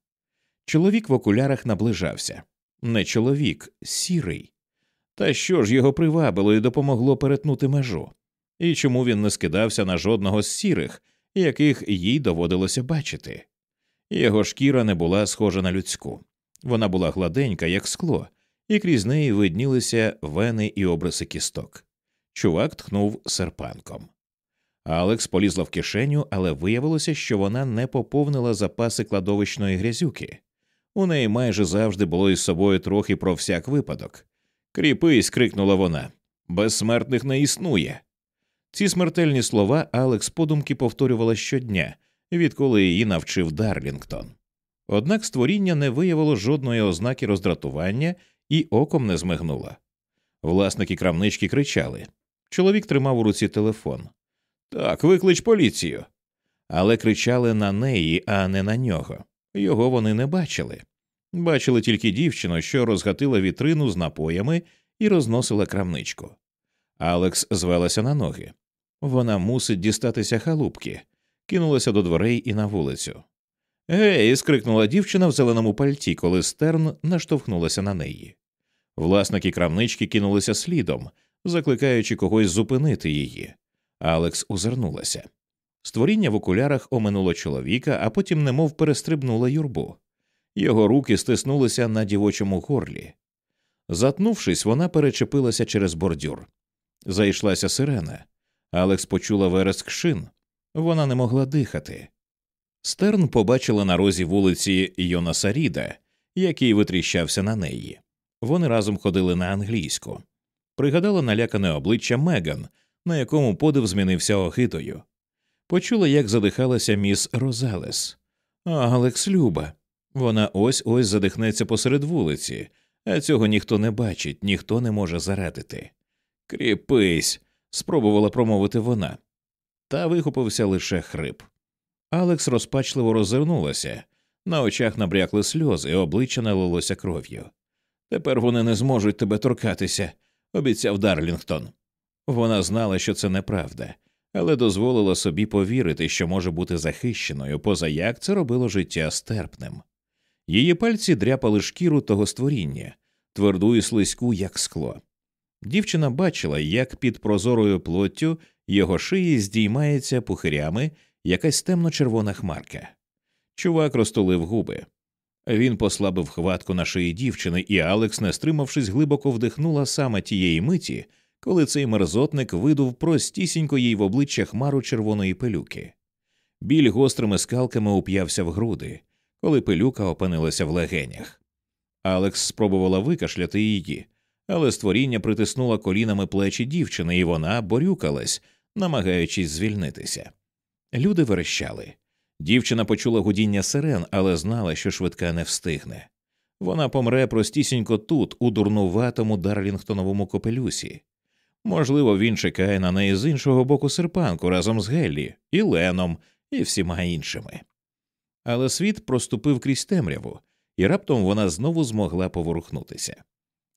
Speaker 1: Чоловік в окулярах наближався. Не чоловік, сірий. Та що ж його привабило і допомогло перетнути межу? І чому він не скидався на жодного з сірих, яких їй доводилося бачити. Його шкіра не була схожа на людську, вона була гладенька, як скло, і крізь неї виднілися вени і обриси кісток. Чувак тхнув серпанком. Алекс полізла в кишеню, але виявилося, що вона не поповнила запаси кладовищної грязюки. У неї майже завжди було із собою трохи про всяк випадок. Кріпись, крикнула вона. Безсмертних не існує. Ці смертельні слова Алекс подумки повторювала щодня, відколи її навчив Дарлінгтон. Однак створіння не виявило жодної ознаки роздратування і оком не змигнуло. Власники крамнички кричали. Чоловік тримав у руці телефон. Так, виклич поліцію. Але кричали на неї, а не на нього. Його вони не бачили. Бачили тільки дівчину, що розгатила вітрину з напоями і розносила крамничку. Алекс звелася на ноги. Вона мусить дістатися халупки, кинулася до дверей і на вулицю. Гей. скрикнула дівчина в зеленому пальті, коли стерн наштовхнулася на неї. Власники крамнички кинулися слідом, закликаючи когось зупинити її. Алекс озирнулася. Створіння в окулярах оминуло чоловіка, а потім немов перестрибнула юрбу. Його руки стиснулися на дівочому горлі. Затнувшись, вона перечепилася через бордюр. Зайшлася сирена. Алекс почула вереск шин. Вона не могла дихати. Стерн побачила на розі вулиці Йонаса Ріда, який витріщався на неї. Вони разом ходили на англійську. Пригадала налякане обличчя Меган, на якому подив змінився охитою. Почула, як задихалася міс Розелес. Алекс Люба. Вона ось ось задихнеться посеред вулиці, а цього ніхто не бачить, ніхто не може зарадити. Кріпись спробувала промовити вона, та вихопився лише хрип. Алекс розпачливо роззирнулася, на очах набрякли сльози, обличчя налилося кров'ю. Тепер вони не зможуть тебе торкатися, обіцяв Дарлінгтон. Вона знала, що це неправда, але дозволила собі повірити, що може бути захищеною, поза як це робило життя стерпним. Її пальці дряпали шкіру того створіння, тверду і слизьку, як скло. Дівчина бачила, як під прозорою плоттю його шиї здіймається пухирями якась темно-червона хмарка. Чувак розтулив губи. Він послабив хватку на шиї дівчини, і Алекс, не стримавшись, глибоко вдихнула саме тієї миті, коли цей мерзотник видув простісінько їй в обличчя хмару червоної пилюки. Біль гострими скалками уп'явся в груди, коли пилюка опинилася в легенях. Алекс спробувала викашляти її, але створіння притиснуло колінами плечі дівчини, і вона борюкалась, намагаючись звільнитися. Люди верещали. Дівчина почула гудіння сирен, але знала, що швидка не встигне. Вона помре простісінько тут, у дурнуватому Дарлінгтоновому копелюсі. Можливо, він чекає на неї з іншого боку серпанку разом з Геллі, і Леном, і всіма іншими. Але світ проступив крізь темряву, і раптом вона знову змогла поворухнутися.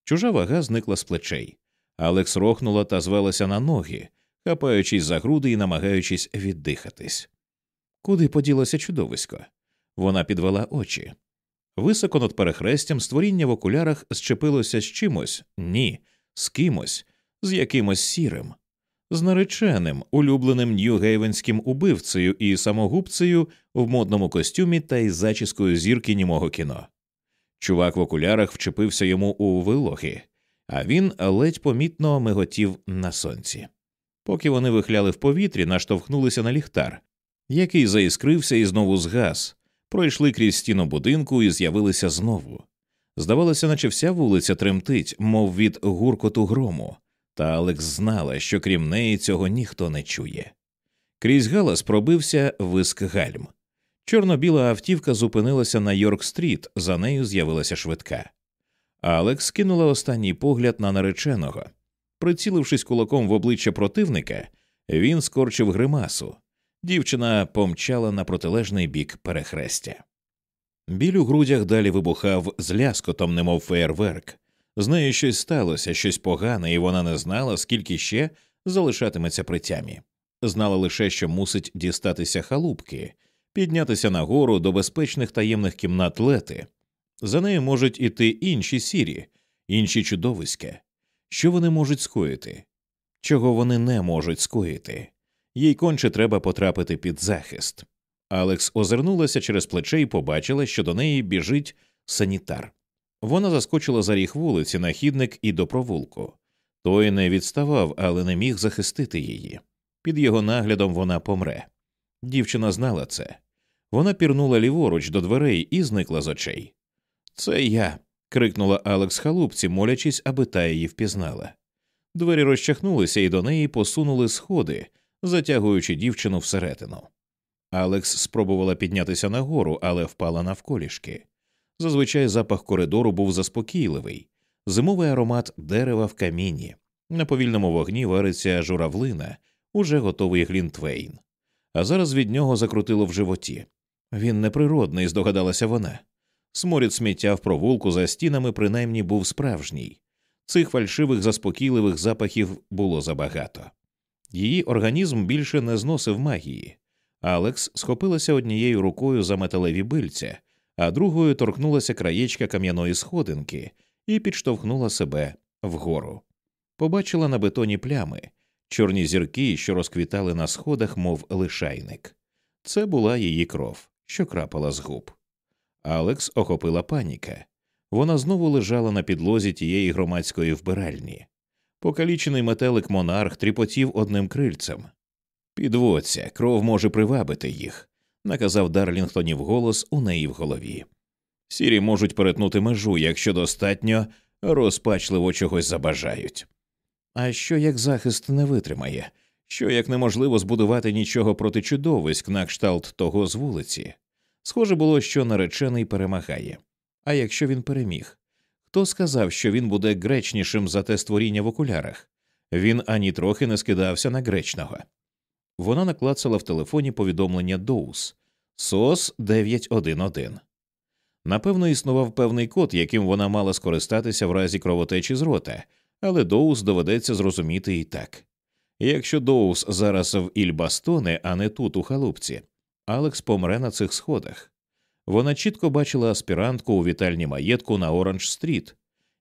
Speaker 1: Чужа вага зникла з плечей. Алекс рохнула та звелася на ноги, хапаючись за груди і намагаючись віддихатись. Куди поділося чудовисько? Вона підвела очі. Високо над перехрестям створіння в окулярах зчепилося з чимось, ні, з кимось, з якимось сірим, з нареченим, улюбленим нью-гейвенським убивцею і самогубцею в модному костюмі та із зачіскою зірки німого кіно. Чувак в окулярах вчепився йому у вилохи, а він ледь помітно миготів на сонці. Поки вони вихляли в повітрі, наштовхнулися на ліхтар, який заіскрився і знову згас, пройшли крізь стіну будинку і з'явилися знову. Здавалося, наче вся вулиця тремтить, мов від гуркоту грому, та Алекс знала, що крім неї цього ніхто не чує. Крізь галас пробився виск гальм. Чорно-біла автівка зупинилася на Йорк-стріт, за нею з'явилася швидка. Алекс кинула останній погляд на нареченого. Прицілившись кулаком в обличчя противника, він скорчив гримасу. Дівчина помчала на протилежний бік перехрестя. Біль у грудях далі вибухав з ляскотом, немов феєрверк. З нею щось сталося, щось погане, і вона не знала, скільки ще залишатиметься при тямі. Знала лише, що мусить дістатися халупки піднятися нагору до безпечних таємних кімнат лети. За нею можуть іти інші сірі, інші чудовиська. Що вони можуть скоїти? Чого вони не можуть скоїти, їй конче треба потрапити під захист. Алекс озирнулася через плече і побачила, що до неї біжить санітар. Вона заскочила за ріг вулиці на хідник і до провулку. Той не відставав, але не міг захистити її. Під його наглядом вона помре. Дівчина знала це. Вона пірнула ліворуч до дверей і зникла з очей. Це я. крикнула Алекс халупці, молячись, аби та її впізнала. Двері розчахнулися і до неї посунули сходи, затягуючи дівчину всередину. Алекс спробувала піднятися нагору, але впала навколішки. Зазвичай запах коридору був заспокійливий, зимовий аромат дерева в каміні. На повільному вогні вариться журавлина, уже готовий глінтвейн. А зараз від нього закрутило в животі. Він неприродний, здогадалася вона. Сморід сміття в провулку за стінами принаймні був справжній, цих фальшивих заспокійливих запахів було забагато. Її організм більше не зносив магії. Алекс схопилася однією рукою за металеві бильця, а другою торкнулася краєчка кам'яної сходинки і підштовхнула себе вгору. Побачила на бетоні плями, чорні зірки, що розквітали на сходах, мов лишайник. Це була її кров що крапала з губ. Алекс охопила паніка. Вона знову лежала на підлозі тієї громадської вбиральні. Покалічений метелик монарх тріпотів одним крильцем. Підводься, кров може привабити їх, наказав Дарлінгтонів голос у неї в голові. Сірі можуть перетнути межу, якщо достатньо розпачливо чогось забажають. А що як захист не витримає? що як неможливо збудувати нічого проти чудовиськ на кшталт того з вулиці. Схоже було, що наречений перемагає. А якщо він переміг, хто сказав, що він буде гречнішим за те створіння в окулярах? Він ані трохи не скидався на гречного. Вона наклацала в телефоні повідомлення Доус СОС 911. Напевно, існував певний код, яким вона мала скористатися в разі кровотечі з рота, але Доус доведеться зрозуміти і так якщо Доус зараз в Ільбастоне, а не тут, у халупці, Алекс помре на цих сходах. Вона чітко бачила аспірантку у вітальні маєтку на Оранж Стріт,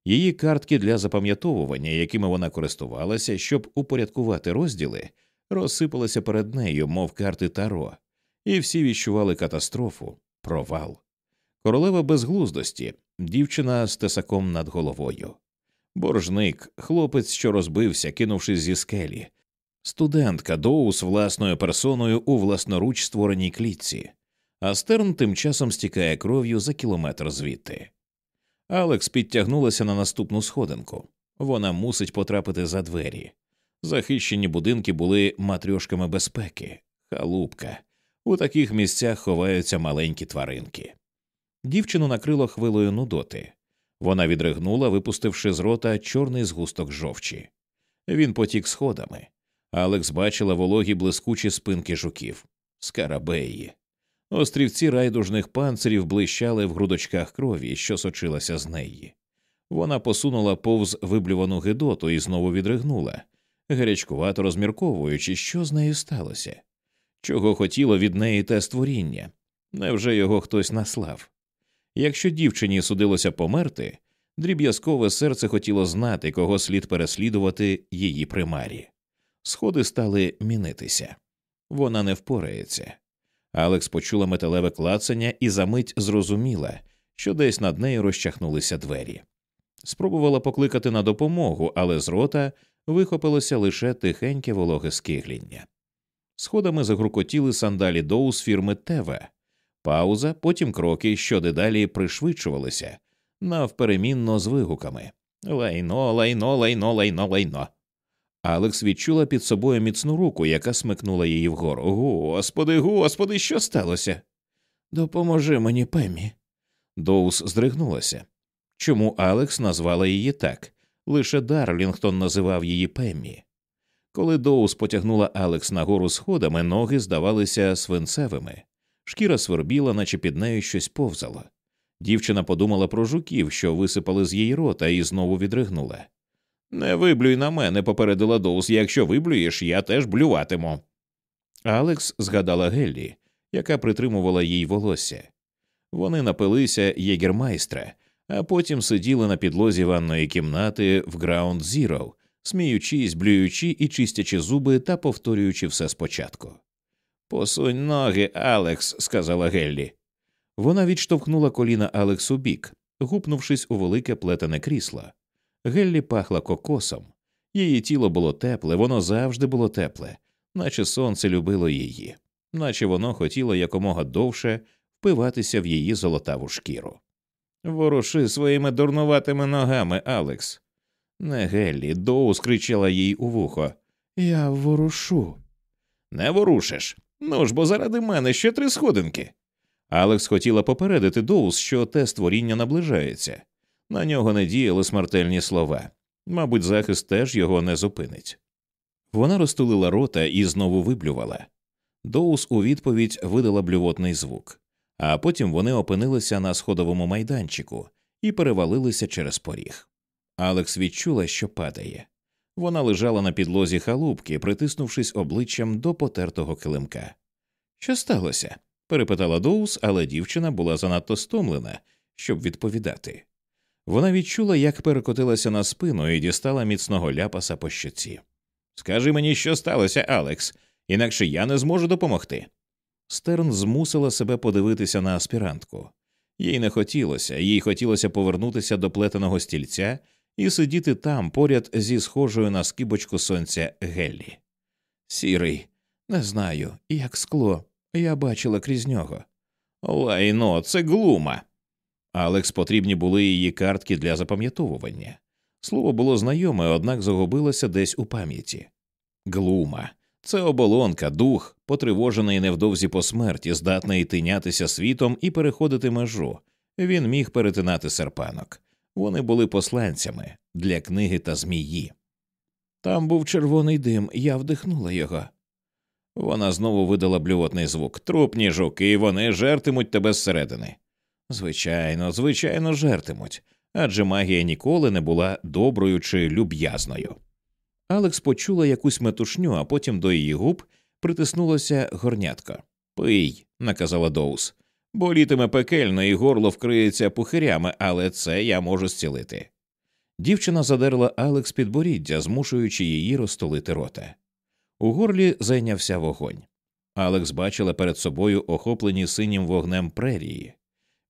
Speaker 1: її картки для запам'ятовування, якими вона користувалася, щоб упорядкувати розділи, розсипалися перед нею, мов карти таро, і всі відчували катастрофу, провал. Королева безглуздості, дівчина з тесаком над головою. Боржник, хлопець, що розбився, кинувшись зі скелі, студентка Доус власною персоною у власноруч створеній клітці, а стерн тим часом стікає кров'ю за кілометр звідти. Алекс підтягнулася на наступну сходинку. Вона мусить потрапити за двері. Захищені будинки були матрьошками безпеки, халупка. У таких місцях ховаються маленькі тваринки. Дівчину накрило хвилою нудоти. Вона відригнула, випустивши з рота чорний згусток жовчі. Він потік сходами. Алекс бачила вологі блискучі спинки жуків, скарабеї. Острівці райдужних панцирів блищали в грудочках крові, що сочилася з неї. Вона посунула повз виблювану гидоту і знову відригнула, гарячкувато розмірковуючи, що з нею сталося, чого хотіло від неї те створіння. Невже його хтось наслав? Якщо дівчині судилося померти, дріб'язкове серце хотіло знати, кого слід переслідувати її примарі. Сходи стали мінитися, вона не впорається. Алекс почула металеве клацання і за мить зрозуміла, що десь над нею розчахнулися двері. Спробувала покликати на допомогу, але з рота вихопилося лише тихеньке вологе скигління. Сходами загрукотіли сандалі Доус фірми Тева, пауза, потім кроки, що дедалі пришвидшувалися, навперемінно з вигуками Лайно, лайно, лайно, лайно, лайно. Алекс відчула під собою міцну руку, яка смикнула її вгору. Господи, господи, що сталося? Допоможи мені, Пемі. Доус здригнулася. Чому Алекс назвала її так? Лише Дарлінгтон називав її Пеммі. Коли Доус потягнула Алекс нагору сходами, ноги здавалися свинцевими. Шкіра свербіла, наче під нею щось повзало. Дівчина подумала про жуків, що висипали з її рота, і знову відригнула. Не виблюй на мене, попередила Доус. Якщо виблюєш, я теж блюватиму. Алекс згадала Геллі, яка притримувала їй волосся. Вони напилися єгермайстра, а потім сиділи на підлозі ванної кімнати в Граунд Зіро, сміючись, блюючи і чистячи зуби та повторюючи все спочатку. Посунь ноги, Алекс, сказала Геллі. Вона відштовхнула коліна Алексу бік, гупнувшись у велике плетене крісло. Геллі пахла кокосом, її тіло було тепле, воно завжди було тепле, наче сонце любило її, наче воно хотіло якомога довше впиватися в її золотаву шкіру. Вороши своїми дурнуватими ногами, Алекс. Не Геллі, Доус кричала їй у вухо. Я ворушу. Не ворушиш. Ну ж бо заради мене ще три сходинки. Алекс хотіла попередити Доус, що те створіння наближається. На нього не діяли смертельні слова, мабуть, захист теж його не зупинить. Вона розтулила рота і знову виблювала. Доус у відповідь видала блювотний звук, а потім вони опинилися на сходовому майданчику і перевалилися через поріг. Алекс відчула, що падає. Вона лежала на підлозі халупки, притиснувшись обличчям до потертого килимка. Що сталося? перепитала Доус, але дівчина була занадто стомлена, щоб відповідати. Вона відчула, як перекотилася на спину і дістала міцного ляпаса по щоці. Скажи мені, що сталося, Алекс, інакше я не зможу допомогти. Стерн змусила себе подивитися на аспірантку. Їй не хотілося, їй хотілося повернутися до плетеного стільця і сидіти там поряд зі схожою на скибочку сонця Геллі. Сірий, не знаю, як скло. Я бачила крізь нього. Лайно, це глума. Алекс потрібні були її картки для запам'ятовування. Слово було знайоме, однак загубилося десь у пам'яті. Глума це оболонка, дух, потривожений невдовзі по смерті, здатний тинятися світом і переходити межу. Він міг перетинати серпанок. Вони були посланцями для книги та змії. Там був червоний дим, я вдихнула його. Вона знову видала блювотний звук. Трупні жуки, вони жертимуть тебе зсередини. Звичайно, звичайно, жертимуть, адже магія ніколи не була доброю чи люб'язною. Алекс почула якусь метушню, а потім до її губ притиснулося горнятко. Пий, наказала Доус. Болітиме пекельно і горло вкриється пухирями, але це я можу зцілити. Дівчина задерла Алекс підборіддя, змушуючи її розтолити рота. У горлі зайнявся вогонь. Алекс бачила перед собою охоплені синім вогнем прерії.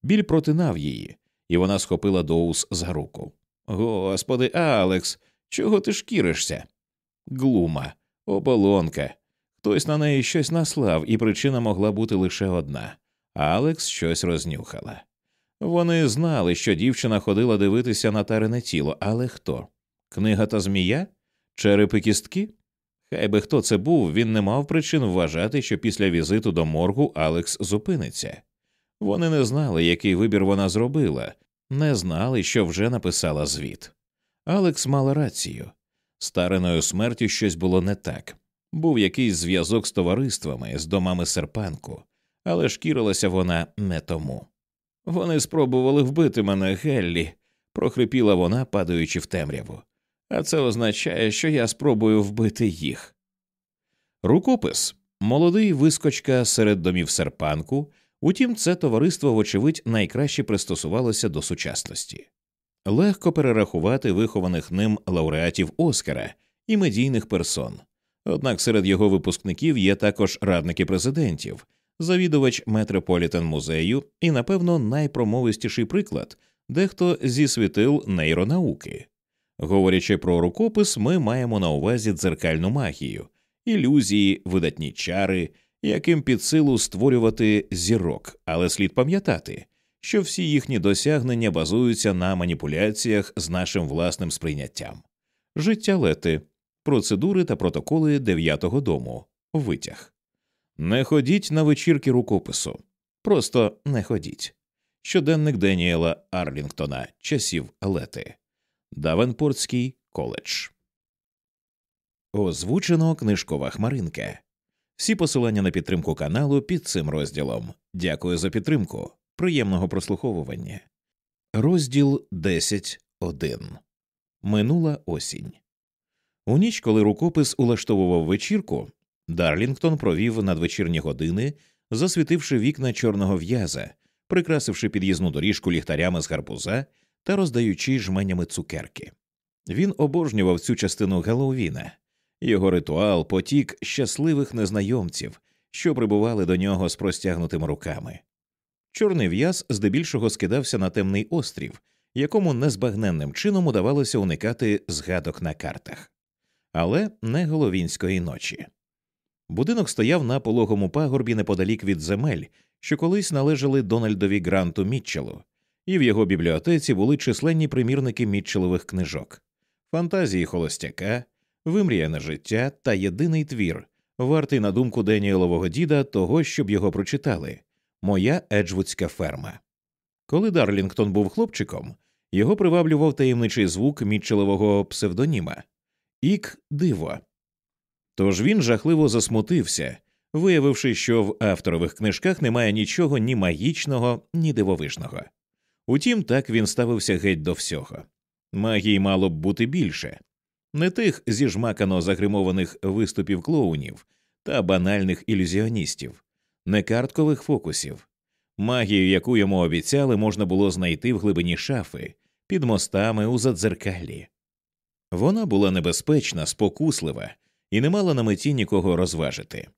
Speaker 1: Біль протинав її, і вона схопила Доус за руку. Господи, Алекс, чого ти шкіришся? Глума, оболонка. Хтось на неї щось наслав, і причина могла бути лише одна Алекс щось рознюхала. Вони знали, що дівчина ходила дивитися на тарине тіло, але хто? Книга та змія? Череп і кістки? Хай би хто це був, він не мав причин вважати, що після візиту до моргу Алекс зупиниться. Вони не знали, який вибір вона зробила, не знали, що вже написала звіт. Алекс мала рацію з смертю щось було не так був якийсь зв'язок з товариствами, з домами серпанку, але шкірилася вона не тому. Вони спробували вбити мене, Геллі, прохрипіла вона, падаючи в темряву. А це означає, що я спробую вбити їх. Рукопис молодий вискочка серед домів серпанку. Утім, це товариство, вочевидь, найкраще пристосувалося до сучасності. Легко перерахувати вихованих ним лауреатів Оскара і медійних персон. Однак серед його випускників є також радники президентів, завідувач метрополітен музею і, напевно, найпромовистіший приклад дехто зі світил нейронауки. Говорячи про рукопис, ми маємо на увазі дзеркальну магію, ілюзії, видатні чари яким під силу створювати зірок, але слід пам'ятати, що всі їхні досягнення базуються на маніпуляціях з нашим власним сприйняттям, життя лети, процедури та протоколи дев'ятого дому, витяг. Не ходіть на вечірки рукопису, просто не ходіть. Щоденник Деніела Арлінгтона, часів Лети, Давенпортський коледж. Озвучено книжкова хмаринка. Всі посилання на підтримку каналу під цим розділом. Дякую за підтримку. Приємного прослуховування. Розділ 10.1. Минула осінь. У ніч, коли рукопис улаштовував вечірку, Дарлінгтон провів надвечірні години, засвітивши вікна чорного в'яза, прикрасивши під'їзну доріжку ліхтарями з гарбуза та роздаючи жменями цукерки. Він обожнював цю частину Геловіна, його ритуал потік щасливих незнайомців, що прибували до нього з простягнутими руками. Чорний в'яз здебільшого скидався на темний острів, якому незбагненним чином удавалося уникати згадок на картах, але не головінської ночі. Будинок стояв на пологому пагорбі неподалік від земель, що колись належали Дональдові Гранту Мітчелу, і в його бібліотеці були численні примірники Мітчелових книжок, фантазії холостяка, вимріяне життя та єдиний твір, вартий на думку Деніелового діда того, щоб його прочитали Моя Еджвудська ферма. Коли Дарлінгтон був хлопчиком, його приваблював таємничий звук мітчелевого псевдоніма Ік диво. Тож він жахливо засмутився, виявивши, що в авторових книжках немає нічого ні магічного, ні дивовижного. Утім, так він ставився геть до всього. Магії мало б бути більше, не тих зіжмакано загримованих виступів клоунів та банальних ілюзіоністів, не карткових фокусів. Магію, яку йому обіцяли, можна було знайти в глибині шафи, під мостами у задзеркалі. Вона була небезпечна, спокуслива і не мала на меті нікого розважити.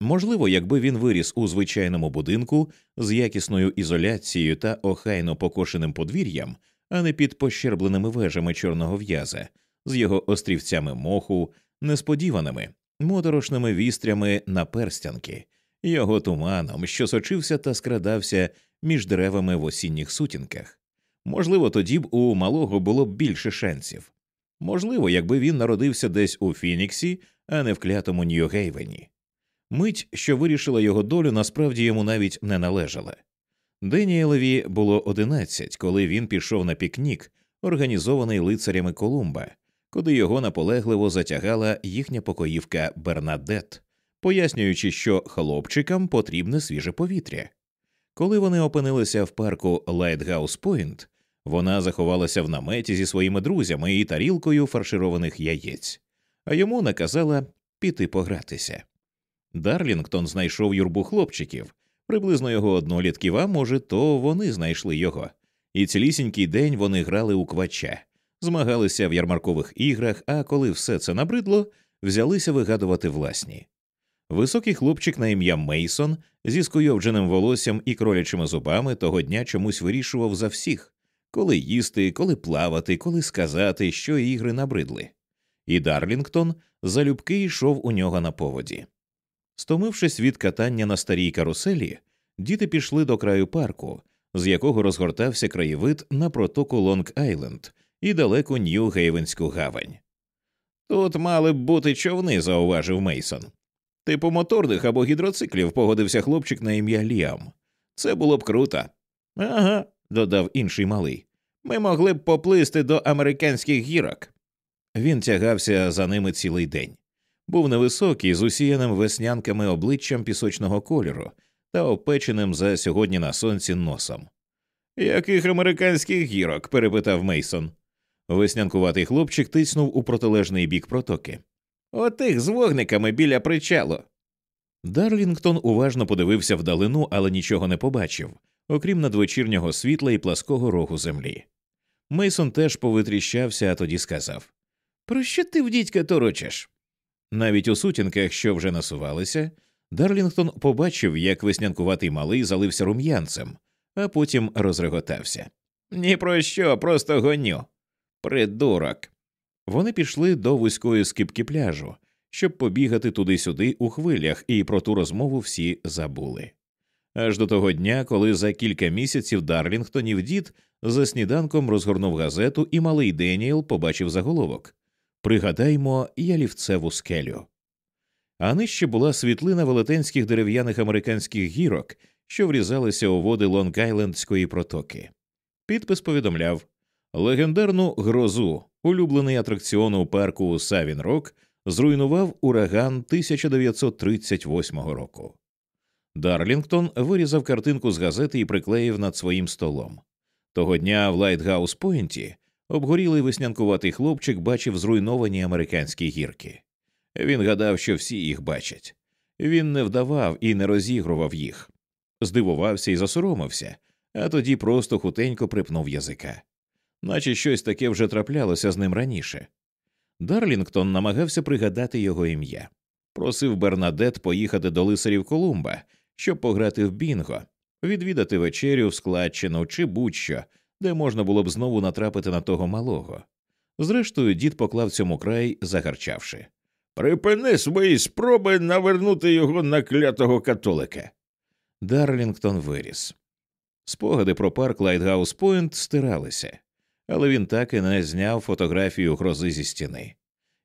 Speaker 1: Можливо, якби він виріс у звичайному будинку з якісною ізоляцією та охайно покошеним подвір'ям, а не під пощербленими вежами чорного в'яза, з його острівцями моху, несподіваними, моторошними вістрями на перстянки, його туманом, що сочився та скрадався між деревами в осінніх сутінках. Можливо, тоді б у малого було б більше шансів. Можливо, якби він народився десь у Фініксі, а не в клятому Нью-Гейвені. Мить, що вирішила його долю, насправді йому навіть не належала. Деніелеві було одинадцять, коли він пішов на пікнік, організований лицарями Колумба, куди його наполегливо затягала їхня покоївка Бернадет, пояснюючи, що хлопчикам потрібне свіже повітря. Коли вони опинилися в парку Лайтгаус Пойнт, вона заховалася в наметі зі своїми друзями і тарілкою фаршированих яєць, а йому наказала піти погратися. Дарлінгтон знайшов юрбу хлопчиків, приблизно його однолітків, а може, то вони знайшли його, і цілісінький день вони грали у квача змагалися в ярмаркових іграх, а коли все це набридло, взялися вигадувати власні. Високий хлопчик на ім'я Мейсон зі скуйовдженим волоссям і кролячими зубами того дня чомусь вирішував за всіх, коли їсти, коли плавати, коли сказати, що ігри набридли. І Дарлінгтон залюбки йшов у нього на поводі. Стомившись від катання на старій каруселі, діти пішли до краю парку, з якого розгортався краєвид на протоку Лонг Айленд, і далеку Нью-Гейвенську гавань. Тут мали б бути човни, зауважив Мейсон. Типу моторних або гідроциклів погодився хлопчик на ім'я Ліам. Це було б круто. Ага, додав інший малий. Ми могли б поплисти до американських гірок. Він тягався за ними цілий день. Був невисокий, з усіяним веснянками обличчям пісочного кольору та опеченим за сьогодні на сонці носом. Яких американських гірок? перепитав Мейсон. Веснянкуватий хлопчик тиснув у протилежний бік протоки. Отих з вогниками біля причалу. Дарлінгтон уважно подивився вдалину, але нічого не побачив, окрім надвечірнього світла і плаского рогу землі. Мейсон теж повитріщався, а тоді сказав Про що ти в дідька торочиш? Навіть у сутінках, що вже насувалися, Дарлінгтон побачив, як веснянкуватий малий залився рум'янцем, а потім розреготався. Ні про що, просто гоню. Придурок. Вони пішли до вузької скипки пляжу, щоб побігати туди-сюди у хвилях, і про ту розмову всі забули. Аж до того дня, коли за кілька місяців Дарлінгтонів дід за сніданком розгорнув газету, і малий Деніел побачив заголовок Пригадаймо ялівцеву скелю. А нижче була світлина велетенських дерев'яних американських гірок, що врізалися у води Лонг-Айлендської протоки. Підпис повідомляв Легендарну грозу, улюблений атракціон у парку Савін Рок, зруйнував ураган 1938 року. Дарлінгтон вирізав картинку з газети і приклеїв над своїм столом. Того дня в Лайтгаус Пойнті обгорілий веснянкуватий хлопчик бачив зруйновані американські гірки. Він гадав, що всі їх бачать. Він не вдавав і не розігрував їх, здивувався і засоромився, а тоді просто хутенько припнув язика наче щось таке вже траплялося з ним раніше. Дарлінгтон намагався пригадати його ім'я, просив Бернадет поїхати до лисарів Колумба, щоб пограти в бінго, відвідати вечерю в складчину чи будь-що, де можна було б знову натрапити на того малого. Зрештою, дід поклав цьому край, загарчавши. Припини свої спроби навернути його на клятого католика. Дарлінгтон виріс. Спогади про парк Лайтгаус Пойнт стиралися але він так і не зняв фотографію грози зі стіни.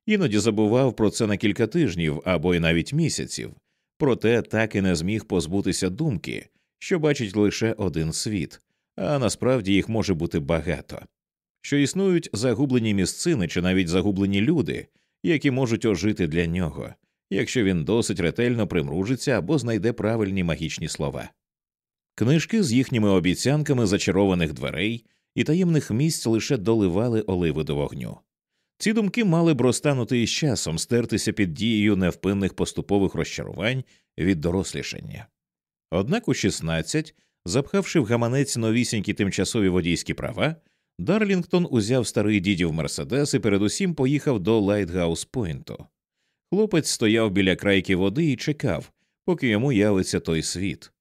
Speaker 1: Іноді забував про це на кілька тижнів або й навіть місяців, проте так і не зміг позбутися думки, що бачить лише один світ, а насправді їх може бути багато, що існують загублені місцини чи навіть загублені люди, які можуть ожити для нього, якщо він досить ретельно примружиться або знайде правильні магічні слова. Книжки з їхніми обіцянками зачарованих дверей і таємних місць лише доливали оливи до вогню. Ці думки мали б розтанути із часом, стертися під дією невпинних поступових розчарувань від дорослішення. Однак у 16, запхавши в гаманець новісінькі тимчасові водійські права, Дарлінгтон узяв старий дідів Мерседес і передусім поїхав до Лайтгаус Пойнту. Хлопець стояв біля крайки води і чекав, поки йому явиться той світ.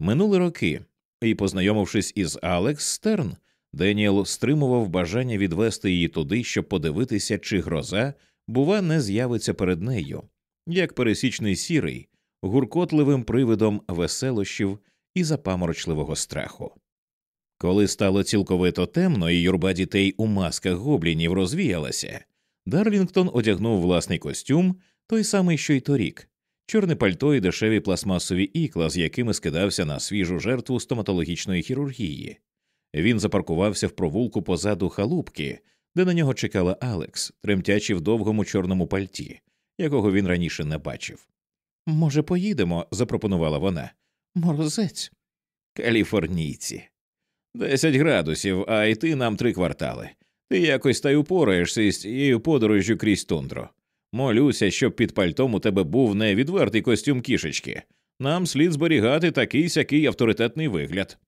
Speaker 1: Минули роки, і, познайомившись із Алекс Стерн, Деніел стримував бажання відвести її туди, щоб подивитися, чи гроза, бува, не з'явиться перед нею, як пересічний сірий, гуркотливим привидом веселощів і запаморочливого страху. Коли стало цілковито темно, і юрба дітей у масках гоблінів розвіялася, Дарлінгтон одягнув власний костюм, той самий, що й торік, чорне пальто і дешеві пластмасові ікла, з якими скидався на свіжу жертву стоматологічної хірургії. Він запаркувався в провулку позаду халупки, де на нього чекала Алекс, тремтячи в довгому чорному пальті, якого він раніше не бачив. Може, поїдемо, запропонувала вона. Морозець. Каліфорнійці. Десять градусів, а йти нам три квартали. Ти якось та й упораєшся із цією подорожжю крізь тундру. Молюся, щоб під пальтом у тебе був не відвертий костюм кішечки. Нам слід зберігати такий сякий авторитетний вигляд.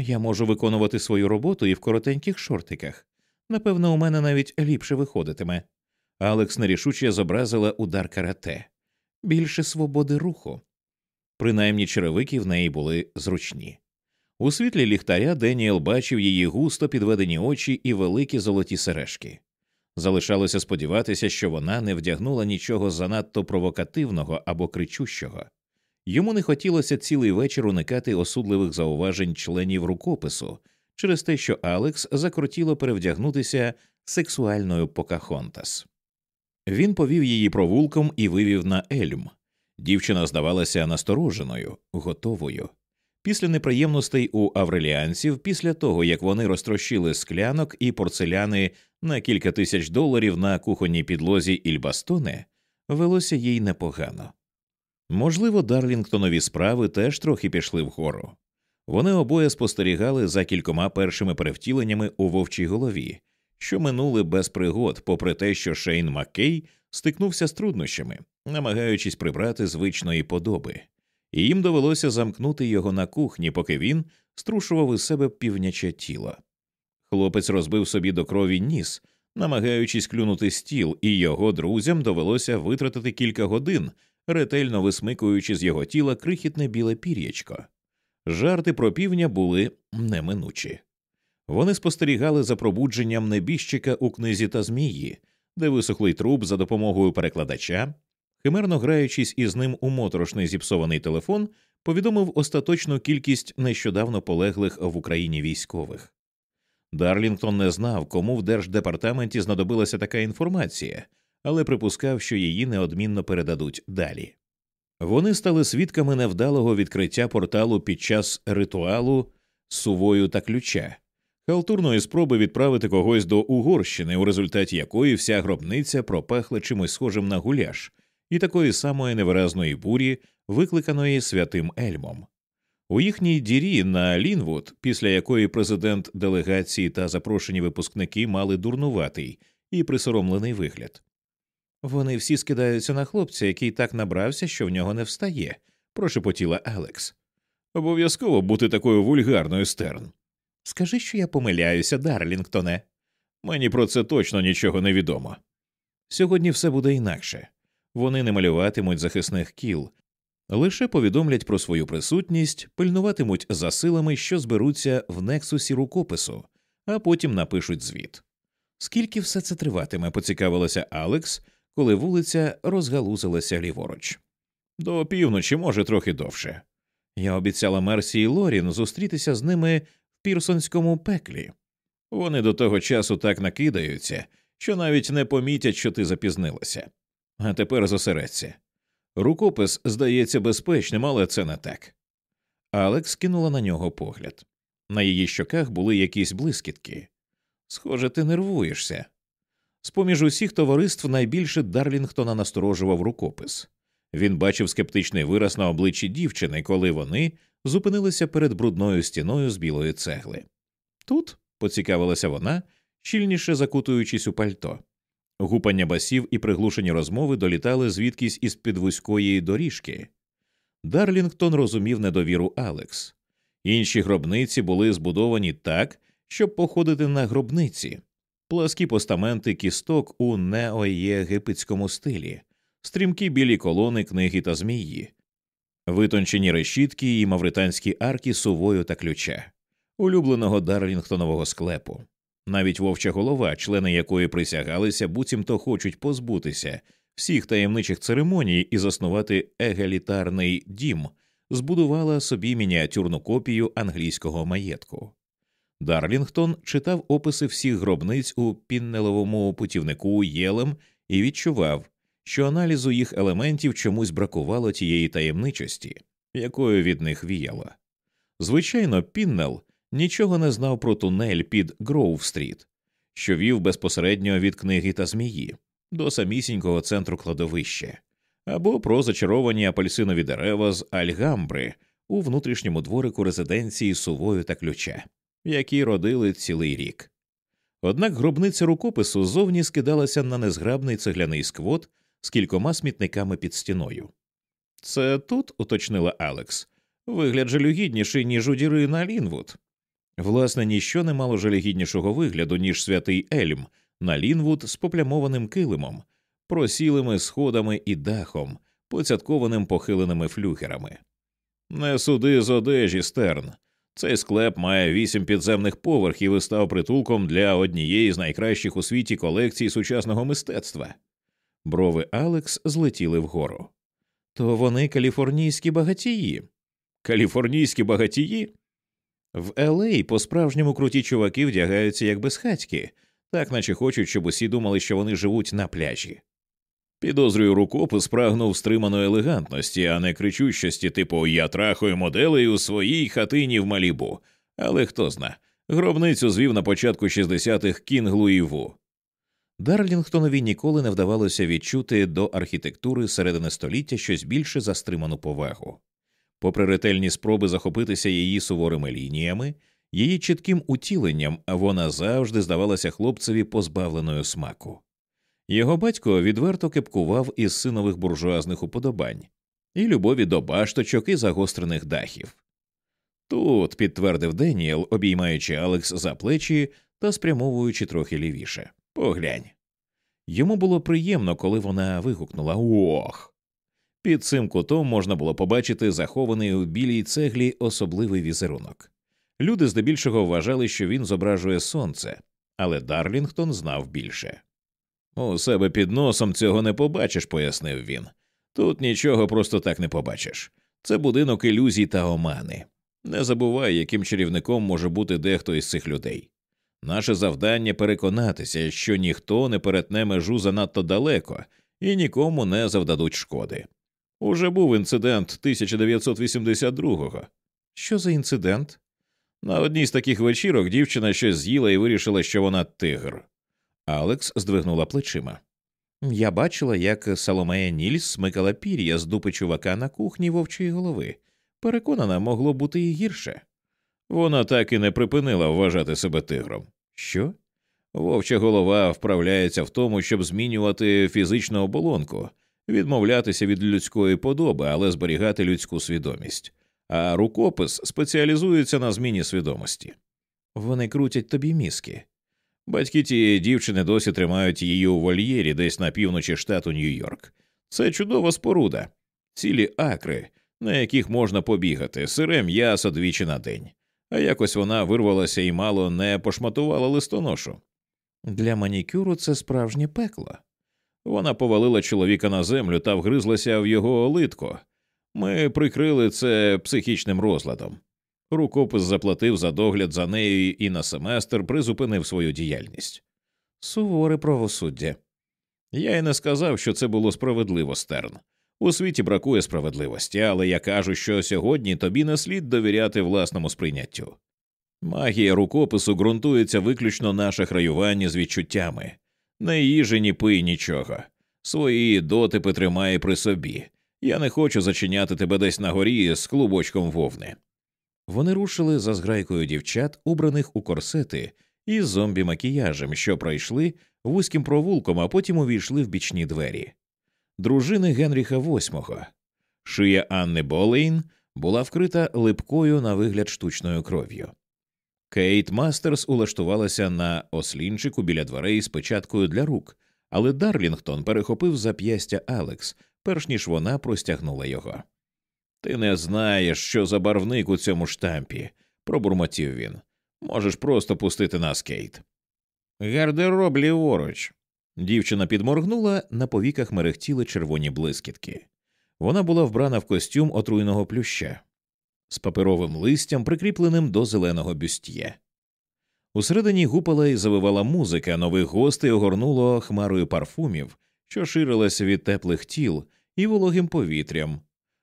Speaker 1: Я можу виконувати свою роботу і в коротеньких шортиках. Напевно, у мене навіть ліпше виходитиме. Алекс нерішуче зобразила удар карате більше свободи руху. Принаймні черевики в неї були зручні. У світлі ліхтаря Деніел бачив її густо підведені очі і великі золоті сережки. Залишалося сподіватися, що вона не вдягнула нічого занадто провокативного або кричущого. Йому не хотілося цілий вечір уникати осудливих зауважень членів рукопису через те, що Алекс закрутіло перевдягнутися сексуальною Покахонтас. Він повів її провулком і вивів на Ельм. Дівчина здавалася настороженою, готовою. Після неприємностей у авреліанців, після того як вони розтрощили склянок і порцеляни на кілька тисяч доларів на кухонній підлозі Ільбастоне, велося їй непогано. Можливо, Дарлінгтонові справи теж трохи пішли вгору. Вони обоє спостерігали за кількома першими перевтіленнями у вовчій голові, що минули без пригод, попри те, що Шейн Маккей стикнувся з труднощами, намагаючись прибрати звичної подоби, і їм довелося замкнути його на кухні, поки він струшував із себе півняче тіло. Хлопець розбив собі до крові ніс, намагаючись клюнути стіл, і його друзям довелося витратити кілька годин, ретельно висмикуючи з його тіла крихітне біле пір'ячко. Жарти про півня були неминучі. Вони спостерігали за пробудженням небіжчика у книзі та змії, де висохлий труп за допомогою перекладача, химерно граючись із ним у моторошний зіпсований телефон, повідомив остаточну кількість нещодавно полеглих в Україні військових. Дарлінгтон не знав, кому в держдепартаменті знадобилася така інформація, але припускав, що її неодмінно передадуть далі. Вони стали свідками невдалого відкриття порталу під час ритуалу сувою та ключа, халтурної спроби відправити когось до Угорщини, у результаті якої вся гробниця пропахла чимось схожим на гуляш, і такої самої невиразної бурі, викликаної святим Ельмом. У їхній дірі на Лінвуд, після якої президент делегації та запрошені випускники мали дурнуватий і присоромлений вигляд. Вони всі скидаються на хлопця, який так набрався, що в нього не встає, прошепотіла Алекс. Обов'язково бути такою вульгарною стерн. Скажи, що я помиляюся, Дарлінгтоне. Мені про це точно нічого не відомо. Сьогодні все буде інакше вони не малюватимуть захисних кіл, лише повідомлять про свою присутність, пильнуватимуть за силами, що зберуться в нексусі рукопису, а потім напишуть звіт. Скільки все це триватиме, поцікавилася Алекс, коли вулиця розгалузилася ліворуч. До півночі, може, трохи довше. Я обіцяла Мерсі і Лорін зустрітися з ними в пірсонському пеклі. Вони до того часу так накидаються, що навіть не помітять, що ти запізнилася. А тепер зосередься. Рукопис здається безпечним, але це не так. Алекс кинула на нього погляд. На її щоках були якісь блискітки. Схоже, ти нервуєшся, з поміж усіх товариств найбільше Дарлінгтона насторожував рукопис. Він бачив скептичний вираз на обличчі дівчини, коли вони зупинилися перед брудною стіною з білої цегли. Тут поцікавилася вона, щільніше закутуючись у пальто. Гупання басів і приглушені розмови долітали звідкись із під вузької доріжки. Дарлінгтон розумів недовіру Алекс. Інші гробниці були збудовані так, щоб походити на гробниці пласкі постаменти кісток у неоєгипетському стилі, стрімкі білі колони книги та змії, витончені решітки і мавританські арки сувою та ключа, улюбленого Дарлінгтонового склепу. Навіть вовча голова, члени якої присягалися, буцімто хочуть позбутися всіх таємничих церемоній і заснувати егалітарний дім, збудувала собі мініатюрну копію англійського маєтку. Дарлінгтон читав описи всіх гробниць у піннеловому путівнику Єлем і відчував, що аналізу їх елементів чомусь бракувало тієї таємничості, якою від них віяло. Звичайно, Піннел нічого не знав про тунель під Гроув-стріт, що вів безпосередньо від книги та змії до самісінького центру кладовища, або про зачаровані апельсинові дерева з Альгамбри у внутрішньому дворику резиденції сувою та ключе які родили цілий рік. Однак гробниця рукопису зовні скидалася на незграбний цегляний сквот з кількома смітниками під стіною. Це тут, уточнила Алекс, вигляд жалюгідніший, ніж у діри на Лінвуд. Власне, ніщо не мало жалюгіднішого вигляду, ніж святий Ельм на Лінвуд з поплямованим килимом, просілими сходами і дахом, поцяткованим похиленими флюгерами. Не суди з одежі, стерн, цей склеп має вісім підземних поверхів і став притулком для однієї з найкращих у світі колекцій сучасного мистецтва. Брови Алекс злетіли вгору. То вони каліфорнійські багатії. Каліфорнійські багатії? В Елей по справжньому круті чуваки вдягаються як безхатьки, так наче хочуть, щоб усі думали, що вони живуть на пляжі. Підозрюю, рукопис прагнув стриманої елегантності, а не кричущості, типу Я трахую моделей у своїй хатині в Малібу. Але хто зна, гробницю звів на початку 60-х Кінг Луї Дарлінгтонові ніколи не вдавалося відчути до архітектури середини століття щось більше за стриману повагу. Попри ретельні спроби захопитися її суворими лініями, її чітким утіленням вона завжди здавалася хлопцеві позбавленою смаку. Його батько відверто кепкував із синових буржуазних уподобань і любові до башточок і загострених дахів. Тут підтвердив Деніел, обіймаючи Алекс за плечі та спрямовуючи трохи лівіше. Поглянь. Йому було приємно, коли вона вигукнула Ох. Під цим кутом можна було побачити захований у білій цеглі особливий візерунок. Люди здебільшого вважали, що він зображує сонце, але Дарлінгтон знав більше. У себе під носом цього не побачиш, пояснив він. Тут нічого просто так не побачиш. Це будинок ілюзій та омани. Не забувай, яким чарівником може бути дехто із цих людей. Наше завдання переконатися, що ніхто не перетне межу занадто далеко і нікому не завдадуть шкоди. Уже був інцидент 1982-го. Що за інцидент? На одній з таких вечірок дівчина щось з'їла і вирішила, що вона тигр. Алекс здвигнула плечима. Я бачила, як Соломея Нільс смикала пір'я з дупи чувака на кухні вовчої голови. Переконана, могло бути і гірше. Вона так і не припинила вважати себе тигром. Що? Вовча голова вправляється в тому, щоб змінювати фізичну оболонку, відмовлятися від людської подоби, але зберігати людську свідомість. А рукопис спеціалізується на зміні свідомості. Вони крутять тобі мізки. Батьки тієї дівчини досі тримають її у вольєрі десь на півночі штату Нью-Йорк. Це чудова споруда, цілі акри, на яких можна побігати, сире м'ясо двічі на день. А якось вона вирвалася і мало не пошматувала листоношу. Для манікюру це справжнє пекло. Вона повалила чоловіка на землю та вгризлася в його литко. Ми прикрили це психічним розладом. Рукопис заплатив за догляд за нею і на семестр призупинив свою діяльність. Суворе правосуддя. Я й не сказав, що це було справедливо, стерн. У світі бракує справедливості, але я кажу, що сьогодні тобі не слід довіряти власному сприйняттю. Магія рукопису ґрунтується виключно на шахраюванні з відчуттями, не їжі, ні пий нічого. Свої дотипи тримає при собі. Я не хочу зачиняти тебе десь на горі з клубочком вовни. Вони рушили за зграйкою дівчат, убраних у корсети і зомбі макіяжем, що пройшли вузьким провулком, а потім увійшли в бічні двері. Дружини Генріха VIII. Шия Анни Болейн була вкрита липкою на вигляд штучною кров'ю. Кейт Мастерс улаштувалася на ослінчику біля дверей з печаткою для рук, але Дарлінгтон перехопив зап'ястя Алекс, перш ніж вона простягнула його. Ти не знаєш, що за барвник у цьому штампі, пробурмотів він. Можеш просто пустити на скейт. Гардероб ліворуч. Дівчина підморгнула, на повіках мерехтіли червоні блискітки. Вона була вбрана в костюм отруйного плюща з паперовим листям, прикріпленим до зеленого бюст'є. Усередині гупала і завивала музика, нових гостей огорнуло хмарою парфумів, що ширилася від теплих тіл і вологим повітрям,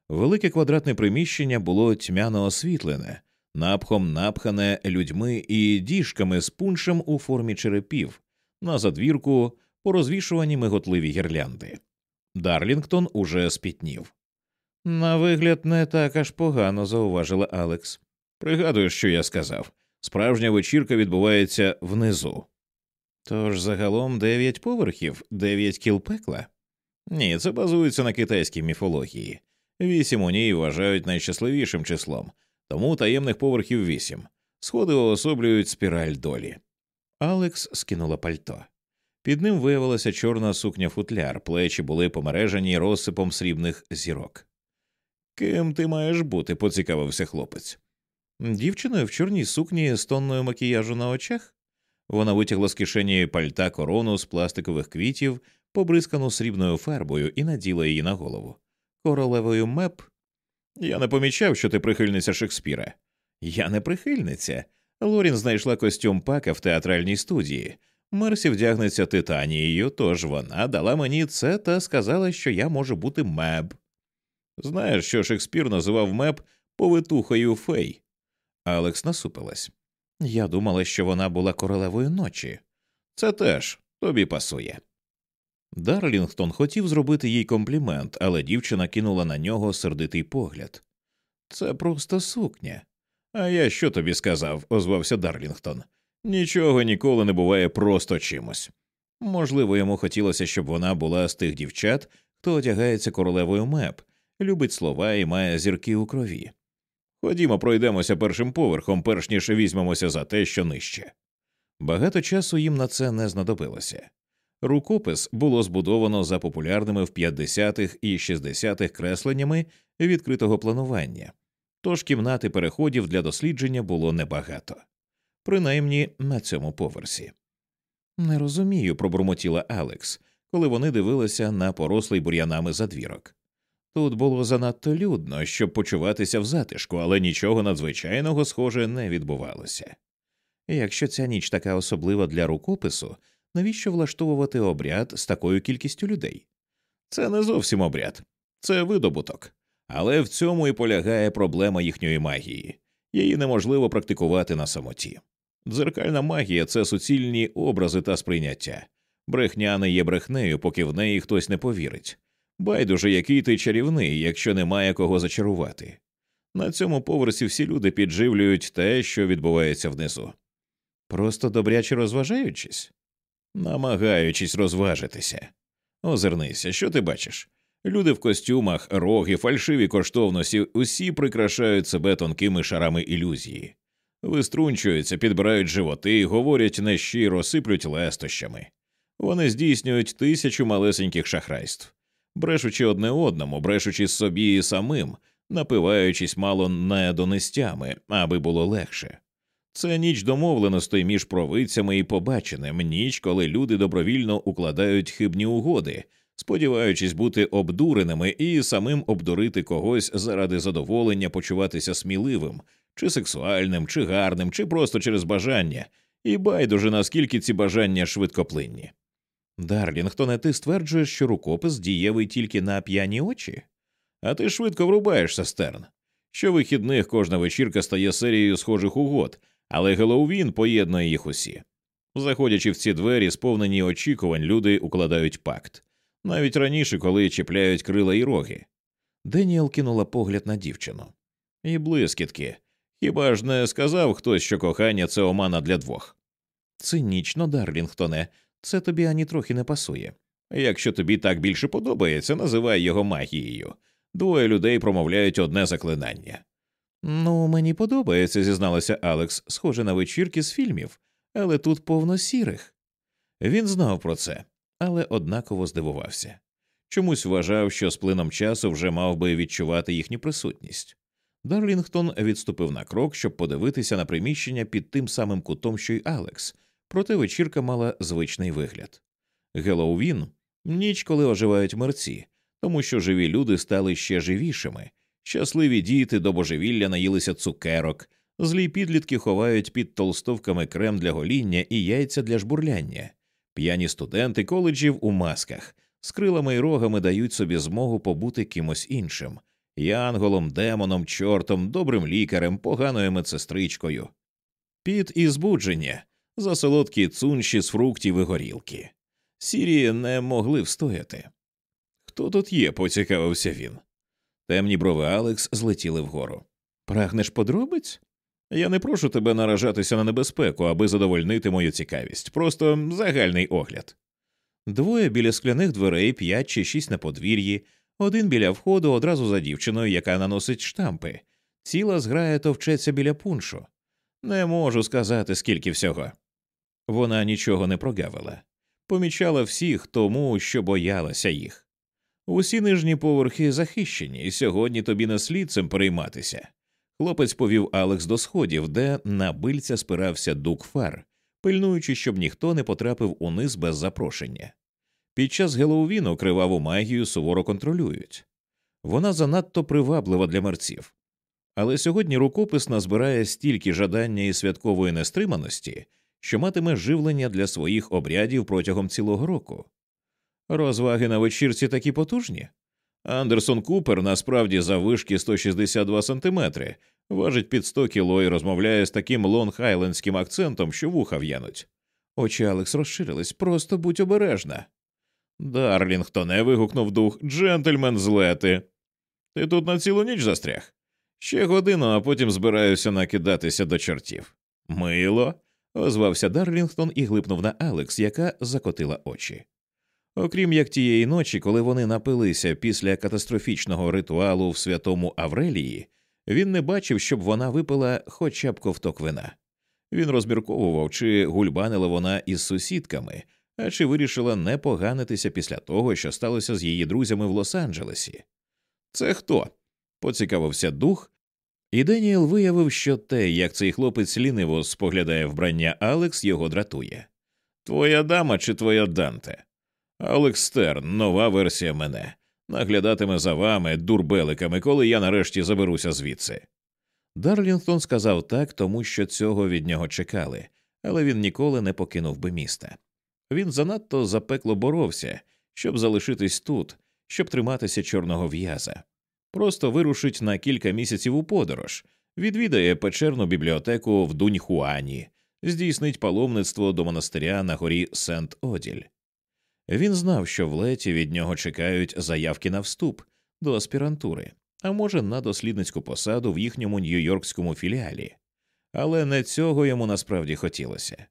Speaker 1: Велике квадратне приміщення було тьмяно освітлене, напхом напхане людьми і діжками з пуншем у формі черепів, на задвірку порозвішувані миготливі гірлянди. Дарлінгтон уже спітнів. На вигляд, не так аж погано, зауважила Алекс. Пригадую, що я сказав. Справжня вечірка відбувається внизу. Тож загалом дев'ять поверхів, дев'ять кіл пекла? Ні, це базується на китайській міфології. Вісім у ній вважають найщасливішим числом, тому таємних поверхів вісім. Сходи уособлюють спіраль долі. Алекс скинула пальто. Під ним виявилася чорна сукня футляр, плечі були помережені розсипом срібних зірок. Ким ти маєш бути? поцікавився хлопець. Дівчиною в чорній сукні з тонною макіяжу на очах. Вона витягла з кишені пальта корону з пластикових квітів, побризкану срібною фарбою, і наділа її на голову королевою меп. Я не помічав, що ти прихильниця Шекспіра. Я не прихильниця. Лорін знайшла костюм пака в театральній студії. Мерсі вдягнеться титанією, тож вона дала мені це та сказала, що я можу бути меб. Знаєш, що Шекспір називав меб повитухою фей. Алекс насупилась. Я думала, що вона була королевою ночі. Це теж тобі пасує. Дарлінгтон хотів зробити їй комплімент, але дівчина кинула на нього сердитий погляд. Це просто сукня. А я що тобі сказав? озвався Дарлінгтон. Нічого ніколи не буває просто чимось. Можливо, йому хотілося, щоб вона була з тих дівчат, хто одягається королевою меб, любить слова і має зірки у крові. Ходімо, пройдемося першим поверхом, перш ніж візьмемося за те, що нижче. Багато часу їм на це не знадобилося. Рукопис було збудовано за популярними в 50-х і 60-х кресленнями відкритого планування, тож кімнати переходів для дослідження було небагато, принаймні на цьому поверсі. Не розумію, пробурмотіла Алекс, коли вони дивилися на порослий бур'янами задвірок. Тут було занадто людно, щоб почуватися в затишку, але нічого надзвичайного, схоже, не відбувалося. Якщо ця ніч така особлива для рукопису, навіщо влаштовувати обряд з такою кількістю людей? Це не зовсім обряд, це видобуток. Але в цьому і полягає проблема їхньої магії, її неможливо практикувати на самоті. Дзеркальна магія це суцільні образи та сприйняття. Брехня не є брехнею, поки в неї хтось не повірить. Байдуже, який ти чарівний, якщо немає кого зачарувати. На цьому поверсі всі люди підживлюють те, що відбувається внизу. Просто добряче розважаючись намагаючись розважитися. Озирнися, що ти бачиш? Люди в костюмах, роги, фальшиві коштовності усі прикрашають себе тонкими шарами ілюзії, виструнчуються, підбирають животи, говорять нещиро, сиплють лестощами. Вони здійснюють тисячу малесеньких шахрайств, брешучи одне одному, брешучи собі і самим, напиваючись мало недонестями, аби було легше. Це ніч домовленостей між провидцями і побаченим, ніч, коли люди добровільно укладають хибні угоди, сподіваючись бути обдуреними і самим обдурити когось заради задоволення почуватися сміливим, чи сексуальним, чи гарним, чи просто через бажання, і байдуже наскільки ці бажання швидкоплинні. Дарлінгтоне, ти стверджуєш, що рукопис дієвий тільки на п'яні очі? А ти швидко врубаєшся, стерн. Що вихідних кожна вечірка стає серією схожих угод але Геловін поєднує їх усі. Заходячи в ці двері, сповнені очікувань, люди укладають пакт навіть раніше, коли чіпляють крила і роги. Деніел кинула погляд на дівчину. І блискітки. Хіба ж не сказав хтось, що кохання це омана для двох? Цинічно, Дарлінгтоне, це тобі ані трохи не пасує. Якщо тобі так більше подобається, називай його магією. Двоє людей промовляють одне заклинання. Ну, мені подобається, зізналася Алекс, схоже на вечірки з фільмів, але тут повно сірих. Він знав про це, але однаково здивувався. Чомусь вважав, що з плином часу вже мав би відчувати їхню присутність. Дарлінгтон відступив на крок, щоб подивитися на приміщення під тим самим кутом, що й Алекс, проте вечірка мала звичний вигляд. Геловін ніч, коли оживають мерці, тому що живі люди стали ще живішими. Щасливі діти до божевілля наїлися цукерок, злі підлітки ховають під толстовками крем для гоління і яйця для жбурляння, п'яні студенти коледжів у масках, з крилами і рогами дають собі змогу побути кимось іншим янголом, демоном, чортом, добрим лікарем, поганою медсестричкою. Під і збудження засолодкі цунші з фруктів і горілки. Сірі не могли встояти. Хто тут є? поцікавився він. Темні брови Алекс злетіли вгору. Прагнеш подробиць? Я не прошу тебе наражатися на небезпеку, аби задовольнити мою цікавість, просто загальний огляд. Двоє біля скляних дверей, п'ять чи шість на подвір'ї, один біля входу одразу за дівчиною, яка наносить штампи, ціла зграя товчеться біля пуншу. Не можу сказати, скільки всього. Вона нічого не прогавила, помічала всіх тому, що боялася їх. Усі нижні поверхи захищені, і сьогодні тобі не слід цим перейматися. Хлопець повів Алекс до сходів, де на бильця спирався дук фар, пильнуючи, щоб ніхто не потрапив униз без запрошення. Під час Геловіну криваву магію суворо контролюють. Вона занадто приваблива для мерців. Але сьогодні рукопис назбирає стільки жадання і святкової нестриманості, що матиме живлення для своїх обрядів протягом цілого року. Розваги на вечірці такі потужні. Андерсон Купер насправді завишки 162 сантиметри, важить під 100 кіло і розмовляє з таким лонг-айлендським акцентом, що вуха в'януть. Очі Алекс розширились, просто будь обережна. Дарлінгтоне вигукнув дух, джентльмен з лети. Ти тут на цілу ніч застряг. Ще годину, а потім збираюся накидатися до чортів. Мило. озвався Дарлінгтон і глипнув на Алекс, яка закотила очі. Окрім як тієї ночі, коли вони напилися після катастрофічного ритуалу в святому Аврелії, він не бачив, щоб вона випила хоча б ковток вина. Він розмірковував, чи гульбанила вона із сусідками, а чи вирішила не поганитися після того, що сталося з її друзями в Лос-Анджелесі. Це хто? поцікавився дух, і Деніел виявив, що те, як цей хлопець ліниво споглядає вбрання Алекс, його дратує. Твоя дама чи твоя Данте? Алекстерн, нова версія мене, наглядатиме за вами, дурбеликами, коли я нарешті заберуся звідси. Дарлінгтон сказав так, тому що цього від нього чекали, але він ніколи не покинув би міста. Він занадто запекло боровся, щоб залишитись тут, щоб триматися чорного в'яза. Просто вирушить на кілька місяців у подорож, відвідає печерну бібліотеку в Дуньхуані, здійснить паломництво до монастиря на горі Сент Оділь. Він знав, що в леті від нього чекають заявки на вступ до аспірантури, а може, на дослідницьку посаду в їхньому нью-йоркському філіалі. Але не цього йому насправді хотілося.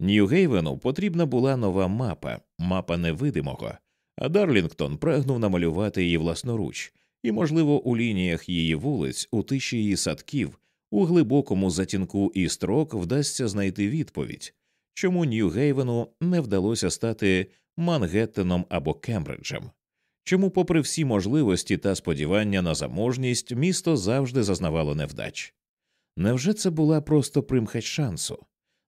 Speaker 1: Нью-Гейвену потрібна була нова мапа, мапа невидимого, а Дарлінгтон прагнув намалювати її власноруч, і, можливо, у лініях її вулиць, у тиші її садків, у глибокому затінку і строк вдасться знайти відповідь, чому Нью-Гейвену не вдалося стати Мангеттеном або Кембриджем. Чому, попри всі можливості та сподівання на заможність, місто завжди зазнавало невдач? Невже це була просто примхать шансу,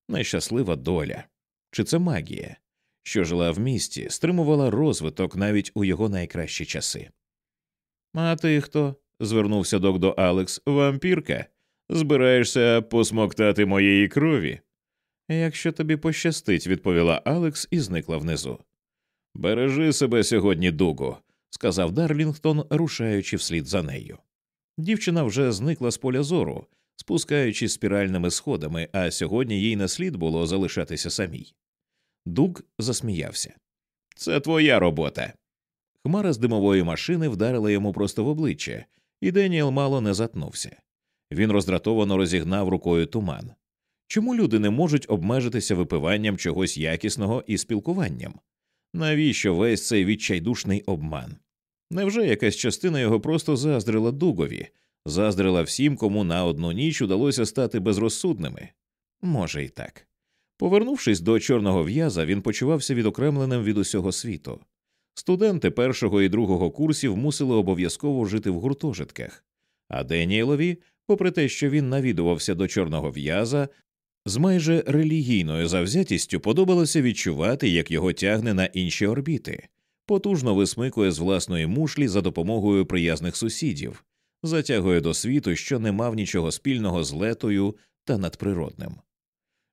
Speaker 1: нещаслива доля? Чи це магія, що жила в місті, стримувала розвиток навіть у його найкращі часи? А ти хто? звернувся док до Алекс, вампірка. Збираєшся посмоктати моєї крові? Якщо тобі пощастить, відповіла Алекс і зникла внизу. Бережи себе сьогодні, Дугу, сказав Дарлінгтон, рушаючи вслід за нею. Дівчина вже зникла з поля зору, спускаючись спіральними сходами, а сьогодні їй не слід було залишатися самій. Дуг засміявся. Це твоя робота. Хмара з димової машини вдарила йому просто в обличчя, і Деніел мало не затнувся. Він роздратовано розігнав рукою туман. Чому люди не можуть обмежитися випиванням чогось якісного і спілкуванням? Навіщо весь цей відчайдушний обман? Невже якась частина його просто заздрила дугові, заздрила всім, кому на одну ніч удалося стати безрозсудними? Може і так. Повернувшись до чорного в'яза, він почувався відокремленим від усього світу. Студенти першого і другого курсів мусили обов'язково жити в гуртожитках, а Деніелові, попри те, що він навідувався до чорного в'яза, з майже релігійною завзятістю подобалося відчувати, як його тягне на інші орбіти, потужно висмикує з власної мушлі за допомогою приязних сусідів, затягує до світу, що не мав нічого спільного з летою та надприродним.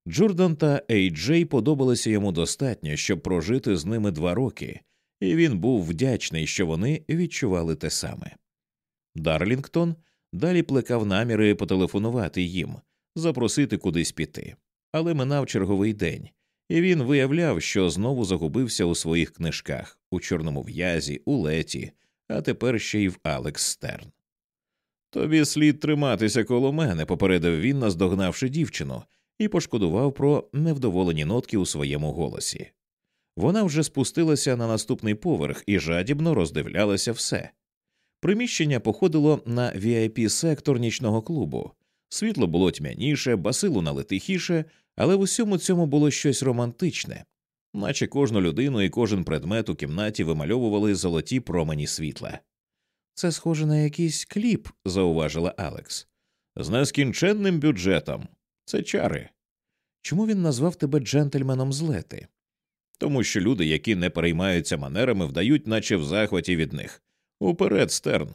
Speaker 1: Джордан та Ей Джей подобалися йому достатньо, щоб прожити з ними два роки, і він був вдячний, що вони відчували те саме. Дарлінгтон далі плекав наміри потелефонувати їм запросити кудись піти. Але минав черговий день, і він виявляв, що знову загубився у своїх книжках у чорному в'язі, у леті, а тепер ще й в Алекс Стерн. Тобі слід триматися коло мене, попередив він, наздогнавши дівчину, і пошкодував про невдоволені нотки у своєму голосі. Вона вже спустилася на наступний поверх і жадібно роздивлялася все. Приміщення походило на vip сектор нічного клубу, Світло було тьмяніше, басилу налетихіше, але в усьому цьому було щось романтичне, наче кожну людину і кожен предмет у кімнаті вимальовували золоті промені світла. Це схоже на якийсь кліп, зауважила Алекс, з нескінченним бюджетом. Це чари. Чому він назвав тебе джентльменом злети? Тому що люди, які не переймаються манерами, вдають, наче в захваті від них. Уперед, стерн.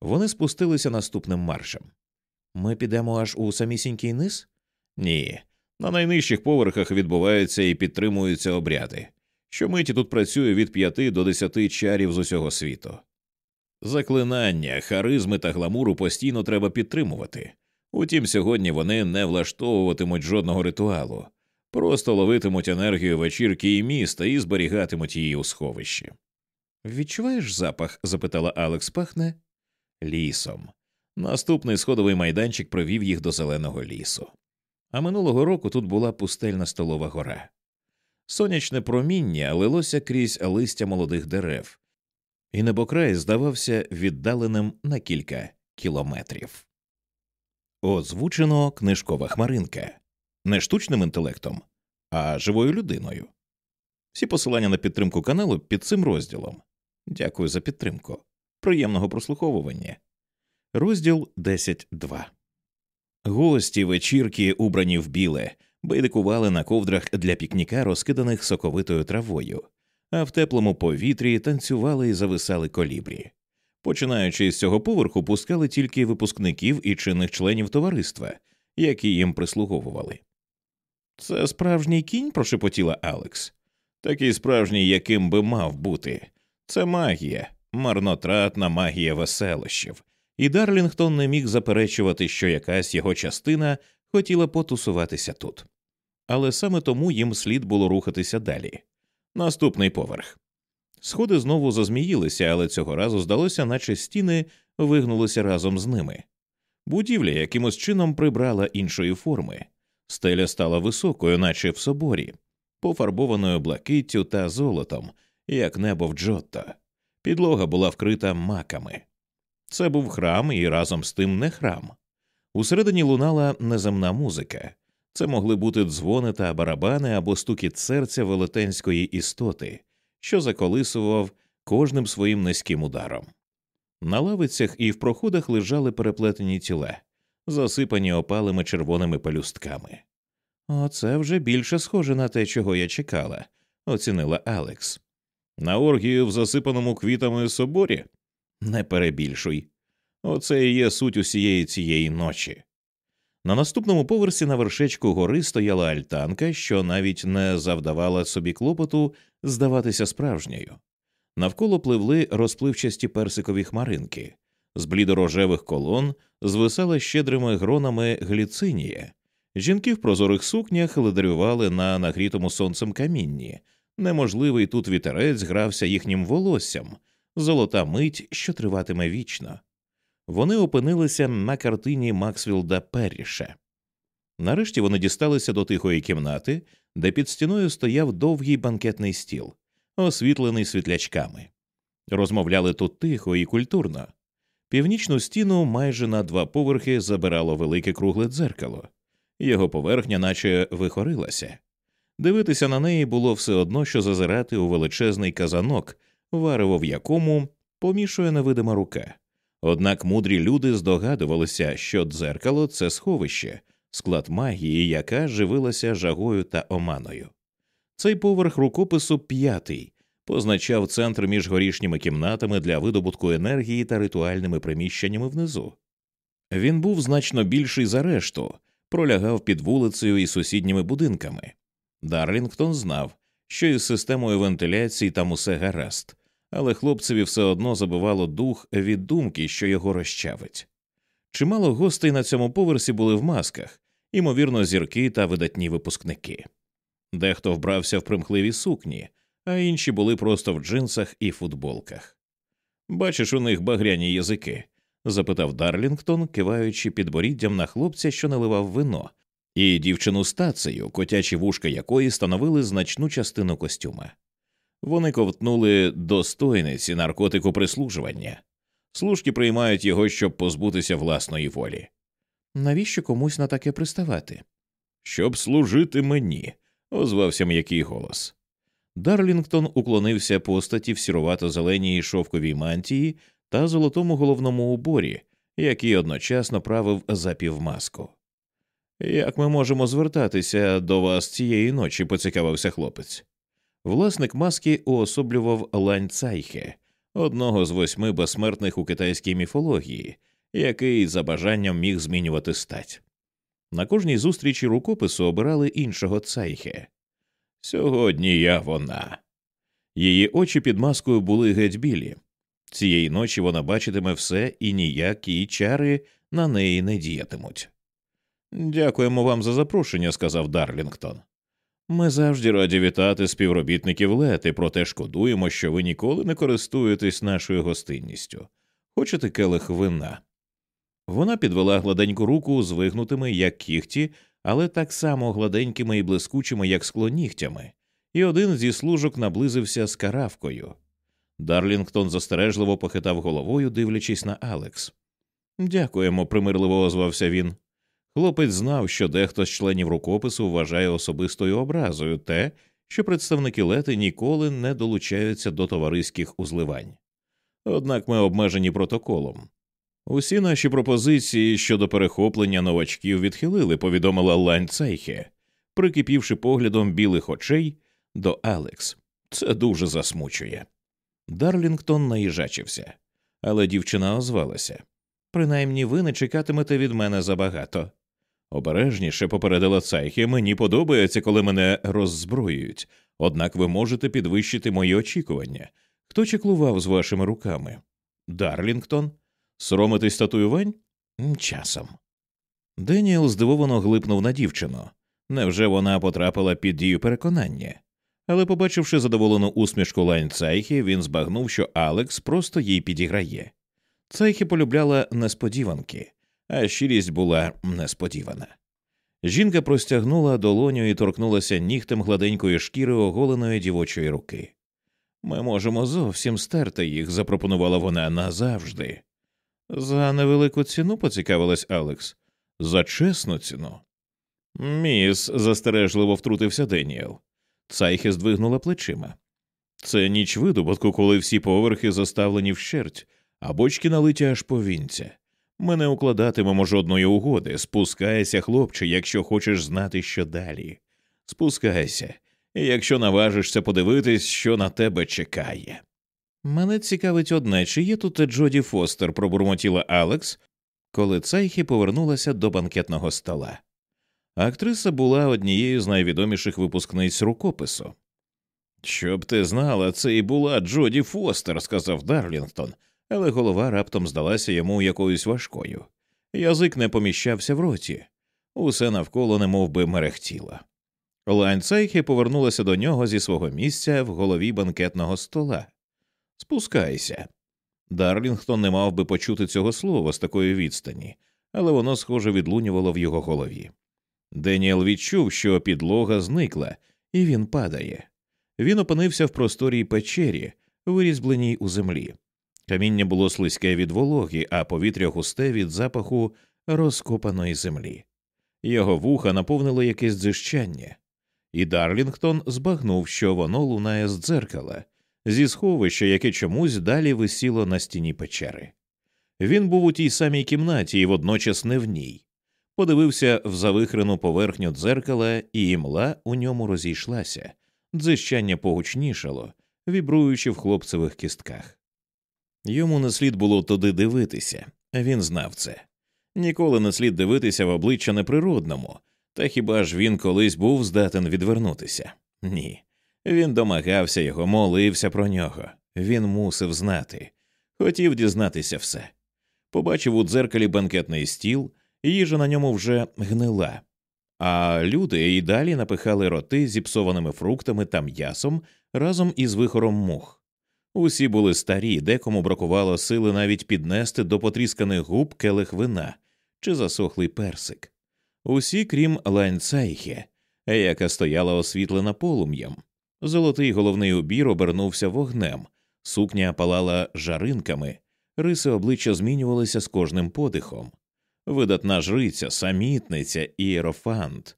Speaker 1: Вони спустилися наступним маршем. Ми підемо аж у самісінький низ? Ні. На найнижчих поверхах відбуваються і підтримуються обряди. Щомиті тут працює від п'яти до десяти чарів з усього світу. Заклинання, харизми та гламуру постійно треба підтримувати. Утім, сьогодні вони не влаштовуватимуть жодного ритуалу, просто ловитимуть енергію вечірки і міста і зберігатимуть її у сховищі. Відчуваєш запах? запитала Алекс пахне лісом. Наступний сходовий майданчик провів їх до зеленого лісу. А минулого року тут була пустельна столова гора. Сонячне проміння лилося крізь листя молодих дерев, і небокрай здавався віддаленим на кілька кілометрів. Озвучено книжкова хмаринка не штучним інтелектом, а живою людиною. Всі посилання на підтримку каналу під цим розділом. Дякую за підтримку. Приємного прослуховування розділ 10.2. Гості вечірки, убрані в біле, байдикували на ковдрах для пікніка, розкиданих соковитою травою, а в теплому повітрі танцювали і зависали колібрі. Починаючи з цього поверху, пускали тільки випускників і чинних членів товариства, які їм прислуговували. Це справжній кінь, прошепотіла Алекс. Такий справжній, яким би мав бути. Це магія, марнотратна магія веселощів, і Дарлінгтон не міг заперечувати, що якась його частина хотіла потусуватися тут. Але саме тому їм слід було рухатися далі. Наступний поверх. Сходи знову зазміїлися, але цього разу здалося, наче стіни вигнулися разом з ними. Будівля якимось чином прибрала іншої форми, стеля стала високою, наче в соборі, пофарбованою блакиттю та золотом, як небо в Джотто. Підлога була вкрита маками. Це був храм і разом з тим не храм. Усередині лунала неземна музика. Це могли бути дзвони та барабани або стукіт серця велетенської істоти, що заколисував кожним своїм низьким ударом. На лавицях і в проходах лежали переплетені тіла, засипані опалими червоними пелюстками. Оце вже більше схоже на те, чого я чекала, оцінила Алекс. На оргію в засипаному квітами соборі. Не перебільшуй. Оце і є суть усієї цієї ночі. На наступному поверсі на вершечку гори стояла альтанка, що навіть не завдавала собі клопоту здаватися справжньою. Навколо пливли розпливчасті персикові хмаринки, з блідорожевих колон звисала щедрими гронами гліцинія. Жінки в прозорих сукнях ледарювали на нагрітому сонцем камінні. Неможливий тут вітерець грався їхнім волоссям золота мить, що триватиме вічно. Вони опинилися на картині Максвілда Перріша. Нарешті вони дісталися до тихої кімнати, де під стіною стояв довгий банкетний стіл, освітлений світлячками. Розмовляли тут тихо і культурно. Північну стіну майже на два поверхи забирало велике кругле дзеркало, його поверхня наче вихорилася. Дивитися на неї було все одно, що зазирати у величезний казанок варево в якому помішує невидима рука. Однак мудрі люди здогадувалися, що дзеркало це сховище, склад магії, яка живилася жагою та оманою. Цей поверх рукопису п'ятий позначав центр між горішніми кімнатами для видобутку енергії та ритуальними приміщеннями внизу. Він був значно більший за решту, пролягав під вулицею і сусідніми будинками. Дарлінгтон знав, що із системою вентиляції там усе гаразд але хлопцеві все одно забивало дух від думки, що його розчавить. Чимало гостей на цьому поверсі були в масках, ймовірно, зірки та видатні випускники. Дехто вбрався в примхливі сукні, а інші були просто в джинсах і футболках. Бачиш, у них багряні язики? запитав Дарлінгтон, киваючи підборіддям на хлопця, що наливав вино, і дівчину стацею, котячі вушка якої становили значну частину костюма. Вони ковтнули достойниці наркотику прислужування, служки приймають його, щоб позбутися власної волі. Навіщо комусь на таке приставати? Щоб служити мені, озвався м'який голос. Дарлінгтон уклонився постаті в сіровато зеленій шовковій мантії та золотому головному уборі, який одночасно правив за півмаску. Як ми можемо звертатися до вас цієї ночі? поцікавився хлопець. Власник маски уособлював Лань Цайхе, одного з восьми безсмертних у китайській міфології, який за бажанням міг змінювати стать. На кожній зустрічі рукопису обирали іншого цайхе. Сьогодні я вона. Її очі під маскою були геть білі. Цієї ночі вона бачитиме все і ніякі чари на неї не діятимуть. Дякуємо вам за запрошення, сказав Дарлінгтон. Ми завжди раді вітати співробітників Лети, проте шкодуємо, що ви ніколи не користуєтесь нашою гостинністю. Хочете келих вина? Вона підвела гладеньку руку з вигнутими, як кіхті, але так само гладенькими і блискучими, як скло нігтями, і один зі служок наблизився з каравкою. Дарлінгтон застережливо похитав головою, дивлячись на Алекс. Дякуємо, примирливо озвався він. Хлопець знав, що дехто з членів рукопису вважає особистою образою те, що представники лети ніколи не долучаються до товариських узливань. Однак ми обмежені протоколом. Усі наші пропозиції щодо перехоплення новачків відхилили, повідомила Лань Цейхе, прикипівши поглядом білих очей до Алекс. Це дуже засмучує. Дарлінгтон наїжачився, але дівчина озвалася. Принаймні ви не чекатимете від мене забагато. Обережніше попередила Цайхі, мені подобається, коли мене роззброюють, однак ви можете підвищити мої очікування. Хто чеклував з вашими руками? Дарлінгтон? Соромитись татуювань? Часом. Деніел здивовано глипнув на дівчину. Невже вона потрапила під дію переконання? Але, побачивши задоволену усмішку лань Цайхі, він збагнув, що Алекс просто їй підіграє. Цайхі полюбляла несподіванки а щирість була несподівана. Жінка простягнула долоню і торкнулася нігтем гладенької шкіри оголеної дівочої руки. Ми можемо зовсім стерти їх, запропонувала вона назавжди. За невелику ціну поцікавилась Алекс, за чесну ціну. Міс, застережливо втрутився Деніел. Цайхе здвигнула плечима. Це ніч видобутку, коли всі поверхи заставлені вщерть, а бочки налиті аж повінця. Ми не укладатимемо жодної угоди. Спускайся, хлопче, якщо хочеш знати, що далі. Спускайся, якщо наважишся подивитись, що на тебе чекає. Мене цікавить одне, чи є тут Джоді Фостер, пробурмотіла Алекс, коли Цайхі повернулася до банкетного стола. Актриса була однією з найвідоміших випускниць рукопису. Щоб ти знала, це і була Джоді Фостер, сказав Дарлінгтон але голова раптом здалася йому якоюсь важкою. Язик не поміщався в роті, усе навколо немов би мерехтіло. Лайн повернулася до нього зі свого місця в голові банкетного стола. Спускайся. Дарлінгтон не мав би почути цього слова з такої відстані, але воно схоже відлунювало в його голові. Деніел відчув, що підлога зникла, і він падає. Він опинився в просторій печері, вирізбленій у землі. Каміння було слизьке від вологи, а повітря густе від запаху розкопаної землі. Його вуха наповнило якесь дзижчання, і Дарлінгтон збагнув, що воно лунає з дзеркала, зі сховища, яке чомусь далі висіло на стіні печери. Він був у тій самій кімнаті і водночас не в ній. Подивився в завихрену поверхню дзеркала, і імла у ньому розійшлася, дзищання погучнішало, вібруючи в хлопцевих кістках. Йому не слід було туди дивитися, він знав це. Ніколи не слід дивитися в обличчя неприродному, та хіба ж він колись був здатен відвернутися? Ні. Він домагався його, молився про нього. Він мусив знати, хотів дізнатися все. Побачив у дзеркалі банкетний стіл, їжа на ньому вже гнила, а люди і далі напихали роти зіпсованими фруктами та м'ясом разом із вихором мух. Усі були старі, декому бракувало сили навіть піднести до потрісканих губ келих вина чи засохлий персик, усі, крім ланцайхе, яка стояла освітлена полум'ям. Золотий головний убір обернувся вогнем, сукня палала жаринками, риси обличчя змінювалися з кожним подихом. Видатна жриця, самітниця ієрофант.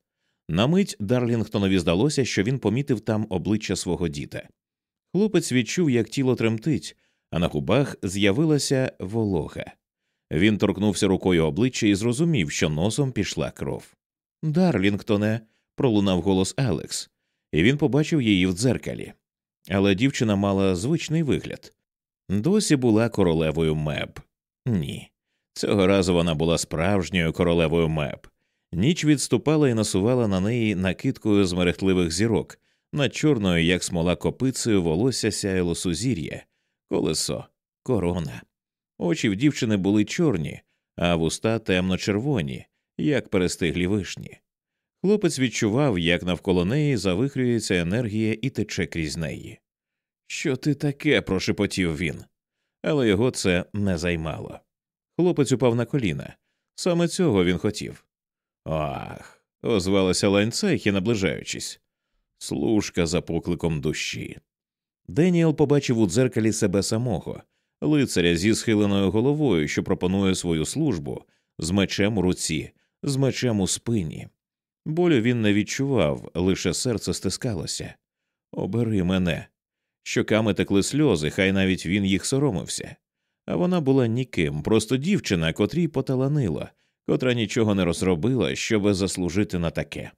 Speaker 1: На мить Дарлінгтонові здалося, що він помітив там обличчя свого діта. Хлопець відчув, як тіло тремтить, а на губах з'явилася волога. Він торкнувся рукою обличчя і зрозумів, що носом пішла кров. Дарлінгтоне, пролунав голос Алекс, і він побачив її в дзеркалі. Але дівчина мала звичний вигляд досі була королевою меб. Ні. Цього разу вона була справжньою королевою меб. Ніч відступала і насувала на неї накидкою з мерехтливих зірок, над чорною, як смола копицею, волосся сяяло сузір'я, колесо, корона. Очі в дівчини були чорні, а вуста темно червоні, як перестиглі вишні. Хлопець відчував, як навколо неї завихрюється енергія і тече крізь неї. Що ти таке? прошепотів він, але його це не займало. Хлопець упав на коліна. Саме цього він хотів. Ах. озвалася ланцехі, наближаючись служка за покликом душі. Деніел побачив у дзеркалі себе самого, лицаря зі схиленою головою, що пропонує свою службу, з мечем у руці, з мечем у спині. Болю він не відчував, лише серце стискалося. Обери мене. Щоками текли сльози, хай навіть він їх соромився. А вона була ніким, просто дівчина, котрій поталанила, котра нічого не розробила, щоби заслужити на таке.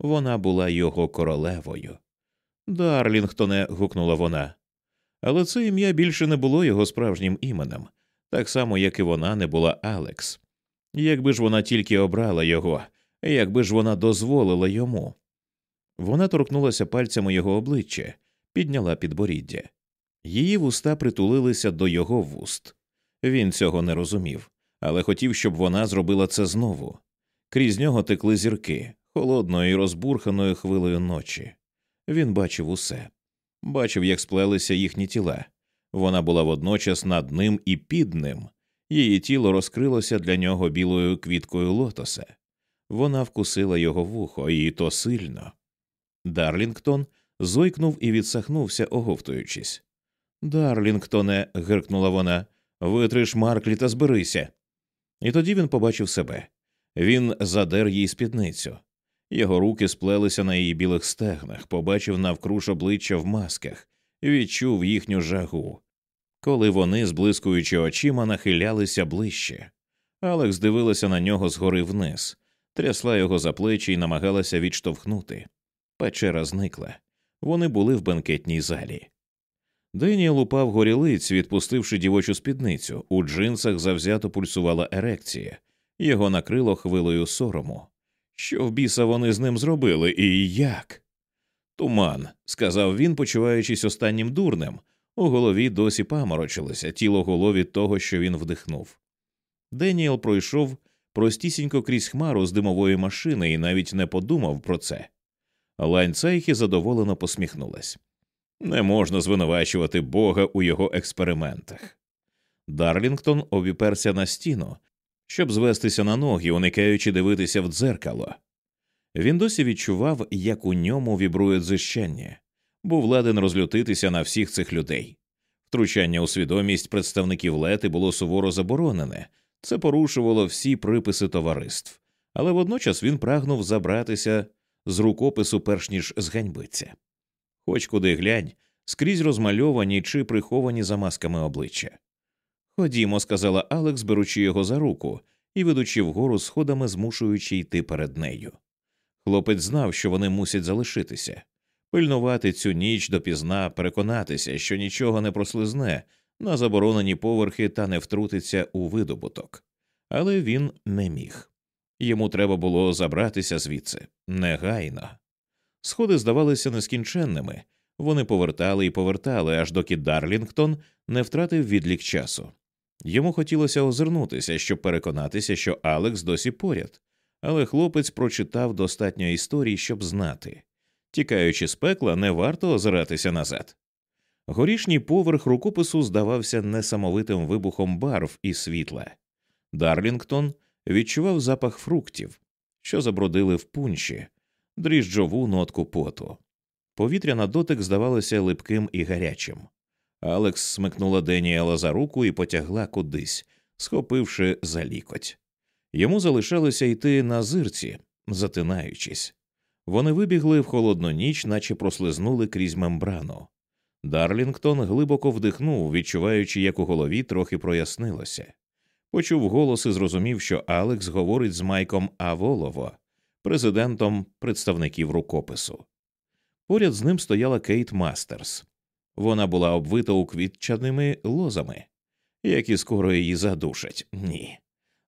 Speaker 1: Вона була його королевою. Дарлінгтоне. гукнула вона. Але це ім'я більше не було його справжнім іменем, так само, як і вона не була Алекс. Якби ж вона тільки обрала його, якби ж вона дозволила йому. Вона торкнулася пальцями його обличчя, підняла підборіддя. Її вуста притулилися до його вуст. Він цього не розумів, але хотів, щоб вона зробила це знову. Крізь нього текли зірки холодною і розбурханою хвилею ночі. Він бачив усе, бачив, як сплелися їхні тіла. Вона була водночас над ним і під ним, її тіло розкрилося для нього білою квіткою лотоса. Вона вкусила його вухо, і то сильно. Дарлінгтон зойкнув і відсахнувся, оговтуючись. Дарлінгтоне, гиркнула вона, витриш Марклі, та зберися. І тоді він побачив себе. Він задер їй спідницю. Його руки сплелися на її білих стегнах, побачив навкруж обличчя в масках, відчув їхню жагу. Коли вони, зблискуючи очима, нахилялися ближче. Алекс дивилася на нього згори вниз, трясла його за плечі і намагалася відштовхнути. Печера зникла. Вони були в бенкетній залі. Деніел упав горілиць, відпустивши дівочу спідницю. У джинсах завзято пульсувала ерекція, його накрило хвилею сорому. Що в біса вони з ним зробили і як? Туман, сказав він, почуваючись останнім дурнем. У голові досі паморочилося, тіло голо від того, що він вдихнув. Деніел пройшов простісінько крізь хмару з димової машини і навіть не подумав про це. Лайн задоволено посміхнулась. Не можна звинувачувати Бога у його експериментах. Дарлінгтон обіперся на стіну, щоб звестися на ноги, уникаючи дивитися в дзеркало. Він досі відчував, як у ньому вібрує дзищання, був ладен розлютитися на всіх цих людей. Втручання у свідомість представників лети було суворо заборонене, це порушувало всі приписи товариств, але водночас він прагнув забратися з рукопису, перш ніж зганьбиться. Хоч куди глянь, скрізь розмальовані чи приховані за масками обличчя. Ходімо, сказала Алекс, беручи його за руку і ведучи вгору сходами, змушуючи йти перед нею. Хлопець знав, що вони мусять залишитися, пильнувати цю ніч допізна, переконатися, що нічого не прослизне на заборонені поверхи та не втрутиться у видобуток. Але він не міг. Йому треба було забратися звідси негайно. Сходи здавалися нескінченними, вони повертали і повертали, аж доки Дарлінгтон не втратив відлік часу. Йому хотілося озирнутися, щоб переконатися, що Алекс досі поряд, але хлопець прочитав достатньо історій, щоб знати. Тікаючи з пекла, не варто озиратися назад. Горішній поверх рукопису здавався несамовитим вибухом барв і світла. Дарлінгтон відчував запах фруктів, що забродили в пунші, дріжджову нотку поту. Повітря на дотик здавалося липким і гарячим. Алекс смикнула Деніела за руку і потягла кудись, схопивши за лікоть. Йому залишалося йти на зирці, затинаючись. Вони вибігли в холодну ніч, наче прослизнули крізь мембрану. Дарлінгтон глибоко вдихнув, відчуваючи, як у голові трохи прояснилося. Почув голос і зрозумів, що Алекс говорить з Майком Аволово, президентом представників рукопису. Поряд з ним стояла Кейт Мастерс. Вона була обвита уквітчаними лозами, які скоро її задушать. Ні.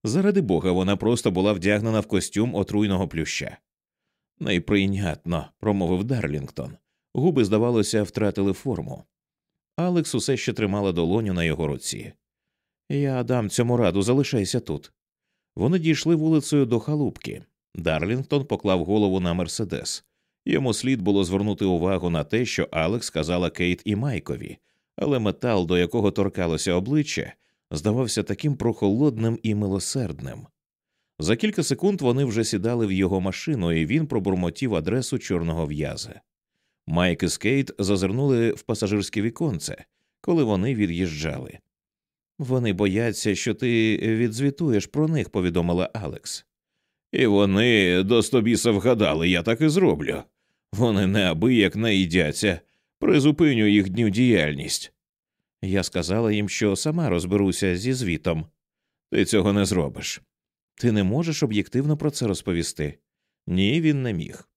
Speaker 1: Заради бога, вона просто була вдягнена в костюм отруйного плюща. Найприйнятно, промовив Дарлінгтон. Губи, здавалося, втратили форму. Алекс усе ще тримала долоню на його руці. Я дам цьому раду, залишайся тут. Вони дійшли вулицею до халупки. Дарлінгтон поклав голову на Мерседес. Йому слід було звернути увагу на те, що Алекс сказала Кейт і Майкові, але метал, до якого торкалося обличчя, здавався таким прохолодним і милосердним. За кілька секунд вони вже сідали в його машину, і він пробурмотів адресу чорного в'яза. Майк і Скейт зазирнули в пасажирське віконце, коли вони від'їжджали. Вони бояться, що ти відзвітуєш про них, повідомила Алекс. І вони достобіса вгадали, я так і зроблю. Вони неабияк наїдяться, призупиню їхню діяльність. Я сказала їм, що сама розберуся зі звітом. Ти цього не зробиш. Ти не можеш об'єктивно про це розповісти. Ні, він не міг.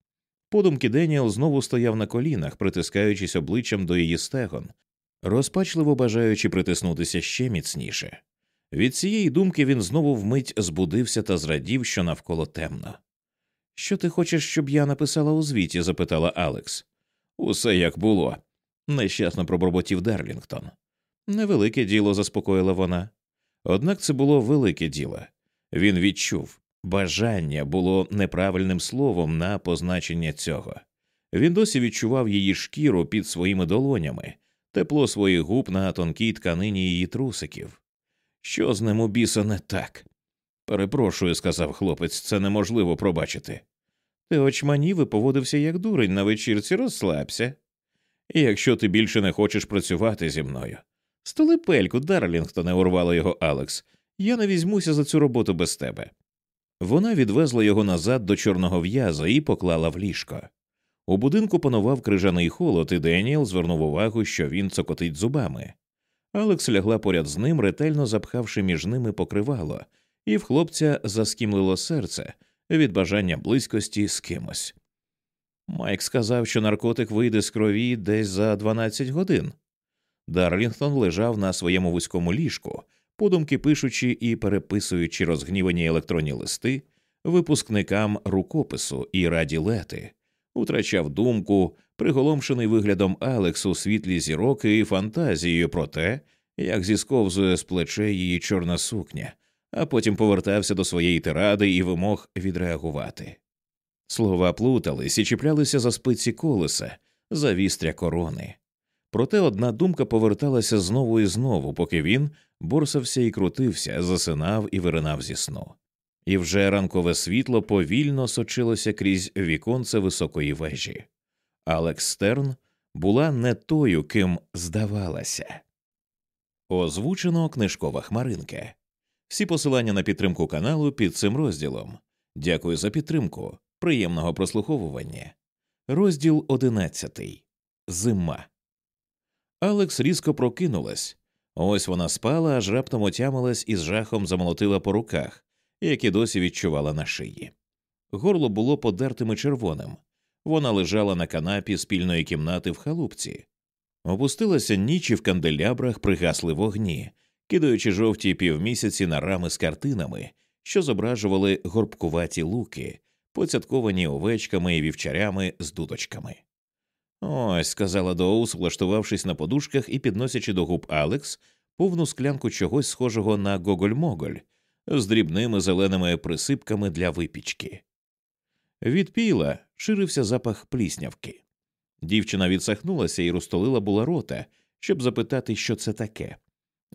Speaker 1: Подумки Деніел знову стояв на колінах, притискаючись обличчям до її стегон, розпачливо бажаючи притиснутися ще міцніше. Від цієї думки він знову вмить збудився та зрадів, що навколо темно. Що ти хочеш, щоб я написала у звіті? запитала Алекс. Усе як було, нещасно пробормотів Дарлінгтон. Невелике діло, заспокоїла вона. Однак це було велике діло. Він відчув бажання було неправильним словом на позначення цього. Він досі відчував її шкіру під своїми долонями, тепло своїх губ на тонкій тканині її трусиків. Що з ним у біса не так? Перепрошую, сказав хлопець, це неможливо пробачити. Ти очманів і поводився як дурень на вечірці, розслабся. І якщо ти більше не хочеш працювати зі мною. Столипельку, Дарлінгтоне, урвала його Алекс, я не візьмуся за цю роботу без тебе. Вона відвезла його назад до чорного в'яза і поклала в ліжко. У будинку панував крижаний холод, і Деніел звернув увагу, що він цокотить зубами. Алекс лягла поряд з ним, ретельно запхавши між ними покривало, і в хлопця заскімлило серце від бажання близькості з кимось. Майк сказав, що наркотик вийде з крові десь за 12 годин. Дарлінгтон лежав на своєму вузькому ліжку, подумки пишучи і переписуючи розгнівані електронні листи випускникам рукопису і раділети, утрачав думку, приголомшений виглядом Алексу світлі зірок і фантазією про те, як зісковзує з плече її чорна сукня, а потім повертався до своєї тиради і вимог відреагувати. Слова плутались і чіплялися за спиці колеса, за вістря корони. Проте одна думка поверталася знову і знову, поки він борсався і крутився, засинав і виринав зі сну. І вже ранкове світло повільно сочилося крізь віконце високої вежі. Алекс Стерн була не тою, ким здавалася. Озвучено книжкова хмаринка. Всі посилання на підтримку каналу під цим розділом. Дякую за підтримку. Приємного прослуховування. Розділ одинадцятий. Зима. Алекс різко прокинулась. Ось вона спала, аж раптом отямилась і з жахом замолотила по руках, які досі відчувала на шиї. Горло було подертим і червоним. Вона лежала на канапі спільної кімнати в халупці. Опустилася ніч і в канделябрах пригасли вогні, кидаючи жовті півмісяці на рами з картинами, що зображували горбкуваті луки, поцятковані овечками і вівчарями з дудочками. Ось, сказала Доус, влаштувавшись на подушках і підносячи до губ Алекс повну склянку чогось схожого на гоголь-моголь з дрібними зеленими присипками для випічки. Від піла ширився запах пліснявки. Дівчина відсахнулася і розтолила була рота, щоб запитати, що це таке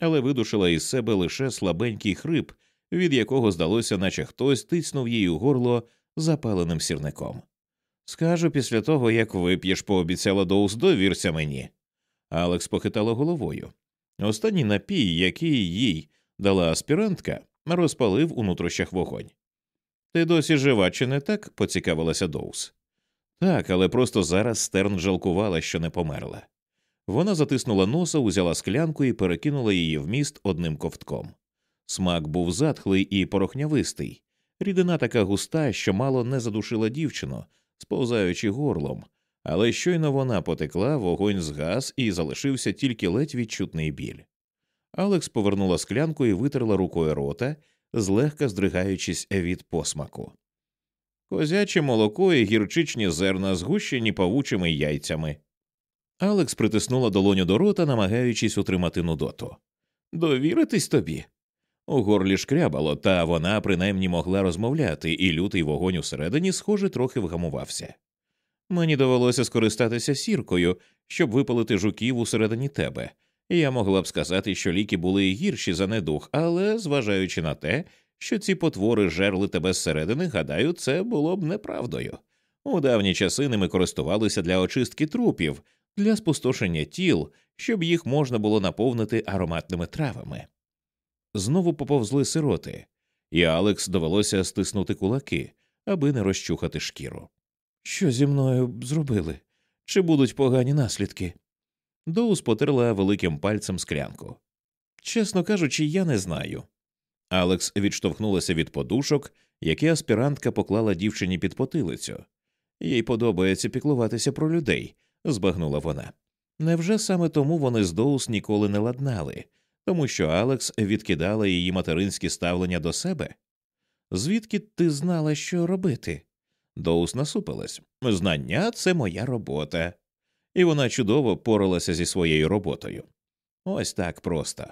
Speaker 1: але видушила із себе лише слабенький хрип, від якого здалося, наче хтось тиснув їй у горло запаленим сірником. Скажу, після того, як вип'єш, пообіцяла Доус, довірся мені. Алекс похитала головою. Останній напій, який їй дала аспірантка, розпалив у нутрощах вогонь. Ти досі жива, чи не так? поцікавилася Доус. Так, але просто зараз стерн жалкувала, що не померла. Вона затиснула носа, узяла склянку і перекинула її в міст одним ковтком. Смак був затхлий і порохнявистий, рідина така густа, що мало не задушила дівчину, сповзаючи горлом, але щойно вона потекла, вогонь згас і залишився тільки ледь відчутний біль. Алекс повернула склянку і витерла рукою рота, злегка здригаючись від посмаку. Козяче молоко і гірчичні зерна згущені павучими яйцями. Алекс притиснула долоню до рота, намагаючись утримати нудоту. Довіритись тобі. У горлі шкрябало, та вона принаймні могла розмовляти, і лютий вогонь усередині, схоже, трохи вгамувався. Мені довелося скористатися сіркою, щоб випалити жуків усередині тебе. Я могла б сказати, що ліки були і гірші за недух, але, зважаючи на те, що ці потвори жерли тебе зсередини, гадаю, це було б неправдою. У давні часи ними користувалися для очистки трупів, для спустошення тіл, щоб їх можна було наповнити ароматними травами. Знову поповзли сироти, і Алекс довелося стиснути кулаки, аби не розчухати шкіру. Що зі мною зробили? Чи будуть погані наслідки? Доус потерла великим пальцем скрянку. Чесно кажучи, я не знаю. Алекс відштовхнулася від подушок, які аспірантка поклала дівчині під потилицю. Їй подобається піклуватися про людей, збагнула вона. Невже саме тому вони з Доус ніколи не ладнали, тому що Алекс відкидала її материнське ставлення до себе? Звідки ти знала, що робити? Доус насупилась. Знання це моя робота. І вона чудово поралася зі своєю роботою. Ось так просто.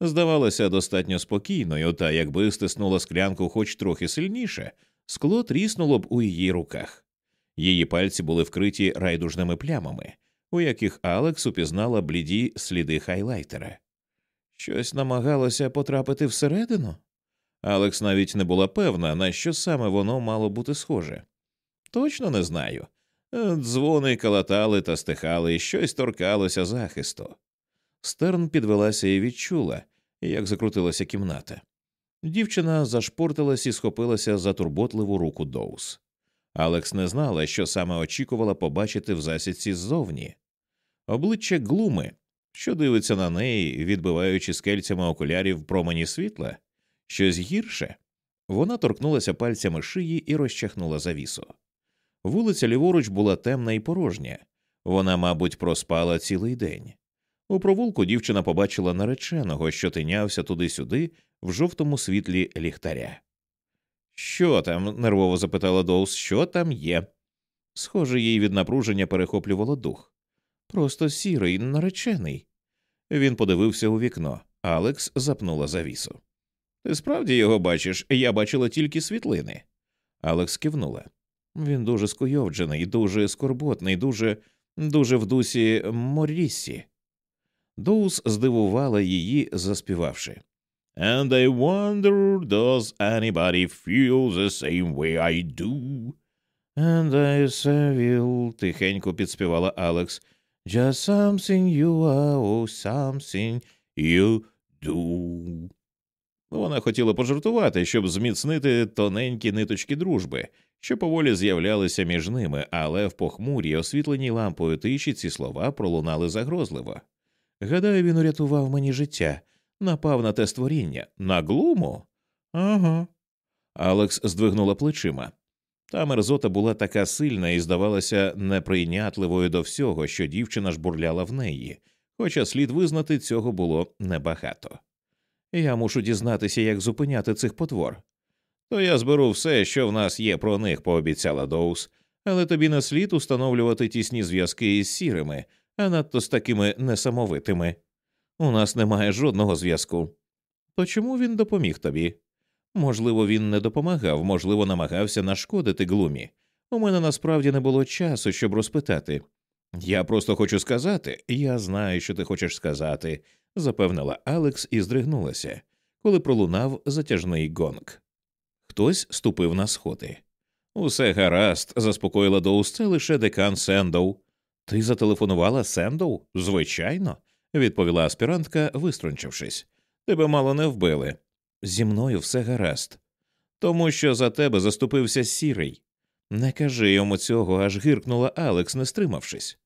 Speaker 1: Здавалося, достатньо спокійною, та якби стиснула склянку хоч трохи сильніше, скло тріснуло б у її руках. Її пальці були вкриті райдужними плямами, у яких Алекс упізнала бліді сліди хайлайтера. Щось намагалося потрапити всередину. Алекс навіть не була певна, на що саме воно мало бути схоже. Точно не знаю. Е, дзвони калатали та стихали, щось торкалося захисту. Стерн підвелася і відчула, як закрутилася кімната. Дівчина зашпортилась і схопилася за турботливу руку Доус. Алекс не знала, що саме очікувала побачити в засідці ззовні. Обличчя глуми, що дивиться на неї, відбиваючи скельцями окулярів промені світла, щось гірше. Вона торкнулася пальцями шиї і розчахнула завісу. Вулиця ліворуч була темна і порожня, вона, мабуть, проспала цілий день. У провулку дівчина побачила нареченого, що тинявся туди-сюди в жовтому світлі ліхтаря. Що там? нервово запитала Доус, що там є. Схоже, їй від напруження перехоплювало дух. Просто сірий, наречений. Він подивився у вікно. Алекс запнула завісу. Ти справді його бачиш, я бачила тільки світлини. Алекс кивнула. Він дуже скуйовджений, дуже скорботний, дуже дуже в дусі Моррісі. Доус здивувала її, заспівавши and I wonder does anybody feel the same way I do? And I will, тихенько підспівала Алекс. Just something you are, oh, something you do. Вона хотіла пожартувати, щоб зміцнити тоненькі ниточки дружби, що поволі з'являлися між ними, але в похмурій, освітленій лампою тиші ці слова пролунали загрозливо. Гадаю, він урятував мені життя, напав на те створіння, на глуму? Ага. Алекс здвигнула плечима. Та мерзота була така сильна і здавалася неприйнятливою до всього, що дівчина жбурляла в неї, хоча слід визнати цього було небагато. Я мушу дізнатися, як зупиняти цих потвор. То я зберу все, що в нас є про них, пообіцяла Доус, але тобі не слід установлювати тісні зв'язки із сірими, а надто з такими несамовитими. У нас немає жодного зв'язку. То чому він допоміг тобі? Можливо, він не допомагав, можливо, намагався нашкодити глумі. У мене насправді не було часу, щоб розпитати. Я просто хочу сказати, я знаю, що ти хочеш сказати, запевнила Алекс і здригнулася, коли пролунав затяжний гонг. Хтось ступив на сходи. Усе гаразд, заспокоїла Доус, це лише декан Сендоу. Ти зателефонувала Сендоу? Звичайно відповіла аспірантка, виструнчившись. Тебе мало не вбили. Зі мною все гаразд, тому що за тебе заступився сірий. Не кажи йому цього, аж гиркнула Алекс, не стримавшись.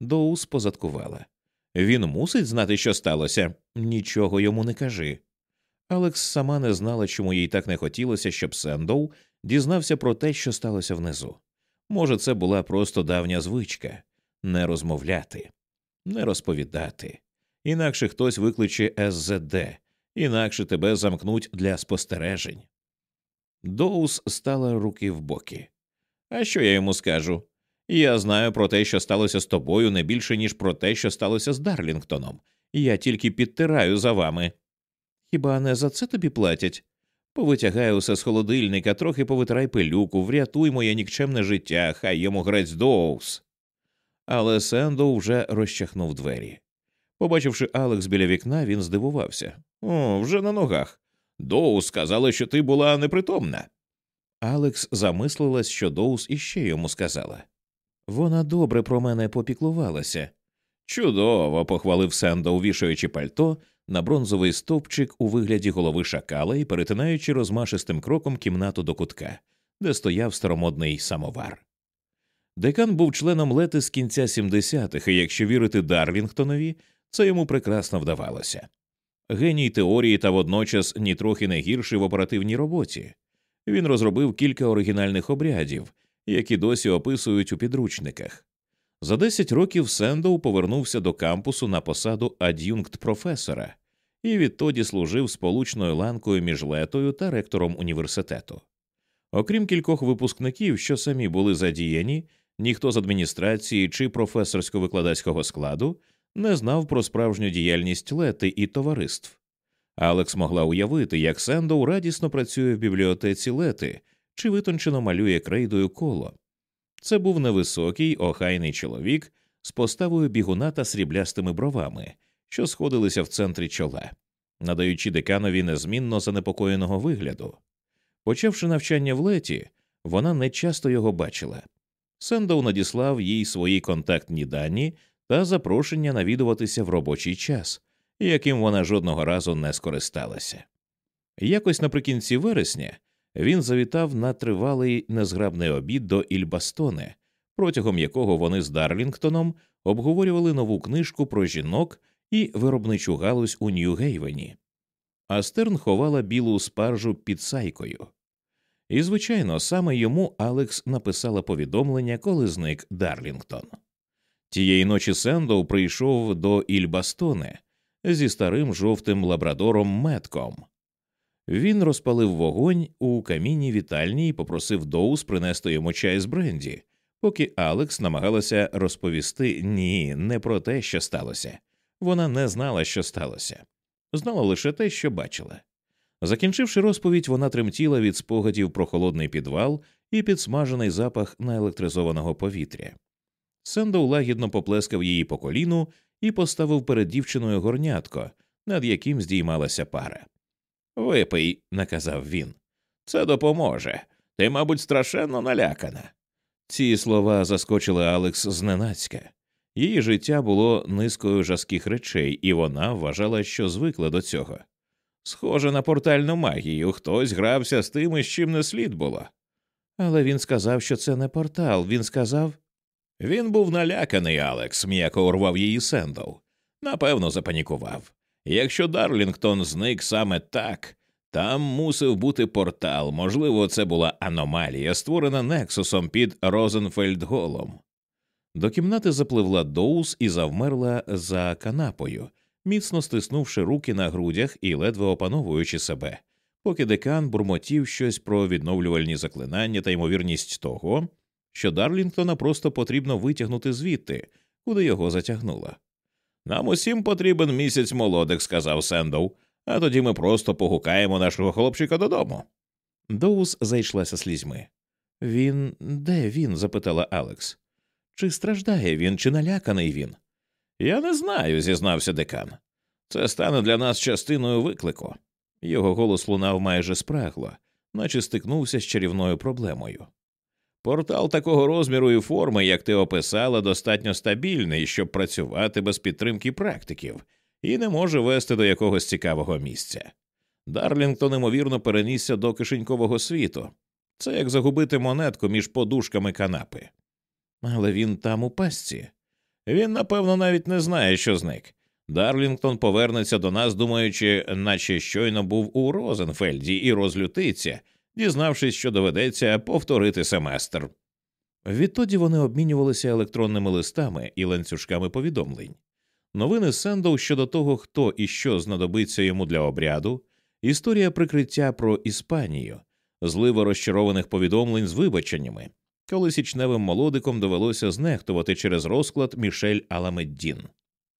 Speaker 1: Доус позадкувала. Він мусить знати, що сталося, нічого йому не кажи. Алекс сама не знала, чому їй так не хотілося, щоб Сендоу дізнався про те, що сталося внизу. Може, це була просто давня звичка не розмовляти, не розповідати інакше хтось викличе СЗД, інакше тебе замкнуть для спостережень. Доус стала руки в боки. А що я йому скажу? Я знаю про те, що сталося з тобою, не більше, ніж про те, що сталося з Дарлінгтоном. Я тільки підтираю за вами. Хіба не за це тобі платять? Повитягай усе з холодильника, трохи повитирай пилюку, врятуй моє нікчемне життя, хай йому грець Доус. Але Сендоу вже розчахнув двері. Побачивши Алекс біля вікна, він здивувався. О, вже на ногах. Доус сказала, що ти була непритомна. Алекс замислилась, що Доус іще йому сказала. Вона добре про мене попіклувалася. Чудово, похвалив Сендо, вішаючи пальто на бронзовий стовпчик у вигляді голови шакала і перетинаючи розмашистим кроком кімнату до кутка, де стояв старомодний самовар. Декан був членом лети з кінця 70-х, і якщо вірити Дарвінгтонові. Це йому прекрасно вдавалося. Геній теорії та водночас нітрохи не гірший в оперативній роботі. Він розробив кілька оригінальних обрядів, які досі описують у підручниках. За 10 років Сендоу повернувся до кампусу на посаду ад'юнкт професора і відтоді служив сполучною ланкою між летою та ректором університету. Окрім кількох випускників, що самі були задіяні, ніхто з адміністрації чи професорсько-викладацького складу не знав про справжню діяльність лети і товариств. Алекс могла уявити, як Сендоу радісно працює в бібліотеці лети чи витончено малює крейдою коло. Це був невисокий, охайний чоловік з поставою бігуна та сріблястими бровами, що сходилися в центрі чола, надаючи деканові незмінно занепокоєного вигляду. Почавши навчання в леті, вона не часто його бачила. Сендоу надіслав їй свої контактні дані та запрошення навідуватися в робочий час, яким вона жодного разу не скористалася. Якось наприкінці вересня він завітав на тривалий незграбний обід до Ільбастони, протягом якого вони з Дарлінгтоном обговорювали нову книжку про жінок і виробничу галузь у Нью-Гейвені. Астерн ховала білу спаржу під сайкою. І, звичайно, саме йому Алекс написала повідомлення, коли зник Дарлінгтон. Тієї ночі Сендоу прийшов до Ільбастоне зі старим жовтим лабрадором метком. Він розпалив вогонь у камінні вітальні і попросив Доус принести йому чай з бренді, поки Алекс намагалася розповісти ні, не про те, що сталося. Вона не знала, що сталося, знала лише те, що бачила. Закінчивши розповідь, вона тремтіла від спогадів про холодний підвал і підсмажений запах наелектризованого повітря. Сендоу лагідно поплескав її по коліну і поставив перед дівчиною горнятко, над яким здіймалася пара. Випий, наказав він. Це допоможе. Ти, мабуть, страшенно налякана. Ці слова заскочили Алекс зненацька. Її життя було низкою жаских речей, і вона вважала, що звикла до цього. Схоже на портальну магію, хтось грався з тим, з чим не слід було. Але він сказав, що це не портал. Він сказав він був наляканий, Алекс, м'яко урвав її Сендл. Напевно, запанікував. Якщо Дарлінгтон зник саме так, там мусив бути портал. Можливо, це була аномалія, створена Нексусом під Розенфельдголом. До кімнати запливла Доус і завмерла за канапою, міцно стиснувши руки на грудях і ледве опановуючи себе, поки декан бурмотів щось про відновлювальні заклинання та ймовірність того, що Дарлінгтона просто потрібно витягнути звідти, куди його затягнула. Нам усім потрібен місяць молодих, сказав Сендоу, а тоді ми просто погукаємо нашого хлопчика додому. Доус зайшлася слізьми. Він де він? запитала Алекс. Чи страждає він, чи наляканий він? Я не знаю, зізнався декан. Це стане для нас частиною виклику. Його голос лунав майже спрагло, наче стикнувся з чарівною проблемою. Портал такого розміру і форми, як ти описала, достатньо стабільний, щоб працювати без підтримки практиків, і не може вести до якогось цікавого місця. Дарлінгтон імовірно перенісся до кишенькового світу. Це як загубити монетку між подушками канапи. Але він там у пастці. Він, напевно, навіть не знає, що зник. Дарлінгтон повернеться до нас, думаючи, наче щойно був у Розенфельді, і розлютиться, дізнавшись, що доведеться повторити семестр. Відтоді вони обмінювалися електронними листами і ланцюжками повідомлень. Новини Сендоу щодо того, хто і що знадобиться йому для обряду, історія прикриття про Іспанію, злива розчарованих повідомлень з вибаченнями, коли січневим молодиком довелося знехтувати через розклад Мішель Аламеддін.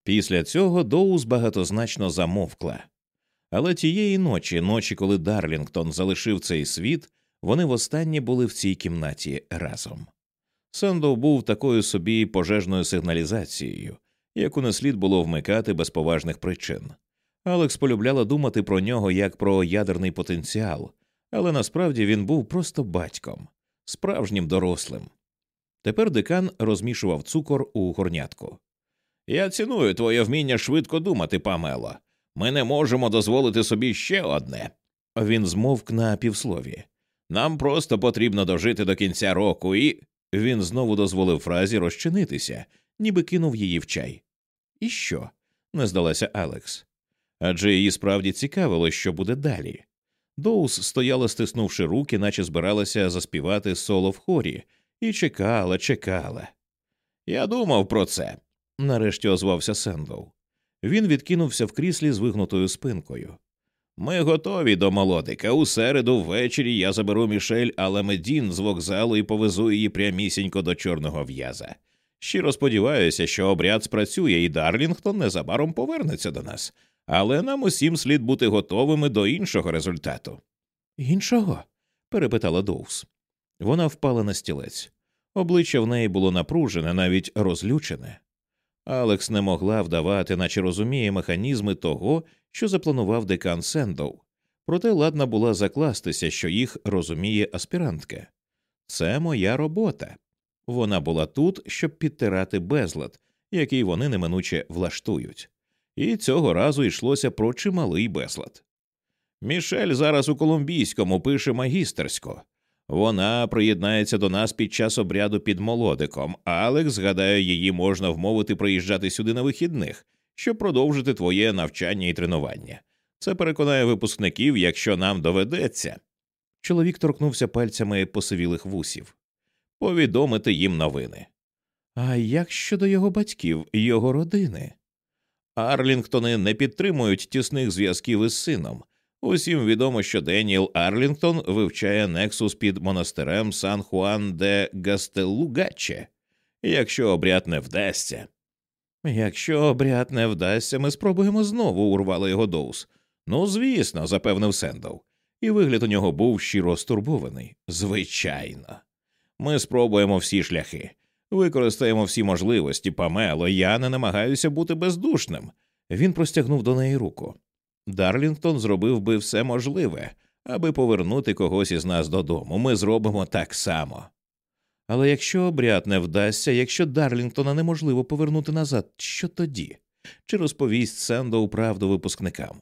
Speaker 1: Після цього Доус багатозначно замовкла. Але тієї ночі, ночі, коли Дарлінгтон залишив цей світ, вони востаннє були в цій кімнаті разом. Сандо був такою собі пожежною сигналізацією, яку не слід було вмикати без поважних причин. Алекс полюбляла думати про нього як про ядерний потенціал, але насправді він був просто батьком, справжнім дорослим. Тепер декан розмішував цукор у горнятку. Я ціную твоє вміння швидко думати, Памело, ми не можемо дозволити собі ще одне. Він змовк на півслові. Нам просто потрібно дожити до кінця року, і він знову дозволив фразі розчинитися, ніби кинув її в чай. І що? не здалася Алекс. Адже її справді цікавило, що буде далі. Доус стояла, стиснувши руки, наче збиралася заспівати соло в хорі, і чекала, чекала. Я думав про це, нарешті озвався Сендоу. Він відкинувся в кріслі з вигнутою спинкою. Ми готові до молодика. У середу ввечері я заберу Мішель Аламедін з вокзалу і повезу її прямісінько до чорного в'яза. Щиро сподіваюся, що обряд спрацює і Дарлінгтон незабаром повернеться до нас, але нам усім слід бути готовими до іншого результату. Іншого? перепитала Доус. Вона впала на стілець. Обличчя в неї було напружене, навіть розлючене. Алекс не могла вдавати, наче розуміє механізми того, що запланував декан Сендоу, проте ладна була закластися, що їх розуміє аспірантка. Це моя робота. Вона була тут, щоб підтирати безлад, який вони неминуче влаштують, і цього разу йшлося про чималий безлад. Мішель зараз у Колумбійському пише магістерсько, вона приєднається до нас під час обряду під молодиком. Алекс, згадаю, її можна вмовити приїжджати сюди на вихідних, щоб продовжити твоє навчання і тренування. Це переконає випускників, якщо нам доведеться. Чоловік торкнувся пальцями посивілих вусів повідомити їм новини. А як щодо його батьків, його родини? Арлінгтони не підтримують тісних зв'язків із сином, Усім відомо, що Деніел Арлінгтон вивчає Нексус під монастирем Сан Хуан де Гастелугаче, якщо обряд не вдасться. Якщо обряд не вдасться, ми спробуємо знову, урвали його Доус. Ну, звісно, запевнив Сендов. І вигляд у нього був щиро стурбований. Звичайно. Ми спробуємо всі шляхи, використаємо всі можливості, памело, я не намагаюся бути бездушним. Він простягнув до неї руку. Дарлінгтон зробив би все можливе, аби повернути когось із нас додому. Ми зробимо так само. Але якщо обряд не вдасться, якщо Дарлінгтона неможливо повернути назад, що тоді? Чи розповість Сендоу правду випускникам?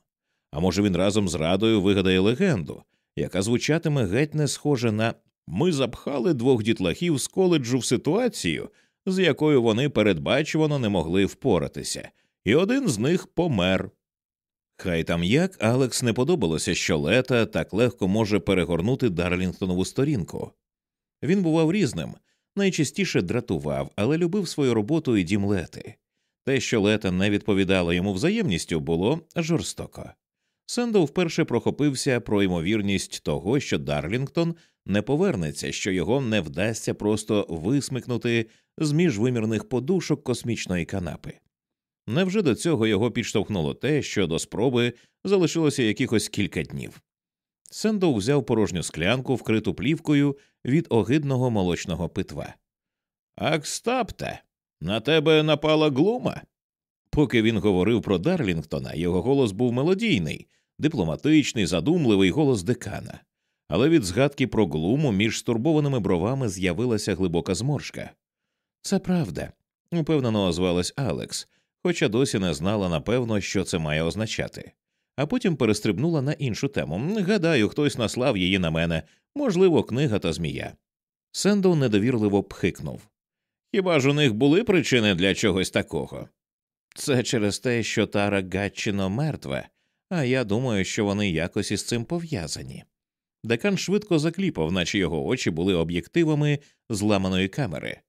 Speaker 1: А може він разом з радою вигадає легенду, яка звучатиме геть не схоже на ми запхали двох дітлахів з коледжу в ситуацію, з якою вони передбачувано не могли впоратися, і один з них помер. Хай там як Алекс не подобалося, що лета так легко може перегорнути Дарлінгтонову сторінку. Він бував різним, найчастіше дратував, але любив свою роботу і дім лети. Те, що лета не відповідало йому взаємністю, було жорстоко. Сендо вперше прохопився про ймовірність того, що Дарлінгтон не повернеться, що його не вдасться просто висмикнути з міжвимірних подушок космічної канапи. Невже до цього його підштовхнуло те, що до спроби залишилося якихось кілька днів? Сендоу взяв порожню склянку, вкриту плівкою від огидного молочного питва. Акстапте, на тебе напала глума. Поки він говорив про Дарлінгтона, його голос був мелодійний, дипломатичний, задумливий голос декана. Але від згадки про глуму між стурбованими бровами з'явилася глибока зморшка. Це правда, упевнено озвалась Алекс хоча досі не знала напевно, що це має означати, а потім перестрибнула на іншу тему. Гадаю, хтось наслав її на мене, можливо, книга та змія. Сендоу недовірливо пхикнув. Хіба ж у них були причини для чогось такого? Це через те, що Тара Гатчино мертве, а я думаю, що вони якось із цим пов'язані. Декан швидко закліпав, наче його очі були об'єктивами зламаної камери.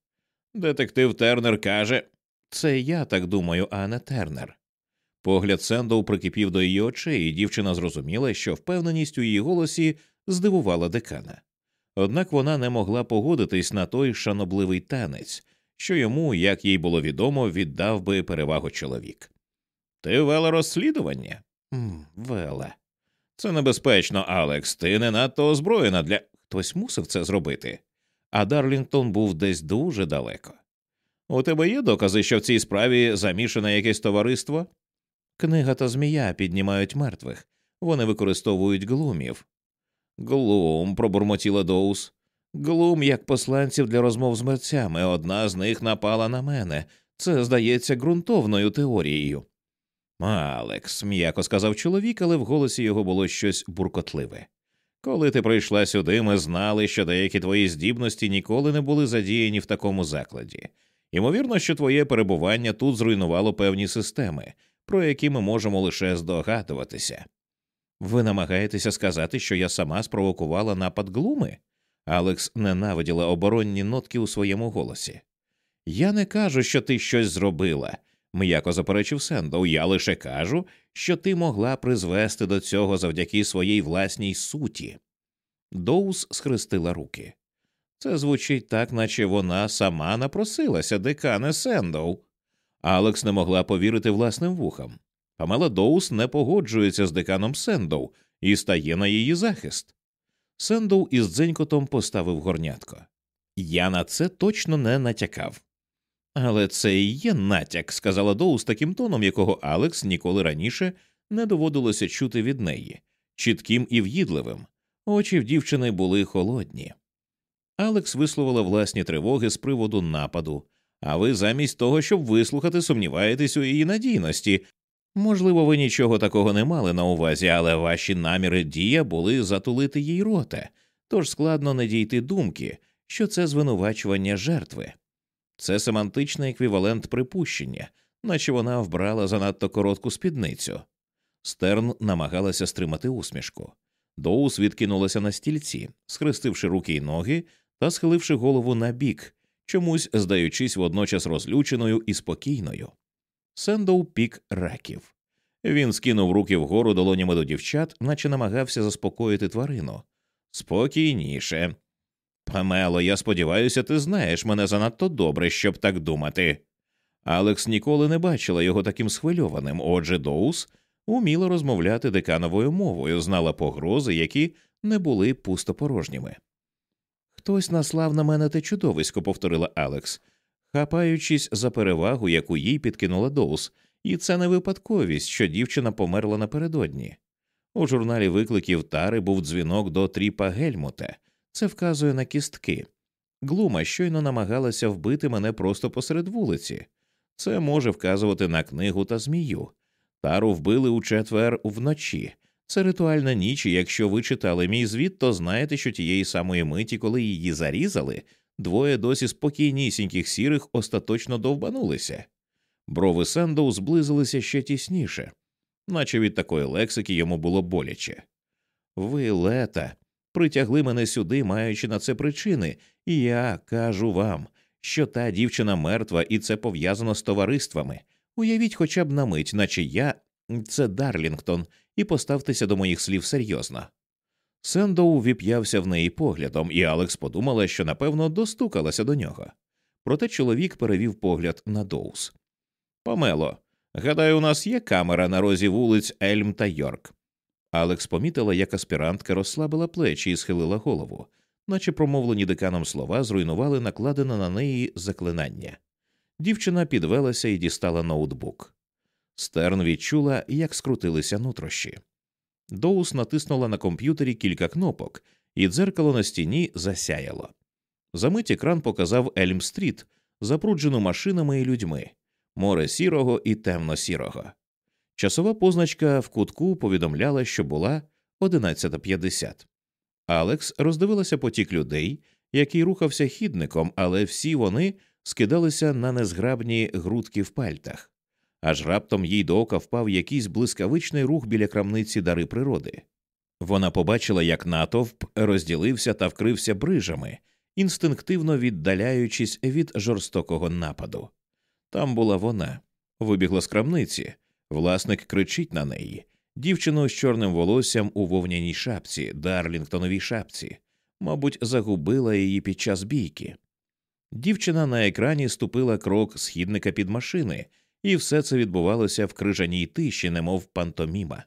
Speaker 1: Детектив Тернер каже це я так думаю, а не Тернер. Погляд Сендоу прикипів до її очей, і дівчина зрозуміла, що впевненість у її голосі здивувала декана. Однак вона не могла погодитись на той шанобливий танець, що йому, як їй було відомо, віддав би перевагу чоловік. Ти вела розслідування? Вела. Це небезпечно, Алекс. Ти не надто озброєна для. Хтось мусив це зробити. А Дарлінгтон був десь дуже далеко. У тебе є докази, що в цій справі замішане якесь товариство? Книга та змія піднімають мертвих, вони використовують глумів. Глум, пробурмотіла Доус. Глум як посланців для розмов з мерцями. Одна з них напала на мене. Це здається ґрунтовною теорією. Алекс, м'яко сказав чоловік, але в голосі його було щось буркотливе. Коли ти прийшла сюди, ми знали, що деякі твої здібності ніколи не були задіяні в такому закладі. Ймовірно, що твоє перебування тут зруйнувало певні системи, про які ми можемо лише здогадуватися. Ви намагаєтеся сказати, що я сама спровокувала напад глуми? Алекс ненавиділа оборонні нотки у своєму голосі. Я не кажу, що ти щось зробила, м'яко заперечив Сендоу. Я лише кажу, що ти могла призвести до цього завдяки своїй власній суті. Доус схрестила руки. Це звучить так, наче вона сама напросилася, декане Сендоу. Алекс не могла повірити власним вухам. Памела Доус не погоджується з деканом Сендоу і стає на її захист. Сендоу із дзенькотом поставив горнятко. Я на це точно не натякав. Але це і є натяк, сказала Доус таким тоном, якого Алекс ніколи раніше не доводилося чути від неї, чітким і в'їдливим. Очі в дівчини були холодні. Алекс висловила власні тривоги з приводу нападу. А ви замість того, щоб вислухати, сумніваєтесь у її надійності. Можливо, ви нічого такого не мали на увазі, але ваші наміри дія були затулити їй рота, тож складно не дійти думки, що це звинувачування жертви. Це семантичний еквівалент припущення, наче вона вбрала занадто коротку спідницю. Стерн намагалася стримати усмішку. Доус відкинулася на стільці, схрестивши руки й ноги та схиливши голову на бік, чомусь здаючись водночас розлюченою і спокійною. Сендоу пік раків. Він скинув руки вгору долонями до дівчат, наче намагався заспокоїти тварину. Спокійніше. Памело, я сподіваюся, ти знаєш мене занадто добре, щоб так думати. Алекс ніколи не бачила його таким схвильованим, отже, Доус уміла розмовляти декановою мовою, знала погрози, які не були пустопорожніми. Хтось наслав на мене те чудовисько, повторила Алекс, хапаючись за перевагу, яку їй підкинула Доус, і це не випадковість, що дівчина померла напередодні. У журналі викликів Тари був дзвінок до тріпа Гельмута. Це вказує на кістки. Глума щойно намагалася вбити мене просто посеред вулиці. Це може вказувати на книгу та змію. Тару вбили у четвер вночі. Це ритуальна ніч, і якщо ви читали мій звіт, то знаєте, що тієї самої миті, коли її зарізали, двоє досі спокійнісіньких сірих остаточно довбанулися. Брови Сендоу зблизилися ще тісніше, наче від такої лексики йому було боляче. Ви, лета, притягли мене сюди, маючи на це причини, і я кажу вам, що та дівчина мертва і це пов'язано з товариствами. Уявіть хоча б на мить, наче я, це Дарлінгтон, і поставтеся до моїх слів серйозно. Сендоу віп'явся в неї поглядом, і Алекс подумала, що, напевно, достукалася до нього. Проте чоловік перевів погляд на Доус. Памело, гадаю, у нас є камера на розі вулиць Ельм та Йорк. Алекс помітила, як аспірантка розслабила плечі і схилила голову, наче промовлені деканом слова зруйнували накладене на неї заклинання. Дівчина підвелася і дістала ноутбук. Стерн відчула, як скрутилися нутрощі. Доус натиснула на комп'ютері кілька кнопок, і дзеркало на стіні засяяло. Замить екран показав Ельм-стріт, запруджену машинами і людьми, море сірого і темно-сірого. Часова позначка в кутку повідомляла, що була 11.50. Алекс роздивилася потік людей, який рухався хідником, але всі вони скидалися на незграбні грудки в пальтах аж раптом їй до ока впав якийсь блискавичний рух біля крамниці дари природи. Вона побачила, як натовп розділився та вкрився брижами, інстинктивно віддаляючись від жорстокого нападу. Там була вона, вибігла з крамниці, власник кричить на неї, дівчину з чорним волоссям у вовняній шапці, Дарлінгтоновій шапці, мабуть, загубила її під час бійки. Дівчина на екрані ступила крок східника під машини, і все це відбувалося в крижаній тиші, немов пантоміма.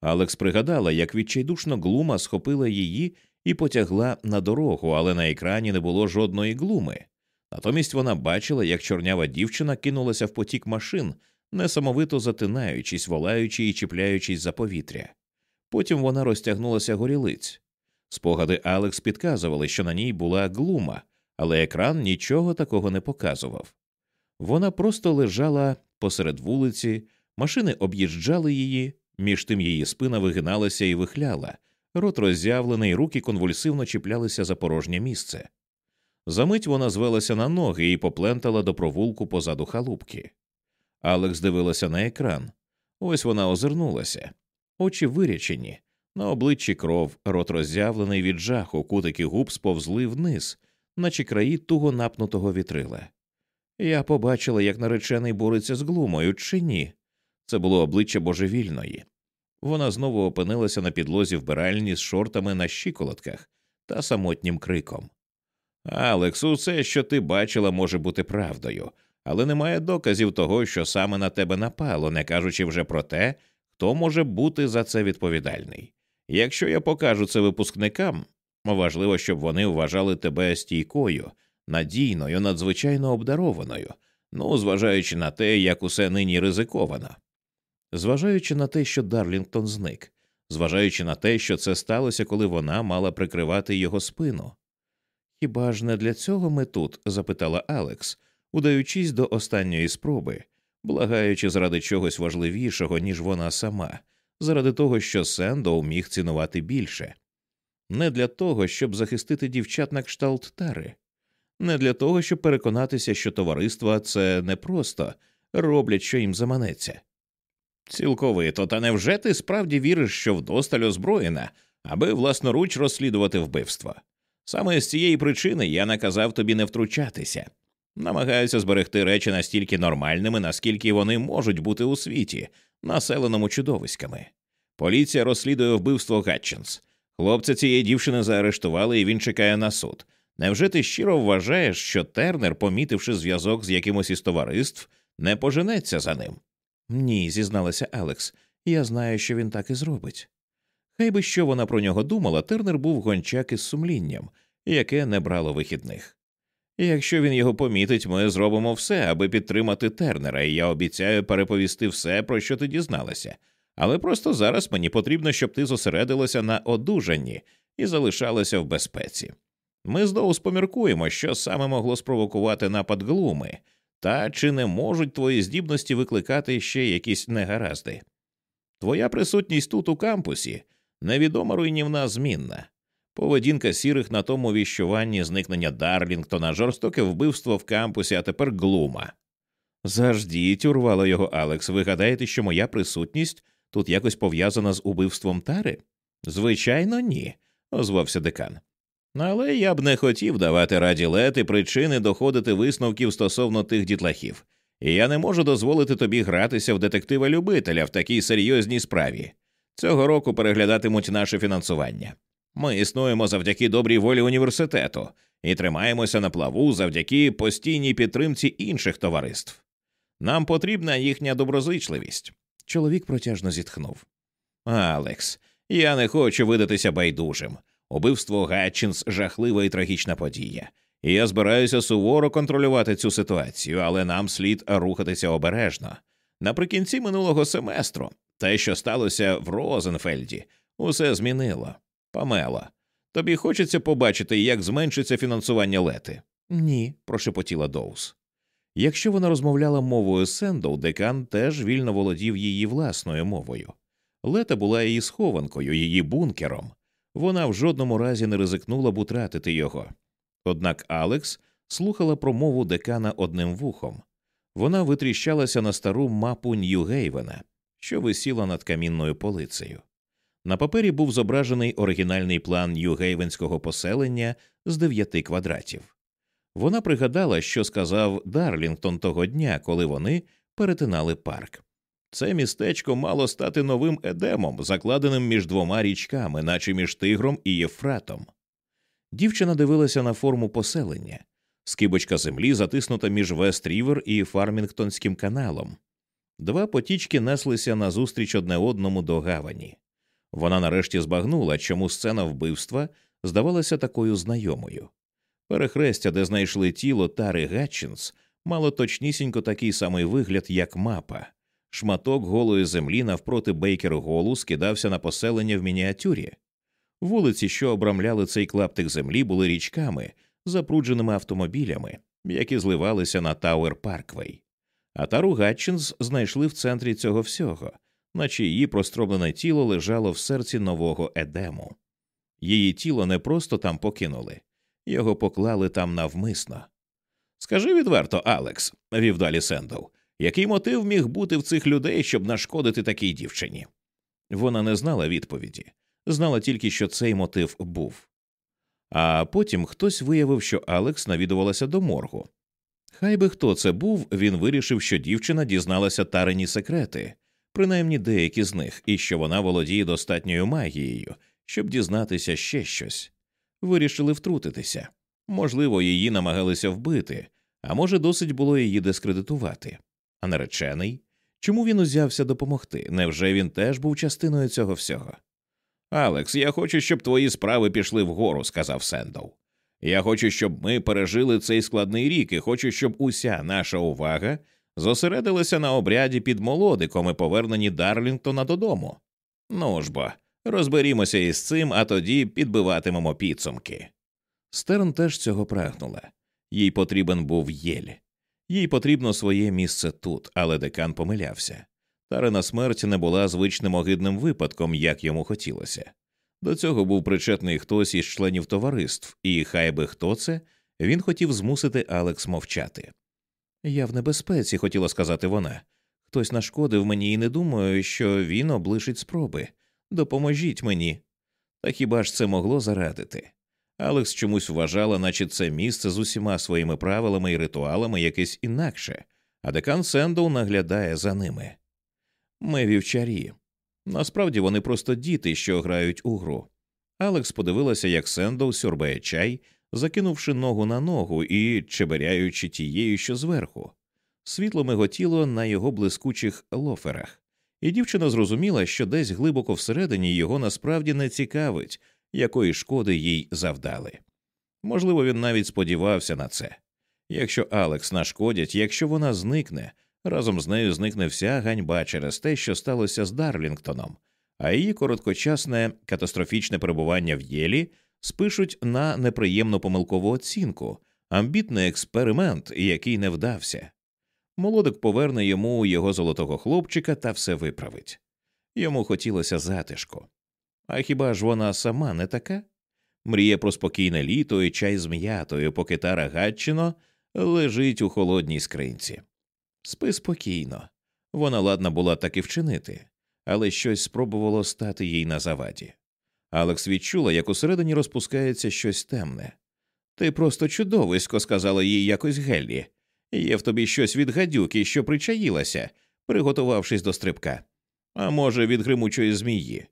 Speaker 1: Алекс пригадала, як відчайдушно глума схопила її і потягла на дорогу, але на екрані не було жодної глуми. Натомість вона бачила, як чорнява дівчина кинулася в потік машин, несамовито затинаючись, волаючи і чіпляючись за повітря. Потім вона розтягнулася горілиць. Спогади Алекс підказували, що на ній була глума, але екран нічого такого не показував. Вона просто лежала посеред вулиці, машини об'їжджали її, між тим її спина вигиналася і вихляла, рот роззявлений, руки конвульсивно чіплялися за порожнє місце. Замить вона звелася на ноги і поплентала до провулку позаду халупки. Алекс дивилася на екран. Ось вона озирнулася, очі вирячені, на обличчі кров, рот роззявлений від жаху, кутики губ сповзли вниз, наче краї туго напнутого вітрила. Я побачила, як наречений бореться з глумою, чи ні? Це було обличчя божевільної. Вона знову опинилася на підлозі вбиральні з шортами на щиколотках та самотнім криком. Алекс, усе, що ти бачила, може бути правдою, але немає доказів того, що саме на тебе напало, не кажучи вже про те, хто може бути за це відповідальний. Якщо я покажу це випускникам, важливо, щоб вони вважали тебе стійкою надійною, надзвичайно обдарованою, ну, зважаючи на те, як усе нині ризиковано. Зважаючи на те, що Дарлінгтон зник, зважаючи на те, що це сталося, коли вона мала прикривати його спину. Хіба ж не для цього ми тут? запитала Алекс, удаючись до останньої спроби, благаючи заради чогось важливішого, ніж вона сама, заради того, що Сендоу міг цінувати більше, не для того, щоб захистити дівчат на кшталт тари не для того, щоб переконатися, що товариства це не просто роблять, що їм заманеться. Цілковито, та невже ти справді віриш, що вдосталь озброєна, аби власноруч розслідувати вбивство? Саме з цієї причини я наказав тобі не втручатися. Намагаюся зберегти речі настільки нормальними, наскільки вони можуть бути у світі, населеному чудовиськами. Поліція розслідує вбивство Гатчинс. Хлопця цієї дівчини заарештували, і він чекає на суд. Невже ти щиро вважаєш, що Тернер, помітивши зв'язок з якимось із товариств, не поженеться за ним? Ні, зізналася Алекс, я знаю, що він так і зробить. Хай би що вона про нього думала, Тернер був гончак із сумлінням, яке не брало вихідних. якщо він його помітить, ми зробимо все, аби підтримати Тернера, і я обіцяю переповісти все, про що ти дізналася. Але просто зараз мені потрібно, щоб ти зосередилася на одужанні і залишалася в безпеці. Ми знову споміркуємо, що саме могло спровокувати напад глуми, та чи не можуть твої здібності викликати ще якісь негаразди. Твоя присутність тут у кампусі невідома руйнівна змінна. Поведінка сірих на тому віщуванні зникнення Дарлінгтона, жорстоке вбивство в кампусі, а тепер глума. Заждіть, урвало його Алекс. Ви гадаєте, що моя присутність тут якось пов'язана з убивством тари? Звичайно, ні, озвався декан. Але я б не хотів давати раді лети причини доходити висновків стосовно тих дітлахів, і я не можу дозволити тобі гратися в детектива любителя в такій серйозній справі. Цього року переглядатимуть наше фінансування. Ми існуємо завдяки добрій волі університету і тримаємося на плаву завдяки постійній підтримці інших товариств. Нам потрібна їхня доброзичливість. Чоловік протяжно зітхнув. Алекс, я не хочу видатися байдужим. Убивство Гатчинс жахлива і трагічна подія. І я збираюся суворо контролювати цю ситуацію, але нам слід рухатися обережно. Наприкінці минулого семестру те, що сталося в Розенфельді, усе змінило. Памела, тобі хочеться побачити, як зменшиться фінансування лети? Ні, прошепотіла Доус. Якщо вона розмовляла мовою Сендоу, декан теж вільно володів її власною мовою. Лета була її схованкою, її бункером вона в жодному разі не ризикнула б утратити його. Однак Алекс слухала промову декана одним вухом вона витріщалася на стару мапу Нью-Гейвена, що висіла над камінною полицею. На папері був зображений оригінальний план Нью-Гейвенського поселення з дев'яти квадратів. Вона пригадала, що сказав Дарлінгтон того дня, коли вони перетинали парк. Це містечко мало стати новим едемом, закладеним між двома річками, наче між тигром і єфратом. Дівчина дивилася на форму поселення, скибочка землі затиснута між Вест Рівер і Фармінгтонським каналом. Два потічки неслися назустріч одне одному до гавані. Вона нарешті збагнула, чому сцена вбивства здавалася такою знайомою. Перехрестя, де знайшли тіло Тари Гатчинс, мало точнісінько такий самий вигляд, як мапа. Шматок голої землі навпроти бейкер голу скидався на поселення в мініатюрі. Вулиці, що обрамляли цей клаптик землі, були річками, запрудженими автомобілями, які зливалися на Тауер Парквей. А Тару Гатчинс знайшли в центрі цього всього, наче її простроблене тіло лежало в серці нового едему. Її тіло не просто там покинули, його поклали там навмисно. Скажи відверто, Алекс, вів далі Сендл, який мотив міг бути в цих людей, щоб нашкодити такій дівчині? Вона не знала відповіді, знала тільки, що цей мотив був. А потім хтось виявив, що Алекс навідувалася до моргу. Хай би хто це був, він вирішив, що дівчина дізналася тарині секрети, принаймні деякі з них, і що вона володіє достатньою магією, щоб дізнатися ще щось. Вирішили втрутитися можливо, її намагалися вбити, а може, досить було її дискредитувати. А наречений? Чому він узявся допомогти? Невже він теж був частиною цього всього? Алекс, я хочу, щоб твої справи пішли вгору, сказав Сендоу. Я хочу, щоб ми пережили цей складний рік і хочу, щоб уся наша увага зосередилася на обряді під молодиком і поверненні Дарлінгтона додому. Ну ж бо, розберімося із цим, а тоді підбиватимемо підсумки. Стерн теж цього прагнула. Їй потрібен був єль. Їй потрібно своє місце тут, але декан помилявся. Тарина смерть не була звичним огидним випадком, як йому хотілося. До цього був причетний хтось із членів товариств, і хай би хто це, він хотів змусити Алекс мовчати. Я в небезпеці, хотіла сказати вона. Хтось нашкодив мені і не думаю, що він облишить спроби. Допоможіть мені. Та хіба ж це могло зарадити? Алекс чомусь вважала, наче це місце з усіма своїми правилами і ритуалами якесь інакше, а декан Сендоу наглядає за ними. Ми вівчарі. Насправді вони просто діти, що грають у гру. Алекс подивилася, як Сендоу сьорбає чай, закинувши ногу на ногу і чеберяючи тією, що зверху. Світло миготіло на його блискучих лоферах, і дівчина зрозуміла, що десь глибоко всередині його насправді не цікавить, якої шкоди їй завдали. Можливо, він навіть сподівався на це. Якщо Алекс нашкодять, якщо вона зникне, разом з нею зникне вся ганьба через те, що сталося з Дарлінгтоном, а її короткочасне катастрофічне перебування в Єлі спишуть на неприємну помилкову оцінку, амбітний експеримент, який не вдався. Молодик поверне йому його золотого хлопчика та все виправить. Йому хотілося затишку. А хіба ж вона сама не така? Мріє про спокійне літо і чай з м'ятою, поки Тара Гатчино лежить у холодній скринці. Спи спокійно. Вона ладна була так і вчинити, але щось спробувало стати їй на заваді. Алекс відчула, як усередині розпускається щось темне. Ти просто чудовисько, сказала їй якось Геллі. Є в тобі щось від гадюки, що причаїлася, приготувавшись до стрибка. А може, від гримучої змії.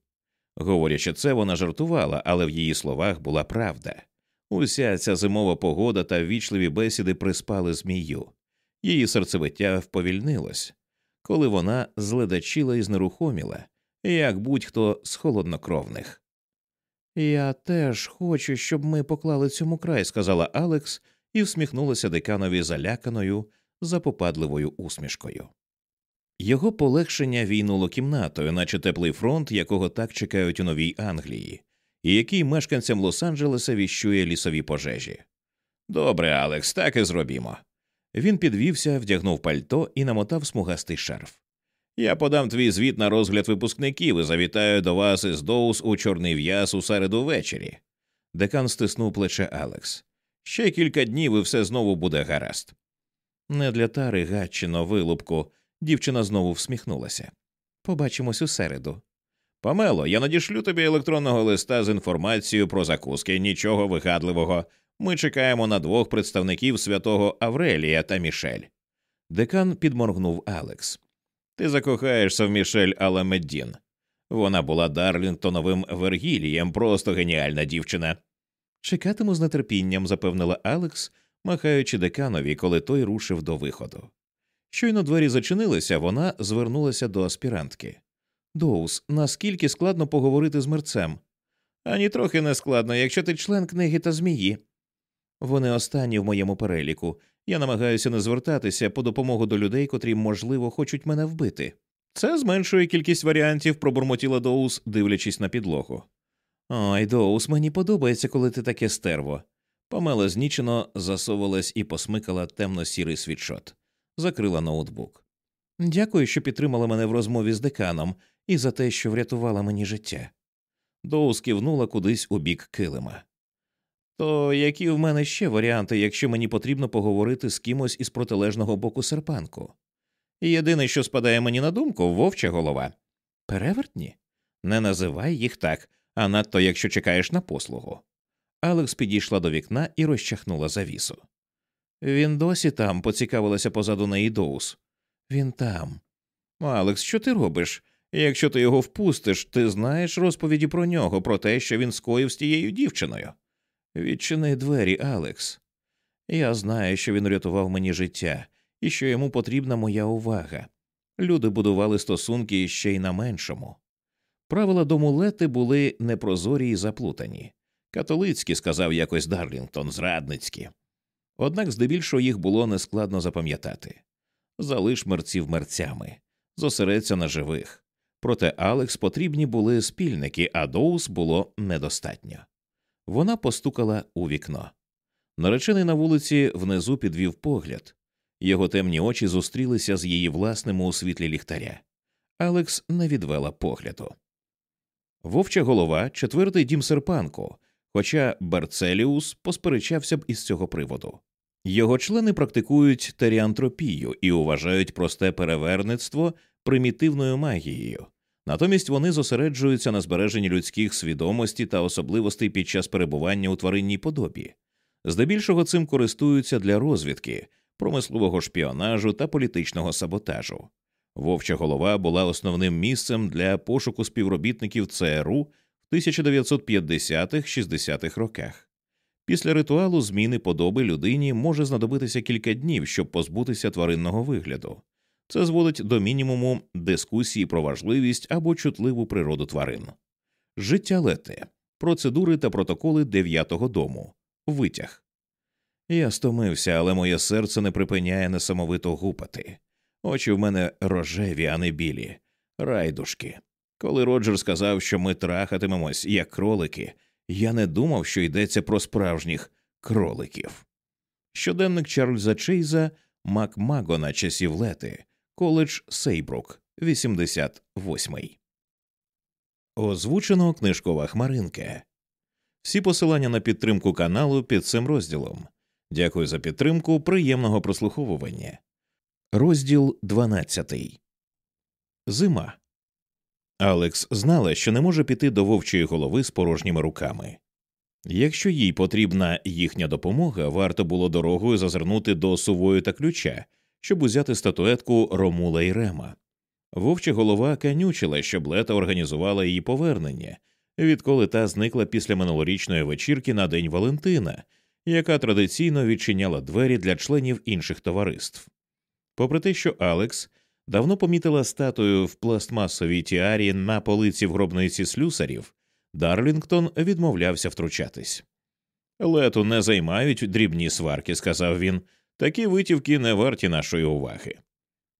Speaker 1: Говорячи це, вона жартувала, але в її словах була правда. Уся ця зимова погода та ввічливі бесіди приспали змію. Її серцевиття вповільнилось, коли вона зледачила і знерухоміла, як будь-хто з холоднокровних. Я теж хочу, щоб ми поклали цьому край, сказала Алекс і всміхнулася деканові заляканою, запопадливою усмішкою. Його полегшення війнуло кімнатою, наче теплий фронт, якого так чекають у новій Англії, і який мешканцям Лос-Анджелеса віщує лісові пожежі. Добре, Алекс, так і зробімо. Він підвівся, вдягнув пальто і намотав смугастий шарф. Я подам твій звіт на розгляд випускників і завітаю до вас із Доус у чорний в'яз у середу ввечері. Декан стиснув плече Алекс. Ще кілька днів і все знову буде гаразд. Не для тари, Гатчино, вилупку. Дівчина знову всміхнулася. Побачимось у середу. Памело, я надішлю тобі електронного листа з інформацією про закуски, нічого вигадливого. Ми чекаємо на двох представників святого Аврелія та Мішель. Декан підморгнув Алекс. Ти закохаєшся в Мішель Аламеддін. Вона була Дарлінгтоновим Вергілієм, просто геніальна дівчина. Чекатиму з нетерпінням, запевнила Алекс, махаючи деканові, коли той рушив до виходу. Щойно двері зачинилися, вона звернулася до аспірантки. Доус, наскільки складно поговорити з мерцем? Ані трохи не складно, якщо ти член книги та змії. Вони останні в моєму переліку. Я намагаюся не звертатися по допомогу до людей, котрі, можливо, хочуть мене вбити. Це зменшує кількість варіантів, пробурмотіла Доус, дивлячись на підлогу. Ой, Доус, мені подобається, коли ти таке стерво. Памела знічено засовувалась і посмикала темно сірий світшот закрила ноутбук. Дякую, що підтримала мене в розмові з деканом і за те, що врятувала мені життя. Доус кивнула кудись у бік килима. То які в мене ще варіанти, якщо мені потрібно поговорити з кимось із протилежного боку серпанку? Єдине, що спадає мені на думку, вовча голова. Перевертні? Не називай їх так, а надто якщо чекаєш на послугу. Алекс підійшла до вікна і розчахнула завісу. Він досі там, поцікавилася позаду неї Доус. Він там. Алекс, що ти робиш? Якщо ти його впустиш, ти знаєш розповіді про нього, про те, що він скоїв з тією дівчиною. Відчини двері, Алекс. Я знаю, що він рятував мені життя і що йому потрібна моя увага. Люди будували стосунки ще й на меншому. Правила домулети були непрозорі й заплутані. Католицькі, сказав якось Дарлінгтон, зрадницькі. Однак здебільшого їх було нескладно запам'ятати залиш мерців мерцями, зосередься на живих. Проте Алекс потрібні були спільники, а Доус було недостатньо. Вона постукала у вікно. Наречений на вулиці внизу підвів погляд, його темні очі зустрілися з її власними у світлі ліхтаря. Алекс не відвела погляду. Вовча голова, четвертий дім серпанку, хоча Барцеліус посперечався б із цього приводу. Його члени практикують теріантропію і вважають просте переверництво примітивною магією. Натомість вони зосереджуються на збереженні людських свідомості та особливостей під час перебування у тваринній подобі. Здебільшого цим користуються для розвідки, промислового шпіонажу та політичного саботажу. Вовча голова була основним місцем для пошуку співробітників ЦРУ в 1950-60-х роках. Після ритуалу зміни подоби людині може знадобитися кілька днів, щоб позбутися тваринного вигляду. Це зводить до мінімуму дискусії про важливість або чутливу природу тварин. Життя лете, процедури та протоколи дев'ятого дому, витяг. Я стомився, але моє серце не припиняє несамовито гупати. Очі в мене рожеві, а не білі, райдушки. Коли Роджер сказав, що ми трахатимемось, як кролики, я не думав, що йдеться про справжніх кроликів. Щоденник Чарльза Чейза Макмагона часів лети, коледж Сейбрук, 88-й. Озвучено книжкова хмаринка. Всі посилання на підтримку каналу під цим розділом. Дякую за підтримку. Приємного прослуховування. Розділ 12 Зима. Алекс знала, що не може піти до вовчої голови з порожніми руками. Якщо їй потрібна їхня допомога, варто було дорогою зазирнути до сувої та ключа, щоб узяти статуетку Ромула і Рема. Вовча голова канючила, щоб лета організувала її повернення, відколи та зникла після минулорічної вечірки на День Валентина, яка традиційно відчиняла двері для членів інших товариств. Попри те, що Алекс давно помітила статую в пластмасовій тіарі на полиці в гробниці слюсарів, Дарлінгтон відмовлявся втручатись. Лету не займають дрібні сварки, сказав він, такі витівки не варті нашої уваги.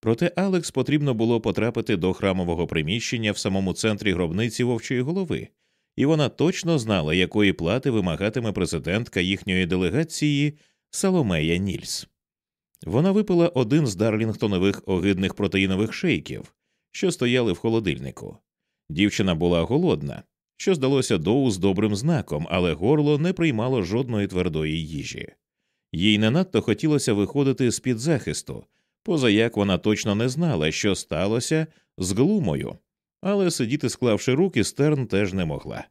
Speaker 1: Проте Алекс потрібно було потрапити до храмового приміщення в самому центрі гробниці вовчої голови, і вона точно знала, якої плати вимагатиме президентка їхньої делегації Саломея Нільс. Вона випила один з дарлінгтонових огидних протеїнових шейків, що стояли в холодильнику. Дівчина була голодна, що здалося доу з добрим знаком, але горло не приймало жодної твердої їжі. Їй не надто хотілося виходити з під захисту, поза як вона точно не знала, що сталося з глумою, але сидіти, склавши руки, стерн теж не могла.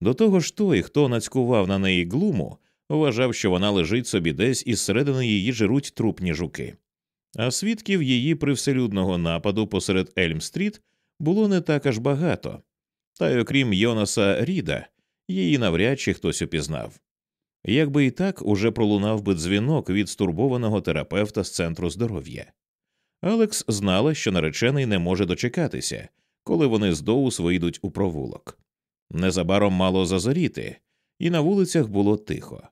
Speaker 1: До того ж той, хто нацькував на неї глуму, вважав, що вона лежить собі десь і зсередини її жируть трупні жуки. А свідків її привселюдного нападу посеред Ельм-стріт було не так аж багато, та й окрім Йонаса Ріда, її навряд чи хтось упізнав. Якби і так уже пролунав би дзвінок від стурбованого терапевта з центру здоров'я. Алекс знала, що наречений не може дочекатися, коли вони з Доус вийдуть у провулок. Незабаром мало зазоріти, і на вулицях було тихо.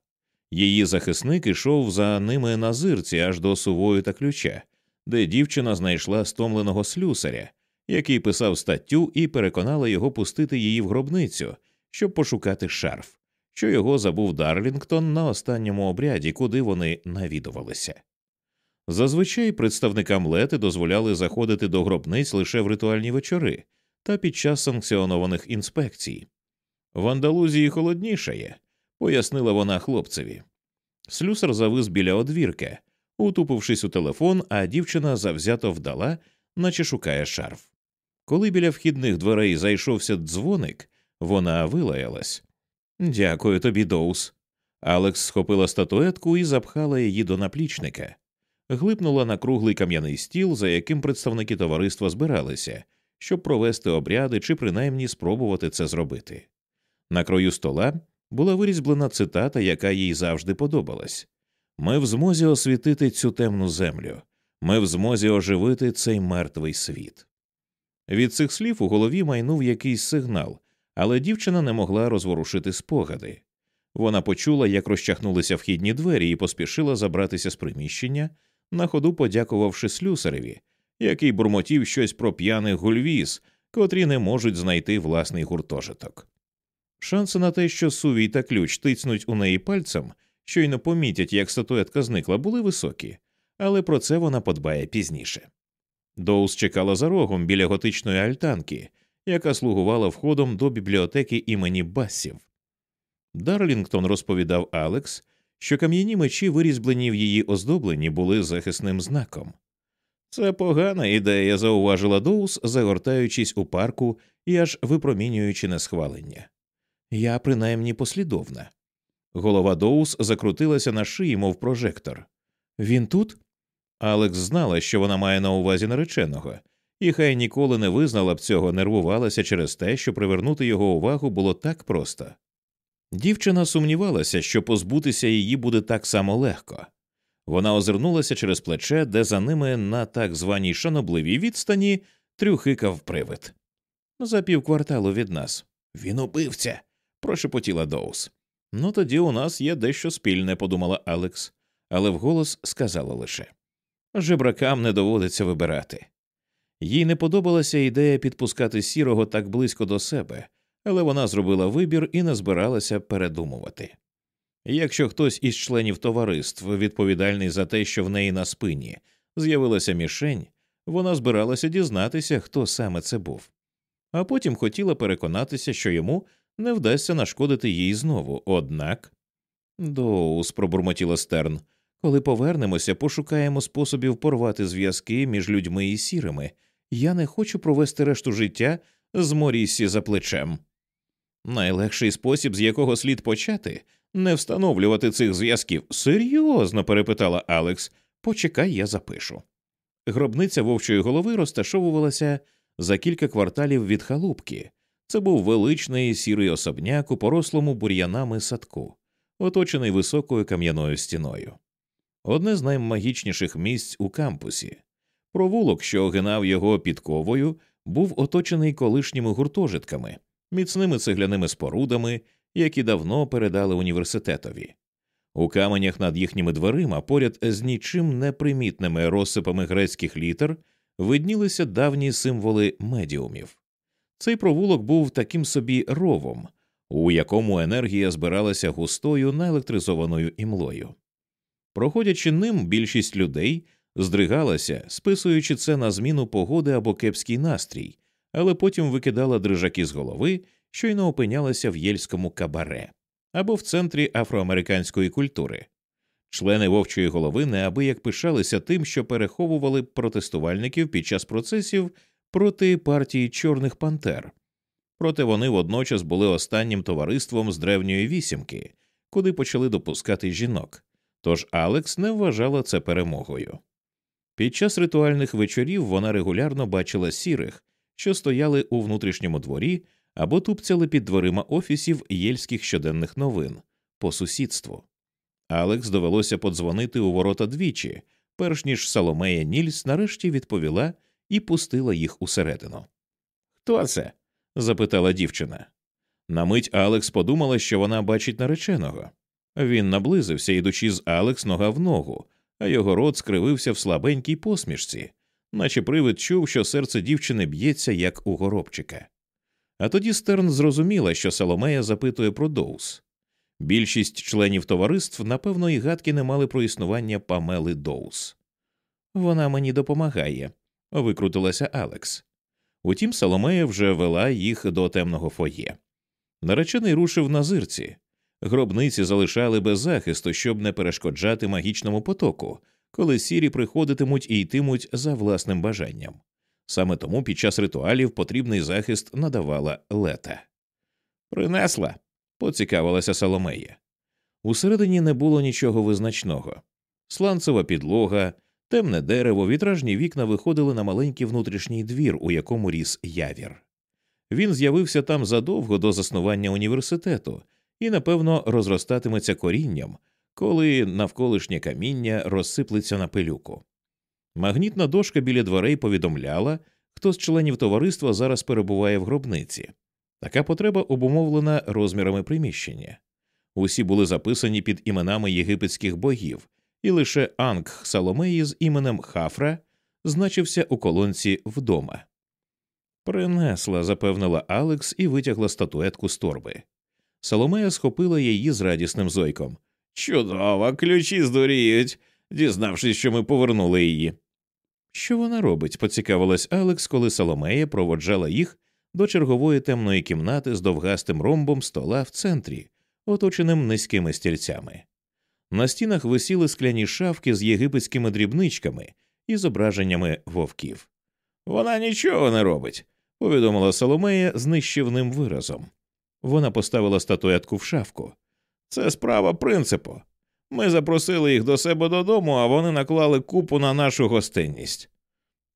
Speaker 1: Її захисник ішов за ними на зирці аж до сувої та ключа, де дівчина знайшла стомленого слюсаря, який писав статтю і переконала його пустити її в гробницю, щоб пошукати шарф, що його забув Дарлінгтон на останньому обряді, куди вони навідувалися. Зазвичай представникам лети дозволяли заходити до гробниць лише в ритуальні вечори та під час санкціонованих інспекцій. В Андалузії холодніше є пояснила вона хлопцеві. Слюсар завис біля одвірки, утупившись у телефон, а дівчина завзято вдала, наче шукає шарф. Коли біля вхідних дверей зайшовся дзвоник, вона вилаялась. Дякую тобі, Доус. Алекс схопила статуетку і запхала її до наплічника, глипнула на круглий кам'яний стіл, за яким представники товариства збиралися, щоб провести обряди чи принаймні спробувати це зробити. На краю стола була вирізблена цитата, яка їй завжди подобалась ми в змозі освітити цю темну землю, ми в змозі оживити цей мертвий світ. Від цих слів у голові майнув якийсь сигнал, але дівчина не могла розворушити спогади. Вона почула, як розчахнулися вхідні двері, і поспішила забратися з приміщення, на ходу подякувавши слюсареві, який бурмотів щось про п'яних гульвіз, котрі не можуть знайти власний гуртожиток. Шанси на те, що сувій та ключ тицнуть у неї пальцем, щойно помітять, як статуетка зникла, були високі, але про це вона подбає пізніше. Доус чекала за рогом біля готичної альтанки, яка слугувала входом до бібліотеки імені Басів. Дарлінгтон розповідав Алекс, що кам'яні мечі, вирізблені в її оздобленні, були захисним знаком. Це погана ідея, зауважила Доус, загортаючись у парку і аж випромінюючи на схвалення. Я принаймні послідовна. Голова Доус закрутилася на шиї, мов прожектор. Він тут? Алекс знала, що вона має на увазі нареченого, і хай ніколи не визнала б цього, нервувалася через те, що привернути його увагу було так просто. Дівчина сумнівалася, що позбутися її буде так само легко. Вона озирнулася через плече, де за ними на так званій шанобливій відстані трюхикав привид. За півкварталу від нас. Він убивця прошепотіла Доус. Ну тоді у нас є дещо спільне, подумала Алекс, але вголос сказала лише жебракам не доводиться вибирати. Їй не подобалася ідея підпускати сірого так близько до себе, але вона зробила вибір і не збиралася передумувати. Якщо хтось із членів товариств, відповідальний за те, що в неї на спині, з'явилася мішень, вона збиралася дізнатися, хто саме це був, а потім хотіла переконатися, що йому не вдасться нашкодити їй знову, однак. Доус, пробурмотіла стерн, коли повернемося, пошукаємо способів порвати зв'язки між людьми і сірими. Я не хочу провести решту життя з Морісі за плечем. Найлегший спосіб, з якого слід почати, не встановлювати цих зв'язків. Серйозно перепитала Алекс. Почекай, я запишу. Гробниця вовчої голови розташовувалася за кілька кварталів від халупки, це був величний сірий особняк у порослому бур'янами садку, оточений високою кам'яною стіною. Одне з наймагічніших місць у кампусі. Провулок, що огинав його підковою, був оточений колишніми гуртожитками, міцними цегляними спорудами, які давно передали університетові. У каменях над їхніми дверима, поряд з нічим непримітними розсипами грецьких літер, виднілися давні символи медіумів. Цей провулок був таким собі ровом, у якому енергія збиралася густою наелектризованою імлою. Проходячи ним, більшість людей здригалася, списуючи це на зміну погоди або кепський настрій, але потім викидала дрижаки з голови, щойно опинялася в єльському кабаре або в центрі афроамериканської культури. Члени вовчої голови неабияк пишалися тим, що переховували протестувальників під час процесів проти партії Чорних Пантер. Проте вони водночас були останнім товариством з древньої вісімки, куди почали допускати жінок. Тож Алекс не вважала це перемогою. Під час ритуальних вечорів вона регулярно бачила сірих, що стояли у внутрішньому дворі або тупцяли під дверима офісів єльських щоденних новин по сусідству. Алекс довелося подзвонити у ворота двічі, перш ніж Соломея Нільс нарешті відповіла, і пустила їх усередину. Хто це? запитала дівчина. На мить Алекс подумала, що вона бачить нареченого. Він наблизився, ідучи з Алекс нога в ногу, а його рот скривився в слабенькій посмішці, наче привид чув, що серце дівчини б'ється, як у горобчика. А тоді Стерн зрозуміла, що Соломея запитує про Доус. Більшість членів товариств, напевно, і гадки не мали про існування Памели Доус. Вона мені допомагає, викрутилася Алекс. Утім, Соломея вже вела їх до темного фоє. Наречений рушив на зирці. Гробниці залишали без захисту, щоб не перешкоджати магічному потоку, коли сірі приходитимуть і йтимуть за власним бажанням. Саме тому під час ритуалів потрібний захист надавала лета. Принесла, поцікавилася Соломея. Усередині не було нічого визначного сланцева підлога, Темне дерево, вітражні вікна виходили на маленький внутрішній двір, у якому ріс явір. Він з'явився там задовго до заснування університету і, напевно, розростатиметься корінням, коли навколишнє каміння розсиплеться на пилюку. Магнітна дошка біля дверей повідомляла, хто з членів товариства зараз перебуває в гробниці. Така потреба обумовлена розмірами приміщення. Усі були записані під іменами єгипетських богів і лише Анг Соломеї з іменем Хафра значився у колонці вдома. Принесла, запевнила Алекс і витягла статуетку з торби. Соломея схопила її з радісним зойком. Чудово, ключі здуріють, дізнавшись, що ми повернули її. Що вона робить? поцікавилась Алекс, коли Соломея проводжала їх до чергової темної кімнати з довгастим ромбом стола в центрі, оточеним низькими стільцями. На стінах висіли скляні шафки з єгипетськими дрібничками і зображеннями вовків. Вона нічого не робить, повідомила Соломея з нищівним виразом. Вона поставила статуетку в шафку. Це справа принципу. Ми запросили їх до себе додому, а вони наклали купу на нашу гостинність.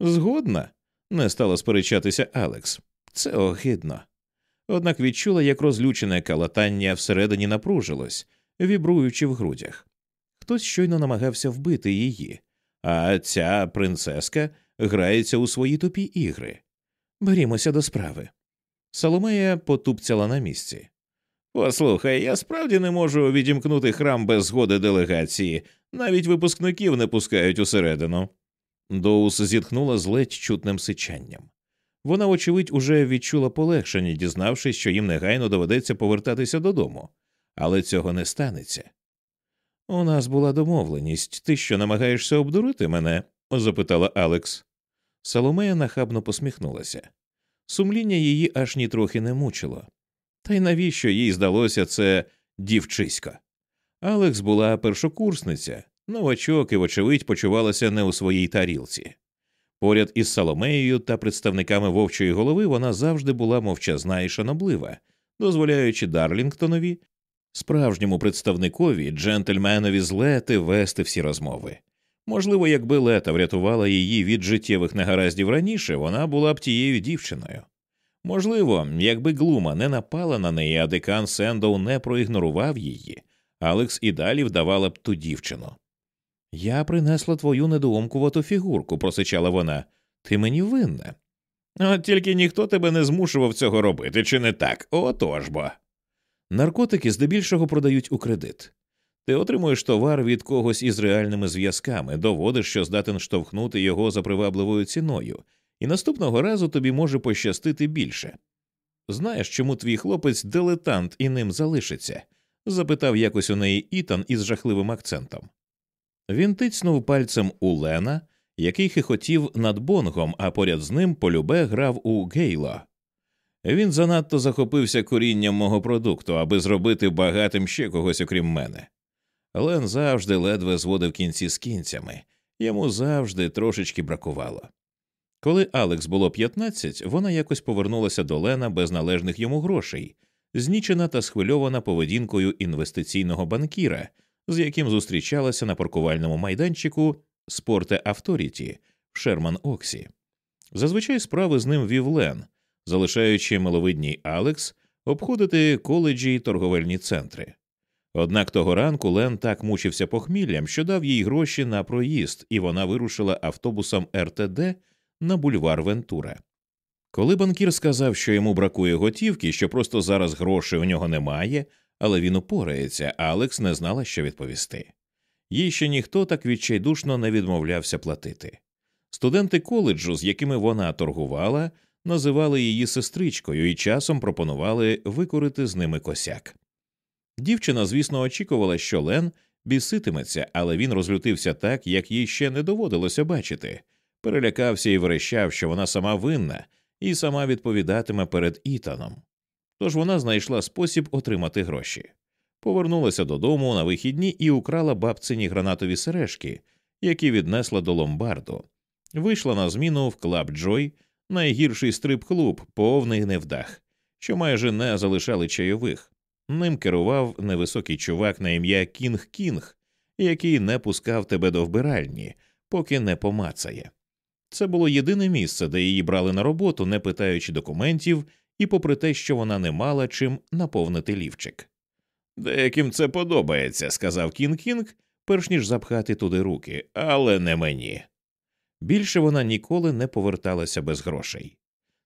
Speaker 1: Згодна, не стала сперечатися Алекс. Це огидно. Однак відчула, як розлючене калатання всередині напружилось, вібруючи в грудях. Хтось щойно намагався вбити її, а ця принцеска грається у свої тупі ігри. Берімося до справи. Соломея потупцяла на місці. Послухай, я справді не можу відімкнути храм без згоди делегації, навіть випускників не пускають усередину. Доус зітхнула з ледь чутним сичанням. Вона, очевидь, уже відчула полегшення, дізнавшись, що їм негайно доведеться повертатися додому але цього не станеться. У нас була домовленість, ти що намагаєшся обдурити мене? запитала Алекс. Соломея нахабно посміхнулася. Сумління її аж нітрохи не мучило, та й навіщо їй здалося це дівчисько? Алекс була першокурсниця, новачок і, вочевидь, почувалася не у своїй тарілці. Поряд із Соломеєю та представниками вовчої голови вона завжди була мовчазна і шаноблива, дозволяючи Дарлінгтонові Справжньому представникові, джентльменові злети вести всі розмови. Можливо, якби Лета врятувала її від життєвих негараздів раніше, вона була б тією дівчиною. Можливо, якби Глума не напала на неї, а декан Сендоу не проігнорував її, Алекс і далі вдавала б ту дівчину. Я принесла твою недоумкувату фігурку, просичала вона, ти мені винна. От тільки ніхто тебе не змушував цього робити, чи не так? Отож бо. Наркотики здебільшого продають у кредит. Ти отримуєш товар від когось із реальними зв'язками, доводиш, що здатен штовхнути його за привабливою ціною, і наступного разу тобі може пощастити більше. Знаєш, чому твій хлопець дилетант і ним залишиться? запитав якось у неї Ітан із жахливим акцентом. Він тицнув пальцем у Лена, який хихотів над бонгом, а поряд з ним полюбе грав у гейло. Він занадто захопився курінням мого продукту, аби зробити багатим ще когось, окрім мене. Лен завжди ледве зводив кінці з кінцями, йому завжди трошечки бракувало. Коли Алекс було 15, вона якось повернулася до Лена без належних йому грошей, знічена та схвильована поведінкою інвестиційного банкіра, з яким зустрічалася на паркувальному майданчику Спорте Авторіті в Шерман Оксі. Зазвичай справи з ним вів Лен залишаючи миловидній Алекс обходити коледжі й торговельні центри. Однак того ранку Лен так мучився похміллям, що дав їй гроші на проїзд, і вона вирушила автобусом РТД на бульвар Вентура. Коли банкір сказав, що йому бракує готівки, що просто зараз грошей у нього немає, але він упорається, Алекс не знала, що відповісти. Їй ще ніхто так відчайдушно не відмовлявся платити. Студенти коледжу, з якими вона торгувала, називали її сестричкою і часом пропонували викорити з ними косяк. Дівчина, звісно, очікувала, що Лен біситиметься, але він розлютився так, як їй ще не доводилося бачити, перелякався і верещав, що вона сама винна і сама відповідатиме перед Ітаном. Тож вона знайшла спосіб отримати гроші. Повернулася додому на вихідні і украла бабцині гранатові сережки, які віднесла до ломбарду, вийшла на зміну в клаб Джой найгірший стрип-клуб, повний невдах, що майже не залишали чайових. Ним керував невисокий чувак на ім'я Кінг Кінг, який не пускав тебе до вбиральні, поки не помацає. Це було єдине місце, де її брали на роботу, не питаючи документів, і попри те, що вона не мала чим наповнити лівчик. Деяким це подобається, сказав Кінг Кінг, перш ніж запхати туди руки, але не мені. Більше вона ніколи не поверталася без грошей.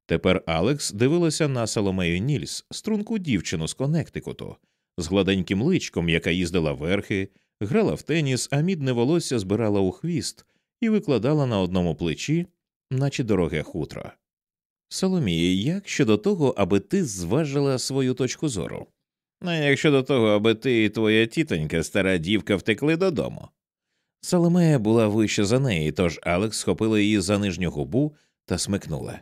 Speaker 1: Тепер Алекс дивилася на Соломею Нільс, струнку дівчину з Коннектикуту, з гладеньким личком, яка їздила верхи, грала в теніс, а мідне волосся збирала у хвіст і викладала на одному плечі, наче дороге хутро. Соломії, як щодо того, аби ти зважила свою точку зору? А як щодо того, аби ти і твоя тітонька, стара дівка, втекли додому? Саломея була вище за неї, тож Алекс схопила її за нижню губу та смикнула.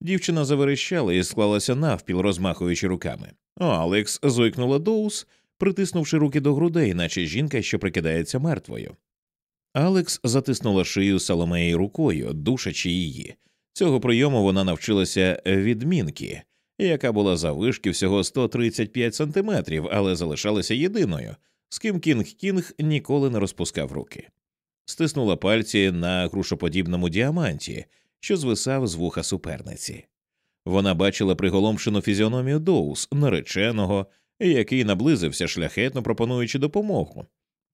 Speaker 1: Дівчина заверещала і склалася навпіл, розмахуючи руками. Алекс зойкнула Доус, притиснувши руки до грудей, наче жінка, що прикидається мертвою. Алекс затиснула шию Саломеї рукою, душачи її. Цього прийому вона навчилася відмінки, яка була завишки всього 135 сантиметрів, але залишалася єдиною, з ким Кінг Кінг ніколи не розпускав руки стиснула пальці на грушоподібному діаманті, що звисав з вуха суперниці. Вона бачила приголомшену фізіономію Доус, нареченого, який наблизився шляхетно пропонуючи допомогу,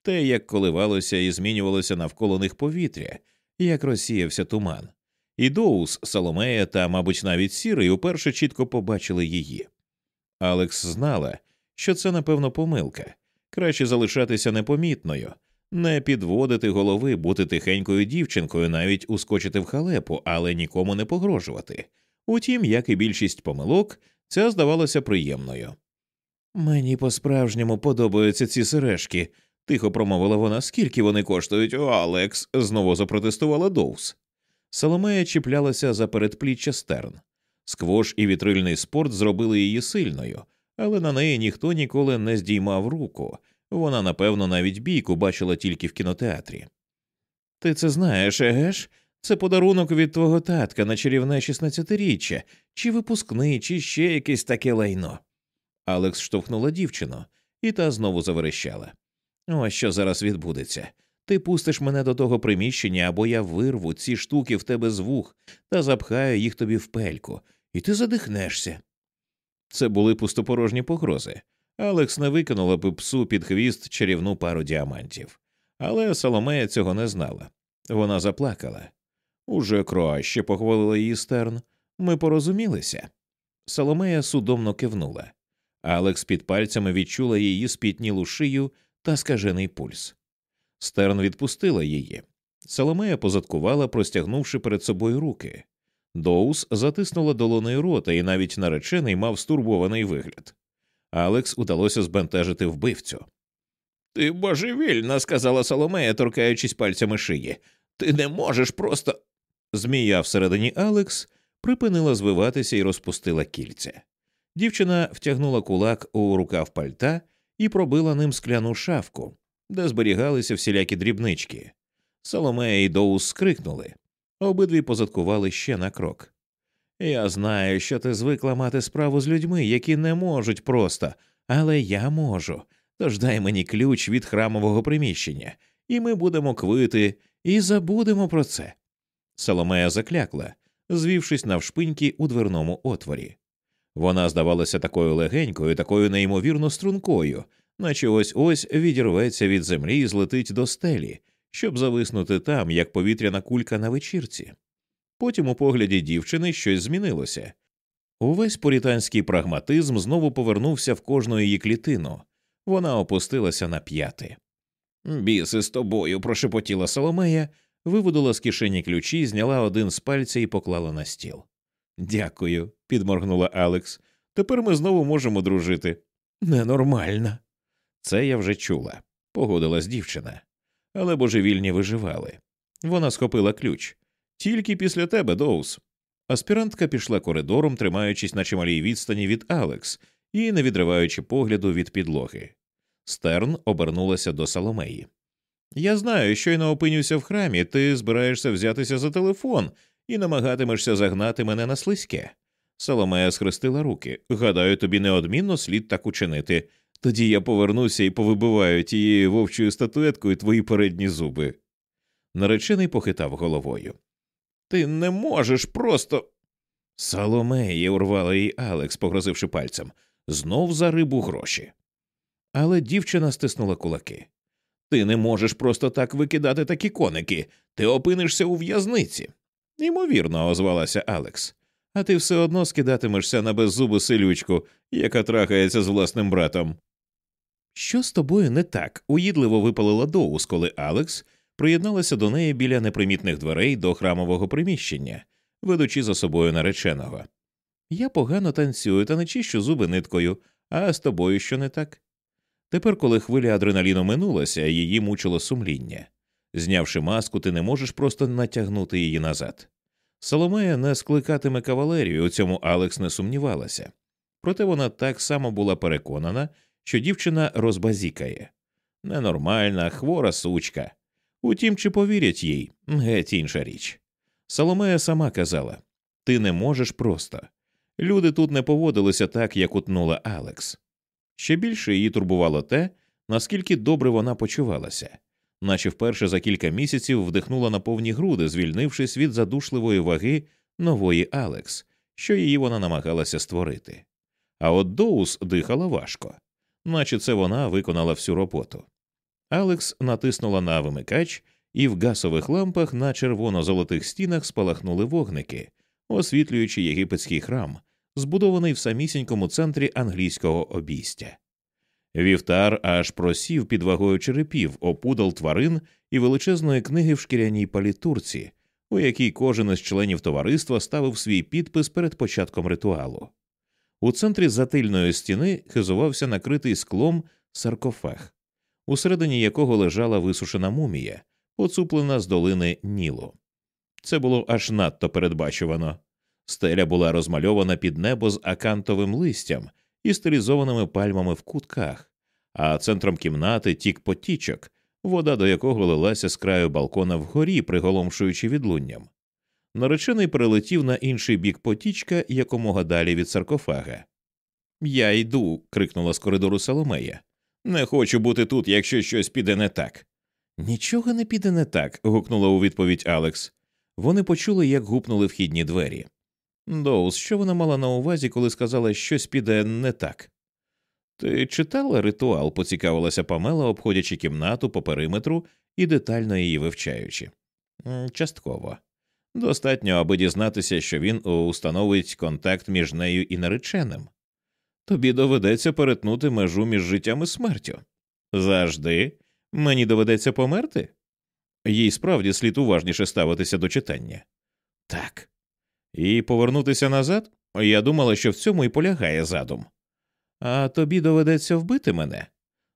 Speaker 1: те, як коливалося і змінювалося навколо них повітря, як розсіявся туман. І Доус, Соломея та, мабуть, навіть Сірий уперше чітко побачили її. Алекс знала, що це, напевно, помилка краще залишатися непомітною, не підводити голови, бути тихенькою дівчинкою, навіть ускочити в халепу, але нікому не погрожувати. Утім, як і більшість помилок, це здавалося приємною. Мені по справжньому подобаються ці сережки, тихо промовила вона, скільки вони коштують, О, Алекс, знову запротестувала Доус. Соломея чіплялася за передпліччя стерн. Сквош і вітрильний спорт зробили її сильною, але на неї ніхто ніколи не здіймав руку, вона, напевно, навіть бійку бачила тільки в кінотеатрі. Ти це знаєш, Егеш? Це подарунок від твого татка на чарівне 16-річчя, чи випускний, чи ще якесь таке лайно. Алекс штовхнула дівчину, і та знову заверещала. Ось що зараз відбудеться. Ти пустиш мене до того приміщення, або я вирву ці штуки в тебе з вух та запхаю їх тобі в пельку, і ти задихнешся. Це були пустопорожні погрози. Алекс не викинула б псу під хвіст чарівну пару діамантів. Але Соломея цього не знала. Вона заплакала. Уже краще, похвалила її стерн. Ми порозумілися. Соломея судомно кивнула. Алекс під пальцями відчула її спітнілу шию та скажений пульс. Стерн відпустила її. Соломея позадкувала, простягнувши перед собою руки. Доус затиснула долоною рота, і навіть наречений мав стурбований вигляд. Алекс удалося збентежити вбивцю. Ти божевільна, сказала Соломея, торкаючись пальцями шиї. Ти не можеш просто. Змія всередині Алекс припинила звиватися і розпустила кільця. Дівчина втягнула кулак у рукав пальта і пробила ним скляну шафку, де зберігалися всілякі дрібнички. Соломея і Доус скрикнули, обидві позадкували ще на крок. Я знаю, що ти звикла мати справу з людьми, які не можуть просто, але я можу. Тож дай мені ключ від храмового приміщення, і ми будемо квити і забудемо про це. Соломея заклякла, звівшись навшпиньки у дверному отворі. Вона здавалася такою легенькою, такою неймовірно стрункою, наче ось ось відірветься від землі і злетить до стелі, щоб зависнути там, як повітряна кулька на вечірці. Потім у погляді дівчини щось змінилося. Увесь пурітанський прагматизм знову повернувся в кожну її клітину. Вона опустилася на п'яти. Біси з тобою, прошепотіла Соломея, виводила з кишені ключі, зняла один з пальця і поклала на стіл. Дякую, підморгнула Алекс. Тепер ми знову можемо дружити. Ненормальна. Це я вже чула, погодилась дівчина. Але божевільні виживали. Вона схопила ключ. Тільки після тебе, Доус. Аспірантка пішла коридором, тримаючись на чималій відстані від Алекс і не відриваючи погляду від підлоги. Стерн обернулася до Соломеї. Я знаю, щойно опинюся в храмі, ти збираєшся взятися за телефон і намагатимешся загнати мене на слизьке. Соломея схрестила руки. Гадаю, тобі неодмінно слід так учинити. Тоді я повернуся і повибиваю тією вовчою статуеткою твої передні зуби. Наречений похитав головою. Ти не можеш просто. Соломеї урвала її Алекс, погрозивши пальцем, знов за рибу гроші. Але дівчина стиснула кулаки. Ти не можеш просто так викидати такі коники, ти опинишся у в'язниці. Імовірно, озвалася Алекс, а ти все одно скидатимешся на беззубу силючку, яка трахається з власним братом. Що з тобою не так? уїдливо випалила Доус, коли Алекс Приєдналася до неї біля непримітних дверей до храмового приміщення, ведучи за собою нареченого. Я погано танцюю та не чищу зуби ниткою, а з тобою що не так. Тепер, коли хвиля адреналіну минулася, її мучило сумління. Знявши маску, ти не можеш просто натягнути її назад. Соломея не скликатиме кавалерію, у цьому Алекс не сумнівалася. Проте вона так само була переконана, що дівчина розбазікає. Ненормальна, хвора сучка. Утім, чи повірять їй геть інша річ. Соломея сама казала ти не можеш просто. Люди тут не поводилися так, як утнула Алекс. Ще більше її турбувало те, наскільки добре вона почувалася, наче вперше за кілька місяців вдихнула на повні груди, звільнившись від задушливої ваги нової Алекс, що її вона намагалася створити. А от Доус дихала важко, наче це вона виконала всю роботу. Алекс натиснула на вимикач, і в гасових лампах на червоно-золотих стінах спалахнули вогники, освітлюючи єгипетський храм, збудований в самісінькому центрі англійського обійстя. Вівтар аж просів під вагою черепів, опудал тварин і величезної книги в шкіряній палітурці, у якій кожен із членів товариства ставив свій підпис перед початком ритуалу. У центрі затильної стіни хизувався накритий склом саркофаг усередині якого лежала висушена мумія, поцуплена з долини Нілу. Це було аж надто передбачувано. Стеля була розмальована під небо з акантовим листям і стилізованими пальмами в кутках, а центром кімнати тік потічок, вода до якого лилася з краю балкона вгорі, приголомшуючи відлунням. Наречений перелетів на інший бік потічка якомога далі від саркофага. Я йду. крикнула з коридору Соломея. Не хочу бути тут, якщо щось піде не так. Нічого не піде не так. гукнула у відповідь Алекс. Вони почули, як гупнули вхідні двері. Доус, що вона мала на увазі, коли сказала, щось піде не так. Ти читала ритуал, поцікавилася Памела, обходячи кімнату по периметру і детально її вивчаючи. Частково. Достатньо, аби дізнатися, що він е, установить контакт між нею і нареченим тобі доведеться перетнути межу між життям і смертю. Завжди мені доведеться померти? Їй справді слід уважніше ставитися до читання. Так. І повернутися назад? Я думала, що в цьому і полягає задум. А тобі доведеться вбити мене.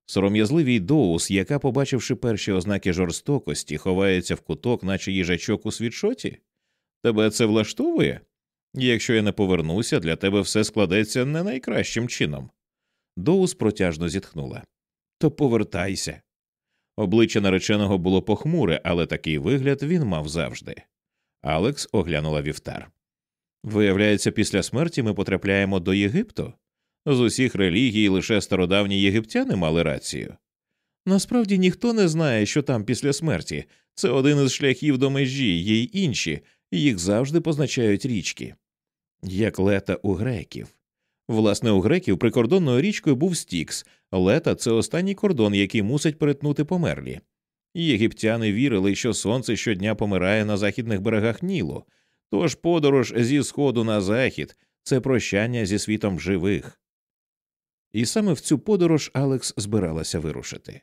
Speaker 1: Сором'язливий Доус, яка, побачивши перші ознаки жорстокості, ховається в куток, наче їжачок у світшоті? Тебе це влаштовує? Якщо я не повернуся, для тебе все складеться не найкращим чином. Доус протяжно зітхнула. То повертайся. Обличчя нареченого було похмуре, але такий вигляд він мав завжди. Алекс оглянула вівтар. Виявляється, після смерті ми потрапляємо до Єгипту. З усіх релігій лише стародавні єгиптяни мали рацію. Насправді ніхто не знає, що там після смерті. Це один із шляхів до межі, є й інші, їх завжди позначають річки, як лета у греків. Власне, у греків прикордонною річкою був Стікс, лета це останній кордон, який мусить перетнути померлі. Єгиптяни вірили, що сонце щодня помирає на західних берегах Нілу, тож подорож зі сходу на захід це прощання зі світом живих. І саме в цю подорож Алекс збиралася вирушити.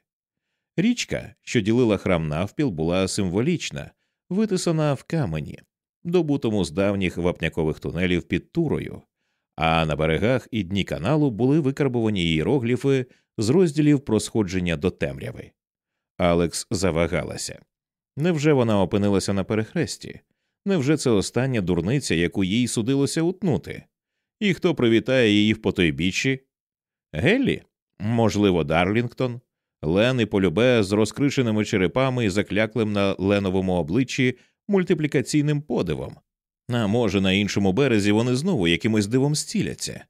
Speaker 1: Річка, що ділила храм навпіл, була символічна, витисана в камені добутому з давніх вапнякових тунелів під турою, а на берегах і дні каналу були викарбовані іерогліфи з розділів про сходження до темряви. Алекс завагалася. Невже вона опинилася на перехресті? Невже це остання дурниця, яку їй судилося утнути? І хто привітає її в потойбіччі? Геллі? Можливо, Дарлінгтон, Лен і полюбе з розкришеними черепами і закляклим на леновому обличчі мультиплікаційним подивом, а може, на іншому березі вони знову якимось дивом стіляться.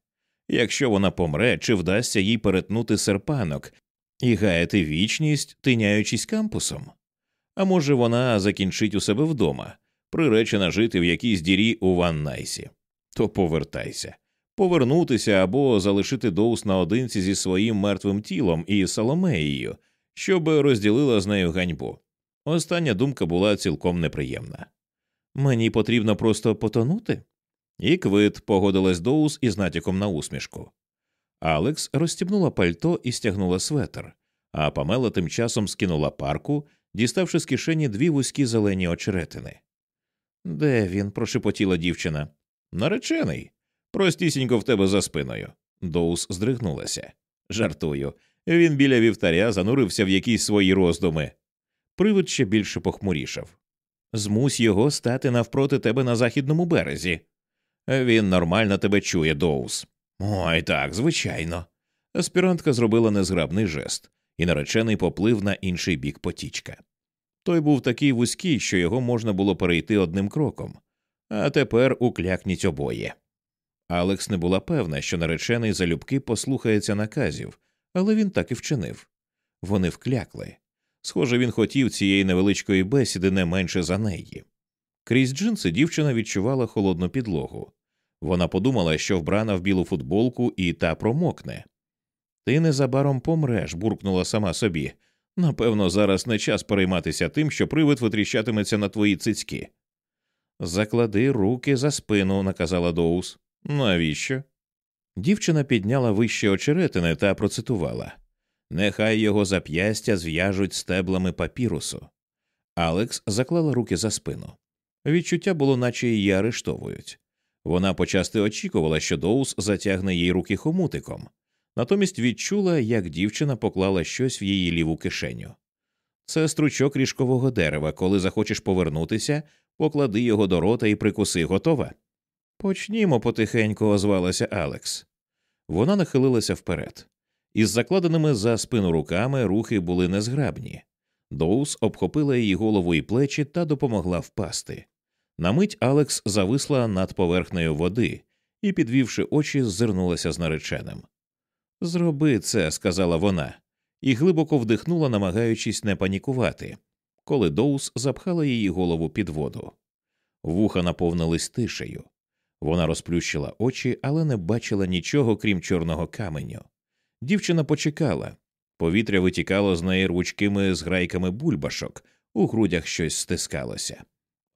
Speaker 1: Якщо вона помре, чи вдасться їй перетнути серпанок і гаяти вічність, тиняючись кампусом? А може, вона закінчить у себе вдома, приречена жити в якійсь дірі у Ваннайсі, то повертайся, повернутися або залишити доус наодинці зі своїм мертвим тілом і Соломеєю, щоб розділила з нею ганьбу. Остання думка була цілком неприємна. Мені потрібно просто потонути. І квит погодилась Доус із натяком на усмішку. Алекс розстібнула пальто і стягнула светр, а Памела тим часом скинула парку, діставши з кишені дві вузькі зелені очеретини. Де він? прошепотіла дівчина. Наречений. Простісінько в тебе за спиною. Доус здригнулася. Жартую. Він біля вівтаря занурився в якісь свої роздуми. Привид ще більше похмурішав. Змусь його стати навпроти тебе на західному березі. Він нормально тебе чує, Доус. Ой так, звичайно. Аспірантка зробила незграбний жест, і наречений поплив на інший бік потічка. Той був такий вузький, що його можна було перейти одним кроком, а тепер уклякніть обоє. Алекс не була певна, що наречений залюбки послухається наказів, але він так і вчинив. Вони вклякли. Схоже, він хотів цієї невеличкої бесіди не менше за неї. Крізь джинси дівчина відчувала холодну підлогу. Вона подумала, що вбрана в білу футболку і та промокне. Ти незабаром помреш, буркнула сама собі. Напевно, зараз не час перейматися тим, що привид витріщатиметься на твої цицьки. Заклади руки за спину, наказала Доус. Навіщо? Дівчина підняла вищі очеретини та процитувала нехай його зап'ястя зв'яжуть стеблами папірусу. Алекс заклала руки за спину. Відчуття було, наче її арештовують. Вона почасти очікувала, що Доус затягне їй руки хомутиком, натомість відчула, як дівчина поклала щось в її ліву кишеню. Це стручок ріжкового дерева. Коли захочеш повернутися, поклади його до рота і прикуси, готова. Почнімо потихеньку, озвалася Алекс. Вона нахилилася вперед. Із закладеними за спину руками рухи були незграбні. Доус обхопила її голову і плечі та допомогла впасти. На мить Алекс зависла над поверхнею води і, підвівши очі, ззирнулася з нареченим. Зроби це, сказала вона, і глибоко вдихнула, намагаючись не панікувати, коли Доус запхала її голову під воду. Вуха наповнились тишею. Вона розплющила очі, але не бачила нічого, крім чорного каменю. Дівчина почекала. Повітря витікало з неї рвучкими зграйками бульбашок, у грудях щось стискалося.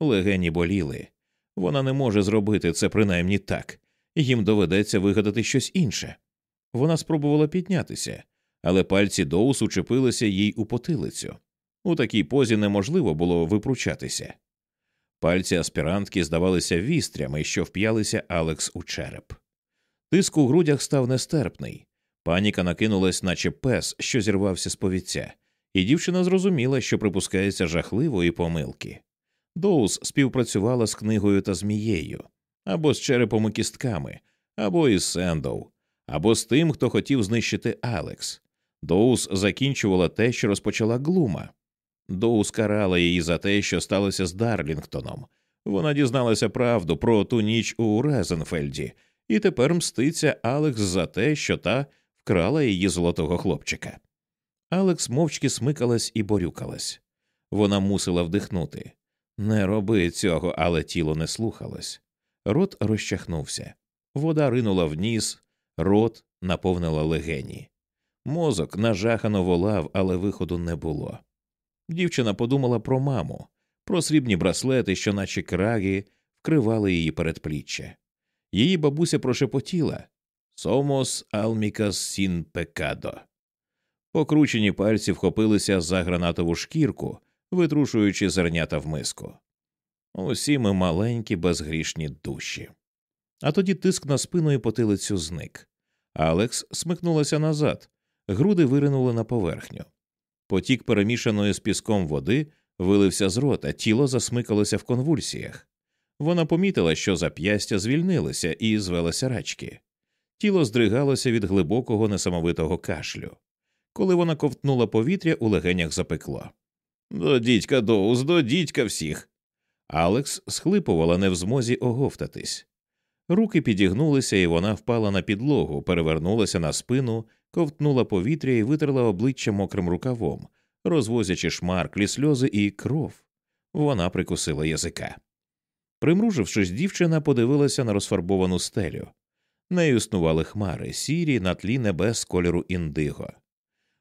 Speaker 1: Легені боліли. Вона не може зробити це принаймні так, їм доведеться вигадати щось інше. Вона спробувала піднятися, але пальці Доус учепилися їй у потилицю. У такій позі неможливо було випручатися. Пальці аспірантки здавалися вістрями, що вп'ялися Алекс у череп. Тиск у грудях став нестерпний. Паніка накинулась, наче пес, що зірвався з повіця, і дівчина зрозуміла, що припускається жахливої помилки. Доус співпрацювала з книгою та змією, або з черепом і кістками, або із Сендоу, або з тим, хто хотів знищити Алекс. Доус закінчувала те, що розпочала глума. Доус карала її за те, що сталося з Дарлінгтоном. Вона дізналася правду про ту ніч у Резенфельді, і тепер мститься Алекс за те, що та вкрала її золотого хлопчика. Алекс мовчки смикалась і борюкалась. Вона мусила вдихнути. Не роби цього, але тіло не слухалось. Рот розчахнувся. Вода ринула в ніс, рот наповнила легені. Мозок нажахано волав, але виходу не було. Дівчина подумала про маму, про срібні браслети, що, наче краги, вкривали її передпліччя. Її бабуся прошепотіла Сомос Алмікас Сін Пекадо. Покручені пальці вхопилися за гранатову шкірку, витрушуючи зернята в миску. Усі ми маленькі, безгрішні душі. А тоді тиск на спину і потилицю зник. Алекс смикнулася назад, груди виринули на поверхню. Потік перемішаної з піском води вилився з рота, тіло засмикалося в конвульсіях. Вона помітила, що зап'ястя звільнилися і звелися рачки тіло здригалося від глибокого несамовитого кашлю. Коли вона ковтнула повітря, у легенях запекло. До дідька Доус, до дідька всіх. Алекс схлипувала не в змозі оговтатись. Руки підігнулися, і вона впала на підлогу, перевернулася на спину, ковтнула повітря і витерла обличчя мокрим рукавом, розвозячи шмарклі сльози і кров. Вона прикусила язика. Примружившись, дівчина подивилася на розфарбовану стелю, Нею існували хмари, сірі на тлі небес кольору індиго.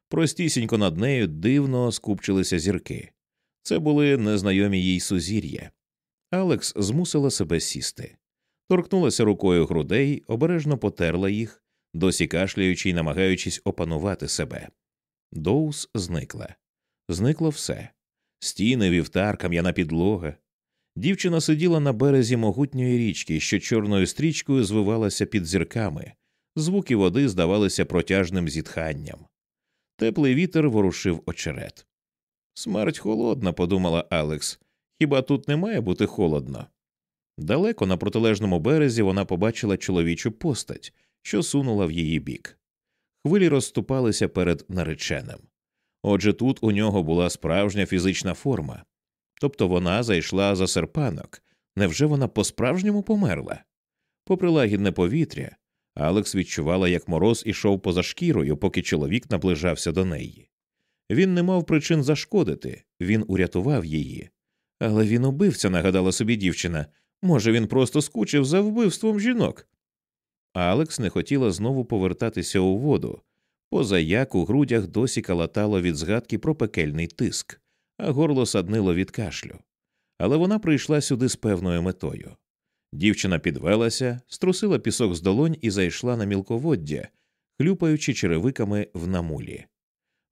Speaker 1: Простісінько над нею дивно скупчилися зірки. Це були незнайомі їй сузір'я. Алекс змусила себе сісти, торкнулася рукою грудей, обережно потерла їх, досі кашляючи й намагаючись опанувати себе. Доус зникла. Зникло все стіни, вівтар, кам'яна підлога. Дівчина сиділа на березі могутньої річки, що чорною стрічкою звивалася під зірками, звуки води здавалися протяжним зітханням. Теплий вітер ворушив очерет. Смерть холодна, подумала Алекс, хіба тут не має бути холодно? Далеко на протилежному березі вона побачила чоловічу постать, що сунула в її бік. Хвилі розступалися перед нареченим. Отже, тут у нього була справжня фізична форма. Тобто вона зайшла за серпанок. Невже вона по-справжньому померла? Попри лагідне повітря, Алекс відчувала, як мороз ішов поза шкірою, поки чоловік наближався до неї. Він не мав причин зашкодити, він урятував її. Але він убивця, нагадала собі дівчина. Може, він просто скучив за вбивством жінок. Алекс не хотіла знову повертатися у воду, поза як у грудях досі калатало від згадки про пекельний тиск а горло саднило від кашлю. Але вона прийшла сюди з певною метою. Дівчина підвелася, струсила пісок з долонь і зайшла на мілководдя, хлюпаючи черевиками в намулі.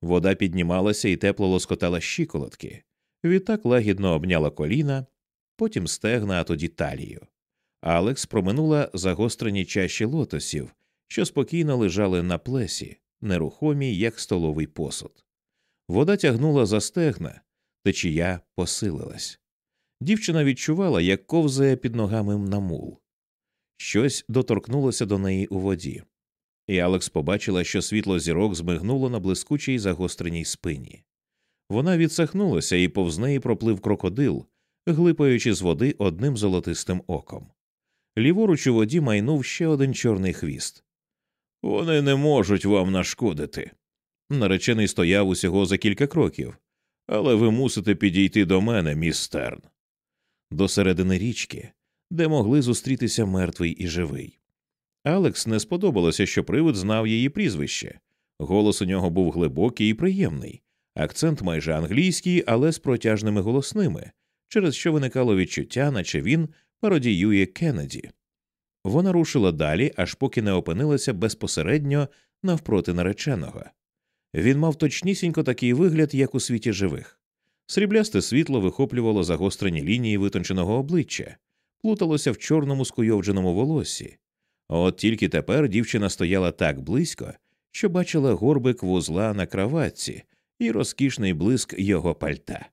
Speaker 1: Вода піднімалася і тепло лоскотала щиколотки. Відтак лагідно обняла коліна, потім стегна, а тоді талію. Алекс проминула загострені чаші лотосів, що спокійно лежали на плесі, нерухомі, як столовий посуд. Вода тягнула за стегна, течія посилилась. Дівчина відчувала, як ковзає під ногами на Щось доторкнулося до неї у воді, і Алекс побачила, що світло зірок змигнуло на блискучій загостреній спині. Вона відсахнулася і повз неї проплив крокодил, глипаючи з води одним золотистим оком. Ліворуч у воді майнув ще один чорний хвіст. Вони не можуть вам нашкодити. Наречений стояв усього за кілька кроків, але ви мусите підійти до мене, міс Стерн, до середини річки, де могли зустрітися мертвий і живий. Алекс не сподобалося, що привид знав її прізвище. Голос у нього був глибокий і приємний, акцент майже англійський, але з протяжними голосними, через що виникало відчуття, наче він пародіює Кеннеді. Вона рушила далі, аж поки не опинилася безпосередньо навпроти нареченого. Він мав точнісінько такий вигляд, як у світі живих. Сріблясте світло вихоплювало загострені лінії витонченого обличчя, плуталося в чорному скуйовдженому волосі. От тільки тепер дівчина стояла так близько, що бачила горбик вузла на кроватці і розкішний блиск його пальта,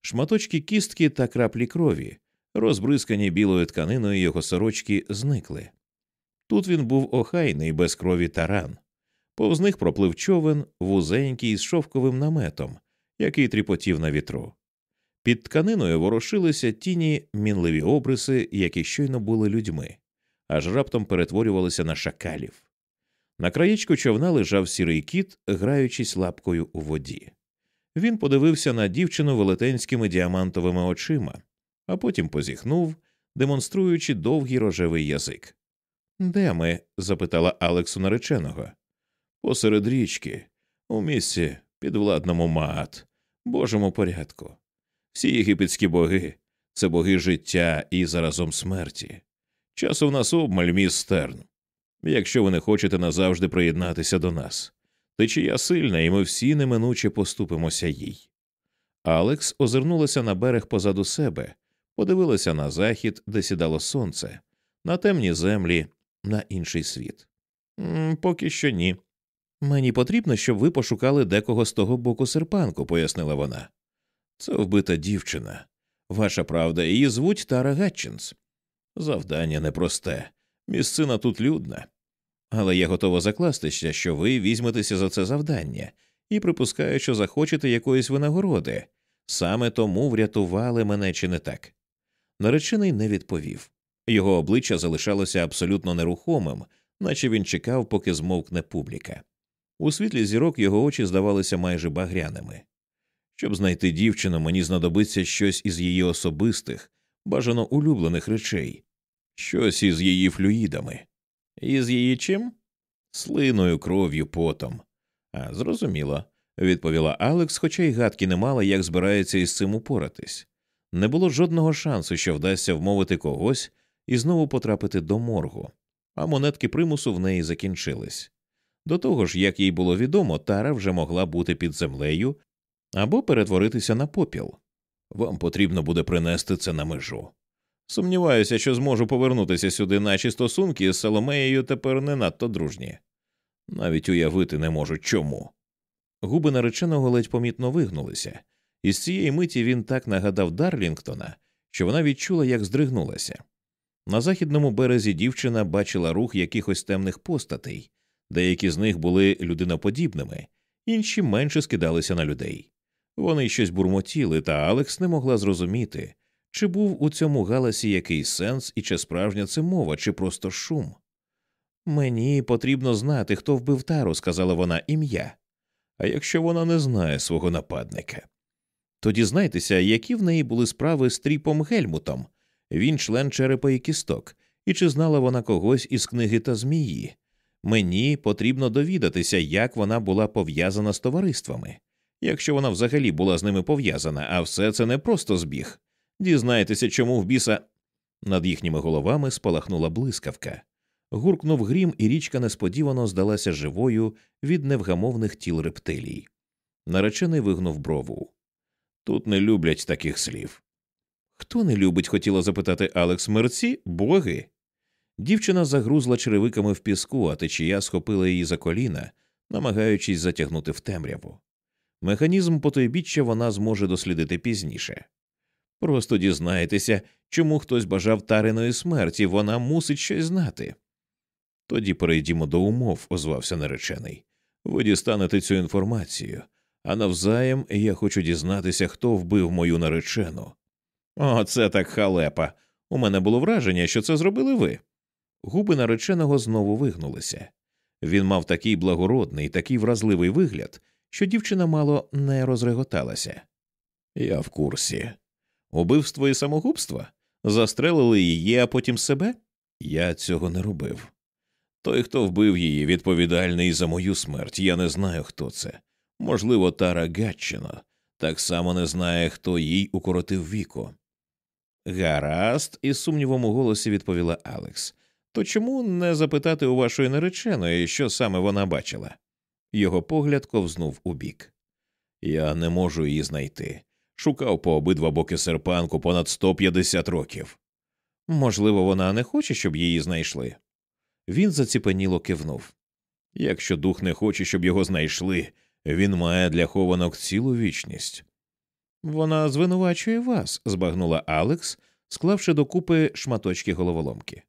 Speaker 1: шматочки кістки та краплі крові, розбризкані білою тканиною його сорочки, зникли. Тут він був охайний без крові та ран. Повз них проплив човен вузенький з шовковим наметом, який тріпотів на вітру. Під тканиною ворушилися тіні мінливі обриси, які щойно були людьми, аж раптом перетворювалися на шакалів. На краєчку човна лежав сірий кіт, граючись лапкою у воді. Він подивився на дівчину велетенськими діамантовими очима, а потім позіхнув, демонструючи довгий рожевий язик. Де ми? запитала Алексу нареченого посеред річки, у місці підвладному маат, Божому порядку. Всі єгипетські боги це боги життя і заразом смерті. Часу в нас обмаль, міс Стерн. Якщо ви не хочете назавжди приєднатися до нас, течія сильна, і ми всі неминуче поступимося їй. Алекс озирнулася на берег позаду себе, подивилася на захід, де сідало сонце, на темні землі, на інший світ. Поки що ні, Мені потрібно, щоб ви пошукали декого з того боку серпанку, пояснила вона. Це вбита дівчина. Ваша правда, її звуть Тара Гатчинс. Завдання непросте, місцина тут людна. Але я готова закластися, що ви візьметеся за це завдання і припускаю, що захочете якоїсь винагороди. Саме тому врятували мене чи не так. Наречений не відповів. Його обличчя залишалося абсолютно нерухомим, наче він чекав, поки змовкне публіка. У світлі зірок його очі здавалися майже багряними. Щоб знайти дівчину, мені знадобиться щось із її особистих, бажано улюблених речей, щось із її флюїдами. Із її чим? Слиною, кров'ю, потом. А зрозуміло, відповіла Алекс, хоча й гадки не мала, як збирається із цим упоратись. Не було жодного шансу, що вдасться вмовити когось і знову потрапити до моргу, а монетки примусу в неї закінчились. До того ж, як їй було відомо, тара вже могла бути під землею або перетворитися на попіл. Вам потрібно буде принести це на межу. Сумніваюся, що зможу повернутися сюди, наші стосунки з Соломеєю тепер не надто дружні. Навіть уявити не можу чому. Губи нареченого ледь помітно вигнулися, і з цієї миті він так нагадав Дарлінгтона, що вона відчула, як здригнулася. На західному березі дівчина бачила рух якихось темних постатей, Деякі з них були людиноподібними, інші менше скидалися на людей. Вони щось бурмотіли, та Алекс не могла зрозуміти, чи був у цьому галасі якийсь сенс і чи справжня це мова, чи просто шум. Мені потрібно знати, хто вбив тару, сказала вона ім'я. А якщо вона не знає свого нападника. то знайтеся, які в неї були справи з тріпом Гельмутом він член черепа і кісток, і чи знала вона когось із книги та змії. Мені потрібно довідатися, як вона була пов'язана з товариствами, якщо вона взагалі була з ними пов'язана, а все це не просто збіг. Дізнайтеся, чому в біса. Над їхніми головами спалахнула блискавка. Гуркнув грім, і річка несподівано здалася живою від невгамовних тіл рептилій. Наречений вигнув брову. Тут не люблять таких слів. Хто не любить, хотіла запитати Алекс Мерці, боги? Дівчина загрузла черевиками в піску, а течія схопила її за коліна, намагаючись затягнути в темряву. Механізм потойбіччя вона зможе дослідити пізніше. Просто дізнаєтеся, чому хтось бажав тариної смерті, вона мусить щось знати. Тоді перейдімо до умов, озвався наречений. Ви дістанете цю інформацію, а навзаєм я хочу дізнатися, хто вбив мою наречену. О, це так халепа. У мене було враження, що це зробили ви. Губи нареченого знову вигнулися. Він мав такий благородний, такий вразливий вигляд, що дівчина мало не розреготалася. Я в курсі. Убивство і самогубство? Застрелили її, а потім себе? Я цього не робив. Той, хто вбив її, відповідальний за мою смерть, я не знаю, хто це. Можливо, Тара Гатчина так само не знає, хто їй укоротив віко. Гаразд, із сумнівом у голосі відповіла Алекс то чому не запитати у вашої нареченої, що саме вона бачила? Його погляд ковзнув убік. Я не можу її знайти. Шукав по обидва боки серпанку понад 150 років. Можливо, вона не хоче, щоб її знайшли. Він заціпеніло кивнув. Якщо дух не хоче, щоб його знайшли, він має для хованок цілу вічність. Вона звинувачує вас, збагнула Алекс, склавши докупи шматочки головоломки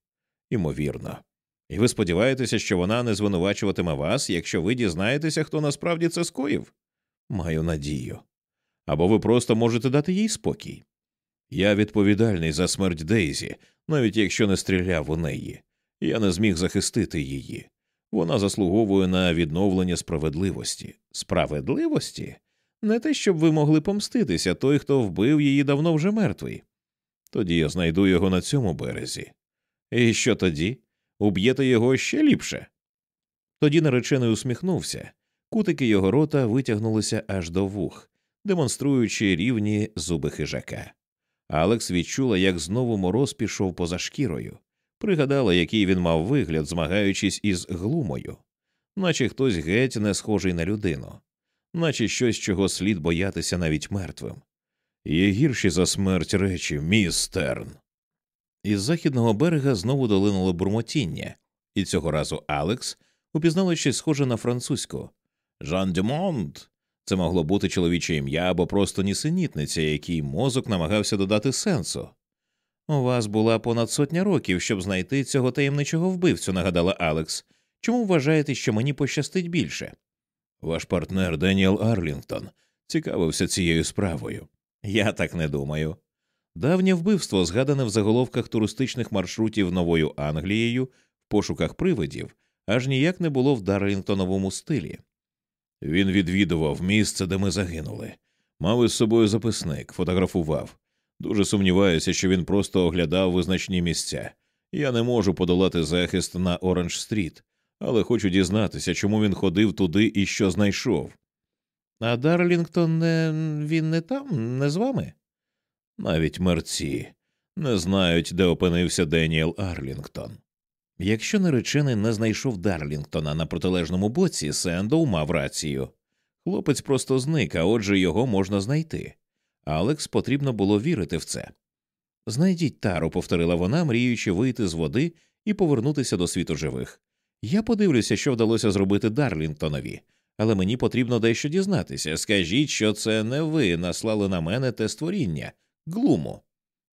Speaker 1: імовірно. І ви сподіваєтеся, що вона не звинувачуватиме вас, якщо ви дізнаєтеся, хто насправді це скоїв? Маю надію. Або ви просто можете дати їй спокій. Я відповідальний за смерть Дейзі, навіть якщо не стріляв у неї. Я не зміг захистити її. Вона заслуговує на відновлення справедливості. Справедливості? Не те, щоб ви могли помститися, той, хто вбив її, давно вже мертвий. Тоді я знайду його на цьому березі. І що тоді? Уб'єте його ще ліпше. Тоді наречений усміхнувся, кутики його рота витягнулися аж до вух, демонструючи рівні зуби хижака. Алекс відчула, як знову мороз пішов поза шкірою, пригадала, який він мав вигляд, змагаючись із глумою, наче хтось геть не схожий на людину, наче щось, чого слід боятися навіть мертвим. Є гірші за смерть речі, містерн. Із західного берега знову долинуло бурмотіння, і цього разу Алекс упізнала щось схоже на французьку. Жан Дюмонт. Це могло бути чоловіче ім'я або просто нісенітниця, якій мозок намагався додати сенсу. У вас була понад сотня років, щоб знайти цього таємничого вбивцю, нагадала Алекс. Чому вважаєте, що мені пощастить більше? Ваш партнер Деніел Арлінгтон цікавився цією справою. Я так не думаю. Давнє вбивство, згадане в заголовках туристичних маршрутів новою Англією в пошуках привидів, аж ніяк не було в Дарлінгтоновому стилі. Він відвідував місце, де ми загинули, мав із собою записник, фотографував. Дуже сумніваюся, що він просто оглядав визначні місця. Я не можу подолати захист на Оранж Стріт, але хочу дізнатися, чому він ходив туди і що знайшов. А Дарлінгтон не... він не там, не з вами? Навіть мерці не знають, де опинився Деніел Арлінгтон. Якщо наречений не знайшов Дарлінгтона на протилежному боці, Сендоу мав рацію. Хлопець просто зник, а отже, його можна знайти. Алекс потрібно було вірити в це. Знайдіть тару, повторила вона, мріючи вийти з води і повернутися до світу живих. Я подивлюся, що вдалося зробити Дарлінгтонові, але мені потрібно дещо дізнатися. Скажіть, що це не ви наслали на мене те створіння, глуму.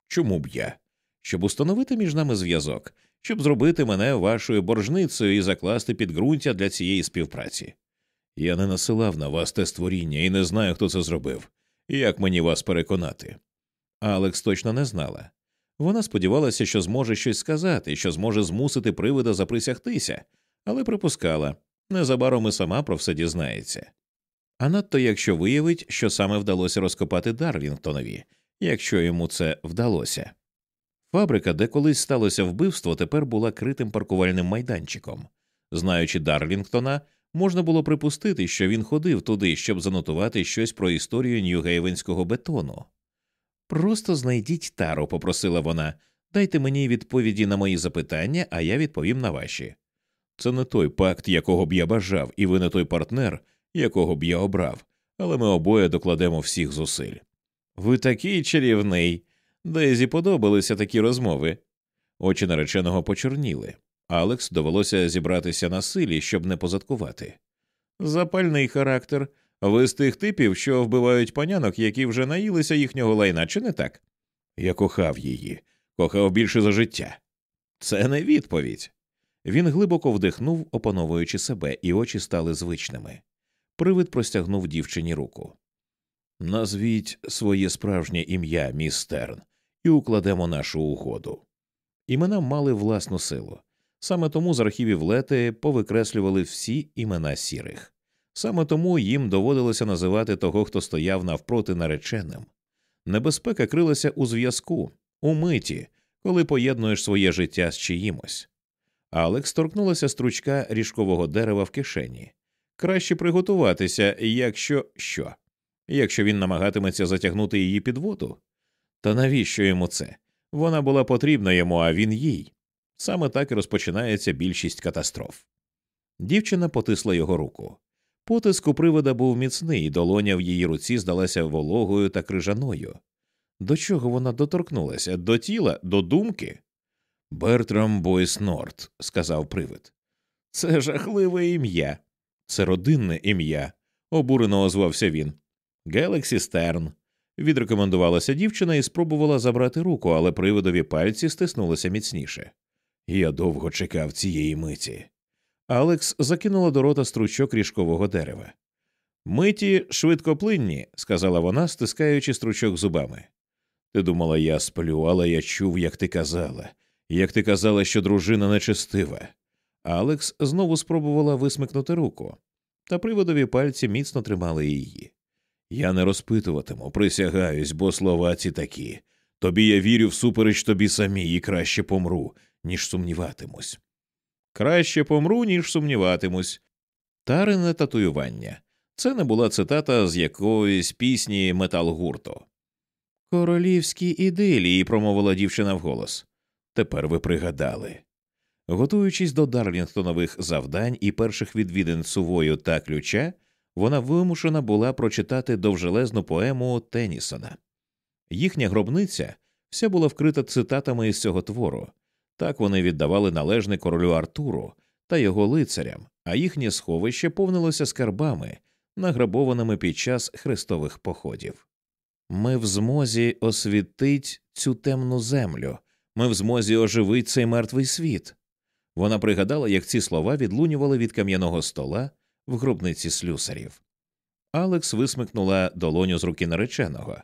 Speaker 1: Чому б я? Щоб установити між нами зв'язок, щоб зробити мене вашою боржницею і закласти підґрунтя для цієї співпраці. Я не насилав на вас те створіння і не знаю, хто це зробив, як мені вас переконати. Алекс точно не знала. Вона сподівалася, що зможе щось сказати, що зможе змусити привида заприсягтися, але припускала незабаром і сама про все дізнається. А надто якщо виявить, що саме вдалося розкопати Дарвінгтонові якщо йому це вдалося. Фабрика, де колись сталося вбивство, тепер була критим паркувальним майданчиком. Знаючи Дарлінгтона, можна було припустити, що він ходив туди, щоб занотувати щось про історію ньюгейвенського бетону. Просто знайдіть Таро, попросила вона, дайте мені відповіді на мої запитання, а я відповім на ваші. Це не той пакт, якого б я бажав, і ви не той партнер, якого б я обрав, але ми обоє докладемо всіх зусиль. Ви такий чарівний. Дезі подобалися такі розмови. Очі нареченого почорніли. Алекс довелося зібратися на силі, щоб не позадкувати. Запальний характер. Ви з тих типів, що вбивають панянок, які вже наїлися їхнього лайна, чи не так? Я кохав її, кохав більше за життя. Це не відповідь. Він глибоко вдихнув, опановуючи себе, і очі стали звичними. Привид простягнув дівчині руку. Назвіть своє справжнє ім'я, міс Стерн, і укладемо нашу угоду. Імена мали власну силу. Саме тому з архівів лети повикреслювали всі імена сірих. Саме тому їм доводилося називати того, хто стояв навпроти нареченим. Небезпека крилася у зв'язку, у миті, коли поєднуєш своє життя з чиїмось. Алекс торкнулася стручка ріжкового дерева в кишені. Краще приготуватися, якщо що якщо він намагатиметься затягнути її під воду. Та навіщо йому це? Вона була потрібна йому, а він їй. Саме так і розпочинається більшість катастроф. Дівчина потисла його руку. Потиск у привода був міцний, і долоня в її руці здалася вологою та крижаною. До чого вона доторкнулася? До тіла, до думки? Бертрам Бойс Норт, сказав привид. Це жахливе ім'я, це родинне ім'я, обурено озвався він. Гелексі Стерн. Відрекомендувалася дівчина і спробувала забрати руку, але приводові пальці стиснулися міцніше. Я довго чекав цієї миті. Алекс закинула до рота стручок ріжкового дерева. Миті швидкоплинні, сказала вона, стискаючи стручок зубами. Ти думала, я сплю, але я чув, як ти казала, як ти казала, що дружина нечестива. Алекс знову спробувала висмикнути руку, та приводові пальці міцно тримали її. Я не розпитуватиму, присягаюсь, бо слова ці такі. Тобі я вірю всупереч тобі самі, і краще помру, ніж сумніватимусь. Краще помру, ніж сумніватимусь. Тарине татуювання. Це не була цитата з якоїсь пісні Метал гурту. Королівські іделії, промовила дівчина вголос. Тепер ви пригадали. Готуючись до Дарлінгтонових завдань і перших відвідин сувою та ключа вона вимушена була прочитати довжелезну поему Теннісона. Їхня гробниця вся була вкрита цитатами із цього твору так вони віддавали належне королю Артуру та його лицарям, а їхнє сховище повнилося скарбами, награбованими під час хрестових походів. Ми в змозі освітить цю темну землю, ми в змозі оживить цей мертвий світ. Вона пригадала, як ці слова відлунювали від кам'яного стола в гробниці слюсарів. Алекс висмикнула долоню з руки нареченого.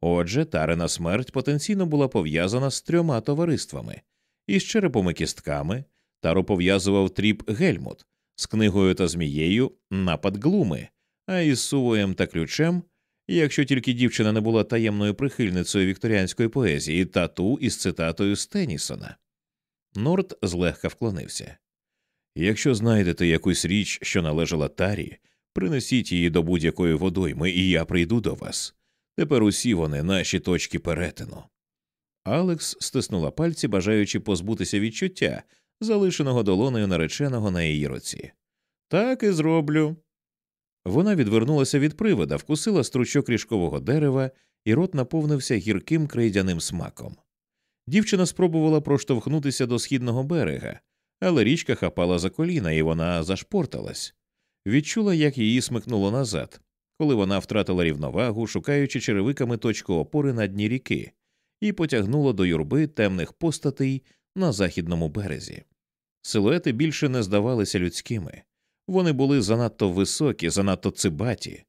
Speaker 1: Отже, тарина смерть потенційно була пов'язана з трьома товариствами із черепом і кістками тару пов'язував тріп Гельмут з книгою та змією напад глуми, а із сувоєм та ключем. Якщо тільки дівчина не була таємною прихильницею вікторіанської поезії тату із цитатою Стенісона, Теннісона. Норт злегка вклонився якщо знайдете якусь річ, що належала тарі, принесіть її до будь-якої водойми, і я прийду до вас. Тепер усі вони наші точки перетину. Алекс стиснула пальці, бажаючи позбутися відчуття, залишеного долоною нареченого на її руці. Так і зроблю. Вона відвернулася від привода, вкусила стручок ріжкового дерева, і рот наповнився гірким крейдяним смаком. Дівчина спробувала проштовхнутися до східного берега, але річка хапала за коліна, і вона зашпорталась. Відчула, як її смикнуло назад, коли вона втратила рівновагу, шукаючи черевиками точку опори на дні ріки, і потягнула до юрби темних постатей на західному березі. Силуети більше не здавалися людськими, вони були занадто високі, занадто цибаті,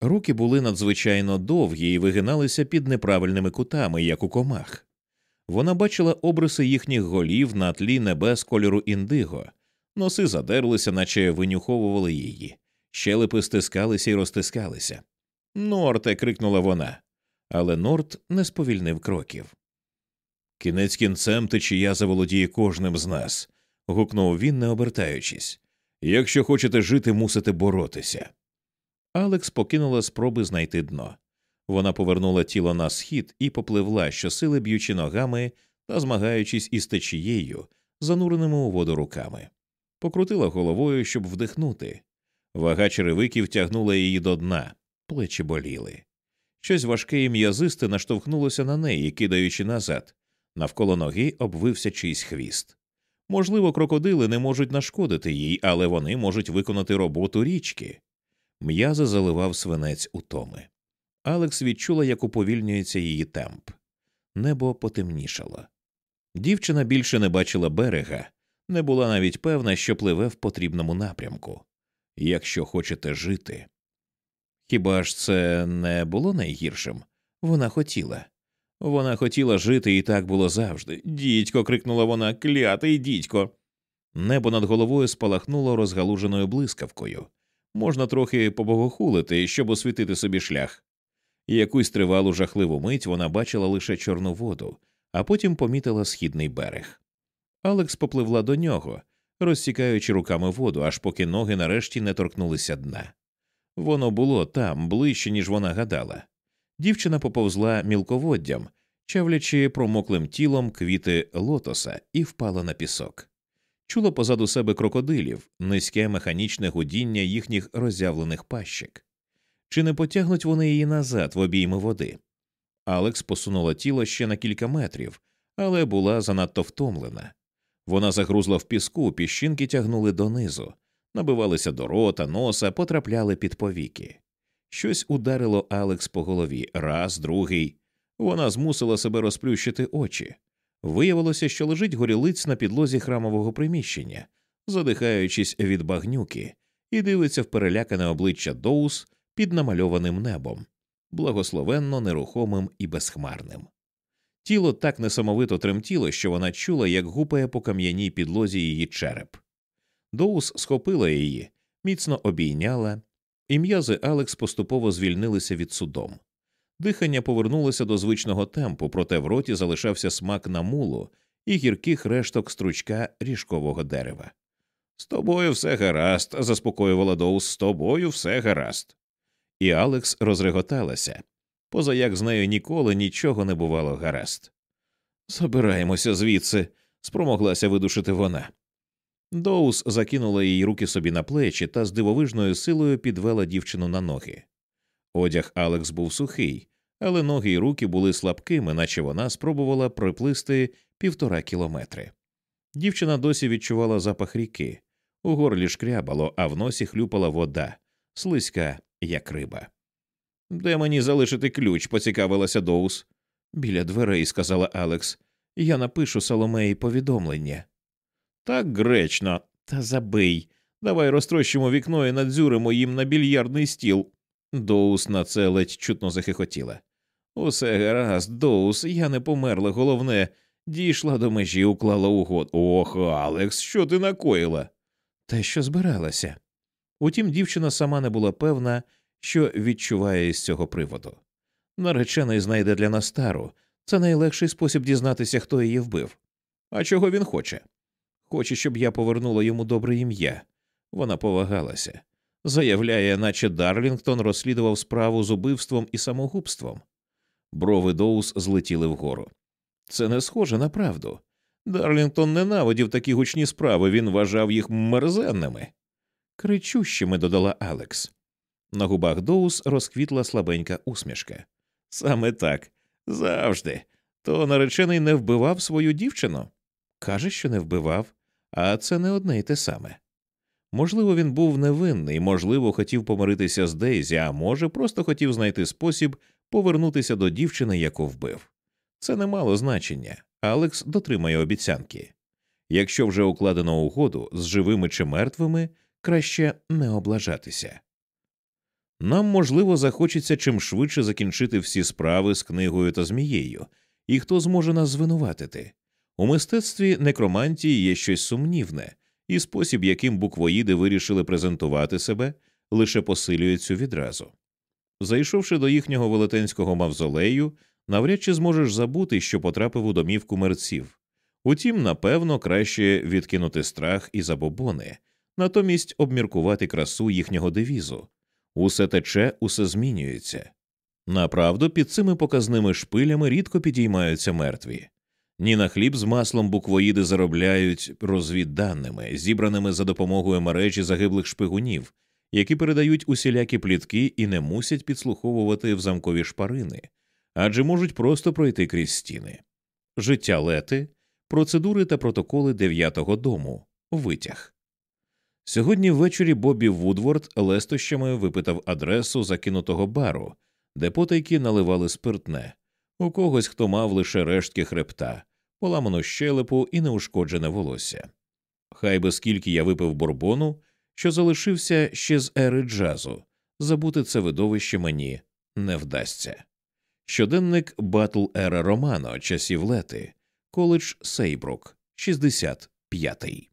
Speaker 1: руки були надзвичайно довгі і вигиналися під неправильними кутами, як у комах вона бачила обриси їхніх голів на тлі небес кольору індиго, носи задерлися, наче винюховували її, щелепи стискалися і розтискалися. Норте. крикнула вона, але Норт не сповільнив кроків. Кінець кінцем течія заволодіє кожним з нас. гукнув він, не обертаючись. Якщо хочете жити, мусите боротися. Алекс покинула спроби знайти дно. Вона повернула тіло на схід і попливла, щосили б'ючи ногами та змагаючись із течією, зануреними у воду руками. Покрутила головою, щоб вдихнути. Вага черевиків тягнула її до дна, плечі боліли. Щось важке і м'язисте наштовхнулося на неї, кидаючи назад. Навколо ноги обвився чийсь хвіст. Можливо, крокодили не можуть нашкодити їй, але вони можуть виконати роботу річки. М'язи заливав свинець утоми. Алекс відчула, як уповільнюється її темп. Небо потемнішало. Дівчина більше не бачила берега, не була навіть певна, що пливе в потрібному напрямку. Якщо хочете жити. Хіба ж це не було найгіршим? Вона хотіла. Вона хотіла жити, і так було завжди. Дідько. крикнула вона, клятий дідько. Небо над головою спалахнуло розгалуженою блискавкою. Можна трохи побогохулити, щоб освітити собі шлях і якусь тривалу жахливу мить вона бачила лише чорну воду, а потім помітила східний берег. Алекс попливла до нього, розсікаючи руками воду, аж поки ноги нарешті не торкнулися дна. Воно було там ближче, ніж вона гадала. Дівчина поповзла мілководдям, чавлячи промоклим тілом квіти лотоса і впала на пісок. Чула позаду себе крокодилів, низьке механічне гудіння їхніх роззявлених пащик чи не потягнуть вони її назад в обійми води. Алекс посунула тіло ще на кілька метрів, але була занадто втомлена. Вона загрузла в піску, піщинки тягнули донизу, набивалися до рота, носа, потрапляли під повіки. Щось ударило Алекс по голові, раз, другий. Вона змусила себе розплющити очі. Виявилося, що лежить горілиць на підлозі храмового приміщення, задихаючись від багнюки, і дивиться в перелякане обличчя Доус, під намальованим небом, благословенно нерухомим і безхмарним. Тіло так несамовито тремтіло, що вона чула, як гупає по кам'яній підлозі її череп. Доус схопила її, міцно обійняла, і м'язи Алекс поступово звільнилися від судом. Дихання повернулося до звичного темпу, проте в роті залишався смак на мулу і гірких решток стручка ріжкового дерева. З тобою все гаразд, заспокоювала Доус, з тобою все гаразд і Алекс розреготалася, поза як з нею ніколи нічого не бувало гаразд. Забираємося звідси, спромоглася видушити вона. Доус закинула їй руки собі на плечі та з дивовижною силою підвела дівчину на ноги. Одяг Алекс був сухий, але ноги й руки були слабкими, наче вона спробувала проплисти півтора кілометри. Дівчина досі відчувала запах ріки, у горлі шкрябало, а в носі хлюпала вода, слизька як риба. Де мені залишити ключ? поцікавилася Доус. Біля дверей, сказала Алекс, я напишу Соломеї повідомлення. Так гречно, та забий. Давай розтрощимо вікно і надзюримо їм на більярдний стіл. Доус на це ледь чутно захихотіла. Усе гаразд, Доус, я не померла, головне, дійшла до межі, уклала угод. Ох, Алекс, що ти накоїла? Те, що збиралася. Утім, дівчина сама не була певна, що відчуває з цього приводу. Наречений знайде для нас тару. Це найлегший спосіб дізнатися, хто її вбив. А чого він хоче? Хоче, щоб я повернула йому добре ім'я. Вона повагалася. Заявляє, наче Дарлінгтон розслідував справу з убивством і самогубством. Брови Доус злетіли вгору. Це не схоже на правду. Дарлінгтон ненавидів такі гучні справи, він вважав їх мерзенними кричущими, додала Алекс. На губах Доус розквітла слабенька усмішка. Саме так, завжди. То наречений не вбивав свою дівчину. Каже, що не вбивав, а це не одне й те саме. Можливо, він був невинний, можливо, хотів помиритися з Дейзі, а може, просто хотів знайти спосіб повернутися до дівчини, яку вбив. Це не мало значення. Алекс дотримає обіцянки. Якщо вже укладено угоду з живими чи мертвими, краще не облажатися. Нам, можливо, захочеться чим швидше закінчити всі справи з книгою та змією, і хто зможе нас звинуватити. У мистецтві некромантії є щось сумнівне, і спосіб, яким буквоїди вирішили презентувати себе, лише посилює цю відразу. Зайшовши до їхнього велетенського мавзолею, навряд чи зможеш забути, що потрапив у домівку мерців. Утім, напевно, краще відкинути страх і забобони, натомість обміркувати красу їхнього девізу усе тече, усе змінюється. Направду, під цими показними шпилями рідко підіймаються мертві. Ні на хліб з маслом буквоїди заробляють розвідданими, зібраними за допомогою мережі загиблих шпигунів, які передають усілякі плітки і не мусять підслуховувати в замкові шпарини, адже можуть просто пройти крізь стіни. Життя лети, процедури та протоколи дев'ятого дому, витяг. Сьогодні ввечері Бобі Вудворд лестощами випитав адресу закинутого бару, де потайки наливали спиртне, у когось, хто мав лише рештки хребта, поламану щелепу і неушкоджене волосся. Хай би скільки я випив бурбону, що залишився ще з ери джазу, забути це видовище мені не вдасться. Щоденник Батл Ера Романо часів лети, коледж Сейбрук, 65-й.